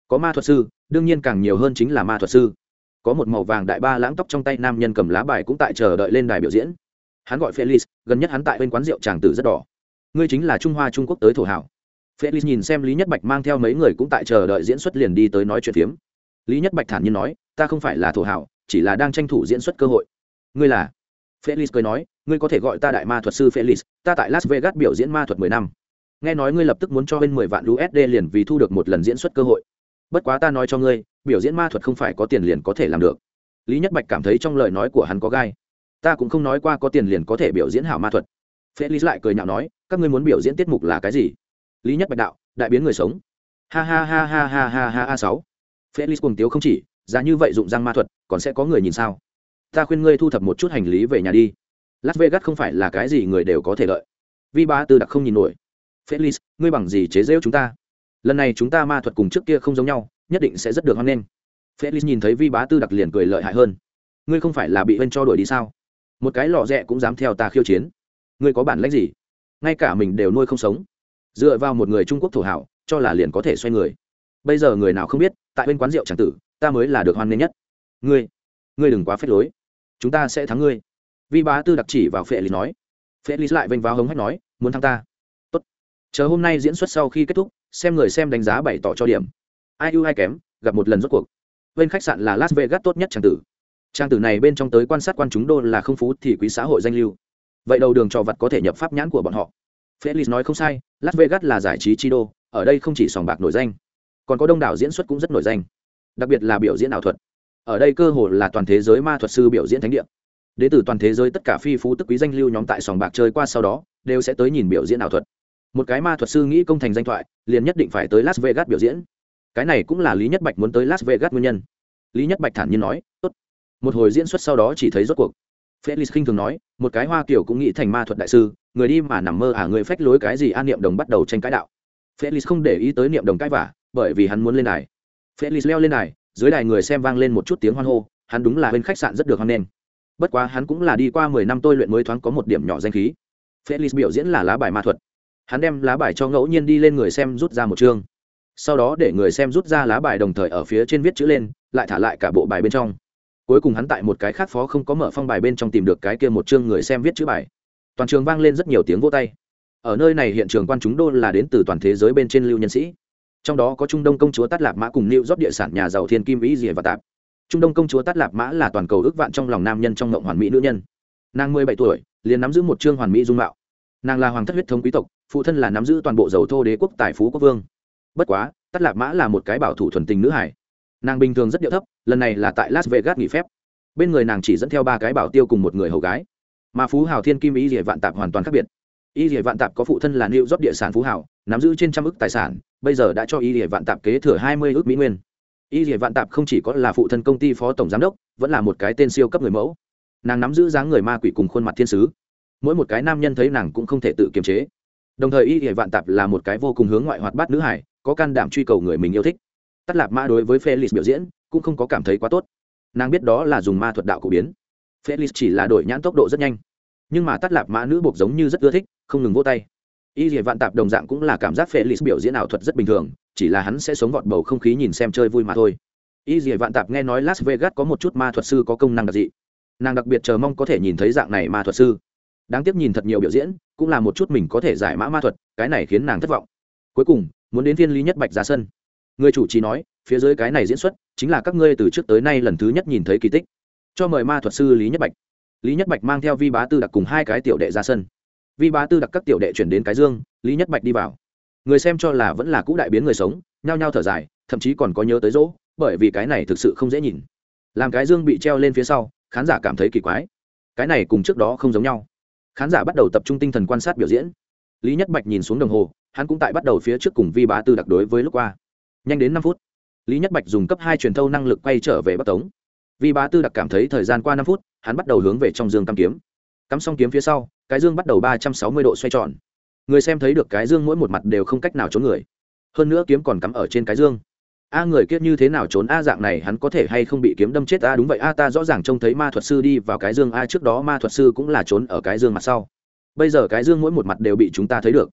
có ma thuật sư, đương nhiên càng nhiều hơn chính là ma thuật sư. Có một màu vàng đại ba lãng tóc trong tay nam nhân cầm lá bài cũng tại chờ đợi lên đài biểu diễn. Hắn gọi felix, gần nhất hắn tại bên quán rượu tràng tử rất đỏ. Ngươi chính là trung hoa trung quốc tới thổ hảo. Felix nhìn xem lý nhất bạch mang theo mấy người cũng tại chờ đợi diễn xuất liền đi tới nói chuyện phiếm. Lý nhất bạch thản nhiên nói, ta không phải là thổ hảo, chỉ là đang tranh thủ diễn xuất cơ hội. Ngươi là? Felix cười nói, ngươi có thể gọi ta đại ma thuật sư felix, ta tại las vegas biểu diễn ma thuật mười năm. Nghe nói ngươi lập tức muốn cho bên mười vạn usd liền vì thu được một lần diễn xuất cơ hội. Bất quá ta nói cho ngươi, biểu diễn ma thuật không phải có tiền liền có thể làm được. Lý nhất bạch cảm thấy trong lời nói của hắn có gai. Ta cũng không nói qua có tiền liền có thể biểu diễn hảo ma thuật. Felix lại cười nhạo nói, các ngươi muốn biểu diễn tiết mục là cái gì? Lý nhất bạch đạo, đại biến người sống. Ha ha ha ha ha ha ha ha sáu. Felix cuồng tiếu không chỉ, giá như vậy dụng răng ma thuật, còn sẽ có người nhìn sao? Ta khuyên ngươi thu thập một chút hành lý về nhà đi. Las vegas không phải là cái gì người đều có thể lợi. Vi ba tư đặc không nhìn nổi. Felix ngươi bằng gì chế giễu chúng ta? Lần này chúng ta ma thuật cùng trước kia không giống nhau, nhất định sẽ rất được hoan nghênh. Felix nhìn thấy vi bá tư đặc liền cười lợi hại hơn. Ngươi không phải là bị bên cho đuổi đi sao? Một cái lò rẽ cũng dám theo ta khiêu chiến. Ngươi có bản lãnh gì? Ngay cả mình đều nuôi không sống. Dựa vào một người trung quốc thổ hảo, cho là liền có thể xoay người. Bây giờ người nào không biết, tại bên quán rượu tràng tử, ta mới là được hoan nghênh nhất. Ngươi ngươi đừng quá phép lối chúng ta sẽ thắng ngươi. Vi bá tư đặc chỉ vào phệ lý nói. Felix lại vênh vào hống hách nói, muốn thắng ta? Tốt. Chờ hôm nay diễn xuất sau khi kết thúc, xem người xem đánh giá bày tỏ cho điểm. Ai ưu ai kém, gặp một lần rốt cuộc. Bên khách sạn là las vegas tốt nhất trang tử. Trang tử này bên trong tới quan sát quan chúng đô là không phú thì quý xã hội danh lưu. Vậy đầu đường trò vật có thể nhập pháp nhãn của bọn họ. Felix nói không sai, las vegas là giải trí chi đô, ở đây không chỉ sòng bạc nổi danh, còn có đông đảo diễn xuất cũng rất nổi danh, đặc biệt là biểu diễn ảo thuật ở đây cơ hội là toàn thế giới ma thuật sư biểu diễn thánh địa. Đến từ toàn thế giới tất cả phi phú tức quý danh lưu nhóm tại sòng bạc chơi qua sau đó, đều sẽ tới nhìn biểu diễn ảo thuật. Một cái ma thuật sư nghĩ công thành danh thoại, liền nhất định phải tới las vegas biểu diễn. Cái này cũng là lý nhất bạch muốn tới las vegas nguyên nhân. Lý nhất bạch thản nhiên nói, tốt. Một hồi diễn xuất sau đó chỉ thấy rốt cuộc. Felix khinh thường nói, một cái hoa kiểu cũng nghĩ thành ma thuật đại sư, người đi mà nằm mơ à người phách lối cái gì an niệm đồng bắt đầu tranh cãi đạo. Felix không để ý tới niệm đồng cãi vả bởi vì hắn muốn lên đài. Felix leo lên đài dưới đài người xem vang lên một chút tiếng hoan hô, hắn đúng là bên khách sạn rất được hoan nghênh. Bất quá hắn cũng là đi qua mười năm tôi luyện mới thoáng có một điểm nhỏ danh khí. Felix biểu diễn là lá bài ma thuật. Hắn đem lá bài cho ngẫu nhiên đi lên người xem rút ra một chương. Sau đó để người xem rút ra lá bài đồng thời ở phía trên viết chữ lên, lại thả lại cả bộ bài bên trong. Cuối cùng hắn tại một cái khác phó không có mở phong bài bên trong tìm được cái kia một chương người xem viết chữ bài. Toàn trường vang lên rất nhiều tiếng vô tay. Ở nơi này hiện trường quan chúng đô là đến từ toàn thế giới bên trên lưu nhân sĩ trong đó có trung đông công chúa tát lạp mã cùng lưu rót địa sản nhà giàu thiên kim ý dìa và tạp. Trung đông công chúa tát lạp mã là toàn cầu ước vạn trong lòng nam nhân trong ngộng hoàn mỹ nữ nhân. Nàng mười bảy tuổi, liền nắm giữ một chương hoàn mỹ dung mạo. Nàng là hoàng thất huyết thống quý tộc, phụ thân là nắm giữ toàn bộ dầu thô đế quốc tài phú quốc vương. Bất quá, tát lạp mã là một cái bảo thủ thuần tình nữ hải nàng bình thường rất điệu thấp, lần này là tại las vegas nghỉ phép. Bên người nàng chỉ dẫn theo ba cái bảo tiêu cùng một người hầu gái. Mà phú hào thiên kim ý Dìa vạn tạp hoàn toàn khác biệt. Y Dìa vạn tạp có phụ thân là new rót địa sản phú hào nắm giữ trên trăm ước tài sản, bây giờ đã cho y địa vạn tạp kế thừa hai mươi ước mỹ nguyên. Y địa vạn tạp không chỉ có là phụ thân công ty phó tổng giám đốc, vẫn là một cái tên siêu cấp người mẫu. Nàng nắm giữ dáng người ma quỷ cùng khuôn mặt thiên sứ. Mỗi một cái nam nhân thấy nàng cũng không thể tự kiềm chế. Đồng thời y địa vạn tạp là một cái vô cùng hướng ngoại hoạt bát nữ hải, có can đảm truy cầu người mình yêu thích. Tắt lạp ma đối với felix biểu diễn cũng không có cảm thấy quá tốt. Nàng biết đó là dùng ma thuật đạo cổ biến. Felix chỉ là đổi nhãn tốc độ rất nhanh. Nhưng mà tắt lạp mã nữ buộc giống như rất ưa thích, không ngừng vỗ tay y dì vạn tạp đồng dạng cũng là cảm giác felix biểu diễn ảo thuật rất bình thường, chỉ là hắn sẽ sống vọt bầu không khí nhìn xem chơi vui mà thôi. Y dì vạn tạp nghe nói las vegas có một chút ma thuật sư có công năng đặc dị. Nàng đặc biệt chờ mong có thể nhìn thấy dạng này ma thuật sư. Đáng tiếc nhìn thật nhiều biểu diễn, cũng là một chút mình có thể giải mã ma thuật, cái này khiến nàng thất vọng. Cuối cùng, muốn đến thiên lý nhất bạch ra sân. Người chủ trì nói, phía dưới cái này diễn xuất, chính là các ngươi từ trước tới nay lần thứ nhất nhìn thấy kỳ tích. Cho mời ma thuật sư lý nhất bạch. Lý nhất bạch mang theo vi bá tư đặc cùng hai cái tiểu đệ ra sân vi bá tư đặc các tiểu đệ chuyển đến cái dương, lý nhất bạch đi vào. Người xem cho là vẫn là cũ đại biến người sống, nhao nhao thở dài, thậm chí còn có nhớ tới dỗ, bởi vì cái này thực sự không dễ nhìn. Làm cái dương bị treo lên phía sau, khán giả cảm thấy kỳ quái. Cái này cùng trước đó không giống nhau. Khán giả bắt đầu tập trung tinh thần quan sát biểu diễn. Lý nhất bạch nhìn xuống đồng hồ, hắn cũng tại bắt đầu phía trước cùng vi bá tư đặc đối với lúc qua. Nhanh đến năm phút, lý nhất bạch dùng cấp hai truyền thâu năng lực quay trở về bắc tống. Vi bá tư đặc cảm thấy thời gian qua năm phút, hắn bắt đầu hướng về trong dương cắm kiếm. Cắm xong kiếm phía sau cái dương bắt đầu ba trăm sáu mươi độ xoay tròn. Người xem thấy được cái dương mỗi một mặt đều không cách nào trốn người. Hơn nữa kiếm còn cắm ở trên cái dương. A người kiếp như thế nào trốn a dạng này hắn có thể hay không bị kiếm đâm chết a? Đúng vậy a, ta rõ ràng trông thấy ma thuật sư đi vào cái dương a trước đó ma thuật sư cũng là trốn ở cái dương mặt sau. Bây giờ cái dương mỗi một mặt đều bị chúng ta thấy được.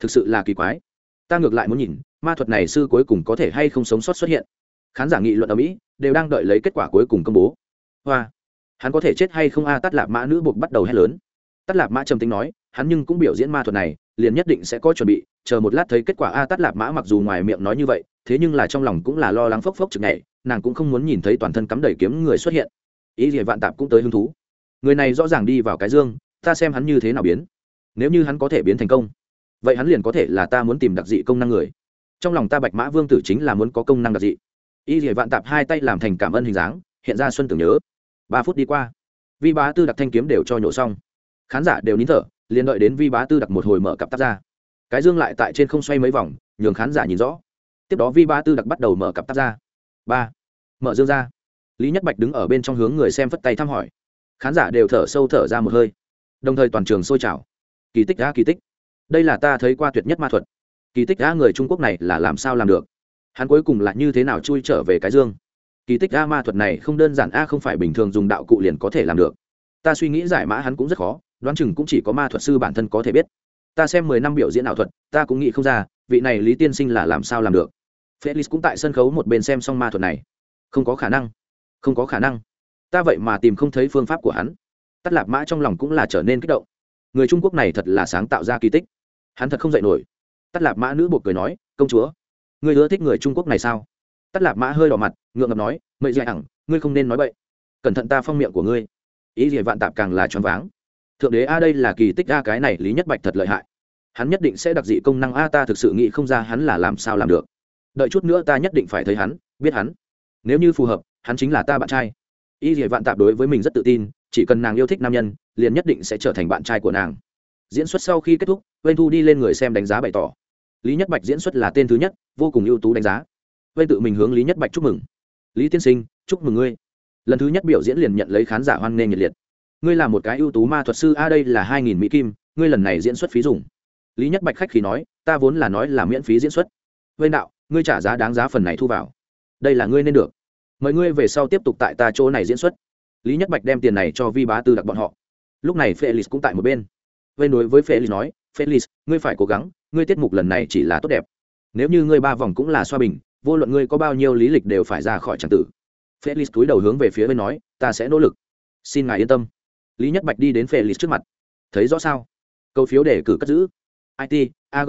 Thực sự là kỳ quái. Ta ngược lại muốn nhìn, ma thuật này sư cuối cùng có thể hay không sống sót xuất hiện. Khán giả nghị luận ở mỹ, đều đang đợi lấy kết quả cuối cùng công bố. Hoa. Hắn có thể chết hay không a? Tắt lạp mã nữ buộc bắt đầu hét lớn tắt lạp mã trầm tính nói hắn nhưng cũng biểu diễn ma thuật này liền nhất định sẽ có chuẩn bị chờ một lát thấy kết quả. A à, tắt lạp mã mặc dù ngoài miệng nói như vậy thế nhưng là trong lòng cũng là lo lắng phốc phốc chực nhảy nàng cũng không muốn nhìn thấy toàn thân cắm đầy kiếm người xuất hiện. Ý gì vạn tạp cũng tới hứng thú. Người này rõ ràng đi vào cái dương ta xem hắn như thế nào biến. Nếu như hắn có thể biến thành công vậy hắn liền có thể là ta muốn tìm đặc dị công năng người. Trong lòng ta bạch mã vương tử chính là muốn có công năng đặc dị. Y dỉa vạn tạp hai tay làm thành cảm ơn hình dáng hiện ra xuân tưởng nhớ. Ba phút đi qua vi bá tư đặc thanh kiếm đều cho nhổ xong khán giả đều nín thở, liền đợi đến vi bá tư đặc một hồi mở cặp tắt ra. Cái dương lại tại trên không xoay mấy vòng, nhường khán giả nhìn rõ. Tiếp đó vi bá tư đặc bắt đầu mở cặp tắt ra. Ba. Mở dương ra. Lý nhất bạch đứng ở bên trong hướng người xem phất tay thăm hỏi. Khán giả đều thở sâu thở ra một hơi. Đồng thời toàn trường sôi trào. Kỳ tích đã kỳ tích. Đây là ta thấy qua tuyệt nhất ma thuật. Kỳ tích đã người trung quốc này là làm sao làm được? Hắn cuối cùng là như thế nào chui trở về cái dương? Kỳ tích a ma thuật này không đơn giản a không phải bình thường dùng đạo cụ liền có thể làm được. Ta suy nghĩ giải mã hắn cũng rất khó đoán chừng cũng chỉ có ma thuật sư bản thân có thể biết. Ta xem mười năm biểu diễn ảo thuật, ta cũng nghĩ không ra, vị này lý tiên sinh là làm sao làm được. Felix cũng tại sân khấu một bên xem xong ma thuật này. Không có khả năng. Không có khả năng. Ta vậy mà tìm không thấy phương pháp của hắn. Tắt lạp mã trong lòng cũng là trở nên kích động. Người trung quốc này thật là sáng tạo ra kỳ tích. Hắn thật không dạy nổi. Tắt lạp mã nữ buộc cười nói, công chúa, ngươi ưa thích người trung quốc này sao? Tắt lạp mã hơi đỏ mặt, ngượng ngập nói mậy dạy ẳng ngươi không nên nói bậy. Cẩn thận ta phong miệng của ngươi. Ý gì vạn tạp càng là choáng váng thượng đế a đây là kỳ tích a, cái này lý nhất bạch thật lợi hại. Hắn nhất định sẽ đặc dị công năng a, ta thực sự nghĩ không ra hắn là làm sao làm được. Đợi chút nữa ta nhất định phải thấy hắn, biết hắn. Nếu như phù hợp, hắn chính là ta bạn trai. Y dỉa vạn tạp đối với mình rất tự tin, chỉ cần nàng yêu thích nam nhân, liền nhất định sẽ trở thành bạn trai của nàng. Diễn xuất sau khi kết thúc vên thu đi lên người xem đánh giá bày tỏ. Lý nhất bạch diễn xuất là tên thứ nhất, vô cùng ưu tú đánh giá. Vên tự mình hướng lý nhất bạch chúc mừng. Lý tiên sinh, chúc mừng ngươi. Lần thứ nhất biểu diễn liền nhận lấy khán giả hoan nghênh nhiệt liệt ngươi là một cái ưu tú ma thuật sư, a, đây là hai nghìn mỹ kim, ngươi lần này diễn xuất phí dùng. Lý nhất bạch khách khí nói, ta vốn là nói là miễn phí diễn xuất. Vây đạo, ngươi trả giá đáng giá phần này thu vào. Đây là ngươi nên được. Mời ngươi về sau tiếp tục tại ta chỗ này diễn xuất. Lý nhất bạch đem tiền này cho vi bá tư đặc bọn họ. Lúc này felix cũng tại một bên. Vây đối với felix nói, felix, ngươi phải cố gắng, ngươi tiết mục lần này chỉ là tốt đẹp. Nếu như ngươi ba vòng cũng là xoa bình, vô luận ngươi có bao nhiêu lý lịch đều phải ra khỏi tràng tử. Felix cúi đầu hướng về phía bên nói, ta sẽ nỗ lực. Xin ngài yên tâm lý nhất bạch đi đến felix trước mặt. Thấy rõ sao? Câu phiếu để cử cất giữ. It agt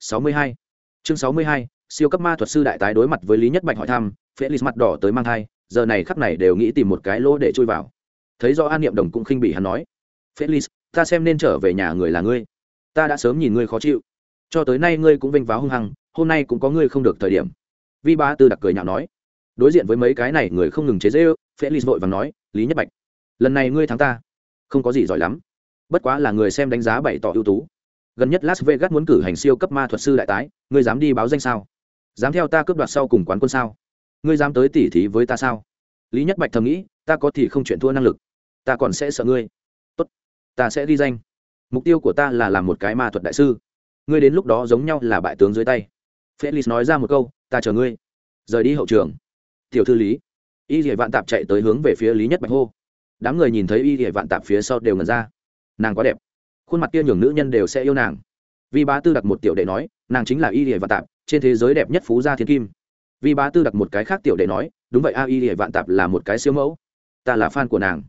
sáu mươi hai. Chương sáu mươi hai, siêu cấp ma thuật sư đại tái đối mặt với lý nhất bạch hỏi thăm felix mặt đỏ tới mang thai, giờ này khắp này đều nghĩ tìm một cái lỗ để chui vào. Thấy do an niệm đồng cũng khinh bị hắn nói felix ta xem nên trở về nhà người là ngươi. Ta đã sớm nhìn ngươi khó chịu. Cho tới nay ngươi cũng vênh váo hung hăng, hôm nay cũng có ngươi không được thời điểm. Vi ba tư đặc cười nhạo nói, đối diện với mấy cái này người không ngừng chế dễ ư felix vội và nói, lý nhất bạch, lần này ngươi thắng ta không có gì giỏi lắm. Bất quá là người xem đánh giá bày tỏ ưu tú. Gần nhất las vegas muốn cử hành siêu cấp ma thuật sư đại tái, ngươi dám đi báo danh sao? Dám theo ta cướp đoạt sau cùng quán quân sao? Ngươi dám tới tỉ thí với ta sao? Lý nhất bạch thầm nghĩ, ta có thì không chuyện thua năng lực. Ta còn sẽ sợ ngươi. Tốt, ta sẽ ghi danh. Mục tiêu của ta là làm một cái ma thuật đại sư. Ngươi đến lúc đó giống nhau là bại tướng dưới tay. Felix nói ra một câu, ta chờ ngươi. Rời đi hậu trường. Tiểu thư lý. Y dỉa vạn tạp chạy tới hướng về phía lý nhất bạch hô đám người nhìn thấy y hệ vạn tạp phía sau đều ngần ra. Nàng quá đẹp. Khuôn mặt kia nhường nữ nhân đều sẽ yêu nàng. Vi bá tư đặt một tiểu đệ nói, nàng chính là y hệ vạn tạp, trên thế giới đẹp nhất phú gia thiên kim. Vi bá tư đặt một cái khác tiểu đệ nói, đúng vậy a, y hệ vạn tạp là một cái siêu mẫu. Ta là fan của nàng.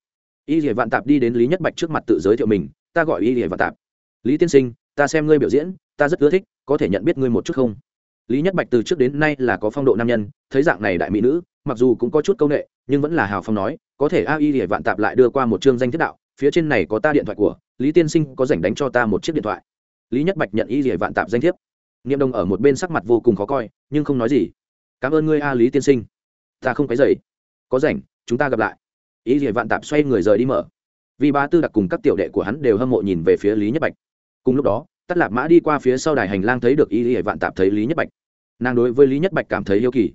Y hệ vạn tạp đi đến lý nhất bạch trước mặt tự giới thiệu mình, ta gọi y hệ vạn tạp. Lý tiên sinh, ta xem ngươi biểu diễn, ta rất ưa thích, có thể nhận biết ngươi một chút không? Lý nhất bạch từ trước đến nay là có phong độ nam nhân, thấy dạng này đại mỹ nữ, mặc dù cũng có chút công nghệ, nhưng vẫn là hào phong nói có thể a y để vạn tạp lại đưa qua một chương danh thiết đạo, phía trên này có ta điện thoại của, lý tiên sinh có dành đánh cho ta một chiếc điện thoại. Lý nhất bạch nhận y để vạn tạp danh thiếp. Nghiệm đồng ở một bên sắc mặt vô cùng khó coi, nhưng không nói gì. Cảm ơn ngươi a lý tiên sinh. Ta không cái dậy có rảnh, chúng ta gặp lại. Ý gì vạn tạp xoay người rời đi mở. Vì ba tư đặc cùng các tiểu đệ của hắn đều hâm mộ nhìn về phía lý nhất bạch. Cùng lúc đó tắt lạp mã đi qua phía sau đài hành lang thấy được y lý vạn tạp thấy lý nhất bạch. Nàng đối với lý nhất bạch cảm thấy yêu kỳ.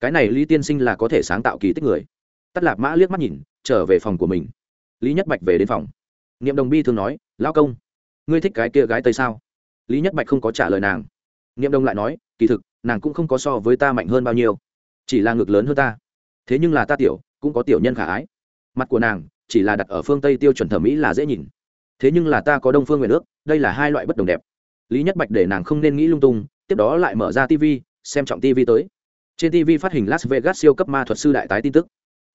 Cái này lý tiên sinh là có thể sáng tạo kỳ tích người tắt lạp mã liếc mắt nhìn, trở về phòng của mình. Lý nhất bạch về đến phòng. Niệm đồng bi thường nói, lão công, ngươi thích cái kia gái tây sao? Lý nhất bạch không có trả lời nàng. Niệm đồng lại nói, kỳ thực, nàng cũng không có so với ta mạnh hơn bao nhiêu, chỉ là ngực lớn hơn ta. Thế nhưng là ta tiểu, cũng có tiểu nhân khả ái. Mặt của nàng, chỉ là đặt ở phương tây tiêu chuẩn thẩm mỹ là dễ nhìn. Thế nhưng là ta có đông phương nguyện ước, đây là hai loại bất đồng đẹp. Lý nhất bạch để nàng không nên nghĩ lung tung, tiếp đó lại mở ra tv xem trọng tv tới. Trên tv phát hình las vegas siêu cấp ma thuật sư đại tái tin tức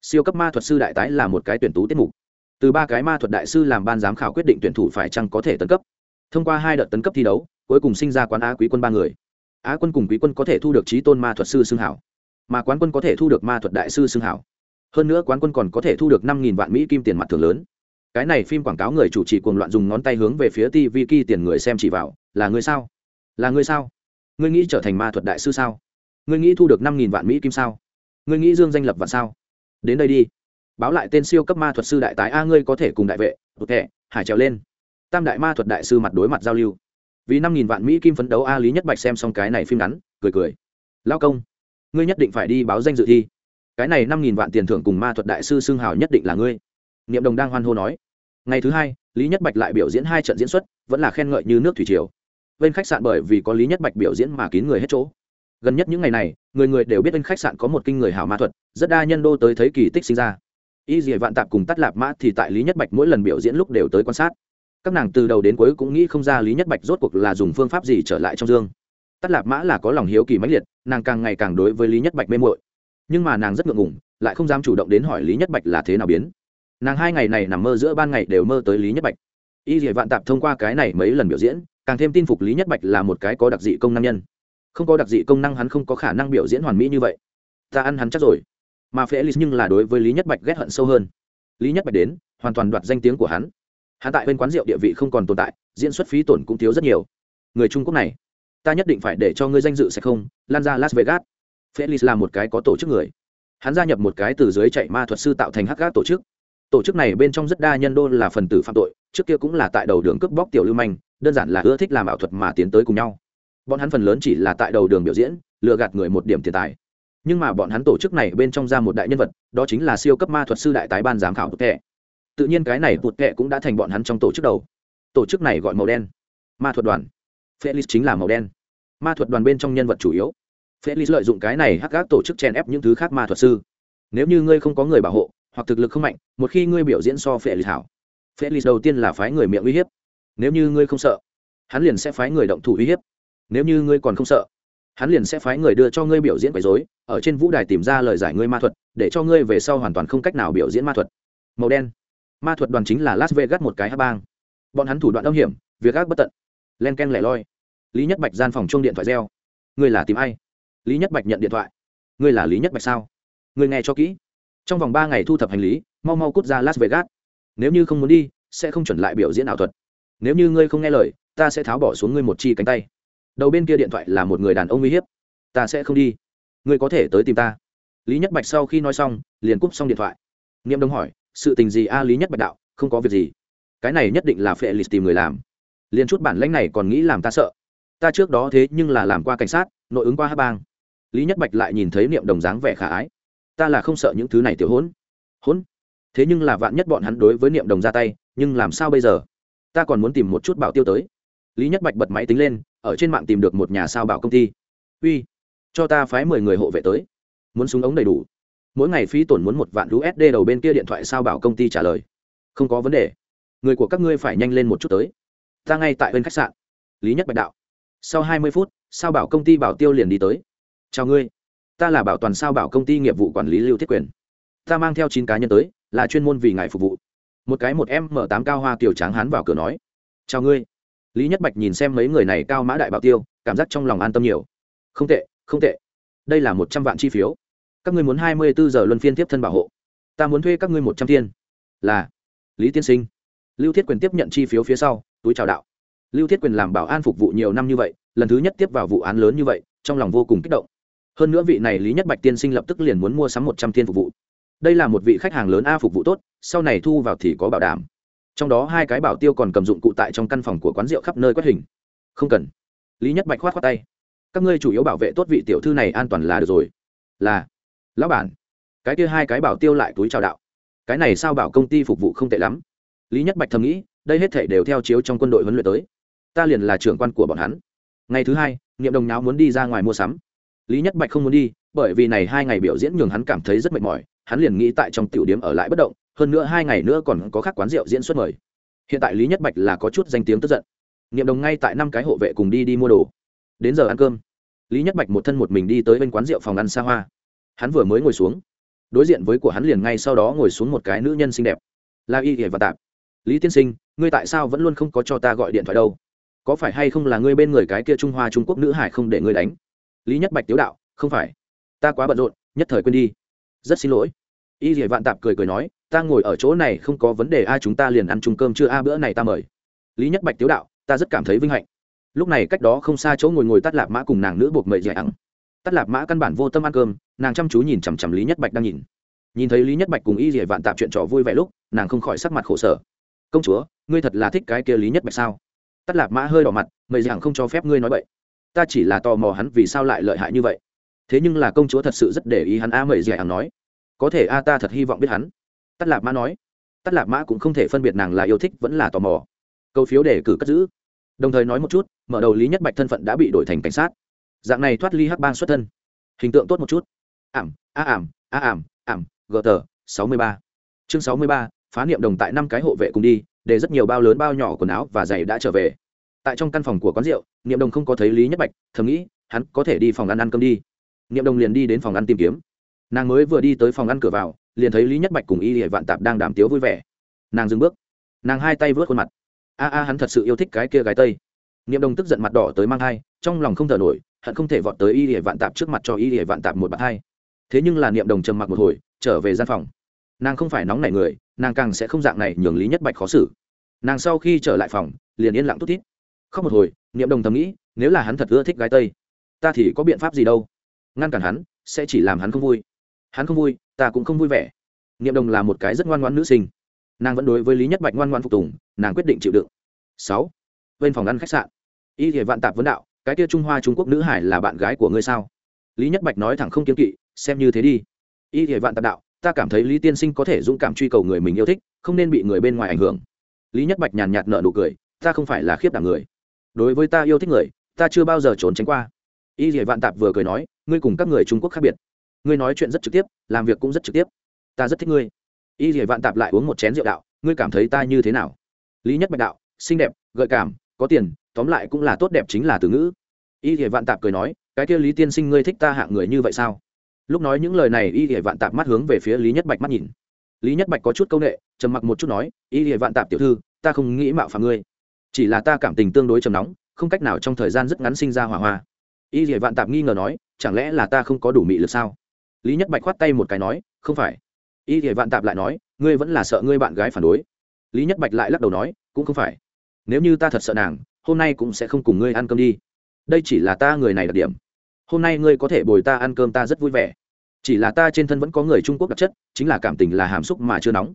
siêu cấp ma thuật sư đại tái là một cái tuyển tú tiết mục. Từ ba cái ma thuật đại sư làm ban giám khảo quyết định tuyển thủ phải chăng có thể tấn cấp. Thông qua hai đợt tấn cấp thi đấu, cuối cùng sinh ra quán á quý quân ba người. Á quân cùng quý quân có thể thu được trí tôn ma thuật sư xưng hảo, mà quán quân có thể thu được ma thuật đại sư xưng hảo. Hơn nữa quán quân còn có thể thu được năm nghìn vạn mỹ kim tiền mặt thường lớn. Cái này phim quảng cáo người chủ trì cuồng loạn dùng ngón tay hướng về phía tv ki tiền người xem chỉ vào, là người sao? Là người sao? Ngươi nghĩ trở thành ma thuật đại sư sao? Ngươi nghĩ thu được năm nghìn vạn mỹ kim sao? Ngươi nghĩ dương danh lập vạn sao? Đến đây đi. Báo lại tên siêu cấp ma thuật sư đại tái, a, ngươi có thể cùng đại vệ một thẻ, hải trèo lên. Tam đại ma thuật đại sư mặt đối mặt giao lưu. Vì năm nghìn vạn mỹ kim phấn đấu, a, lý nhất bạch xem xong cái này phim ngắn, cười cười. Lao công, ngươi nhất định phải đi báo danh dự thi. Cái này năm nghìn vạn tiền thưởng cùng ma thuật đại sư xương hào nhất định là ngươi. Niệm đồng đang hoan hô nói. Ngày thứ hai, lý nhất bạch lại biểu diễn hai trận diễn xuất, vẫn là khen ngợi như nước thủy triều. Bên khách sạn bởi vì có lý nhất bạch biểu diễn mà kín người hết chỗ gần nhất những ngày này, người người đều biết bên khách sạn có một kinh người hảo ma thuật, rất đa nhân đô tới thấy kỳ tích sinh ra. Y dì vạn tạp cùng tắt lạp mã thì tại lý nhất bạch mỗi lần biểu diễn lúc đều tới quan sát. Các nàng từ đầu đến cuối cũng nghĩ không ra lý nhất bạch rốt cuộc là dùng phương pháp gì trở lại trong dương. Tắt lạp mã là có lòng hiếu kỳ mãnh liệt, nàng càng ngày càng đối với lý nhất bạch mê mội nhưng mà nàng rất ngượng ngùng, lại không dám chủ động đến hỏi lý nhất bạch là thế nào biến. Nàng hai ngày này nằm mơ giữa ban ngày đều mơ tới lý nhất bạch. Y dỉa vạn tạp thông qua cái này mấy lần biểu diễn, càng thêm tin phục lý nhất bạch là một cái có đặc dị công nam nhân không có đặc dị công năng hắn không có khả năng biểu diễn hoàn mỹ như vậy. Ta ăn hắn chắc rồi. Mà felix nhưng là đối với lý nhất bạch ghét hận sâu hơn. Lý nhất bạch đến, hoàn toàn đoạt danh tiếng của hắn. Hắn tại bên quán rượu địa vị không còn tồn tại, diễn xuất phí tổn cũng thiếu rất nhiều. Người trung quốc này, ta nhất định phải để cho ngươi danh dự sẽ không, lan ra las vegas. Felix là một cái có tổ chức người. Hắn gia nhập một cái từ dưới chạy ma thuật sư tạo thành hắc gác tổ chức. Tổ chức này bên trong rất đa nhân đô là phần tử phạm tội, trước kia cũng là tại đầu đường cướp bóc tiểu lưu manh, đơn giản là ưa thích làm ảo thuật mà tiến tới cùng nhau bọn hắn phần lớn chỉ là tại đầu đường biểu diễn, lừa gạt người một điểm tiền tài. Nhưng mà bọn hắn tổ chức này bên trong ra một đại nhân vật, đó chính là siêu cấp ma thuật sư đại tái ban giám khảo bụt kệ tự nhiên cái này bụt kệ cũng đã thành bọn hắn trong tổ chức đầu. Tổ chức này gọi màu đen. Ma thuật đoàn. Felix chính là màu đen. Ma thuật đoàn bên trong nhân vật chủ yếu. Felix lợi dụng cái này hắc gác tổ chức chèn ép những thứ khác ma thuật sư. Nếu như ngươi không có người bảo hộ, hoặc thực lực không mạnh, một khi ngươi biểu diễn so felix hảo. Felix đầu tiên là phái người miệng uy hiếp. Nếu như ngươi không sợ, hắn liền sẽ phái người động thủ uy hiếp nếu như ngươi còn không sợ, hắn liền sẽ phái người đưa cho ngươi biểu diễn quấy dối ở trên vũ đài tìm ra lời giải ngươi ma thuật, để cho ngươi về sau hoàn toàn không cách nào biểu diễn ma thuật. Màu đen. Ma thuật đoàn chính là las vegas một cái hát bang. Bọn hắn thủ đoạn âm hiểm, việc gác bất tận. Len ken lẻ loi. Lý nhất bạch gian phòng chung điện thoại reo. Ngươi là tìm ai? Lý nhất bạch nhận điện thoại. Ngươi là lý nhất bạch sao? Ngươi nghe cho kỹ. Trong vòng ba ngày thu thập hành lý, mau mau cút ra las vegas. Nếu như không muốn đi, sẽ không chuẩn lại biểu diễn ảo thuật. Nếu như ngươi không nghe lời, ta sẽ tháo bỏ xuống ngươi một chi cánh tay đầu bên kia điện thoại là một người đàn ông uy hiếp. Ta sẽ không đi. Ngươi có thể tới tìm ta. Lý nhất bạch sau khi nói xong, liền cúp xong điện thoại. Niệm đông hỏi, sự tình gì a, lý nhất bạch đạo, không có việc gì. Cái này nhất định là phệ lịch tìm người làm. Liền chút bản lãnh này còn nghĩ làm ta sợ. Ta trước đó thế nhưng là làm qua cảnh sát, nội ứng qua hát bang. Lý nhất bạch lại nhìn thấy niệm đồng dáng vẻ khả ái. Ta là không sợ những thứ này tiểu hỗn. Hỗn? Thế nhưng là vạn nhất bọn hắn đối với niệm đồng ra tay, nhưng làm sao bây giờ? Ta còn muốn tìm một chút bảo tiêu tới. Lý nhất bạch bật máy tính lên ở trên mạng tìm được một nhà sao bảo công ty. Uy, cho ta phái mười người hộ vệ tới. Muốn súng ống đầy đủ. Mỗi ngày phí tổn muốn một vạn usd đầu bên kia điện thoại sao bảo công ty trả lời. Không có vấn đề. Người của các ngươi phải nhanh lên một chút tới. Ta ngay tại bên khách sạn. Lý nhất bạch đạo. Sau hai mươi phút, sao bảo công ty bảo tiêu liền đi tới. Chào ngươi. Ta là bảo toàn sao bảo công ty nghiệp vụ quản lý lưu thiết quyền. Ta mang theo chín cá nhân tới, là chuyên môn vì ngài phục vụ. Một cái một m tám cao hoa kiểu tráng hán vào cửa nói. Chào ngươi lý nhất bạch nhìn xem mấy người này cao mã đại bảo tiêu, cảm giác trong lòng an tâm nhiều. Không tệ không tệ. Đây là một trăm vạn chi phiếu. Các ngươi muốn hai mươi bốn giờ luân phiên tiếp thân bảo hộ. Ta muốn thuê các ngươi một trăm thiên. Là. Lý tiên sinh. Lưu thiết quyền tiếp nhận chi phiếu phía sau, túi chào đạo. Lưu thiết quyền làm bảo an phục vụ nhiều năm như vậy, lần thứ nhất tiếp vào vụ án lớn như vậy, trong lòng vô cùng kích động. Hơn nữa vị này lý nhất bạch tiên sinh lập tức liền muốn mua sắm một trăm thiên phục vụ. Đây là một vị khách hàng lớn a phục vụ tốt, sau này thu vào thì có bảo đảm trong đó hai cái bảo tiêu còn cầm dụng cụ tại trong căn phòng của quán rượu khắp nơi quét hình. Không cần. Lý nhất bạch khoát khoát tay. Các ngươi chủ yếu bảo vệ tốt vị tiểu thư này an toàn là được rồi. Là. Lão bản. Cái kia hai cái bảo tiêu lại túi chào đạo. Cái này sao bảo công ty phục vụ không tệ lắm. Lý nhất bạch thầm nghĩ, đây hết thể đều theo chiếu trong quân đội huấn luyện tới. Ta liền là trưởng quan của bọn hắn. Ngày thứ hai, niệm đồng nháo muốn đi ra ngoài mua sắm. Lý nhất bạch không muốn đi, bởi vì này hai ngày biểu diễn nhường hắn cảm thấy rất mệt mỏi. Hắn liền nghĩ tại trong tiểu điếm ở lại bất động hơn nữa hai ngày nữa còn có khác quán rượu diễn xuất mời. Hiện tại lý nhất bạch là có chút danh tiếng tức giận. Niệm đồng ngay tại năm cái hộ vệ cùng đi đi mua đồ. Đến giờ ăn cơm, lý nhất bạch một thân một mình đi tới bên quán rượu phòng ăn xa hoa. Hắn vừa mới ngồi xuống. Đối diện với của hắn liền ngay sau đó ngồi xuống một cái nữ nhân xinh đẹp. La y hiển và tạp. Lý tiên sinh, ngươi tại sao vẫn luôn không có cho ta gọi điện thoại đâu? Có phải hay không là ngươi bên người cái kia trung hoa trung quốc nữ hải không để ngươi đánh? Lý nhất bạch tiếu đạo, không phải. Ta quá bận rộn, nhất thời quên đi. Rất xin lỗi y dỉa vạn tạp cười cười nói, ta ngồi ở chỗ này không có vấn đề ai chúng ta liền ăn chung cơm chưa a, bữa này ta mời. Lý nhất bạch tiếu đạo, ta rất cảm thấy vinh hạnh. Lúc này cách đó không xa chỗ ngồi ngồi tắt lạp mã cùng nàng nữ buộc mậy dạy ẳng tắt lạp mã căn bản vô tâm ăn cơm, nàng chăm chú nhìn chằm chằm lý nhất bạch đang nhìn. Nhìn thấy lý nhất bạch cùng y dỉa vạn tạp chuyện trò vui vẻ lúc, nàng không khỏi sắc mặt khổ sở. Công chúa, ngươi thật là thích cái kia lý nhất bạch sao? Tắt lạp mã hơi đỏ mặt mậy dạy ẳng không cho phép ngươi nói vậy ta chỉ là tò mò hắn vì sao lại lợi hại như vậy. Thế nhưng là công chúa thật sự rất để ý hắn a mậy dạy ẳng nói có thể a ta thật hy vọng biết hắn. Tắt lạp mã nói. Tắt lạp mã cũng không thể phân biệt nàng là yêu thích, vẫn là tò mò. Câu phiếu để cử cất giữ. Đồng thời nói một chút, mở đầu lý nhất bạch thân phận đã bị đổi thành cảnh sát. Dạng này thoát ly hắc bang xuất thân. Hình tượng tốt một chút. Ảm, a ảm a ảm ảm gờ tờ sáu mươi ba. Chương sáu mươi ba, phá niệm đồng tại năm cái hộ vệ cùng đi, để rất nhiều bao lớn bao nhỏ quần áo và giày đã trở về. Tại trong căn phòng của quán rượu, niệm đồng không có thấy lý nhất bạch, thầm nghĩ, hắn có thể đi phòng ăn ăn cơm đi. Niệm đồng liền đi đến phòng ăn tìm kiếm nàng mới vừa đi tới phòng ăn cửa vào, liền thấy lý nhất bạch cùng y hệ vạn tạp đang đàm tiếu vui vẻ. Nàng dừng bước. Nàng hai tay vớt khuôn mặt. A a, hắn thật sự yêu thích cái kia gái tây. Niệm đồng tức giận mặt đỏ tới mang hai trong lòng không thở nổi, hận không thể vọt tới y hệ vạn tạp trước mặt cho y hệ vạn tạp một bạt hai. Thế nhưng là niệm đồng trầm mặc một hồi, trở về gian phòng. Nàng không phải nóng nảy người, nàng càng sẽ không dạng này nhường lý nhất bạch khó xử. Nàng sau khi trở lại phòng, liền yên lặng tốt tít khóc một hồi, niệm đồng thầm nghĩ, nếu là hắn thật ưa thích gái tây, ta thì có biện pháp gì đâu. Ngăn cản hắn, sẽ chỉ làm hắn không vui hắn không vui, ta cũng không vui vẻ. Niệm đồng là một cái rất ngoan ngoãn nữ sinh. Nàng vẫn đối với lý nhất bạch ngoan ngoan phục tùng, nàng quyết định chịu đựng. Sáu, bên phòng ăn khách sạn. Y thể vạn tạp vấn đạo, cái kia trung hoa trung quốc nữ hải là bạn gái của ngươi sao? Lý nhất bạch nói thẳng không kiên kỵ, xem như thế đi. Y thể vạn tạp đạo, ta cảm thấy lý tiên sinh có thể dũng cảm truy cầu người mình yêu thích, không nên bị người bên ngoài ảnh hưởng. Lý nhất bạch nhàn nhạt nợ nụ cười, ta không phải là khiếp đảm người. Đối với ta yêu thích người, ta chưa bao giờ trốn tránh qua. Y thể vạn tạp vừa cười nói, ngươi cùng các người trung quốc khác biệt ngươi nói chuyện rất trực tiếp, làm việc cũng rất trực tiếp. Ta rất thích ngươi. Y dỉa vạn tạp lại uống một chén rượu đạo, ngươi cảm thấy ta như thế nào? Lý nhất bạch đạo, xinh đẹp, gợi cảm, có tiền, tóm lại cũng là tốt đẹp chính là từ ngữ. Y dỉa vạn tạp cười nói, cái kia lý tiên sinh ngươi thích ta hạng người như vậy sao? Lúc nói những lời này, y dỉa vạn tạp mắt hướng về phía lý nhất bạch mắt nhìn. Lý nhất bạch có chút c â u n ệ trầm mặc một chút nói, y dỉa vạn tạp tiểu thư, ta không nghĩ mạo phạm ngươi. Chỉ là ta cảm tình tương đối trầm nóng, không cách nào trong thời gian rất ngắn sinh ra hỏa hoa. Y dỉa vạn tạp nghi ngờ nói, chẳng lẽ là ta không có đủ mị lực sao? Lý nhất bạch khoát tay một cái nói, không phải. Y thì vạn tạp lại nói, ngươi vẫn là sợ ngươi bạn gái phản đối. Lý nhất bạch lại lắc đầu nói, cũng không phải. Nếu như ta thật sợ nàng, hôm nay cũng sẽ không cùng ngươi ăn cơm đi. Đây chỉ là ta người này đặc điểm. Hôm nay ngươi có thể bồi ta ăn cơm ta rất vui vẻ. Chỉ là ta trên thân vẫn có người trung quốc đặc chất, chính là cảm tình là hàm xúc mà chưa nóng.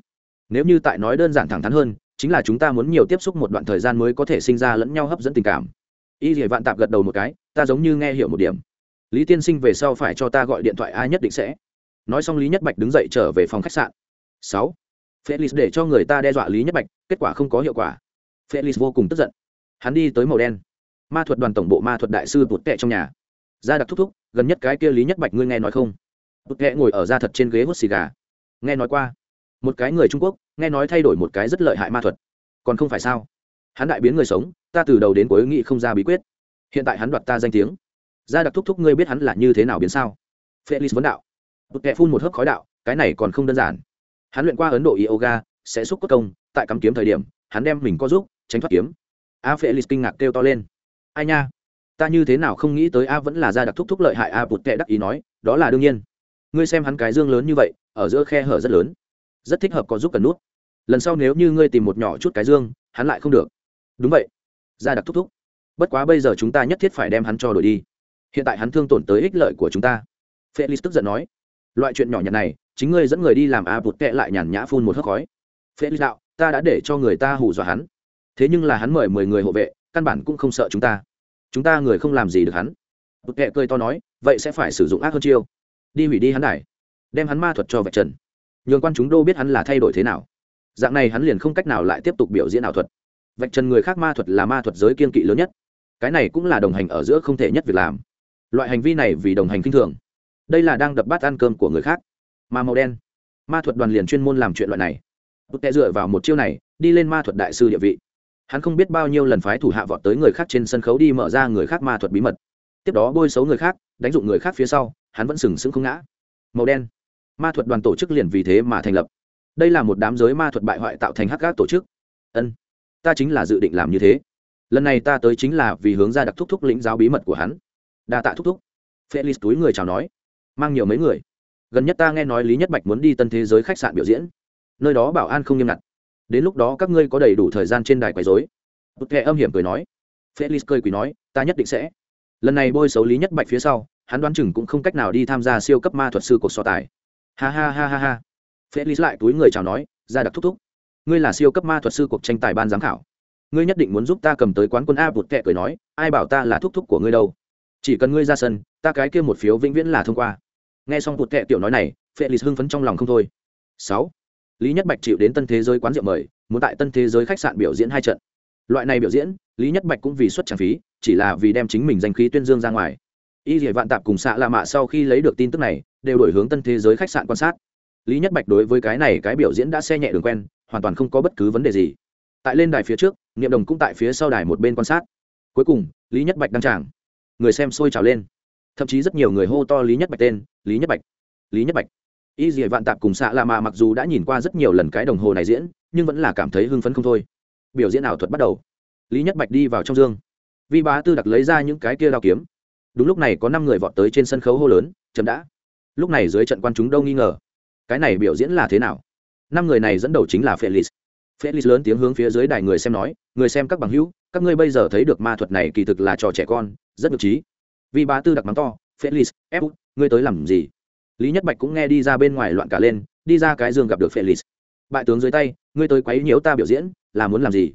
Nếu như tại nói đơn giản thẳng thắn hơn, chính là chúng ta muốn nhiều tiếp xúc một đoạn thời gian mới có thể sinh ra lẫn nhau hấp dẫn tình cảm. Y dỉa vạn tạp gật đầu một cái, ta giống như nghe hiểu một điểm lý tiên sinh về sau phải cho ta gọi điện thoại ai nhất định sẽ. Nói xong lý nhất bạch đứng dậy trở về phòng khách sạn. Sáu. Felix để cho người ta đe dọa lý nhất bạch, kết quả không có hiệu quả. Felix vô cùng tức giận. Hắn đi tới màu đen. Ma thuật đoàn tổng bộ ma thuật đại sư bụt tệ trong nhà. Ra đặc thúc thúc, gần nhất cái kia lý nhất bạch ngươi nghe nói không? Bụt tệ ngồi ở ra thật trên ghế hút xì gà. Nghe nói qua. Một cái người trung quốc, nghe nói thay đổi một cái rất lợi hại ma thuật. Còn không phải sao? Hắn đại biến người sống, ta từ đầu đến cuối nghĩ không ra bí quyết. Hiện tại hắn đoạt ta danh tiếng gia đặc thúc thúc, ngươi biết hắn là như thế nào biến sao? Felix vấn đạo. Bụt kẹ phun một hớp khói đạo, cái này còn không đơn giản. Hắn luyện qua ấn độ yoga, sẽ xúc cốt công, tại cắm kiếm thời điểm, hắn đem mình có giúp, tránh thoát kiếm. A felix kinh ngạc kêu to lên. Ai nha? Ta như thế nào không nghĩ tới a vẫn là gia đặc thúc thúc lợi hại, a bụt kẹ đắc ý nói, đó là đương nhiên. Ngươi xem hắn cái dương lớn như vậy, ở giữa khe hở rất lớn. Rất thích hợp có giúp cần nút. Lần sau nếu như ngươi tìm một nhỏ chút cái dương, hắn lại không được. Đúng vậy. Gia đặc thúc thúc. Bất quá bây giờ chúng ta nhất thiết phải đem hắn cho đổi đi hiện tại hắn thương tổn tới ích lợi của chúng ta. Felix tức giận nói. Loại chuyện nhỏ nhặt này, chính ngươi dẫn người đi làm a bụt tệ lại nhàn nhã phun một hớp khói. Felix đạo, ta đã để cho người ta hù dọa hắn. Thế nhưng là hắn mời mười người hộ vệ, căn bản cũng không sợ chúng ta. Chúng ta người không làm gì được hắn. Bụt tệ cười to nói, vậy sẽ phải sử dụng ác hơn chiêu. Đi hủy đi hắn này. Đem hắn ma thuật cho vạch trần. Nhường quan chúng đô biết hắn là thay đổi thế nào. Dạng này hắn liền không cách nào lại tiếp tục biểu diễn ảo thuật. Vạch trần người khác ma thuật là ma thuật giới kiên kỵ lớn nhất. Cái này cũng là đồng hành ở giữa không thể nhất việc làm loại hành vi này vì đồng hành kinh thường. Đây là đang đập bát ăn cơm của người khác. Mà màu đen. Ma thuật đoàn liền chuyên môn làm chuyện loại này. Bút tệ dựa vào một chiêu này, đi lên ma thuật đại sư địa vị. Hắn không biết bao nhiêu lần phái thủ hạ vọt tới người khác trên sân khấu đi mở ra người khác ma thuật bí mật. Tiếp đó bôi xấu người khác, đánh dụng người khác phía sau, hắn vẫn sừng sững không ngã. Màu đen. Ma thuật đoàn tổ chức liền vì thế mà thành lập. Đây là một đám giới ma thuật bại hoại tạo thành hắc gác tổ chức. Ân, ta chính là dự định làm như thế. Lần này ta tới chính là vì hướng ra đặc thúc thúc lĩnh giáo bí mật của hắn đa tạ thúc thúc. Felix túi người chào nói, mang nhiều mấy người. Gần nhất ta nghe nói lý nhất bạch muốn đi tân thế giới khách sạn biểu diễn. Nơi đó bảo an không nghiêm ngặt. Đến lúc đó các ngươi có đầy đủ thời gian trên đài quấy dối bụt kệ âm hiểm cười nói. Felix cười quỳ nói, ta nhất định sẽ. Lần này bôi xấu lý nhất bạch phía sau, hắn đoán chừng cũng không cách nào đi tham gia siêu cấp ma thuật sư cuộc so tài. Ha ha ha ha ha. Felix lại túi người chào nói ra đặc thúc thúc, ngươi là siêu cấp ma thuật sư cuộc tranh tài ban giám khảo. Ngươi nhất định muốn giúp ta cầm tới quán quân a. Bụt kệ cười nói, ai bảo ta là thúc thúc của ngươi đâu? Chỉ cần ngươi ra sân, ta cái kia một phiếu vĩnh viễn là thông qua. Nghe xong cụt kệ tiểu nói này phệ lì hưng phấn trong lòng không thôi. Sáu. Lý nhất bạch chịu đến tân thế giới quán rượu mời, muốn tại tân thế giới khách sạn biểu diễn hai trận. Loại này biểu diễn, lý nhất bạch cũng vì xuất trang phí, chỉ là vì đem chính mình danh khí tuyên dương ra ngoài. Y dỉa vạn tạp cùng xạ lạ mạ sau khi lấy được tin tức này, đều đổi hướng tân thế giới khách sạn quan sát. Lý nhất bạch đối với cái này cái biểu diễn đã xe nhẹ đường quen, hoàn toàn không có bất cứ vấn đề gì. Tại lên đài phía trước, niệm đồng cũng tại phía sau đài một bên quan sát. Cuối cùng, lý nhất bạch đăng tràng người xem sôi trào lên. Thậm chí rất nhiều người hô to lý nhất bạch tên, lý nhất bạch, lý nhất bạch. Y dỉa vạn tạp cùng xạ lạ mạ mặc dù đã nhìn qua rất nhiều lần cái đồng hồ này diễn, nhưng vẫn là cảm thấy hưng phấn không thôi. Biểu diễn ảo thuật bắt đầu. Lý nhất bạch đi vào trong dương. Vi bá tư đặc lấy ra những cái kia đao kiếm. Đúng lúc này có năm người vọt tới trên sân khấu hô lớn, chấm đã. Lúc này dưới trận quan chúng đâu nghi ngờ. Cái này biểu diễn là thế nào? Năm người này dẫn đầu chính là felix. Felix lớn tiếng hướng phía dưới đài người xem nói, người xem các bằng hữu các ngươi bây giờ thấy được ma thuật này kỳ thực là trò trẻ con, rất được trí. Vì bá tư đặc mắng to, felix ép ngươi tới làm gì? Lý nhất bạch cũng nghe đi ra bên ngoài loạn cả lên, đi ra cái giường gặp được felix. Bại tướng dưới tay, ngươi tới quấy nhiễu ta biểu diễn, là muốn làm gì?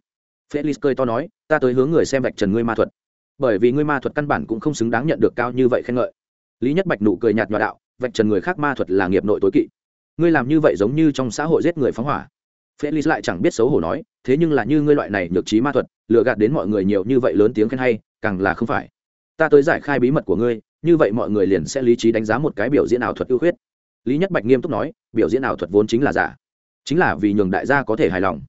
Felix cười to nói, ta tới hướng người xem vạch trần ngươi ma thuật. Bởi vì ngươi ma thuật căn bản cũng không xứng đáng nhận được cao như vậy khen ngợi. Lý nhất bạch nụ cười nhạt nhòa đạo, vạch trần người khác ma thuật là nghiệp nội tối kỵ. Ngươi làm như vậy giống như trong xã hội giết người phóng hỏa. Felix lại chẳng biết xấu hổ nói, thế nhưng là như ngươi loại này nhược trí ma thuật lừa gạt đến mọi người nhiều như vậy lớn tiếng khen hay, càng là không phải. Ta tới giải khai bí mật của ngươi, như vậy mọi người liền sẽ lý trí đánh giá một cái biểu diễn ảo thuật ưu khuyết. Lý nhất bạch nghiêm túc nói, biểu diễn ảo thuật vốn chính là giả. Chính là vì nhường đại gia có thể hài lòng.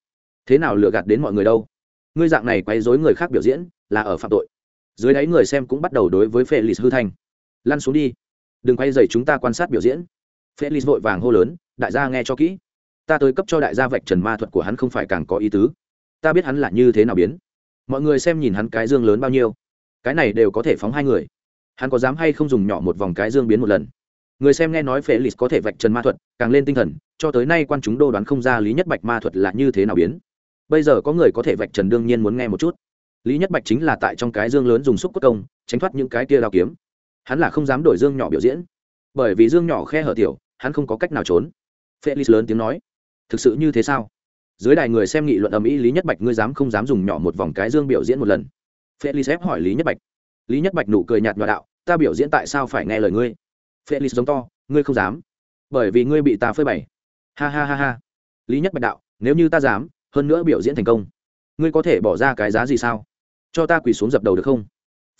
Thế nào lừa gạt đến mọi người đâu? Ngươi dạng này quấy dối người khác biểu diễn, là ở phạm tội. Dưới đáy người xem cũng bắt đầu đối với felix hư thanh. Lăn xuống đi. Đừng quay dày chúng ta quan sát biểu diễn. Felix vội vàng hô lớn, đại gia nghe cho kỹ. Ta tới cấp cho đại gia vạch trần ma thuật của hắn không phải càng có ý tứ. Ta biết hắn là như thế nào biến mọi người xem nhìn hắn cái dương lớn bao nhiêu. Cái này đều có thể phóng hai người. Hắn có dám hay không dùng nhỏ một vòng cái dương biến một lần? Người xem nghe nói Phệ felix có thể vạch trần ma thuật, càng lên tinh thần, cho tới nay quan chúng đô đoán không ra lý nhất bạch ma thuật là như thế nào biến. Bây giờ có người có thể vạch trần đương nhiên muốn nghe một chút. Lý nhất bạch chính là tại trong cái dương lớn dùng xúc quất công, tránh thoát những cái kia đao kiếm. Hắn là không dám đổi dương nhỏ biểu diễn. Bởi vì dương nhỏ khe hở tiểu, hắn không có cách nào trốn. Phệ felix lớn tiếng nói, thực sự như thế sao? Dưới đài người xem nghị luận ầm ĩ, lý nhất bạch, ngươi dám không dám dùng nhỏ một vòng cái dương biểu diễn một lần? Felix ép hỏi lý nhất bạch. Lý nhất bạch nụ cười nhạt nhòa đạo, ta biểu diễn tại sao phải nghe lời ngươi? Felix giống to, ngươi không dám. Bởi vì ngươi bị ta phơi bày. Ha ha ha ha. Lý nhất bạch đạo, nếu như ta dám, hơn nữa biểu diễn thành công, ngươi có thể bỏ ra cái giá gì sao? Cho ta quỳ xuống dập đầu được không?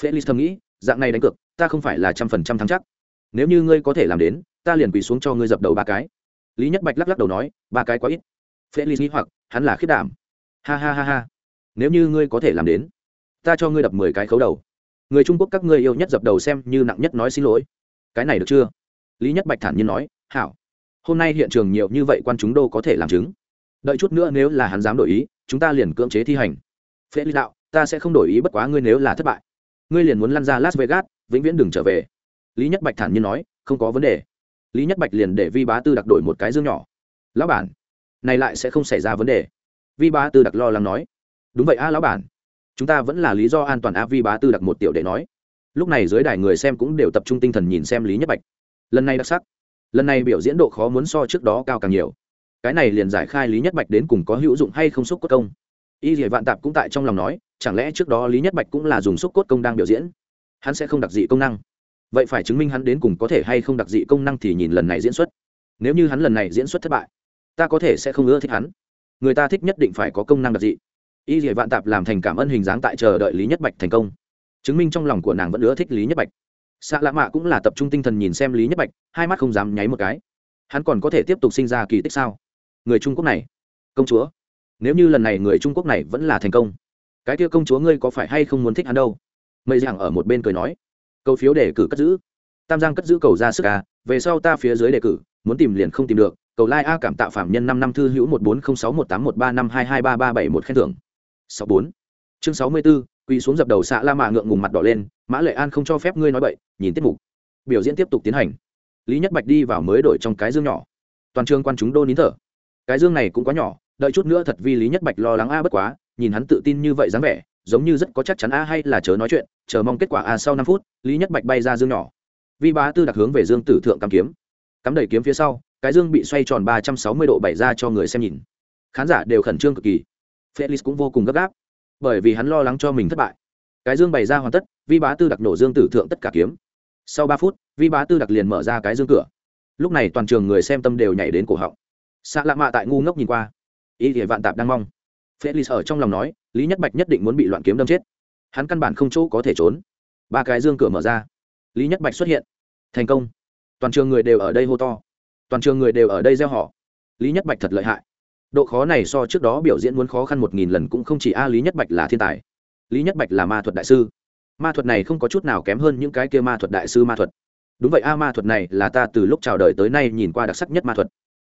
Felix thầm nghĩ, dạng này đánh cược, ta không phải là trăm phần trăm thắng chắc. Nếu như ngươi có thể làm đến, ta liền quỳ xuống cho ngươi dập đầu ba cái. Lý nhất bạch lắc lắc đầu nói, ba cái quá ít felix nghĩ hoặc, hắn là khiết đảm. Ha ha ha ha. Nếu như ngươi có thể làm đến, ta cho ngươi đập mười cái khấu đầu. Người trung quốc các ngươi yêu nhất dập đầu xem như nặng nhất nói xin lỗi. Cái này được chưa? Lý nhất bạch thản nhiên nói, hảo. Hôm nay hiện trường nhiều như vậy quan chúng đô có thể làm chứng. Đợi chút nữa nếu là hắn dám đổi ý, chúng ta liền cưỡng chế thi hành. Phê lý đạo, ta sẽ không đổi ý bất quá ngươi nếu là thất bại, ngươi liền muốn lăn ra las vegas, vĩnh viễn đừng trở về. Lý nhất bạch thản nhiên nói, không có vấn đề. Lý nhất bạch liền để vi bá tư đặc đổi một cái dương nhỏ. Lão bản này lại sẽ không xảy ra vấn đề. Vi bá tư đặc lo lắng nói. Đúng vậy a, lão bản. Chúng ta vẫn là lý do an toàn a, vi bá tư đặc một tiểu để nói. Lúc này dưới đài người xem cũng đều tập trung tinh thần nhìn xem lý nhất bạch. Lần này đặc sắc. Lần này biểu diễn độ khó muốn so trước đó cao càng nhiều. Cái này liền giải khai lý nhất bạch đến cùng có hữu dụng hay không xúc cốt công. Y dỉa vạn tạp cũng tại trong lòng nói, chẳng lẽ trước đó lý nhất bạch cũng là dùng xúc cốt công đang biểu diễn? Hắn sẽ không đặc dị công năng. Vậy phải chứng minh hắn đến cùng có thể hay không đặc dị công năng thì nhìn lần này diễn xuất. Nếu như hắn lần này diễn xuất thất bại ta có thể sẽ không ưa thích hắn. Người ta thích nhất định phải có công năng đặc dị. Y dỉa vạn tạp làm thành cảm ơn hình dáng tại chờ đợi lý nhất bạch thành công. Chứng minh trong lòng của nàng vẫn ưa thích lý nhất bạch. Xạ lạ mạ cũng là tập trung tinh thần nhìn xem lý nhất bạch, hai mắt không dám nháy một cái. Hắn còn có thể tiếp tục sinh ra kỳ tích sao? Người trung quốc này, công chúa. Nếu như lần này người trung quốc này vẫn là thành công, cái kia công chúa ngươi có phải hay không muốn thích hắn đâu? Mây giảng ở một bên cười nói. Câu phiếu đề cử cất giữ. Tam giang cất giữ cầu ra sức à về sau ta phía dưới đề cử, muốn tìm liền không tìm được cầu lai、like、a cảm tạo phạm nhân năm năm thư hữu một bốn không sáu một tám một ba năm hai hai ba ba bảy một khen thưởng. Sáu bốn. Chương sáu mươi b ố quỳ xuống dập đầu xạ la mạ ngượng ngùng mặt đỏ lên, mã lệ an không cho phép ngươi nói bậy, nhìn tiết mục. Biểu diễn tiếp tục tiến hành. Lý nhất bạch đi vào mới đổi trong cái dương nhỏ. Toàn trường quan chúng đô nín thở. Cái dương này cũng quá nhỏ, đợi chút nữa thật vì lý nhất bạch lo lắng a bất quá, nhìn hắn tự tin như vậy dáng vẻ, giống như rất có chắc chắn a hay là chớ nói chuyện, chờ mong kết quả a sau năm phút, lý nhất bạch bay ra dương nhỏ. Vi bá tư đặc hướng về dương tử thượng cắm kiếm. Cắm đầy kiếm phía sau cái dương bị xoay tròn ba trăm sáu mươi độ bày ra cho người xem nhìn. Khán giả đều khẩn trương cực kỳ. Felix cũng vô cùng gấp gáp, bởi vì hắn lo lắng cho mình thất bại. Cái dương bày ra hoàn tất, vi bá tư đặc nổ dương tử thượng tất cả kiếm. Sau ba phút, vi bá tư đặc liền mở ra cái dương cửa. Lúc này toàn trường người xem tâm đều nhảy đến cổ họng. Xạ lạ mạ tại ngu ngốc nhìn qua. Ý thì vạn tạp đang mong. Felix ở trong lòng nói, lý nhất bạch nhất định muốn bị loạn kiếm đâm chết. Hắn căn bản không chỗ có thể trốn. Ba cái dương cửa mở ra. Lý nhất bạch xuất hiện. Thành công. Toàn trường người đều ở đây hô to toàn trường người đều ở đây gieo họ. Lý nhất bạch thật lợi hại. Độ khó này so trước đó biểu diễn muốn khó khăn một nghìn lần cũng không chỉ a, lý nhất bạch là thiên tài. Lý nhất bạch là ma thuật đại sư. Ma thuật này không có chút nào kém hơn những cái kia ma thuật đại sư ma thuật. Đúng vậy a, ma thuật này là ta từ lúc chào đời tới nay nhìn qua đặc sắc nhất ma thuật.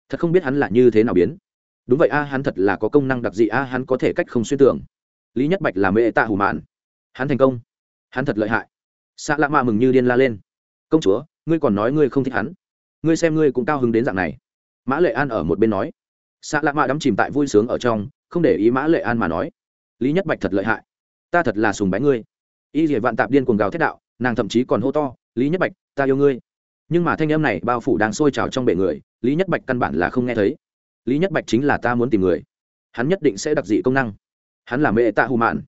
Thật không biết hắn là như thế nào biến. Đúng vậy a, hắn thật là có công năng đặc dị a, hắn có thể cách không xuyên tưởng. Lý nhất bạch là mê tạ hù mạn. Hắn thành công. Hắn thật lợi hại. Xạ lạ mạ mừng như điên la lên. Công chúa, ngươi còn nói ngươi không thích hắn ngươi xem ngươi cũng cao hứng đến dạng này. Mã lệ an ở một bên nói. Xạ lạ mạ đắm chìm tại vui sướng ở trong, không để ý mã lệ an mà nói. Lý nhất bạch thật lợi hại. Ta thật là sùng bái ngươi. Y dỉa vạn tạp điên cuồng gào thét đạo, nàng thậm chí còn hô to, lý nhất bạch, ta yêu ngươi. Nhưng mà thanh em này bao phủ đang sôi trào trong bể người, lý nhất bạch căn bản là không nghe thấy. Lý nhất bạch chính là ta muốn tìm người. Hắn nhất định sẽ đặc dị công năng. Hắn là mẹ tạ hù mạn.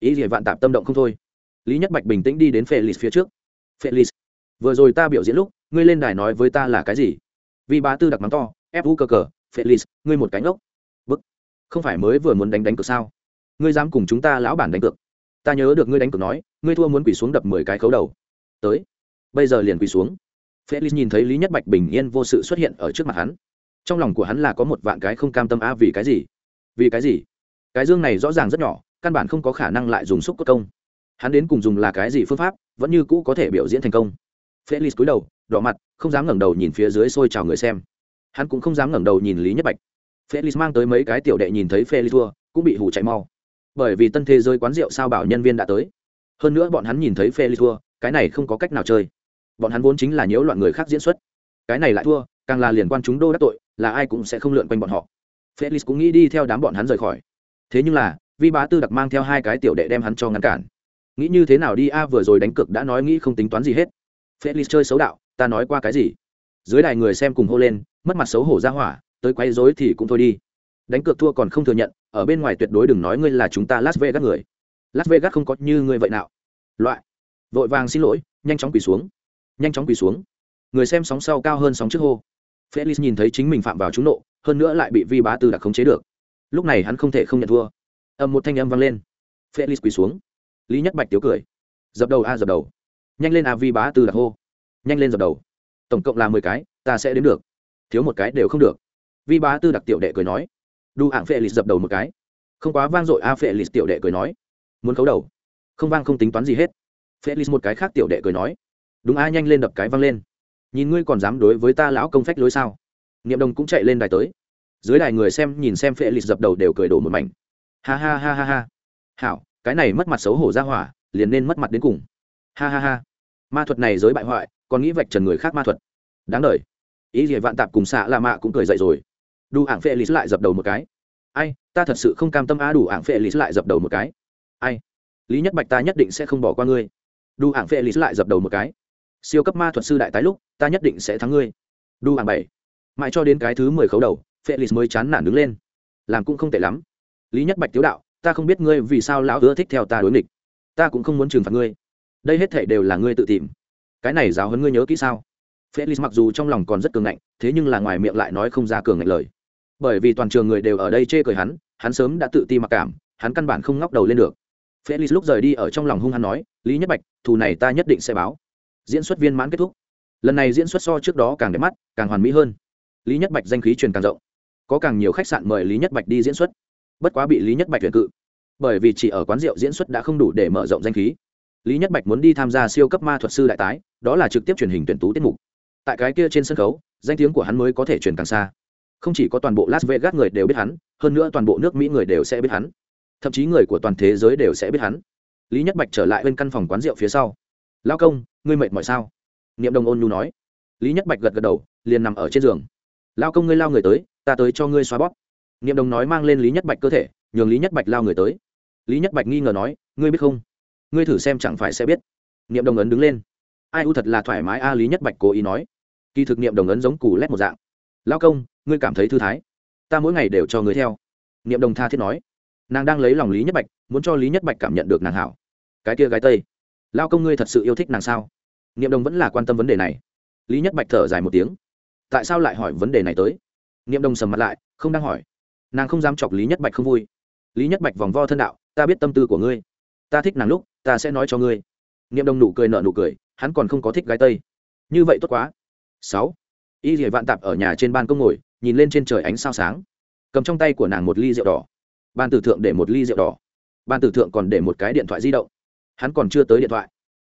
Ý gì vạn tạp tâm động không thôi. Lý nhất bạch bình tĩnh đi đến felix phía trước. Felix, vừa rồi ta biểu diễn lúc ngươi lên đài nói với ta là cái gì? Vì bá tư đặc mắng to, ép vũ cờ cờ felix ngươi một cánh ốc bức. Không phải mới vừa muốn đánh đánh cược sao? Ngươi dám cùng chúng ta lão bản đánh cược. Ta nhớ được ngươi đánh cược nói, ngươi thua muốn quỳ xuống đập mười cái khấu đầu. Tới. Bây giờ liền quỳ xuống. Felix nhìn thấy lý nhất bạch bình yên vô sự xuất hiện ở trước mặt hắn. Trong lòng của hắn là có một vạn cái không cam tâm a vì cái gì? Vì cái gì? Cái dương này rõ ràng rất nhỏ, căn bản không có khả năng lại dùng xúc cốt công. Hắn đến cùng dùng là cái gì phương pháp, vẫn như cũ có thể biểu diễn thành công. Felix cúi đầu đỏ mặt, không dám ngẩng đầu nhìn phía dưới xôi chào người xem. Hắn cũng không dám ngẩng đầu nhìn lý nhất bạch. Felix mang tới mấy cái tiểu đệ nhìn thấy felix thua, cũng bị hủ chạy mau. Bởi vì tân thế giới quán rượu sao bảo nhân viên đã tới. Hơn nữa bọn hắn nhìn thấy felix thua, cái này không có cách nào chơi. Bọn hắn vốn chính là nhiễu loạn người khác diễn xuất. Cái này lại thua, càng là liên quan chúng đô đắc tội, là ai cũng sẽ không lượn quanh bọn họ. Felix cũng nghĩ đi theo đám bọn hắn rời khỏi. Thế nhưng là, vi bá tư đặc mang theo hai cái tiểu đệ đem hắn cho ngăn cản. Nghĩ như thế nào đi, a vừa rồi đánh cược đã nói nghĩ không tính toán gì hết felix chơi xấu đạo, ta nói qua cái gì? Dưới đài người xem cùng hô lên, mất mặt xấu hổ ra hỏa, tới quay dối thì cũng thôi đi. Đánh cược thua còn không thừa nhận, ở bên ngoài tuyệt đối đừng nói ngươi là chúng ta las vegas người. Las vegas không có như ngươi vậy nào. Loại. Vội vàng xin lỗi, nhanh chóng quỳ xuống. Nhanh chóng quỳ xuống. Người xem sóng sau cao hơn sóng trước hô. Felix nhìn thấy chính mình phạm vào trúng nộ, hơn nữa lại bị vi bá tư đặc khống chế được. Lúc này hắn không thể không nhận thua. Ầm một thanh âm vang lên. Felix quỳ xuống. Lý nhất bạch tiếu cười. Dập đầu a, dập đầu nhanh lên a vi bá tư đặc hô. Nhanh lên dập đầu. Tổng cộng là mười cái, ta sẽ đến được. Thiếu một cái đều không được. Vi bá tư đặc tiểu đệ cười nói. Đu hạng phệ lịch dập đầu một cái. Không quá vang dội a phệ lịch tiểu đệ cười nói. Muốn khấu đầu. Không vang không tính toán gì hết. Phệ lịch một cái khác tiểu đệ cười nói. Đúng a, nhanh lên đập cái vang lên. Nhìn ngươi còn dám đối với ta lão công phách lối sao? Niệm đồng cũng chạy lên đài tới. Dưới đài người xem nhìn xem phệ lịch dập đầu đều cười đổ một mảnh. Ha ha ha ha ha. Hảo, cái này mất mặt xấu hổ ra hỏa, liền nên mất mặt đến cùng ha ha ha. Ma thuật này giới bại hoại, còn nghĩ vạch trần người khác ma thuật. Đáng đời. Ý gì vạn tạp cùng xạ là mạ cũng cười dậy rồi. Đủ ảng phệ lịch lại dập đầu một cái. Ai, ta thật sự không cam tâm a đủ ảng phệ lịch lại dập đầu một cái. Ai, lý nhất bạch ta nhất định sẽ không bỏ qua ngươi. Đủ ảng phệ lịch lại dập đầu một cái. Siêu cấp ma thuật sư đại tái lúc, ta nhất định sẽ thắng ngươi. Đu ảng bảy, mãi cho đến cái thứ mười khấu đầu, phệ lịch mới chán nản đứng lên. Làm cũng không tệ lắm. Lý nhất bạch tiếu đạo, ta không biết ngươi vì sao lão ưa thích theo ta đối nghịch. Ta cũng không muốn trừng phạt ngươi đây hết thể đều là ngươi tự tìm. Cái này giáo hơn ngươi nhớ kỹ sao? Felix mặc dù trong lòng còn rất cường ngạnh, thế nhưng là ngoài miệng lại nói không ra cường ngạnh lời. Bởi vì toàn trường người đều ở đây chê cười hắn hắn sớm đã tự ti mặc cảm, hắn căn bản không ngóc đầu lên được. Felix lúc rời đi ở trong lòng hung hắn nói, lý nhất bạch, thù này ta nhất định sẽ báo. Diễn xuất viên mãn kết thúc. Lần này diễn xuất so trước đó càng đẹp mắt, càng hoàn mỹ hơn. Lý nhất bạch danh khí truyền càng rộng. Có càng nhiều khách sạn mời lý nhất bạch đi diễn xuất. Bất quá bị lý nhất bạch tuyển cự. Bởi vì chỉ ở quán rượu diễn xuất đã không đủ để mở rộng danh khí lý nhất bạch muốn đi tham gia siêu cấp ma thuật sư đại tái, đó là trực tiếp truyền hình tuyển tú tiết mục. Tại cái kia trên sân khấu, danh tiếng của hắn mới có thể truyền càng xa. Không chỉ có toàn bộ las vegas người đều biết hắn, hơn nữa toàn bộ nước mỹ người đều sẽ biết hắn. Thậm chí người của toàn thế giới đều sẽ biết hắn. Lý nhất bạch trở lại bên căn phòng quán rượu phía sau. Lao công, ngươi mệt mỏi sao? Niệm đồng ôn nhu nói. Lý nhất bạch gật gật đầu, liền nằm ở trên giường. Lao công ngươi lao người tới, ta tới cho ngươi xóa bóp. Niệm đồng nói mang lên lý nhất bạch cơ thể, nhường lý nhất bạch lao người tới. Lý nhất bạch nghi ngờ nói, ngươi biết không? Ngươi thử xem chẳng phải sẽ biết. Niệm đồng ấn đứng lên. Ai u thật là thoải mái, a lý nhất bạch cố ý nói. Kỳ thực niệm đồng ấn giống cù lét một dạng. Lao công, ngươi cảm thấy thư thái. Ta mỗi ngày đều cho ngươi theo. Niệm đồng tha thiết nói. Nàng đang lấy lòng lý nhất bạch, muốn cho lý nhất bạch cảm nhận được nàng hảo. Cái kia gái tây. Lao công ngươi thật sự yêu thích nàng sao? Niệm đồng vẫn là quan tâm vấn đề này. Lý nhất bạch thở dài một tiếng. Tại sao lại hỏi vấn đề này tới? Niệm đồng sầm mặt lại, không đang hỏi. Nàng không dám chọc lý nhất bạch không vui. Lý nhất bạch vòng vo thân đạo, ta biết tâm tư của ngươi ta thích nàng lúc, ta sẽ nói cho ngươi. Niệm đồng nụ cười nợ nụ cười, hắn còn không có thích gái tây. Như vậy tốt quá. Sáu. Y dỉa vạn tạp ở nhà trên ban công ngồi, nhìn lên trên trời ánh sao sáng. Cầm trong tay của nàng một ly rượu đỏ. Ban tử thượng để một ly rượu đỏ. Ban tử thượng còn để một cái điện thoại di động. Hắn còn chưa tới điện thoại.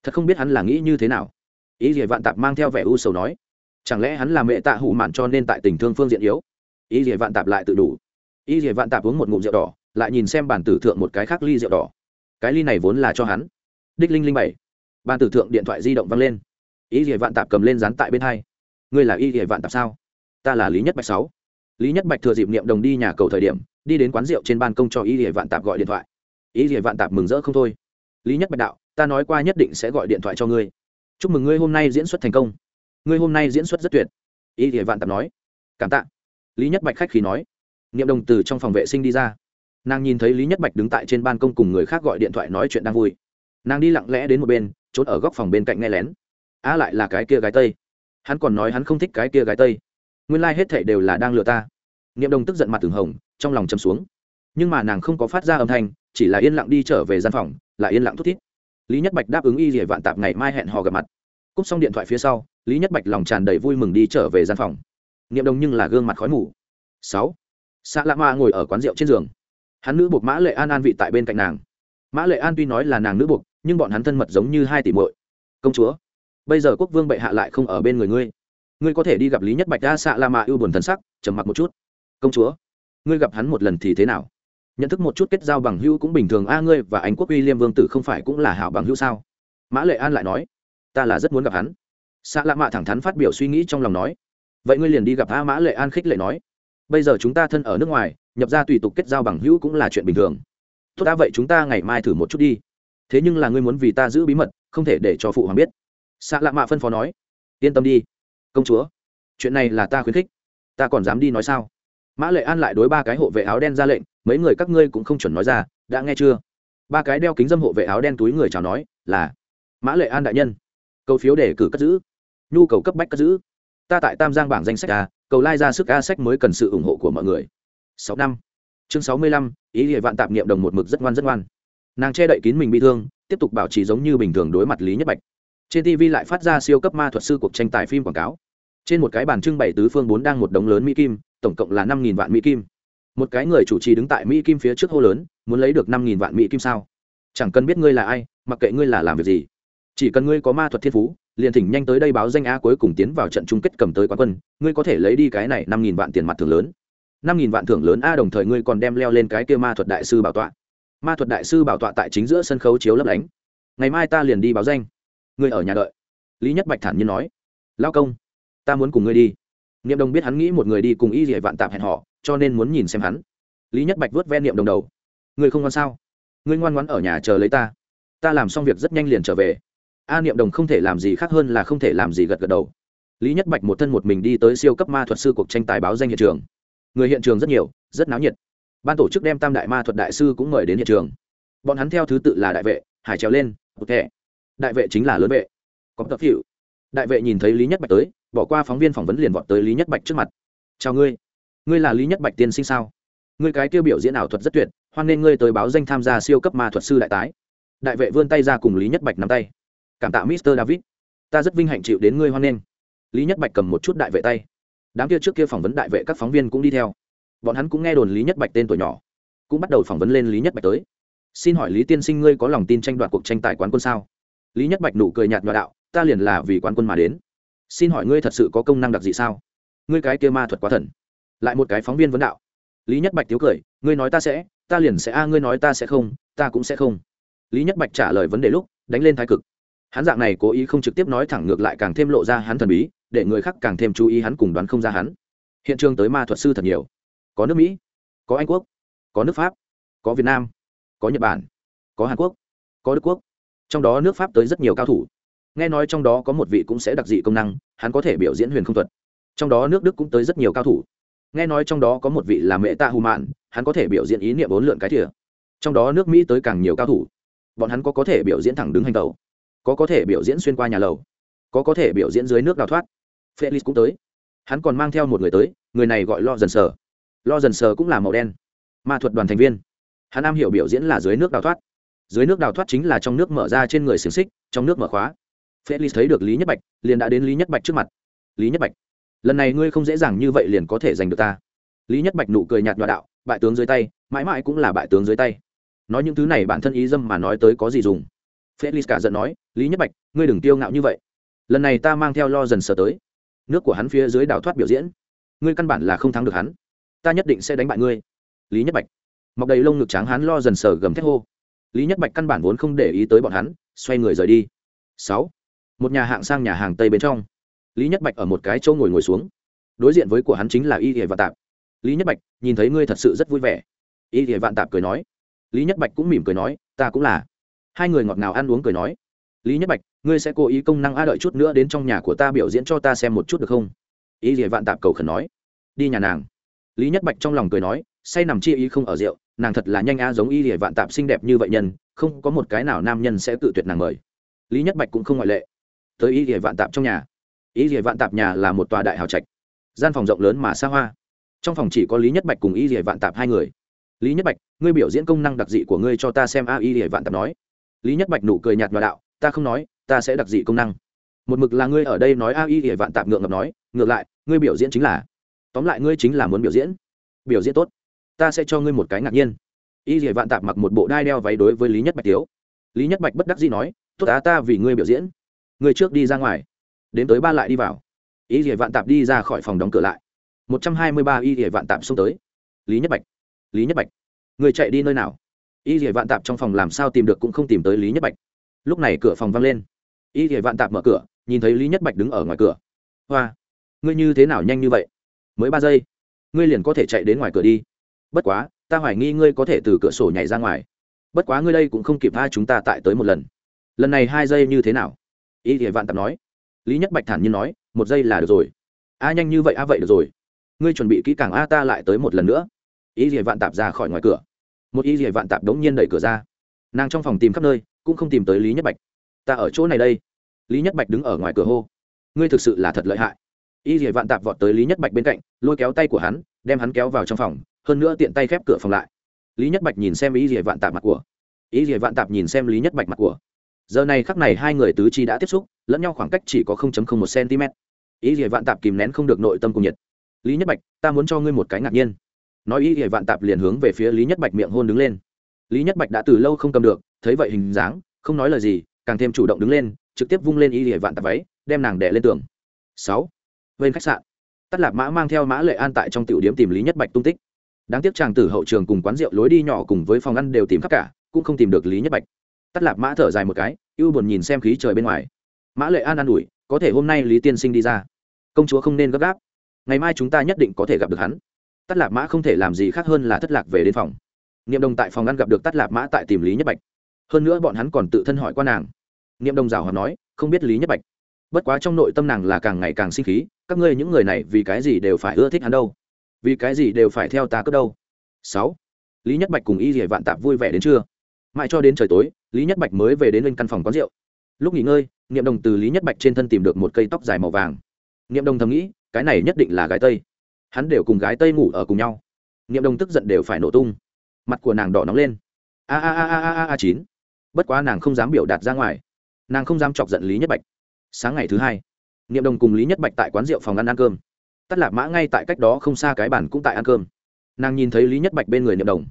Thật không biết hắn là nghĩ như thế nào. Ý dỉa vạn tạp mang theo vẻ u sầu nói, chẳng lẽ hắn là mẹ tạ hụ mạn cho nên tại tình thương phương diện yếu? Ý dỉa vạn tạp lại tự đủ. Y dỉa vạn tạp uống một ngụm rượu đỏ, lại nhìn xem bản tử thượng một cái khác ly rượu đỏ cái ly này vốn là cho hắn. Đích linh linh bảy. Ban tử thượng điện thoại di động văng lên. Y dỉa vạn tạp cầm lên dán tại bên hai. Ngươi là y dỉa vạn tạp sao? Ta là lý nhất bạch sáu. Lý nhất bạch thừa dịp niệm đồng đi nhà cầu thời điểm, đi đến quán rượu trên ban công cho y dỉa vạn tạp gọi điện thoại. Y dỉa vạn tạp mừng rỡ không thôi. Lý nhất bạch đạo, ta nói qua nhất định sẽ gọi điện thoại cho ngươi. Chúc mừng ngươi hôm nay diễn xuất thành công. Ngươi hôm nay diễn xuất rất tuyệt. Y dỉa vạn tạp nói. Cảm tạ. Lý nhất bạch khách khí nói. Niệm đồng từ trong phòng vệ sinh đi ra nàng nhìn thấy lý nhất bạch đứng tại trên ban công cùng người khác gọi điện thoại nói chuyện đang vui. Nàng đi lặng lẽ đến một bên, trốn ở góc phòng bên cạnh nghe lén. A à, lại là cái kia gái tây. Hắn còn nói hắn không thích cái kia gái tây. Nguyên lai、like、hết thệ đều là đang lừa ta. Niệm đồng tức giận mặt từng hồng, trong lòng châm xuống. Nhưng mà nàng không có phát ra âm thanh, chỉ là yên lặng đi trở về gian phòng, lại yên lặng thút thít. Lý nhất bạch đáp ứng y rỉa vạn tạp ngày mai hẹn hò gặp mặt. Cúp xong điện thoại phía sau, lý nhất bạch lòng tràn đầy vui mừng đi trở về gian phòng. Niệm đồng nhưng là gương mặt khói mù. Sáu. Xạ lạ ma ngồi ở quán rượu trên giường hắn nữ buộc mã lệ an an vị tại bên cạnh nàng. Mã lệ an tuy nói là nàng nữ buộc, nhưng bọn hắn thân mật giống như hai tỷ muội. Công chúa, bây giờ quốc vương bệ hạ lại không ở bên người ngươi. Ngươi có thể đi gặp lý nhất bạch đa xạ la mạ ưu buồn thân sắc, trầm mặc một chút. Công chúa, ngươi gặp hắn một lần thì thế nào? Nhận thức một chút kết giao bằng hữu cũng bình thường, a ngươi và anh quốc uy liêm vương tử không phải cũng là hảo bằng hữu sao? Mã lệ an lại nói, ta là rất muốn gặp hắn. Xạ lạ mạ thẳng thắn phát biểu suy nghĩ trong lòng nói, vậy ngươi liền đi gặp a mã lệ an khích lệ nói, bây giờ chúng ta thân ở nước ngoài nhập ra tùy tục kết giao bằng hữu cũng là chuyện bình thường. Tốt đã vậy chúng ta ngày mai thử một chút đi. Thế nhưng là ngươi muốn vì ta giữ bí mật, không thể để cho phụ hoàng biết. Xạ lạ mạ phân phó nói. Yên tâm đi. Công chúa, chuyện này là ta khuyến khích. Ta còn dám đi nói sao? Mã lệ an lại đối ba cái hộ vệ áo đen ra lệnh, mấy người các ngươi cũng không chuẩn nói ra, đã nghe chưa? Ba cái đeo kính dâm hộ vệ áo đen túi người chào nói, là mã lệ an đại nhân. Câu phiếu để cử cất giữ. Nhu cầu cấp bách cất giữ. Ta tại tam giang bảng danh sách a, cầu lai ra sức a sách mới cần sự ủng hộ của mọi người sáu năm. Chương sáu mươi lăm, ý địa vạn tạp niệm đồng một mực rất ngoan rất ngoan. Nàng che đậy kín mình bị thương, tiếp tục bảo trì giống như bình thường đối mặt lý nhất bạch. Trên tv lại phát ra siêu cấp ma thuật sư cuộc tranh tài phim quảng cáo. Trên một cái bàn trưng bày tứ phương bốn đang một đống lớn mỹ kim, tổng cộng là năm nghìn vạn mỹ kim. Một cái người chủ trì đứng tại mỹ kim phía trước hô lớn, muốn lấy được năm nghìn vạn mỹ kim sao? Chẳng cần biết ngươi là ai, mặc kệ ngươi là làm việc gì. Chỉ cần ngươi có ma thuật thiên phú, liền thỉnh nhanh tới đây báo danh a cuối cùng tiến vào trận chung kết cầm tới quán quân, ngươi có thể lấy đi cái này năm nghìn vạn tiền mặt thưởng lớn năm nghìn vạn thưởng lớn a đồng thời ngươi còn đem leo lên cái kia ma thuật đại sư bảo tọa. Ma thuật đại sư bảo tọa tại chính giữa sân khấu chiếu lấp lánh. Ngày mai ta liền đi báo danh. Ngươi ở nhà đợi. Lý nhất bạch thản nhiên nói. Lao công, ta muốn cùng ngươi đi. Niệm đồng biết hắn nghĩ một người đi cùng y dỉa vạn tạp hẹn họ cho nên muốn nhìn xem hắn. Lý nhất bạch vớt ven niệm đồng đầu. Ngươi không ngoan sao? Ngươi ngoan ngoãn ở nhà chờ lấy ta. Ta làm xong việc rất nhanh liền trở về. A niệm đồng không thể làm gì khác hơn là không thể làm gì gật gật đầu. Lý nhất bạch một thân một mình đi tới siêu cấp ma thuật sư cuộc tranh tài báo danh hiện trường người hiện trường rất nhiều, rất náo nhiệt. Ban tổ chức đem tam đại ma thuật đại sư cũng mời đến hiện trường. Bọn hắn theo thứ tự là đại vệ, hải trèo lên một thẻ đại vệ chính là lớn vệ. Có tập hiệu. Đại vệ nhìn thấy lý nhất bạch tới, bỏ qua phóng viên phỏng vấn liền vọt tới lý nhất bạch trước mặt. Chào ngươi. Ngươi là lý nhất bạch tiên sinh sao? Ngươi cái tiêu biểu diễn ảo thuật rất tuyệt, hoan nên ngươi tới báo danh tham gia siêu cấp ma thuật sư đại tái. Đại vệ vươn tay ra cùng lý nhất bạch nắm tay. Cảm tạ mister david. Ta rất vinh hạnh chịu đến ngươi hoan nghênh. Lý nhất bạch cầm một chút đại vệ tay đám kia trước kia phỏng vấn đại vệ các phóng viên cũng đi theo. Bọn hắn cũng nghe đồn lý nhất bạch tên tuổi nhỏ, cũng bắt đầu phỏng vấn lên lý nhất bạch tới. Xin hỏi lý tiên sinh ngươi có lòng tin tranh đoạt cuộc tranh tài quán quân sao? Lý nhất bạch nụ cười nhạt nhòa đạo, ta liền là vì quán quân mà đến. Xin hỏi ngươi thật sự có công năng đặc dị sao? Ngươi cái kia ma thuật quá thần. Lại một cái phóng viên vấn đạo. Lý nhất bạch tiếu cười, ngươi nói ta sẽ, ta liền sẽ, a, ngươi nói ta sẽ không, ta cũng sẽ không. Lý nhất bạch trả lời vấn đề lúc, đánh lên thái cực. Hắn dạng này cố ý không trực tiếp nói thẳng ngược lại càng thêm lộ ra hắn thần bí để người khác càng thêm chú ý hắn cùng đoán không ra hắn. Hiện trường tới ma thuật sư thật nhiều. Có nước mỹ, có anh quốc, có nước pháp, có việt nam, có nhật bản, có hàn quốc, có đức quốc. Trong đó nước pháp tới rất nhiều cao thủ. Nghe nói trong đó có một vị cũng sẽ đặc dị công năng, hắn có thể biểu diễn huyền không thuật. Trong đó nước đức cũng tới rất nhiều cao thủ. Nghe nói trong đó có một vị là mẹ tạ hù mạn, hắn có thể biểu diễn ý niệm bốn lượn cái thìa. Trong đó nước mỹ tới càng nhiều cao thủ. Bọn hắn có có thể biểu diễn thẳng đứng hành tàu có có thể biểu diễn xuyên qua nhà lầu, có có thể biểu diễn dưới nước đào thoát felix cũng tới. Hắn còn mang theo một người tới, người này gọi lo dần sờ. Lo dần sờ cũng là màu đen, ma thuật đoàn thành viên. Hắn am hiểu biểu diễn là dưới nước đào thoát. Dưới nước đào thoát chính là trong nước mở ra trên người xiềng xích, trong nước mở khóa. Felix thấy được lý nhất bạch, liền đã đến lý nhất bạch trước mặt. Lý nhất bạch, lần này ngươi không dễ dàng như vậy liền có thể giành được ta. Lý nhất bạch nụ cười nhạt nhòa đạo, bại tướng dưới tay, mãi mãi cũng là bại tướng dưới tay. Nói những thứ này bản thân ý dâm mà nói tới có gì dùng? Felix cả giận nói, lý nhất bạch, ngươi đừng tiêu ngạo như vậy. Lần này ta mang theo lo dần sờ tới nước của hắn phía dưới đào thoát biểu diễn. Ngươi căn bản là không thắng được hắn. Ta nhất định sẽ đánh bại ngươi. Lý nhất bạch. Mọc đầy lông ngực tráng hắn lo dần sờ gầm thét hô. Lý nhất bạch căn bản vốn không để ý tới bọn hắn, xoay người rời đi. Sáu. Một nhà hạng sang nhà hàng tây bên trong. Lý nhất bạch ở một cái chỗ ngồi ngồi xuống. Đối diện với của hắn chính là y hệ vạn tạp. Lý nhất bạch, nhìn thấy ngươi thật sự rất vui vẻ. Y hệ vạn tạp cười nói. Lý nhất bạch cũng mỉm cười nói, ta cũng là. Hai người ngọt ngào ăn uống cười nói lý nhất bạch, ngươi sẽ cố ý công năng a đợi chút nữa đến trong nhà của ta biểu diễn cho ta xem một chút được không? Y gì vạn tạp cầu khẩn nói. Đi nhà nàng. Lý nhất bạch trong lòng cười nói, say nằm chia ý không ở rượu, nàng thật là nhanh a giống y hệ vạn tạp xinh đẹp như vậy nhân, không có một cái nào nam nhân sẽ tự tuyệt nàng mời. Lý nhất bạch cũng không ngoại lệ. Tới y hệ vạn tạp trong nhà. Y hệ vạn tạp nhà là một tòa đại hào trạch. Gian phòng rộng lớn mà xa hoa. Trong phòng chỉ có lý nhất bạch cùng y hệ vạn tạp hai người. Lý nhất bạch, ngươi biểu diễn công năng đặc dị của ngươi cho ta xem a y hệ vạn tạp nói. Lý nhất bạch nụ cười nhạt nhòa đạo ta không nói, ta sẽ đặc dị công năng. Một mực là ngươi ở đây nói a y ỉa vạn tạp ngượng ngập nói, ngược lại, ngươi biểu diễn chính là, tóm lại ngươi chính là muốn biểu diễn. Biểu diễn tốt, ta sẽ cho ngươi một cái ngạc nhiên. Y ỉa vạn tạp mặc một bộ đai đeo váy đối với lý nhất bạch tiếu. Lý nhất bạch bất đắc dĩ nói, tốt á, ta vì ngươi biểu diễn. Ngươi trước đi ra ngoài, đến tới ba lại đi vào. Y ỉa vạn tạp đi ra khỏi phòng đóng cửa lại. Một trăm hai mươi ba y ỉa vạn tạp xông tới. Lý nhất bạch, lý nhất bạch người chạy đi nơi nào? Y ỉa vạn tạp trong phòng làm sao tìm được cũng không tìm tới lý nhất bạch lúc này cửa phòng văng lên. Y hệ vạn tạp mở cửa, nhìn thấy lý nhất bạch đứng ở ngoài cửa. Hoa, ngươi như thế nào nhanh như vậy? Mới ba giây, ngươi liền có thể chạy đến ngoài cửa đi. Bất quá, ta hoài nghi ngươi có thể từ cửa sổ nhảy ra ngoài. Bất quá ngươi đây cũng không kịp tha chúng ta tại tới một lần. Lần này hai giây như thế nào? Y thì vạn tạp nói. Lý nhất bạch thản nhiên nói, một giây là được rồi. A, nhanh như vậy, a, vậy được rồi. Ngươi chuẩn bị kỹ càng a, ta lại tới một lần nữa. Y thì vạn tạp ra khỏi ngoài cửa. Một y thì vạn tạp đống nhiên đẩy cửa ra. Nàng trong phòng tìm khắp nơi cũng không tìm tới lý nhất bạch ta ở chỗ này đây lý nhất bạch đứng ở ngoài cửa hô ngươi thực sự là thật lợi hại y thì vạn tạp vọt tới lý nhất bạch bên cạnh lôi kéo tay của hắn đem hắn kéo vào trong phòng hơn nữa tiện tay khép cửa phòng lại lý nhất bạch nhìn xem y thì vạn tạp mặt của y thì vạn tạp nhìn xem lý nhất bạch mặt của giờ này khắc này hai người tứ chi đã tiếp xúc lẫn nhau khoảng cách chỉ có một cm Y gì vạn tạp kìm nén không được nội tâm cùng nhiệt lý nhất bạch ta muốn cho ngươi một cái ngạc nhiên nói Y gì vạn tạp liền hướng về phía lý nhất bạch miệng hôn đứng lên lý nhất bạch đã từ lâu không cầm được, thấy vậy hình dáng, không nói lời gì, càng thêm chủ động đứng lên, trực tiếp vung lên y hệ vạn tạp váy, đem nàng đẻ lên tường. Sáu. Bên khách sạn. Tắt lạp mã mang theo mã lệ an tại trong tiểu điếm tìm lý nhất bạch tung tích. Đáng tiếc chàng tử hậu trường cùng quán rượu lối đi nhỏ cùng với phòng ăn đều tìm khắp cả, cũng không tìm được lý nhất bạch. Tắt lạp mã thở dài một cái, ưu buồn nhìn xem khí trời bên ngoài. Mã lệ an an ủi, có thể hôm nay lý tiên sinh đi ra. Công chúa không nên gấp gáp. Ngày mai chúng ta nhất định có thể gặp được hắn. Tắt lạp mã không thể làm gì khác hơn là thất lạc về đến phòng niệm đồng tại phòng ăn gặp được tắt lạp mã tại tìm lý nhất bạch. Hơn nữa bọn hắn còn tự thân hỏi qua nàng. Niệm đồng rào hòa nói, không biết lý nhất bạch. Bất quá trong nội tâm nàng là càng ngày càng sinh khí, các ngươi những người này vì cái gì đều phải ưa thích hắn đâu? Vì cái gì đều phải theo ta cứ đâu? Sáu. Lý nhất bạch cùng y dỉa vạn tạp vui vẻ đến trưa. Mãi cho đến trời tối, lý nhất bạch mới về đến lên căn phòng quán rượu. Lúc nghỉ ngơi, niệm đồng từ lý nhất bạch trên thân tìm được một cây tóc dài màu vàng. Niệm đồng thầm nghĩ, cái này nhất định là gái tây. Hắn đều cùng gái tây ngủ ở cùng nhau. Niệm đồng tức giận đều phải nổ tung mặt của nàng đỏ nóng lên. A a a a a a chín. Bất quá nàng không dám biểu đạt ra ngoài. Nàng không dám chọc giận lý nhất bạch. Sáng ngày thứ hai, niệm đồng cùng lý nhất bạch tại quán rượu phòng ăn ăn cơm. Tắt lạp mã ngay tại cách đó không xa cái bàn cũng tại ăn cơm. Nàng nhìn thấy lý nhất bạch bên người niệm đồng.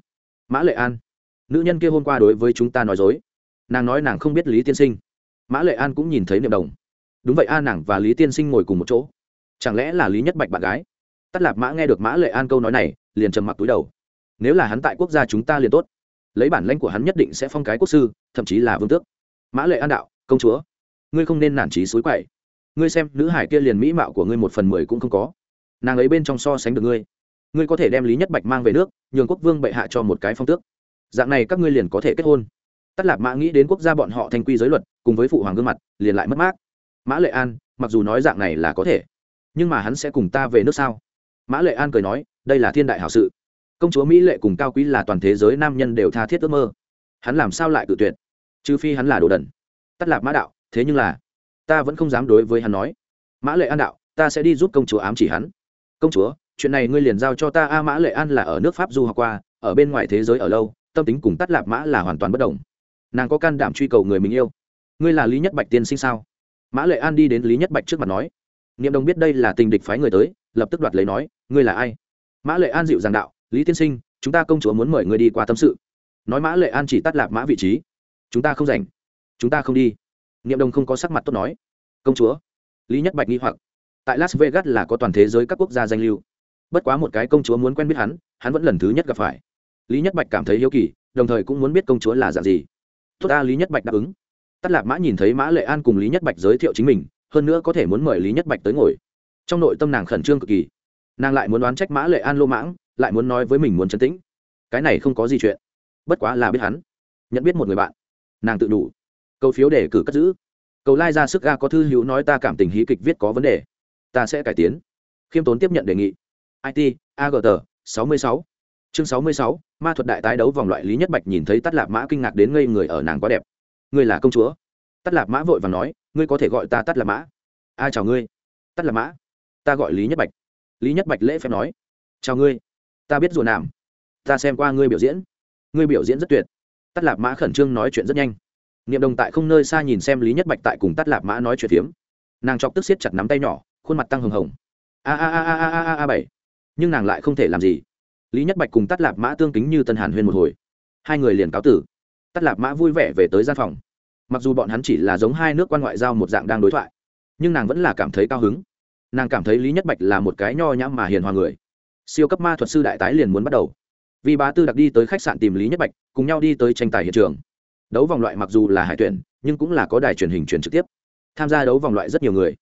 Mã lệ an, nữ nhân kia hôm qua đối với chúng ta nói dối. Nàng nói nàng không biết lý tiên sinh. Mã lệ an cũng nhìn thấy niệm đồng. Đúng vậy a, nàng và lý tiên sinh ngồi cùng một chỗ. Chẳng lẽ là lý nhất bạch bạn gái? Tắt lạp mã nghe được mã lệ an câu nói này, liền trầm mặc túi đầu nếu là hắn tại quốc gia chúng ta liền tốt. Lấy bản lãnh của hắn nhất định sẽ phong cái quốc sư, thậm chí là vương tước. Mã lệ an đạo, công chúa, ngươi không nên nản trí suối quậy. Ngươi xem, nữ hải kia liền mỹ mạo của ngươi một phần mười cũng không có. Nàng ấy bên trong so sánh được ngươi. Ngươi có thể đem lý nhất bạch mang về nước, nhường quốc vương bệ hạ cho một cái phong tước. Dạng này các ngươi liền có thể kết hôn. Tắt lạp mã nghĩ đến quốc gia bọn họ thanh quy giới luật, cùng với phụ hoàng gương mặt, liền lại mất mát. Mã lệ an, mặc dù nói dạng này là có thể, nhưng mà hắn sẽ cùng ta về nước sao? Mã lệ an cười nói, đây là thiên đại hảo sự công chúa mỹ lệ cùng cao quý là toàn thế giới nam nhân đều tha thiết ước mơ. Hắn làm sao lại cự tuyệt? Trừ phi hắn là đồ đần. Tắt lạp mã đạo, thế nhưng là, ta vẫn không dám đối với hắn nói. Mã lệ an đạo, ta sẽ đi giúp công chúa ám chỉ hắn. Công chúa, chuyện này ngươi liền giao cho ta. A mã lệ an là ở nước pháp du học qua, ở bên ngoài thế giới ở lâu, tâm tính cùng tắt lạp mã là hoàn toàn bất đồng. Nàng có can đảm truy cầu người mình yêu. Ngươi là lý nhất bạch tiên sinh sao? Mã lệ an đi đến lý nhất bạch trước mặt nói. Niệm đồng biết đây là tình địch phái người tới, lập tức đoạt lấy nói, ngươi là ai? Mã lệ an dịu giảng đạo lý tiên sinh, chúng ta công chúa muốn mời người đi qua tâm sự. Nói mã lệ an chỉ tắt lạp mã vị trí. Chúng ta không rảnh. Chúng ta không đi. Niệm đồng không có sắc mặt tốt nói. Công chúa. Lý nhất bạch nghi hoặc. Tại las vegas là có toàn thế giới các quốc gia danh lưu. Bất quá một cái công chúa muốn quen biết hắn hắn vẫn lần thứ nhất gặp phải. Lý nhất bạch cảm thấy hiếu kỳ, đồng thời cũng muốn biết công chúa là dạng gì. Tốt ta, lý nhất bạch đáp ứng. Tắt lạp mã nhìn thấy mã lệ an cùng lý nhất bạch giới thiệu chính mình, hơn nữa có thể muốn mời lý nhất bạch tới ngồi. Trong nội tâm nàng khẩn trương cực kỳ. Nàng lại muốn đoán trách mã lệ an lô mãng lại muốn nói với mình muốn chấn tĩnh. Cái này không có gì chuyện. Bất quá là biết hắn. Nhận biết một người bạn. Nàng tự đủ. Câu phiếu để cử cất giữ. Cầu lai ra sức ga có thư hữu nói ta cảm tình hí kịch viết có vấn đề. Ta sẽ cải tiến. Khiêm tốn tiếp nhận đề nghị. It agt sáu mươi sáu. Chương sáu mươi sáu, ma thuật đại tái đấu vòng loại lý nhất bạch nhìn thấy tắt lạp mã kinh ngạc đến ngây người ở nàng quá đẹp. Ngươi là công chúa. Tắt lạp mã vội và nói, ngươi có thể gọi ta tắt lạp mã. A chào ngươi. Tắt lạp mã. Ta gọi lý nhất bạch. Lý nhất bạch lễ phép nói, chào ngươi ta biết rùa nàm ta xem qua ngươi biểu diễn. Ngươi biểu diễn rất tuyệt. Tắt lạp mã khẩn trương nói chuyện rất nhanh. Niệm đồng tại không nơi xa nhìn xem lý nhất bạch tại cùng tắt lạp mã nói chuyện phiếm. Nàng chọc tức siết chặt nắm tay nhỏ, khuôn mặt tăng hồng hồng. A a a a a a a bảy. Nhưng nàng lại không thể làm gì. Lý nhất bạch cùng tắt lạp mã tương kính như tân hàn huyên một hồi. Hai người liền cáo tử. Tắt lạp mã vui vẻ về tới gian phòng. Mặc dù bọn hắn chỉ là giống hai nước quan ngoại giao một dạng đang đối thoại, nhưng nàng vẫn là cảm thấy cao hứng. Nàng cảm thấy lý nhất bạch là một cái nho nhãm mà hiền hòa người siêu cấp ma thuật sư đại tái liền muốn bắt đầu. Vì bá tư đặc đi tới khách sạn tìm lý nhất bạch, cùng nhau đi tới tranh tài hiện trường. Đấu vòng loại mặc dù là hải tuyển, nhưng cũng là có đài truyền hình truyền trực tiếp. Tham gia đấu vòng loại rất nhiều người.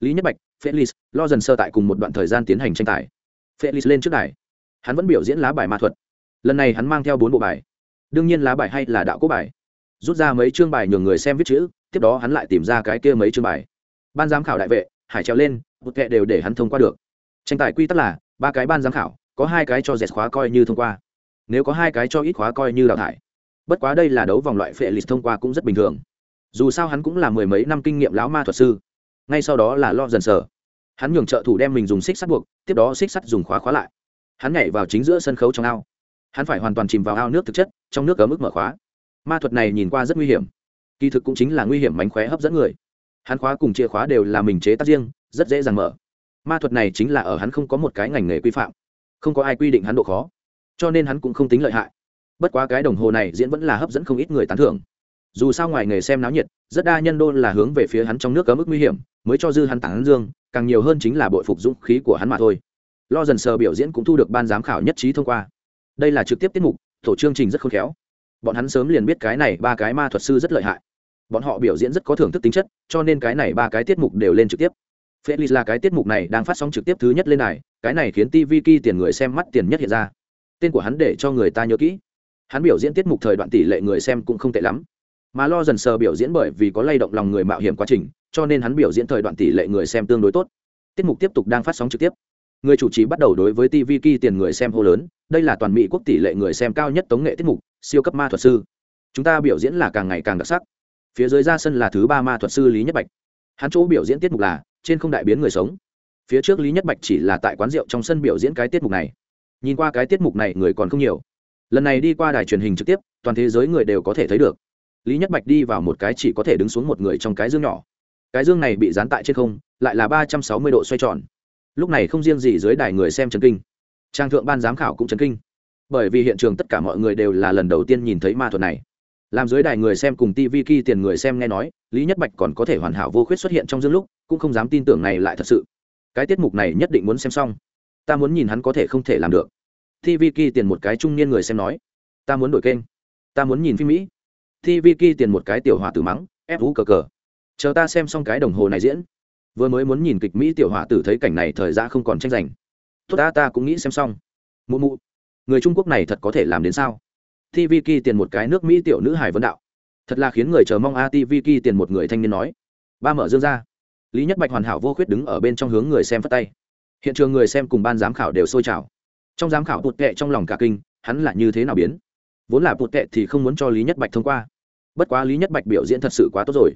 Lý nhất bạch felix lo dần sơ tại cùng một đoạn thời gian tiến hành tranh tài. Felix lên trước đài. Hắn vẫn biểu diễn lá bài ma thuật. Lần này hắn mang theo bốn bộ bài. Đương nhiên lá bài hay là đạo cố bài. Rút ra mấy chương bài nhường người xem viết chữ, tiếp đó hắn lại tìm ra cái kia mấy chương bài. Ban giám khảo đại vệ, hải treo lên, một kệ đều để hắn thông qua được. Tranh tài quy tắc là ba cái ban giám khảo, có hai cái cho dẹt khóa coi như thông qua. Nếu có hai cái cho ít khóa coi như đào thải. Bất quá đây là đấu vòng loại phệ lịch thông qua cũng rất bình thường. Dù sao hắn cũng là mười mấy năm kinh nghiệm lão ma thuật sư. Ngay sau đó là lo dần sở. Hắn nhường trợ thủ đem mình dùng xích sắt buộc, tiếp đó xích sắt dùng khóa khóa lại. Hắn nhảy vào chính giữa sân khấu trong ao. Hắn phải hoàn toàn chìm vào ao nước thực chất, trong nước ở mức mở khóa. Ma thuật này nhìn qua rất nguy hiểm. Kỳ thực cũng chính là nguy hiểm mánh khóe hấp dẫn người. Hắn khóa cùng chìa khóa đều là mình chế tác riêng, rất dễ dàng mở ma thuật này chính là ở hắn không có một cái ngành nghề quy phạm, không có ai quy định hắn độ khó, cho nên hắn cũng không tính lợi hại. Bất quá cái đồng hồ này diễn vẫn là hấp dẫn không ít người tán thưởng. Dù sao ngoài nghề xem náo nhiệt, rất đa nhân đô là hướng về phía hắn trong nước có mức nguy hiểm, mới cho dư hắn tán dương, càng nhiều hơn chính là bội phục dũng khí của hắn mà thôi. Lo dần sờ biểu diễn cũng thu được ban giám khảo nhất trí thông qua. Đây là trực tiếp tiết mục, tổ chương trình rất khôn khéo. Bọn hắn sớm liền biết cái này ba cái ma thuật sư rất lợi hại. Bọn họ biểu diễn rất có thưởng thức tính chất, cho nên cái này ba cái tiết mục đều lên trực tiếp felix là cái tiết mục này đang phát sóng trực tiếp thứ nhất lên này cái này khiến tv ki tiền người xem mắt tiền nhất hiện ra. Tên của hắn để cho người ta nhớ kỹ. Hắn biểu diễn tiết mục thời đoạn tỷ lệ người xem cũng không tệ lắm. Mà lo dần sờ biểu diễn bởi vì có lay động lòng người mạo hiểm quá trình, cho nên hắn biểu diễn thời đoạn tỷ lệ người xem tương đối tốt. Tiết mục tiếp tục đang phát sóng trực tiếp. Người chủ trì bắt đầu đối với tv ki tiền người xem hô lớn, đây là toàn mỹ quốc tỷ lệ người xem cao nhất tống nghệ tiết mục, siêu cấp ma thuật sư. Chúng ta biểu diễn là càng ngày càng đặc sắc. Phía dưới ra sân là thứ ba ma thuật sư lý nhất bạch. Hắn chỗ biểu diễn tiết mục là trên không đại biến người sống. Phía trước lý nhất bạch chỉ là tại quán rượu trong sân biểu diễn cái tiết mục này. Nhìn qua cái tiết mục này người còn không nhiều. Lần này đi qua đài truyền hình trực tiếp, toàn thế giới người đều có thể thấy được. Lý nhất bạch đi vào một cái chỉ có thể đứng xuống một người trong cái dương nhỏ. Cái dương này bị dán tại trên không, lại là ba trăm sáu mươi độ xoay tròn. Lúc này không riêng gì dưới đài người xem trần kinh, trang thượng ban giám khảo cũng trần kinh. Bởi vì hiện trường tất cả mọi người đều là lần đầu tiên nhìn thấy ma thuật này làm dưới đài người xem cùng tv ki tiền người xem nghe nói, lý nhất bạch còn có thể hoàn hảo vô khuyết xuất hiện trong dương lúc, cũng không dám tin tưởng này lại thật sự. Cái tiết mục này nhất định muốn xem xong. Ta muốn nhìn hắn có thể không thể làm được. Tv ki tiền một cái trung niên người xem nói. Ta muốn đổi kênh. Ta muốn nhìn phim mỹ. Tv ki tiền một cái tiểu hòa tử mắng, ép vũ cờ cờ. Chờ ta xem xong cái đồng hồ này diễn. Vừa mới muốn nhìn kịch mỹ tiểu hòa tử thấy cảnh này thời gian không còn tranh giành. Tốt ta ta cũng nghĩ xem xong. Mụ mụ, người trung quốc này thật có thể làm đến sao? Tv ki tiền một cái nước mỹ tiểu nữ hài vấn đạo. Thật là khiến người chờ mong a tv ki tiền một người thanh niên nói. Ba mở dương ra. Lý nhất bạch hoàn hảo vô khuyết đứng ở bên trong hướng người xem phất tay. Hiện trường người xem cùng ban giám khảo đều sôi trào. Trong giám khảo tụt kệ trong lòng cả kinh, hắn là như thế nào biến? Vốn là tụt kệ thì không muốn cho lý nhất bạch thông qua. Bất quá lý nhất bạch biểu diễn thật sự quá tốt rồi.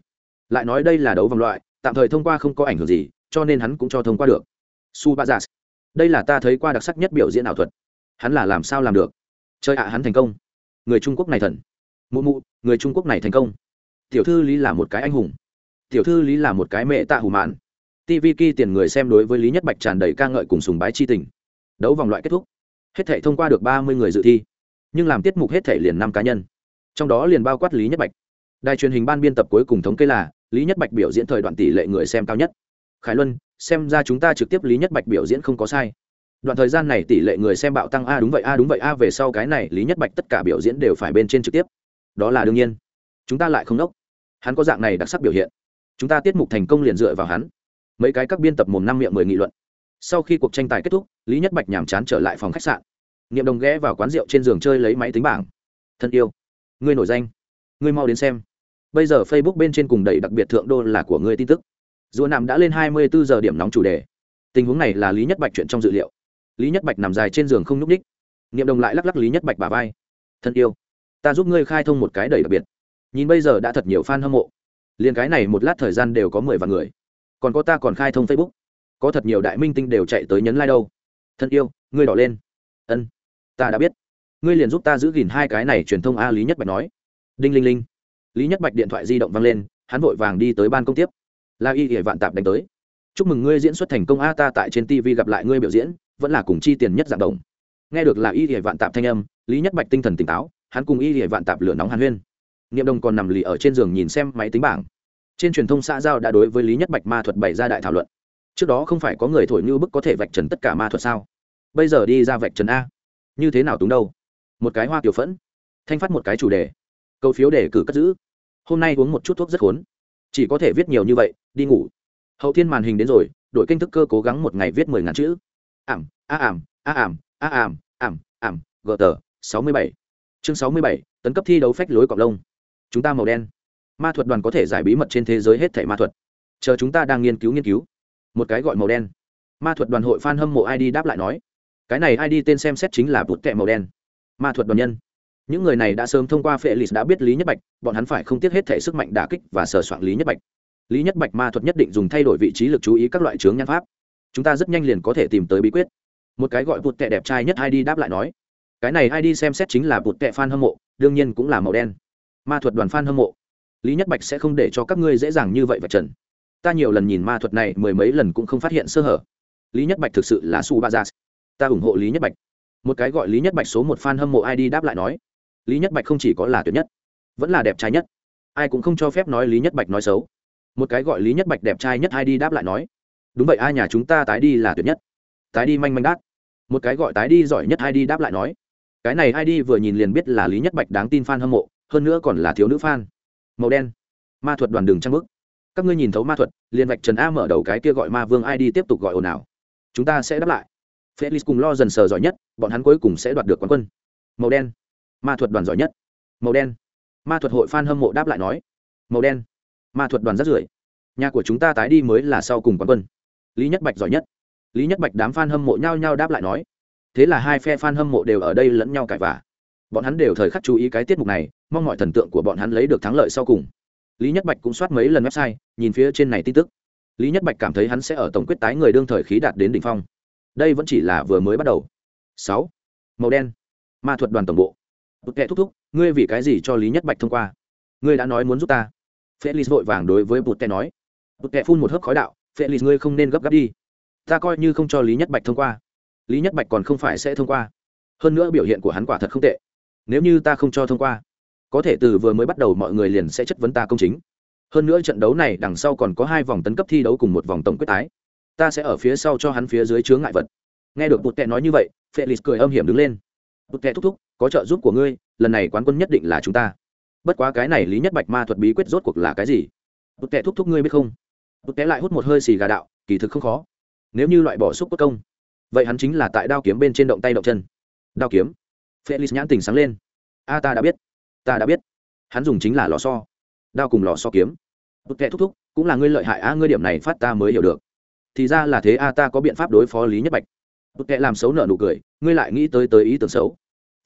Lại nói đây là đấu vòng loại, tạm thời thông qua không có ảnh hưởng gì, cho nên hắn cũng cho thông qua được. Su ba đây là ta thấy qua đặc sắc nhất biểu diễn ảo thuật. Hắn là làm sao làm được? Chơi ạ, hắn thành công người trung quốc này thần. Mụ mụ, người trung quốc này thành công. Tiểu thư lý là một cái anh hùng. Tiểu thư lý là một cái mẹ tạ hù mạn. Tv ki tiền người xem đối với lý nhất bạch tràn đầy ca ngợi cùng sùng bái chi tình. Đấu vòng loại kết thúc. Hết thể thông qua được ba mươi người dự thi. Nhưng làm tiết mục hết thể liền năm cá nhân. Trong đó liền bao quát lý nhất bạch. Đài truyền hình ban biên tập cuối cùng thống kê là, lý nhất bạch biểu diễn thời đoạn tỷ lệ người xem cao nhất. Khải luân, xem ra chúng ta trực tiếp lý nhất bạch biểu diễn không có sai đoạn thời gian này tỷ lệ người xem bạo tăng, a, đúng vậy, a, đúng vậy, a, về sau cái này lý nhất bạch tất cả biểu diễn đều phải bên trên trực tiếp. Đó là đương nhiên. Chúng ta lại không đốc. Hắn có dạng này đặc sắc biểu hiện. Chúng ta tiết mục thành công liền dựa vào hắn. Mấy cái các biên tập mồm năm miệng mười nghị luận. Sau khi cuộc tranh tài kết thúc, lý nhất bạch nhàm chán trở lại phòng khách sạn. Niệm đồng ghé vào quán rượu trên giường chơi lấy máy tính bảng. Thân yêu, ngươi nổi danh. Ngươi mau đến xem. Bây giờ facebook bên trên cùng đầy đặc biệt thượng đô là của ngươi tin tức. Dù nằm đã lên hai mươi bốn giờ điểm nóng chủ đề. Tình huống này là lý nhất bạch chuyện trong dự liệu lý nhất bạch nằm dài trên giường không n ú c ních niệm đồng lại lắc lắc lý nhất bạch bà vai. Thân yêu, ta giúp ngươi khai thông một cái đầy đặc biệt. Nhìn bây giờ đã thật nhiều fan hâm mộ. Liền cái này một lát thời gian đều có mười vạn người. Còn có ta còn khai thông facebook. Có thật nhiều đại minh tinh đều chạy tới nhấn like đâu. Thân yêu, ngươi đỏ lên. Ân, ta đã biết. Ngươi liền giúp ta giữ gìn hai cái này truyền thông a lý nhất bạch nói. Đinh linh linh. Lý nhất bạch điện thoại di động văng lên, hắn vội vàng đi tới ban công tiếp. La y hệ vạn tạp đánh tới. Chúc mừng ngươi diễn xuất thành công a, ta tại trên tv gặp lại ngươi biểu diễn vẫn là cùng chi tiền nhất dạng đồng. Nghe được là y hệ vạn tạp thanh âm, lý nhất bạch tinh thần tỉnh táo, hắn cùng y hệ vạn tạp lửa nóng hàn huyên. Nghiệm đồng còn nằm lì ở trên giường nhìn xem máy tính bảng. Trên truyền thông xã giao đã đối với lý nhất bạch ma thuật bày ra đại thảo luận. Trước đó không phải có người thổi như bức có thể vạch trần tất cả ma thuật sao? Bây giờ đi ra vạch trần a. Như thế nào túng đâu? Một cái hoa kiểu phẫn. Thanh phát một cái chủ đề. Câu phiếu để cử cất giữ. Hôm nay uống một chút thuốc rất khốn. Chỉ có thể viết nhiều như vậy, đi ngủ. Hậu thiên màn hình đến rồi, đội kênh thức cơ cố gắng một ngày viết mười ngàn chữ ảm, a ảm a ảm a ảm ảm ảm, gờ tờ, sáu mươi bảy. Chương sáu mươi bảy, tấn cấp thi đấu phách lối cọc lông. Chúng ta màu đen. Ma thuật đoàn có thể giải bí mật trên thế giới hết thảy ma thuật. Chờ chúng ta đang nghiên cứu nghiên cứu. Một cái gọi màu đen. Ma thuật đoàn hội f a n hâm mộ id đáp lại nói. Cái này id tên xem xét chính là bụt kẹ màu đen. Ma thuật đoàn nhân. Những người này đã sớm thông qua phệ lì đã biết lý nhất bạch, bọn hắn phải không tiếc hết thể sức mạnh đả kích và sờ soạn lý nhất bạch. Lý nhất bạch ma thuật nhất định dùng thay đổi vị trí lực chú ý các loại chướng nhan pháp chúng ta rất nhanh liền có thể tìm tới bí quyết. Một cái gọi bụt tệ đẹp trai nhất id đáp lại nói, cái này id xem xét chính là bụt tệ f a n hâm mộ, đương nhiên cũng là màu đen. Ma thuật đoàn f a n hâm mộ. Lý nhất bạch sẽ không để cho các ngươi dễ dàng như vậy và trần. Ta nhiều lần nhìn ma thuật này, mười mấy lần cũng không phát hiện sơ hở. Lý nhất bạch thực sự là su ba gia ta ủng hộ lý nhất bạch. Một cái gọi lý nhất bạch số một fan hâm mộ id đáp lại nói, lý nhất bạch không chỉ có là tuyệt nhất, vẫn là đẹp trai nhất. Ai cũng không cho phép nói lý nhất bạch nói xấu. Một cái gọi lý nhất bạch đẹp trai nhất id đáp lại nói đúng vậy, ai nhà chúng ta tái đi là tuyệt nhất. Tái đi manh manh đát. Một cái gọi tái đi giỏi nhất ai đi đáp lại nói. Cái này ai đi vừa nhìn liền biết là lý nhất bạch đáng tin fan hâm mộ, hơn nữa còn là thiếu nữ fan. Màu đen. Ma thuật đoàn đường trang bức các ngươi nhìn thấu ma thuật, liền vạch trần a mở đầu cái kia gọi ma vương ai đi tiếp tục gọi ồn ào. Chúng ta sẽ đáp lại. Felix cùng lo dần sờ giỏi nhất, bọn hắn cuối cùng sẽ đoạt được quán quân. Màu đen. Ma thuật đoàn giỏi nhất. Màu đen. Ma thuật hội f hâm mộ đáp lại nói. Màu đen. Ma thuật đoàn rất rưởi. Nhà của chúng ta tái đi mới là sau cùng quán quân lý nhất bạch giỏi nhất. Lý nhất bạch đám f a n hâm mộ nhao nhao đáp lại nói, thế là hai phe f a n hâm mộ đều ở đây lẫn nhau cãi vả bọn hắn đều thời khắc chú ý cái tiết mục này, mong mọi thần tượng của bọn hắn lấy được thắng lợi sau cùng. Lý nhất bạch cũng soát mấy lần website, nhìn phía trên này tin tức. Lý nhất bạch cảm thấy hắn sẽ ở tổng quyết tái người đương thời khí đạt đến đỉnh phong. Đây vẫn chỉ là vừa mới bắt đầu. Sáu. Màu đen. Ma thuật đoàn tổng bộ. Bức kệ thúc thúc, ngươi vì cái gì cho lý nhất bạch thông qua? Ngươi đã nói muốn giúp ta. Felix vội vàng đối với bụt kệ nói. Bụt kệ phun một hớp khói đạo felix ngươi không nên gấp gáp đi. Ta coi như không cho lý nhất bạch thông qua. Lý nhất bạch còn không phải sẽ thông qua. Hơn nữa biểu hiện của hắn quả thật không tệ. Nếu như ta không cho thông qua, có thể từ vừa mới bắt đầu mọi người liền sẽ chất vấn ta công chính. Hơn nữa trận đấu này đằng sau còn có hai vòng tấn cấp thi đấu cùng một vòng tổng quyết tái. Ta sẽ ở phía sau cho hắn phía dưới chướng ngại vật. Nghe được bụt tệ nói như vậy felix cười âm hiểm đứng lên. Bụt tệ thúc thúc, có trợ giúp của ngươi, lần này quán quân nhất định là chúng ta. Bất quá cái này lý nhất bạch ma thuật bí quyết rốt cuộc là cái gì? Bụt tệ thúc thúc ngươi biết không? Bụt tệ lại hút một hơi xì gà đạo, kỳ thực không khó. Nếu như loại bỏ xúc bất công, vậy hắn chính là tại đao kiếm bên trên động tay động chân. Đao kiếm. Felix nhãn tình sáng lên. A, ta đã biết. Ta đã biết. Hắn dùng chính là lò so đao cùng lò so kiếm. Bụt tệ thúc thúc, cũng là ngươi lợi hại a ngươi điểm này phát ta mới hiểu được. Thì ra là thế a, ta có biện pháp đối phó lý nhất bạch. Bụt kệ làm xấu nợ nụ cười, ngươi lại nghĩ tới tới ý tưởng xấu.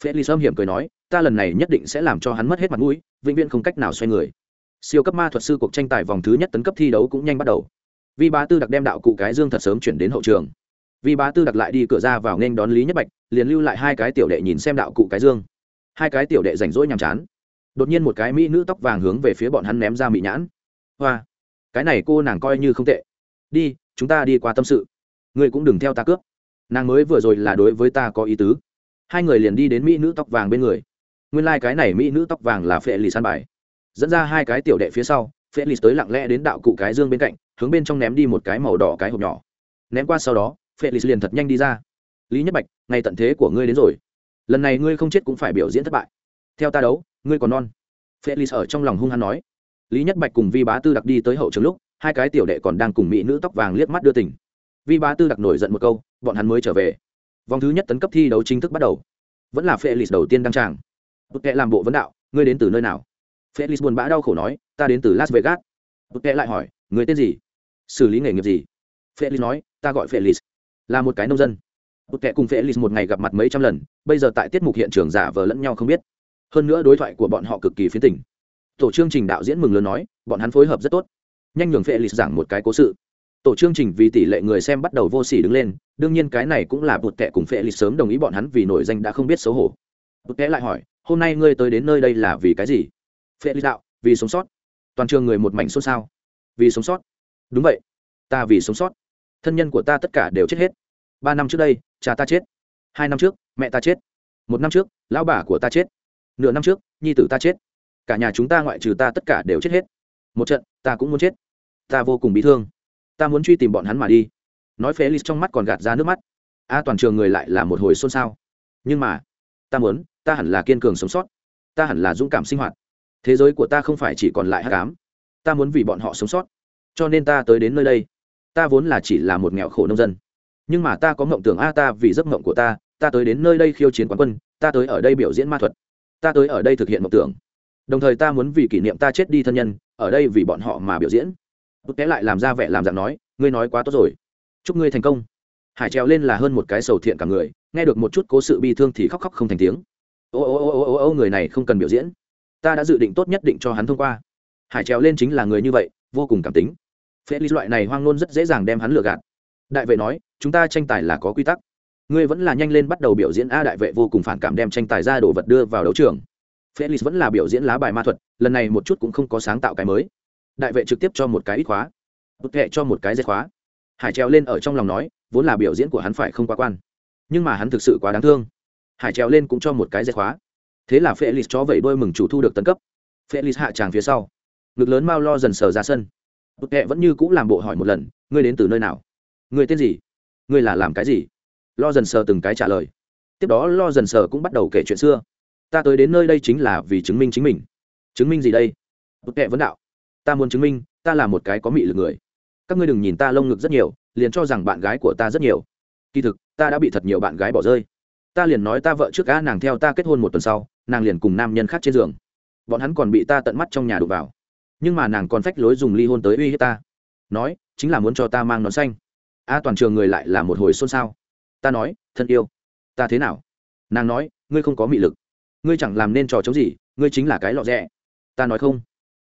Felix ly hiểm cười nói, ta lần này nhất định sẽ làm cho hắn mất hết mặt mũi, vĩnh viễn không cách nào xoay người siêu cấp ma thuật sư cuộc tranh tài vòng thứ nhất tấn cấp thi đấu cũng nhanh bắt đầu. Vi bá tư đặc đem đạo cụ cái dương thật sớm chuyển đến hậu trường. Vi bá tư đặc lại đi cửa ra vào nên đón lý nhất bạch, liền lưu lại hai cái tiểu đệ nhìn xem đạo cụ cái dương. Hai cái tiểu đệ rảnh rỗi nhàm chán. Đột nhiên một cái mỹ nữ tóc vàng hướng về phía bọn hắn ném ra mỹ nhãn. Hoa, cái này cô nàng coi như không tệ. Đi, chúng ta đi qua tâm sự. Ngươi cũng đừng theo ta cướp. Nàng mới vừa rồi là đối với ta có ý tứ. Hai người liền đi đến mỹ nữ tóc vàng bên người. Nguyên lai、like、cái này mỹ nữ tóc vàng là phệ lì san bài dẫn ra hai cái tiểu đệ phía sau phệ tới lặng lẽ đến đạo cụ cái dương bên cạnh, hướng bên trong ném đi một cái màu đỏ cái hộp nhỏ. Ném qua sau đó phệ liền thật nhanh đi ra. Lý nhất bạch ngày tận thế của ngươi đến rồi. Lần này ngươi không chết cũng phải biểu diễn thất bại. Theo ta đấu, ngươi còn non. Felix ở trong lòng hung hăng nói. Lý nhất bạch cùng vi bá tư đặc đi tới hậu trường lúc, hai cái tiểu đệ còn đang cùng mỹ nữ tóc vàng liếc mắt đưa tỉnh vi bá tư đặc nổi giận một câu, bọn hắn mới trở về. Vòng thứ nhất tấn cấp thi đấu chính thức bắt đầu. Vẫn là felix đầu tiên đăng tràng. Bức kệ làm bộ vấn đạo, ngươi đến từ nơi nào? Felix buồn bã đau khổ nói, ta đến từ las vegas. Bụt kệ lại hỏi, người tên gì? Xử lý nghề nghiệp gì? Felix nói, ta gọi felix, là một cái nông dân. Bụt kệ cùng felix một ngày gặp mặt mấy trăm lần, bây giờ tại tiết mục hiện trường giả vờ lẫn nhau không biết. Hơn nữa đối thoại của bọn họ cực kỳ phiến tình. tổ chương trình đạo diễn mừng lớn nói, bọn hắn phối hợp rất tốt. Nhanh nhường felix giảng một cái cố sự. Tổ chương trình vì tỷ lệ người xem bắt đầu vô s ỉ đứng lên, đương nhiên cái này cũng là bụt kệ cùng felix sớm đồng ý bọn hắn vì nổi danh đã không biết xấu hổ. Bụt kệ lại hỏi, hôm nay ngươi tới đến nơi đây là vì cái gì? Felix đạo vì sống sót. Toàn trường người một mảnh xôn xao. Vì sống sót. Đúng vậy. Ta vì sống sót. Thân nhân của ta tất cả đều chết hết. Ba năm trước đây, cha ta chết. Hai năm trước, mẹ ta chết. Một năm trước, lão bà của ta chết. Nửa năm trước, nhi tử ta chết. Cả nhà chúng ta ngoại trừ ta tất cả đều chết hết. Một trận, ta cũng muốn chết. Ta vô cùng bị thương. Ta muốn truy tìm bọn hắn mà đi. Nói phế lít trong mắt còn gạt ra nước mắt. A, toàn trường người lại là một hồi xôn xao. Nhưng mà, ta muốn, ta hẳn là kiên cường sống sót. Ta hẳn là dũng cảm sinh hoạt thế giới của ta không phải chỉ còn lại hát cám ta muốn vì bọn họ sống sót. Cho nên ta tới đến nơi đây. Ta vốn là chỉ là một nghèo khổ nông dân. Nhưng mà ta có mộng tưởng, a, ta vì giấc mộng của ta ta tới đến nơi đây khiêu chiến quán quân, ta tới ở đây biểu diễn ma thuật, ta tới ở đây thực hiện mộng tưởng. Đồng thời ta muốn vì kỷ niệm ta chết đi thân nhân, ở đây vì bọn họ mà biểu diễn. Bức té lại làm ra vẻ làm dạng nói, ngươi nói quá tốt rồi. Chúc ngươi thành công. Hải trèo lên là hơn một cái sầu thiện cả người, nghe được một chút cố sự bi thương thì khóc khóc không thành tiếng. Ô ô ô ô ô ô, người này không cần biểu diễn ta đã dự định tốt nhất định cho hắn thông qua. Hải trèo lên chính là người như vậy, vô cùng cảm tính. Phê lý loại này hoang nôn rất dễ dàng đem hắn lừa gạt. Đại vệ nói, chúng ta tranh tài là có quy tắc. Ngươi vẫn là nhanh lên bắt đầu biểu diễn a đại vệ vô cùng phản cảm đem tranh tài ra đồ vật đưa vào đấu trường. Felix vẫn là biểu diễn lá bài ma thuật, lần này một chút cũng không có sáng tạo cái mới. Đại vệ trực tiếp cho một cái ít khóa. Bức hệ cho một cái dây khóa. Hải trèo lên ở trong lòng nói, vốn là biểu diễn của hắn phải không quá quan. Nhưng mà hắn thực sự quá đáng thương. Hải trèo lên cũng cho một cái dây khóa thế là felix cho vậy đôi mừng chủ thu được tấn cấp. Felix hạ tràng phía sau. Ngực lớn mau lo dần sờ ra sân. Bức hẹ vẫn như cũng làm bộ hỏi một lần, ngươi đến từ nơi nào? Ngươi tên gì? Ngươi là làm cái gì? Lo dần sờ từng cái trả lời. Tiếp đó lo dần sờ cũng bắt đầu kể chuyện xưa. Ta tới đến nơi đây chính là vì chứng minh chính mình. Chứng minh gì đây? Bức hẹ vẫn đạo. Ta muốn chứng minh, ta là một cái có mị lực người. Các ngươi đừng nhìn ta lông ngực rất nhiều, liền cho rằng bạn gái của ta rất nhiều. Kỳ thực, ta đã bị thật nhiều bạn gái bỏ rơi ta liền nói ta vợ trước cá nàng theo ta kết hôn một tuần sau, nàng liền cùng nam nhân khác trên giường. Bọn hắn còn bị ta tận mắt trong nhà đụng vào. Nhưng mà nàng còn phách lối dùng ly hôn tới uy hiếp ta. Nói, chính là muốn cho ta mang nón xanh. A toàn trường người lại là một hồi xôn xao. Ta nói, thân yêu. Ta thế nào? Nàng nói, ngươi không có mị lực. Ngươi chẳng làm nên trò chống gì, ngươi chính là cái lọ rẽ ta nói không.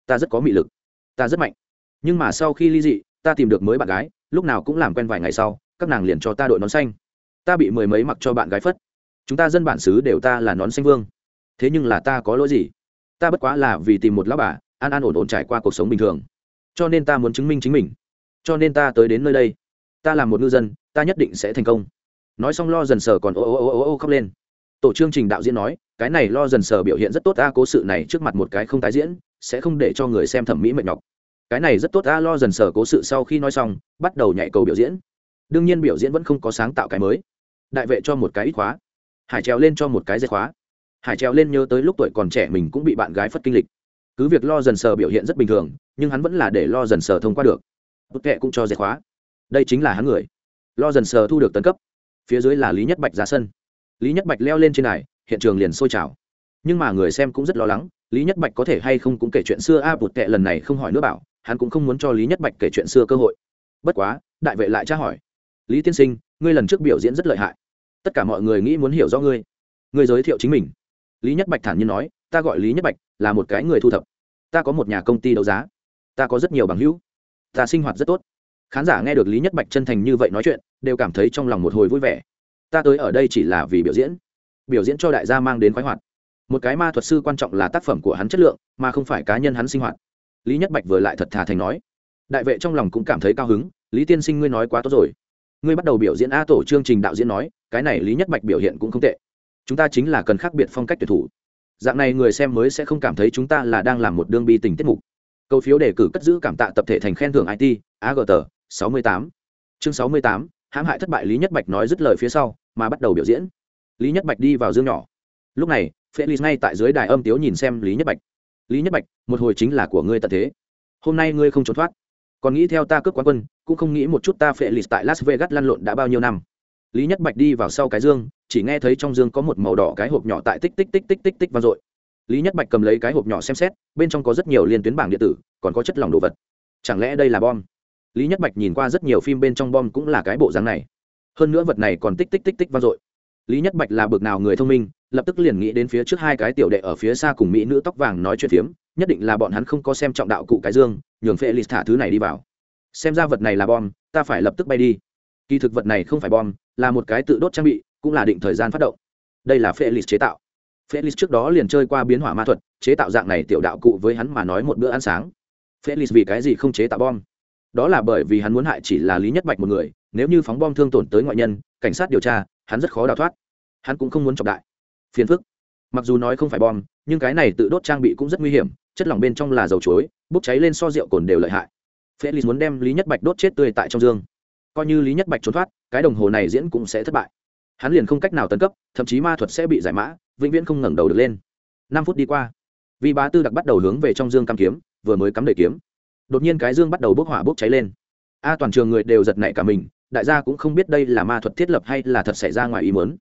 Ta rất có mị lực. Ta rất mạnh. Nhưng mà sau khi ly dị, ta tìm được mới bạn gái, lúc nào cũng làm quen vài ngày sau, các nàng liền cho ta đội nón xanh. Ta bị mười mấy mặc cho bạn gái phất chúng ta dân bản xứ đều ta là nón xanh vương. Thế nhưng là ta có lỗi gì? Ta bất quá là vì tìm một lão bà, an an ổn ổn trải qua cuộc sống bình thường. Cho nên ta muốn chứng minh chính mình. Cho nên ta tới đến nơi đây. Ta là một ngư dân, ta nhất định sẽ thành công. Nói xong lo dần sờ còn ô ô ô ô ô khóc lên. Tổ chương trình đạo diễn nói, cái này lo dần sờ biểu hiện rất tốt, ta cố sự này trước mặt một cái không tái diễn, sẽ không để cho người xem thẩm mỹ mệt nhọc. Cái này rất tốt, ta lo dần sờ cố sự sau khi nói xong, bắt đầu nhảy cầu biểu diễn. Đương nhiên biểu diễn vẫn không có sáng tạo cái mới. Đại vệ cho một cái ít khóa hải trèo lên cho một cái dây khóa. Hải trèo lên nhớ tới lúc tuổi còn trẻ mình cũng bị bạn gái phất kinh lịch. Cứ việc lo dần sờ biểu hiện rất bình thường, nhưng hắn vẫn là để lo dần sờ thông qua được. Bức kệ cũng cho dây khóa. Đây chính là hắn người. Lo dần sờ thu được tấn cấp. Phía dưới là lý nhất bạch ra sân. Lý nhất bạch leo lên trên này, hiện trường liền sôi trào. Nhưng mà người xem cũng rất lo lắng, lý nhất bạch có thể hay không cũng kể chuyện xưa a bụt tệ lần này không hỏi nữa bảo, hắn cũng không muốn cho lý nhất bạch kể chuyện xưa cơ hội. Bất quá, đại vệ lại tra hỏi. Lý tiên sinh, ngươi lần trước biểu diễn rất lợi hại tất cả mọi người nghĩ muốn hiểu rõ ngươi. Ngươi giới thiệu chính mình. Lý nhất bạch thản nhiên nói, ta gọi lý nhất bạch, là một cái người thu thập. Ta có một nhà công ty đấu giá. Ta có rất nhiều bằng hữu. Ta sinh hoạt rất tốt. Khán giả nghe được lý nhất bạch chân thành như vậy nói chuyện, đều cảm thấy trong lòng một hồi vui vẻ. Ta tới ở đây chỉ là vì biểu diễn. Biểu diễn cho đại gia mang đến khoái hoạt. Một cái ma thuật sư quan trọng là tác phẩm của hắn chất lượng, mà không phải cá nhân hắn sinh hoạt. Lý nhất bạch vừa lại thật thà thành nói. Đại vệ trong lòng cũng cảm thấy cao hứng, lý tiên sinh ngươi nói quá tốt rồi ngươi bắt đầu biểu diễn a tổ chương trình đạo diễn nói, cái này lý nhất bạch biểu hiện cũng không tệ. Chúng ta chính là cần khác biệt phong cách tuyệt thủ. Dạng này người xem mới sẽ không cảm thấy chúng ta là đang làm một đương bi tình tiết mục. Câu phiếu đề cử cất giữ cảm tạ tập thể thành khen thưởng it agt sáu mươi tám. Chương sáu mươi tám, hãm hại thất bại lý nhất bạch nói dứt lời phía sau, mà bắt đầu biểu diễn. Lý nhất bạch đi vào dương nhỏ. Lúc này, felix ngay tại dưới đài âm tiếu nhìn xem lý nhất bạch. Lý nhất bạch, một hồi chính là của ngươi tận thế. Hôm nay ngươi không trốn thoát. Còn nghĩ theo ta cướp quán quân cũng không nghĩ một chút ta phệ lịt tại las vegas lăn lộn đã bao nhiêu năm. Lý nhất bạch đi vào sau cái dương, chỉ nghe thấy trong dương có một màu đỏ cái hộp nhỏ tại tích tích tích tích tích tích vang dội. Lý nhất bạch cầm lấy cái hộp nhỏ xem xét, bên trong có rất nhiều liên tuyến bảng điện tử, còn có chất lỏng đồ vật. Chẳng lẽ đây là bom? Lý nhất bạch nhìn qua rất nhiều phim bên trong bom cũng là cái bộ dáng này. Hơn nữa vật này còn tích tích tích tích vang dội. Lý nhất bạch là bực nào người thông minh, lập tức liền nghĩ đến phía trước hai cái tiểu đệ ở phía xa cùng mỹ nữ tóc vàng nói chuyện phiếm, nhất định là bọn hắn không có xem trọng đạo cụ cái dương, nhường phê lì thả thứ này đi vào xem ra vật này là bom, ta phải lập tức bay đi. Kỳ thực vật này không phải bom, là một cái tự đốt trang bị, cũng là định thời gian phát động. Đây là phê chế tạo. Phê trước đó liền chơi qua biến hỏa ma thuật, chế tạo dạng này tiểu đạo cụ với hắn mà nói một bữa ăn sáng. Phê vì cái gì không chế tạo bom? Đó là bởi vì hắn muốn hại chỉ là lý nhất bạch một người, nếu như phóng bom thương tổn tới ngoại nhân, cảnh sát điều tra, hắn rất khó đào thoát. Hắn cũng không muốn chọc đại. Phiền phức. Mặc dù nói không phải bom, nhưng cái này tự đốt trang bị cũng rất nguy hiểm, chất lỏng bên trong là dầu chuối, bốc cháy lên so rượu cồn đều lợi hại felix muốn đem lý nhất bạch đốt chết tươi tại trong dương. Coi như lý nhất bạch trốn thoát, cái đồng hồ này diễn cũng sẽ thất bại. Hắn liền không cách nào tấn cấp, thậm chí ma thuật sẽ bị giải mã, vĩnh viễn không ngẩng đầu được lên. Năm phút đi qua vì bá tư đặc bắt đầu hướng về trong dương cắm kiếm, vừa mới cắm đầy kiếm. Đột nhiên cái dương bắt đầu bốc hỏa bốc cháy lên. A, toàn trường người đều giật nảy cả mình, đại gia cũng không biết đây là ma thuật thiết lập hay là thật xảy ra ngoài ý muốn.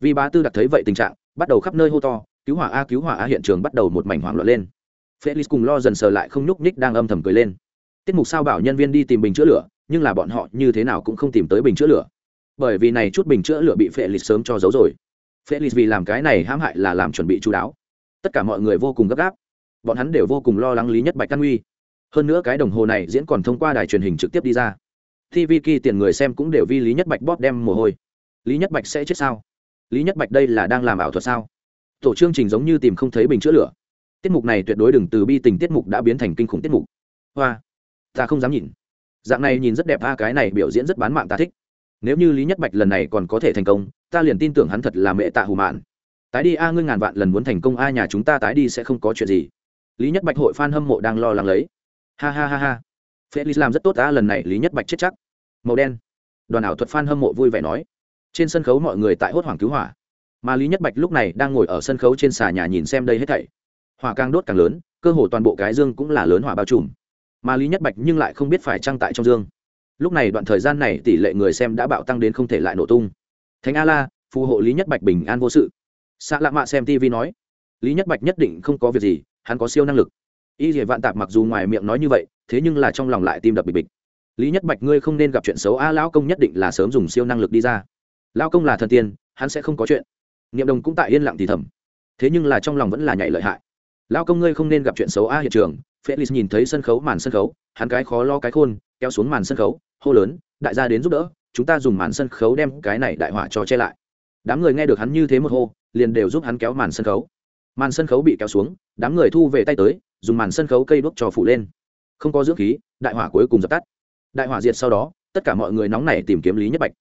vì bá tư đặc thấy vậy tình trạng, bắt đầu khắp nơi hô to, cứu hỏa a, cứu hỏa a, hiện trường bắt đầu một mảnh hoảng loạn lên. Felix cùng lo dần sờ lại không nhúc nhích đang âm thầm cười lên tiết mục sao bảo nhân viên đi tìm bình chữa lửa, nhưng là bọn họ như thế nào cũng không tìm tới bình chữa lửa. Bởi vì này chút bình chữa lửa bị Phệ Lịch sớm cho giấu rồi. Phệ Lịch vì làm cái này hãm hại là làm chuẩn bị chú đáo. Tất cả mọi người vô cùng gấp gáp. Bọn hắn đều vô cùng lo lắng lý nhất bạch căn uy hơn nữa cái đồng hồ này diễn còn thông qua đài truyền hình trực tiếp đi ra. Tv kỳ tiền người xem cũng đều vi lý nhất bạch bóp đem mồ hôi. Lý nhất bạch sẽ chết sao? Lý nhất bạch đây là đang làm ảo thuật sao? Tổ chương trình giống như tìm không thấy bình chữa lửa. Tiết mục này tuyệt đối đừng từ bi tình tiết mục đã biến thành kinh khủng tiết mục. Hoa ta không dám nhìn. Dạng này nhìn rất đẹp a cái này biểu diễn rất bán mạng ta thích. Nếu như lý nhất bạch lần này còn có thể thành công, ta liền tin tưởng hắn thật là mẹ tạ hù mạn. Tái đi a, ngươi ngàn vạn lần muốn thành công, a, nhà chúng ta tái đi sẽ không có chuyện gì. Lý nhất bạch hội f a n hâm mộ đang lo lắng lấy. Ha ha ha ha. Felix làm rất tốt a, lần này lý nhất bạch chết chắc. Màu đen. Đoàn ảo thuật f a n hâm mộ vui vẻ nói. Trên sân khấu mọi người tại hốt hoảng cứu hỏa. Mà lý nhất bạch lúc này đang ngồi ở sân khấu trên xà nhà nhìn xem đây hết thảy. Hỏa càng đốt càng lớn, cơ hồ toàn bộ cái dương cũng là lớn hỏa bao trùm mà lý nhất bạch nhưng lại không biết phải trang tại trong dương lúc này đoạn thời gian này tỷ lệ người xem đã bạo tăng đến không thể lại nổ tung thánh a la phù hộ lý nhất bạch bình an vô sự xạ lạ mạ xem tv nói lý nhất bạch nhất định không có việc gì hắn có siêu năng lực y dỉa vạn tạp mặc dù ngoài miệng nói như vậy thế nhưng là trong lòng lại tim đập bịch bịch lý nhất bạch ngươi không nên gặp chuyện xấu a lão công nhất định là sớm dùng siêu năng lực đi ra lão công là thần tiên hắn sẽ không có chuyện niệm đồng cũng tại yên lặng thì thầm thế nhưng là trong lòng vẫn là nhảy lợi hại lão công ngươi không nên gặp chuyện xấu a hiện trường felix nhìn thấy sân khấu màn sân khấu, hắn cái khó lo cái khôn, kéo xuống màn sân khấu, hô lớn, đại gia đến giúp đỡ, chúng ta dùng màn sân khấu đem cái này đại hỏa cho che lại. Đám người nghe được hắn như thế một hô, liền đều giúp hắn kéo màn sân khấu. Màn sân khấu bị kéo xuống, đám người thu về tay tới, dùng màn sân khấu cây đuốc cho phủ lên. Không có dưỡng khí, đại hỏa cuối cùng dập tắt. Đại hỏa diệt sau đó, tất cả mọi người nóng nảy tìm kiếm lý nhất bạch.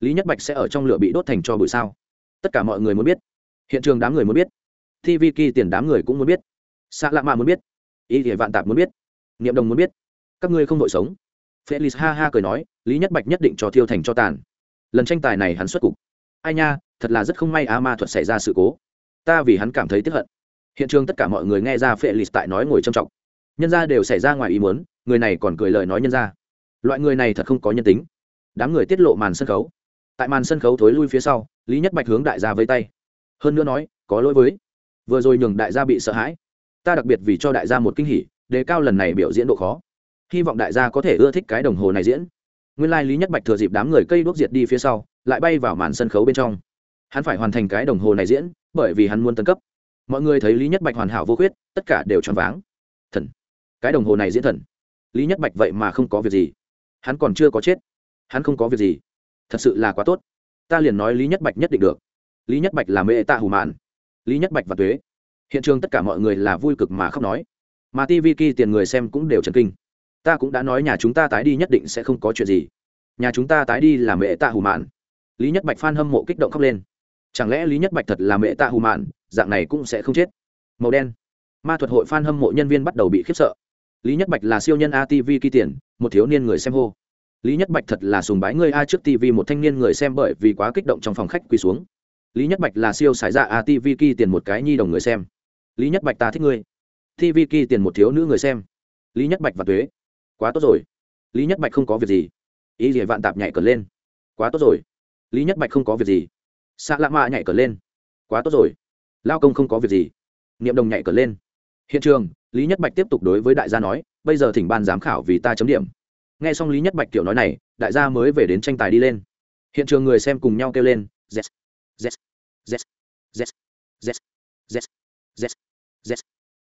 Lý nhất bạch sẽ ở trong lửa bị đốt thành cho bụi sao? Tất cả mọi người muốn biết. Hiện trường đám người muốn biết. Tv kỳ tiền đám người cũng muốn biết. Sạ lạ mạ muốn biết y thì vạn tạp muốn biết, niệm đồng muốn biết, các ngươi không đội sống. Felix ha ha cười nói, lý nhất bạch nhất định cho thiêu thành cho tàn. Lần tranh tài này hắn xuất cục. Ai nha, thật là rất không may á ma thuật xảy ra sự cố. Ta vì hắn cảm thấy tiếc hận. Hiện trường tất cả mọi người nghe ra felix tại nói ngồi trầm trọng. Nhân ra đều xảy ra ngoài ý muốn, người này còn cười lời nói nhân ra loại người này thật không có nhân tính. Đám người tiết lộ màn sân khấu. Tại màn sân khấu thối lui phía sau, lý nhất bạch hướng đại gia vây tay. Hơn nữa nói, có lỗi với. Vừa rồi nhường đại gia bị sợ hãi ta đặc biệt vì cho đại gia một kinh hỉ, đề cao lần này biểu diễn độ khó. Hy vọng đại gia có thể ưa thích cái đồng hồ này diễn. Nguyên lai lý nhất bạch thừa dịp đám người cây đuốc diệt đi phía sau, lại bay vào màn sân khấu bên trong. Hắn phải hoàn thành cái đồng hồ này diễn, bởi vì hắn muốn tấn cấp. Mọi người thấy lý nhất bạch hoàn hảo vô khuyết, tất cả đều choáng váng. Thần. Cái đồng hồ này diễn thần. Lý nhất bạch vậy mà không có việc gì. Hắn còn chưa có chết. Hắn không có việc gì. Thật sự là quá tốt. Ta liền nói lý nhất bạch nhất định được. Lý nhất bạch là mê tạ hù mạn. Lý nhất bạch và tuế hiện trường tất cả mọi người là vui cực mà khóc nói. Mà tv kỳ tiền người xem cũng đều trần kinh. Ta cũng đã nói nhà chúng ta tái đi nhất định sẽ không có chuyện gì. Nhà chúng ta tái đi là mẹ tạ hù mạn. Lý nhất bạch phan hâm mộ kích động khóc lên. Chẳng lẽ lý nhất bạch thật là mẹ tạ hù mạn? Dạng này cũng sẽ không chết. Màu đen. Ma thuật hội phan hâm mộ nhân viên bắt đầu bị khiếp sợ. Lý nhất bạch là siêu nhân atv kỳ tiền, một thiếu niên người xem hô. Lý nhất bạch thật là sùng bái ngươi a trước tv một thanh niên người xem bởi vì quá kích động trong phòng khách quỳ xuống. Lý nhất bạch là siêu sải dạ atv kỳ tiền, một cái nhi đồng người xem lý nhất bạch ta thích ngươi. Tv kỳ tiền một thiếu nữ người xem. Lý nhất bạch và thuế quá tốt rồi. Lý nhất bạch không có việc gì. Ý gì vạn tạp nhảy cờ lên. Quá tốt rồi. Lý nhất bạch không có việc gì. Xạ lạ mạ nhảy cờ lên. Quá tốt rồi. Lao công không có việc gì. Niệm đồng nhảy cờ lên. Hiện trường, lý nhất bạch tiếp tục đối với đại gia nói, bây giờ thỉnh ban giám khảo vì ta chấm điểm. Nghe xong lý nhất bạch kiểu nói này, đại gia mới về đến tranh tài đi lên. Hiện trường người xem cùng nhau kêu lên z z z z z z z yes.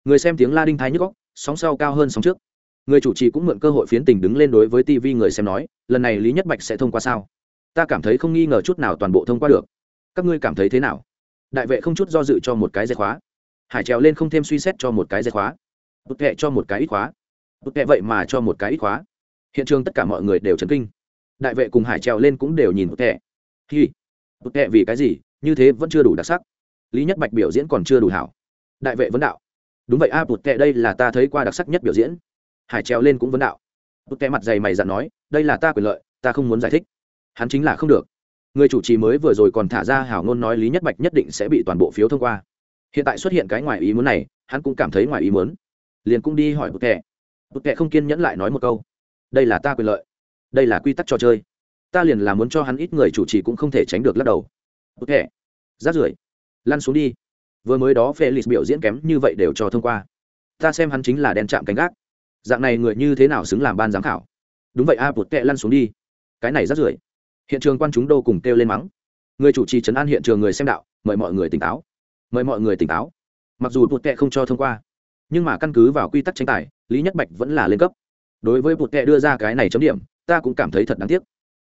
người xem tiếng la đinh thái nhức góc sóng sau cao hơn sóng trước. Người chủ trì cũng mượn cơ hội phiến tình đứng lên đối với tv người xem nói, lần này lý nhất bạch sẽ thông qua sao? Ta cảm thấy không nghi ngờ chút nào toàn bộ thông qua được. Các ngươi cảm thấy thế nào? Đại vệ không chút do dự cho một cái dây khóa. Hải trèo lên không thêm suy xét cho một cái dây khóa. Bực kệ cho một cái ít khóa. Bực kệ vậy mà cho một cái ít khóa. Hiện trường tất cả mọi người đều chấn kinh. Đại vệ cùng hải trèo lên cũng đều nhìn bực kệ hi. Bực kệ vì cái gì? Như thế vẫn chưa đủ đặc sắc. Lý nhất bạch biểu diễn còn chưa đủ hảo đại vệ vấn đạo. Đúng vậy a à, bụt kệ đây là ta thấy qua đặc sắc nhất biểu diễn. Hải treo lên cũng vấn đạo. Bụt kệ mặt dày mày dặn nói đây là ta quyền lợi ta không muốn giải thích. Hắn chính là không được. Người chủ trì mới vừa rồi còn thả ra hảo ngôn nói lý nhất bạch nhất định sẽ bị toàn bộ phiếu thông qua. Hiện tại xuất hiện cái ngoài ý muốn này hắn cũng cảm thấy ngoài ý muốn. Liền cũng đi hỏi bụt kệ bụt kệ không kiên nhẫn lại nói một câu. Đây là ta quyền lợi. Đây là quy tắc trò chơi. Ta liền là muốn cho hắn ít người chủ trì cũng không thể tránh được lắc đầu. Bụt kệ rát rưởi. Lăn xuống đi vừa mới đó felix biểu diễn kém như vậy đều cho thông qua. Ta xem hắn chính là đen chạm cánh gác. Dạng này người như thế nào xứng làm ban giám khảo? Đúng vậy a bột tệ lăn xuống đi. Cái này rất rưởi. Hiện trường quan chúng đô cùng kêu lên mắng. Người chủ trì trấn an hiện trường người xem đạo, mời mọi người tỉnh táo. Mời mọi người tỉnh táo. Mặc dù bột tệ không cho thông qua, nhưng mà căn cứ vào quy tắc tranh tài, lý nhất bạch vẫn là lên cấp. Đối với bột tệ đưa ra cái này chấm điểm, ta cũng cảm thấy thật đáng tiếc.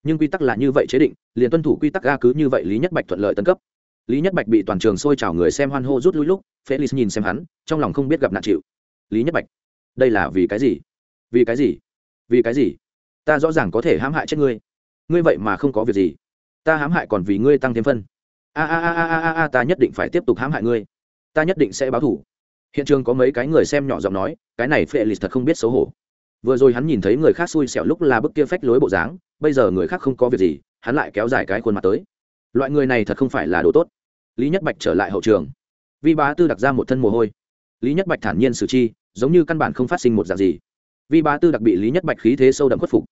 Nhưng quy tắc là như vậy chế định, liền tuân thủ quy tắc ga cứ như vậy lý nhất bạch thuận lợi tân cấp lý nhất bạch bị toàn trường xôi chào người xem hoan hô rút lui lúc, felix nhìn xem hắn, trong lòng không biết gặp nạn chịu. Lý nhất bạch, đây là vì cái gì? Vì cái gì? Vì cái gì? Ta rõ ràng có thể hãm hại chết ngươi. Ngươi vậy mà không có việc gì. Ta hãm hại còn vì ngươi tăng thêm phân. A a a a a a ta nhất định phải tiếp tục hãm hại ngươi. Ta nhất định sẽ báo thủ hiện trường có mấy cái người xem nhỏ giọng nói, cái này felix thật không biết xấu hổ. Vừa rồi hắn nhìn thấy người khác xui xẻo lúc là bức kia phách lối bộ dáng, bây giờ người khác không có việc gì, hắn lại kéo dài cái khuôn mặt tới. Loại người này thật không phải là đồ tốt lý nhất bạch trở lại hậu trường. Vi bá tư đặc ra một thân mồ hôi. Lý nhất bạch thản nhiên xử chi, giống như căn bản không phát sinh một dạng gì. Vi bá tư đặc bị lý nhất bạch khí thế sâu đậm khuất phục.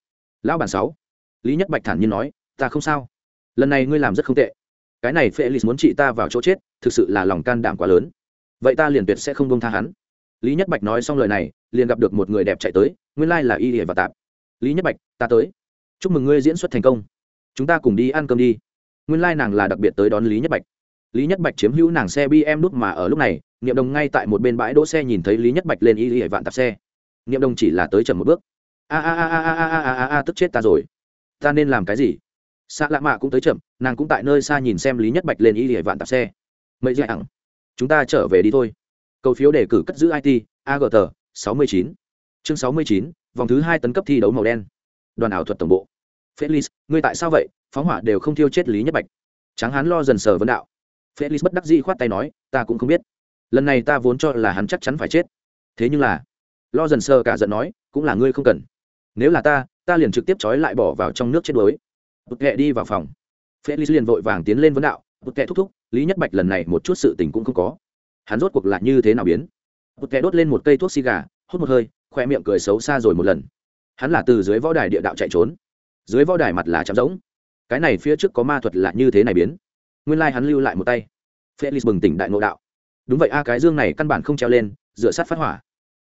Lão bản sáu. Lý nhất bạch thản nhiên nói, ta không sao. Lần này ngươi làm rất không tệ. Cái này felix muốn trị ta vào chỗ chết, thực sự là lòng can đảm quá lớn. Vậy ta liền tuyệt sẽ không bông tha hắn. Lý nhất bạch nói xong lời này, liền gặp được một người đẹp chạy tới, nguyên lai、like、là y hiển và tạp. Lý nhất bạch, ta tới. Chúc mừng ngươi diễn xuất thành công. Chúng ta cùng đi ăn cơm đi. Nguyên lai、like、nàng là đặc biệt tới đón lý nhất bạch lý nhất bạch chiếm hữu nàng xe bm đút mà ở lúc này, niệm đồng ngay tại một bên bãi đỗ xe nhìn thấy lý nhất bạch lên y y vạn tạp xe. Niệm đồng chỉ là tới chậm một bước. A a a a a a a a a, tức chết ta rồi. Ta nên làm cái gì? Xa lạ mạ cũng tới chậm, nàng cũng tại nơi xa nhìn xem lý nhất bạch lên y y vạn tạp xe. Mấy dạy ẳng chúng ta trở về đi thôi. Cầu phiếu đề cử cất giữ it agt sáu mươi chín. Chương sáu mươi chín, vòng thứ hai tấn cấp thi đấu màu đen. Đoàn ảo thuật tổng bộ. Felix ngươi tại sao vậy? Phóng hỏa đều không thiêu chết lý nhất bạch. Tráng hán lo dần sờ vấn đạo felix bất đắc dĩ khoát tay nói, ta cũng không biết. Lần này ta vốn cho là hắn chắc chắn phải chết. Thế nhưng là lo dần sờ cả giận nói, cũng là ngươi không cần. Nếu là ta ta liền trực tiếp trói lại bỏ vào trong nước chết đuối. Bụt kệ đi vào phòng. Felix liền vội vàng tiến lên vấn đạo, bụt kệ thúc thúc, lý nhất bạch lần này một chút sự tình cũng không có. Hắn rốt cuộc lại như thế nào biến? Bụt kệ đốt lên một cây thuốc xì gà, hút một hơi khoe miệng cười xấu xa rồi một lần. Hắn là từ dưới võ đài địa đạo chạy trốn. Dưới võ đài mặt là chạm rỗng. Cái này phía trước có ma thuật là như thế này biến nguyên lai、like、hắn lưu lại một tay. Felix bừng tỉnh đại ngộ đạo. Đúng vậy a cái dương này căn bản không treo lên dựa sát phát hỏa.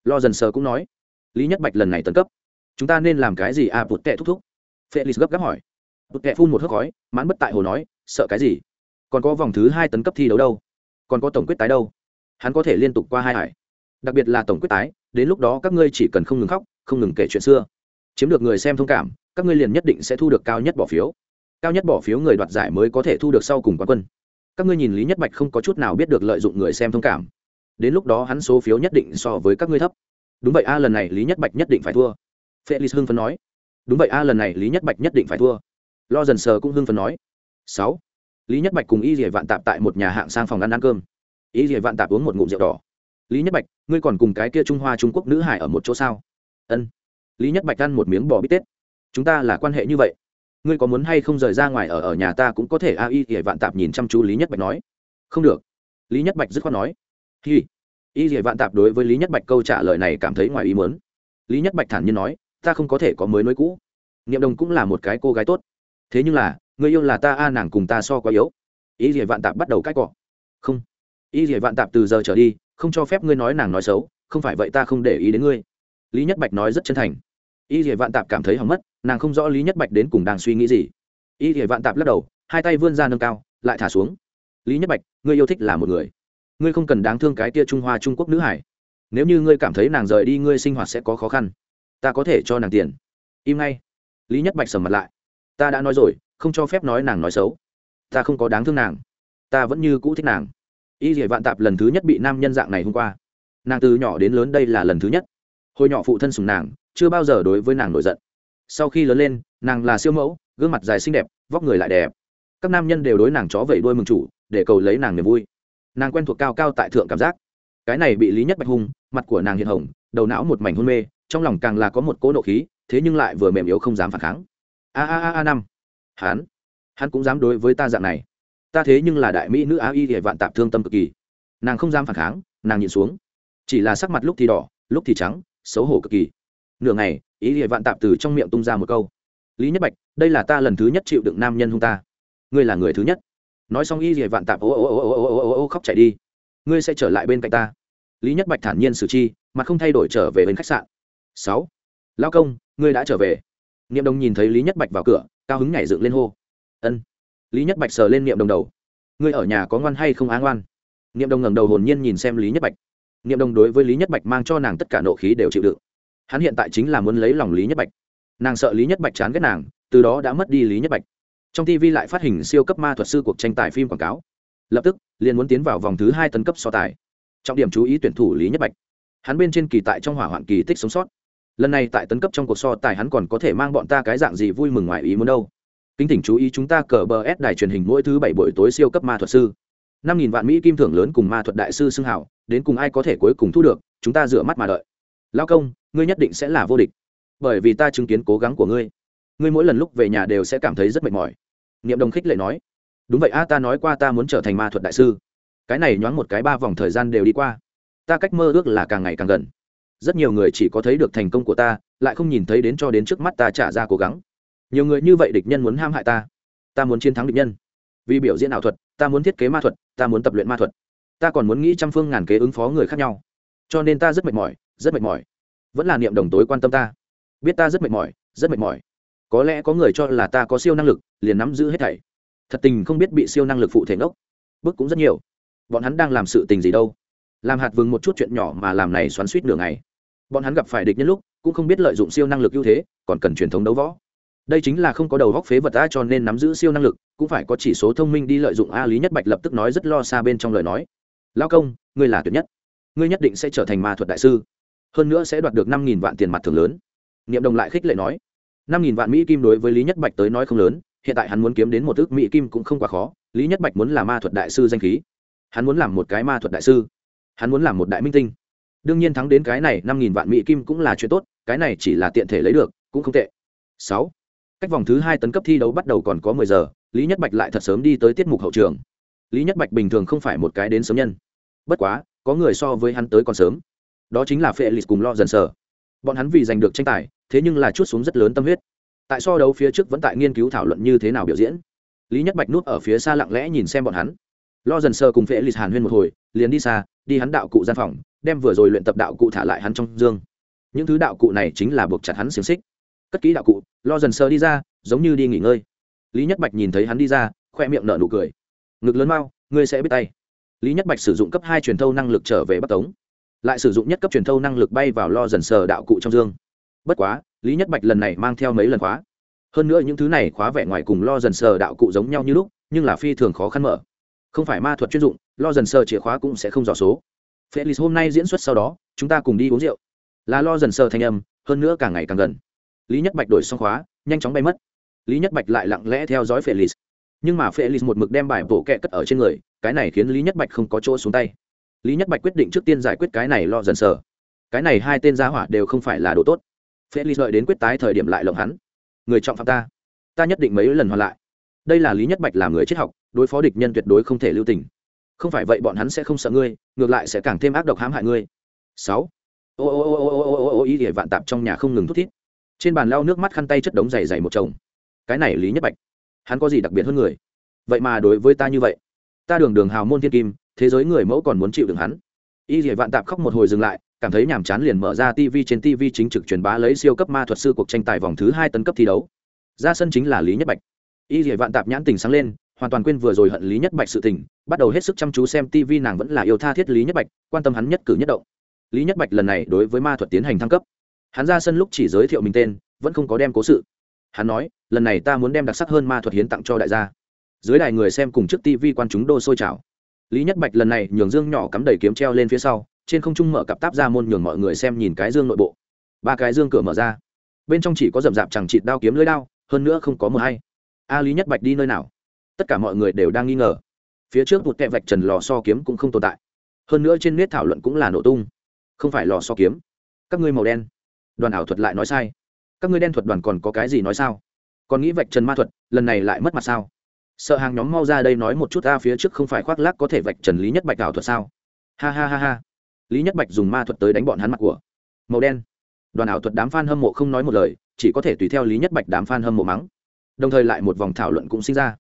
Lo dần sờ cũng nói. Lý nhất bạch lần này tấn cấp. Chúng ta nên làm cái gì a à, bụt tệ thúc thúc? Felix gấp gáp hỏi. Bụt tệ phun một hớp khói mãn bất tại hồ nói sợ cái gì? Còn có vòng thứ hai tấn cấp thi đấu đâu? Còn có tổng quyết tái đâu? Hắn có thể liên tục qua hai hải. Đặc biệt là tổng quyết tái đến lúc đó các ngươi chỉ cần không ngừng khóc không ngừng kể chuyện xưa. Chiếm được người xem thông cảm các ngươi liền nhất định sẽ thu được cao nhất bỏ phiếu cao nhất bỏ phiếu người đoạt giải mới có thể thu được sau cùng quán quân. Các ngươi nhìn lý nhất bạch không có chút nào biết được lợi dụng người xem thông cảm. Đến lúc đó hắn số phiếu nhất định so với các ngươi thấp. Đúng vậy a, lần này lý nhất bạch nhất định phải thua. Felix hưng phấn nói. Đúng vậy a, lần này lý nhất bạch nhất định phải thua. Lo dần sờ cũng hưng phấn nói. Sáu. Lý nhất bạch cùng y dỉa vạn tạp tại một nhà hạng sang phòng ăn ăn cơm. Y dỉa vạn tạp uống một ngụm rượu đỏ. Lý nhất bạch, ngươi còn cùng cái kia trung hoa trung quốc nữ hải ở một chỗ sao? Ân. Lý nhất bạch ăn một miếng bò bít tết. Chúng ta là quan hệ như vậy ngươi có muốn hay không rời ra ngoài ở ở nhà ta cũng có thể, a y ỉa vạn tạp nhìn chăm chú lý nhất bạch nói. Không được. Lý nhất bạch dứt khoát nói. Hi. Y ỉa vạn tạp đối với lý nhất bạch câu trả lời này cảm thấy ngoài ý muốn. Lý nhất bạch thản nhiên nói, ta không có thể có mới nối cũ. Niệm đồng cũng là một cái cô gái tốt. Thế nhưng là, người yêu là ta, a nàng cùng ta so quá yếu. Y ỉa vạn tạp bắt đầu cãi cọ. Không. Y ỉa vạn tạp từ giờ trở đi, không cho phép ngươi nói nàng nói xấu, không phải vậy ta không để ý đến ngươi. Lý nhất bạch nói rất chân thành y ỉa vạn tạp cảm thấy hỏng mất, nàng không rõ lý nhất bạch đến cùng đang suy nghĩ gì. Y ỉa vạn tạp lắc đầu, hai tay vươn ra nâng cao, lại thả xuống. Lý nhất bạch, ngươi yêu thích là một người. Ngươi không cần đáng thương cái tia trung hoa trung quốc nữ hải nếu như ngươi cảm thấy nàng rời đi, ngươi sinh hoạt sẽ có khó khăn. Ta có thể cho nàng tiền. Im ngay. Lý nhất bạch sầm mặt lại. Ta đã nói rồi, không cho phép nói nàng nói xấu. Ta không có đáng thương nàng. Ta vẫn như cũ thích nàng. Y dỉa vạn tạp lần thứ nhất bị nam nhân dạng này hôm qua. Nàng từ nhỏ đến lớn đây là lần thứ nhất. Hồi nhỏ phụ thân sùng nàng chưa bao giờ đối với nàng nổi giận. Sau khi lớn lên, nàng là siêu mẫu, gương mặt dài xinh đẹp, vóc người lại đẹp. Các nam nhân đều đối nàng chó vẩy đuôi mừng chủ, để cầu lấy nàng niềm vui. Nàng quen thuộc cao cao tại thượng cảm giác. Cái này bị lý nhất bạch hung, mặt của nàng hiện hồng, đầu não một mảnh hôn mê, trong lòng càng là có một cỗ nộ khí, thế nhưng lại vừa mềm yếu không dám phản kháng. A a a a năm. Hắn hắn cũng dám đối với ta dạng này. Ta thế nhưng là đại mỹ nữ á y hệ vạn tạp thương tâm cực kỳ. Nàng không dám phản kháng, nàng nhìn xuống. Chỉ là sắc mặt lúc thì đỏ, lúc thì trắng, xấu hổ cực kỳ nửa ngày, ý địa vạn tạp từ trong miệng tung ra một câu. Lý nhất bạch, đây là ta lần thứ nhất chịu đựng nam nhân hung ta. Ngươi là người thứ nhất. Nói xong ý dìa vạn tạp ô ô ô ô ô ô ô khóc chạy đi. Ngươi sẽ trở lại bên cạnh ta. Lý nhất bạch thản nhiên xử chi, mà không thay đổi trở về bên khách sạn. Sáu lao công, ngươi đã trở về. Niệm đồng nhìn thấy lý nhất bạch vào cửa, cao hứng nhảy dựng lên hô. Ân. Lý nhất bạch sờ lên niệm đồng đầu. Ngươi ở nhà có ngoan hay không á ngoan? Niệm đồng ngẩng đầu hồn nhiên nhìn xem lý nhất bạch. Niệm đồng đối với lý nhất bạch mang cho nàng tất cả nộ khí đều chịu đựng hắn hiện tại chính là muốn lấy lòng lý nhất bạch. Nàng sợ lý nhất bạch chán ghét nàng, từ đó đã mất đi lý nhất bạch. Trong tv lại phát hình siêu cấp ma thuật sư cuộc tranh tài phim quảng cáo. Lập tức, liền muốn tiến vào vòng thứ hai tấn cấp so tài. Trọng điểm chú ý tuyển thủ lý nhất bạch. Hắn bên trên kỳ tại trong hỏa hoạn kỳ tích sống sót. Lần này tại tấn cấp trong cuộc so tài hắn còn có thể mang bọn ta cái dạng gì vui mừng ngoài ý muốn đâu. Kính thỉnh chú ý chúng ta cờ bờ s đài truyền hình mỗi thứ bảy buổi tối siêu cấp ma thuật sư. năm nghìn vạn mỹ kim thưởng lớn cùng ma thuật đại sư xưng hảo đến cùng ai có thể cuối cùng thu được, chúng ta rửa mắt mà đợi lao công, ngươi nhất định sẽ là vô địch. Bởi vì ta chứng kiến cố gắng của ngươi. Ngươi mỗi lần lúc về nhà đều sẽ cảm thấy rất mệt mỏi. Niệm đồng khích lệ nói. Đúng vậy a, ta nói qua ta muốn trở thành ma thuật đại sư. Cái này nhoáng một cái ba vòng thời gian đều đi qua. Ta cách mơ ước là càng ngày càng gần. Rất nhiều người chỉ có thấy được thành công của ta, lại không nhìn thấy đến cho đến trước mắt ta trả ra cố gắng. Nhiều người như vậy địch nhân muốn ham hại ta. Ta muốn chiến thắng địch nhân. Vì biểu diễn ảo thuật, ta muốn thiết kế ma thuật, ta muốn tập luyện ma thuật. Ta còn muốn nghĩ trăm phương ngàn kế ứng phó người khác nhau. Cho nên ta rất mệt mỏi rất mệt mỏi. Vẫn là niệm đồng tối quan tâm ta. Biết ta rất mệt mỏi, rất mệt mỏi. Có lẽ có người cho là ta có siêu năng lực, liền nắm giữ hết thảy. Thật tình không biết bị siêu năng lực phụ thể ngốc. Bức cũng rất nhiều. Bọn hắn đang làm sự tình gì đâu? Làm hạt vừng một chút chuyện nhỏ mà làm này xoắn suýt nửa ngày. Bọn hắn gặp phải địch nhân lúc, cũng không biết lợi dụng siêu năng lực ưu thế, còn cần truyền thống đấu võ. Đây chính là không có đầu góc phế vật ta cho nên nắm giữ siêu năng lực, cũng phải có chỉ số thông minh đi lợi dụng a lý nhất bạch lập tức nói rất lo xa bên trong lời nói. Lao công, ngươi là tuyệt nhất. Ngươi nhất định sẽ trở thành ma thuật đại sư hơn nữa sẽ đoạt được năm nghìn vạn tiền mặt thưởng lớn. Niệm đồng lại khích lệ nói, năm nghìn vạn mỹ kim đối với lý nhất bạch tới nói không lớn, hiện tại hắn muốn kiếm đến một ước mỹ kim cũng không quá khó, lý nhất bạch muốn là ma thuật đại sư danh khí. Hắn muốn làm một cái ma thuật đại sư. Hắn muốn làm một đại minh tinh. Đương nhiên thắng đến cái này, năm nghìn vạn mỹ kim cũng là chuyện tốt, cái này chỉ là tiện thể lấy được, cũng không tệ. Sáu. Cách vòng thứ hai tấn cấp thi đấu bắt đầu còn có mười giờ, lý nhất bạch lại thật sớm đi tới tiết mục hậu trường. Lý nhất bạch bình thường không phải một cái đến sớm nhân. Bất quá, có người so với hắn tới còn sớm đó chính là Felix cùng lo dần sở. bọn hắn vì giành được tranh tài, thế nhưng là chuốt xuống rất lớn tâm huyết. Tại so đấu phía trước vẫn tại nghiên cứu thảo luận như thế nào biểu diễn. Lý nhất bạch núp ở phía xa lặng lẽ nhìn xem bọn hắn. Lo dần sờ cùng Felix hàn huyên một hồi, liền đi xa, đi hắn đạo cụ gian phòng, đem vừa rồi luyện tập đạo cụ thả lại hắn trong dương. Những thứ đạo cụ này chính là buộc chặt hắn xiềng xích. Cất kỹ đạo cụ, lo dần sờ đi ra, giống như đi nghỉ ngơi. Lý nhất bạch nhìn thấy hắn đi ra, khoe miệng nở nụ cười. Ngực lớn mau ngươi sẽ biết tay. Lý nhất bạch sử dụng cấp hai truyền thâu năng lực trở về bắt tống lại sử dụng nhất cấp truyền thâu năng lực bay vào lo dần sờ đạo cụ trong dương. Bất quá, lý nhất bạch lần này mang theo mấy lần khóa. Hơn nữa những thứ này khóa vẻ ngoài cùng lo dần sờ đạo cụ giống nhau như lúc, nhưng là phi thường khó khăn mở. Không phải ma thuật chuyên dụng, lo dần sờ chìa khóa cũng sẽ không dò số. Felix hôm nay diễn xuất sau đó, chúng ta cùng đi uống rượu. Là lo dần sờ thanh âm, hơn nữa càng ngày càng gần. Lý nhất bạch đổi xong khóa, nhanh chóng bay mất. Lý nhất bạch lại lặng lẽ theo dõi felix. Nhưng mà felix một mực đem bài bổ kẹ cất ở trên người, cái này khiến lý nhất bạch không có chỗ xuống tay lý nhất bạch quyết định trước tiên giải quyết cái này lo dần sờ. Cái này hai tên gia hỏa đều không phải là đồ tốt. Phê lý lợi đến quyết tái thời điểm lại lộng hắn. Người trọng phạm ta. Ta nhất định mấy lần hoàn lại. Đây là lý nhất bạch làm người triết học, đối phó địch nhân tuyệt đối không thể lưu tình. Không phải vậy bọn hắn sẽ không sợ ngươi, ngược lại sẽ càng thêm ác độc hãm hại ngươi. Sáu. Ô ô ô ô ô ô ô ý ỉa vạn tạp trong nhà không ngừng thút thít. Trên bàn lau nước mắt khăn tay chất đống dày dày một chồng. Cái này lý nhất bạch, hắn có gì đặc biệt hơn người? Vậy mà đối với ta như vậy, ta đường đường hào môn thiên kim thế giới người mẫu còn muốn chịu đựng hắn. Y dỉa vạn tạp khóc một hồi dừng lại, cảm thấy nhàm chán liền mở ra tv trên tv chính trực truyền bá lấy siêu cấp ma thuật sư cuộc tranh tài vòng thứ hai tấn cấp thi đấu. Ra sân chính là lý nhất bạch. Y dỉa vạn tạp nhãn tình sáng lên, hoàn toàn quên vừa rồi hận lý nhất bạch sự tình, bắt đầu hết sức chăm chú xem tv nàng vẫn là yêu tha thiết lý nhất bạch, quan tâm hắn nhất cử nhất động. Lý nhất bạch lần này đối với ma thuật tiến hành thăng cấp. Hắn ra sân lúc chỉ giới thiệu mình tên, vẫn không có đem cố sự. Hắn nói, lần này ta muốn đem đặc sắc hơn ma thuật hiến tặng cho đại gia. Dưới đài người xem cùng trước tv quan chúng đô sôi trào lý nhất bạch lần này nhường dương nhỏ cắm đầy kiếm treo lên phía sau, trên không trung mở cặp táp ra môn nhường mọi người xem nhìn cái dương nội bộ. Ba cái dương cửa mở ra. Bên trong chỉ có rậm rạp chẳng chịt đao kiếm lưới đao, hơn nữa không có mờ hay. A lý nhất bạch đi nơi nào? Tất cả mọi người đều đang nghi ngờ. Phía trước một kẹ vạch trần lò so kiếm cũng không tồn tại. Hơn nữa trên nét thảo luận cũng là nổ tung. Không phải lò so kiếm. Các ngươi màu đen. Đoàn ảo thuật lại nói sai. Các ngươi đen thuật đoàn còn có cái gì nói sao? Còn nghĩ vạch trần ma thuật, lần này lại mất mặt sao? Sợ hàng nhóm mau ra đây nói một chút ta phía trước không phải khoác lác có thể vạch trần lý nhất bạch ảo thuật sao? Ha ha ha ha. Lý nhất bạch dùng ma thuật tới đánh bọn hắn mặt của. Màu đen. Đoàn ảo thuật đám f a n hâm mộ không nói một lời, chỉ có thể tùy theo lý nhất bạch đám f a n hâm mộ mắng. Đồng thời lại một vòng thảo luận cũng sinh ra.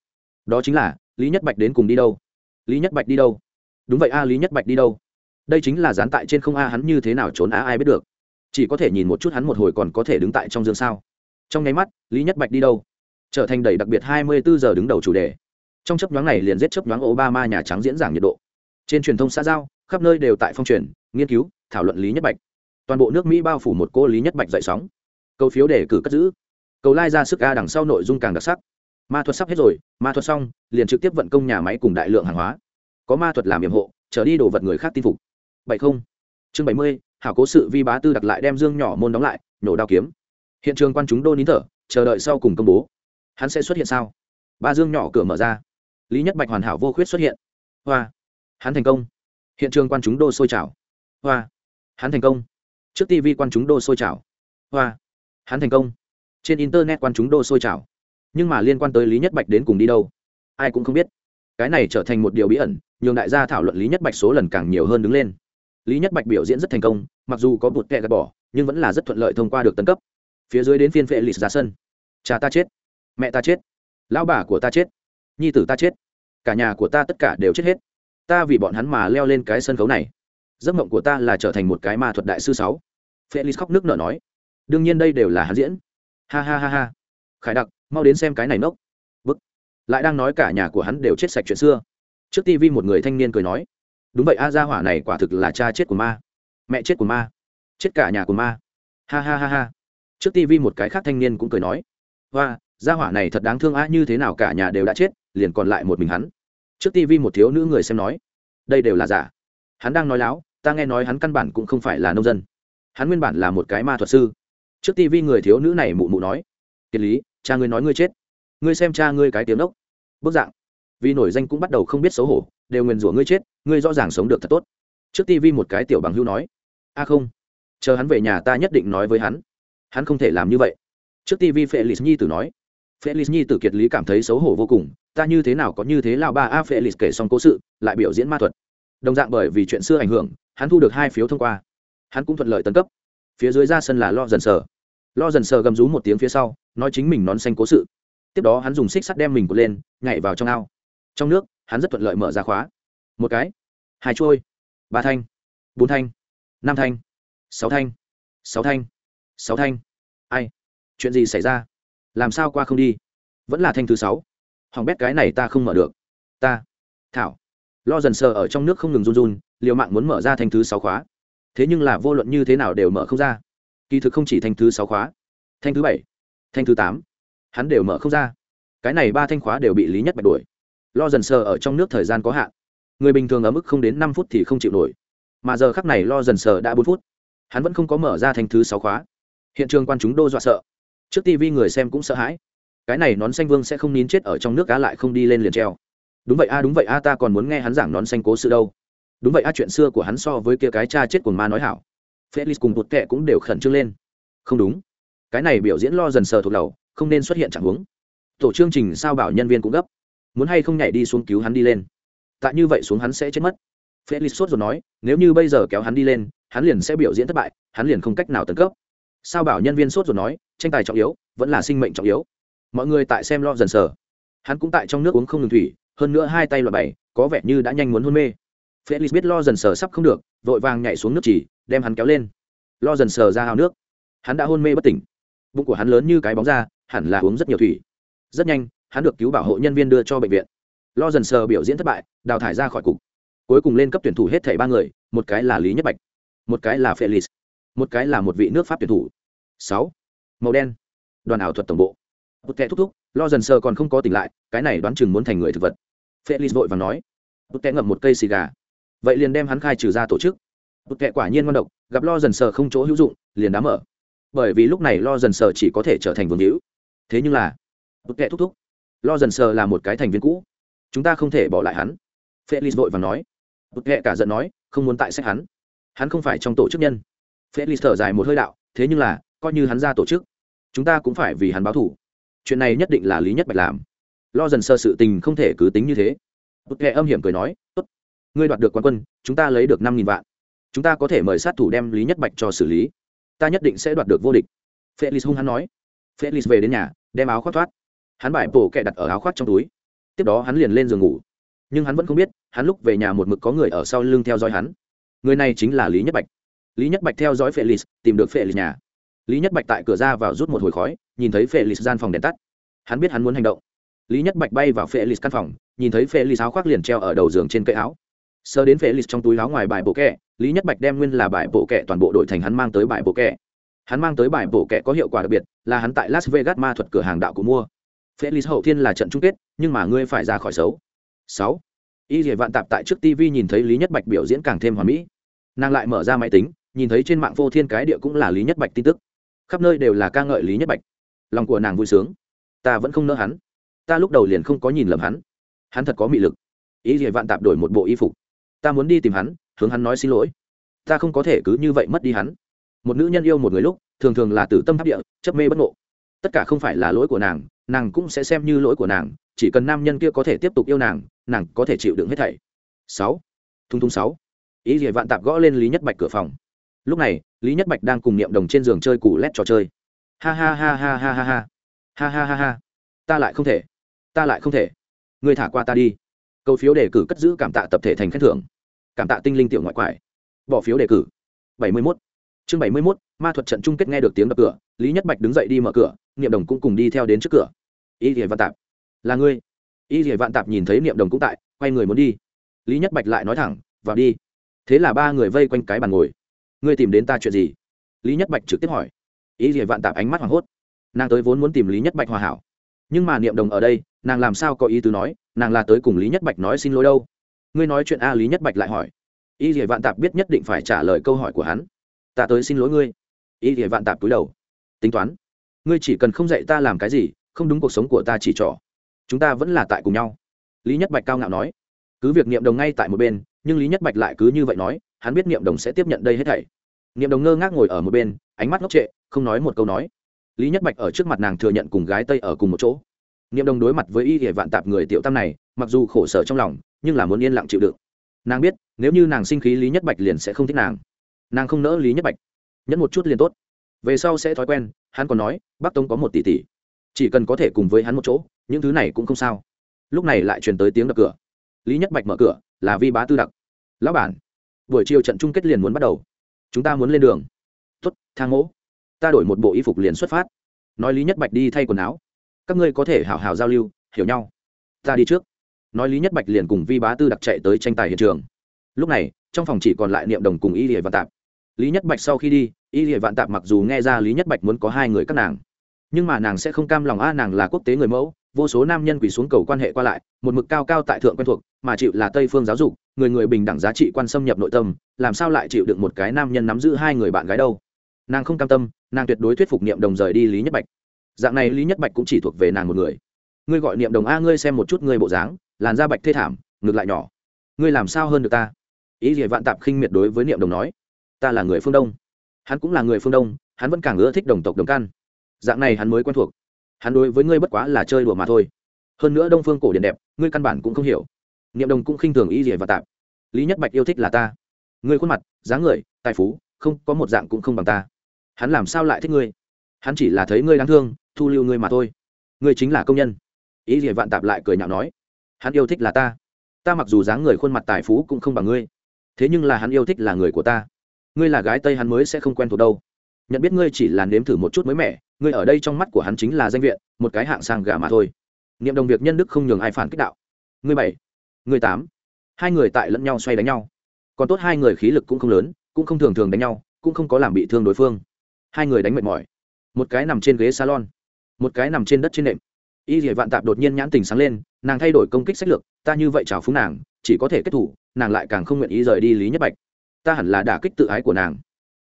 Đó chính là, lý nhất bạch đến cùng đi đâu? Lý nhất bạch đi đâu? Đúng vậy a, lý nhất bạch đi đâu? Đây chính là dán tại trên không a, hắn như thế nào trốn a, ai biết được? Chỉ có thể nhìn một chút hắn một hồi còn có thể đứng tại trong dương sao? Trong nháy mắt, lý nhất bạch đi đâu? Trở thành đầy đặc biệt 24 giờ đứng đầu chủ đề. Trong chấp nhoáng này liền giết chấp nhoáng obama nhà trắng diễn giảng nhiệt độ. Trên truyền thông xã giao, khắp nơi đều tại phong truyền, nghiên cứu, thảo luận lý nhất bạch. Toàn bộ nước mỹ bao phủ một cô lý nhất bạch dậy sóng. Cầu phiếu đề cử cất giữ. Cầu lai ra sức ga đằng sau nội dung càng đặc sắc. Ma thuật sắp hết rồi, ma thuật xong, liền trực tiếp vận công nhà máy cùng đại lượng hàng hóa. Có ma thuật làm nhiệm hộ, trở đi đồ vật người khác tin phục. Bảy không. Chương bảy mươi, hảo cố sự vi bá tư đặt lại đem dương nhỏ môn đóng lại, nổ đao kiếm. Hiện trường quan chúng đô nín thở, chờ đợi sau cùng công bố hắn sẽ xuất hiện sao? Ba dương nhỏ cửa mở ra. Lý nhất bạch hoàn hảo vô khuyết xuất hiện. Hoa. Hắn thành công. Hiện trường quan chúng đô sôi trào. Hoa. Hắn thành công. Trước tv quan chúng đô sôi trào. Hoa. Hắn thành công. Trên internet quan chúng đô sôi trào. Nhưng mà liên quan tới lý nhất bạch đến cùng đi đâu? Ai cũng không biết. Cái này trở thành một điều bí ẩn, nhường đại gia thảo luận lý nhất bạch số lần càng nhiều hơn đứng lên. Lý nhất bạch biểu diễn rất thành công, mặc dù có bụt kẹ gạt bỏ, nhưng vẫn là rất thuận lợi thông qua được tấn cấp. Phía dưới đến phiên vệ lịch ra sân. Cha ta chết mẹ ta chết, lão bà của ta chết, nhi tử ta chết, cả nhà của ta tất cả đều chết hết. Ta vì bọn hắn mà leo lên cái sân khấu này. Giấc mộng của ta là trở thành một cái ma thuật đại sư sáu. Felix khóc nước nở nói. Đương nhiên đây đều là hắn diễn. Ha ha ha ha. Khải đặc, mau đến xem cái này nốc bức lại đang nói cả nhà của hắn đều chết sạch chuyện xưa. Trước tv một người thanh niên cười nói. Đúng vậy, a gia hỏa này quả thực là cha chết của ma. Mẹ chết của ma. Chết cả nhà của ma. Ha ha ha ha. Trước tv một cái khác thanh niên cũng cười nói. Hoa gia hỏa này thật đáng thương á, như thế nào cả nhà đều đã chết, liền còn lại một mình hắn. Trước tivi một thiếu nữ người xem nói, đây đều là giả. Hắn đang nói láo, ta nghe nói hắn căn bản cũng không phải là nông dân. Hắn nguyên bản là một cái ma thuật sư. Trước tivi người thiếu nữ này mụ mụ nói, kiệt lý, cha ngươi nói ngươi chết. Ngươi xem cha ngươi cái tiếng ốc. Bức dạng. Vì nổi danh cũng bắt đầu không biết xấu hổ, đều nguyền rủa ngươi chết, ngươi rõ ràng sống được thật tốt. Trước tivi một cái tiểu bằng hưu nói, a không, chờ hắn về nhà ta nhất định nói với hắn. Hắn không thể làm như vậy. Trước tivi phệ lì nhi tử nói felix nhi tử kiệt lý cảm thấy xấu hổ vô cùng, ta như thế nào có như thế lao ba a felix kể xong cố sự, lại biểu diễn ma thuật. Đồng dạng bởi vì chuyện xưa ảnh hưởng, hắn thu được hai phiếu thông qua. Hắn cũng thuận lợi tấn cấp. Phía dưới ra sân là lo dần sờ. Lo dần sờ gầm rú một tiếng phía sau, nói chính mình nón xanh cố sự. Tiếp đó hắn dùng xích sắt đem mình cột lên, nhảy vào trong ao. Trong nước, hắn rất thuận lợi mở ra khóa. Một cái, hai chuôi, ba thanh, bốn thanh, năm thanh, sáu thanh sáu thanh sáu thanh. Ai? Chuyện gì xảy ra? Làm sao qua không đi? Vẫn là thanh thứ sáu. Hỏng bét cái này ta không mở được. Ta. Thảo. Lo dần sờ ở trong nước không ngừng run run, liều mạng muốn mở ra thanh thứ sáu khóa. Thế nhưng là vô luận như thế nào đều mở không ra. Kỳ thực không chỉ thanh thứ sáu khóa, thanh thứ bảy, thanh thứ tám, hắn đều mở không ra. Cái này ba thanh khóa đều bị lý nhất bạch đuổi. Lo dần sờ ở trong nước thời gian có hạn. Người bình thường ở mức không đến năm phút thì không chịu nổi. Mà giờ khắc này lo dần sờ đã bốn phút. Hắn vẫn không có mở ra thanh thứ sáu khóa. Hiện trường quan chúng đô dọa sợ trước tv người xem cũng sợ hãi. Cái này nón xanh vương sẽ không nín chết ở trong nước cá lại không đi lên liền treo. Đúng vậy a đúng vậy a ta còn muốn nghe hắn giảng nón xanh cố sự đâu. Đúng vậy a chuyện xưa của hắn so với kia cái cha chết của ma nói hảo. Felix cùng bột kệ cũng đều khẩn trương lên. Không đúng. Cái này biểu diễn lo dần sờ thuộc đầu, không nên xuất hiện chẳng huống. Tổ chương trình sao bảo nhân viên cũng gấp. Muốn hay không nhảy đi xuống cứu hắn đi lên. Tại như vậy xuống hắn sẽ chết mất. Felix sốt rồi nói, nếu như bây giờ kéo hắn đi lên, hắn liền sẽ biểu diễn thất bại, hắn liền không cách nào tấn cấp sao bảo nhân viên sốt rồi nói, tranh tài trọng yếu, vẫn là sinh mệnh trọng yếu. Mọi người tại xem lo dần sờ. Hắn cũng tại trong nước uống không ngừng thủy, hơn nữa hai tay loại bảy có vẻ như đã nhanh muốn hôn mê. Felix biết lo dần sờ sắp không được, vội vàng nhảy xuống nước chỉ, đem hắn kéo lên. Lo dần sờ ra hào nước. Hắn đã hôn mê bất tỉnh. Bụng của hắn lớn như cái bóng ra hẳn là uống rất nhiều thủy. Rất nhanh, hắn được cứu bảo hộ nhân viên đưa cho bệnh viện. Lo dần sờ biểu diễn thất bại, đào thải ra khỏi cục. Cuối cùng lên cấp tuyển thủ hết thảy ba người, một cái là lý nhất bạch, một cái là felix một cái là một vị nước pháp tuyển thủ. Sáu. Màu đen. Đoàn ảo thuật tổng bộ. Một kẻ thúc thúc, lo dần sờ còn không có tỉnh lại, cái này đoán chừng muốn thành người thực vật. Felix vội và nói. Một kẻ ngậm một cây xì gà. Vậy liền đem hắn khai trừ ra tổ chức. Một kẻ quả nhiên ngon độc, gặp lo dần sờ không chỗ hữu dụng, liền đám mở. Bởi vì lúc này lo dần sờ chỉ có thể trở thành vương hữu. Thế nhưng là, một kẻ thúc thúc, lo dần sờ là một cái thành viên cũ. Chúng ta không thể bỏ lại hắn. Felix vội và nói. Một kẻ cả giận nói, không muốn tại sách hắn. Hắn không phải trong tổ chức nhân felix thở dài một hơi đạo, thế nhưng là, coi như hắn ra tổ chức, chúng ta cũng phải vì hắn báo thủ chuyện này nhất định là lý nhất bạch làm. Lo dần sơ sự tình không thể cứ tính như thế. Bụt kệ âm hiểm cười nói, tốt, ngươi đoạt được quán quân, chúng ta lấy được năm nghìn vạn. Chúng ta có thể mời sát thủ đem lý nhất bạch cho xử lý. Ta nhất định sẽ đoạt được vô địch. Felix hung hắn nói. Felix về đến nhà, đem áo khoác thoát. Hắn bài bổ kẹ đặt ở áo khoác trong túi. Tiếp đó hắn liền lên giường ngủ. Nhưng hắn vẫn không biết, hắn lúc về nhà một mực có người ở sau lưng theo dõi hắn. Người này chính là lý nhất bạch lý nhất bạch theo dõi felix, tìm được felix nhà. Lý nhất bạch tại cửa ra vào rút một hồi khói, nhìn thấy felix gian phòng đèn tắt. Hắn biết hắn muốn hành động. Lý nhất bạch bay vào felix căn phòng, nhìn thấy felix áo khoác liền treo ở đầu giường trên cây áo. Sơ đến felix trong túi áo ngoài bài bộ kẹ lý nhất bạch đem nguyên là bài bộ kẹ toàn bộ đội thành hắn mang tới bài bộ kẹ hắn mang tới bài bộ kẹ có hiệu quả đặc biệt, là hắn tại las vegas ma thuật cửa hàng đạo cụ mua. Felix hậu thiên là trận chung kết, nhưng mà ngươi phải ra khỏi xấu. Sáu. Y dỉa vạn tạp tại trước tv nhìn thấy lý nhất bạch biểu diễn càng thêm hoàn mỹ. Nàng lại mở ra máy tính nhìn thấy trên mạng vô thiên cái địa cũng là lý nhất bạch tin tức khắp nơi đều là ca ngợi lý nhất bạch lòng của nàng vui sướng ta vẫn không nỡ hắn ta lúc đầu liền không có nhìn lầm hắn hắn thật có mị lực ý gì vạn tạp đổi một bộ y phục ta muốn đi tìm hắn hướng hắn nói xin lỗi ta không có thể cứ như vậy mất đi hắn một nữ nhân yêu một người lúc thường thường là tử tâm tháp địa chấp mê bất ngộ tất cả không phải là lỗi của nàng nàng cũng sẽ xem như lỗi của nàng chỉ cần nam nhân kia có thể tiếp tục yêu nàng nàng có thể chịu đựng hết thảy sáu thung thung sáu ý gì vạn tạp gõ lên lý nhất bạch cửa phòng lúc này lý nhất bạch đang cùng niệm đồng trên giường chơi củ lét trò chơi. Ha ha ha ha ha ha ha. Ha ha ha ha. Ta lại không thể. Ta lại không thể. Người thả qua ta đi. Câu phiếu đề cử cất giữ cảm tạ tập thể thành khen thưởng. Cảm tạ tinh linh tiểu ngoại quải. Bỏ phiếu đề cử. Bảy mươi 71. chương bảy mươi 71, ma thuật trận chung kết nghe được tiếng đập cửa lý nhất bạch đứng dậy đi mở cửa niệm đồng cũng cùng đi theo đến trước cửa. Y thì vạn tạp. Là ngươi. Y thì vạn tạp nhìn thấy niệm đồng cũng tại quay người muốn đi. Lý nhất bạch lại nói thẳng vào đi. Thế là ba người vây quanh cái bàn ngồi ngươi tìm đến ta chuyện gì? Lý nhất bạch trực tiếp hỏi. Ý gì vạn tạp ánh mắt hoảng hốt. Nàng tới vốn muốn tìm lý nhất bạch hòa hảo. Nhưng mà niệm đồng ở đây, nàng làm sao có ý tứ nói, nàng là tới cùng lý nhất bạch nói xin lỗi đâu. Ngươi nói chuyện a, lý nhất bạch lại hỏi. Ý gì vạn tạp biết nhất định phải trả lời câu hỏi của hắn. Ta tới xin lỗi ngươi. Ý gì vạn tạp cúi đầu. Tính toán. Ngươi chỉ cần không dạy ta làm cái gì, không đúng cuộc sống của ta chỉ trỏ. Chúng ta vẫn là tại cùng nhau. Lý nhất bạch cao ngạo nói. Cứ việc niệm đồng ngay tại một bên, nhưng lý nhất bạch lại cứ như vậy nói hắn biết niệm đồng sẽ tiếp nhận đây hết thảy. Niệm đồng ngơ ngác ngồi ở một bên, ánh mắt ngốc trệ, không nói một câu nói. Lý nhất bạch ở trước mặt nàng thừa nhận cùng gái tây ở cùng một chỗ. Niệm đồng đối mặt với y hệ vạn tạp người tiểu tam này, mặc dù khổ sở trong lòng, nhưng là muốn yên lặng chịu đựng. Nàng biết, nếu như nàng sinh khí lý nhất bạch liền sẽ không thích nàng. Nàng không nỡ lý nhất bạch. Nhẫn một chút liền tốt. Về sau sẽ thói quen, hắn còn nói, bắc tông có một tỷ tỷ. Chỉ cần có thể cùng với hắn một chỗ, những thứ này cũng không sao. Lúc này lại truyền tới tiếng đập cửa. Lý nhất bạch mở cửa, là vi bá tư đặc. Lão bản buổi chiều trận chung kết liền muốn bắt đầu. Chúng ta muốn lên đường. Tuất thang mỗ. Ta đổi một bộ y phục liền xuất phát. Nói lý nhất bạch đi thay quần áo. Các ngươi có thể hào hào giao lưu, hiểu nhau. Ta đi trước. Nói lý nhất bạch liền cùng vi bá tư đặc chạy tới tranh tài hiện trường. Lúc này, trong phòng chỉ còn lại niệm đồng cùng y địa vạn tạp. Lý nhất bạch sau khi đi, y địa vạn tạp mặc dù nghe ra lý nhất bạch muốn có hai người các nàng. Nhưng mà nàng sẽ không cam lòng, a, nàng là quốc tế người mẫu vô số nam nhân quỳ xuống cầu quan hệ qua lại, một mực cao cao tại thượng quen thuộc, mà chịu là tây phương giáo dục, người người bình đẳng giá trị quan xâm nhập nội tâm, làm sao lại chịu được một cái nam nhân nắm giữ hai người bạn gái đâu? Nàng không cam tâm, nàng tuyệt đối thuyết phục niệm đồng rời đi lý nhất bạch. Dạng này lý nhất bạch cũng chỉ thuộc về nàng một người. Ngươi gọi niệm đồng a, ngươi xem một chút ngươi bộ dáng, làn da bạch thê thảm, ngược lại nhỏ. Ngươi làm sao hơn được ta? Ý gì vạn tạp khinh miệt đối với niệm đồng nói. Ta là người phương đông. Hắn cũng là người phương đông, hắn vẫn càng ưa thích đồng tộc đồng căn dạng này hắn mới quen thuộc hắn đối với ngươi bất quá là chơi đùa mà thôi. Hơn nữa đông phương cổ điển đẹp, ngươi căn bản cũng không hiểu. Niệm đồng cũng khinh thường ý gì và tạp. Lý nhất bạch yêu thích là ta. Ngươi khuôn mặt, dáng người, tài phú, không, có một dạng cũng không bằng ta. Hắn làm sao lại thích ngươi? Hắn chỉ là thấy ngươi đáng thương, thu lưu ngươi mà thôi. Ngươi chính là công nhân. Ý gì vạn tạp lại cười nhạo nói. Hắn yêu thích là ta. Ta mặc dù dáng người khuôn mặt tài phú cũng không bằng ngươi. Thế nhưng là hắn yêu thích là người của ta. Ngươi là gái tây hắn mới sẽ không quen thuộc đâu nhận biết ngươi chỉ là nếm thử một chút mới mẻ, ngươi ở đây trong mắt của hắn chính là danh viện, một cái hạng sang gà mà thôi. Niệm đồng việc nhân đức không nhường ai phản kích đạo. Ngươi bảy, ngươi tám, hai người tại lẫn nhau xoay đánh nhau. Còn tốt hai người khí lực cũng không lớn, cũng không thường thường đánh nhau, cũng không có làm bị thương đối phương. Hai người đánh mệt mỏi. Một cái nằm trên ghế salon, một cái nằm trên đất trên nệm. Y dỉa vạn tạp đột nhiên nhãn tình sáng lên, nàng thay đổi công kích sách lược, ta như vậy chào phúng nàng, chỉ có thể kết thủ, nàng lại càng không nguyện ý rời đi lý nhất bạch. Ta hẳn là đả kích tự ái của nàng,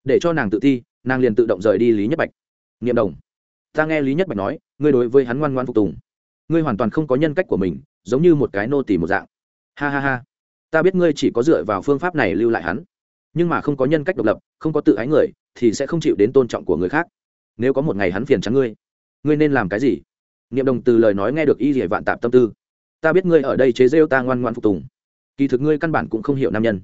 để cho nàng tự thi nàng liền tự động rời đi lý nhất bạch nghiệm đồng ta nghe lý nhất bạch nói ngươi đối với hắn ngoan ngoan phục tùng ngươi hoàn toàn không có nhân cách của mình giống như một cái nô tỳ một dạng ha ha ha ta biết ngươi chỉ có dựa vào phương pháp này lưu lại hắn nhưng mà không có nhân cách độc lập không có tự ái người thì sẽ không chịu đến tôn trọng của người khác nếu có một ngày hắn phiền trắng ngươi ngươi nên làm cái gì niệm đồng từ lời nói nghe được y dỉa vạn tạp tâm tư ta biết ngươi ở đây chế rêu ta ngoan ngoan phục tùng kỳ thực ngươi căn bản cũng không hiểu nam nhân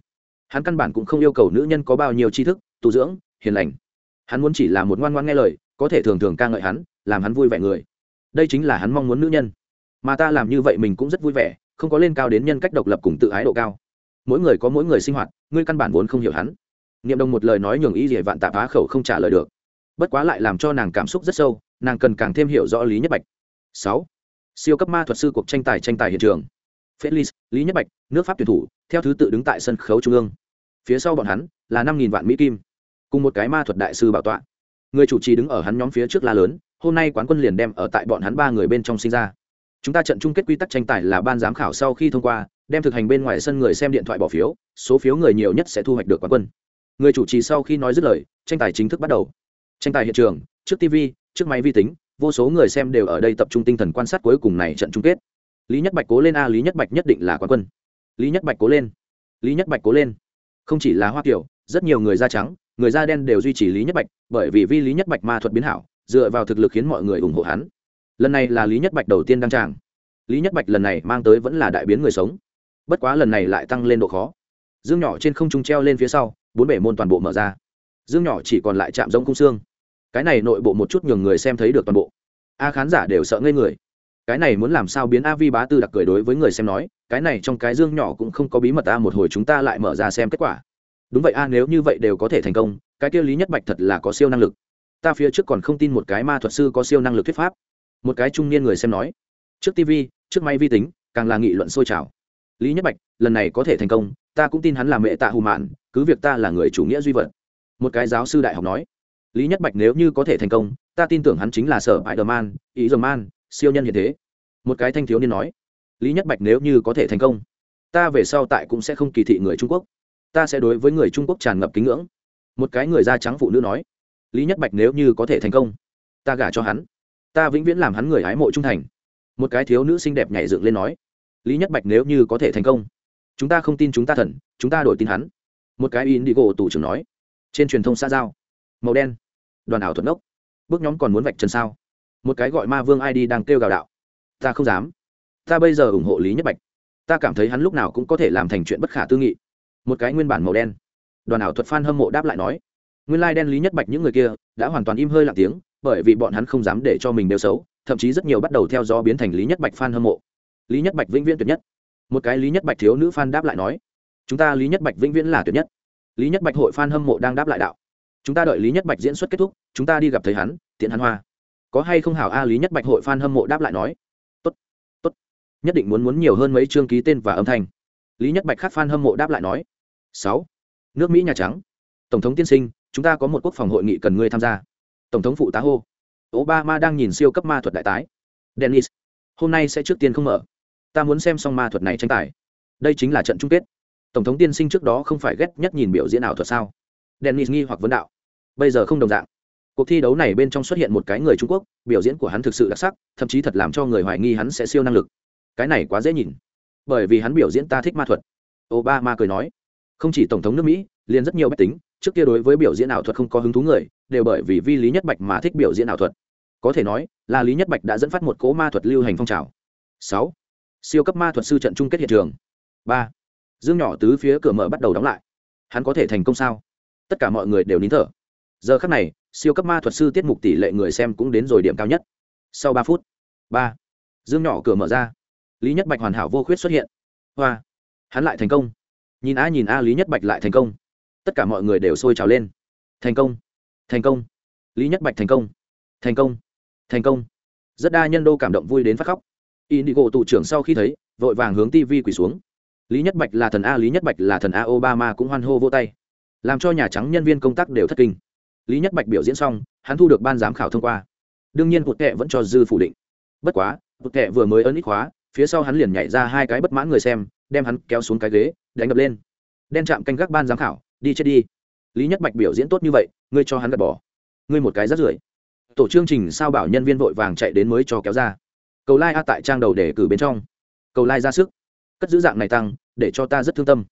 hắn căn bản cũng không yêu cầu nữ nhân có bao nhiêu tri thức tu dưỡng hiền lành hắn muốn chỉ là một ngoan ngoan nghe lời, có thể thường thường ca ngợi hắn, làm hắn vui vẻ người. Đây chính là hắn mong muốn nữ nhân. Mà ta làm như vậy mình cũng rất vui vẻ, không có lên cao đến nhân cách độc lập cùng tự ái độ cao. Mỗi người có mỗi người sinh hoạt, ngươi căn bản vốn không hiểu hắn. Niệm đồng một lời nói nhường ý gì vạn tạp á khẩu không trả lời được. Bất quá lại làm cho nàng cảm xúc rất sâu, nàng cần càng thêm hiểu rõ lý nhất bạch. Sáu. Siêu cấp ma thuật sư cuộc tranh tài tranh tài hiện trường. Felix lý nhất bạch, nước pháp tuyển thủ, theo thứ tự đứng tại sân khấu trung ương. Phía sau bọn hắn là năm nghìn vạn mỹ kim cùng một cái ma thuật đại sư bảo tọa. Người chủ trì đứng ở hắn nhóm phía trước la lớn, hôm nay quán quân liền đem ở tại bọn hắn ba người bên trong sinh ra. Chúng ta trận chung kết quy tắc tranh tài là ban giám khảo sau khi thông qua, đem thực hành bên ngoài sân người xem điện thoại bỏ phiếu, số phiếu người nhiều nhất sẽ thu hoạch được quán quân. Người chủ trì sau khi nói dứt lời, tranh tài chính thức bắt đầu. Tranh tài hiện trường, trước tv trước máy vi tính, vô số người xem đều ở đây tập trung tinh thần quan sát cuối cùng này trận chung kết. Lý nhất bạch cố lên a, lý nhất bạch nhất định là quán quân. Lý nhất bạch cố lên. Lý nhất bạch cố lên. Không chỉ là hoa kiểu rất nhiều người da trắng người da đen đều duy trì lý nhất bạch, bởi vì vi lý nhất bạch ma thuật biến hảo, dựa vào thực lực khiến mọi người ủng hộ hắn. Lần này là lý nhất bạch đầu tiên đăng tràng. Lý nhất bạch lần này mang tới vẫn là đại biến người sống. Bất quá lần này lại tăng lên độ khó. Dương nhỏ trên không trung treo lên phía sau, bốn bể môn toàn bộ mở ra. Dương nhỏ chỉ còn lại chạm giống cung xương. Cái này nội bộ một chút nhường người xem thấy được toàn bộ. A khán giả đều sợ ngây người. Cái này muốn làm sao biến a vi bá tư đặc cười đối với người xem nói, cái này trong cái dương nhỏ cũng không có bí mật a, một hồi chúng ta lại mở ra xem kết quả đúng vậy a, nếu như vậy đều có thể thành công, cái kia lý nhất bạch thật là có siêu năng lực. Ta phía trước còn không tin một cái ma thuật sư có siêu năng lực thuyết pháp. Một cái trung niên người xem nói. Trước tv trước máy vi tính, càng là nghị luận sôi trào. Lý nhất bạch, lần này có thể thành công, ta cũng tin hắn là mẹ tạ hù mạn, cứ việc ta là người chủ nghĩa duy vật. Một cái giáo sư đại học nói. Lý nhất bạch nếu như có thể thành công, ta tin tưởng hắn chính là sở bại đờ man ý dờ man siêu nhân hiện thế. Một cái thanh thiếu niên nói. Lý nhất bạch nếu như có thể thành công, ta về sau tại cũng sẽ không kỳ thị người trung quốc ta sẽ đối với người trung quốc tràn ngập kính ngưỡng. Một cái người da trắng phụ nữ nói, lý nhất bạch nếu như có thể thành công, ta gả cho hắn. Ta vĩnh viễn làm hắn người hái mộ trung thành. Một cái thiếu nữ xinh đẹp nhảy dựng lên nói, lý nhất bạch nếu như có thể thành công, chúng ta không tin chúng ta thần, chúng ta đổi tin hắn. Một cái in đi gỗ tủ trưởng nói, trên truyền thông xa giao, màu đen, đoàn ảo thuật ốc, bước nhóm còn muốn vạch chân sao? Một cái gọi ma vương id đang kêu gào đạo, ta không dám. Ta bây giờ ủng hộ lý nhất bạch. Ta cảm thấy hắn lúc nào cũng có thể làm thành chuyện bất khả tư nghị một cái nguyên bản màu đen. Đoàn ảo thuật f hâm mộ đáp lại nói, nguyên lai、like、đen lý nhất bạch những người kia đã hoàn toàn im hơi lặng tiếng, bởi vì bọn hắn không dám để cho mình đều xấu, thậm chí rất nhiều bắt đầu theo do biến thành lý nhất bạch f hâm mộ. Lý nhất bạch vĩnh viễn tuyệt nhất. Một cái lý nhất bạch thiếu nữ f đáp lại nói, chúng ta lý nhất bạch vĩnh viễn là tuyệt nhất. Lý nhất bạch hội f hâm mộ đang đáp lại đạo, chúng ta đợi lý nhất bạch diễn xuất kết thúc, chúng ta đi gặp thấy hắn, tiện hắn hoa. Có hay không hảo a, lý nhất bạch hội f hâm mộ đáp lại nói, tốt tốt. Nhất định muốn muốn nhiều hơn mấy chương ký tên và âm thanh lý nhất bạch khắc phan hâm mộ đáp lại nói, sáu, nước mỹ nhà trắng, tổng thống tiên sinh, chúng ta có một quốc phòng hội nghị cần ngươi tham gia. Tổng thống phụ tá hô, obama đang nhìn siêu cấp ma thuật đại tái. Dennis, hôm nay sẽ trước tiên không mở. Ta muốn xem xong ma thuật này tranh tài. Đây chính là trận chung kết. Tổng thống tiên sinh trước đó không phải ghét nhất nhìn biểu diễn ảo thuật sao? Dennis nghi hoặc vấn đạo, bây giờ không đồng dạng. Cuộc thi đấu này bên trong xuất hiện một cái người trung quốc, biểu diễn của hắn thực sự đặc sắc, thậm chí thật làm cho người hoài nghi hắn sẽ siêu năng lực. Cái này quá dễ nhìn bởi vì hắn biểu diễn ta thích ma thuật. Obama cười nói, không chỉ tổng thống nước mỹ, liền rất nhiều bách tính, trước kia đối với biểu diễn ảo thuật không có hứng thú người, đều bởi vì vi lý nhất bạch mà thích biểu diễn ảo thuật. Có thể nói, là lý nhất bạch đã dẫn phát một cỗ ma thuật lưu hành phong trào. Sáu, siêu cấp ma thuật sư trận chung kết hiện trường. Ba, dương nhỏ tứ phía cửa mở bắt đầu đóng lại. Hắn có thể thành công sao? Tất cả mọi người đều nín thở. Giờ khắc này, siêu cấp ma thuật sư tiết mục tỷ lệ người xem cũng đến rồi điểm cao nhất. Sau ba phút, ba, dương nhỏ cửa mở ra lý nhất bạch hoàn hảo vô khuyết xuất hiện. Hoa. Hắn lại thành công. Nhìn a nhìn a, lý nhất bạch lại thành công. Tất cả mọi người đều sôi trào lên. Thành công. Thành công. Lý nhất bạch thành công. Thành công. Thành công. Rất đa nhân đô cảm động vui đến phát khóc. Indigo tụ trưởng sau khi thấy, vội vàng hướng tv quỳ xuống. Lý nhất bạch là thần a, lý nhất bạch là thần a, obama cũng hoan hô vô tay. Làm cho nhà trắng nhân viên công tác đều thất kinh. Lý nhất bạch biểu diễn xong, hắn thu được ban giám khảo thông qua. Đương nhiên cuộc kệ vẫn cho dư phủ định. Bất quá cuộc kệ vừa mới ấn ít khóa phía sau hắn liền nhảy ra hai cái bất mãn người xem, đem hắn kéo xuống cái ghế, đánh đập lên. Đen chạm canh gác ban giám khảo, đi chết đi. Lý nhất bạch biểu diễn tốt như vậy, ngươi cho hắn gạt bỏ. Ngươi một cái rắt rưởi. Tổ chương trình sao bảo nhân viên vội vàng chạy đến mới cho kéo ra. Cầu lai a tại trang đầu để cử bên trong. Cầu lai ra sức. Cất giữ dạng này tăng, để cho ta rất thương tâm.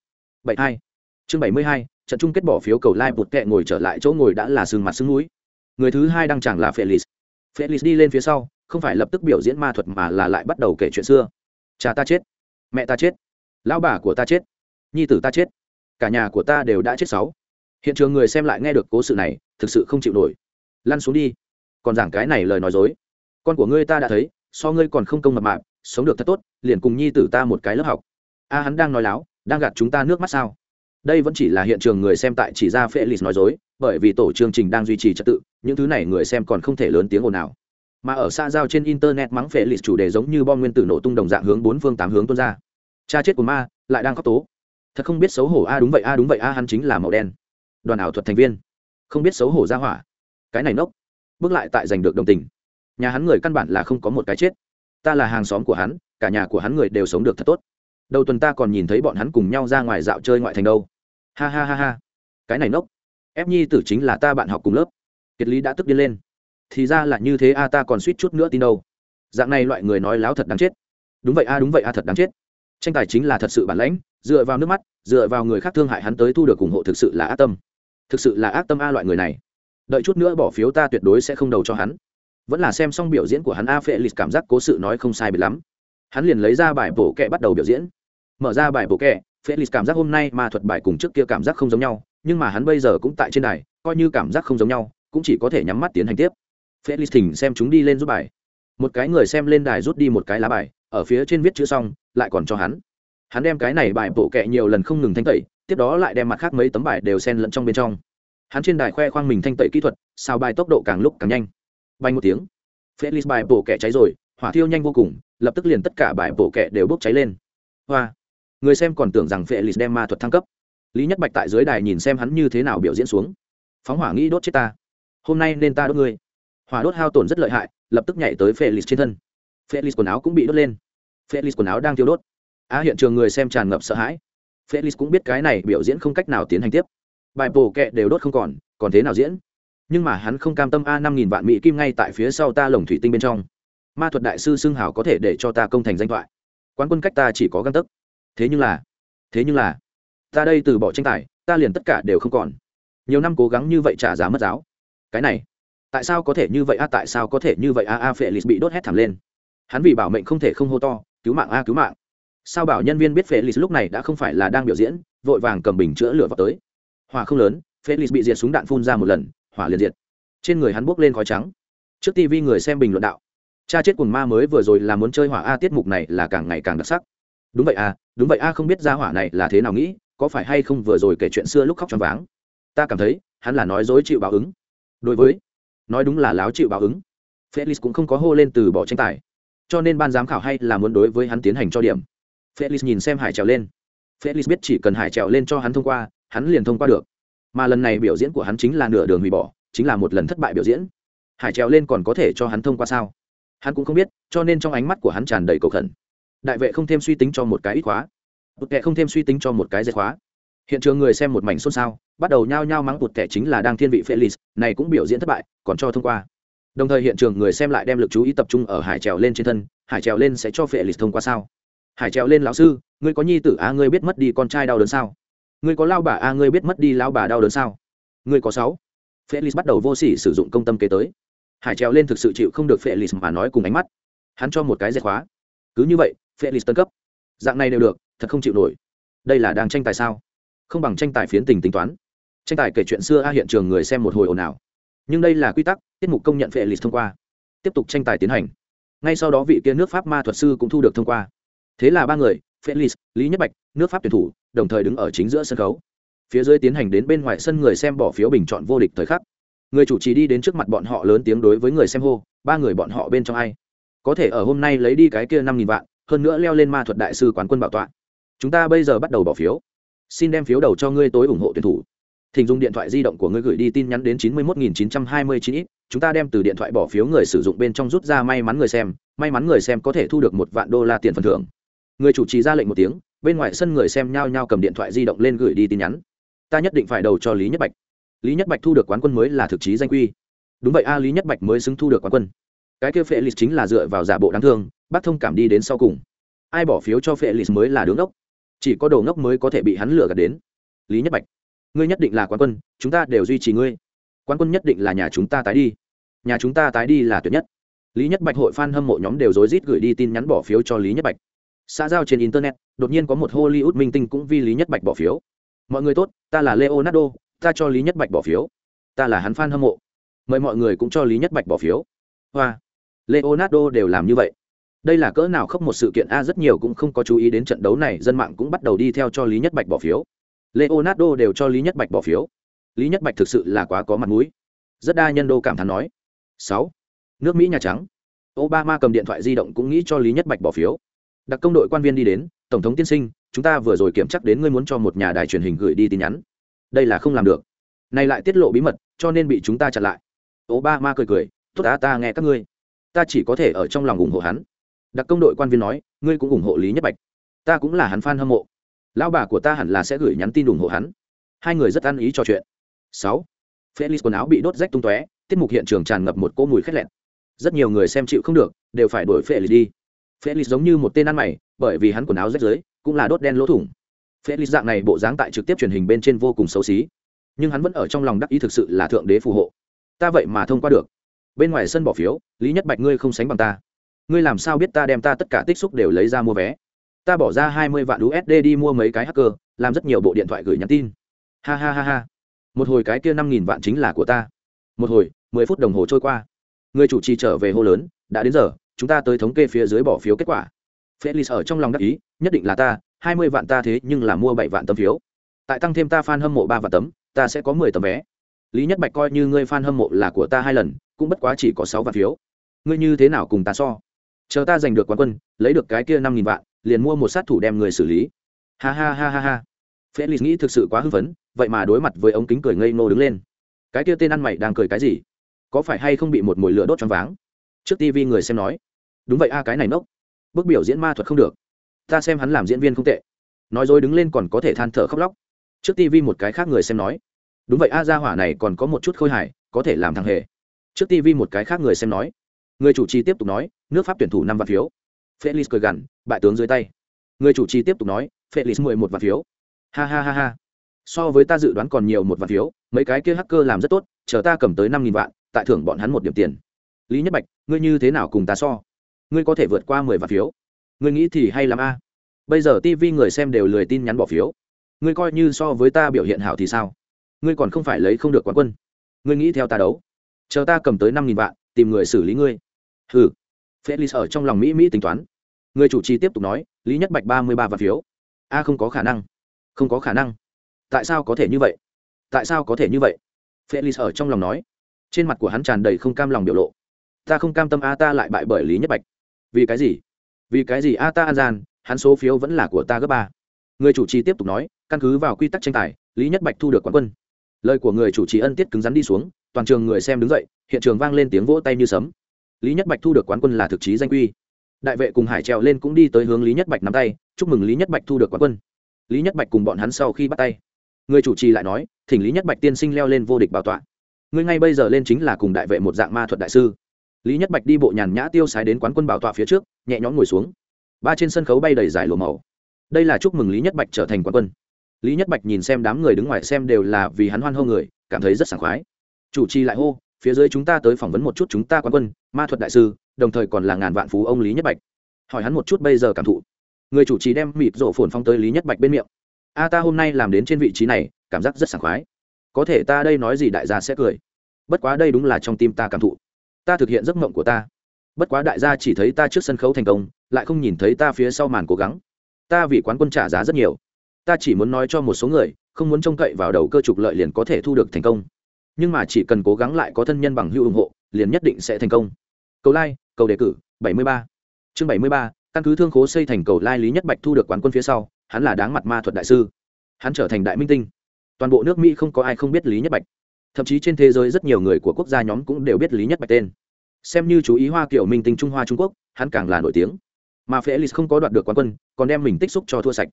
Bảy hai. Chương bảy mươi hai, trận chung kết bỏ phiếu cầu lai bụt kẹ ngồi trở lại chỗ ngồi đã là sương mặt sương núi người thứ hai đang chẳng là felix. Felix đi lên phía sau không phải lập tức biểu diễn ma thuật mà là lại bắt đầu kể chuyện xưa. Cha ta chết mẹ ta chết lão bà của ta chết nhi tử ta chết cả nhà của ta đều đã chết sáu. Hiện trường người xem lại nghe được cố sự này thực sự không chịu nổi. Lăn xuống đi. Còn giảng cái này lời nói dối. Con của ngươi ta đã thấy so ngươi còn không công mập mạng, sống được thật tốt liền cùng nhi tử ta một cái lớp học. A hắn đang nói láo đang gạt chúng ta nước mắt sao? Đây vẫn chỉ là hiện trường người xem tại chỉ ra felix nói dối bởi vì tổ chương trình đang duy trì trật tự những thứ này người xem còn không thể lớn tiếng ồn nào mà ở xa giao trên internet mắng felix chủ đề giống như bom nguyên tử nổ tung đồng dạng hướng bốn phương tám hướng tuôn ra. Cha chết của ma, lại đang khóc tố. Thật không biết xấu hổ, a, đúng vậy, a, đúng vậy, a, hắn chính là màu đen. Đoàn ảo thuật thành viên. Không biết xấu hổ ra hỏa. Cái này nốc. Bước lại tại giành được đồng tình. Nhà hắn người căn bản là không có một cái chết. Ta là hàng xóm của hắn, cả nhà của hắn người đều sống được thật tốt. Đầu tuần ta còn nhìn thấy bọn hắn cùng nhau ra ngoài dạo chơi ngoại thành đâu. Ha ha ha ha. Cái này nốc. Ép nhi tử chính là ta bạn học cùng lớp. Kiệt lý đã tức điên lên thì ra là như thế a, ta còn suýt chút nữa tin đâu. Dạng này loại người nói láo thật đáng chết. Đúng vậy a, đúng vậy a, thật đáng chết. Tranh tài chính là thật sự bản lãnh, dựa vào nước mắt, dựa vào người khác thương hại hắn tới thu được ủng hộ thực sự là ác tâm. Thực sự là ác tâm a loại người này. Đợi chút nữa bỏ phiếu ta tuyệt đối sẽ không đầu cho hắn. Vẫn là xem xong biểu diễn của hắn, a phệ lịch cảm giác cố sự nói không sai biệt lắm. Hắn liền lấy ra bài bổ kẹ bắt đầu biểu diễn. Mở ra bài bổ kẹ, phệ lịch cảm giác hôm nay mà thuật bài cùng trước kia cảm giác không giống nhau, nhưng mà hắn bây giờ cũng tại trên đài, coi như cảm giác không giống nhau, cũng chỉ có thể nhắm mắt tiến hành tiếp phệ thỉnh xem chúng đi lên rút bài. Một cái người xem lên đài rút đi một cái lá bài, ở phía trên viết chữ xong, lại còn cho hắn. Hắn đem cái này bài bộ kẹ nhiều lần không ngừng thanh tẩy, tiếp đó lại đem mặt khác mấy tấm bài đều xen lẫn trong bên trong. Hắn trên đài khoe khoang mình thanh tẩy kỹ thuật, sao bài tốc độ càng lúc càng nhanh. Bay một tiếng. Felix bài bộ kẹ cháy rồi, hỏa thiêu nhanh vô cùng, lập tức liền tất cả bài bộ kẹ đều bốc cháy lên. Hoa. Người xem còn tưởng rằng felix đem ma thuật thăng cấp. Lý nhất bạch tại dưới đài nhìn xem hắn như thế nào biểu diễn xuống. Phóng hỏa nghĩ đốt chết ta. Hôm nay nên ta đốt ngươi hỏa đốt hao tổn rất lợi hại, lập tức nhảy tới felix trên thân. Felix quần áo cũng bị đốt lên. Felix quần áo đang thiêu đốt. A hiện trường người xem tràn ngập sợ hãi. Felix cũng biết cái này biểu diễn không cách nào tiến hành tiếp. Bài bổ kẹ đều đốt không còn còn thế nào diễn? Nhưng mà hắn không cam tâm a năm nghìn vạn mỹ kim ngay tại phía sau ta lồng thủy tinh bên trong. Ma thuật đại sư xưng hảo có thể để cho ta công thành danh thoại. Quán quân cách ta chỉ có găng tấc. Thế nhưng là, thế nhưng là, ta đây từ bỏ tranh tài, ta liền tất cả đều không còn. Nhiều năm cố gắng như vậy trả giá mất giáo. Cái này tại sao có thể như vậy a, tại sao có thể như vậy a a phệ lịch bị đốt hét thảm lên. Hắn vì bảo mệnh không thể không hô to, cứu mạng a, cứu mạng. Sao bảo nhân viên biết phệ lịch lúc này đã không phải là đang biểu diễn, vội vàng cầm bình chữa lửa vào tới. Hỏa không lớn phệ lịch bị diệt súng đạn phun ra một lần, hỏa liền diệt. Trên người hắn bốc lên khói trắng. Trước tv người xem bình luận đạo, cha chết cùng ma mới vừa rồi là muốn chơi hỏa a, tiết mục này là càng ngày càng đặc sắc. Đúng vậy a, đúng vậy a, không biết ra hỏa này là thế nào nghĩ, có phải hay không vừa rồi kể chuyện xưa lúc khóc trong váng. Ta cảm thấy, hắn là nói dối chịu báo ứng. Đối với nói đúng là láo chịu báo ứng. Felix cũng không có hô lên từ bỏ tranh tài. Cho nên ban giám khảo hay là muốn đối với hắn tiến hành cho điểm. Felix nhìn xem hải trèo lên. Felix biết chỉ cần hải trèo lên cho hắn thông qua, hắn liền thông qua được. Mà lần này biểu diễn của hắn chính là nửa đường hủy bỏ, chính là một lần thất bại biểu diễn. Hải trèo lên còn có thể cho hắn thông qua sao? Hắn cũng không biết, cho nên trong ánh mắt của hắn tràn đầy cầu khẩn. Đại vệ không thêm suy tính cho một cái ít khóa. Một kệ không thêm suy tính cho một cái dệt khóa. Hiện trường người xem một mảnh xôn xao bắt đầu nhao nhao mắng tụt kẻ chính là đang thiên vị felix này cũng biểu diễn thất bại, còn cho thông qua. Đồng thời hiện trường người xem lại đem lực chú ý tập trung ở hải trèo lên trên thân, hải trèo lên sẽ cho felix thông qua sao? Hải trèo lên lão sư, ngươi có nhi tử a, ngươi biết mất đi con trai đau đớn sao? Ngươi có lao bà a, ngươi biết mất đi lao bà đau đớn sao? Ngươi có sáu. Felix bắt đầu vô sỉ sử dụng công tâm kế tới. Hải trèo lên thực sự chịu không được phệ mà nói cùng ánh mắt. Hắn cho một cái dẹp khóa. Cứ như vậy, phệ lì tân cấp. Dạng này đều được, thật không chịu nổi. Đây là đang tranh tài sao? Không bằng tranh tài phiến tình tính toán tranh tài kể chuyện xưa a hiện trường người xem một hồi ồn ào. Nhưng đây là quy tắc, tiết mục công nhận phệ lịch thông qua. Tiếp tục tranh tài tiến hành. Ngay sau đó vị kia nước pháp ma thuật sư cũng thu được thông qua. Thế là ba người felix lý nhất bạch, nước pháp tuyển thủ, đồng thời đứng ở chính giữa sân khấu. Phía dưới tiến hành đến bên ngoài sân người xem bỏ phiếu bình chọn vô địch thời khắc. Người chủ trì đi đến trước mặt bọn họ lớn tiếng đối với người xem hô, ba người bọn họ bên trong ai? Có thể ở hôm nay lấy đi cái kia năm nghìn vạn, hơn nữa leo lên ma thuật đại sư quán quân bảo tọa. Chúng ta bây giờ bắt đầu bỏ phiếu. Xin đem phiếu đầu cho ngươi tối ủng hộ tuyển thủ thỉnh dùng điện thoại di động của ngươi gửi đi tin nhắn đến chín mươi một nghìn chín trăm hai mươi chín. Ít chúng ta đem từ điện thoại bỏ phiếu người sử dụng bên trong rút ra may mắn người xem, may mắn người xem có thể thu được một vạn đô la tiền phần thưởng. Người chủ trì ra lệnh một tiếng, bên ngoài sân người xem nhao nhao cầm điện thoại di động lên gửi đi tin nhắn. Ta nhất định phải đầu cho lý nhất bạch. Lý nhất bạch thu được quán quân mới là thực chí danh quy. Đúng vậy a, lý nhất bạch mới xứng thu được quán quân. Cái kia phệ lịch chính là dựa vào giả bộ đáng thương, bác thông cảm đi đến sau cùng. Ai bỏ phiếu cho phệ lịch mới là đứng ốc chỉ có đồ ngốc mới có thể bị hắn lừa gạt đến. Lý nhất bạch ngươi nhất định là quán quân, chúng ta đều duy trì ngươi. Quán quân nhất định là nhà chúng ta tái đi. Nhà chúng ta tái đi là tuyệt nhất. Lý nhất bạch hội f a n hâm mộ nhóm đều rối rít gửi đi tin nhắn bỏ phiếu cho lý nhất bạch. Xã giao trên internet, đột nhiên có một hollywood minh tinh cũng vì lý nhất bạch bỏ phiếu. Mọi người tốt, ta là leonardo, ta cho lý nhất bạch bỏ phiếu. Ta là hắn f a n hâm mộ. Mời mọi người cũng cho lý nhất bạch bỏ phiếu. Hoa. Leonardo đều làm như vậy. Đây là cỡ nào khóc một sự kiện a, rất nhiều cũng không có chú ý đến trận đấu này, dân mạng cũng bắt đầu đi theo cho lý nhất bạch bỏ phiếu leonardo đều cho lý nhất bạch bỏ phiếu. Lý nhất bạch thực sự là quá có mặt mũi. Rất đa nhân đô cảm thán nói. Sáu. Nước mỹ nhà trắng. Obama cầm điện thoại di động cũng nghĩ cho lý nhất bạch bỏ phiếu. Đặc công đội quan viên đi đến, tổng thống tiên sinh, chúng ta vừa rồi kiểm chắc đến ngươi muốn cho một nhà đài truyền hình gửi đi tin nhắn. Đây là không làm được. Này lại tiết lộ bí mật, cho nên bị chúng ta chặn lại. Obama cười cười, tốt đã ta nghe các ngươi. Ta chỉ có thể ở trong lòng ủng hộ hắn. Đặc công đội quan viên nói, ngươi cũng ủng hộ lý nhất bạch. Ta cũng là hắn f a n hâm mộ lão bà của ta hẳn là sẽ gửi nhắn tin ủng hộ hắn. Hai người rất ăn ý trò chuyện. Sáu. Felix quần áo bị đốt rách tung tóe, tiết mục hiện trường tràn ngập một cỗ mùi khét lẹn rất nhiều người xem chịu không được, đều phải đổi felix đi. Felix giống như một tên ăn mày, bởi vì hắn quần áo rách dưới cũng là đốt đen lỗ thủng. Felix dạng này bộ dáng tại trực tiếp truyền hình bên trên vô cùng xấu xí. Nhưng hắn vẫn ở trong lòng đắc ý thực sự là thượng đế phù hộ. Ta vậy mà thông qua được. Bên ngoài sân bỏ phiếu, lý nhất bạch ngươi không sánh bằng ta. Ngươi làm sao biết ta đem ta tất cả tích xúc đều lấy ra mua vé? Ta bỏ ra hai mươi vạn usd đi mua mấy cái hacker, làm rất nhiều bộ điện thoại gửi nhắn tin. Ha ha ha ha. Một hồi cái kia năm nghìn vạn chính là của ta. Một hồi, mười phút đồng hồ trôi qua. Người chủ trì trở về hô lớn, đã đến giờ, chúng ta tới thống kê phía dưới bỏ phiếu kết quả. Felix ở trong lòng đắc ý, nhất định là ta, hai mươi vạn ta thế nhưng là mua bảy vạn tấm phiếu. Tại tăng thêm ta f a n hâm mộ ba vạn tấm, ta sẽ có mười tấm vé. Lý nhất bạch coi như ngươi f a n hâm mộ là của ta hai lần, cũng bất quá chỉ có sáu vạn phiếu. Ngươi như thế nào cùng ta so? Chờ ta giành được quán quân, lấy được cái kia năm nghìn vạn liền mua một sát thủ đem người xử lý. Ha ha ha ha ha. Felix nghĩ thực sự quá hưng phấn, vậy mà đối mặt với ống kính cười ngây nô đứng lên. Cái kia tên ăn mày đang cười cái gì? Có phải hay không bị một mồi lửa đốt choáng váng? Trước tv người xem nói. Đúng vậy a, cái này nốc bước biểu diễn ma thuật không được. Ta xem hắn làm diễn viên không tệ. Nói dối đứng lên còn có thể than thở khóc lóc. Trước tv một cái khác người xem nói. Đúng vậy a, gia hỏa này còn có một chút khôi hài, có thể làm thằng hề. Trước tv một cái khác người xem nói. Người chủ trì tiếp tục nói, nước pháp tuyển thủ năm vạn phiếu felix cười gằn, bại tướng dưới tay. Người chủ trì tiếp tục nói, felix mười một vạn phiếu. Ha ha ha ha. So với ta dự đoán còn nhiều một vạn phiếu, mấy cái kia hacker làm rất tốt, chờ ta cầm tới năm nghìn vạn, tại thưởng bọn hắn một điểm tiền. Lý nhất bạch, ngươi như thế nào cùng ta so? Ngươi có thể vượt qua mười vạn phiếu. Ngươi nghĩ thì hay lắm a. Bây giờ tv người xem đều lười tin nhắn bỏ phiếu. Ngươi coi như so với ta biểu hiện hảo thì sao? Ngươi còn không phải lấy không được quán quân. Ngươi nghĩ theo ta đấu. Chờ ta cầm tới năm nghìn vạn, tìm người xử lý ngươi. Hừ felix ở trong lòng mỹ mỹ tính toán. Người chủ trì tiếp tục nói, lý nhất bạch ba mươi ba vạn phiếu. A, không có khả năng. Không có khả năng. Tại sao có thể như vậy? Tại sao có thể như vậy? Felix ở trong lòng nói. Trên mặt của hắn tràn đầy không cam lòng biểu lộ. Ta không cam tâm a, ta lại bại bởi lý nhất bạch. Vì cái gì? Vì cái gì a, ta an gian, hắn số phiếu vẫn là của ta gấp ba. Người chủ trì tiếp tục nói, căn cứ vào quy tắc tranh tài, lý nhất bạch thu được quán quân. Lời của người chủ trì ân tiết cứng rắn đi xuống, toàn trường người xem đứng dậy, hiện trường vang lên tiếng vỗ tay như sấm lý nhất bạch thu được quán quân là thực chí danh quy đại vệ cùng hải trèo lên cũng đi tới hướng lý nhất bạch nắm tay, chúc mừng lý nhất bạch thu được quán quân. Lý nhất bạch cùng bọn hắn sau khi bắt tay, người chủ trì lại nói, thỉnh lý nhất bạch tiên sinh leo lên vô địch bảo tọa. Ngươi ngay bây giờ lên chính là cùng đại vệ một dạng ma thuật đại sư. Lý nhất bạch đi bộ nhàn nhã tiêu sái đến quán quân bảo tọa phía trước, nhẹ nhõm ngồi xuống. Ba trên sân khấu bay đầy giải lùa màu. Đây là chúc mừng lý nhất bạch trở thành quán quân. Lý nhất bạch nhìn xem đám người đứng ngoài xem đều là vì hắn hoan hô người, cảm thấy rất sảng khoái. Chủ trì lại hô phía dưới chúng ta tới phỏng vấn một chút chúng ta quan quân, ma thuật đại sư, đồng thời còn là ngàn vạn phú ông lý nhất bạch. Hỏi hắn một chút bây giờ cảm thụ. Người chủ trì đem mịt rộ phồn phong tới lý nhất bạch bên miệng. A, ta hôm nay làm đến trên vị trí này, cảm giác rất sảng khoái. Có thể ta đây nói gì đại gia sẽ cười. Bất quá đây đúng là trong tim ta cảm thụ. Ta thực hiện giấc mộng của ta. Bất quá đại gia chỉ thấy ta trước sân khấu thành công, lại không nhìn thấy ta phía sau màn cố gắng. Ta vì quán quân trả giá rất nhiều. Ta chỉ muốn nói cho một số người, không muốn trông cậy vào đầu cơ trục lợi liền có thể thu được thành công nhưng mà chỉ cần cố gắng lại có thân nhân bằng hữu ủng hộ liền nhất định sẽ thành công. Cầu lai, cầu đề cử 73. chương 73, căn cứ thương khố xây thành cầu lai lý nhất bạch thu được quán quân phía sau hắn là đáng mặt ma thuật đại sư. Hắn trở thành đại minh tinh. Toàn bộ nước mỹ không có ai không biết lý nhất bạch. Thậm chí trên thế giới rất nhiều người của quốc gia nhóm cũng đều biết lý nhất bạch tên. Xem như chú ý hoa kiểu minh tinh trung hoa trung quốc hắn càng là nổi tiếng. Mà felix không có đoạt được quán quân còn đem mình tích xúc cho thua sạch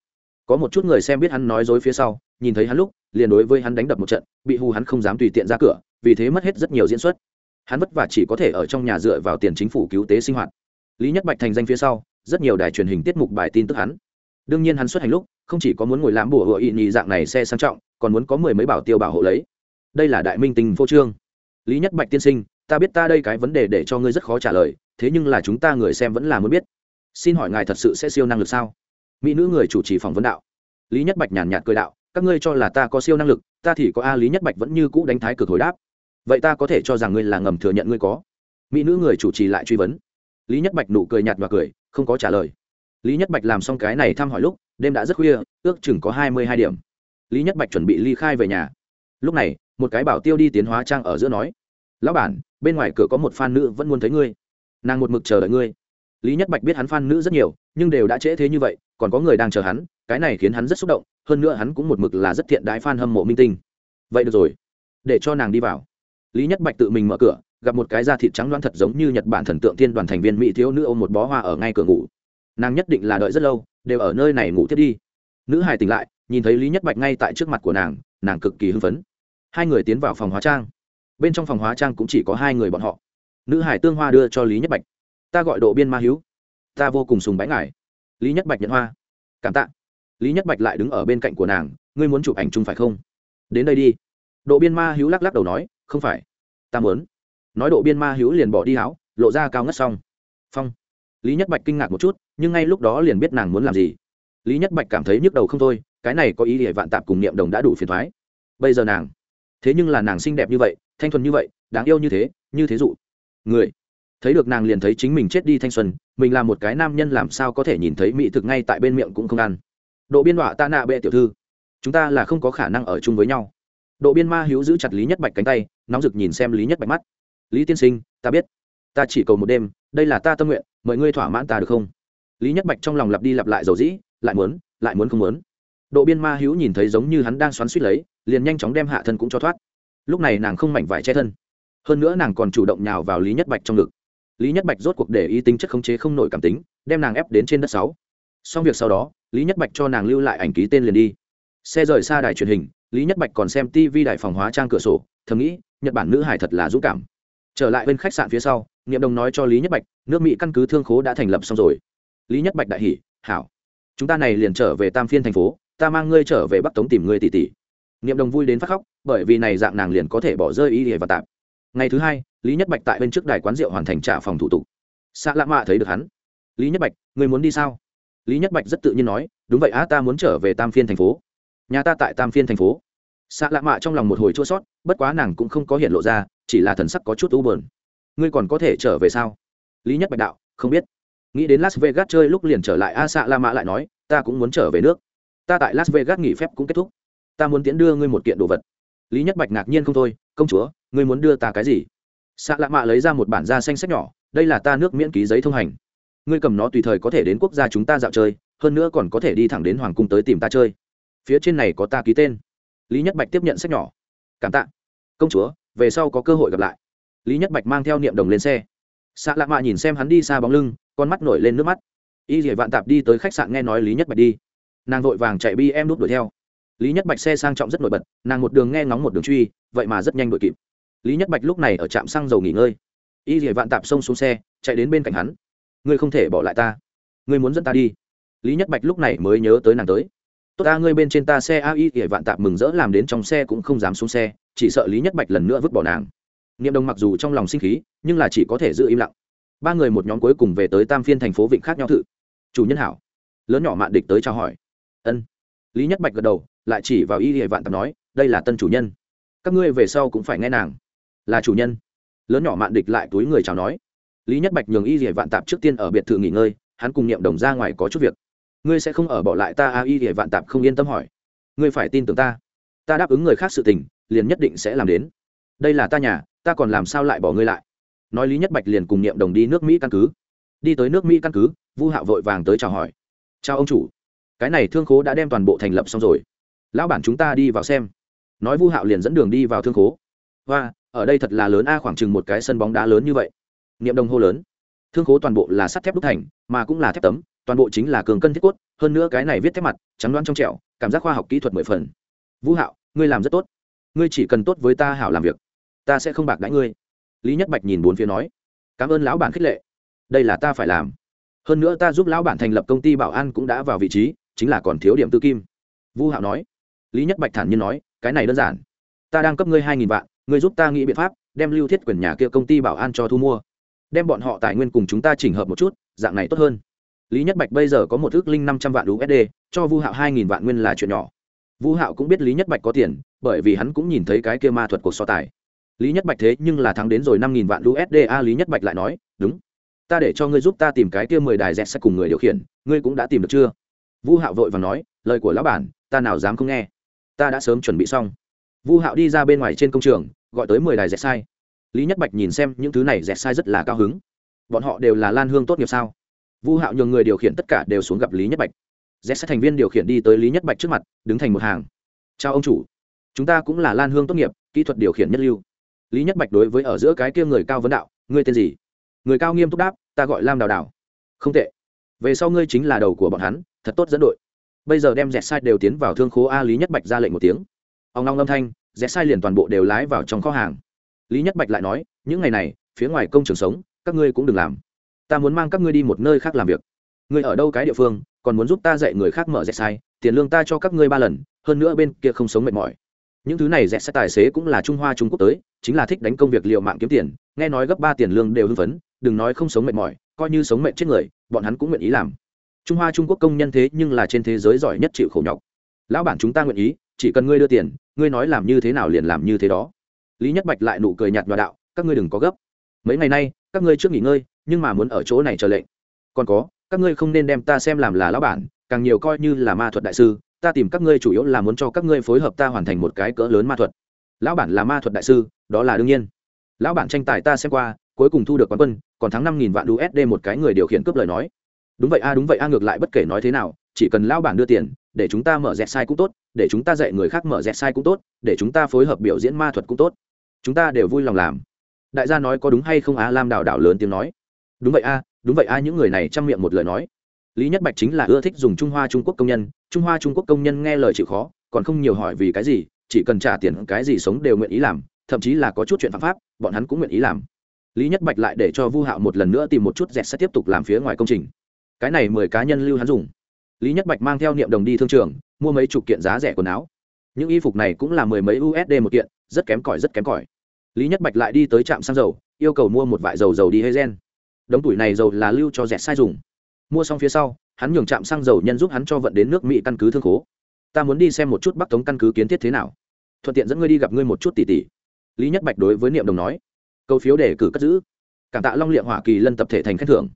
có một chút người xem biết hắn nói dối phía sau, nhìn thấy hắn lúc, liền đối với hắn đánh đập một trận, bị hù hắn không dám tùy tiện ra cửa, vì thế mất hết rất nhiều diễn xuất. Hắn vất vả chỉ có thể ở trong nhà dựa vào tiền chính phủ cứu tế sinh hoạt. Lý nhất bạch thành danh phía sau, rất nhiều đài truyền hình tiết mục bài tin tức hắn. Đương nhiên hắn xuất hành lúc, không chỉ có muốn ngồi lãm bùa hựa ị nhị dạng này xe sang trọng, còn muốn có mười mấy bảo tiêu bảo hộ lấy. Đây là đại minh tình vô trương. Lý nhất bạch tiên sinh, ta biết ta đây cái vấn đề để cho ngươi rất khó trả lời, thế nhưng là chúng ta người xem vẫn là muốn biết. Xin hỏi ngài thật sự sẽ siêu năng lực sao? Mỹ nữ người chủ trì phỏng vấn đạo. Lý nhất bạch nhàn nhạt cười đạo, các ngươi cho là ta có siêu năng lực, ta thì có a, lý nhất bạch vẫn như cũ đánh thái cực hồi đáp. Vậy ta có thể cho rằng ngươi là ngầm thừa nhận ngươi có. Mỹ nữ người chủ trì lại truy vấn. Lý nhất bạch nụ cười nhạt và cười, không có trả lời. Lý nhất bạch làm xong cái này thăm hỏi lúc, đêm đã rất khuya, ước chừng có hai mươi hai điểm. Lý nhất bạch chuẩn bị ly khai về nhà. Lúc này, một cái bảo tiêu đi tiến hóa trang ở giữa nói, lão bản, bên ngoài cửa có một f nữ vẫn muốn thấy ngươi. Nàng một mực chờ đợi ngươi. Lý nhất bạch biết hắn f nữ rất nhiều, nhưng đều đã trễ thế như vậy còn có người đang chờ hắn, cái này khiến hắn rất xúc động, hơn nữa hắn cũng một mực là rất thiện đái f hâm mộ minh tinh. Vậy được rồi, để cho nàng đi vào. Lý nhất bạch tự mình mở cửa, gặp một cái da thịt trắng loãng thật giống như nhật bản thần tượng tiên đoàn thành viên mỹ thiếu nữ ôm một bó hoa ở ngay cửa ngủ. Nàng nhất định là đợi rất lâu, đều ở nơi này ngủ thiết đi. Nữ hài tỉnh lại, nhìn thấy lý nhất bạch ngay tại trước mặt của nàng nàng cực kỳ hưng phấn. Hai người tiến vào phòng hóa trang. Bên trong phòng hóa trang cũng chỉ có hai người bọn họ. Nữ hải tương hoa đưa cho lý nhất bạch. Ta gọi độ biên ma hiếu. Ta vô cùng sùng bái ngài lý nhất bạch nhận hoa. Cảm tạ. Lý nhất bạch lại đứng ở bên cạnh của nàng, ngươi muốn chụp ảnh chung phải không? Đến đây đi. Độ biên ma hữu lắc lắc đầu nói, không phải. Ta muốn. Nói độ biên ma hiếu liền bỏ đi háo lộ ra cao ngất xong. Phong. Lý nhất bạch kinh ngạc một chút, nhưng ngay lúc đó liền biết nàng muốn làm gì. Lý nhất bạch cảm thấy nhức đầu không thôi, cái này có ý địa vạn tạp cùng niệm đồng đã đủ phiền thoái. Bây giờ nàng. Thế nhưng là nàng xinh đẹp như vậy, thanh thuần như vậy, đáng yêu như thế như thế dụ. Người thấy được nàng liền thấy chính mình chết đi thanh xuân, mình là một cái nam nhân làm sao có thể nhìn thấy mỹ thực ngay tại bên miệng cũng không ăn. Độ biên đọa ta nạ bệ tiểu thư, chúng ta là không có khả năng ở chung với nhau. Độ biên ma hiếu giữ chặt lý nhất bạch cánh tay, nóng rực nhìn xem lý nhất bạch mắt. Lý tiên sinh, ta biết. Ta chỉ cầu một đêm, đây là ta tâm nguyện, mời ngươi thỏa mãn ta được không? Lý nhất bạch trong lòng lặp đi lặp lại dầu dĩ, lại muốn lại muốn không muốn. Độ biên ma hiếu nhìn thấy giống như hắn đang xoắn suýt lấy, liền nhanh chóng đem hạ thân cũng cho thoát. Lúc này nàng không mảnh vải che thân. Hơn nữa nàng còn chủ động nhào vào lý nhất bạch trong ngực lý nhất bạch rốt cuộc để ý tính chất khống chế không nổi cảm tính, đem nàng ép đến trên đất sáu. Xong việc sau đó, lý nhất bạch cho nàng lưu lại ảnh ký tên liền đi. Xe rời xa đài truyền hình, lý nhất bạch còn xem tv đài phòng hóa trang cửa sổ, thầm nghĩ, nhật bản nữ hải thật là dũng cảm. Trở lại bên khách sạn phía sau nghiệm đồng nói cho lý nhất bạch, nước mỹ căn cứ thương khố đã thành lập xong rồi. Lý nhất bạch đại hỉ, hảo, chúng ta này liền trở về tam phiên thành phố, ta mang ngươi trở về bắc tống tìm ngươi tỷ tỷ. Nghiệm đồng vui đến phát khóc, bởi vì này dạng nàng liền có thể bỏ rơi ý hề và tạp. Ngày thứ hai lý nhất bạch tại bên trước đài quán rượu hoàn thành trả phòng thủ tục. Xạ lạ mạ thấy được hắn. Lý nhất bạch, người muốn đi sao? Lý nhất bạch rất tự nhiên nói, đúng vậy á, ta muốn trở về tam phiên thành phố. Nhà ta tại tam phiên thành phố. Xạ lạ mạ trong lòng một hồi chua sót, bất quá nàng cũng không có hiện lộ ra, chỉ là thần sắc có chút u bờn ngươi còn có thể trở về sao? Lý nhất bạch đạo, không biết. Nghĩ đến las vegas chơi lúc liền trở lại a xạ la mạ lại nói, ta cũng muốn trở về nước. Ta tại las vegas nghỉ phép cũng kết thúc. Ta muốn tiễn đưa ngươi một kiện đồ vật. Lý nhất bạch ngạc nhiên không thôi, công chúa, ngươi muốn đưa ta cái gì? Xạ lạ mạ lấy ra một bản da xanh sách nhỏ, đây là ta nước miễn ký giấy thông hành. Ngươi cầm nó tùy thời có thể đến quốc gia chúng ta dạo chơi, hơn nữa còn có thể đi thẳng đến hoàng cung tới tìm ta chơi. Phía trên này có ta ký tên. Lý nhất bạch tiếp nhận sách nhỏ. Cảm tạ. Công chúa, về sau có cơ hội gặp lại. Lý nhất bạch mang theo niệm đồng lên xe. Xạ lạ mạ nhìn xem hắn đi xa bóng lưng, con mắt nổi lên nước mắt. Y dỉa vạn tạp đi tới khách sạn nghe nói lý nhất bạch đi. Nàng vội vàng chạy bi em đút đuổi theo. Lý nhất bạch xe sang trọng rất nổi bật, nàng một đường nghe ngóng một đường truy, vậy mà rất nhanh đuổi kịp lý nhất bạch lúc này ở trạm xăng dầu nghỉ ngơi. Y dỉa vạn tạp xông xuống xe, chạy đến bên cạnh hắn. Ngươi không thể bỏ lại ta. Ngươi muốn dẫn ta đi. Lý nhất bạch lúc này mới nhớ tới nàng tới. Tốt ta, ngươi bên trên ta xe a y dỉa vạn tạp mừng rỡ làm đến trong xe cũng không dám xuống xe, chỉ sợ lý nhất bạch lần nữa vứt bỏ nàng. Niệm đồng mặc dù trong lòng sinh khí, nhưng là chỉ có thể giữ im lặng. Ba người một nhóm cuối cùng về tới tam phiên thành phố vịnh khác nhau thự. Chủ nhân hảo. Lớn nhỏ mạn địch tới chào hỏi. Ân. Lý nhất bạch gật đầu, lại chỉ vào y hệ vạn tạp nói, đây là tân chủ nhân. Các ngươi về sau cũng phải nghe nàng là chủ nhân. Lớn nhỏ mạn địch lại túi người chào nói. Lý nhất bạch nhường y hệ vạn tạp trước tiên ở biệt thự nghỉ ngơi, hắn cùng niệm đồng ra ngoài có chút việc. Ngươi sẽ không ở bỏ lại ta a y hệ vạn tạp không yên tâm hỏi. Ngươi phải tin tưởng ta. Ta đáp ứng người khác sự tình, liền nhất định sẽ làm đến. Đây là ta nhà, ta còn làm sao lại bỏ ngươi lại? Nói lý nhất bạch liền cùng niệm đồng đi nước mỹ căn cứ. Đi tới nước mỹ căn cứ, vu hạo vội vàng tới chào hỏi. Chào ông chủ. Cái này thương khố đã đem toàn bộ thành lập xong rồi. Lão bản chúng ta đi vào xem. Nói vu hạo liền dẫn đường đi vào thương khố. Và ở đây thật là lớn a, khoảng chừng một cái sân bóng đá lớn như vậy. Niệm đồng hô lớn. Thương khố toàn bộ là sắt thép đúc thành, mà cũng là thép tấm, toàn bộ chính là cường cân thiết cốt, hơn nữa cái này viết thép mặt, trắng đoán trong trẻo, cảm giác khoa học kỹ thuật mười phần. Vũ hạo, ngươi làm rất tốt. Ngươi chỉ cần tốt với ta hảo làm việc, ta sẽ không bạc đãi ngươi. Lý nhất bạch nhìn bốn phía nói, cảm ơn lão bản khích lệ. Đây là ta phải làm. Hơn nữa ta giúp lão bản thành lập công ty bảo an cũng đã vào vị trí, chính là còn thiếu điểm tư kim. Vu hạo nói, lý nhất bạch thản nhiên nói, cái này đơn giản. Ta đang cấp ngươi hai nghìn vạn ngươi giúp ta nghĩ biện pháp, đem lưu thiết quyền nhà kia công ty bảo an cho thu mua. Đem bọn họ tài nguyên cùng chúng ta chỉnh hợp một chút, dạng này tốt hơn. Lý nhất bạch bây giờ có một ước linh năm trăm vạn usd cho vu hạo hai nghìn vạn nguyên là chuyện nhỏ. Vu hạo cũng biết lý nhất bạch có tiền, bởi vì hắn cũng nhìn thấy cái kia ma thuật cuộc so tài. Lý nhất bạch thế nhưng là thắng đến rồi năm nghìn vạn usd a, lý nhất bạch lại nói, đúng. Ta để cho ngươi giúp ta tìm cái kia mười đài dẹt sẽ cùng người điều khiển, ngươi cũng đã tìm được chưa? Vu hạo vội và nói, lời của lão bản, ta nào dám không nghe. Ta đã sớm chuẩn bị xong vu hạo đi ra bên ngoài trên công trường, gọi tới mười đài dẹt sai. Lý nhất bạch nhìn xem những thứ này dẹt sai rất là cao hứng. Bọn họ đều là lan hương tốt nghiệp sao? Vu hạo nhường người điều khiển tất cả đều xuống gặp lý nhất bạch. Dẹt sai thành viên điều khiển đi tới lý nhất bạch trước mặt, đứng thành một hàng. Chào ông chủ, chúng ta cũng là lan hương tốt nghiệp, kỹ thuật điều khiển nhất lưu. Lý nhất bạch đối với ở giữa cái kia người cao vấn đạo, ngươi tên gì? Người cao nghiêm túc đáp, ta gọi lam đào đào. Không tệ. Về sau ngươi chính là đầu của bọn hắn, thật tốt dẫn đội. Bây giờ đem dẹt sai đều tiến vào thương khố a lý nhất bạch ra lệnh một tiếng ông long âm thanh, rẽ sai liền toàn bộ đều lái vào trong kho hàng. Lý nhất bạch lại nói, những ngày này, phía ngoài công trường sống, các ngươi cũng đừng làm. Ta muốn mang các ngươi đi một nơi khác làm việc. Ngươi ở đâu cái địa phương, còn muốn giúp ta dạy người khác mở rẽ sai, tiền lương ta cho các ngươi ba lần, hơn nữa bên kia không sống mệt mỏi. Những thứ này rẽ sai tài xế cũng là trung hoa trung quốc tới, chính là thích đánh công việc liệu mạng kiếm tiền, nghe nói gấp ba tiền lương đều hưng phấn, đừng nói không sống mệt mỏi, coi như sống mệt chết người, bọn hắn cũng nguyện ý làm. Trung hoa trung quốc công nhân thế nhưng là trên thế giới giỏi nhất chịu khổ nhọc. Lão bản chúng ta nguyện ý chỉ cần ngươi đưa tiền, ngươi nói làm như thế nào liền làm như thế đó. Lý nhất bạch lại nụ cười nhạt nhòa đạo, các ngươi đừng có gấp. Mấy ngày nay, các ngươi trước nghỉ ngơi, nhưng mà muốn ở chỗ này chờ lệnh. Còn có, các ngươi không nên đem ta xem làm là lão bản, càng nhiều coi như là ma thuật đại sư, ta tìm các ngươi chủ yếu là muốn cho các ngươi phối hợp ta hoàn thành một cái cỡ lớn ma thuật. Lão bản là ma thuật đại sư, đó là đương nhiên. Lão bản tranh tài ta xem qua, cuối cùng thu được quán quân, còn thắng năm nghìn vạn usd một cái người điều khiển cướp lời nói. Đúng vậy a, đúng vậy a, ngược lại bất kể nói thế nào, chỉ cần lão bản đưa tiền để chúng ta mở dẹt sai cũng tốt, để chúng ta dạy người khác mở dẹt sai cũng tốt, để chúng ta phối hợp biểu diễn ma thuật cũng tốt. Chúng ta đều vui lòng làm. Đại gia nói có đúng hay không a lam đào đảo lớn tiếng nói. Đúng vậy a đúng vậy a những người này chăm miệng một lời nói. Lý nhất bạch chính là ưa thích dùng trung hoa trung quốc công nhân. Trung hoa trung quốc công nhân nghe lời chịu khó, còn không nhiều hỏi vì cái gì, chỉ cần trả tiền cái gì sống đều nguyện ý làm, thậm chí là có chút chuyện phạm pháp, bọn hắn cũng nguyện ý làm. Lý nhất bạch lại để cho vu hạo một lần nữa tìm một chút dẹt sẽ tiếp tục làm phía ngoài công trình. Cái này mười cá nhân lưu hắn dùng lý nhất bạch mang theo niệm đồng đi thương trường, mua mấy chục kiện giá rẻ quần áo. Những y phục này cũng là mười mấy usd một kiện, rất kém cỏi, rất kém cỏi. Lý nhất bạch lại đi tới trạm xăng dầu, yêu cầu mua một vại dầu dầu đi hay gen đống tuổi này dầu là lưu cho rẻ sai dùng. Mua xong phía sau, hắn nhường trạm xăng dầu nhân giúp hắn cho vận đến nước mỹ căn cứ thương khố. Ta muốn đi xem một chút bắc tống căn cứ kiến thiết thế nào. Thuận tiện dẫn ngươi đi gặp ngươi một chút tỷ tỷ. Lý nhất bạch đối với niệm đồng nói. Câu phiếu đề cử cất giữ. Cảm tạ long liệm hoa kỳ lân tập thể thành khen thưởng.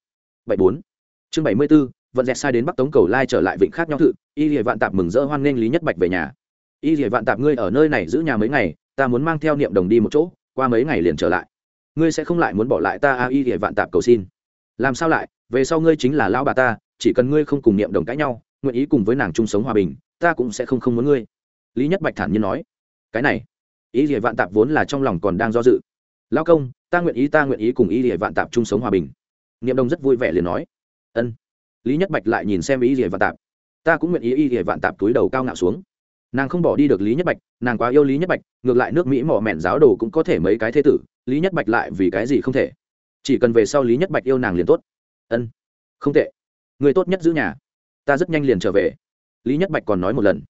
Bảy bốn. Chương bảy mươi b ố vận dẹt sai đến bắc tống cầu lai trở lại vịnh khác nhau thự y lìa vạn tạp mừng rỡ hoan nghênh lý nhất bạch về nhà y lìa vạn tạp ngươi ở nơi này giữ nhà mấy ngày ta muốn mang theo niệm đồng đi một chỗ qua mấy ngày liền trở lại ngươi sẽ không lại muốn bỏ lại ta a y lìa vạn tạp cầu xin làm sao lại về sau ngươi chính là lão bà ta chỉ cần ngươi không cùng niệm đồng cãi nhau nguyện ý cùng với nàng chung sống hòa bình ta cũng sẽ không không muốn ngươi lý nhất bạch thản nhiên nói cái này y lìa vạn tạp vốn là trong lòng còn đang do dự lao công ta nguyện ý ta nguyện ý cùng y lìa vạn tạp chung sống hòa bình niệm Đồng rất vui vẻ liền nói ân lý nhất bạch lại nhìn xem ý gì vạn tạp ta cũng nguyện ý ý gì vạn tạp túi đầu cao ngạo xuống nàng không bỏ đi được lý nhất bạch nàng quá yêu lý nhất bạch ngược lại nước mỹ mỏ mẹn giáo đồ cũng có thể mấy cái thế tử lý nhất bạch lại vì cái gì không thể chỉ cần về sau lý nhất bạch yêu nàng liền tốt ân không tệ người tốt nhất giữ nhà ta rất nhanh liền trở về lý nhất bạch còn nói một lần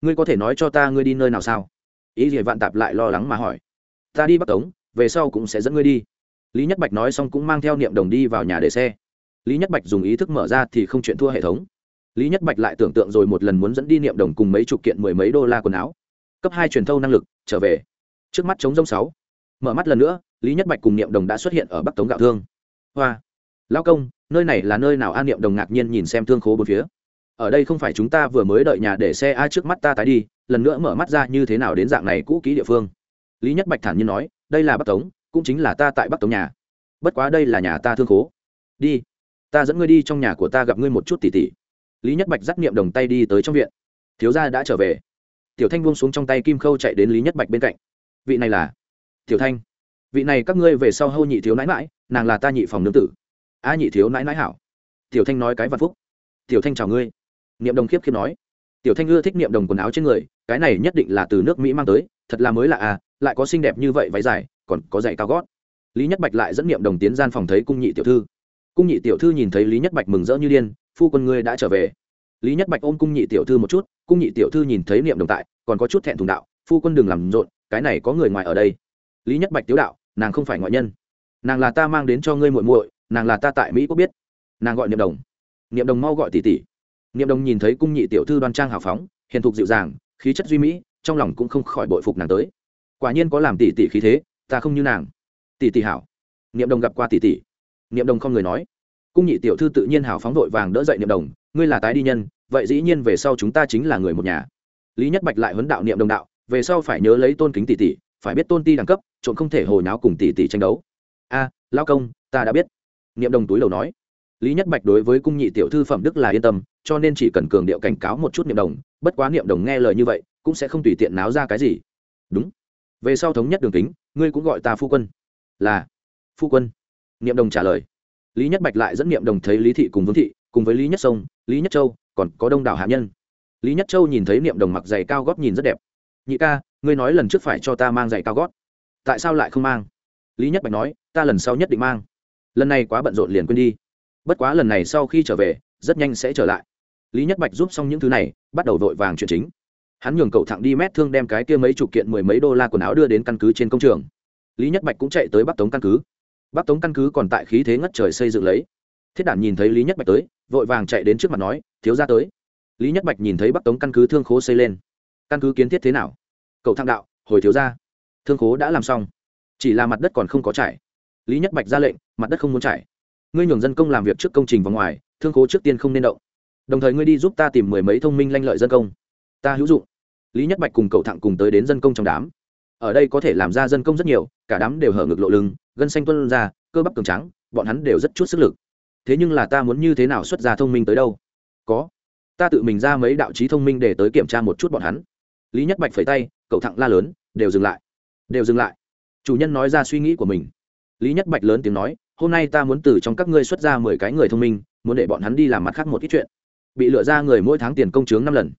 ngươi có thể nói cho ta ngươi đi nơi nào sao ý gì vạn tạp lại lo lắng mà hỏi ta đi bắc tống về sau cũng sẽ dẫn ngươi đi lý nhất bạch nói xong cũng mang theo niệm đồng đi vào nhà để xe lý nhất bạch dùng ý thức mở ra thì không chuyện thua hệ thống. Lý nhất bạch lại tưởng tượng rồi một lần muốn dẫn đi niệm đồng cùng mấy chục kiện mười mấy đô la quần áo. Cấp hai truyền thâu năng lực, trở về. Trước mắt chống rông sáu. Mở mắt lần nữa, lý nhất bạch cùng niệm đồng đã xuất hiện ở bắc tống gạo thương. Hoa. Lao công, nơi này là nơi nào? An niệm đồng ngạc nhiên nhìn xem thương khố bốn phía. Ở đây không phải chúng ta vừa mới đợi nhà để xe ai trước mắt ta tái đi, lần nữa mở mắt ra như thế nào đến dạng này cũ kỹ địa phương. Lý nhất bạch thản nhiên nói, đây là bắc tống, cũng chính là ta tại bắc tống nhà. Bất quá đây là nhà ta thương khố. Đi ta dẫn ngươi đi trong nhà của ta gặp ngươi một chút tỉ tỉ. Lý nhất bạch dắt niệm đồng tay đi tới trong viện. Thiếu gia đã trở về. Tiểu thanh buông xuống trong tay kim khâu chạy đến lý nhất bạch bên cạnh. Vị này là? Tiểu thanh. Vị này các ngươi về sau hâu nhị thiếu nãi mãi nàng là ta nhị phòng nương tử. A nhị thiếu nãi nãi hảo. Tiểu thanh nói cái vạn phúc. Tiểu thanh chào ngươi. Niệm đồng khiếp khiếp nói. Tiểu thanh ưa thích niệm đồng quần áo trên người, cái này nhất định là từ nước mỹ mang tới, thật là mới lạ à lại có xinh đẹp như vậy, váy dài, còn có giày cao gót. Lý nhất bạch lại dẫn niệm đồng tiến gian phòng thấy cung nhị tiểu thư cung nhị tiểu thư nhìn thấy lý nhất bạch mừng rỡ như điên, phu quân ngươi đã trở về. Lý nhất bạch ôm cung nhị tiểu thư một chút, cung nhị tiểu thư nhìn thấy niệm đồng tại, còn có chút thẹn thùng đạo, phu quân đừng làm rộn, cái này có người ngoài ở đây. Lý nhất bạch tiếu đạo, nàng không phải ngoại nhân. Nàng là ta mang đến cho ngươi muội muội, nàng là ta tại mỹ quốc biết. Nàng gọi niệm đồng. Niệm đồng mau gọi tỷ tỷ. Niệm đồng nhìn thấy cung nhị tiểu thư đoan trang hào phóng, hiền thục dịu dàng, khí chất duy mỹ, trong lòng cũng không khỏi bội phục nàng tới. Quả nhiên có làm tỷ tỷ khí thế, ta không như nàng. Tỷ tỷ hảo. Niệm đồng gặp qua tỷ tỷ niệm đồng không người nói. Cung nhị tiểu thư tự nhiên hào phóng vội vàng đỡ dậy niệm đồng, ngươi là tái đi nhân, vậy dĩ nhiên về sau chúng ta chính là người một nhà. Lý nhất bạch lại huấn đạo niệm đồng đạo, về sau phải nhớ lấy tôn kính tỷ tỷ, phải biết tôn ti đẳng cấp trộn không thể hồi nháo cùng tỷ tỷ tranh đấu. A lao công, ta đã biết. Niệm đồng túi đầu nói. Lý nhất bạch đối với cung nhị tiểu thư phẩm đức là yên tâm, cho nên chỉ cần cường điệu cảnh cáo một chút niệm đồng, bất quá niệm đồng nghe lời như vậy, cũng sẽ không tùy tiện náo ra cái gì. Đúng. Về sau thống nhất đường kính, ngươi cũng gọi ta phu quân. Là, phu quân niệm đồng trả lời. Lý nhất bạch lại dẫn niệm đồng thấy lý thị cùng vương thị, cùng với lý nhất sông, lý nhất châu, còn có đông đảo hạ nhân. Lý nhất châu nhìn thấy niệm đồng mặc giày cao gót nhìn rất đẹp. Nhị ca, ngươi nói lần trước phải cho ta mang giày cao gót. Tại sao lại không mang? Lý nhất bạch nói, ta lần sau nhất định mang. Lần này quá bận rộn liền quên đi. Bất quá lần này sau khi trở về, rất nhanh sẽ trở lại. Lý nhất bạch giúp xong những thứ này, bắt đầu vội vàng chuyện chính. Hắn nhường cậu thẳng đi mét thương đem cái kia mấy chục kiện mười mấy đô la quần áo đưa đến căn cứ trên công trường. Lý nhất bạch cũng chạy tới bắc tống căn cứ bắc tống căn cứ còn tại khí thế ngất trời xây dựng lấy. Thiết đản nhìn thấy lý nhất bạch tới, vội vàng chạy đến trước mặt nói, thiếu ra tới. Lý nhất bạch nhìn thấy bắc tống căn cứ thương khố xây lên. Căn cứ kiến thiết thế nào? Cậu thang đạo, hồi thiếu ra thương khố đã làm xong, chỉ là mặt đất còn không có trải. Lý nhất bạch ra lệnh, mặt đất không muốn trải. Ngươi nhường dân công làm việc trước công trình và ngoài, thương khố trước tiên không nên động. Đồng thời ngươi đi giúp ta tìm mười mấy thông minh lanh lợi dân công. Ta hữu dụng. Lý nhất bạch cùng cậu thẳng cùng tới đến dân công trong đám. Ở đây có thể làm ra dân công rất nhiều, cả đám đều hở ngực lộ lưng gân xanh tuân ra, cơ bắp cường trắng bọn hắn đều rất chút sức lực. Thế nhưng là ta muốn như thế nào xuất ra thông minh tới đâu? Có. Ta tự mình ra mấy đạo trí thông minh để tới kiểm tra một chút bọn hắn. Lý nhất bạch phẩy tay, cậu thẳng la lớn, đều dừng lại. Đều dừng lại. Chủ nhân nói ra suy nghĩ của mình. Lý nhất bạch lớn tiếng nói, hôm nay ta muốn từ trong các ngươi xuất ra mười cái người thông minh, muốn để bọn hắn đi làm mặt khác một ít chuyện. Bị lựa ra người mỗi tháng tiền công chướng năm lần.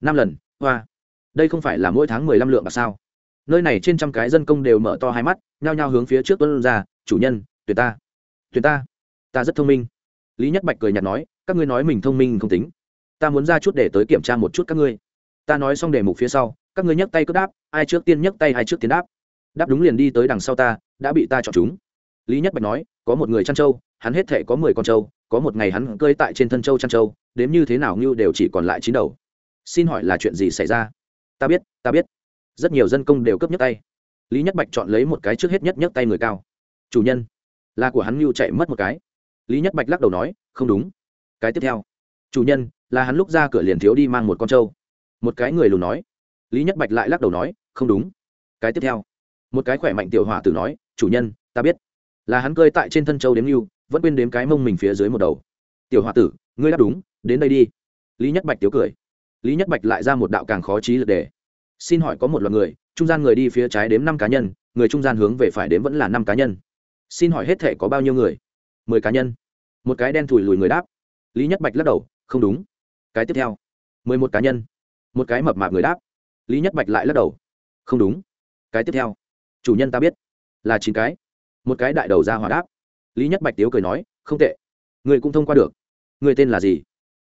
Năm lần, hoa. Đây không phải là mỗi tháng mười lăm lượng bạc sao? Nơi này trên trăm cái dân công đều mở to hai mắt, nhao nhao hướng phía trước tuân ra, chủ nhân tuyệt ta tuyệt ta. Ta rất thông minh. Lý nhất bạch cười nhạt nói, các ngươi nói mình thông minh không tính. Ta muốn ra chút để tới kiểm tra một chút các ngươi. Ta nói xong đề mục phía sau, các ngươi nhấc tay cướp đáp, ai trước tiên nhấc tay ai trước tiến đáp. Đáp đúng liền đi tới đằng sau ta, đã bị ta chọn chúng. Lý nhất bạch nói, có một người chăn trâu, hắn hết thể có mười con trâu, có một ngày hắn cơi tại trên thân trâu chăn trâu đếm như thế nào như đều chỉ còn lại chín đầu. Xin hỏi là chuyện gì xảy ra? Ta biết ta biết rất nhiều dân công đều cướp nhấc tay. Lý nhất bạch chọn lấy một cái trước hết nhất nhấc tay người cao. Chủ nhân. Là của hắn mưu chạy mất một cái. Lý nhất bạch lắc đầu nói, không đúng. Cái tiếp theo. Chủ nhân, là hắn lúc ra cửa liền thiếu đi mang một con trâu. Một cái người lùn nói. Lý nhất bạch lại lắc đầu nói, không đúng. Cái tiếp theo. Một cái khỏe mạnh tiểu hỏa tử nói, chủ nhân, ta biết. Là hắn cơi tại trên thân châu đếm mưu vẫn quên đếm cái mông mình phía dưới một đầu. Tiểu hỏa tử, ngươi đáp đúng, đến đây đi. Lý nhất bạch tiếu cười. Lý nhất bạch lại ra một đạo càng khó trí lực đề xin hỏi có một loạt người, trung gian người đi phía trái đếm năm cá nhân, người trung gian hướng về phải đếm vẫn là năm cá nhân. Xin hỏi hết thể có bao nhiêu người? Mười cá nhân. Một cái đen thùi lùi người đáp. Lý nhất bạch lắc đầu, không đúng. Cái tiếp theo. Mười một cá nhân. Một cái mập mạp người đáp. Lý nhất bạch lại lắc đầu. Không đúng. Cái tiếp theo. Chủ nhân ta biết. Là chín cái. Một cái đại đầu ra hòa đáp. Lý nhất bạch tiếu cười nói, không tệ. Người cũng thông qua được. Người tên là gì?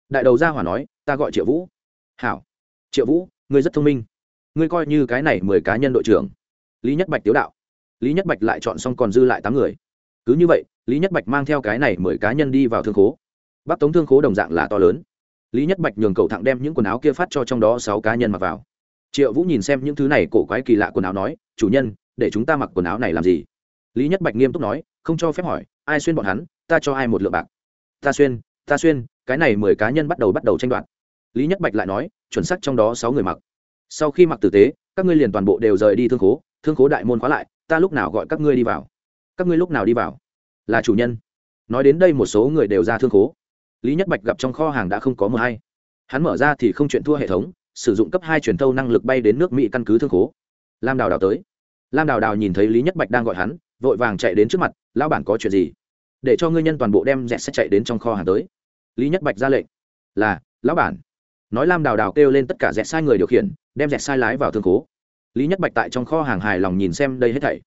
Đại đầu ra hỏa nói, ta gọi triệu vũ. Hảo. Triệu vũ, người rất thông minh ngươi coi như cái này mười cá nhân đội trưởng. Lý nhất bạch tiếu đạo. Lý nhất bạch lại chọn xong còn dư lại tám người. Cứ như vậy, lý nhất bạch mang theo cái này mười cá nhân đi vào thương khố. Bắc tống thương khố đồng dạng là to lớn. Lý nhất bạch nhường cầu thẳng đem những quần áo kia phát cho trong đó sáu cá nhân mặc vào. Triệu vũ nhìn xem những thứ này, cổ quái kỳ lạ quần áo nói, chủ nhân, để chúng ta mặc quần áo này làm gì? Lý nhất bạch nghiêm túc nói, không cho phép hỏi, ai xuyên bọn hắn, ta cho ai một lượng bạc. Ta xuyên ta xuyên, cái này mười cá nhân bắt đầu bắt đầu tranh đoạt. Lý nhất bạch lại nói, chuẩn sắc trong đó sáu người mặc sau khi mặc tử tế, các ngươi liền toàn bộ đều rời đi thương khố thương khố đại môn khóa lại, ta lúc nào gọi các ngươi đi vào? Các ngươi lúc nào đi vào? Là chủ nhân. Nói đến đây một số người đều ra thương khố. Lý nhất bạch gặp trong kho hàng đã không có mờ hay. Hắn mở ra thì không chuyện thua hệ thống, sử dụng cấp hai truyền thâu năng lực bay đến nước mỹ căn cứ thương khố. Lam đào đào tới. Lam đào đào nhìn thấy lý nhất bạch đang gọi hắn, vội vàng chạy đến trước mặt, lão bản có chuyện gì? Để cho ngươi nhân toàn bộ đem dẹt sẽ chạy đến trong kho hàng tới. Lý nhất bạch ra lệnh, là, lão bản nói lam đào đào kêu lên tất cả dẹt sai người điều khiển, đem dẹt sai lái vào thương khố. Lý nhất bạch tại trong kho hàng hài lòng nhìn xem đây hết thảy.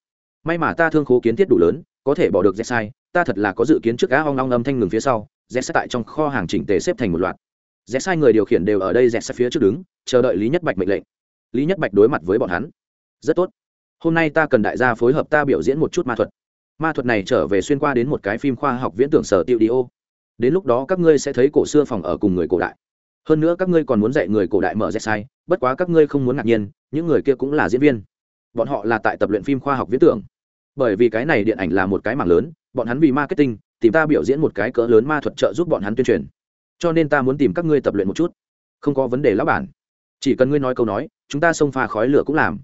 May mà ta thương khố kiến thiết đủ lớn, có thể bỏ được dẹt sai, ta thật là có dự kiến trước gã hoang long âm thanh ngừng phía sau, dẹt sai tại trong kho hàng chỉnh tề xếp thành một loạt. Dẹt sai người điều khiển đều ở đây dẹt sai phía trước đứng, chờ đợi lý nhất bạch mệnh lệnh. Lý nhất bạch đối mặt với bọn hắn. Rất tốt. Hôm nay ta cần đại gia phối hợp ta biểu diễn một chút ma thuật. Ma thuật này trở về xuyên qua đến một cái phim khoa học viễn tưởng sở tiêu đi ô. Đến lúc đó các ngươi sẽ thấy cổ xưa phòng ở cùng người cổ đại hơn nữa các ngươi còn muốn dạy người cổ đại mở rẽ sai, bất quá các ngươi không muốn ngạc nhiên, những người kia cũng là diễn viên. Bọn họ là tại tập luyện phim khoa học viễn tưởng. Bởi vì cái này điện ảnh là một cái mảng lớn, bọn hắn vì marketing, tìm ta biểu diễn một cái cỡ lớn ma thuật trợ giúp bọn hắn tuyên truyền. Cho nên ta muốn tìm các ngươi tập luyện một chút. Không có vấn đề lão bản. Chỉ cần ngươi nói câu nói, chúng ta xông pha khói lửa cũng làm.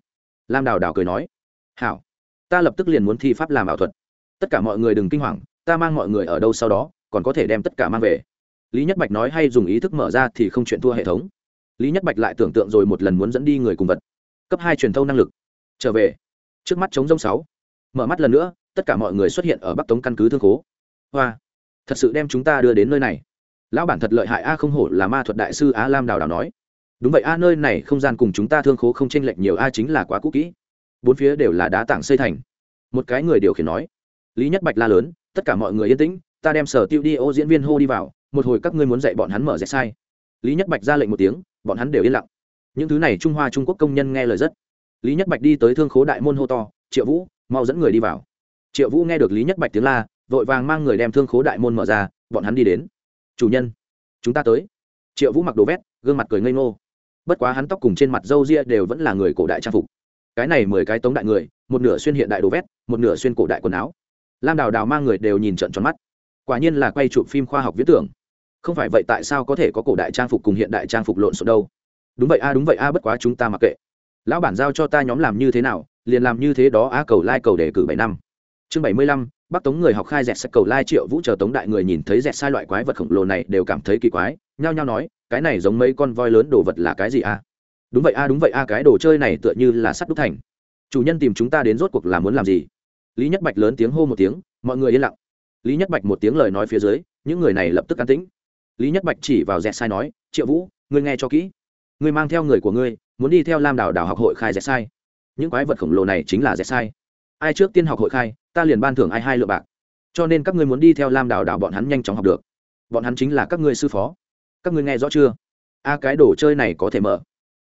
Lam đào đào cười nói. Hảo. Ta lập tức liền muốn thi pháp làm ảo thuật. Tất cả mọi người đừng kinh hoàng, ta mang mọi người ở đâu sau đó, còn có thể đem tất cả mang về lý nhất bạch nói hay dùng ý thức mở ra thì không chuyện thua hệ thống. Lý nhất bạch lại tưởng tượng rồi một lần muốn dẫn đi người cùng vật. Cấp hai truyền thâu năng lực. Trở về. Trước mắt chống rông sáu. Mở mắt lần nữa, tất cả mọi người xuất hiện ở bắc tống căn cứ thương khố. Hoa. Thật sự đem chúng ta đưa đến nơi này. Lão bản thật lợi hại a, không hổ là ma thuật đại sư á lam đào đào nói. Đúng vậy a, nơi này không gian cùng chúng ta thương khố không chênh lệch nhiều a, chính là quá cũ kỹ. Bốn phía đều là đá tảng xây thành. Một cái người điều khiển nói. Lý nhất bạch la lớn, tất cả mọi người yên tĩnh, ta đem sở tiêu đi, ô diễn viên hô đi vào một hồi các ngươi muốn dạy bọn hắn mở rẻ sai. Lý nhất bạch ra lệnh một tiếng, bọn hắn đều yên lặng. Những thứ này trung hoa trung quốc công nhân nghe lời rất. Lý nhất bạch đi tới thương khố đại môn hô to, triệu vũ, mau dẫn người đi vào. Triệu vũ nghe được lý nhất bạch tiếng la, vội vàng mang người đem thương khố đại môn mở ra, bọn hắn đi đến. Chủ nhân, chúng ta tới. Triệu vũ mặc đồ vét, gương mặt cười ngây ngô. Bất quá hắn tóc cùng trên mặt râu ria đều vẫn là người cổ đại trang phục. Cái này mười cái tống đại người, một nửa xuyên hiện đại đồ vét, một nửa xuyên cổ đại quần áo. Lam đào đào mang người đều nhìn trận tròn mắt quả nhiên là quay chụp phim khoa học viễn tưởng. Không phải vậy tại sao có thể có cổ đại trang phục cùng hiện đại trang phục lộn xộn đâu? Đúng vậy a, đúng vậy a, bất quá chúng ta mặc kệ. Lão bản giao cho ta nhóm làm như thế nào, liền làm như thế đó a, cầu lai cầu đề cử bảy năm. Chương bảy mươi lăm, bắc tống người học khai dẹt sẽ cầu lai triệu vũ chờ tống đại người nhìn thấy dẹt sai loại quái vật khổng lồ này đều cảm thấy kỳ quái, nhao nhao nói, cái này giống mấy con voi lớn đồ vật là cái gì a? Đúng vậy a, đúng vậy a, cái đồ chơi này tựa như là sắt đúc thành. Chủ nhân tìm chúng ta đến rốt cuộc là muốn làm gì? Lý nhất bạch lớn tiếng hô một tiếng, mọi người yên lặng lý nhất bạch một tiếng lời nói phía dưới, những người này lập tức an tĩnh. Lý nhất bạch chỉ vào dẹt sai nói, triệu vũ, ngươi nghe cho kỹ. Ngươi mang theo người của ngươi, muốn đi theo lam đảo đảo học hội khai dẹt sai. Những quái vật khổng lồ này chính là dẹt sai. Ai trước tiên học hội khai, ta liền ban thưởng ai hai lựa bạc. Cho nên các ngươi muốn đi theo lam đảo đảo bọn hắn nhanh chóng học được. Bọn hắn chính là các ngươi sư phó. Các ngươi nghe rõ chưa? A, cái đồ chơi này có thể mở.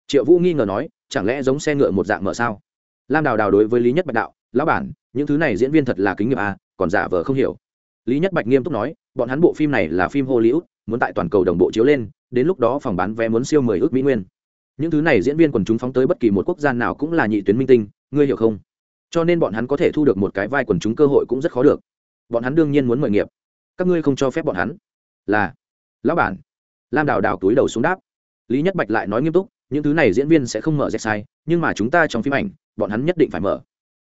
Triệu vũ nghi ngờ nói, chẳng lẽ giống xe ngựa một dạng mở sao? Lam đào đào đối với lý nhất bạch đạo, lão bản, những thứ này diễn viên thật là kính nghiệp à còn giả vờ không hiểu lý nhất bạch nghiêm túc nói, bọn hắn bộ phim này là phim hollywood, muốn tại toàn cầu đồng bộ chiếu lên, đến lúc đó phòng bán vé muốn siêu mười ước mỹ nguyên. Những thứ này diễn viên quần chúng phóng tới bất kỳ một quốc gia nào cũng là nhị tuyến minh tinh, ngươi hiểu không? Cho nên bọn hắn có thể thu được một cái vai quần chúng cơ hội cũng rất khó được. Bọn hắn đương nhiên muốn mời nghiệp. Các ngươi không cho phép bọn hắn. Là, lão bản. Lam đào đào túi đầu xuống đáp. Lý nhất bạch lại nói nghiêm túc, những thứ này diễn viên sẽ không mở rét sai, nhưng mà chúng ta trong phim ảnh, bọn hắn nhất định phải mở.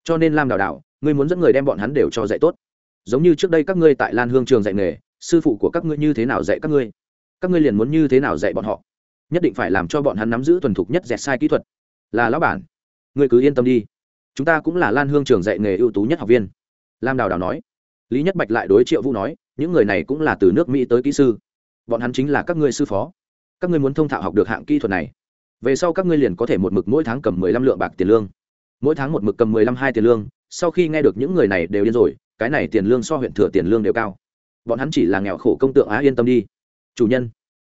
Cho nên lam đào đào, ngươi muốn dẫn người đem bọn hắn đều cho dạy tốt giống như trước đây các ngươi tại lan hương trường dạy nghề, sư phụ của các ngươi như thế nào dạy các ngươi? Các ngươi liền muốn như thế nào dạy bọn họ? Nhất định phải làm cho bọn hắn nắm giữ thuần thục nhất dẹt sai kỹ thuật. Là lão bản, ngươi cứ yên tâm đi. Chúng ta cũng là lan hương trường dạy nghề ưu tú nhất học viên. Lam đào đào nói. Lý nhất bạch lại đối triệu vũ nói, những người này cũng là từ nước mỹ tới kỹ sư. Bọn hắn chính là các ngươi sư phó. Các ngươi muốn thông thạo học được hạng kỹ thuật này. Về sau các ngươi liền có thể một mực mỗi tháng cầm mười lăm lượng bạc tiền lương. Mỗi tháng một mực cầm mười lăm hai tiền lương. Sau khi nghe được những người này đều điên rồi cái này tiền lương so huyện thừa tiền lương đều cao. Bọn hắn chỉ là nghèo khổ công tượng á, yên tâm đi. Chủ nhân,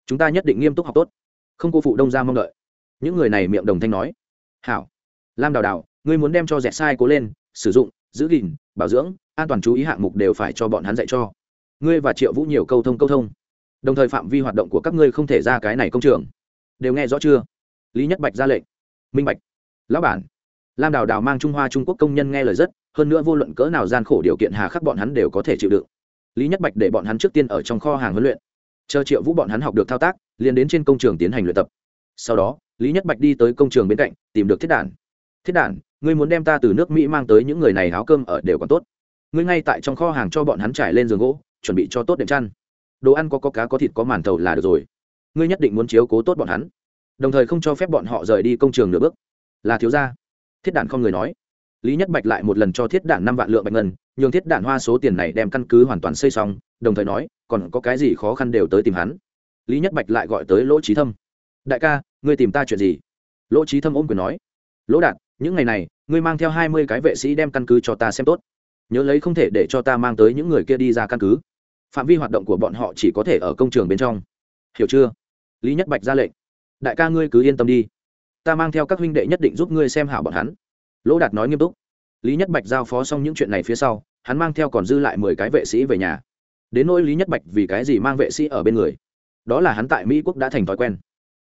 chúng ta nhất định nghiêm túc học tốt. Không cô phụ đông ra mong đợi. Những người này miệng đồng thanh nói. Hảo. Lam đào đào, ngươi muốn đem cho dẹt sai cố lên, sử dụng, giữ gìn, bảo dưỡng, an toàn chú ý hạng mục đều phải cho bọn hắn dạy cho. Ngươi và triệu vũ nhiều câu thông câu thông. Đồng thời phạm vi hoạt động của các ngươi không thể ra cái này công trường. Đều nghe rõ chưa? Lý nhất bạch ra lệnh. Minh bạch. Lão bản lam đào đào mang trung hoa trung quốc công nhân nghe lời rất, hơn nữa vô luận cỡ nào gian khổ điều kiện hà khắc bọn hắn đều có thể chịu đựng. Lý nhất bạch để bọn hắn trước tiên ở trong kho hàng huấn luyện. Chờ triệu vũ bọn hắn học được thao tác, liền đến trên công trường tiến hành luyện tập. Sau đó, lý nhất bạch đi tới công trường bên cạnh, tìm được thiết đản. Thiết đản, ngươi muốn đem ta từ nước mỹ mang tới những người này áo cơm ở đều còn tốt. Ngươi ngay tại trong kho hàng cho bọn hắn trải lên giường gỗ, chuẩn bị cho tốt đệm chăn. Đồ ăn có có cá có thịt có màn tàu là được rồi. Ngươi nhất định muốn chiếu cố tốt bọn hắn. Đồng thời không cho phép bọn họ rời đi công trường nửa bước. Là thiếu gia thiết đản không người nói. Lý nhất bạch lại một lần cho thiết đản năm vạn lượng bạch ngân, nhường thiết đản hoa số tiền này đem căn cứ hoàn toàn xây xong, đồng thời nói, còn có cái gì khó khăn đều tới tìm hắn. Lý nhất bạch lại gọi tới lỗ trí thâm. Đại ca, ngươi tìm ta chuyện gì? Lỗ trí thâm ôm quyền nói. Lỗ đạt, những ngày này, ngươi mang theo hai mươi cái vệ sĩ đem căn cứ cho ta xem tốt. Nhớ lấy không thể để cho ta mang tới những người kia đi ra căn cứ. Phạm vi hoạt động của bọn họ chỉ có thể ở công trường bên trong. Hiểu chưa? Lý nhất bạch ra lệnh. Đại ca ngươi cứ yên tâm đi ta mang theo các huynh đệ nhất định giúp ngươi xem hảo bọn hắn. Lỗ đạt nói nghiêm túc. Lý nhất bạch giao phó xong những chuyện này phía sau, hắn mang theo còn dư lại mười cái vệ sĩ về nhà. Đến nỗi lý nhất bạch vì cái gì mang vệ sĩ ở bên người? Đó là hắn tại mỹ quốc đã thành thói quen.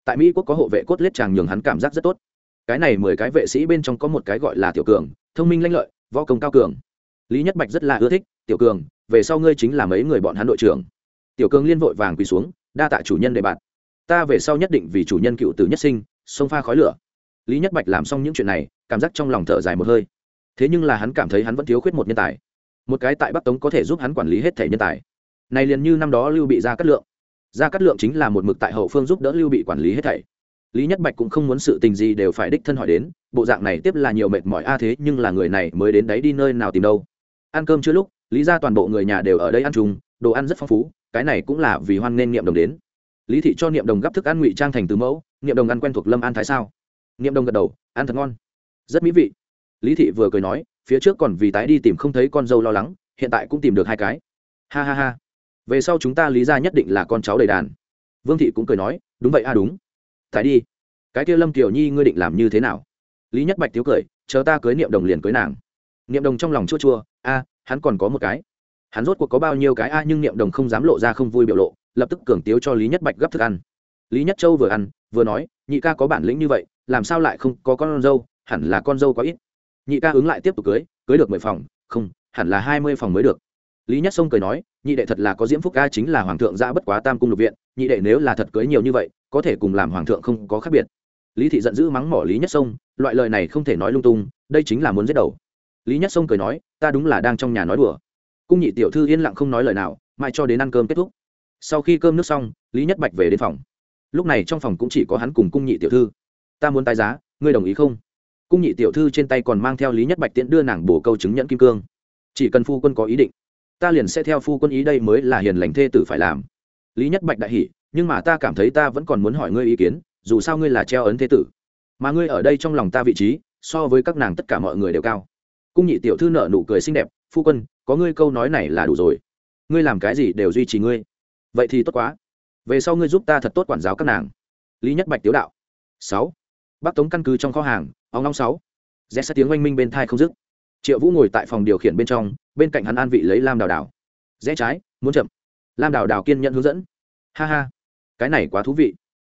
Tại mỹ quốc có hộ vệ cốt lết chàng nhường hắn cảm giác rất tốt. Cái này mười cái vệ sĩ bên trong có một cái gọi là tiểu cường, thông minh lanh lợi, võ công cao cường. Lý nhất bạch rất là ưa thích, tiểu cường, về sau ngươi chính là mấy người bọn hắn đội trưởng. Tiểu cường liên vội vàng quỳ xuống, đa tạ chủ nhân đề bạt ta về sau nhất định vì chủ nhân cựu tử nhất sinh sông pha khói lửa. Lý nhất bạch làm xong những chuyện này, cảm giác trong lòng thở dài một hơi. Thế nhưng là hắn cảm thấy hắn vẫn thiếu khuyết một nhân tài. Một cái tại bắc tống có thể giúp hắn quản lý hết thể nhân tài. Này liền như năm đó lưu bị ra cắt lượng. Ra cắt lượng chính là một mực tại hậu phương giúp đỡ lưu bị quản lý hết thảy. Lý nhất bạch cũng không muốn sự tình gì đều phải đích thân hỏi đến, bộ dạng này tiếp là nhiều mệt mỏi, a à thế nhưng là người này mới đến đấy đi nơi nào tìm đâu. Ăn cơm chưa lúc, lý ra toàn bộ người nhà đều ở đây ăn chung, đồ ăn rất phong phú, cái này cũng là vì hoan nên niệm đồng đến. Lý thị cho niệm đồng gấp thức ăn ngụy trang thành từ mẫu niệm đồng ăn quen thuộc lâm an thái sao? Niệm đồng gật đầu, ăn thật ngon. Rất mỹ vị. Lý thị vừa cười nói, phía trước còn vì tái đi tìm không thấy con dâu lo lắng, hiện tại cũng tìm được hai cái. Ha ha ha. Về sau chúng ta lý ra nhất định là con cháu đầy đàn. Vương thị cũng cười nói, đúng vậy a đúng. Tái đi. Cái kia lâm kiều nhi ngươi định làm như thế nào? Lý nhất bạch tiếu cười, chờ ta cưới niệm đồng liền cưới nàng. Niệm đồng trong lòng chua chua, a, hắn còn có một cái. Hắn rốt cuộc có bao nhiêu cái, a, nhưng niệm đồng không dám lộ ra không vui biểu lộ, lập tức cường tiếu cho lý nhất bạch gấp thức ăn. Lý nhất châu vừa ăn vừa nói, nhị ca có bản lĩnh như vậy, làm sao lại không có con dâu, hẳn là con dâu có ít. Nhị ca ứng lại tiếp tục cưới cưới được mười phòng, không, hẳn là hai mươi phòng mới được. Lý nhất sông cười nói, nhị đệ thật là có diễm phúc ca chính là hoàng thượng ra bất quá tam cung lục viện, nhị đệ nếu là thật cưới nhiều như vậy, có thể cùng làm hoàng thượng không có khác biệt. Lý thị giận dữ mắng mỏ lý nhất sông, loại lời này không thể nói lung tung, đây chính là muốn giết đầu. Lý nhất sông cười nói, ta đúng là đang trong nhà nói đùa. Cung nhị tiểu thư yên lặng không nói lời nào mãi cho đến ăn cơm kết thúc. Sau khi cơm nước xong, lý nhất bạch về đến phòng lúc này trong phòng cũng chỉ có hắn cùng cung nhị tiểu thư. Ta muốn tái giá, ngươi đồng ý không? Cung nhị tiểu thư trên tay còn mang theo lý nhất bạch tiễn đưa nàng bổ câu chứng nhận kim cương. Chỉ cần phu quân có ý định, ta liền sẽ theo phu quân ý đây mới là hiền lành thê tử phải làm. Lý nhất bạch đại hỉ, nhưng mà ta cảm thấy ta vẫn còn muốn hỏi ngươi ý kiến, dù sao ngươi là treo ấn thế tử. Mà ngươi ở đây trong lòng ta vị trí, so với các nàng tất cả mọi người đều cao. Cung nhị tiểu thư nợ nụ cười xinh đẹp, phu quân, có ngươi câu nói này là đủ rồi. Ngươi làm cái gì đều duy trì ngươi. Vậy thì tốt quá về sau ngươi giúp ta thật tốt quản giáo các nàng. Lý nhất bạch tiếu đạo. Sáu. Bác tống căn cứ trong kho hàng ông long sáu. Rẽ sát tiếng oanh minh bên thai không dứt. Triệu vũ ngồi tại phòng điều khiển bên trong, bên cạnh hắn an vị lấy lam đào đào. Rẽ trái, muốn chậm. Lam đào đào kiên nhận hướng dẫn. Ha ha. Cái này quá thú vị.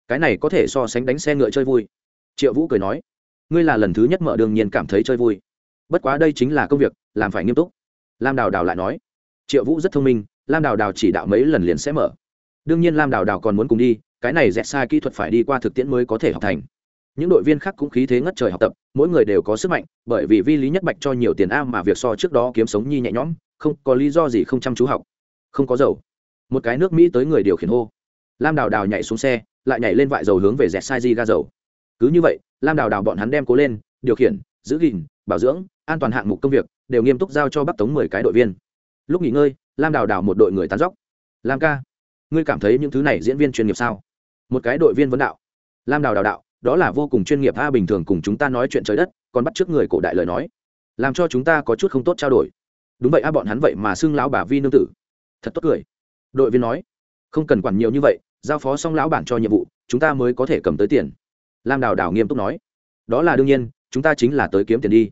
Cái này có thể so sánh đánh xe ngựa chơi vui. Triệu vũ cười nói. Ngươi là lần thứ nhất mở đường nhiên cảm thấy chơi vui. Bất quá đây chính là công việc, làm phải nghiêm túc. Lam đào đào lại nói. Triệu vũ rất thông minh, lam đào đào chỉ đạo mấy lần liền sẽ mở đương nhiên lam đào đào còn muốn cùng đi, cái này dẹt sai kỹ thuật phải đi qua thực tiễn mới có thể học thành. Những đội viên khác cũng khí thế ngất trời học tập, mỗi người đều có sức mạnh, bởi vì vi lý nhất bạch cho nhiều tiền a mà việc so trước đó kiếm sống nhi nhẹ nhõm, không, có lý do gì không chăm chú học. Không có dầu. Một cái nước mỹ tới người điều khiển hô. Lam đào đào nhảy xuống xe, lại nhảy lên vại dầu hướng về dẹt sai di ga dầu. Cứ như vậy, lam đào đào bọn hắn đem cố lên, điều khiển, giữ gìn, bảo dưỡng, an toàn hạng mục công việc, đều nghiêm túc giao cho bắc tống mười cái đội viên. Lúc nghỉ ngơi, lam đào đào một đội người tán dóc. Lam ca ngươi cảm thấy những thứ này diễn viên chuyên nghiệp sao? Một cái đội viên vấn đạo. Lam đào đào đạo, đó là vô cùng chuyên nghiệp a, bình thường cùng chúng ta nói chuyện trời đất, còn bắt trước người cổ đại lời nói. Làm cho chúng ta có chút không tốt trao đổi. Đúng vậy a, bọn hắn vậy mà xưng lão bà vi nương tử. Thật tốt cười. Đội viên nói. Không cần quản nhiều như vậy, giao phó xong lão bản cho nhiệm vụ, chúng ta mới có thể cầm tới tiền. Lam đào đào nghiêm túc nói. Đó là đương nhiên, chúng ta chính là tới kiếm tiền đi.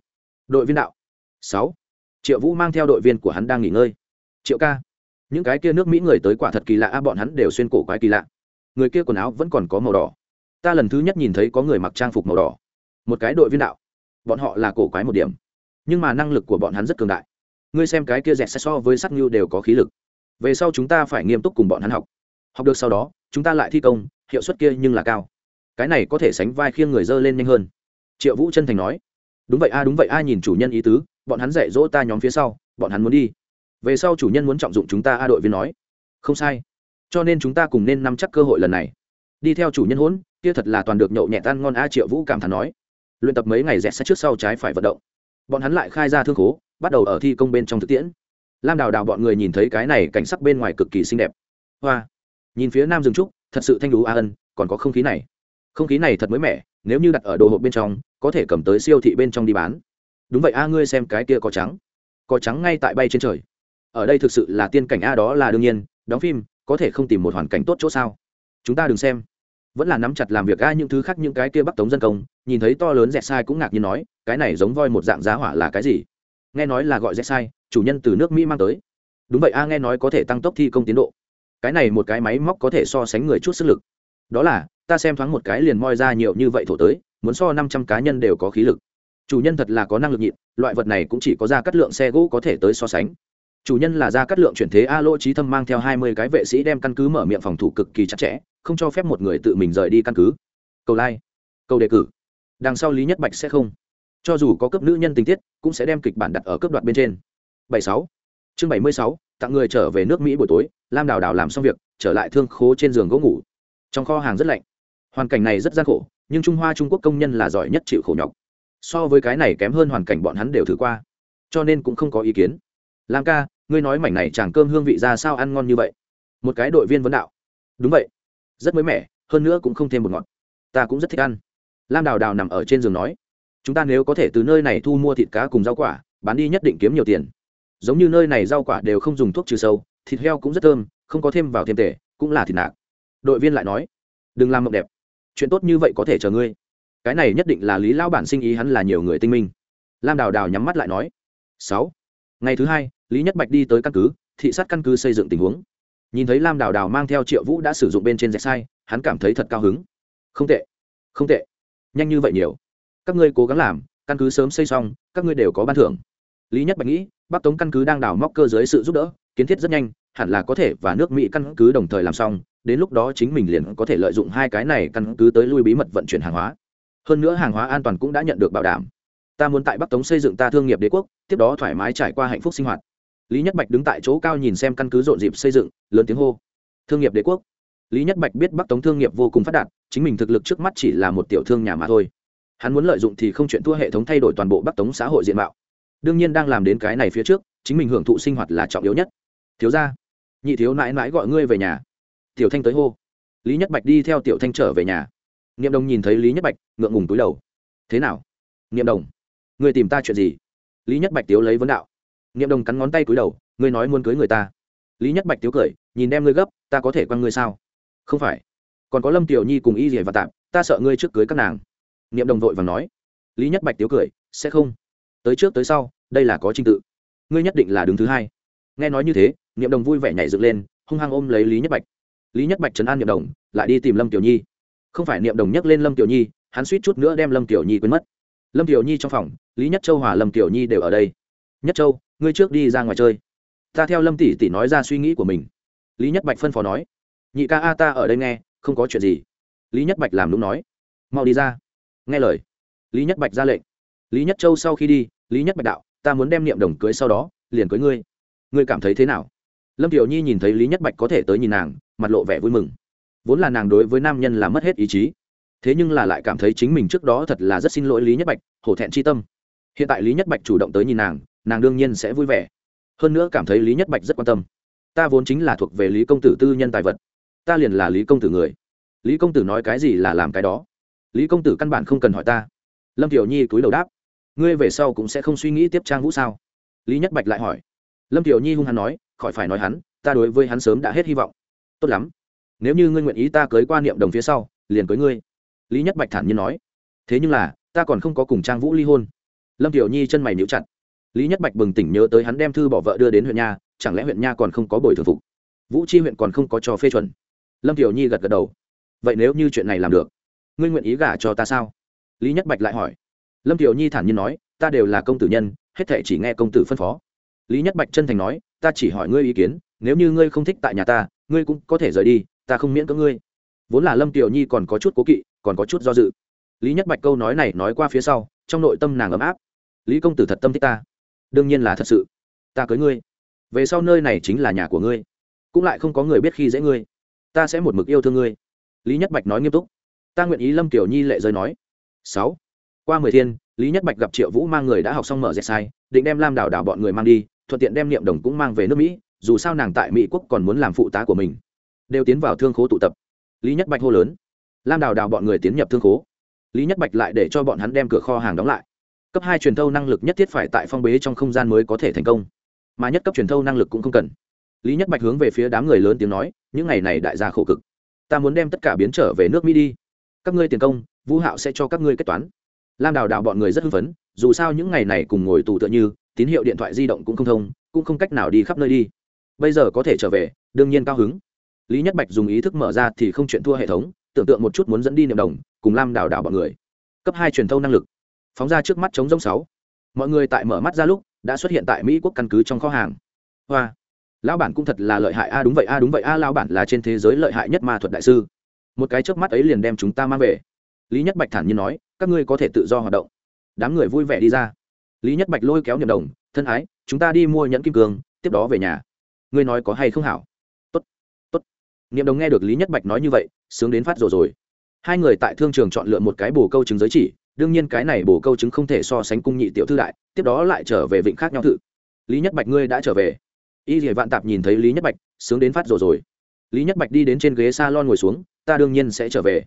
Đội viên đạo. Sáu. Triệu vũ mang theo đội viên của hắn đang nghỉ ngơi. Triệu ca những cái kia nước mỹ người tới quả thật kỳ lạ a bọn hắn đều xuyên cổ quái kỳ lạ. Người kia quần áo vẫn còn có màu đỏ. Ta lần thứ nhất nhìn thấy có người mặc trang phục màu đỏ. Một cái đội viên đạo. Bọn họ là cổ quái một điểm. Nhưng mà năng lực của bọn hắn rất cường đại. Ngươi xem cái kia dẹt so với sắc như đều có khí lực. Về sau chúng ta phải nghiêm túc cùng bọn hắn học. Học được sau đó, chúng ta lại thi công, hiệu suất kia nhưng là cao. Cái này có thể sánh vai khiêng người dơ lên nhanh hơn. Triệu vũ chân thành nói. Đúng vậy a, đúng vậy a, nhìn chủ nhân ý tứ, bọn hắn dạy dỗ ta nhóm phía sau, bọn hắn muốn đi về sau chủ nhân muốn trọng dụng chúng ta, a đội viên nói. Không sai. Cho nên chúng ta cùng nên nắm chắc cơ hội lần này. Đi theo chủ nhân hỗn kia thật là toàn được nhậu nhẹt ăn ngon, a triệu vũ cảm thán nói. Luyện tập mấy ngày rẽ sát trước sau trái phải vận động. Bọn hắn lại khai ra thương khố, bắt đầu ở thi công bên trong thực tiễn. Lam đào đào bọn người nhìn thấy cái này cảnh sắc bên ngoài cực kỳ xinh đẹp. Hoa. Nhìn phía nam rừng trúc, thật sự thanh lú a ân, còn có không khí này. Không khí này thật mới mẻ, nếu như đặt ở đồ hộp bên trong, có thể cầm tới siêu thị bên trong đi bán. Đúng vậy a, ngươi xem cái kia có trắng. Có trắng ngay tại bay trên trời ở đây thực sự là tiên cảnh a đó là đương nhiên, đóng phim, có thể không tìm một hoàn cảnh tốt chỗ sao? Chúng ta đừng xem. Vẫn là nắm chặt làm việc a những thứ khác, những cái kia bắc tống dân công, nhìn thấy to lớn dẹt sai cũng ngạc nhiên nói, cái này giống voi một dạng giá hỏa là cái gì? Nghe nói là gọi dẹt sai, chủ nhân từ nước mỹ mang tới. Đúng vậy a, nghe nói có thể tăng tốc thi công tiến độ. Cái này một cái máy móc có thể so sánh người chút sức lực. Đó là, ta xem thoáng một cái liền moi ra nhiều như vậy thổ tới, muốn so năm trăm cá nhân đều có khí lực. Chủ nhân thật là có năng lực nhịn, loại vật này cũng chỉ có ra cắt lượng xe gỗ có thể tới so sánh chủ nhân là ra cắt lượng chuyển thế a lỗ trí thâm mang theo hai mươi cái vệ sĩ đem căn cứ mở miệng phòng thủ cực kỳ chặt chẽ, không cho phép một người tự mình rời đi căn cứ. Cầu lai, cầu đề cử. Đằng sau lý nhất bạch sẽ không. Cho dù có cấp nữ nhân tình tiết, cũng sẽ đem kịch bản đặt ở cấp đoạn bên trên. Bảy sáu. Chương bảy mươi sáu, tặng người trở về nước mỹ buổi tối, lam đào đào làm xong việc, trở lại thương khố trên giường gỗ ngủ. Trong kho hàng rất lạnh. Hoàn cảnh này rất gian khổ, nhưng trung hoa trung quốc công nhân là giỏi nhất chịu khổ nhọc. So với cái này kém hơn hoàn cảnh bọn hắn đều thử qua. Cho nên cũng không có ý kiến. Lam ca ngươi nói mảnh này chẳng cơm hương vị ra sao ăn ngon như vậy? Một cái đội viên vấn đạo. Đúng vậy, rất mới mẻ, hơn nữa cũng không thêm một ngọt. Ta cũng rất thích ăn. Lam đào đào nằm ở trên giường nói, chúng ta nếu có thể từ nơi này thu mua thịt cá cùng rau quả, bán đi nhất định kiếm nhiều tiền. Giống như nơi này rau quả đều không dùng thuốc trừ sâu, thịt heo cũng rất thơm, không có thêm vào thêm tể, cũng là thịt nạc. Đội viên lại nói, đừng làm mộng đẹp. Chuyện tốt như vậy có thể chờ ngươi. Cái này nhất định là lý lao bản sinh ý hắn là nhiều người tinh minh. Lam đào đào nhắm mắt lại nói, sáu, ngày thứ hai lý nhất bạch đi tới căn cứ, thị sát căn cứ xây dựng tình huống. Nhìn thấy lam đào đào mang theo triệu vũ đã sử dụng bên trên dẹp sai, hắn cảm thấy thật cao hứng. Không tệ không tệ. Nhanh như vậy nhiều. Các ngươi cố gắng làm, căn cứ sớm xây xong, các ngươi đều có ban thưởng. Lý nhất bạch nghĩ, bắc tống căn cứ đang đào móc cơ dưới sự giúp đỡ, kiến thiết rất nhanh, hẳn là có thể và nước mỹ căn cứ đồng thời làm xong, đến lúc đó chính mình liền có thể lợi dụng hai cái này căn cứ tới lui bí mật vận chuyển hàng hóa. Hơn nữa hàng hóa an toàn cũng đã nhận được bảo đảm. Ta muốn tại bắc tống xây dựng ta thương nghiệp đế quốc, tiếp đó thoải mái trải qua hạnh phúc sinh hoạt lý nhất bạch đứng tại chỗ cao nhìn xem căn cứ rộn dịp xây dựng, lớn tiếng hô. Thương nghiệp đế quốc. Lý nhất bạch biết bắc tống thương nghiệp vô cùng phát đạt, chính mình thực lực trước mắt chỉ là một tiểu thương nhà mà thôi. Hắn muốn lợi dụng thì không chuyện thua hệ thống thay đổi toàn bộ bắc tống xã hội diện mạo. Đương nhiên đang làm đến cái này phía trước, chính mình hưởng thụ sinh hoạt là trọng yếu nhất. Thiếu ra nhị thiếu mãi mãi gọi ngươi về nhà. Tiểu thanh tới hô. Lý nhất bạch đi theo tiểu thanh trở về nhà. Niệm đồng nhìn thấy lý nhất bạch, ngượng ngùng túi đầu. Thế nào? Niệm đồng người tìm ta chuyện gì? Lý nhất bạch tiếu lấy vấn đạo niệm đồng cắn ngón tay cúi đầu, ngươi nói muốn cưới người ta. Lý nhất bạch tiếu cười, nhìn đem ngươi gấp, ta có thể quăng ngươi sao? Không phải. Còn có lâm tiểu nhi cùng y rỉa và tạm, ta sợ ngươi trước cưới các nàng. Niệm đồng vội và nói. Lý nhất bạch tiếu cười, sẽ không. Tới trước tới sau, đây là có trình tự. Ngươi nhất định là đứng thứ hai. Nghe nói như thế, niệm đồng vui vẻ nhảy dựng lên, hung hăng ôm lấy lý nhất bạch. Lý nhất bạch trấn an niệm đồng lại đi tìm lâm tiểu nhi. Không phải niệm đồng nhắc lên lâm tiểu nhi, hắn suýt chút nữa đem lâm tiểu nhi quên mất. Lâm tiểu nhi trong phòng, lý nhất châu hòa lâm tiểu nhi đều ở đây. Nhất châu ngươi trước đi ra ngoài chơi. Ta theo lâm tỷ tỷ nói ra suy nghĩ của mình. Lý nhất bạch phân phó nói. Nhị ca a, ta ở đây nghe, không có chuyện gì. Lý nhất bạch làm đúng nói. Mau đi ra. Nghe lời, lý nhất bạch ra lệnh. Lý nhất châu sau khi đi, lý nhất bạch đạo, ta muốn đem niệm đồng cưới sau đó, liền cưới ngươi. Ngươi cảm thấy thế nào? Lâm tiểu nhi nhìn thấy lý nhất bạch có thể tới nhìn nàng, mặt lộ vẻ vui mừng. Vốn là nàng đối với nam nhân là mất hết ý chí, thế nhưng là lại cảm thấy chính mình trước đó thật là rất xin lỗi lý nhất bạch, hổ thẹn chi tâm. Hiện tại lý nhất bạch chủ động tới nhìn nàng nàng đương nhiên sẽ vui vẻ. Hơn nữa cảm thấy lý nhất bạch rất quan tâm. Ta vốn chính là thuộc về lý công tử tư nhân tài vật. Ta liền là lý công tử người. Lý công tử nói cái gì là làm cái đó. Lý công tử căn bản không cần hỏi ta. Lâm tiểu nhi cúi đầu đáp. Ngươi về sau cũng sẽ không suy nghĩ tiếp trang vũ sao? Lý nhất bạch lại hỏi. Lâm tiểu nhi hung hắn nói, khỏi phải nói hắn, ta đối với hắn sớm đã hết hy vọng. Tốt lắm. Nếu như ngươi nguyện ý ta cưới qua niệm đồng phía sau, liền cưới ngươi. Lý nhất bạch thản nhiên nói. Thế nhưng là, ta còn không có cùng trang vũ ly hôn. Lâm tiểu nhi chân mày níu chặt lý nhất bạch bừng tỉnh nhớ tới hắn đem thư bỏ vợ đưa đến huyện nha, chẳng lẽ huyện nha còn không có bồi thường phục? Vũ chi huyện còn không có cho phê chuẩn. Lâm tiểu nhi gật gật đầu. Vậy nếu như chuyện này làm được, ngươi nguyện ý gả cho ta sao? Lý nhất bạch lại hỏi. Lâm tiểu nhi thản nhiên nói, ta đều là công tử nhân, hết thể chỉ nghe công tử phân phó. Lý nhất bạch chân thành nói, ta chỉ hỏi ngươi ý kiến, nếu như ngươi không thích tại nhà ta, ngươi cũng có thể rời đi, ta không miễn cưỡng ngươi. Vốn là lâm tiểu nhi còn có chút cố kỵ, còn có chút do dự. Lý nhất bạch câu nói này nói qua phía sau, trong nội tâm nàng ấm áp. Lý công tử thật tâm thích ta đương nhiên là thật sự. Ta cưới ngươi. Về sau nơi này chính là nhà của ngươi. Cũng lại không có người biết khi dễ ngươi. Ta sẽ một mực yêu thương ngươi. Lý nhất bạch nói nghiêm túc. Ta nguyện ý lâm kiểu nhi lệ rơi nói. Sáu. Qua mười thiên, lý nhất bạch gặp triệu vũ mang người đã học xong mở dẹt sai, định đem lam đảo đảo bọn người mang đi, thuận tiện đem niệm đồng cũng mang về nước mỹ, dù sao nàng tại mỹ quốc còn muốn làm phụ tá của mình. Đều tiến vào thương khố tụ tập. Lý nhất bạch hô lớn. Lam đào đào bọn người tiến nhập thương khố. Lý nhất bạch lại để cho bọn hắn đem cửa kho hàng đóng lại cấp hai truyền thâu năng lực nhất thiết phải tại phong bế trong không gian mới có thể thành công. Mà nhất cấp truyền thâu năng lực cũng không cần. Lý nhất bạch hướng về phía đám người lớn tiếng nói, những ngày này đại gia khổ cực. Ta muốn đem tất cả biến trở về nước mỹ đi. Các ngươi tiền công, vũ hạo sẽ cho các ngươi kết toán. Lam đào đào bọn người rất hưng phấn, dù sao những ngày này cùng ngồi tù tựa như, tín hiệu điện thoại di động cũng không thông, cũng không cách nào đi khắp nơi đi. Bây giờ có thể trở về, đương nhiên cao hứng. Lý nhất bạch dùng ý thức mở ra thì không chuyện thua hệ thống, tưởng tượng một chút muốn dẫn đi niệm đồng, cùng lam đào đào bọn người. Cấp hai truyền thâu năng lực phóng ra trước mắt chống rông sáu. Mọi người tại mở mắt ra lúc, đã xuất hiện tại mỹ quốc căn cứ trong kho hàng. Hoa, lão bản cũng thật là lợi hại a, đúng vậy a, đúng vậy a, lão bản là trên thế giới lợi hại nhất ma thuật đại sư. Một cái trước mắt ấy liền đem chúng ta mang về. Lý nhất bạch thản nhiên nói, các ngươi có thể tự do hoạt động. Đám người vui vẻ đi ra. Lý nhất bạch lôi kéo niệm đồng, thân ái, chúng ta đi mua nhẫn kim cương, tiếp đó về nhà. Ngươi nói có hay không hảo? Tốt tốt. Niệm đồng nghe được lý nhất bạch nói như vậy, sướng đến phát rồi rồi. Hai người tại thương trường chọn lựa một cái bồ câu chứng giới chỉ đương nhiên cái này bổ câu chứng không thể so sánh cung nhị tiểu thư đại, tiếp đó lại trở về vịnh khác nhau thự lý nhất bạch ngươi đã trở về. Y dỉa vạn tạp nhìn thấy lý nhất bạch, sướng đến phát rồi rồi. Lý nhất bạch đi đến trên ghế s a lon ngồi xuống, ta đương nhiên sẽ trở về.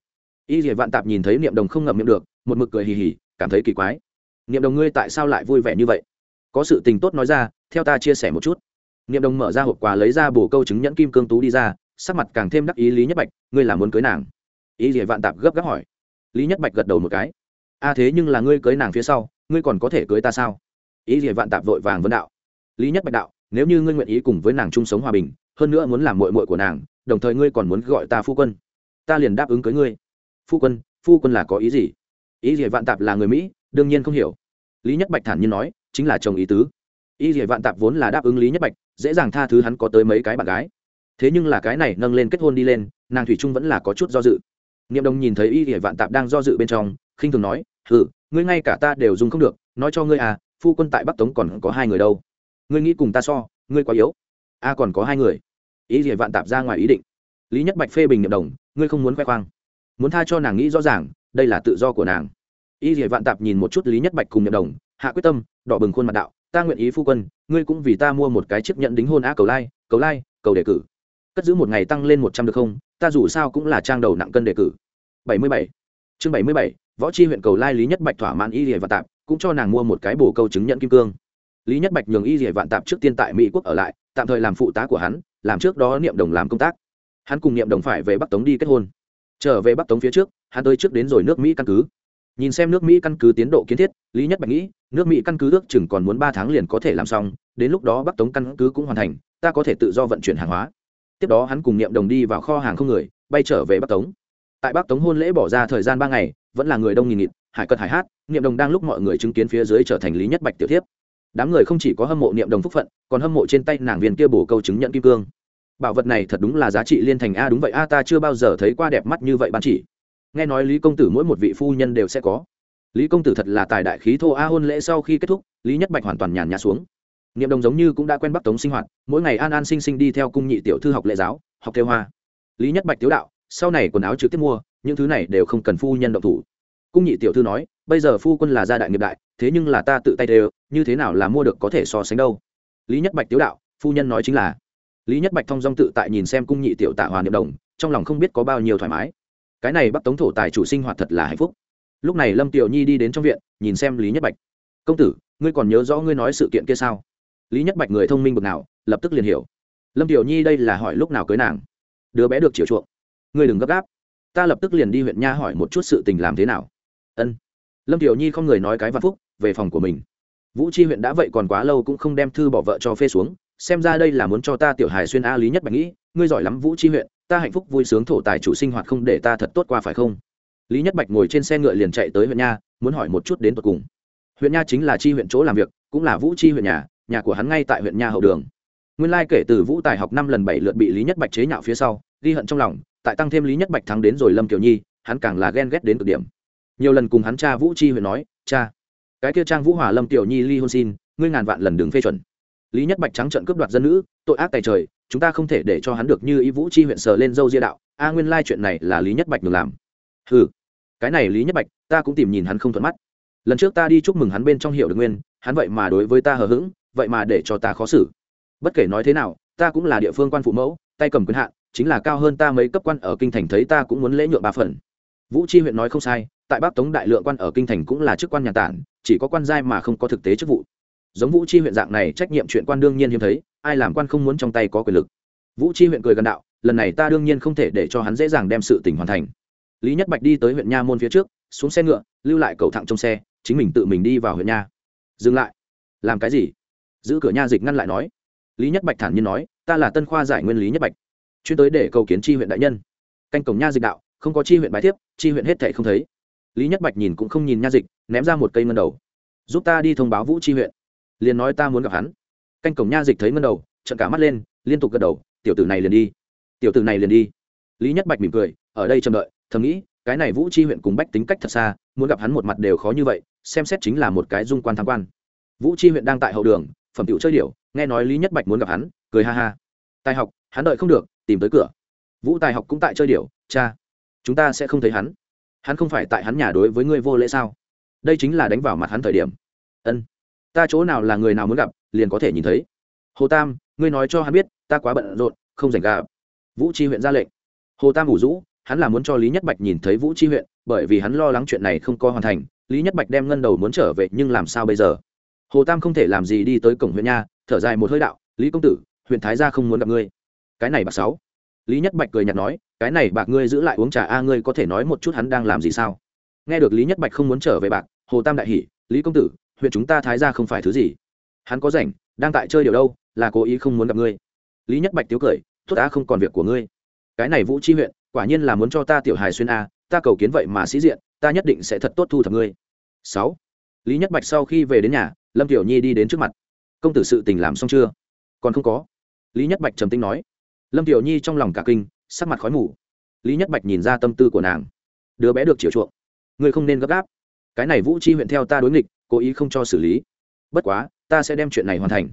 Y dỉa vạn tạp nhìn thấy niệm đồng không ngậm miệng được, một mực cười hì hì, cảm thấy kỳ quái. Niệm đồng ngươi tại sao lại vui vẻ như vậy? Có sự tình tốt nói ra, theo ta chia sẻ một chút. Niệm đồng mở ra hộp quà lấy ra bổ câu chứng nhẫn kim cương tú đi ra, sắc mặt càng thêm đắc ý lý nhất bạch, ngươi là muốn cưới nàng? Y địa vạn tạp gấp gáp hỏi. Lý nhất bạch gật đầu một cái a thế nhưng là ngươi cưới nàng phía sau, ngươi còn có thể cưới ta sao? Ý gì vạn tạp vội vàng vấn đạo. Lý nhất bạch đạo, nếu như ngươi nguyện ý cùng với nàng chung sống hòa bình, hơn nữa muốn làm mội mội của nàng, đồng thời ngươi còn muốn gọi ta phu quân. Ta liền đáp ứng cưới ngươi. Phu quân phu quân là có ý gì? Ý gì vạn tạp là người mỹ, đương nhiên không hiểu. Lý nhất bạch thản nhiên nói, chính là chồng ý tứ. Y gì vạn tạp vốn là đáp ứng lý nhất bạch, dễ dàng tha thứ hắn có tới mấy cái bạn gái. Thế nhưng là cái này nâng lên kết hôn đi lên, nàng thủy trung vẫn là có chút do dự. Niệm đồng nhìn thấy y địa vạn tạp đang do dự bên trong, khinh thường nói ừ ngươi ngay cả ta đều dùng không được, nói cho ngươi à phu quân tại bắc tống còn có hai người đâu. Ngươi nghĩ cùng ta so, ngươi quá yếu. A, còn có hai người. Ý gì vạn tạp ra ngoài ý định. Lý nhất bạch phê bình nhậm đồng, ngươi không muốn khoe khoang. Muốn tha cho nàng nghĩ rõ ràng, đây là tự do của nàng. Ý gì vạn tạp nhìn một chút lý nhất bạch cùng nhậm đồng, hạ quyết tâm, đỏ bừng khuôn mặt đạo, ta nguyện ý phu quân, ngươi cũng vì ta mua một cái chiếc nhận đính hôn á cầu lai cầu lai, cầu đề cử. Cất giữ một ngày tăng lên một trăm được không? Ta dù sao cũng là trang đầu nặng cân đề cử. Bảy mươi bảy. Chương bảy mươi bảy võ chi huyện cầu lai lý nhất bạch thỏa mãn y rỉa vạn tạp, cũng cho nàng mua một cái bồ câu chứng nhận kim cương. Lý nhất bạch nhường y rỉa vạn tạp trước tiên tại mỹ quốc ở lại, tạm thời làm phụ tá của hắn, làm trước đó niệm đồng làm công tác. Hắn cùng niệm đồng phải về bắc tống đi kết hôn. Trở về bắc tống phía trước, hắn tới trước đến rồi nước mỹ căn cứ. Nhìn xem nước mỹ căn cứ tiến độ kiến thiết, lý nhất bạch nghĩ, nước mỹ căn cứ ước chừng còn muốn ba tháng liền có thể làm xong, đến lúc đó bắc tống căn cứ cũng hoàn thành, ta có thể tự do vận chuyển hàng hóa. Tiếp đó hắn cùng niệm đồng đi vào kho hàng không người, bay trở về bắc tống. Tại bắc tống hôn lễ bỏ ra thời gian ba ngày vẫn là người đông nghìn nghịt, hải cật hải hát, niệm đồng đang lúc mọi người chứng kiến phía dưới trở thành lý nhất bạch tiểu thiếp. Đám người không chỉ có hâm mộ niệm đồng phúc phận, còn hâm mộ trên tay nàng viên kia bổ câu chứng nhận kim cương. Bảo vật này thật đúng là giá trị liên thành a, đúng vậy a, ta chưa bao giờ thấy qua đẹp mắt như vậy ban chỉ. Nghe nói lý công tử mỗi một vị phu nhân đều sẽ có. Lý công tử thật là tài đại khí thô a, hôn lễ sau khi kết thúc, lý nhất bạch hoàn toàn nhàn nhã xuống. Niệm đồng giống như cũng đã quen bắc tống sinh hoạt, mỗi ngày an an sinh sinh đi theo cung nhị tiểu thư học lệ giáo, học theo hoa. Lý nhất bạch tiếu đạo, sau này quần áo trực tiếp mua những thứ này đều không cần phu nhân động thủ. Cung nhị tiểu thư nói, bây giờ phu quân là gia đại nghiệp đại, thế nhưng là ta tự tay đều, như thế nào là mua được có thể so sánh đâu? Lý nhất bạch tiếu đạo, phu nhân nói chính là. Lý nhất bạch thong dong tự tại nhìn xem cung nhị tiểu tạ hòa niệm đồng, trong lòng không biết có bao nhiêu thoải mái. Cái này bắt tống thổ tài chủ sinh hoạt thật là hạnh phúc. Lúc này lâm tiểu nhi đi đến trong viện, nhìn xem lý nhất bạch. Công tử, ngươi còn nhớ rõ ngươi nói sự kiện kia sao? Lý nhất bạch người thông minh bực nào, lập tức liền hiểu. Lâm tiểu nhi đây là hỏi lúc nào cưới nàng? Đứa bé được chiều chuộng. Ngươi đừng gấp gáp ta lập tức liền đi huyện nha hỏi một chút sự tình làm thế nào. Ân. Lâm tiểu nhi không người nói cái văn phúc, về phòng của mình. Vũ chi huyện đã vậy còn quá lâu cũng không đem thư bỏ vợ cho phê xuống, xem ra đây là muốn cho ta tiểu hài xuyên a lý nhất bạch nghĩ, ngươi giỏi lắm vũ chi huyện, ta hạnh phúc vui sướng thổ tài chủ sinh hoạt không để ta thật tốt qua phải không? Lý nhất bạch ngồi trên xe ngựa liền chạy tới huyện nha, muốn hỏi một chút đến tột cùng. Huyện nha chính là chi huyện chỗ làm việc, cũng là vũ chi huyện nhà nhà của hắn ngay tại huyện nha hậu đường. Nguyên lai kể từ vũ tài học năm lần bảy lượt bị lý nhất bạch chế nhạo phía sau, ghi hận trong lòng tại tăng thêm lý nhất bạch thắng đến rồi lâm kiều nhi, hắn càng là ghen ghét đến cực điểm. Nhiều lần cùng hắn cha vũ chi huyện nói, cha, cái kia trang vũ hòa lâm tiểu nhi ly hôn xin, ngươi ngàn vạn lần đừng phê chuẩn. Lý nhất bạch trắng trận cướp đoạt dân nữ, tội ác tài trời, chúng ta không thể để cho hắn được như ý vũ chi huyện sờ lên dâu ria đạo, a nguyên lai chuyện này là lý nhất bạch được làm. Ừ cái này lý nhất bạch, ta cũng tìm nhìn hắn không thuận mắt. Lần trước ta đi chúc mừng hắn bên trong hiệu được nguyên, hắn vậy mà đối với ta hờ hững, vậy mà để cho ta khó xử. Bất kể nói thế nào, ta cũng là địa phương quan phụ mẫu, tay cầm quyền hạn chính là cao hơn ta mấy cấp quan ở kinh thành thấy ta cũng muốn lễ nhượng ba phần. Vũ chi huyện nói không sai, tại bắc tống đại lượng quan ở kinh thành cũng là chức quan nhà tản, chỉ có quan giai mà không có thực tế chức vụ. Giống vũ chi huyện dạng này trách nhiệm chuyện quan đương nhiên hiếm thấy, ai làm quan không muốn trong tay có quyền lực. Vũ chi huyện cười gần đạo, lần này ta đương nhiên không thể để cho hắn dễ dàng đem sự tình hoàn thành. Lý nhất bạch đi tới huyện nha môn phía trước, xuống xe ngựa, lưu lại cầu thẳng trong xe, chính mình tự mình đi vào huyện nha. Dừng lại. Làm cái gì? Giữ cửa nha dịch ngăn lại nói. Lý nhất bạch thản nhiên nói, ta là tân khoa giải nguyên lý nhất bạch chuyên tới để cầu kiến tri huyện đại nhân. Canh cổng nha dịch đạo, không có tri huyện bài thiếp tri huyện hết thệ không thấy. Lý nhất bạch nhìn cũng không nhìn nha dịch, ném ra một cây ngân đầu. Giúp ta đi thông báo vũ tri huyện. Liền nói ta muốn gặp hắn. Canh cổng nha dịch thấy ngân đầu trận cả mắt lên, liên tục gật đầu, tiểu tử này liền đi. Tiểu tử này liền đi. Lý nhất bạch mỉm cười, ở đây chờ đợi, thầm nghĩ, cái này vũ tri huyện cùng bách tính cách thật xa, muốn gặp hắn một mặt đều khó như vậy, xem xét chính là một cái dung quan tham quan. Vũ tri huyện đang tại hậu đường, phẩm tiểu chơi điệu nghe nói lý nhất bạch muốn gặp hắn, cười ha ha. Tài học, hắn đợi không được tìm tới cửa. Vũ tài học cũng tại chơi điều, cha chúng ta sẽ không thấy hắn. Hắn không phải tại hắn nhà đối với ngươi vô lễ sao? Đây chính là đánh vào mặt hắn thời điểm. Ân ta chỗ nào là người nào muốn gặp liền có thể nhìn thấy. Hồ tam ngươi nói cho hắn biết ta quá bận rộn không dành gặp. Vũ chi huyện ra lệnh. Hồ tam ủ rũ hắn là muốn cho lý nhất bạch nhìn thấy vũ chi huyện bởi vì hắn lo lắng chuyện này không có hoàn thành lý nhất bạch đem ngân đầu muốn trở về nhưng làm sao bây giờ? Hồ tam không thể làm gì đi tới cổng huyện nha thở dài một hơi đạo lý công tử huyện thái gia không muốn gặp ngươi cái này bạc sáu. Lý nhất bạch cười nhạt nói, cái này bạc ngươi giữ lại uống trà a, ngươi có thể nói một chút hắn đang làm gì sao? Nghe được lý nhất bạch không muốn trở về bạc, hồ tam đại hỉ, lý công tử, huyện chúng ta thái ra không phải thứ gì? Hắn có rảnh, đang tại chơi điều đâu, là cố ý không muốn gặp ngươi. Lý nhất bạch tiếu cười thốt đã không còn việc của ngươi. Cái này vũ chi huyện, quả nhiên là muốn cho ta tiểu hài xuyên a, ta cầu kiến vậy mà sĩ diện, ta nhất định sẽ thật tốt thu thập ngươi. Sáu. Lý nhất bạch sau khi về đến nhà, lâm tiểu nhi đi đến trước mặt. Công tử sự tình làm xong chưa? Còn không có. Lý nhất bạch trầm tinh nói lâm tiểu nhi trong lòng cả kinh, sắc mặt khói mù. Lý nhất bạch nhìn ra tâm tư của nàng. Đứa bé được chiều chuộng. Ngươi không nên gấp gáp. Cái này vũ chi huyện theo ta đối nghịch, cố ý không cho xử lý. Bất quá, ta sẽ đem chuyện này hoàn thành.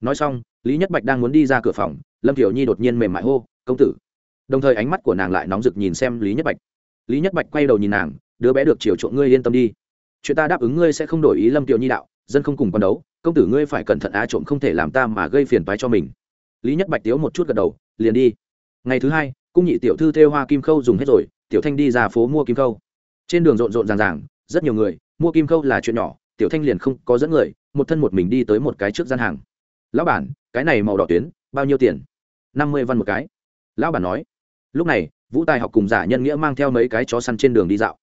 Nói xong, lý nhất bạch đang muốn đi ra cửa phòng, lâm tiểu nhi đột nhiên mềm mại hô, công tử. Đồng thời ánh mắt của nàng lại nóng rực nhìn xem lý nhất bạch. Lý nhất bạch quay đầu nhìn nàng, đứa bé được chiều chuộng, ngươi yên tâm đi. Chuyện ta đáp ứng ngươi sẽ không đổi ý lâm tiểu nhi đạo, dân không cùng con đấu, công tử ngươi phải cẩn thận á trộm không thể làm ta mà gây phiền toái cho mình. Lý nhất bạch tiếu một chút gật đầu liền đi. Ngày thứ hai, cung nhị tiểu thư thêu hoa kim khâu dùng hết rồi, tiểu thanh đi ra phố mua kim khâu. Trên đường rộn rộn ràng ràng, rất nhiều người, mua kim khâu là chuyện nhỏ, tiểu thanh liền không có dẫn người, một thân một mình đi tới một cái trước gian hàng. Lão bản, cái này màu đỏ tuyến, bao nhiêu tiền? Năm mươi văn một cái. Lão bản nói, lúc này, vũ tài học cùng giả nhân nghĩa mang theo mấy cái chó săn trên đường đi dạo.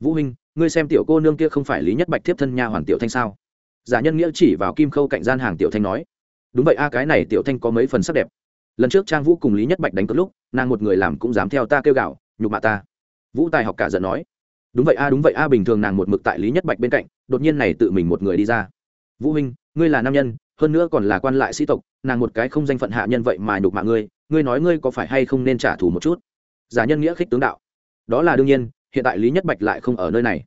Vũ huynh, ngươi xem tiểu cô nương kia không phải lý nhất bạch tiếp thân nha hoàn tiểu thanh sao? Giả nhân nghĩa chỉ vào kim khâu cạnh gian hàng tiểu thanh nói, đúng vậy a, cái này tiểu thanh có mấy phần sắc đẹp lần trước trang vũ cùng lý nhất bạch đánh cất lúc, nàng một người làm cũng dám theo ta kêu gạo nhục mạ ta. Vũ tài học cả giận nói. Đúng vậy a, đúng vậy a, bình thường nàng một mực tại lý nhất bạch bên cạnh, đột nhiên này tự mình một người đi ra. Vũ huynh, ngươi là nam nhân, hơn nữa còn là quan lại sĩ tộc, nàng một cái không danh phận hạ nhân vậy mà nhục mạ ngươi ngươi nói ngươi có phải hay không nên trả thù một chút? Giả nhân nghĩa khích tướng đạo. Đó là đương nhiên, hiện tại lý nhất bạch lại không ở nơi này.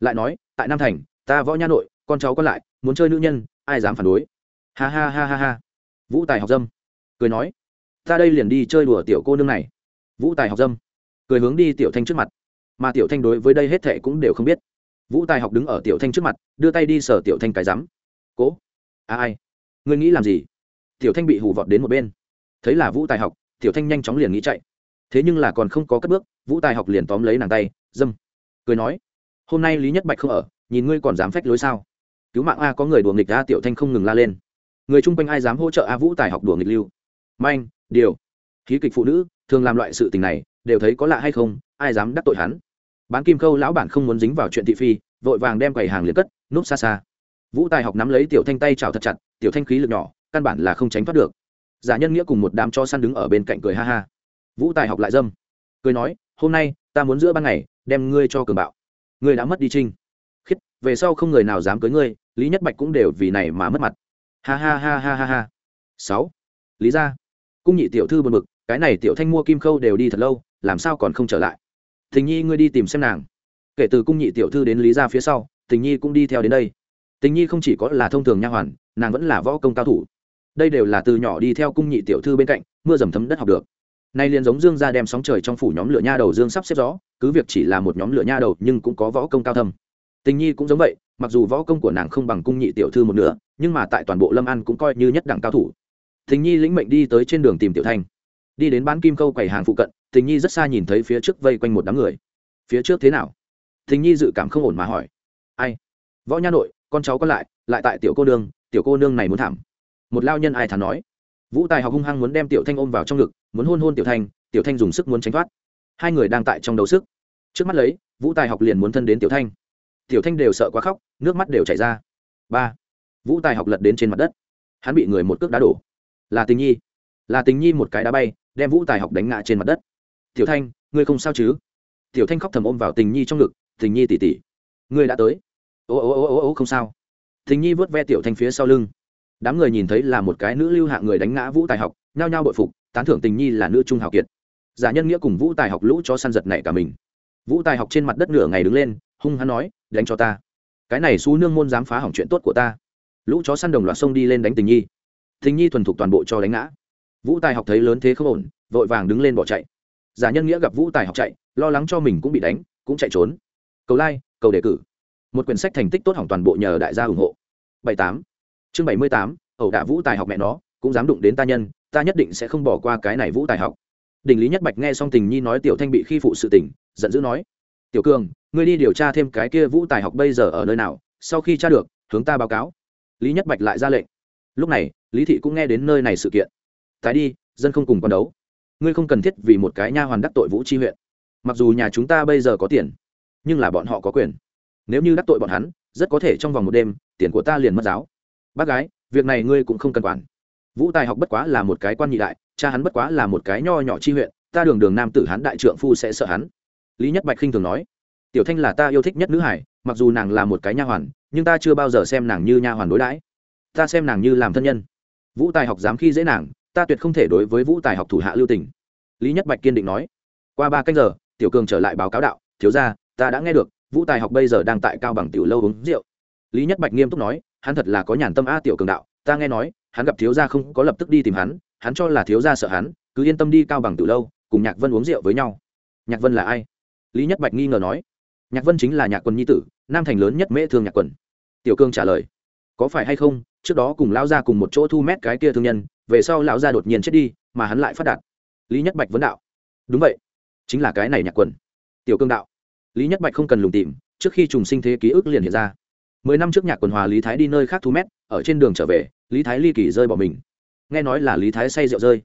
Lại nói, tại nam thành, ta võ nha nội, con cháu còn lại, muốn chơi nữ nhân, ai dám phản đối? Ha ha ha ha ha. Vũ tài học dâm, cười nói ta đây liền đi chơi đùa tiểu cô nương này. Vũ tài học dâm. Cười hướng đi tiểu thanh trước mặt. Mà tiểu thanh đối với đây hết thệ cũng đều không biết. Vũ tài học đứng ở tiểu thanh trước mặt đưa tay đi sở tiểu thanh cái rắm. Cố. À, ai? Ngươi nghĩ làm gì? Tiểu thanh bị hù vọt đến một bên. Thấy là vũ tài học tiểu thanh nhanh chóng liền nghĩ chạy. Thế nhưng là còn không có cất bước vũ tài học liền tóm lấy nàng tay dâm. Cười nói. Hôm nay lý nhất bạch không ở nhìn ngươi còn dám phách lối sao? Cứu mạng a có người đùa nghịch a tiểu thanh không ngừng la lên. Người chung quanh ai dám hỗ trợ a vũ tài học đùa nghịch lưu. Manh điều. Khí kịch phụ nữ thường làm loại sự tình này, đều thấy có lạ hay không, ai dám đắc tội hắn? Bán kim khâu lão bản không muốn dính vào chuyện thị phi, vội vàng đem quầy hàng liền cất, núp xa xa. Vũ tài học nắm lấy tiểu thanh tay chào thật chặt, tiểu thanh khí lực nhỏ, căn bản là không tránh thoát được. Giả nhân nghĩa cùng một đám cho săn đứng ở bên cạnh cười ha ha. Vũ tài học lại dâm, cười nói, hôm nay, ta muốn giữa ban ngày, đem ngươi cho cường bạo. Ngươi đã mất đi trinh. Khiết, về sau không người nào dám cưới ngươi, lý nhất bạch cũng đều vì này mà mất mặt. Ha ha ha ha ha ha. Sáu. Lý ra cung nhị tiểu thư buồn bực, cái này tiểu thanh mua kim khâu đều đi thật lâu, làm sao còn không trở lại? Tình nhi ngươi đi tìm xem nàng. Kể từ cung nhị tiểu thư đến lý ra phía sau, tình nhi cũng đi theo đến đây. Tình nhi không chỉ có là thông thường nha hoàn, nàng vẫn là võ công cao thủ. Đây đều là từ nhỏ đi theo cung nhị tiểu thư bên cạnh, mưa dầm thấm đất học được. Nay liền giống dương ra đem sóng trời trong phủ nhóm lửa nha đầu dương sắp xếp gió cứ việc chỉ là một nhóm lửa nha đầu, nhưng cũng có võ công cao thâm. Tình nhi cũng giống vậy, mặc dù võ công của nàng không bằng cung nhị tiểu thư một nửa, nhưng mà tại toàn bộ lâm an cũng coi như nhất đẳng cao thủ. Thình nhi lĩnh mệnh đi tới trên đường tìm tiểu thanh. Đi đến bán kim câu quầy hàng phụ cận, Thình nhi rất xa nhìn thấy phía trước vây quanh một đám người. Phía trước thế nào? Thình nhi dự cảm không ổn mà hỏi. Ai? Võ nha nội, con cháu con lại lại tại tiểu cô nương, tiểu cô nương này muốn thảm. Một lao nhân ai thản nói. Vũ tài học hung hăng muốn đem tiểu thanh ôm vào trong ngực, muốn hôn hôn tiểu thanh tiểu thanh dùng sức muốn tránh thoát. Hai người đang tại trong đấu sức. Trước mắt lấy, vũ tài học liền muốn thân đến tiểu thanh. Tiểu thanh đều sợ quá khóc, nước mắt đều chảy ra. Ba. Vũ tài học lật đến trên mặt đất. Hắn bị người một cước đá đổ là tình nhi là tình nhi một cái đá bay đem vũ tài học đánh ngã trên mặt đất tiểu thanh ngươi không sao chứ tiểu thanh khóc thầm ôm vào tình nhi trong ngực tình nhi tỉ tỉ ngươi đã tới ô ô ô ô ô không sao tình nhi vớt ve tiểu thanh phía sau lưng đám người nhìn thấy là một cái nữ lưu hạng người đánh ngã vũ tài học nhao nhao bội phục tán thưởng tình nhi là nữ trung hào kiệt giả nhân nghĩa cùng vũ tài học lũ cho săn giật này cả mình vũ tài học trên mặt đất nửa ngày đứng lên hung hắn nói đánh cho ta cái này xú nương môn dám phá hỏng chuyện tốt của ta lũ chó săn đồng loạt sông đi lên đánh tình nhi Thình nhi thuần thục toàn bộ cho đánh ngã. Vũ tài học thấy lớn thế không ổn vội vàng đứng lên bỏ chạy. Giả nhân nghĩa gặp vũ tài học chạy lo lắng cho mình cũng bị đánh cũng chạy trốn. Cầu lai、like, cầu đề cử. Một quyển sách thành tích tốt hỏng toàn bộ nhờ đại gia ủng hộ. Bảy tám. Chương bảy mươi tám ẩu đả vũ tài học mẹ nó cũng dám đụng đến ta nhân ta nhất định sẽ không bỏ qua cái này vũ tài học. Đỉnh lý nhất bạch nghe xong tình nhi nói tiểu thanh bị khi phụ sự tình giận dữ nói tiểu cường ngươi đi điều tra thêm cái kia vũ tài học bây giờ ở nơi nào sau khi tra được hướng ta báo cáo. Lý nhất bạch lại ra lệnh. Lúc này lý thị cũng nghe đến nơi này sự kiện. Tái đi, dân không cùng con đấu. Ngươi không cần thiết vì một cái nha hoàn đắc tội vũ chi huyện. Mặc dù nhà chúng ta bây giờ có tiền, nhưng là bọn họ có quyền. Nếu như đắc tội bọn hắn, rất có thể trong vòng một đêm, tiền của ta liền mất giáo. Bác gái, việc này ngươi cũng không cần quản. Vũ tài học bất quá là một cái quan nhị đại, cha hắn bất quá là một cái nho nhỏ chi huyện, ta đường đường nam tử hắn đại trượng phu sẽ sợ hắn. Lý nhất bạch khinh thường nói, tiểu thanh là ta yêu thích nhất nữ hải, mặc dù nàng là một cái nha hoàn, nhưng ta chưa bao giờ xem nàng như nha hoàn đối đãi. Ta xem nàng như làm thân nhân vũ tài học dám khi dễ nàng, ta tuyệt không thể đối với vũ tài học thủ hạ lưu tình. Lý nhất bạch kiên định nói. Qua ba canh giờ, tiểu cường trở lại báo cáo đạo, thiếu ra ta đã nghe được, vũ tài học bây giờ đang tại cao bằng tiểu lâu uống rượu. Lý nhất bạch nghiêm túc nói, hắn thật là có nhàn tâm a, tiểu cường đạo, ta nghe nói, hắn gặp thiếu gia không có lập tức đi tìm hắn hắn cho là thiếu gia sợ hắn, cứ yên tâm đi cao bằng tiểu lâu, cùng nhạc vân uống rượu với nhau. Nhạc vân là ai? Lý nhất bạch nghi ngờ nói. Nhạc vân chính là nhạc quân nhi tử, nam thành lớn nhất mễ thương nhạc quần. Tiểu cương trả lời. Có phải hay không trước đó cùng lão gia cùng một chỗ thu mét cái kia thương nhân, về sau lão gia đột nhiên chết đi, mà hắn lại phát đạt. Lý nhất bạch vấn đạo. Đúng vậy, chính là cái này nhạc quần. Tiểu cương đạo. Lý nhất bạch không cần lùng tìm, trước khi trùng sinh thế ký ức liền hiện ra. Mười năm trước nhạc quần hòa lý thái đi nơi khác thu mét, ở trên đường trở về, lý thái ly kỳ rơi bỏ mình. Nghe nói là lý thái say rượu rơi.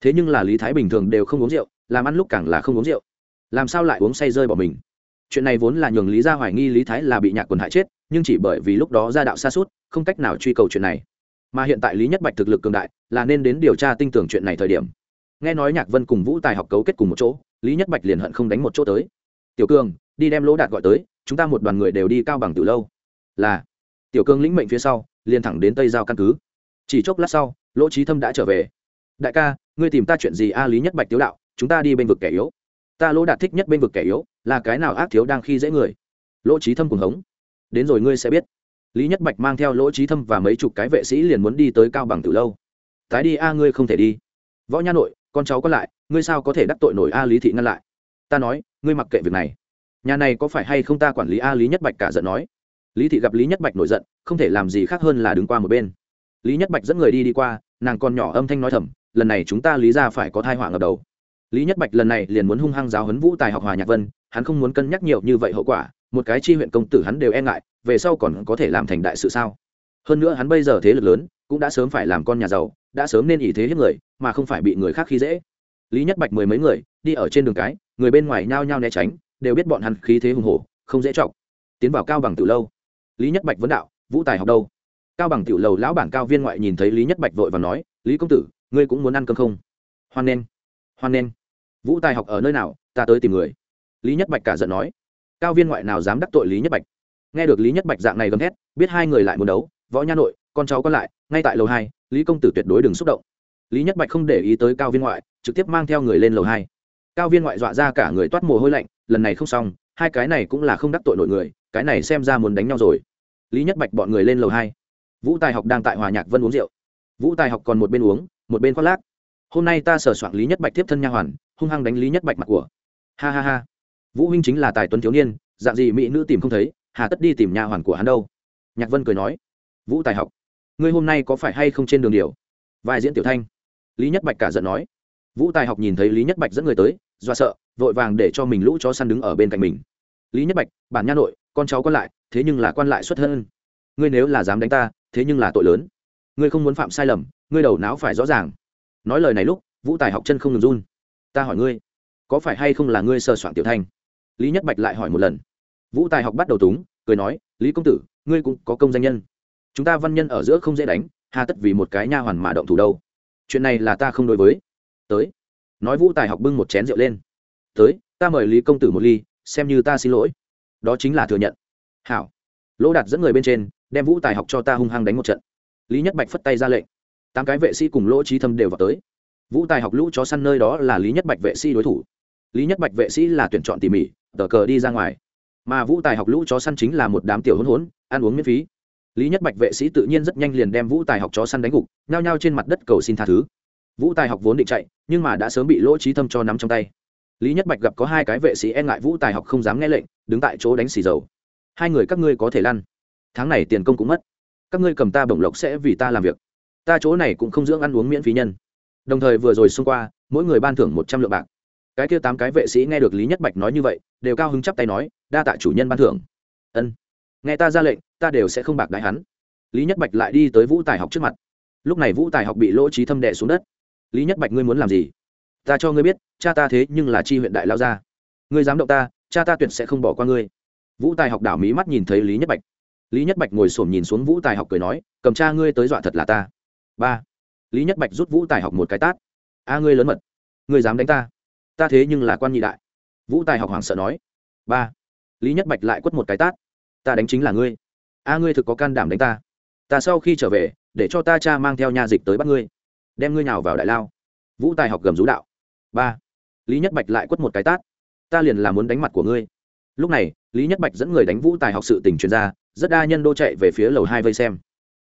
Thế nhưng là lý thái bình thường đều không uống rượu, làm ăn lúc càng là không uống rượu. Làm sao lại uống say rơi bỏ mình? Chuyện này vốn là nhường lý gia hoài nghi lý thái là bị nhạc quần hại chết, nhưng chỉ bởi vì lúc đó gia đạo xa suốt không cách nào truy cầu chuyện này. Mà hiện tại lý nhất bạch thực lực cường đại, là nên đến điều tra tinh tưởng chuyện này thời điểm. Nghe nói nhạc vân cùng vũ tài học cấu kết cùng một chỗ, lý nhất bạch liền hận không đánh một chỗ tới. Tiểu cường, đi đem lỗ đạt gọi tới, chúng ta một đoàn người đều đi cao bằng từ lâu. Là. Tiểu cường lĩnh mệnh phía sau, liền thẳng đến tây giao căn cứ. Chỉ chốc lát sau, lỗ trí thâm đã trở về. Đại ca, ngươi tìm ta chuyện gì a, lý nhất bạch tiếu đạo, chúng ta đi bên vực kẻ yếu. Ta lỗ đạt thích nhất bên vực kẻ yếu, là cái nào ác thiếu đang khi dễ người? Lỗ trí thâm cùng hống. Đến rồi ngươi sẽ biết lý nhất bạch mang theo lỗ trí thâm và mấy chục cái vệ sĩ liền muốn đi tới cao bằng từ lâu. Tái đi a, ngươi không thể đi. Võ nha nội, con cháu có lại, ngươi sao có thể đắc tội nổi a lý thị ngăn lại? Ta nói, ngươi mặc kệ việc này. Nhà này có phải hay không ta quản lý a lý nhất bạch cả giận nói? Lý thị gặp lý nhất bạch nổi giận, không thể làm gì khác hơn là đứng qua một bên. Lý nhất bạch dẫn người đi đi qua, nàng còn nhỏ âm thanh nói thầm, lần này chúng ta lý ra phải có thai họa ngập đầu. Lý nhất bạch lần này liền muốn hung hăng giáo huấn vũ tài học hòa nhạc vân, hắn không muốn cân nhắc nhiều như vậy hậu quả một cái chi huyện công tử hắn đều e ngại, về sau còn có thể làm thành đại sự sao? Hơn nữa hắn bây giờ thế lực lớn, cũng đã sớm phải làm con nhà giàu, đã sớm nên ý thế hiếp người, mà không phải bị người khác khi dễ. Lý nhất bạch mười mấy người, đi ở trên đường cái, người bên ngoài nhao nhao né tránh, đều biết bọn hắn khí thế hùng hổ, không dễ chọc tiến vào cao bằng từ lâu. Lý nhất bạch vấn đạo, vũ tài học đâu? Cao bằng tiểu lầu lão bản cao viên ngoại nhìn thấy lý nhất bạch vội và nói, lý công tử, ngươi cũng muốn ăn cơm không? Hoan nghênh hoan nghênh. Vũ tài học ở nơi nào, ta tới tìm người. Lý nhất bạch cả giận nói cao viên ngoại nào dám đắc tội lý nhất bạch? Nghe được lý nhất bạch dạng này gầm thét, biết hai người lại muốn đấu, võ nha nội, con cháu còn lại, ngay tại lầu hai, lý công tử tuyệt đối đừng xúc động. Lý nhất bạch không để ý tới cao viên ngoại, trực tiếp mang theo người lên lầu hai. Cao viên ngoại dọa ra cả người toát mồ hôi lạnh, lần này không xong, hai cái này cũng là không đắc tội nội người, cái này xem ra muốn đánh nhau rồi. Lý nhất bạch bọn người lên lầu hai. Vũ tài học đang tại hòa nhạc vân uống rượu. Vũ tài học còn một bên uống, một bên khoác lác. Hôm nay ta sờ soạn lý nhất bạch tiếp thân nha hoàn, hung hăng đánh lý nhất bạch mặt của. Ha ha ha vũ huynh chính là tài tuấn thiếu niên, dạng gì mỹ nữ tìm không thấy, hà tất đi tìm nha hoàn của hắn đâu? Nhạc vân cười nói. Vũ tài học, ngươi hôm nay có phải hay không trên đường điều? Vai diễn tiểu thanh. Lý nhất bạch cả giận nói. Vũ tài học nhìn thấy lý nhất bạch dẫn người tới do sợ, vội vàng để cho mình lũ chó săn đứng ở bên cạnh mình. Lý nhất bạch, bản nha nội, con cháu quan lại, thế nhưng là quan lại xuất hơn ngươi nếu là dám đánh ta, thế nhưng là tội lớn. Ngươi không muốn phạm sai lầm, ngươi đầu não phải rõ ràng. Nói lời này lúc, vũ tài học chân không ngừng run. Ta hỏi ngươi, có phải hay không là ngươi sờ soạn tiểu thanh? Lý nhất bạch lại hỏi một lần. Vũ tài học bắt đầu túng, cười nói, lý công tử, ngươi cũng có công danh nhân. Chúng ta văn nhân ở giữa không dễ đánh, hà tất vì một cái nha hoàn mà động thủ đâu. Chuyện này là ta không đối với. Tới. Nói vũ tài học bưng một chén rượu lên. Tới, ta mời lý công tử một ly, xem như ta xin lỗi. Đó chính là thừa nhận. Hảo. Lỗ đạt dẫn người bên trên, đem vũ tài học cho ta hung hăng đánh một trận. Lý nhất bạch phất tay ra lệnh. Tám cái vệ sĩ cùng lỗ trí thâm đều vào tới. Vũ tài học lũ chó săn nơi đó là lý nhất bạch vệ sĩ đối thủ lý nhất bạch vệ sĩ là tuyển chọn tỉ mỉ, tờ cờ đi ra ngoài. Mà vũ tài học lũ chó săn chính là một đám tiểu hôn hốn, ăn uống miễn phí. Lý nhất bạch vệ sĩ tự nhiên rất nhanh liền đem vũ tài học chó săn đánh gục, nhao nhao trên mặt đất cầu xin tha thứ. Vũ tài học vốn định chạy, nhưng mà đã sớm bị lỗ trí thâm cho nắm trong tay. Lý nhất bạch gặp có hai cái vệ sĩ e ngại vũ tài học không dám nghe lệnh, đứng tại chỗ đánh xì dầu. Hai người các ngươi có thể lăn. Tháng này tiền công cũng mất. Các ngươi cầm ta bổng lộc sẽ vì ta làm việc. Ta chỗ này cũng không dưỡng ăn uống miễn phí nhân. Đồng thời vừa rồi xung qua, mỗi người ban thưởng một trăm lượng bạc cái kia tám cái vệ sĩ nghe được lý nhất bạch nói như vậy, đều cao hứng chắp tay nói, đa tạ chủ nhân ban thưởng. Ân, nghe ta ra lệnh, ta đều sẽ không bạc đại hắn. Lý nhất bạch lại đi tới vũ tài học trước mặt. Lúc này vũ tài học bị lỗ trí thâm đệ xuống đất. Lý nhất bạch ngươi muốn làm gì? Ta cho ngươi biết, cha ta thế nhưng là chi huyện đại lao gia. Ngươi dám động ta, cha ta tuyệt sẽ không bỏ qua ngươi. Vũ tài học đảo mí mắt nhìn thấy lý nhất bạch. Lý nhất bạch ngồi xổm nhìn xuống vũ tài học cười nói, cầm cha ngươi tới dọa thật là ta. Ba. Lý nhất bạch rút vũ tài học một cái tát. A ngươi lớn mật, ngươi dám đánh ta ta thế nhưng là quan nhị đại. Vũ tài học hoảng sợ nói. Ba. Lý nhất bạch lại quất một cái tát. Ta đánh chính là ngươi. A ngươi thực có can đảm đánh ta. Ta sau khi trở về, để cho ta cha mang theo nha dịch tới bắt ngươi. Đem ngươi nào vào đại lao. Vũ tài học gầm rú đạo. Ba. Lý nhất bạch lại quất một cái tát. Ta liền là muốn đánh mặt của ngươi. Lúc này, lý nhất bạch dẫn người đánh vũ tài học sự tình chuyên gia rất đa nhân đô chạy về phía lầu hai vây xem.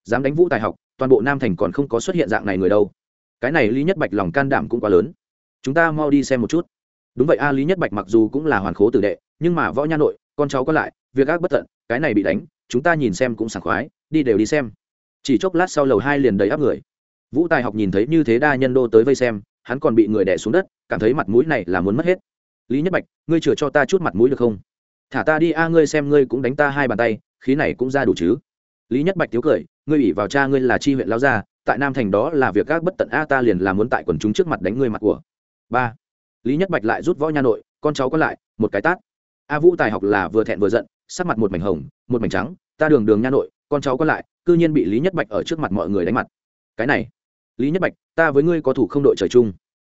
Dám đánh vũ tài học, toàn bộ nam thành còn không có xuất hiện dạng này người đâu. Cái này lý nhất bạch lòng can đảm cũng quá lớn chúng ta mau đi xem một chút. Đúng vậy a lý nhất bạch mặc dù cũng là hoàn khố tử đệ, nhưng mà võ nha nội, con cháu có lại, việc ác bất tận, cái này bị đánh, chúng ta nhìn xem cũng sảng khoái, đi đều đi xem. Chỉ chốc lát sau lầu hai liền đầy áp người. Vũ tài học nhìn thấy như thế đa nhân đô tới vây xem, hắn còn bị người đẻ xuống đất, cảm thấy mặt mũi này là muốn mất hết. Lý nhất bạch, ngươi chừa cho ta chút mặt mũi được không? Thả ta đi a, ngươi xem ngươi cũng đánh ta hai bàn tay, khí này cũng ra đủ chứ? Lý nhất bạch thiếu cười, ngươi ủy vào cha ngươi là chi huyện lao gia, tại nam thành đó là việc gác bất tận a, ta liền là muốn tại quần chúng trước mặt đánh ngươi mặt của ba lý nhất bạch lại rút võ nha nội con cháu có lại một cái tát a vũ tài học là vừa thẹn vừa giận sắc mặt một mảnh hồng một mảnh trắng ta đường đường nha nội con cháu có lại cư nhiên bị lý nhất bạch ở trước mặt mọi người đánh mặt cái này lý nhất bạch ta với ngươi có thủ không đội trời chung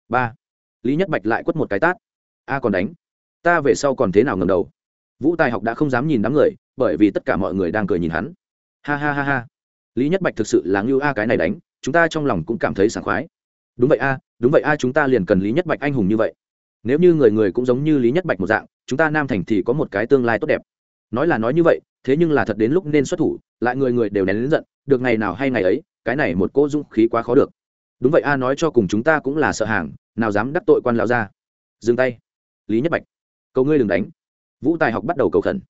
ba lý nhất bạch lại quất một cái tát a còn đánh ta về sau còn thế nào ngầm đầu vũ tài học đã không dám nhìn đám người bởi vì tất cả mọi người đang cười nhìn hắn ha ha ha ha lý nhất bạch thực sự là ngưu a cái này đánh chúng ta trong lòng cũng cảm thấy sảng khoái đúng vậy a, đúng vậy a, chúng ta liền cần lý nhất bạch anh hùng như vậy. Nếu như người người cũng giống như lý nhất bạch một dạng, chúng ta nam thành thì có một cái tương lai tốt đẹp. Nói là nói như vậy, thế nhưng là thật đến lúc nên xuất thủ, lại người người đều nén lớn giận, được ngày nào hay ngày ấy, cái này một cô dũng khí quá khó được. Đúng vậy a, nói cho cùng chúng ta cũng là sợ hàng, nào dám đắc tội quan lão ra dừng tay. Lý nhất bạch, cầu ngươi đừng đánh. Vũ tài học bắt đầu cầu khẩn.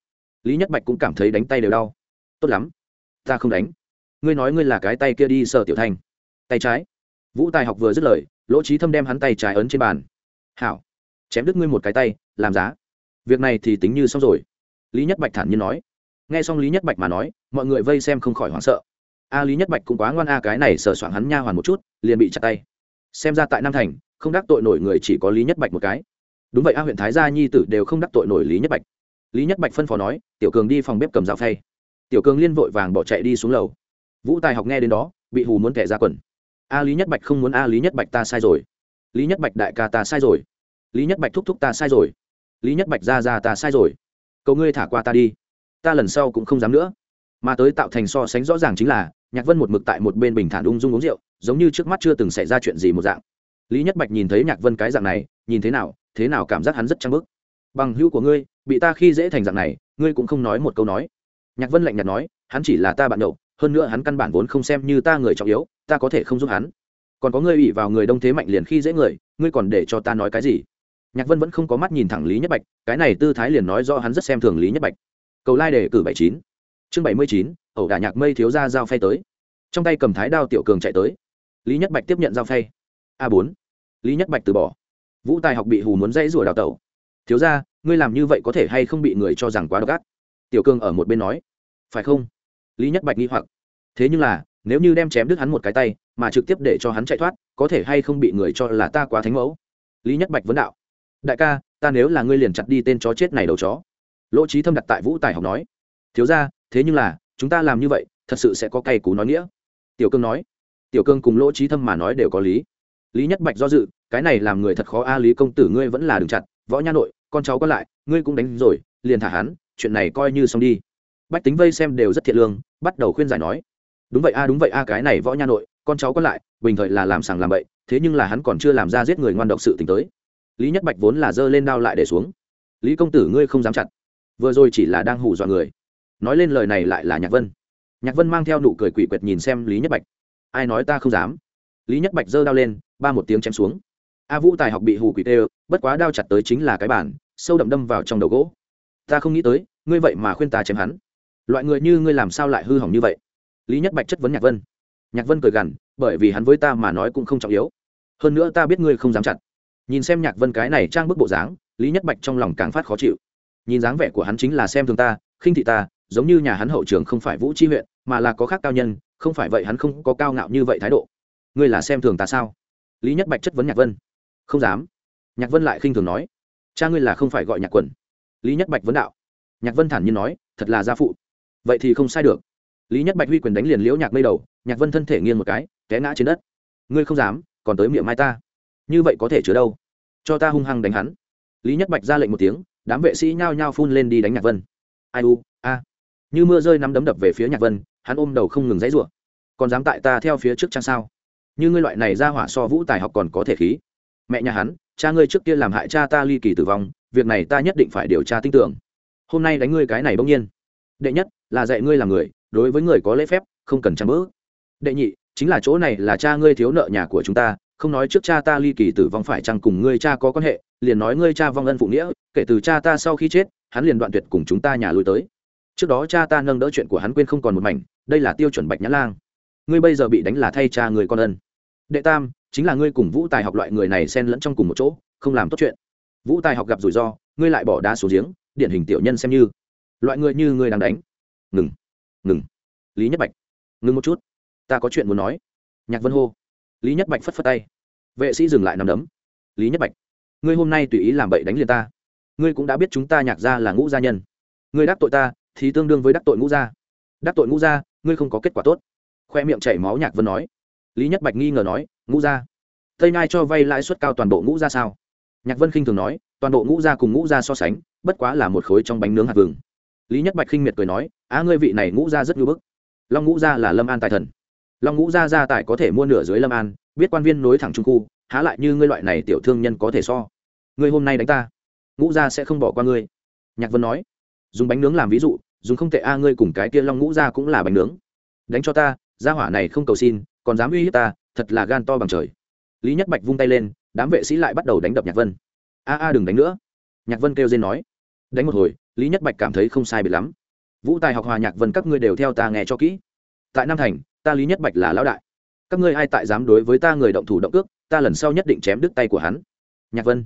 Lý nhất bạch cũng cảm thấy đánh tay đều đau. Tốt lắm, ta không đánh. Ngươi nói ngươi là cái tay kia đi, sợ tiểu Thành. tay trái vũ tài học vừa dứt lời, lỗ trí thâm đem hắn tay trái ấn trên bàn. Hảo, chém đứt ngươi một cái tay, làm giá. Việc này thì tính như xong rồi. Lý nhất bạch thản nhiên nói. Nghe xong lý nhất bạch mà nói, mọi người vây xem không khỏi hoảng sợ. A, lý nhất bạch cũng quá ngoan a, cái này sờ soạn hắn nha hoàn một chút, liền bị chặt tay. Xem ra tại nam thành, không đắc tội nổi người chỉ có lý nhất bạch một cái. Đúng vậy a, huyện thái gia nhi tử đều không đắc tội nổi lý nhất bạch. Lý nhất bạch phân phó nói, tiểu cường đi phòng bếp cầm dao phay. Tiểu cường liên vội vàng bỏ chạy đi xuống lầu. Vũ tài học nghe đến đó, bị hù muốn kẻ ra quần a lý nhất bạch không muốn a lý nhất bạch ta sai rồi. Lý nhất bạch đại ca ta sai rồi. Lý nhất bạch thúc thúc ta sai rồi. Lý nhất bạch ra ra ta sai rồi. Cầu ngươi thả qua ta đi. Ta lần sau cũng không dám nữa. Mà tới tạo thành so sánh rõ ràng chính là, nhạc vân một mực tại một bên bình thản ung dung uống rượu, giống như trước mắt chưa từng xảy ra chuyện gì một dạng. Lý nhất bạch nhìn thấy nhạc vân cái dạng này, nhìn thế nào thế nào cảm giác hắn rất trăng bức. Bằng hữu của ngươi, bị ta khi dễ thành dạng này, ngươi cũng không nói một câu nói. Nhạc vân lạnh nhạt nói, hắn chỉ là ta bạn đậu hơn nữa hắn căn bản vốn không xem như ta người trọng yếu ta có thể không giúp hắn. Còn có ngươi ủy vào người đông thế mạnh liền khi dễ người, ngươi còn để cho ta nói cái gì? Nhạc vân vẫn không có mắt nhìn thẳng lý nhất bạch, cái này tư thái liền nói do hắn rất xem thường lý nhất bạch. Cầu lai đề cử bảy chín. Chương bảy mươi chín, ẩu đả nhạc mây thiếu ra dao phay tới. Trong tay cầm thái đao tiểu cường chạy tới. Lý nhất bạch tiếp nhận dao phay. A bốn. Lý nhất bạch từ bỏ. Vũ tài học bị hù muốn dãy rủa đào tẩu. Thiếu ra ngươi làm như vậy có thể hay không bị người cho rằng quá độc ác? Tiểu cường ở một bên nói. Phải không? Lý nhất bạch nghi hoặc. Thế nhưng là nếu như đem chém đứt hắn một cái tay, mà trực tiếp để cho hắn chạy thoát, có thể hay không bị người cho là ta quá thánh mẫu? Lý nhất bạch vấn đạo. Đại ca, ta nếu là ngươi liền chặt đi tên chó chết này đầu chó. Lỗ trí thâm đặt tại vũ tài học nói. Thiếu ra thế nhưng là, chúng ta làm như vậy, thật sự sẽ có cay cú nói nghĩa. Tiểu cương nói. Tiểu cương cùng lỗ trí thâm mà nói đều có lý. Lý nhất bạch do dự, cái này làm người thật khó a, lý công tử ngươi vẫn là đừng chặt, võ nha nội, con cháu có lại, ngươi cũng đánh rồi, liền thả hắn, chuyện này coi như xong đi. Bách tính vây xem đều rất thiện lương, bắt đầu khuyên giải nói đúng vậy a, đúng vậy a, cái này võ nha nội, con cháu có lại, bình thời là làm sàng làm bậy, thế nhưng là hắn còn chưa làm ra giết người ngoan độc sự t tới. Lý nhất bạch vốn là giơ lên đao lại để xuống. Lý công tử ngươi không dám chặt. Vừa rồi chỉ là đang hù dọa người. Nói lên lời này lại là nhạc vân. Nhạc vân mang theo nụ cười quỷ quyệt nhìn xem lý nhất bạch. Ai nói ta không dám? Lý nhất bạch giơ đao lên, ba một tiếng chém xuống. A vũ tài học bị hù quỷ tê bất quá đao chặt tới chính là cái bản sâu đậm đâm vào trong đầu gỗ. Ta không nghĩ tới, ngươi vậy mà khuyên ta chém hắn. Loại người như ngươi làm sao lại hư hỏng như vậy? Lý nhất bạch chất vấn nhạc vân nhạc vân cười gằn, bởi vì hắn với ta mà nói cũng không trọng yếu. Hơn nữa ta biết ngươi không dám chặt. Nhìn xem nhạc vân cái này trang bức bộ dáng, lý nhất bạch trong lòng càng phát khó chịu. Nhìn dáng vẻ của hắn chính là xem thường ta, khinh thị ta, giống như nhà hắn hậu trường không phải vũ chi huyện, mà là có khác cao nhân, không phải vậy hắn không có cao ngạo như vậy thái độ. Ngươi là xem thường ta sao? Lý nhất bạch chất vấn nhạc vân. Không dám. Nhạc vân lại khinh thường nói. Cha ngươi là không phải gọi nhạc quần. Lý nhất bạch vấn đạo. Nhạc vân thản nhiên nói, thật là gia phụ. Vậy thì không sai được lý nhất bạch huy quyền đánh liền liễu nhạc mây đầu, nhạc vân thân thể nghiêng một cái, té ngã trên đất. Ngươi không dám, còn tới miệng mai ta. Như vậy có thể chứa đâu? Cho ta hung hăng đánh hắn. Lý nhất bạch ra lệnh một tiếng, đám vệ sĩ nhao nhao phun lên đi đánh nhạc vân. Ai u, a. Như mưa rơi nắm đấm đập về phía nhạc vân, hắn ôm đầu không ngừng dãy rủa. Còn dám tại ta theo phía trước trang sao? Như ngươi loại này ra hỏa so vũ tài học còn có thể khí. Mẹ nhà hắn, cha ngươi trước kia làm hại cha ta ly kỳ tử vong, việc này ta nhất định phải điều tra tin tưởng. Hôm nay đánh ngươi cái này bỗng nhiên. Đệ nhất, là dạy ngươi làm người đối với người có lễ phép, không cần trang bỡ. Đệ nhị, chính là chỗ này là cha ngươi thiếu nợ nhà của chúng ta, không nói trước cha ta ly kỳ tử vong phải chăng cùng ngươi cha có quan hệ, liền nói ngươi cha vong ân phụ nghĩa, kể từ cha ta sau khi chết, hắn liền đoạn tuyệt cùng chúng ta nhà lui tới. Trước đó cha ta nâng đỡ chuyện của hắn quên không còn một mảnh, đây là tiêu chuẩn bạch nhã lang. Ngươi bây giờ bị đánh là thay cha người con ân. Đệ tam, chính là ngươi cùng vũ tài học loại người này xen lẫn trong cùng một chỗ, không làm tốt chuyện. Vũ tài học gặp rủi ro, ngươi lại bỏ đá xuống giếng, điển hình tiểu nhân xem như. Loại người như ngươi đang đánh. Ngừng ngừng. Lý nhất bạch, ngừng một chút. Ta có chuyện muốn nói. Nhạc vân hô. Lý nhất bạch phất phất tay. Vệ sĩ dừng lại nằm đấm. Lý nhất bạch, ngươi hôm nay tùy ý làm bậy đánh liền ta. Ngươi cũng đã biết chúng ta nhạc ra là ngũ gia nhân. Ngươi đắc tội ta, thì tương đương với đắc tội ngũ gia. Đắc tội ngũ gia, ngươi không có kết quả tốt. Khoe miệng chảy máu nhạc vân nói. Lý nhất bạch nghi ngờ nói, ngũ gia. Tây nai cho vay lãi suất cao toàn bộ ngũ gia sao? Nhạc vân khinh thường nói, toàn bộ ngũ gia cùng ngũ gia so sánh, bất quá là một khối trong bánh nướng hạt vừng lý nhất bạch khinh miệt cười nói, á, ngươi vị này ngũ gia rất ngưỡng bức. Long ngũ gia là lâm an tài thần. Long ngũ gia gia tài có thể mua nửa dưới lâm an, biết quan viên nối thẳng trung khu, há lại như ngươi loại này tiểu thương nhân có thể so. Ngươi hôm nay đánh ta, ngũ gia sẽ không bỏ qua ngươi. Nhạc vân nói, dùng bánh nướng làm ví dụ, dùng không tệ a, ngươi cùng cái kia long ngũ gia cũng là bánh nướng. Đánh cho ta, gia hỏa này không cầu xin, còn dám uy hiếp ta, thật là gan to bằng trời. Lý nhất bạch vung tay lên, đám vệ sĩ lại bắt đầu đánh đập nhạc vân. A a, đừng đánh nữa. Nhạc vân kêu dên nói, đánh một hồi lý nhất bạch cảm thấy không sai biệt lắm. Vũ tài học hòa nhạc vân các ngươi đều theo ta nghe cho kỹ. Tại nam thành, ta lý nhất bạch là lão đại. Các ngươi ai tại dám đối với ta người động thủ động ước ta lần sau nhất định chém đứt tay của hắn. Nhạc vân,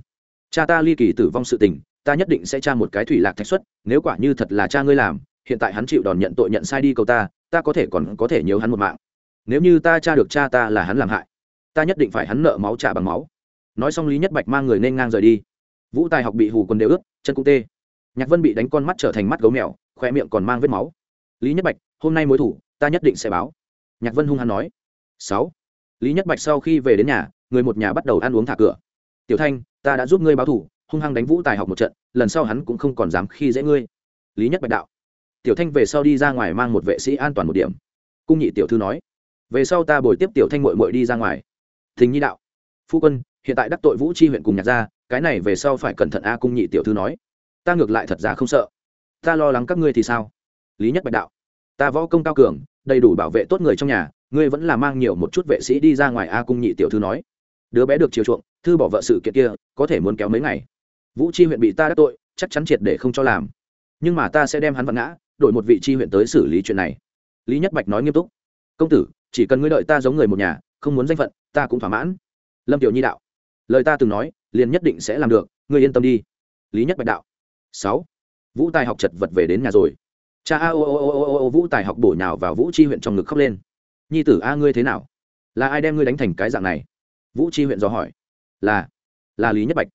cha ta ly kỳ tử vong sự tình, ta nhất định sẽ tra một cái thủy lạc thạch xuất, nếu quả như thật là cha ngươi làm, hiện tại hắn chịu đòn nhận tội nhận sai đi cầu ta ta có thể còn có thể nhớ hắn một mạng. Nếu như ta tra được cha ta là hắn làm hại, ta nhất định phải hắn nợ máu trả bằng máu. Nói xong lý nhất bạch mang người nên ngang rời đi. Vũ tài học bị hù quần đều ướt, chân cũng tê nhạc vân bị đánh con mắt trở thành mắt gấu mèo khoe miệng còn mang vết máu. Lý nhất bạch, hôm nay mối thủ, ta nhất định sẽ báo. Nhạc vân hung hăng nói. Sáu. Lý nhất bạch sau khi về đến nhà, người một nhà bắt đầu ăn uống thả cửa. Tiểu thanh, ta đã giúp ngươi báo thủ, hung hăng đánh vũ tài học một trận, lần sau hắn cũng không còn dám khi dễ ngươi. Lý nhất bạch đạo. Tiểu thanh về sau đi ra ngoài mang một vệ sĩ an toàn một điểm. Cung nhị tiểu thư nói. Về sau ta bồi tiếp tiểu thanh mội mội đi ra ngoài. Thình nhi đạo. Phu quân, hiện tại đắc tội vũ chi huyện cùng nhạc gia, cái này về sau phải cẩn thận a. Cung nhị tiểu thư nói ta ngược lại thật ra không sợ. Ta lo lắng các ngươi thì sao? Lý nhất bạch đạo. Ta võ công cao cường, đầy đủ bảo vệ tốt người trong nhà, ngươi vẫn là mang nhiều một chút vệ sĩ đi ra ngoài a cung nhị tiểu thư nói. Đứa bé được chiều chuộng, thư bỏ vợ sự kiện kia, có thể muốn kéo mấy ngày. Vũ chi huyện bị ta đắc tội, chắc chắn triệt để không cho làm. Nhưng mà ta sẽ đem hắn vặn ngã, đổi một vị chi huyện tới xử lý chuyện này. Lý nhất bạch nói nghiêm túc. Công tử, chỉ cần ngươi đợi ta giống người một nhà, không muốn danh phận, ta cũng thỏa mãn. Lâm tiểu nhi đạo. Lời ta từng nói, liền nhất định sẽ làm được, ngươi yên tâm đi. Lý nhất bạch đạo sáu. Vũ tài học chật vật về đến nhà rồi. Cha a ô ô ô ô ô vũ tài học bổ nhào vào vũ chi huyện trong ngực khóc lên. Nhi tử a, ngươi thế nào? Là ai đem ngươi đánh thành cái dạng này? Vũ chi huyện dò hỏi. Là là lý nhất bạch.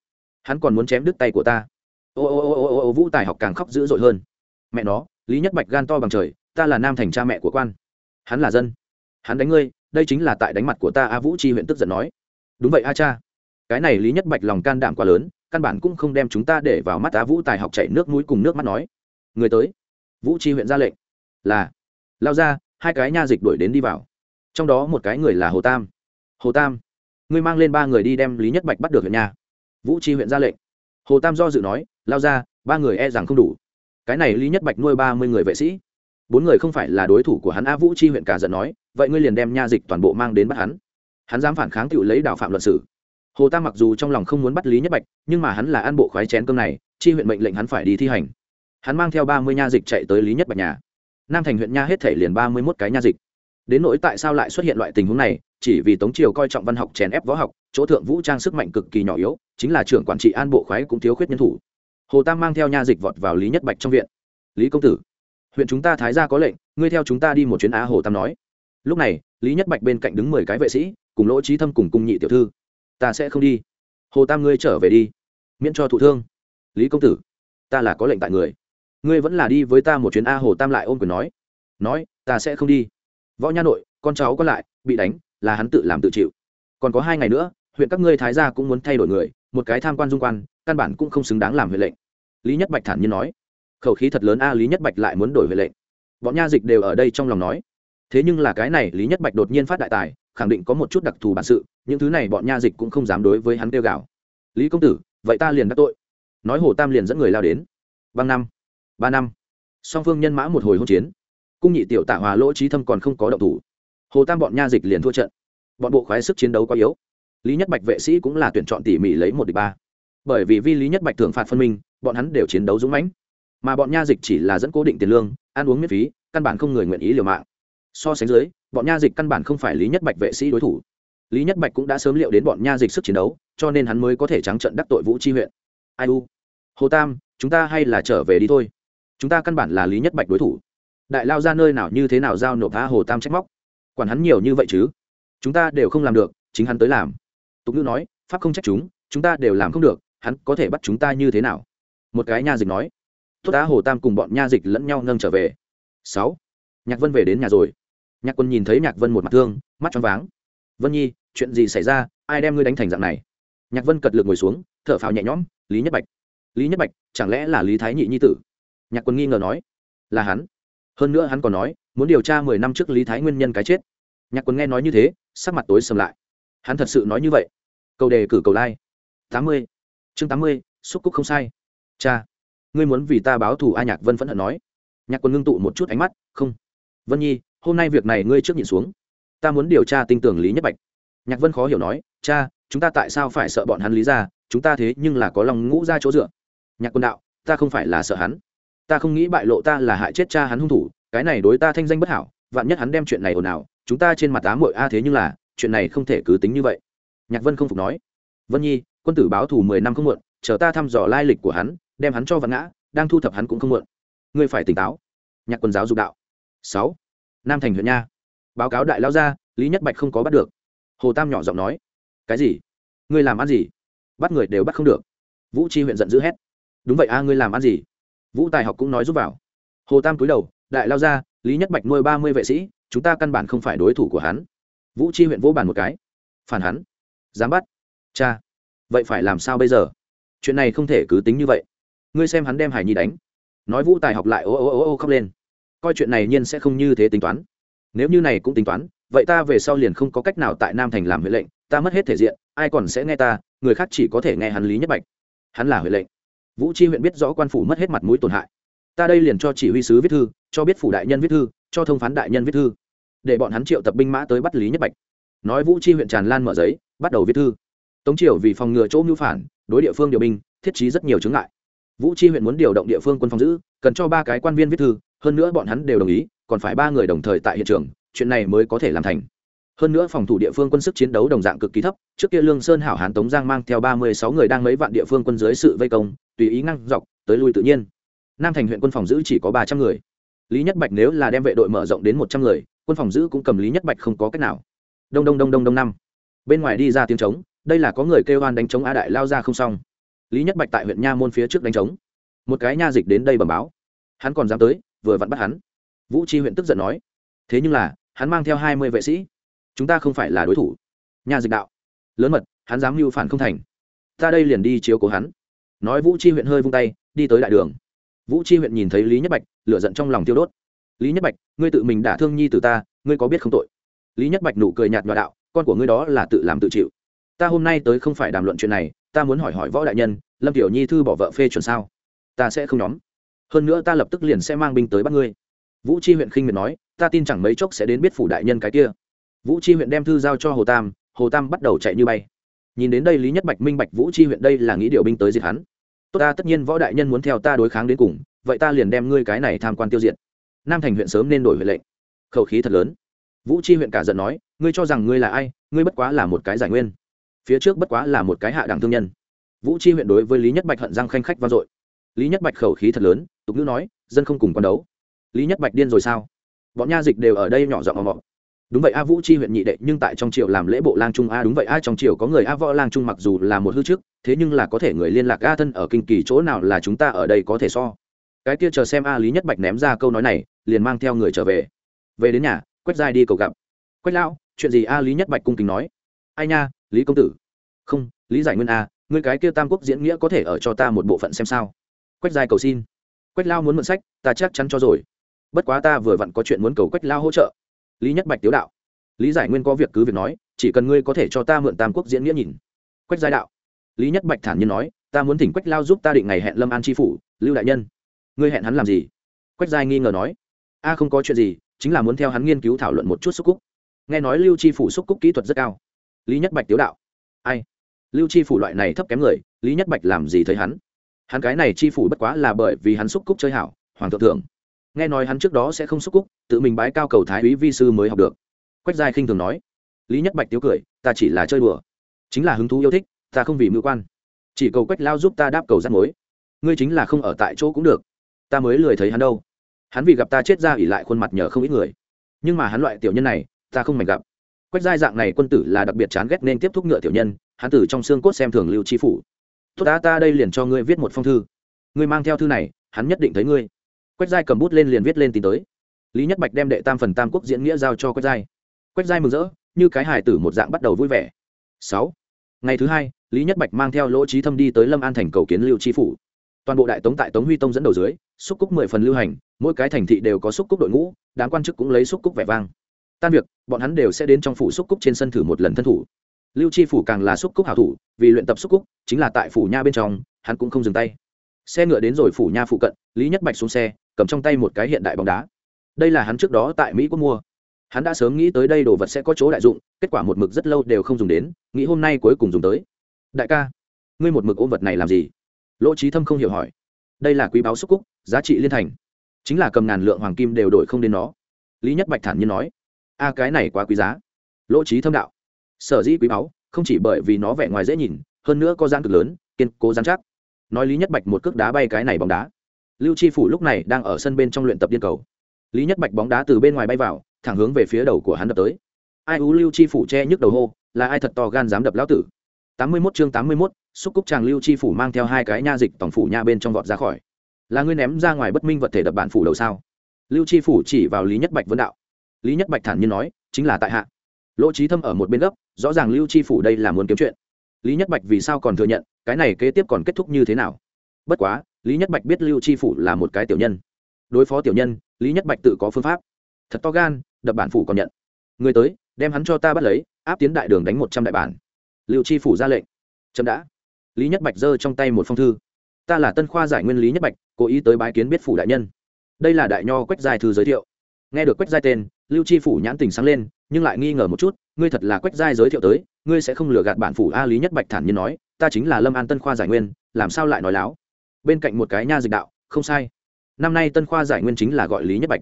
Hắn còn muốn chém đứt tay của ta. Ô ô ô ô ô vũ tài học càng khóc dữ dội hơn. Mẹ nó, lý nhất bạch gan to bằng trời, ta là nam thành cha mẹ của quan. Hắn là dân. Hắn đánh ngươi, đây chính là tại đánh mặt của ta a, vũ chi huyện tức giận nói. Đúng vậy a cha. Cái này lý nhất bạch lòng can đảm quá lớn căn bản cũng không đem chúng ta để vào mắt á vũ tài học chạy nước mũi cùng nước mắt nói. Người tới. Vũ chi huyện ra lệnh. Là. Lao ra, hai cái nha dịch đuổi đến đi vào. Trong đó một cái người là hồ tam. Hồ tam, ngươi mang lên ba người đi đem lý nhất bạch bắt được huyện nhà. Vũ chi huyện ra lệnh. Hồ tam do dự nói, lao ra, ba người e rằng không đủ. Cái này lý nhất bạch nuôi ba mươi người vệ sĩ. Bốn người không phải là đối thủ của hắn a vũ chi huyện cả giận nói, vậy ngươi liền đem nha dịch toàn bộ mang đến bắt hắn. Hắn dám phản kháng cựu lấy đạo phạm luận sử hồ tam mặc dù trong lòng không muốn bắt lý nhất bạch, nhưng mà hắn là an bộ khoái chén cơm này, chi huyện mệnh lệnh hắn phải đi thi hành. Hắn mang theo ba mươi nha dịch chạy tới lý nhất bạch nhà. Nam thành huyện nha hết thể liền ba mươi mốt cái nha dịch. Đến nỗi tại sao lại xuất hiện loại tình huống này, chỉ vì tống triều coi trọng văn học chèn ép võ học, chỗ thượng vũ trang sức mạnh cực kỳ nhỏ yếu, chính là trưởng quản trị an bộ khoái cũng thiếu khuyết nhân thủ. Hồ tam mang theo nha dịch vọt vào lý nhất bạch trong viện. Lý công tử, huyện chúng ta thái ra có lệnh, ngươi theo chúng ta đi một chuyến á hồ tam nói. Lúc này, lý nhất bạch bên cạnh đứng mười cái vệ sĩ, cùng lỗ trí thâm cùng cung nhị tiểu thư ta sẽ không đi. Hồ tam ngươi trở về đi, miễn cho thụ thương. Lý công tử, ta là có lệnh tại người. Ngươi vẫn là đi với ta một chuyến a, hồ tam lại ôm quyền nói. Nói, ta sẽ không đi. Võ nha nội, con cháu còn lại, bị đánh, là hắn tự làm tự chịu. Còn có hai ngày nữa, huyện các ngươi thái gia cũng muốn thay đổi người, một cái tham quan dung quan, căn bản cũng không xứng đáng làm huệ lệnh. Lý nhất bạch thản nhiên nói. Khẩu khí thật lớn a, lý nhất bạch lại muốn đổi huệ lệnh. Bọn nha dịch đều ở đây trong lòng nói. Thế nhưng là cái này, lý nhất bạch đột nhiên phát đại tài khẳng định có một chút đặc thù bản sự, những thứ này bọn nha dịch cũng không dám đối với hắn kêu gào. Lý công tử, vậy ta liền đắc tội. Nói hồ tam liền dẫn người lao đến. Băng năm, ba năm. Song phương nhân mã một hồi hỗn chiến. Cung nhị tiểu tạ hòa lỗ trí thâm còn không có động thủ. Hồ tam bọn nha dịch liền thua trận. Bọn bộ khoái sức chiến đấu quá yếu. Lý nhất bạch vệ sĩ cũng là tuyển chọn tỉ mỉ lấy một địch ba. Bởi vì vi lý nhất bạch thường phạt phân minh, bọn hắn đều chiến đấu dũng mãnh. Mà bọn nha dịch chỉ là dẫn cố định tiền lương, ăn uống miễn phí, căn bản không người nguyện ý liều mạng. So sánh dưới bọn nha dịch căn bản không phải lý nhất bạch vệ sĩ đối thủ. Lý nhất bạch cũng đã sớm liệu đến bọn nha dịch sức chiến đấu, cho nên hắn mới có thể trắng trận đắc tội vũ chi huyện. Ai u? Hồ tam, chúng ta hay là trở về đi thôi. Chúng ta căn bản là lý nhất bạch đối thủ. Đại lao ra nơi nào như thế nào giao nộp tha hồ tam trách móc? Quản hắn nhiều như vậy chứ? Chúng ta đều không làm được, chính hắn tới làm. Tục ngữ nói, pháp không trách chúng chúng ta đều làm không được, hắn có thể bắt chúng ta như thế nào? Một cái nha dịch nói. Tốt đá hồ tam cùng bọn nha dịch lẫn nhau nâng trở về. Sáu. Nhạc vân về đến nhà rồi nhạc quân nhìn thấy nhạc vân một mặt thương, mắt choáng váng. Vân nhi, chuyện gì xảy ra? Ai đem ngươi đánh thành dạng này? Nhạc vân cật lực ngồi xuống, thở phào nhẹ nhõm, lý nhất bạch, lý nhất bạch, chẳng lẽ là lý thái nhị nhi tử? Nhạc quân nghi ngờ nói, là hắn. Hơn nữa hắn còn nói, muốn điều tra mười năm trước lý thái nguyên nhân cái chết. Nhạc quân nghe nói như thế, sắc mặt tối sầm lại. Hắn thật sự nói như vậy? Câu đề cử cầu lai tám mươi. Chương tám mươi, xúc cúc không sai. Cha, ngươi muốn vì ta báo thù a nhạc vân phẫn hận nói. Nhạc quân ngưng tụ một chút ánh mắt, không. Vân nhi hôm nay việc này ngươi trước nhìn xuống. Ta muốn điều tra tinh tưởng lý nhất bạch. Nhạc vân khó hiểu nói, cha, chúng ta tại sao phải sợ bọn hắn lý ra chúng ta thế nhưng là có lòng ngũ ra chỗ dựa. Nhạc quân đạo, ta không phải là sợ hắn. Ta không nghĩ bại lộ ta là hại chết cha hắn hung thủ. Cái này đối ta thanh danh bất hảo, vạn nhất hắn đem chuyện này ồn ào, chúng ta trên mặt á mội a thế nhưng là, chuyện này không thể cứ tính như vậy. Nhạc vân không phục nói, vân nhi, quân tử báo thù mười năm không muộn, chờ ta thăm dò lai lịch của hắn, đem hắn cho vạn ngã, đang thu thập hắn cũng không muộn. Ngươi phải tỉnh táo. Nhạc quân giáo dục đạo. Sáu nam thành huyện nha. Báo cáo đại lao gia, lý nhất bạch không có bắt được. Hồ tam nhỏ giọng nói, cái gì? Ngươi làm ăn gì? Bắt người đều bắt không được. Vũ chi huyện giận dữ hét, đúng vậy a, ngươi làm ăn gì? Vũ tài học cũng nói giúp vào. Hồ tam cúi đầu, đại lao gia, lý nhất bạch nuôi ba mươi vệ sĩ, chúng ta căn bản không phải đối thủ của hắn. Vũ chi huyện vô bàn một cái, phản hắn? Dám bắt? Cha, vậy phải làm sao bây giờ? Chuyện này không thể cứ tính như vậy. Ngươi xem hắn đem hải nhi đánh. Nói vũ tài học lại ô ô ô ô khóc lên coi chuyện này nhiên sẽ không như thế tính toán. Nếu như này cũng tính toán, vậy ta về sau liền không có cách nào tại nam thành làm huệ lệnh, ta mất hết thể diện, ai còn sẽ nghe ta, người khác chỉ có thể nghe hắn lý nhất bạch. Hắn là huệ lệnh. Vũ chi huyện biết rõ quan phủ mất hết mặt mũi tổn hại. Ta đây liền cho chỉ huy sứ viết thư, cho biết phủ đại nhân viết thư, cho thông phán đại nhân viết thư, để bọn hắn triệu tập binh mã tới bắt lý nhất bạch. Nói vũ chi huyện tràn lan mở giấy, bắt đầu viết thư. Tống triều vì phòng ngừa chỗ mưu phản, đối địa phương điều binh, thiết trí rất nhiều chứng ngại. Vũ chi huyện muốn điều động địa phương quân phòng giữ, cần cho ba cái quan viên viết thư hơn nữa bọn hắn đều đồng ý, còn phải ba người đồng thời tại hiện trường, chuyện này mới có thể làm thành. Hơn nữa phòng thủ địa phương quân sức chiến đấu đồng dạng cực kỳ thấp, trước kia lương sơn hảo hán tống giang mang theo ba mươi sáu người đang mấy vạn địa phương quân dưới sự vây công, tùy ý ngăn dọc, tới lui tự nhiên. Nam thành huyện quân phòng giữ chỉ có ba trăm người. Lý nhất bạch nếu là đem vệ đội mở rộng đến một trăm người, quân phòng giữ cũng cầm lý nhất bạch không có cách nào. Đông đông đông đông đông năm. Bên ngoài đi ra tiếng trống, đây là có người kêu oan đánh trống a đại lao ra không xong. Lý nhất bạch tại huyện nha môn phía trước đánh trống. Một cái nha dịch đến đây bẩm báo. Hắn còn dám tới vừa vặn bắt hắn. Vũ chi huyện tức giận nói, thế nhưng là, hắn mang theo hai mươi vệ sĩ, chúng ta không phải là đối thủ. Nhà dịch đạo, lớn mật, hắn dám mưu phản không thành. Ta đây liền đi chiếu cố hắn. Nói vũ chi huyện hơi vung tay, đi tới đại đường. Vũ chi huyện nhìn thấy lý nhất bạch, lửa giận trong lòng tiêu đốt. Lý nhất bạch, ngươi tự mình đả thương nhi từ ta, ngươi có biết không tội? Lý nhất bạch nụ cười nhạt nhòa đạo, con của ngươi đó là tự làm tự chịu. Ta hôm nay tới không phải đàm luận chuyện này, ta muốn hỏi hỏi võ đại nhân, lâm tiểu nhi thư bỏ vợ phê chuẩn sao? Ta sẽ không nhóm hơn nữa ta lập tức liền sẽ mang binh tới bắt ngươi. Vũ chi huyện khinh miệt nói, ta tin chẳng mấy chốc sẽ đến biết phủ đại nhân cái kia. Vũ chi huyện đem thư giao cho hồ tam hồ tam bắt đầu chạy như bay. Nhìn đến đây lý nhất bạch minh bạch vũ chi huyện đây là nghĩ điều binh tới diệt hắn. Tốt ta, tất nhiên võ đại nhân muốn theo ta đối kháng đến cùng, vậy ta liền đem ngươi cái này tham quan tiêu diệt. Nam thành huyện sớm nên đổi huệ lệnh. Khẩu khí thật lớn. Vũ chi huyện cả giận nói, ngươi cho rằng ngươi là ai, ngươi bất quá là một cái giải nguyên. Phía trước bất quá là một cái hạ đẳng thương nhân. Vũ chi huyện đối với lý nhất bạch hận răng khanh khách vang dội. Lý nhất bạch khẩu khí thật lớn tục ngữ nói, dân không cùng quan đấu. Lý nhất bạch điên rồi sao? Bọn nha dịch đều ở đây nhỏ giọng mò đúng vậy a vũ chi huyện nhị đệ, nhưng tại trong triều làm lễ bộ lang trung a, đúng vậy a, trong triều có người a võ lang trung mặc dù là một hư trước, thế nhưng là có thể người liên lạc a thân ở kinh kỳ chỗ nào là chúng ta ở đây có thể so. Cái kia chờ xem a lý nhất bạch ném ra câu nói này, liền mang theo người trở về. Về đến nhà, quách giai đi cầu gặp. Quách lão, chuyện gì a lý nhất bạch cung kính nói? Ai nha, lý công tử. Không, lý giải nguyên a người cái kia tam quốc diễn nghĩa có thể ở cho ta một bộ phận xem sao? Quách giai cầu xin quách lao muốn mượn sách, ta chắc chắn cho rồi. Bất quá ta vừa vặn có chuyện muốn cầu quách lao hỗ trợ. Lý nhất bạch tiếu đạo. Lý giải nguyên có việc cứ việc nói, chỉ cần ngươi có thể cho ta mượn tam quốc diễn nghĩa nhìn. Quách giai đạo. Lý nhất bạch thản nhiên nói, ta muốn thỉnh quách lao giúp ta định ngày hẹn lâm an tri phủ, lưu đại nhân. Ngươi hẹn hắn làm gì? Quách giai nghi ngờ nói. A, không có chuyện gì, chính là muốn theo hắn nghiên cứu thảo luận một chút xúc cúc. Nghe nói lưu tri phủ xúc cúc kỹ thuật rất cao. Lý nhất bạch tiếu đạo. Ai? Lưu Tri phủ loại này thấp kém người, lý nhất bạch làm gì thấy hắn? Hắn cái này chi phủ bất quá là bởi vì hắn xúc cúc chơi hảo, hoàng thượng thượng nghe nói hắn trước đó sẽ không xúc cúc, tự mình bái cao cầu thái úy vi sư mới học được. Quách giai khinh thường nói. Lý nhất bạch tiếu cười, ta chỉ là chơi đùa. Chính là hứng thú yêu thích, ta không vì mưu quan. Chỉ cầu quách lao giúp ta đáp cầu rắt mối. Ngươi chính là không ở tại chỗ cũng được. Ta mới lười thấy hắn đâu. Hắn vì gặp ta chết ra ỉ lại khuôn mặt nhờ không ít người. Nhưng mà hắn loại tiểu nhân này, ta không mảnh gặp. Quách giai dạng này quân tử là đặc biệt chán ghét nên tiếp thúc ngựa tiểu nhân, hắn tử trong xương cốt xem thường lưu chi phủ tốt ta ta đây liền cho ngươi viết một phong thư. Ngươi mang theo thư này, hắn nhất định thấy ngươi. Quách giai cầm bút lên liền viết lên tin tới. Lý nhất bạch đem đệ tam phần tam quốc diễn nghĩa giao cho quách giai. Quách giai mừng rỡ, như cái hài tử một dạng bắt đầu vui vẻ. Sáu. Ngày thứ hai, lý nhất bạch mang theo lỗ trí thâm đi tới lâm an thành cầu kiến lưu tri phủ. Toàn bộ đại tống tại tống huy tông dẫn đầu dưới, xúc cúc mười phần lưu hành, mỗi cái thành thị đều có xúc cúc đội ngũ, đám quan chức cũng lấy xúc cúc vẻ vang. Tan việc, bọn hắn đều sẽ đến trong phủ xúc cúc trên sân thử một lần thân thủ lưu chi phủ càng là xúc cúc hảo thủ, vì luyện tập xúc cúc, chính là tại phủ nha bên trong, hắn cũng không dừng tay. Xe ngựa đến rồi phủ nha phụ cận, lý nhất bạch xuống xe, cầm trong tay một cái hiện đại bóng đá. Đây là hắn trước đó tại mỹ quốc mua. Hắn đã sớm nghĩ tới đây đồ vật sẽ có chỗ đại dụng, kết quả một mực rất lâu đều không dùng đến, nghĩ hôm nay cuối cùng dùng tới. Đại ca, ngươi một mực ôm vật này làm gì? Lỗ trí thâm không hiểu hỏi. Đây là quý báo xúc cúc, giá trị liên thành. Chính là cầm ngàn lượng hoàng kim đều đổi không đến nó. Lý nhất bạch thản nhiên nói. A, cái này quá quý giá. Lỗ trí thâm đạo sở dĩ quý báu không chỉ bởi vì nó vẻ ngoài dễ nhìn hơn nữa có gian cực lớn kiên cố dán chắc. Nói lý nhất bạch một cước đá bay cái này bóng đá. Lưu chi phủ lúc này đang ở sân bên trong luyện tập điên cầu. Lý nhất bạch bóng đá từ bên ngoài bay vào thẳng hướng về phía đầu của hắn đập tới. Ai ú lưu chi phủ che nhức đầu hô là ai thật to gan dám đập lão tử. Tám mươi 81 chương tám mươi 81, xúc cúc chàng lưu chi phủ mang theo hai cái nha dịch tổng phủ nha bên trong vọt ra khỏi. Là ngươi ném ra ngoài bất minh vật thể đập bản phủ đầu sao? Lưu chi phủ chỉ vào lý nhất bạch vấn đạo. Lý nhất bạch thản nhiên nói chính là tại hạ lỗ trí thâm ở một bên gấp, rõ ràng lưu chi phủ đây là muốn kiếm chuyện. Lý nhất bạch vì sao còn thừa nhận, cái này kế tiếp còn kết thúc như thế nào? Bất quá, lý nhất bạch biết lưu chi phủ là một cái tiểu nhân. Đối phó tiểu nhân, lý nhất bạch tự có phương pháp. Thật to gan, đập bản phủ còn nhận. Người tới, đem hắn cho ta bắt lấy, áp tiến đại đường đánh một trăm đại bản. Lưu chi phủ ra lệnh. Chậm đã. Lý nhất bạch giơ trong tay một phong thư. Ta là tân khoa giải nguyên lý nhất bạch, cố ý tới bái kiến biết phủ đại nhân. Đây là đại nho quách giai thư giới thiệu. Nghe được quách giai tên, lưu chi phủ nhãn tình sáng lên nhưng lại nghi ngờ một chút, ngươi thật là quách giai giới thiệu tới, ngươi sẽ không lừa gạt bản phủ a lý nhất bạch thản nhiên nói, ta chính là lâm an tân khoa giải nguyên, làm sao lại nói láo? Bên cạnh một cái nha dịch đạo, không sai. Năm nay tân khoa giải nguyên chính là gọi lý nhất bạch.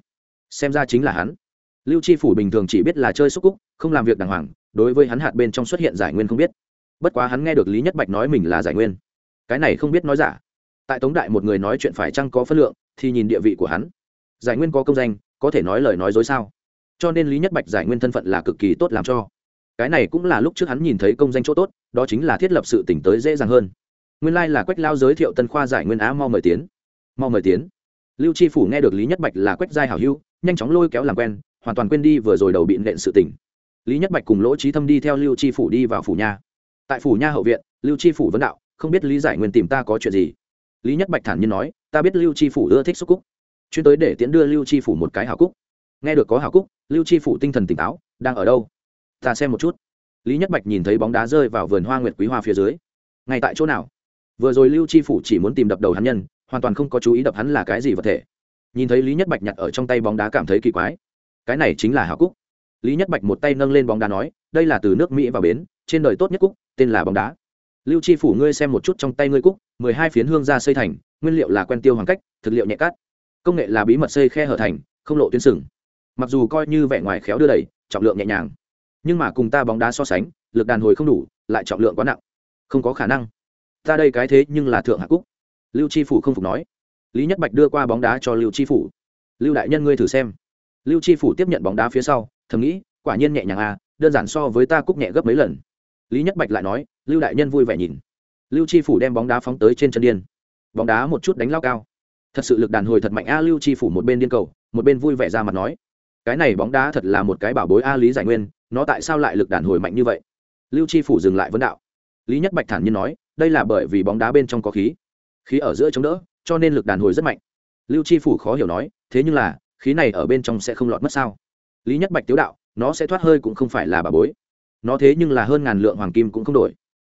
Xem ra chính là hắn. Lưu chi phủ bình thường chỉ biết là chơi xúc cúc, không làm việc đàng hoàng, đối với hắn hạt bên trong xuất hiện giải nguyên không biết. Bất quá hắn nghe được lý nhất bạch nói mình là giải nguyên. Cái này không biết nói giả. Tại tống đại một người nói chuyện phải chăng có phân lượng, thì nhìn địa vị của hắn. Giải nguyên có công danh, có thể nói lời nói dối sao? Cho nên lý nhất bạch giải nguyên thân phận là cực kỳ tốt làm cho cái này cũng là lúc trước hắn nhìn thấy công danh chỗ tốt đó chính là thiết lập sự tỉnh tới dễ dàng hơn nguyên lai、like、là quách lao giới thiệu tân khoa giải nguyên á mau mời tiến mau mời tiến lưu chi phủ nghe được lý nhất bạch là quách giai hảo hữu nhanh chóng lôi kéo làm quen hoàn toàn quên đi vừa rồi đầu bị nện sự tỉnh lý nhất bạch cùng lỗ trí thâm đi theo lưu chi phủ đi vào phủ nha tại phủ nha hậu viện lưu chi phủ vấn đạo không biết lý giải nguyên tìm ta có chuyện gì lý nhất bạch thản nhiên nói ta biết lưu chi phủ ưa thích xúc cúc chuyên tới để tiễn đưa lưu chi phủ một cái hảo cúc nghe được có hào cúc, lưu chi phủ tinh thần tỉnh táo, đang ở đâu? Ta xem một chút. Lý nhất bạch nhìn thấy bóng đá rơi vào vườn hoa nguyệt quý hoa phía dưới. Ngay tại chỗ nào? Vừa rồi lưu chi phủ chỉ muốn tìm đập đầu hắn nhân, hoàn toàn không có chú ý đập hắn là cái gì vật thể. Nhìn thấy lý nhất bạch nhặt ở trong tay bóng đá cảm thấy kỳ quái. Cái này chính là hào cúc. Lý nhất bạch một tay nâng lên bóng đá nói, đây là từ nước mỹ vào bến, trên đời tốt nhất cúc, tên là bóng đá. Lưu chi phủ ngươi xem một chút trong tay ngươi cúc, mười hai phiến hương ra xây thành, nguyên liệu là quen tiêu hoàng cách, thực liệu nhẹ cát. Công nghệ là bí mật xây khe hở thành, không lộ tuyến sừng mặc dù coi như vẻ ngoài khéo đưa đẩy trọng lượng nhẹ nhàng, nhưng mà cùng ta bóng đá so sánh, lực đàn hồi không đủ, lại trọng lượng quá nặng. Không có khả năng. Ta đây cái thế nhưng là thượng hạ cúc. Lưu chi phủ không phục nói. Lý nhất bạch đưa qua bóng đá cho lưu chi phủ. Lưu đại nhân ngươi thử xem. Lưu chi phủ tiếp nhận bóng đá phía sau, thầm nghĩ, quả nhiên nhẹ nhàng à đơn giản so với ta cúc nhẹ gấp mấy lần. Lý nhất bạch lại nói, lưu đại nhân vui vẻ nhìn. Lưu chi phủ đem bóng đá phóng tới trên chân điên. Bóng đá một chút đánh lao cao. Thật sự lực đàn hồi thật mạnh a, lưu chi phủ một bên điên cầu, một bên vui vẻ ra mặt nói cái này bóng đá thật là một cái bảo bối a lý giải nguyên, nó tại sao lại lực đàn hồi mạnh như vậy? Lưu chi phủ dừng lại vấn đạo. Lý nhất bạch thản nhiên nói, đây là bởi vì bóng đá bên trong có khí. Khí ở giữa chống đỡ, cho nên lực đàn hồi rất mạnh. Lưu chi phủ khó hiểu nói, thế nhưng là, khí này ở bên trong sẽ không lọt mất sao? Lý nhất bạch tiếu đạo, nó sẽ thoát hơi cũng không phải là bà bối. Nó thế nhưng là hơn ngàn lượng hoàng kim cũng không đổi.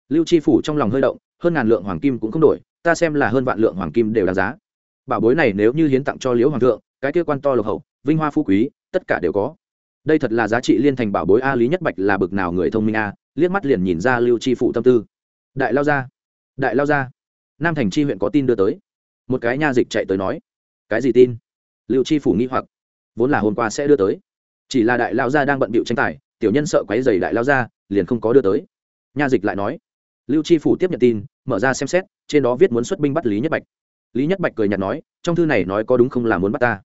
Lưu chi phủ trong lòng hơi động, hơn ngàn lượng hoàng kim cũng không đổi, ta xem là hơn vạn lượng hoàng kim đều đáng giá. Bảo bối này nếu như hiến tặng cho liễu hoàng thượng, cái kia quan to lộc hậu vinh hoa phú quý, tất cả đều có. Đây thật là giá trị liên thành bảo bối a lý nhất bạch là bực nào người thông minh a, liếc mắt liền nhìn ra lưu chi phủ tâm tư. Đại lao gia, đại lao gia. Nam thành chi huyện có tin đưa tới. Một cái nha dịch chạy tới nói, cái gì tin? Lưu chi phủ nghi hoặc, vốn là hôm qua sẽ đưa tới. Chỉ là đại lao gia đang bận bịu tranh tài, tiểu nhân sợ quấy giày đại lao gia, liền không có đưa tới. Nha dịch lại nói, lưu chi phủ tiếp nhận tin, mở ra xem xét, trên đó viết muốn xuất binh bắt lý nhất bạch. Lý nhất bạch cười nhạt nói, trong thư này nói có đúng không là muốn bắt ta?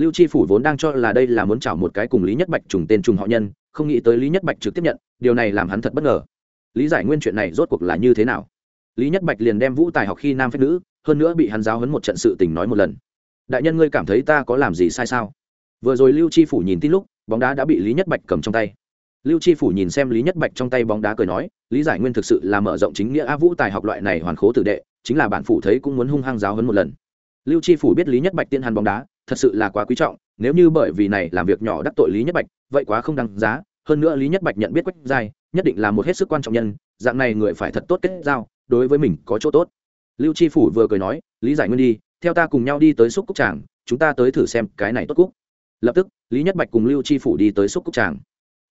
Lưu chi phủ vốn đang cho là đây là muốn chảo một cái cùng lý nhất bạch trùng tên trùng họ nhân, không nghĩ tới lý nhất bạch trực tiếp nhận, điều này làm hắn thật bất ngờ. Lý giải nguyên chuyện này rốt cuộc là như thế nào? Lý nhất bạch liền đem vũ tài học khi nam phép nữ, hơn nữa bị hắn giáo hấn một trận sự tình nói một lần. Đại nhân ngươi cảm thấy ta có làm gì sai sao? Vừa rồi lưu chi phủ nhìn tin lúc, bóng đá đã bị lý nhất bạch cầm trong tay. Lưu chi phủ nhìn xem lý nhất bạch trong tay bóng đá cười nói, lý giải nguyên thực sự là mở rộng chính nghĩa a vũ tài học loại này hoàn khố tử đệ, chính là bản phủ thấy cũng muốn hung hăng giáo hấn một lần. Lưu chi phủ biết lý nhất bạch tiên hàn bóng đá thật sự là quá quý trọng, nếu như bởi vì này làm việc nhỏ đắc tội lý nhất bạch, vậy quá không đáng giá, hơn nữa lý nhất bạch nhận biết quách giai, nhất định là một hết sức quan trọng nhân, dạng này người phải thật tốt kết giao, đối với mình có chỗ tốt. Lưu chi phủ vừa cười nói, lý giải nguyên đi, theo ta cùng nhau đi tới xúc cúc tràng, chúng ta tới thử xem cái này tốt cúc. Lập tức, lý nhất bạch cùng lưu chi phủ đi tới xúc cúc tràng.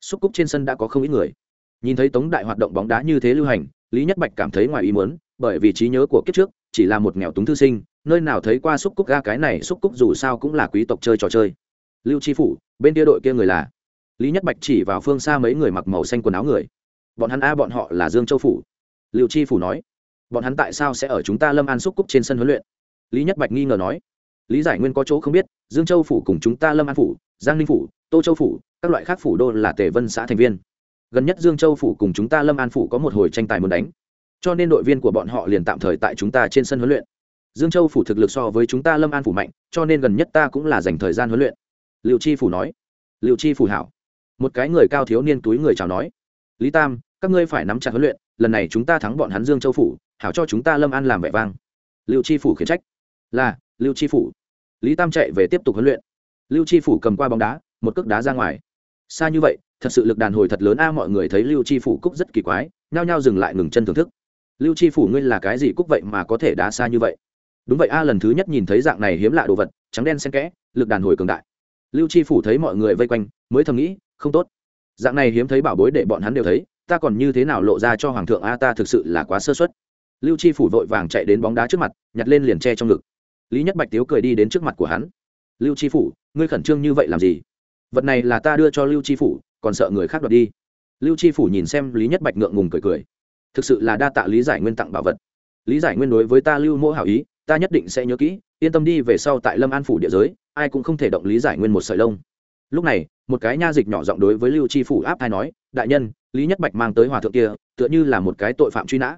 Xúc cúc trên sân đã có không ít người. Nhìn thấy tống đại hoạt động bóng đá như thế lưu hành, lý nhất bạch cảm thấy ngoài ý muốn, bởi vì trí nhớ của kiếp trước chỉ là một nghèo túng thư sinh nơi nào thấy qua xúc cúc ga cái này, xúc cúc dù sao cũng là quý tộc chơi trò chơi. Lưu chi phủ, bên kia đội kia người là? Lý nhất bạch chỉ vào phương xa mấy người mặc màu xanh quần áo người. Bọn hắn, a, bọn họ là dương châu phủ. Lưu chi phủ nói, bọn hắn tại sao sẽ ở chúng ta lâm an xúc cúc trên sân huấn luyện? Lý nhất bạch nghi ngờ nói, lý giải nguyên có chỗ không biết, dương châu phủ cùng chúng ta lâm an phủ, giang ninh phủ, tô châu phủ, các loại khác phủ đô là tề vân xã thành viên. Gần nhất dương châu phủ cùng chúng ta lâm an phủ có một hồi tranh tài muốn đánh. Cho nên đội viên của bọn họ liền tạm thời tại chúng ta trên sân huấn luyện dương châu phủ thực lực so với chúng ta lâm an phủ mạnh, cho nên gần nhất ta cũng là dành thời gian huấn luyện. Liệu chi phủ nói. Liệu chi phủ hảo. Một cái người cao thiếu niên túi người chào nói. Lý tam, các ngươi phải nắm chặt huấn luyện, lần này chúng ta thắng bọn hắn dương châu phủ, hảo cho chúng ta lâm an làm vẻ vang. Liệu chi phủ khiển trách. Là lưu chi phủ. Lý tam chạy về tiếp tục huấn luyện. Lưu chi phủ cầm qua bóng đá, một cước đá ra ngoài. Xa như vậy, thật sự lực đàn hồi thật lớn a, mọi người thấy lưu chi phủ cúc rất kỳ quái, nhao nhao dừng lại ngừng chân thưởng thức. Lưu chi phủ ngươi là cái gì cúc vậy mà có thể đá xa như vậy? Đúng vậy a, lần thứ nhất nhìn thấy dạng này hiếm lạ đồ vật, trắng đen xen kẽ, lực đàn hồi cường đại. Lưu chi phủ thấy mọi người vây quanh, mới thầm nghĩ, không tốt. Dạng này hiếm thấy bảo bối để bọn hắn đều thấy, ta còn như thế nào lộ ra cho hoàng thượng a, ta thực sự là quá sơ xuất lưu chi phủ vội vàng chạy đến bóng đá trước mặt, nhặt lên liền che trong ngực. Lý nhất bạch tiếu cười đi đến trước mặt của hắn. Lưu chi phủ, ngươi khẩn trương như vậy làm gì? Vật này là ta đưa cho lưu chi phủ, còn sợ người khác đoạt đi. Lưu chi phủ nhìn xem lý nhất bạch ngượng ngùng cười cười. Thực sự là đa tạ lý giải nguyên tặng bảo vật. Lý giải nguyên đối với ta lưu mỗ hảo ý ta nhất định sẽ nhớ kỹ, yên tâm đi về sau tại lâm an phủ địa giới, ai cũng không thể động lý giải nguyên một sợi lông. Lúc này, một cái nha dịch nhỏ giọng đối với lưu chi phủ áp thai nói, đại nhân, lý nhất bạch mang tới hòa thượng kia, tựa như là một cái tội phạm truy nã.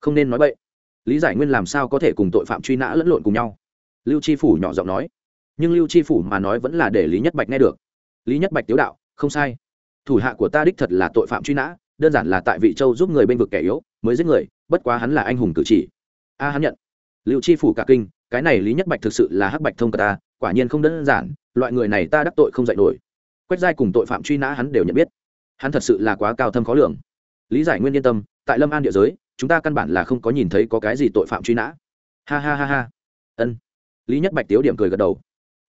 Không nên nói vậy lý giải nguyên làm sao có thể cùng tội phạm truy nã lẫn lộn cùng nhau? Lưu chi phủ nhỏ giọng nói. Nhưng lưu chi phủ mà nói vẫn là để lý nhất bạch nghe được. Lý nhất bạch tiếu đạo, không sai. Thủ hạ của ta đích thật là tội phạm truy nã, đơn giản là tại vị châu giúp người bên vực kẻ yếu, mới giết người, bất quá hắn là anh hùng cử chỉ. A hắn nhận lưu chi phủ cả kinh, cái này lý nhất bạch thực sự là hắc bạch thông cả ta, quả nhiên không đơn giản, loại người này ta đắc tội không dạy nổi. Quách giai cùng tội phạm truy nã hắn đều nhận biết. Hắn thật sự là quá cao thâm khó lường. Lý giải nguyên yên tâm, tại lâm an địa giới, chúng ta căn bản là không có nhìn thấy có cái gì tội phạm truy nã. Ha ha ha ha. Ân. Lý nhất bạch tiếu điểm cười gật đầu.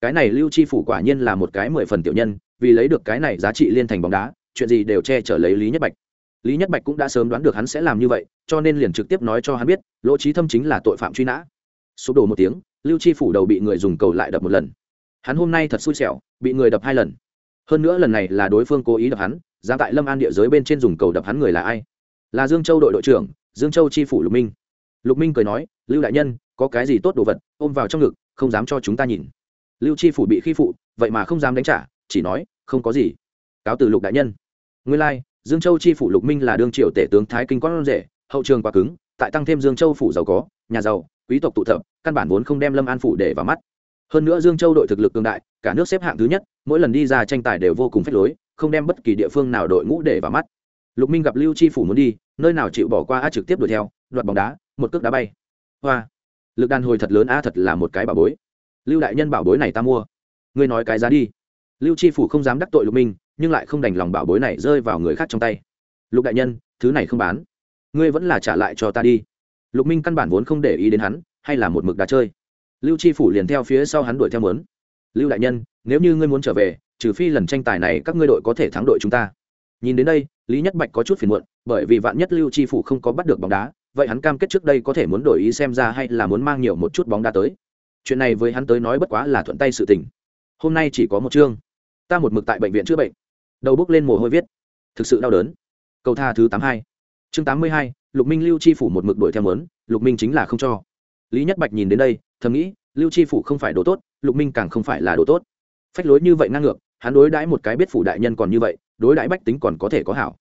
Cái này lưu chi phủ quả nhiên là một cái mười phần tiểu nhân, vì lấy được cái này giá trị liên thành bóng đá, chuyện gì đều che chở lấy lý nhất bạch lý nhất bạch cũng đã sớm đoán được hắn sẽ làm như vậy cho nên liền trực tiếp nói cho hắn biết lỗ trí thâm chính là tội phạm truy nã. Sụp đổ một tiếng lưu chi phủ đầu bị người dùng cầu lại đập một lần. Hắn hôm nay thật xui xẻo bị người đập hai lần. Hơn nữa lần này là đối phương cố ý đập hắn ra tại lâm an địa giới bên trên dùng cầu đập hắn người là ai? Là dương châu đội đội trưởng dương châu chi phủ lục minh. Lục minh cười nói lưu đại nhân có cái gì tốt đồ vật ôm vào trong ngực không dám cho chúng ta nhìn. Lưu chi phủ bị khi phụ vậy mà không dám đánh trả chỉ nói không có gì. Cáo từ lục đại nhân. Nguyên lai、like, dương châu chi phủ lục minh là đương triều tể tướng thái kinh con rể, hậu trường quá cứng, tại tăng thêm dương châu phủ giàu có, nhà giàu, quý tộc tụ tập, căn bản vốn không đem lâm an phủ để vào mắt. Hơn nữa dương châu đội thực lực cường đại, cả nước xếp hạng thứ nhất, mỗi lần đi ra tranh tài đều vô cùng phết lối, không đem bất kỳ địa phương nào đội ngũ để vào mắt. Lục minh gặp lưu chi phủ muốn đi, nơi nào chịu bỏ qua a trực tiếp đuổi theo, đoạt bóng đá, một cước đá bay. Hoa! Lực đàn hồi thật lớn a thật là một cái bảo bối. Lưu đại nhân bảo bối này ta mua. Ngươi nói cái giá đi. Lưu chi phủ không dám đắc tội lục minh nhưng lại không đành lòng bảo bối này rơi vào người khác trong tay. Lục đại nhân, thứ này không bán. Ngươi vẫn là trả lại cho ta đi. Lục minh căn bản vốn không để ý đến hắn, hay là một mực đá chơi. Lưu chi phủ liền theo phía sau hắn đuổi theo mớn lưu đại nhân, nếu như ngươi muốn trở về, trừ phi lần tranh tài này các ngươi đội có thể thắng đội chúng ta. Nhìn đến đây, lý nhất bạch có chút phiền muộn, bởi vì vạn nhất lưu chi phủ không có bắt được bóng đá, vậy hắn cam kết trước đây có thể muốn đổi ý xem ra hay là muốn mang nhiều một chút bóng đá tới. Chuyện này với hắn tới nói bất quá là thuận tay sự tình. Hôm nay chỉ có một chương. Ta một mực tại bệnh viện chữa bệnh đầu bước lên mồ hôi viết. Thực sự đau đớn. Câu tha thứ tám hai. Chương tám mươi hai, lục minh lưu chi phủ một mực đuổi theo mớn lục minh chính là không cho. Lý nhất bạch nhìn đến đây, thầm nghĩ, lưu chi phủ không phải đồ tốt, lục minh càng không phải là đồ tốt. Phách lối như vậy ngang ngược, hắn đối đãi một cái biết phủ đại nhân còn như vậy, đối đãi bách tính còn có thể có hảo.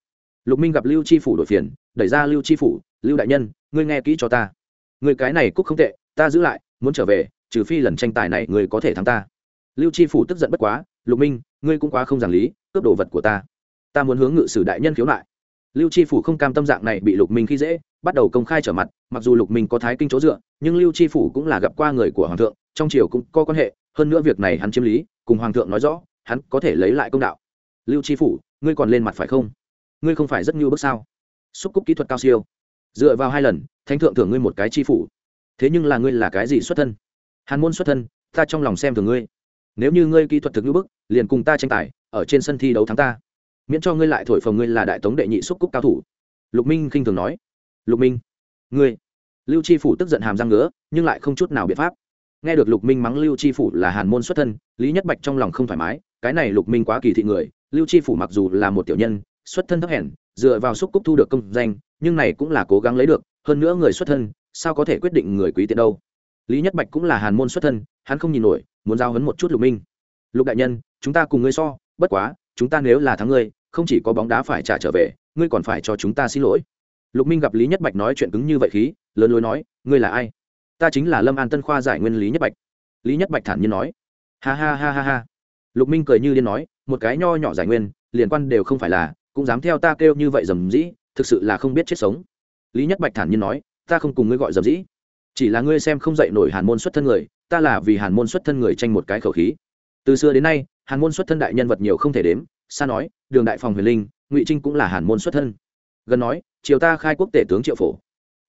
Lục minh gặp lưu chi phủ đổi phiền, đẩy ra lưu chi phủ, lưu đại nhân, ngươi nghe kỹ cho ta. Người cái này cúc không tệ, ta giữ lại, muốn trở về, trừ phi lần tranh tài này ngươi có thể thắng ta lưu chi phủ tức giận bất quá, lục minh, ngươi cũng quá không giảng lý, cướp đồ vật của ta. Ta muốn hướng ngự sử đại nhân khiếu nại. Lưu chi phủ không cam tâm dạng này bị lục minh khi dễ, bắt đầu công khai trở mặt, mặc dù lục minh có thái kinh chỗ dựa, nhưng lưu chi phủ cũng là gặp qua người của hoàng thượng, trong triều cũng có quan hệ, hơn nữa việc này hắn chiếm lý, cùng hoàng thượng nói rõ, hắn có thể lấy lại công đạo. Lưu chi phủ, ngươi còn lên mặt phải không? Ngươi không phải rất nhu bước sao? Xúc cúc kỹ thuật cao siêu. Dựa vào hai lần, thánh thượng thưởng ngươi một cái chi phủ. Thế nhưng là ngươi là cái gì xuất thân? Hàn môn xuất thân, ta trong lòng xem thường ngươi nếu như ngươi kỹ thuật thực như bức, liền cùng ta tranh tài, ở trên sân thi đấu thắng ta. Miễn cho ngươi lại thổi phồng ngươi là đại tống đệ nhị xúc cúc cao thủ. Lục minh khinh thường nói. Lục minh, ngươi. Lưu chi phủ tức giận hàm răng ngứa, nhưng lại không chút nào biện pháp. Nghe được lục minh mắng lưu chi phủ là hàn môn xuất thân, lý nhất bạch trong lòng không thoải mái, cái này lục minh quá kỳ thị người, lưu chi phủ mặc dù là một tiểu nhân, xuất thân thấp hèn, dựa vào xúc cúc thu được công danh, nhưng này cũng là cố gắng lấy được, hơn nữa người xuất thân, sao có thể quyết định người quý tiện đâu? Lý nhất bạch cũng là hàn môn xuất thân hắn không nhìn nổi, muốn giao hấn một chút lục minh. Lục đại nhân, chúng ta cùng ngươi so, bất quá, chúng ta nếu là thắng ngươi, không chỉ có bóng đá phải trả trở về, ngươi còn phải cho chúng ta xin lỗi. Lục minh gặp lý nhất bạch nói chuyện cứng như vậy khí, lớn lối nói, ngươi là ai? Ta chính là lâm an tân khoa giải nguyên lý nhất bạch. Lý nhất bạch thản nhiên nói. Ha ha ha ha ha. Lục minh cười như điên nói, một cái nho nhỏ giải nguyên liên quan đều không phải là, cũng dám theo ta kêu như vậy dầm dĩ, thực sự là không biết chết sống. Lý nhất bạch thản nhiên nói, ta không cùng ngươi gọi dầm dĩ. Chỉ là ngươi xem không dậy nổi hàn môn xuất thân người ta là vì hàn môn xuất thân người tranh một cái khẩu khí. Từ xưa đến nay, hàn môn xuất thân đại nhân vật nhiều không thể đếm xa nói, đường đại phòng huyền linh, ngụy trinh cũng là hàn môn xuất thân. Gần nói, triều ta khai quốc tể tướng triệu phổ.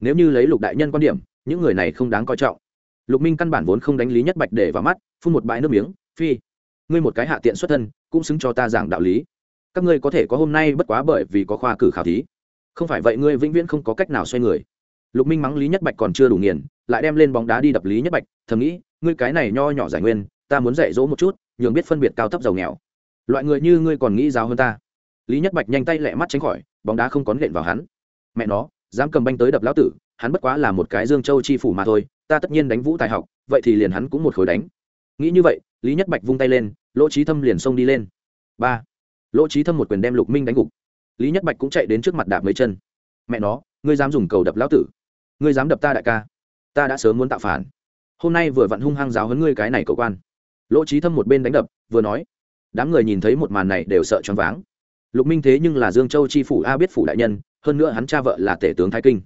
Nếu như lấy lục đại nhân quan điểm, những người này không đáng coi trọng. Lục minh căn bản vốn không đánh lý nhất bạch để vào mắt, phun một bãi nước miếng, phi, ngươi một cái hạ tiện xuất thân, cũng xứng cho ta giảng đạo lý. Các ngươi có thể có hôm nay bất quá bởi vì có khoa cử khảo thí. Không phải vậy ngươi vĩnh viễn không có cách nào xoay người. Lục minh mắng lý nhất bạch còn chưa đủ nghiền, lại đem lên bóng đá đi đập lý nhất bạch, thầm nghĩ ngươi cái này nho nhỏ giải nguyên, ta muốn dạy dỗ một chút, nhường biết phân biệt cao thấp giàu nghèo. Loại người như ngươi còn nghĩ giáo hơn ta. Lý nhất bạch nhanh tay lẹ mắt tránh khỏi, bóng đá không có nện vào hắn. Mẹ nó, dám cầm banh tới đập lão tử, hắn bất quá là một cái dương châu chi phủ mà thôi, ta tất nhiên đánh vũ tài học, vậy thì liền hắn cũng một khối đánh. Nghĩ như vậy, lý nhất bạch vung tay lên, lỗ trí thâm liền xông đi lên. Ba. Lỗ trí thâm một quyền đem lục minh đánh gục. Lý nhất bạch cũng chạy đến trước mặt đạp mấy chân. Mẹ nó, ngươi dám dùng cầu đập lão tử. Ngươi dám đập ta đại ca. Ta đã sớm muốn tạo phản hôm nay vừa vặn hung hăng giáo hấn ngươi cái này cậu quan. Lỗ trí thâm một bên đánh đập, vừa nói, đám người nhìn thấy một màn này đều sợ choáng váng. Lục minh thế nhưng là dương châu chi phủ a biết phủ đại nhân, hơn nữa hắn cha vợ là tể tướng thái kinh.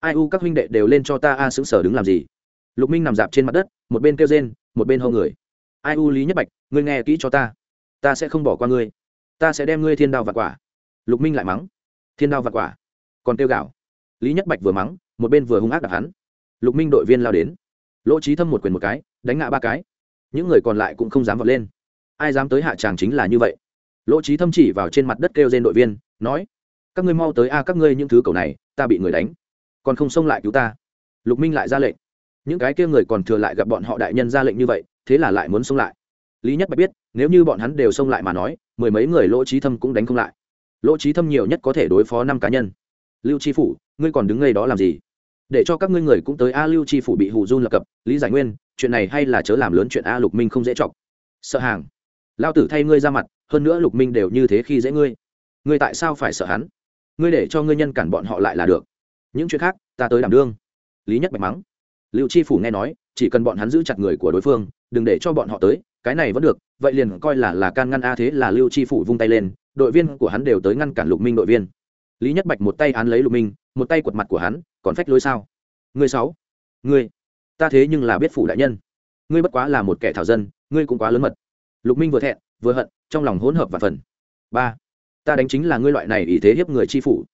Ai u các huynh đệ đều lên cho ta a xứng sở đứng làm gì? Lục minh nằm dạp trên mặt đất, một bên kêu rên, một bên hô người. Ai u lý nhất bạch, ngươi nghe kỹ cho ta. Ta sẽ không bỏ qua ngươi. Ta sẽ đem ngươi thiên đao vặt quả. Lục minh lại mắng. Thiên đao vặt quả. Còn kêu gạo. Lý nhất bạch vừa mắng, một bên vừa hung ác đập hắn. Lục minh đội viên lao đến lỗ trí thâm một quyền một cái, đánh ngã ba cái. Những người còn lại cũng không dám vọt lên. Ai dám tới hạ tràng chính là như vậy. Lỗ trí thâm chỉ vào trên mặt đất kêu trên đội viên, nói, các ngươi mau tới a, các ngươi những thứ cầu này, ta bị người đánh. Còn không xông lại cứu ta. Lục minh lại ra lệnh. Những cái kia người còn thừa lại gặp bọn họ đại nhân ra lệnh như vậy, thế là lại muốn xông lại. Lý nhất bạch biết, nếu như bọn hắn đều xông lại mà nói, mười mấy người lỗ trí thâm cũng đánh không lại. Lỗ trí thâm nhiều nhất có thể đối phó năm cá nhân. Lưu tri phủ, ngươi còn đứng ngay đó làm gì? Để cho các ngươi người cũng tới a lưu chi phủ bị hù run lập cập. Lý giải nguyên, chuyện này hay là chớ làm lớn chuyện a lục minh không dễ chọc. Sợ hàng. Lao tử thay ngươi ra mặt, hơn nữa lục minh đều như thế khi dễ ngươi. Ngươi tại sao phải sợ hắn? Ngươi để cho ngươi nhân cản bọn họ lại là được. Những chuyện khác, ta tới đảm đương. Lý nhất bạch mắng. Lưu chi phủ nghe nói, chỉ cần bọn hắn giữ chặt người của đối phương, đừng để cho bọn họ tới, cái này vẫn được, vậy liền coi là là can ngăn a thế là lưu chi phủ vung tay lên, đội viên của hắn đều tới ngăn cản lục minh đội viên lý nhất bạch một tay án lấy lục minh, một tay quật mặt của hắn, còn phách lối sao? Ngươi sáu, ngươi, ta thế nhưng là biết phủ đại nhân. Ngươi bất quá là một kẻ thảo dân, ngươi cũng quá lớn mật. Lục minh vừa thẹn, vừa hận, trong lòng hỗn hợp và phần. Ba, ta đánh chính là ngươi loại này ý thế hiếp người chi phủ.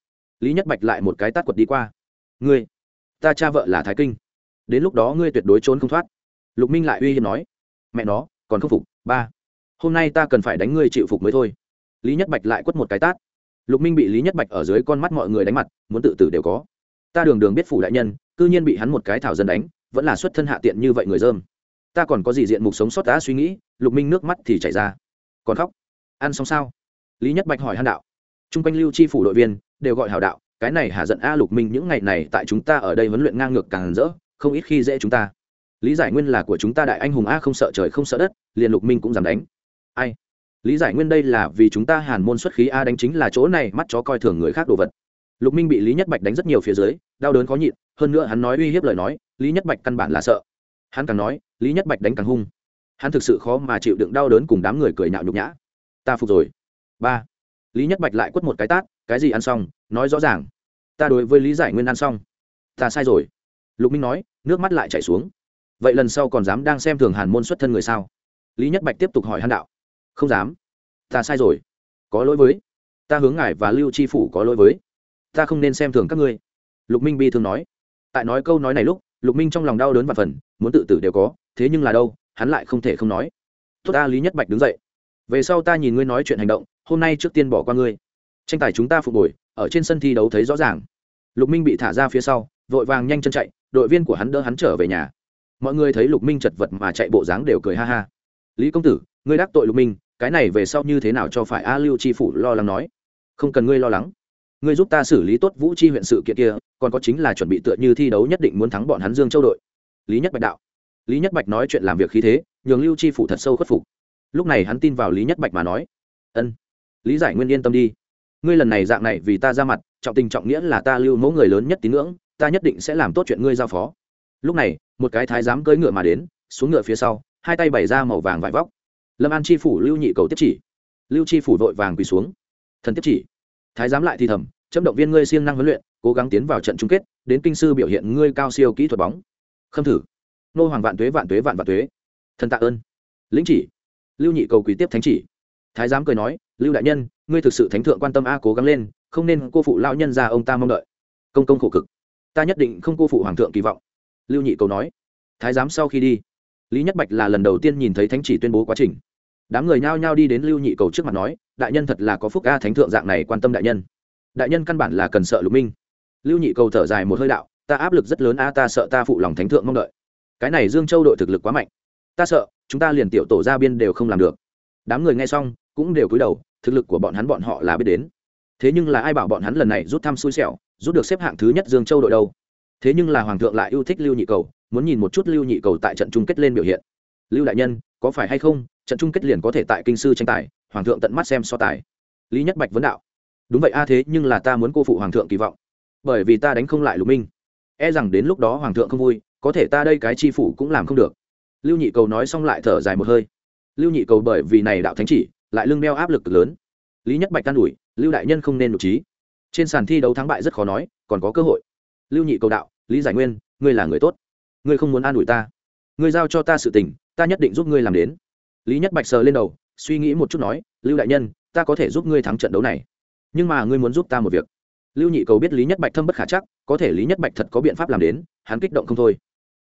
Lý nhất bạch lại một cái tát quật đi qua. Ngươi, ta cha vợ là thái kinh. Đến lúc đó ngươi tuyệt đối trốn không thoát. Lục minh lại uy hiếp nói. Mẹ nó, còn không phục. Ba, hôm nay ta cần phải đánh ngươi chịu phục mới thôi. Lý nhất bạch lại quất một cái tát lục minh bị lý nhất bạch ở dưới con mắt mọi người đánh mặt, muốn tự tử đều có. Ta đường đường biết phủ đại nhân, cư nhiên bị hắn một cái thảo dân đánh, vẫn là xuất thân hạ tiện như vậy người dơm. Ta còn có gì diện mục sống sót đã suy nghĩ, lục minh nước mắt thì chảy ra. Còn khóc? Ăn xong sao? Lý nhất bạch hỏi hàn đạo. T r u n g quanh lưu chi phủ đội viên đều gọi hảo đạo, cái này hạ giận a lục minh những ngày này tại chúng ta ở đây huấn luyện ngang ngược càng rỡ, không ít khi dễ chúng ta. Lý giải nguyên là của chúng ta đại anh hùng a không sợ trời không sợ đất, liền lục minh cũng dám đánh. Ai? Lý giải nguyên đây là vì chúng ta hàn môn xuất khí a đánh chính là chỗ này, mắt chó coi thường người khác đồ vật. Lục minh bị lý nhất bạch đánh rất nhiều phía dưới, đau đớn khó nhịn, hơn nữa hắn nói uy hiếp lời nói, lý nhất bạch căn bản là sợ. Hắn càng nói, lý nhất bạch đánh càng hung. Hắn thực sự khó mà chịu đựng đau đớn cùng đám người cười nhạo nhục nhã. Ta phục rồi. Ba. Lý nhất bạch lại quất một cái tát, cái gì ăn xong, nói rõ ràng. Ta đối với lý giải nguyên ăn xong. Ta sai rồi. Lục minh nói, nước mắt lại chảy xuống. Vậy lần sau còn dám đang xem thường hàn môn xuất thân người sao? Lý nhất bạch tiếp tục hỏi hàn đạo không dám. Ta sai rồi. Có lỗi với. Ta hướng ngài và lưu tri phủ có lỗi với. Ta không nên xem thường các ngươi. Lục minh bi thường nói. Tại nói câu nói này lúc, lục minh trong lòng đau đớn và phần, muốn tự tử đều có, thế nhưng là đâu, hắn lại không thể không nói. Tốt ta, lý nhất bạch đứng dậy. Về sau ta nhìn ngươi nói chuyện hành động, hôm nay trước tiên bỏ qua ngươi. Tranh tài chúng ta phục hồi, ở trên sân thi đấu thấy rõ ràng. Lục minh bị thả ra phía sau, vội vàng nhanh chân chạy, đội viên của hắn đỡ hắn trở về nhà. Mọi người thấy lục minh chật vật mà chạy bộ dáng đều cười ha ha. Lý công tử, ngươi đắc tội lục minh cái này về sau như thế nào cho phải a lưu chi phủ lo lắng nói. Không cần ngươi lo lắng. Ngươi giúp ta xử lý tốt vũ chi huyện sự kiện kia, còn có chính là chuẩn bị tựa như thi đấu nhất định muốn thắng bọn hắn dương châu đội. Lý nhất bạch đạo. Lý nhất bạch nói chuyện làm việc khí thế, nhường lưu chi phủ thật sâu khuất phục. Lúc này hắn tin vào lý nhất bạch mà nói. Ân, lý giải nguyên yên tâm đi. Ngươi lần này dạng này vì ta ra mặt, trọng tình trọng nghĩa là ta lưu mẫu người lớn nhất tín ngưỡng, ta nhất định sẽ làm tốt chuyện ngươi giao phó. Lúc này, một cái thái giám cưỡi ngựa mà đến, xuống ngựa phía sau, hai tay bày ra màu vàng vải vóc lâm an chi phủ lưu nhị cầu tiếp chỉ. Lưu chi phủ vội vàng quỳ xuống. Thần tiếp chỉ. Thái giám lại thì thầm, chấm động viên ngươi siêng năng huấn luyện, cố gắng tiến vào trận chung kết, đến kinh sư biểu hiện ngươi cao siêu kỹ thuật bóng. Khâm thử. Nô hoàng vạn tuế vạn tuế vạn vạn tuế. Thần tạ ơn. Lĩnh chỉ. Lưu nhị cầu quý tiếp thánh chỉ. Thái giám cười nói, lưu đại nhân, ngươi thực sự thánh thượng quan tâm a, cố gắng lên, không nên cô phụ lão nhân ra ông ta mong đợi. Công công khổ cực. Ta nhất định không cô phụ hoàng thượng kỳ vọng. Lưu nhị cầu nói. Thái giám sau khi đi lý nhất bạch là lần đầu tiên nhìn thấy thánh chỉ tuyên bố quá trình. Đám người nhao nhao đi đến lưu nhị cầu trước mặt nói, đại nhân thật là có phúc a thánh thượng dạng này quan tâm đại nhân. Đại nhân căn bản là cần sợ lục minh. Lưu nhị cầu thở dài một hơi đạo, ta áp lực rất lớn a, ta sợ ta phụ lòng thánh thượng mong đợi. Cái này dương châu đội thực lực quá mạnh. Ta sợ, chúng ta liền tiểu tổ ra biên đều không làm được. Đám người nghe xong, cũng đều cúi đầu, thực lực của bọn hắn bọn họ là biết đến. Thế nhưng là ai bảo bọn hắn lần này rút thăm xui xẻo, rút được xếp hạng thứ nhất dương châu đội đâu? Thế nhưng là hoàng thượng lại yêu thích lưu nhị cầu muốn nhìn một chút lưu nhị cầu tại trận chung kết lên biểu hiện. Lưu đại nhân, có phải hay không, trận chung kết liền có thể tại kinh sư tranh tài, hoàng thượng tận mắt xem so tài. Lý nhất bạch vấn đạo. Đúng vậy a, thế nhưng là ta muốn cô phụ hoàng thượng kỳ vọng. Bởi vì ta đánh không lại lục minh. E rằng đến lúc đó hoàng thượng không vui, có thể ta đây cái chi phủ cũng làm không được. Lưu nhị cầu nói xong lại thở dài một hơi. Lưu nhị cầu bởi vì này đạo thánh chỉ, lại lưng đeo áp lực cực lớn. Lý nhất bạch can ủi, lưu đại nhân không nên nộp trí. Trên sàn thi đấu thắng bại rất khó nói, còn có cơ hội. Lưu nhị cầu đạo, lý giải nguyên, ngươi là người tốt ngươi không muốn an ủi ta. Ngươi giao cho ta sự tình, ta nhất định giúp ngươi làm đến. Lý nhất bạch sờ lên đầu, suy nghĩ một chút nói, lưu đại nhân, ta có thể giúp ngươi thắng trận đấu này, nhưng mà ngươi muốn giúp ta một việc. Lưu nhị cầu biết lý nhất bạch thâm bất khả chắc, có thể lý nhất bạch thật có biện pháp làm đến, hắn kích động không thôi.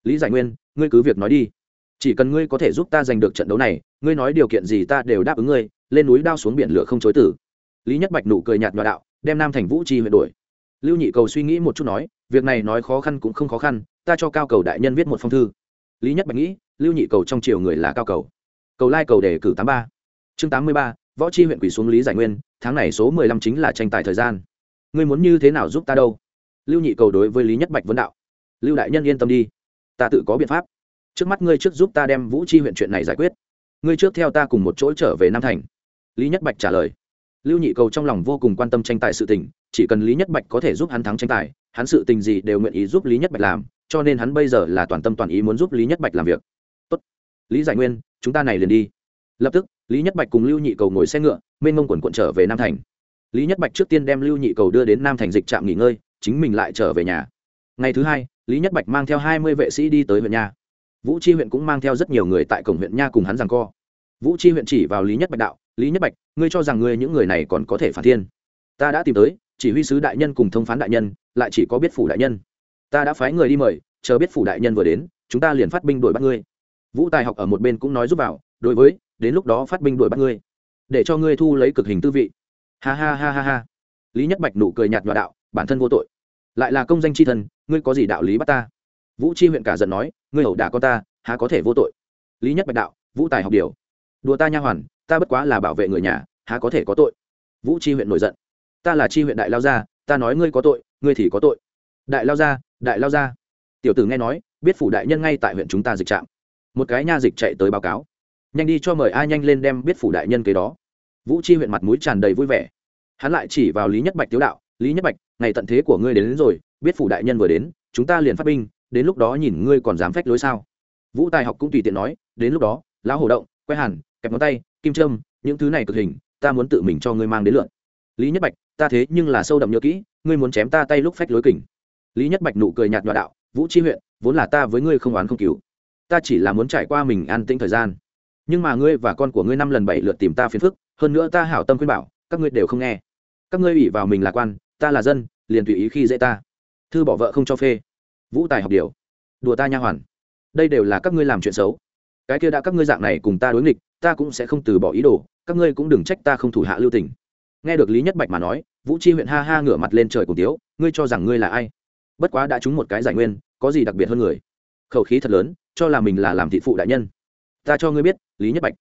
Lý giải nguyên, ngươi cứ việc nói đi. Chỉ cần ngươi có thể giúp ta giành được trận đấu này, ngươi nói điều kiện gì ta đều đáp ứng ngươi, lên núi đao xuống biển lửa không chối tử. Lý nhất bạch nụ cười nhạt nhòa đạo, đem nam thành vũ chi huyện đuổi. Lưu nhị cầu suy nghĩ một chút nói việc này nói khó khăn cũng không khó khăn, ta cho cao cầu đại nhân viết một phong thư. Lý nhất bạch nghĩ, lưu nhị cầu trong triều người là cao cầu. Cầu lai cầu đề cử tám ba. Chương tám mươi ba, võ chi huyện quỷ xuống lý giải nguyên, tháng này số mười lăm chính là tranh tài thời gian. Ngươi muốn như thế nào giúp ta đâu? Lưu nhị cầu đối với lý nhất bạch vấn đạo. Lưu đại nhân yên tâm đi. Ta tự có biện pháp. Trước mắt ngươi trước giúp ta đem vũ chi huyện chuyện này giải quyết. Ngươi trước theo ta cùng một chỗ trở về nam thành. Lý nhất bạch trả lời lưu nhị cầu trong lòng vô cùng quan tâm tranh tài sự tình, chỉ cần lý nhất bạch có thể giúp hắn thắng tranh tài, hắn sự tình gì đều nguyện ý giúp lý nhất bạch làm, cho nên hắn bây giờ là toàn tâm toàn ý muốn giúp lý nhất bạch làm việc. Tốt. Lý giải nguyên, chúng ta này liền đi. Lập tức, lý nhất bạch cùng lưu nhị cầu ngồi xe ngựa, mênh mông quần quận trở về nam thành. Lý nhất bạch trước tiên đem lưu nhị cầu đưa đến nam thành dịch trạm nghỉ ngơi, chính mình lại trở về nhà. Ngày thứ hai, lý nhất bạch mang theo hai mươi vệ sĩ đi tới huyện nha. Vũ chi huyện cũng mang theo rất nhiều người tại cổng huyện nha cùng hắn rằng co. Vũ chi huyện chỉ vào lý nhất bạch đạo lý nhất bạch, ngươi cho rằng ngươi những người này còn có thể phản thiên? Ta đã tìm tới, chỉ huy sứ đại nhân cùng thông phán đại nhân, lại chỉ có biết phủ đại nhân. Ta đã phái người đi mời, chờ biết phủ đại nhân vừa đến, chúng ta liền phát binh đuổi bắt ngươi. Vũ tài học ở một bên cũng nói giúp vào, đối với, đến lúc đó phát binh đuổi bắt ngươi. Để cho ngươi thu lấy cực hình tư vị. Ha ha ha ha ha. Lý nhất bạch nụ cười nhạt nhòa đạo, bản thân vô tội. Lại là công danh c h i thân ngươi có gì đạo lý bắt ta? Vũ chi huyện cả giận nói, ngươi ẩu đả con ta, há có thể vô tội? Lý nhất bạch đạo, vũ tài học điều. Đùa ta nha hoàn ta bất quá là bảo vệ người nhà há có thể có tội? Vũ chi huyện nổi giận. Ta là chi huyện đại lao gia ta nói ngươi có tội ngươi thì có tội. Đại lao gia đại lao gia. Tiểu tử nghe nói biết phủ đại nhân ngay tại huyện chúng ta dịch trạm. Một cái nha dịch chạy tới báo cáo. Nhanh đi cho mời ai nhanh lên đem biết phủ đại nhân kế đó. Vũ chi huyện mặt mũi tràn đầy vui vẻ. Hắn lại chỉ vào lý nhất bạch tiếu đạo lý nhất bạch ngày tận thế của ngươi đến, đến rồi biết phủ đại nhân vừa đến chúng ta liền phát binh đến lúc đó nhìn ngươi còn dám phách lối sao? Vũ tài học cũng tùy tiện nói đến lúc đó lão hổ động quay hẳn kẹp ngón tay kim trâm, những thứ này cực hình, ta muốn tự mình cho ngươi mang đến lượn. Lý nhất bạch, ta thế nhưng là sâu đậm nhớ kỹ, ngươi muốn chém ta tay lúc phách lối kình. Lý nhất bạch nụ cười nhạt nhòa đạo, vũ chi huyện, vốn là ta với ngươi không oán không cứu ta chỉ là muốn trải qua mình an tĩnh thời gian. Nhưng mà ngươi và con của ngươi năm lần bảy lượt tìm ta phiền phức, hơn nữa ta hảo tâm khuyên bảo, các ngươi đều không nghe. Các ngươi ủy vào mình là quan, ta là dân, liền tùy ý khi dễ ta. Thư bỏ vợ không cho phê. Vũ tài học điều. Đùa ta nha hoàn. Đây đều là các ngươi làm chuyện xấu. Cái kia đã các ngươi dạng này cùng ta đối nghịch ta cũng sẽ không từ bỏ ý đồ, các ngươi cũng đừng trách ta không thủ hạ lưu tình. Nghe được lý nhất bạch mà nói, vũ chi huyện ha ha ngửa mặt lên trời cùng tiếu, ngươi cho rằng ngươi là ai? Bất quá đã trúng một cái giải nguyên, có gì đặc biệt hơn người? Khẩu khí thật lớn, cho là mình là làm thị phụ đại nhân. Ta cho ngươi biết, lý nhất bạch,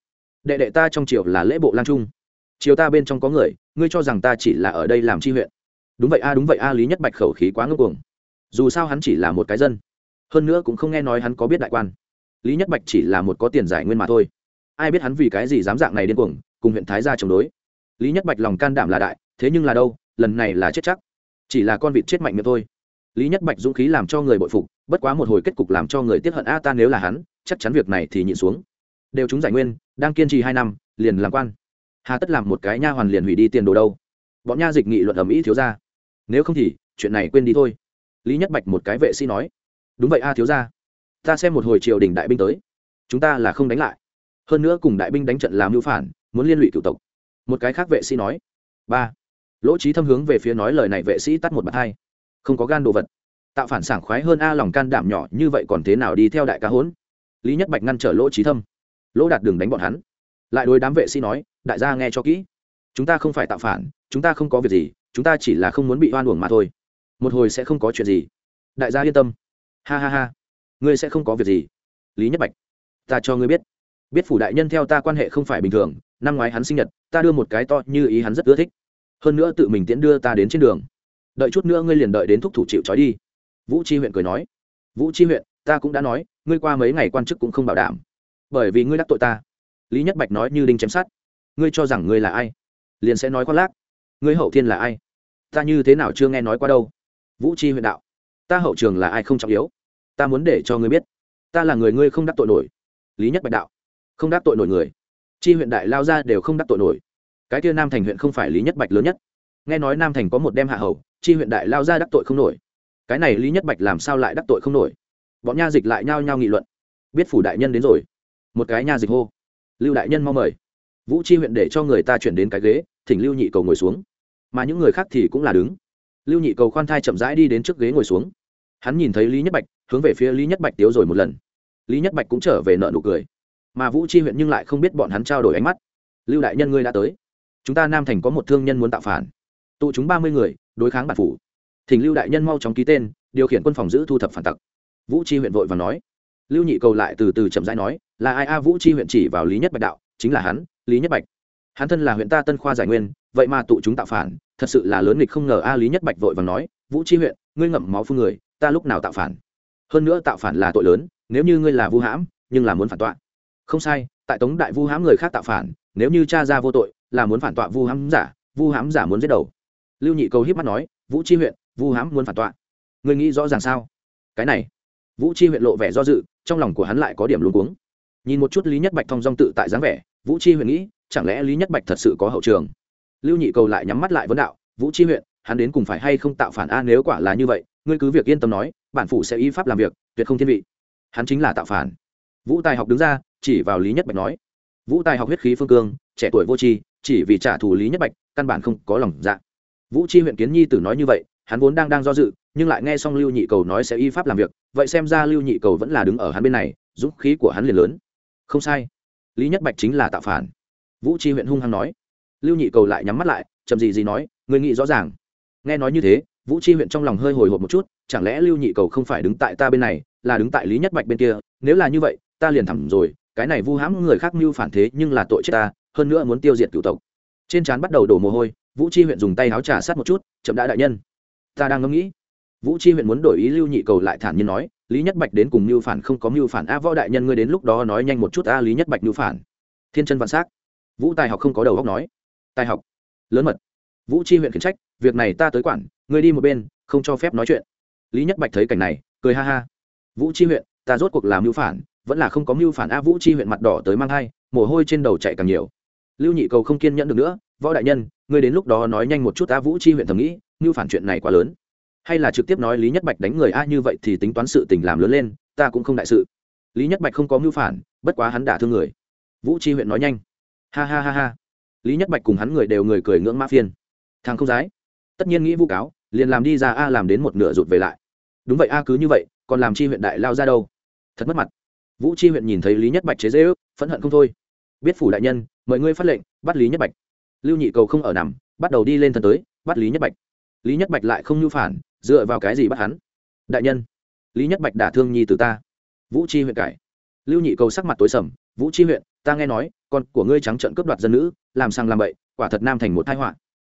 đệ đệ ta trong triều là lễ bộ lang trung. Triều ta bên trong có người, ngươi cho rằng ta chỉ là ở đây làm chi huyện. Đúng vậy a, đúng vậy a, lý nhất bạch khẩu khí quá ngưng cuồng. Dù sao hắn chỉ là một cái dân. Hơn nữa cũng không nghe nói hắn có biết đại quan. Lý nhất bạch chỉ là một có tiền giải nguyên mà thôi ai biết hắn vì cái gì dám dạng này điên cuồng, cùng huyện thái gia chống đối. Lý nhất bạch lòng can đảm là đại, thế nhưng là đâu, lần này là chết chắc. Chỉ là con vịt chết mạnh miệng thôi. Lý nhất bạch dũng khí làm cho người bội phục, bất quá một hồi kết cục làm cho người tiếp hận, a, ta nếu là hắn, chắc chắn việc này thì nhịn xuống. Đều chúng giải nguyên, đang kiên trì hai năm, liền làm quan. Hà tất làm một cái nha hoàn liền hủy đi tiền đồ đâu. Bọn nha dịch nghị luận ầm ĩ thiếu ra nếu không thì, chuyện này quên đi thôi. Lý nhất bạch một cái vệ sĩ nói. Đúng vậy a thiếu ra ta xem một hồi triều đình đại binh tới. Chúng ta là không đánh lại hơn nữa cùng đại binh đánh trận làm mưu phản, muốn liên lụy cựu tộc. Một cái khác vệ sĩ nói. Ba. Lỗ trí thâm hướng về phía nói lời này vệ sĩ tắt một bạt hai. Không có gan đồ vật. Tạo phản sảng khoái hơn a lòng can đảm nhỏ như vậy còn thế nào đi theo đại ca hốn? Lý nhất bạch ngăn trở lỗ trí thâm. Lỗ đạt đường đánh bọn hắn. Lại đối đám vệ sĩ nói, đại gia nghe cho kỹ. Chúng ta không phải tạo phản, chúng ta không có việc gì, chúng ta chỉ là không muốn bị oan uổng mà thôi. Một hồi sẽ không có chuyện gì. Đại gia yên tâm. Ha ha ha. Ngươi sẽ không có việc gì. Lý nhất bạch. Ta cho ngươi biết biết phủ đại nhân theo ta quan hệ không phải bình thường, năm ngoái hắn sinh nhật, ta đưa một cái to như ý hắn rất ưa thích. Hơn nữa tự mình tiễn đưa ta đến trên đường. Đợi chút nữa ngươi liền đợi đến thúc thủ chịu trói đi. Vũ chi huyện cười nói. Vũ chi huyện, ta cũng đã nói, ngươi qua mấy ngày quan chức cũng không bảo đảm. Bởi vì ngươi đắc tội ta. Lý nhất bạch nói như đinh chém sát ngươi cho rằng ngươi là ai? Liền sẽ nói khoác lác. Ngươi hậu thiên là ai? Ta như thế nào chưa nghe nói qua đâu? Vũ chi huyện đạo. Ta hậu trường là ai không trọng yếu. Ta muốn để cho ngươi biết. Ta là người ngươi không đắc tội nổi. Lý nhất bạch đạo không đắc tội nổi người. Chi huyện đại lao ra đều không đắc tội nổi. Cái kia nam thành huyện không phải lý nhất bạch lớn nhất. Nghe nói nam thành có một đem hạ hầu, chi huyện đại lao ra đắc tội không nổi. Cái này lý nhất bạch làm sao lại đắc tội không nổi? Bọn nha dịch lại nhao nhao nghị luận. Biết phủ đại nhân đến rồi. Một cái nha dịch hô. Lưu đại nhân mau mời. Vũ chi huyện để cho người ta chuyển đến cái ghế, thỉnh lưu nhị cầu ngồi xuống. Mà những người khác thì cũng là đứng. Lưu nhị cầu khoan thai chậm rãi đi đến trước ghế ngồi xuống. Hắn nhìn thấy lý nhất bạch, hướng về phía lý nhất bạch tiếu rồi một lần. Lý nhất bạch cũng trở về nợ nụ cười mà vũ chi huyện nhưng lại không biết bọn hắn trao đổi ánh mắt. Lưu đại nhân ngươi đã tới. Chúng ta nam thành có một thương nhân muốn tạo phản. Tụ chúng ba mươi người, đối kháng bản phủ. Thỉnh lưu đại nhân mau chóng ký tên, điều khiển quân phòng giữ thu thập phản tặc. Vũ chi huyện vội và nói. Lưu nhị cầu lại từ từ chậm rãi nói, là ai a, vũ chi huyện chỉ vào lý nhất bạch đạo, chính là hắn, lý nhất bạch. Hắn thân là huyện ta tân khoa giải nguyên, vậy mà tụ chúng tạo phản, thật sự là lớn nghịch không ngờ a, lý nhất bạch vội và nói, vũ chi huyện, ngươi ngậm máu phương người, ta lúc nào tạo phản? Hơn nữa tạo phản là tội lớn, nếu như ngươi là vu hãm, nhưng là muốn phản tọa không sai, tại tống đại vu hãm người khác tạo phản, nếu như cha ra vô tội, là muốn phản tọa vu hãm giả, vu hãm giả muốn giết đầu. Lưu nhị cầu hiếp mắt nói, vũ chi huyện, vu hãm muốn phản tọa. Ngươi nghĩ rõ ràng sao? Cái này, vũ chi huyện lộ vẻ do dự, trong lòng của hắn lại có điểm luôn cuống. Nhìn một chút lý nhất bạch thong dong tự tại dáng vẻ, vũ chi huyện nghĩ, chẳng lẽ lý nhất bạch thật sự có hậu trường? Lưu nhị cầu lại nhắm mắt lại vấn đạo, vũ chi huyện, hắn đến cùng phải hay không tạo phản a? Nếu quả là như vậy, ngươi cứ việc yên tâm nói, bản phủ sẽ y pháp làm việc, tuyệt không thiên vị. Hắn chính là tạo phản. Vũ tài học đứng ra chỉ vào lý nhất bạch nói, vũ tài học huyết khí phương cương, trẻ tuổi vô tri, chỉ vì trả thù lý nhất bạch, căn bản không có lòng dạ. Vũ chi huyện kiến nhi tử nói như vậy, hắn vốn đang đang do dự, nhưng lại nghe xong lưu nhị cầu nói sẽ y pháp làm việc, vậy xem ra lưu nhị cầu vẫn là đứng ở hắn bên này, dũng khí của hắn liền lớn. Không sai, lý nhất bạch chính là tạo phản. Vũ chi huyện hung hăng nói. Lưu nhị cầu lại nhắm mắt lại, chậm gì gì nói người nghĩ rõ ràng. Nghe nói như thế, vũ chi huyện trong lòng hơi hồi hộp một chút, chẳng lẽ lưu nhị cầu không phải đứng tại ta bên này, là đứng tại lý nhất bạch bên kia? Nếu là như vậy, ta liền thẳng rồi cái này vu hãm người khác mưu phản thế nhưng là tội chết ta, hơn nữa muốn tiêu diệt cựu tộc. Trên trán bắt đầu đổ mồ hôi, vũ chi huyện dùng tay áo trà sát một chút, chậm đã đại nhân. Ta đang ngẫm nghĩ. Vũ chi huyện muốn đổi ý lưu nhị cầu lại thản nhiên nói, lý nhất bạch đến cùng mưu phản không có mưu phản. A võ đại nhân ngươi đến lúc đó nói nhanh một chút a lý nhất bạch mưu phản. Thiên chân vạn s á c vũ tài học không có đầu góc nói. Tài học, lớn mật. Vũ chi huyện khiển trách, việc này ta tới quản, ngươi đi một bên, không cho phép nói chuyện. Lý nhất bạch thấy cảnh này, cười ha ha. Vũ chi huyện, ta rốt cuộc làm mưu phản vẫn là không có mưu phản a vũ chi huyện mặt đỏ tới mang thai, mồ hôi trên đầu chạy càng nhiều. Lưu nhị cầu không kiên nhẫn được nữa, võ đại nhân, ngươi đến lúc đó nói nhanh một chút a vũ chi huyện thầm nghĩ, mưu phản chuyện này quá lớn. Hay là trực tiếp nói lý nhất bạch đánh người a như vậy thì tính toán sự tình làm lớn lên, ta cũng không đại sự. Lý nhất bạch không có mưu phản, bất quá hắn đả thương người. Vũ chi huyện nói nhanh. Ha ha ha ha. Lý nhất bạch cùng hắn người đều người cười ngưỡng mã phiên. Thằng không dái. Tất nhiên nghĩ vu cáo, liền làm đi ra a làm đến một nửa rụt về lại. Đúng vậy a cứ như vậy, còn làm chi huyện đại lao ra đâu? Thật mất mặt vũ chi huyện nhìn thấy lý nhất bạch chế dễ ước phẫn hận không thôi. Biết phủ đại nhân, mời ngươi phát lệnh, bắt lý nhất bạch. Lưu nhị cầu không ở nằm, bắt đầu đi lên thân tới, bắt lý nhất bạch. Lý nhất bạch lại không nhu phản, dựa vào cái gì bắt hắn? Đại nhân, lý nhất bạch đả thương nhi từ ta. Vũ chi huyện cải. Lưu nhị cầu sắc mặt tối sầm, vũ chi huyện, ta nghe nói, con của ngươi trắng trợn cướp đoạt dân nữ, làm sang làm bậy, quả thật nam thành một thái họa.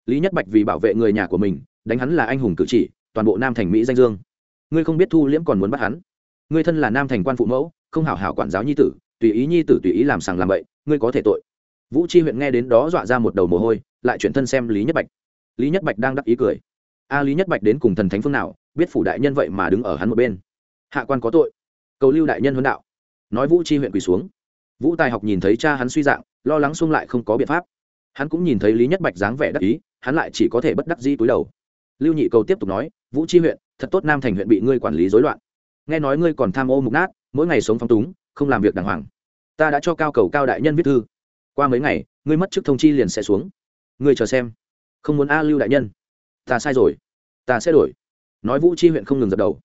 Lý nhất bạch vì bảo vệ người nhà của mình, đánh hắn là anh hùng cử chỉ, toàn bộ nam thành mỹ danh dương. Ngươi không biết thu liễm còn muốn bắt hắn? Ngươi thân là nam thành quan phụ mẫu không hảo hảo quản giáo nhi tử, tùy ý nhi tử tùy ý làm sàng làm bậy, ngươi có thể tội. Vũ chi huyện nghe đến đó dọa ra một đầu mồ hôi, lại chuyển thân xem lý nhất bạch. Lý nhất bạch đang đắc ý cười. A, lý nhất bạch đến cùng thần thánh phương nào, biết phủ đại nhân vậy mà đứng ở hắn một bên. Hạ quan có tội. Cầu lưu đại nhân huấn đạo. Nói vũ chi huyện quỳ xuống. Vũ tài học nhìn thấy cha hắn suy dạng, lo lắng xung lại không có biện pháp. Hắn cũng nhìn thấy lý nhất bạch dáng vẻ đắc ý, hắn lại chỉ có thể bất đắc di túi đầu. Lưu nhị cầu tiếp tục nói, vũ chi huyện, thật tốt nam thành huyện bị ngươi quản lý rối loạn. Nghe nói ngươi còn tham ô mục nát mỗi ngày sống phong túng, không làm việc đàng hoàng. Ta đã cho cao cầu cao đại nhân viết thư. Qua mấy ngày, ngươi mất chức thông chi liền sẽ xuống. Ngươi chờ xem. Không muốn a lưu đại nhân. Ta sai rồi. Ta sẽ đổi. Nói vũ chi huyện không ngừng dập đầu.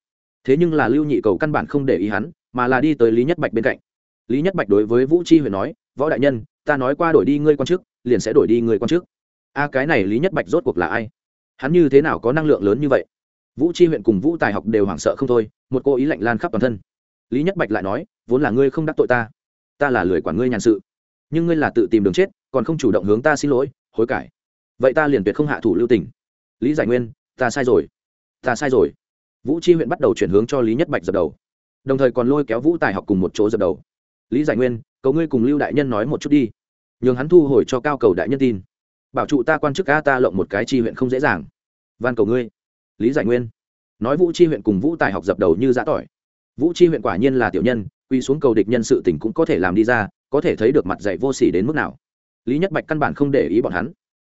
Thế nhưng là lưu nhị cầu căn bản không để ý hắn, mà là đi tới lý nhất bạch bên cạnh. Lý nhất bạch đối với vũ chi huyện nói, võ đại nhân, ta nói qua đổi đi ngươi quan chức, liền sẽ đổi đi ngươi quan chức. A cái này lý nhất bạch rốt cuộc là ai? Hắn như thế nào có năng lượng lớn như vậy? Vũ chi huyện cùng vũ tài học đều hoảng sợ không thôi, một cô ý lạnh lan khắp toàn thân lý nhất bạch lại nói, vốn là ngươi không đắc tội ta ta là lười quản ngươi nhàn sự. Nhưng ngươi là tự tìm đường chết, còn không chủ động hướng ta xin lỗi, hối cải. Vậy ta liền tuyệt không hạ thủ lưu tình. Lý giải nguyên, ta sai rồi, ta sai rồi. Vũ chi huyện bắt đầu chuyển hướng cho lý nhất bạch dập đầu. Đồng thời còn lôi kéo vũ tài học cùng một chỗ dập đầu. Lý giải nguyên, cầu ngươi cùng lưu đại nhân nói một chút đi, nhường hắn thu hồi cho cao cầu đại nhân tin. Bảo trụ ta quan chức ca ta lộng một cái chi huyện không dễ dàng. Van cầu ngươi. Lý giải nguyên nói vũ chi huyện cùng vũ tài học dập đầu như giã tỏi vũ chi huyện quả nhiên là tiểu nhân, quy xuống cầu địch nhân sự tình cũng có thể làm đi ra, có thể thấy được mặt dạy vô sỉ đến mức nào. Lý nhất bạch căn bản không để ý bọn hắn.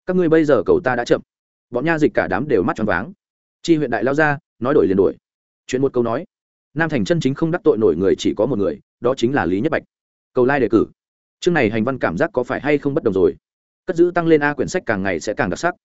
Các ngươi bây giờ cầu ta đã chậm. Bọn nha dịch cả đám đều mắt tròn váng. Chi huyện đại lao ra, nói đổi liền đổi. Chuyện một câu nói. Nam thành chân chính không đắc tội nổi người chỉ có một người, đó chính là lý nhất bạch. Cầu lai cử. Chương này hành văn cảm giác có phải hay không bất đồng rồi? Cất giữ tăng lên a quyển sách càng ngày sẽ càng đặc sắc.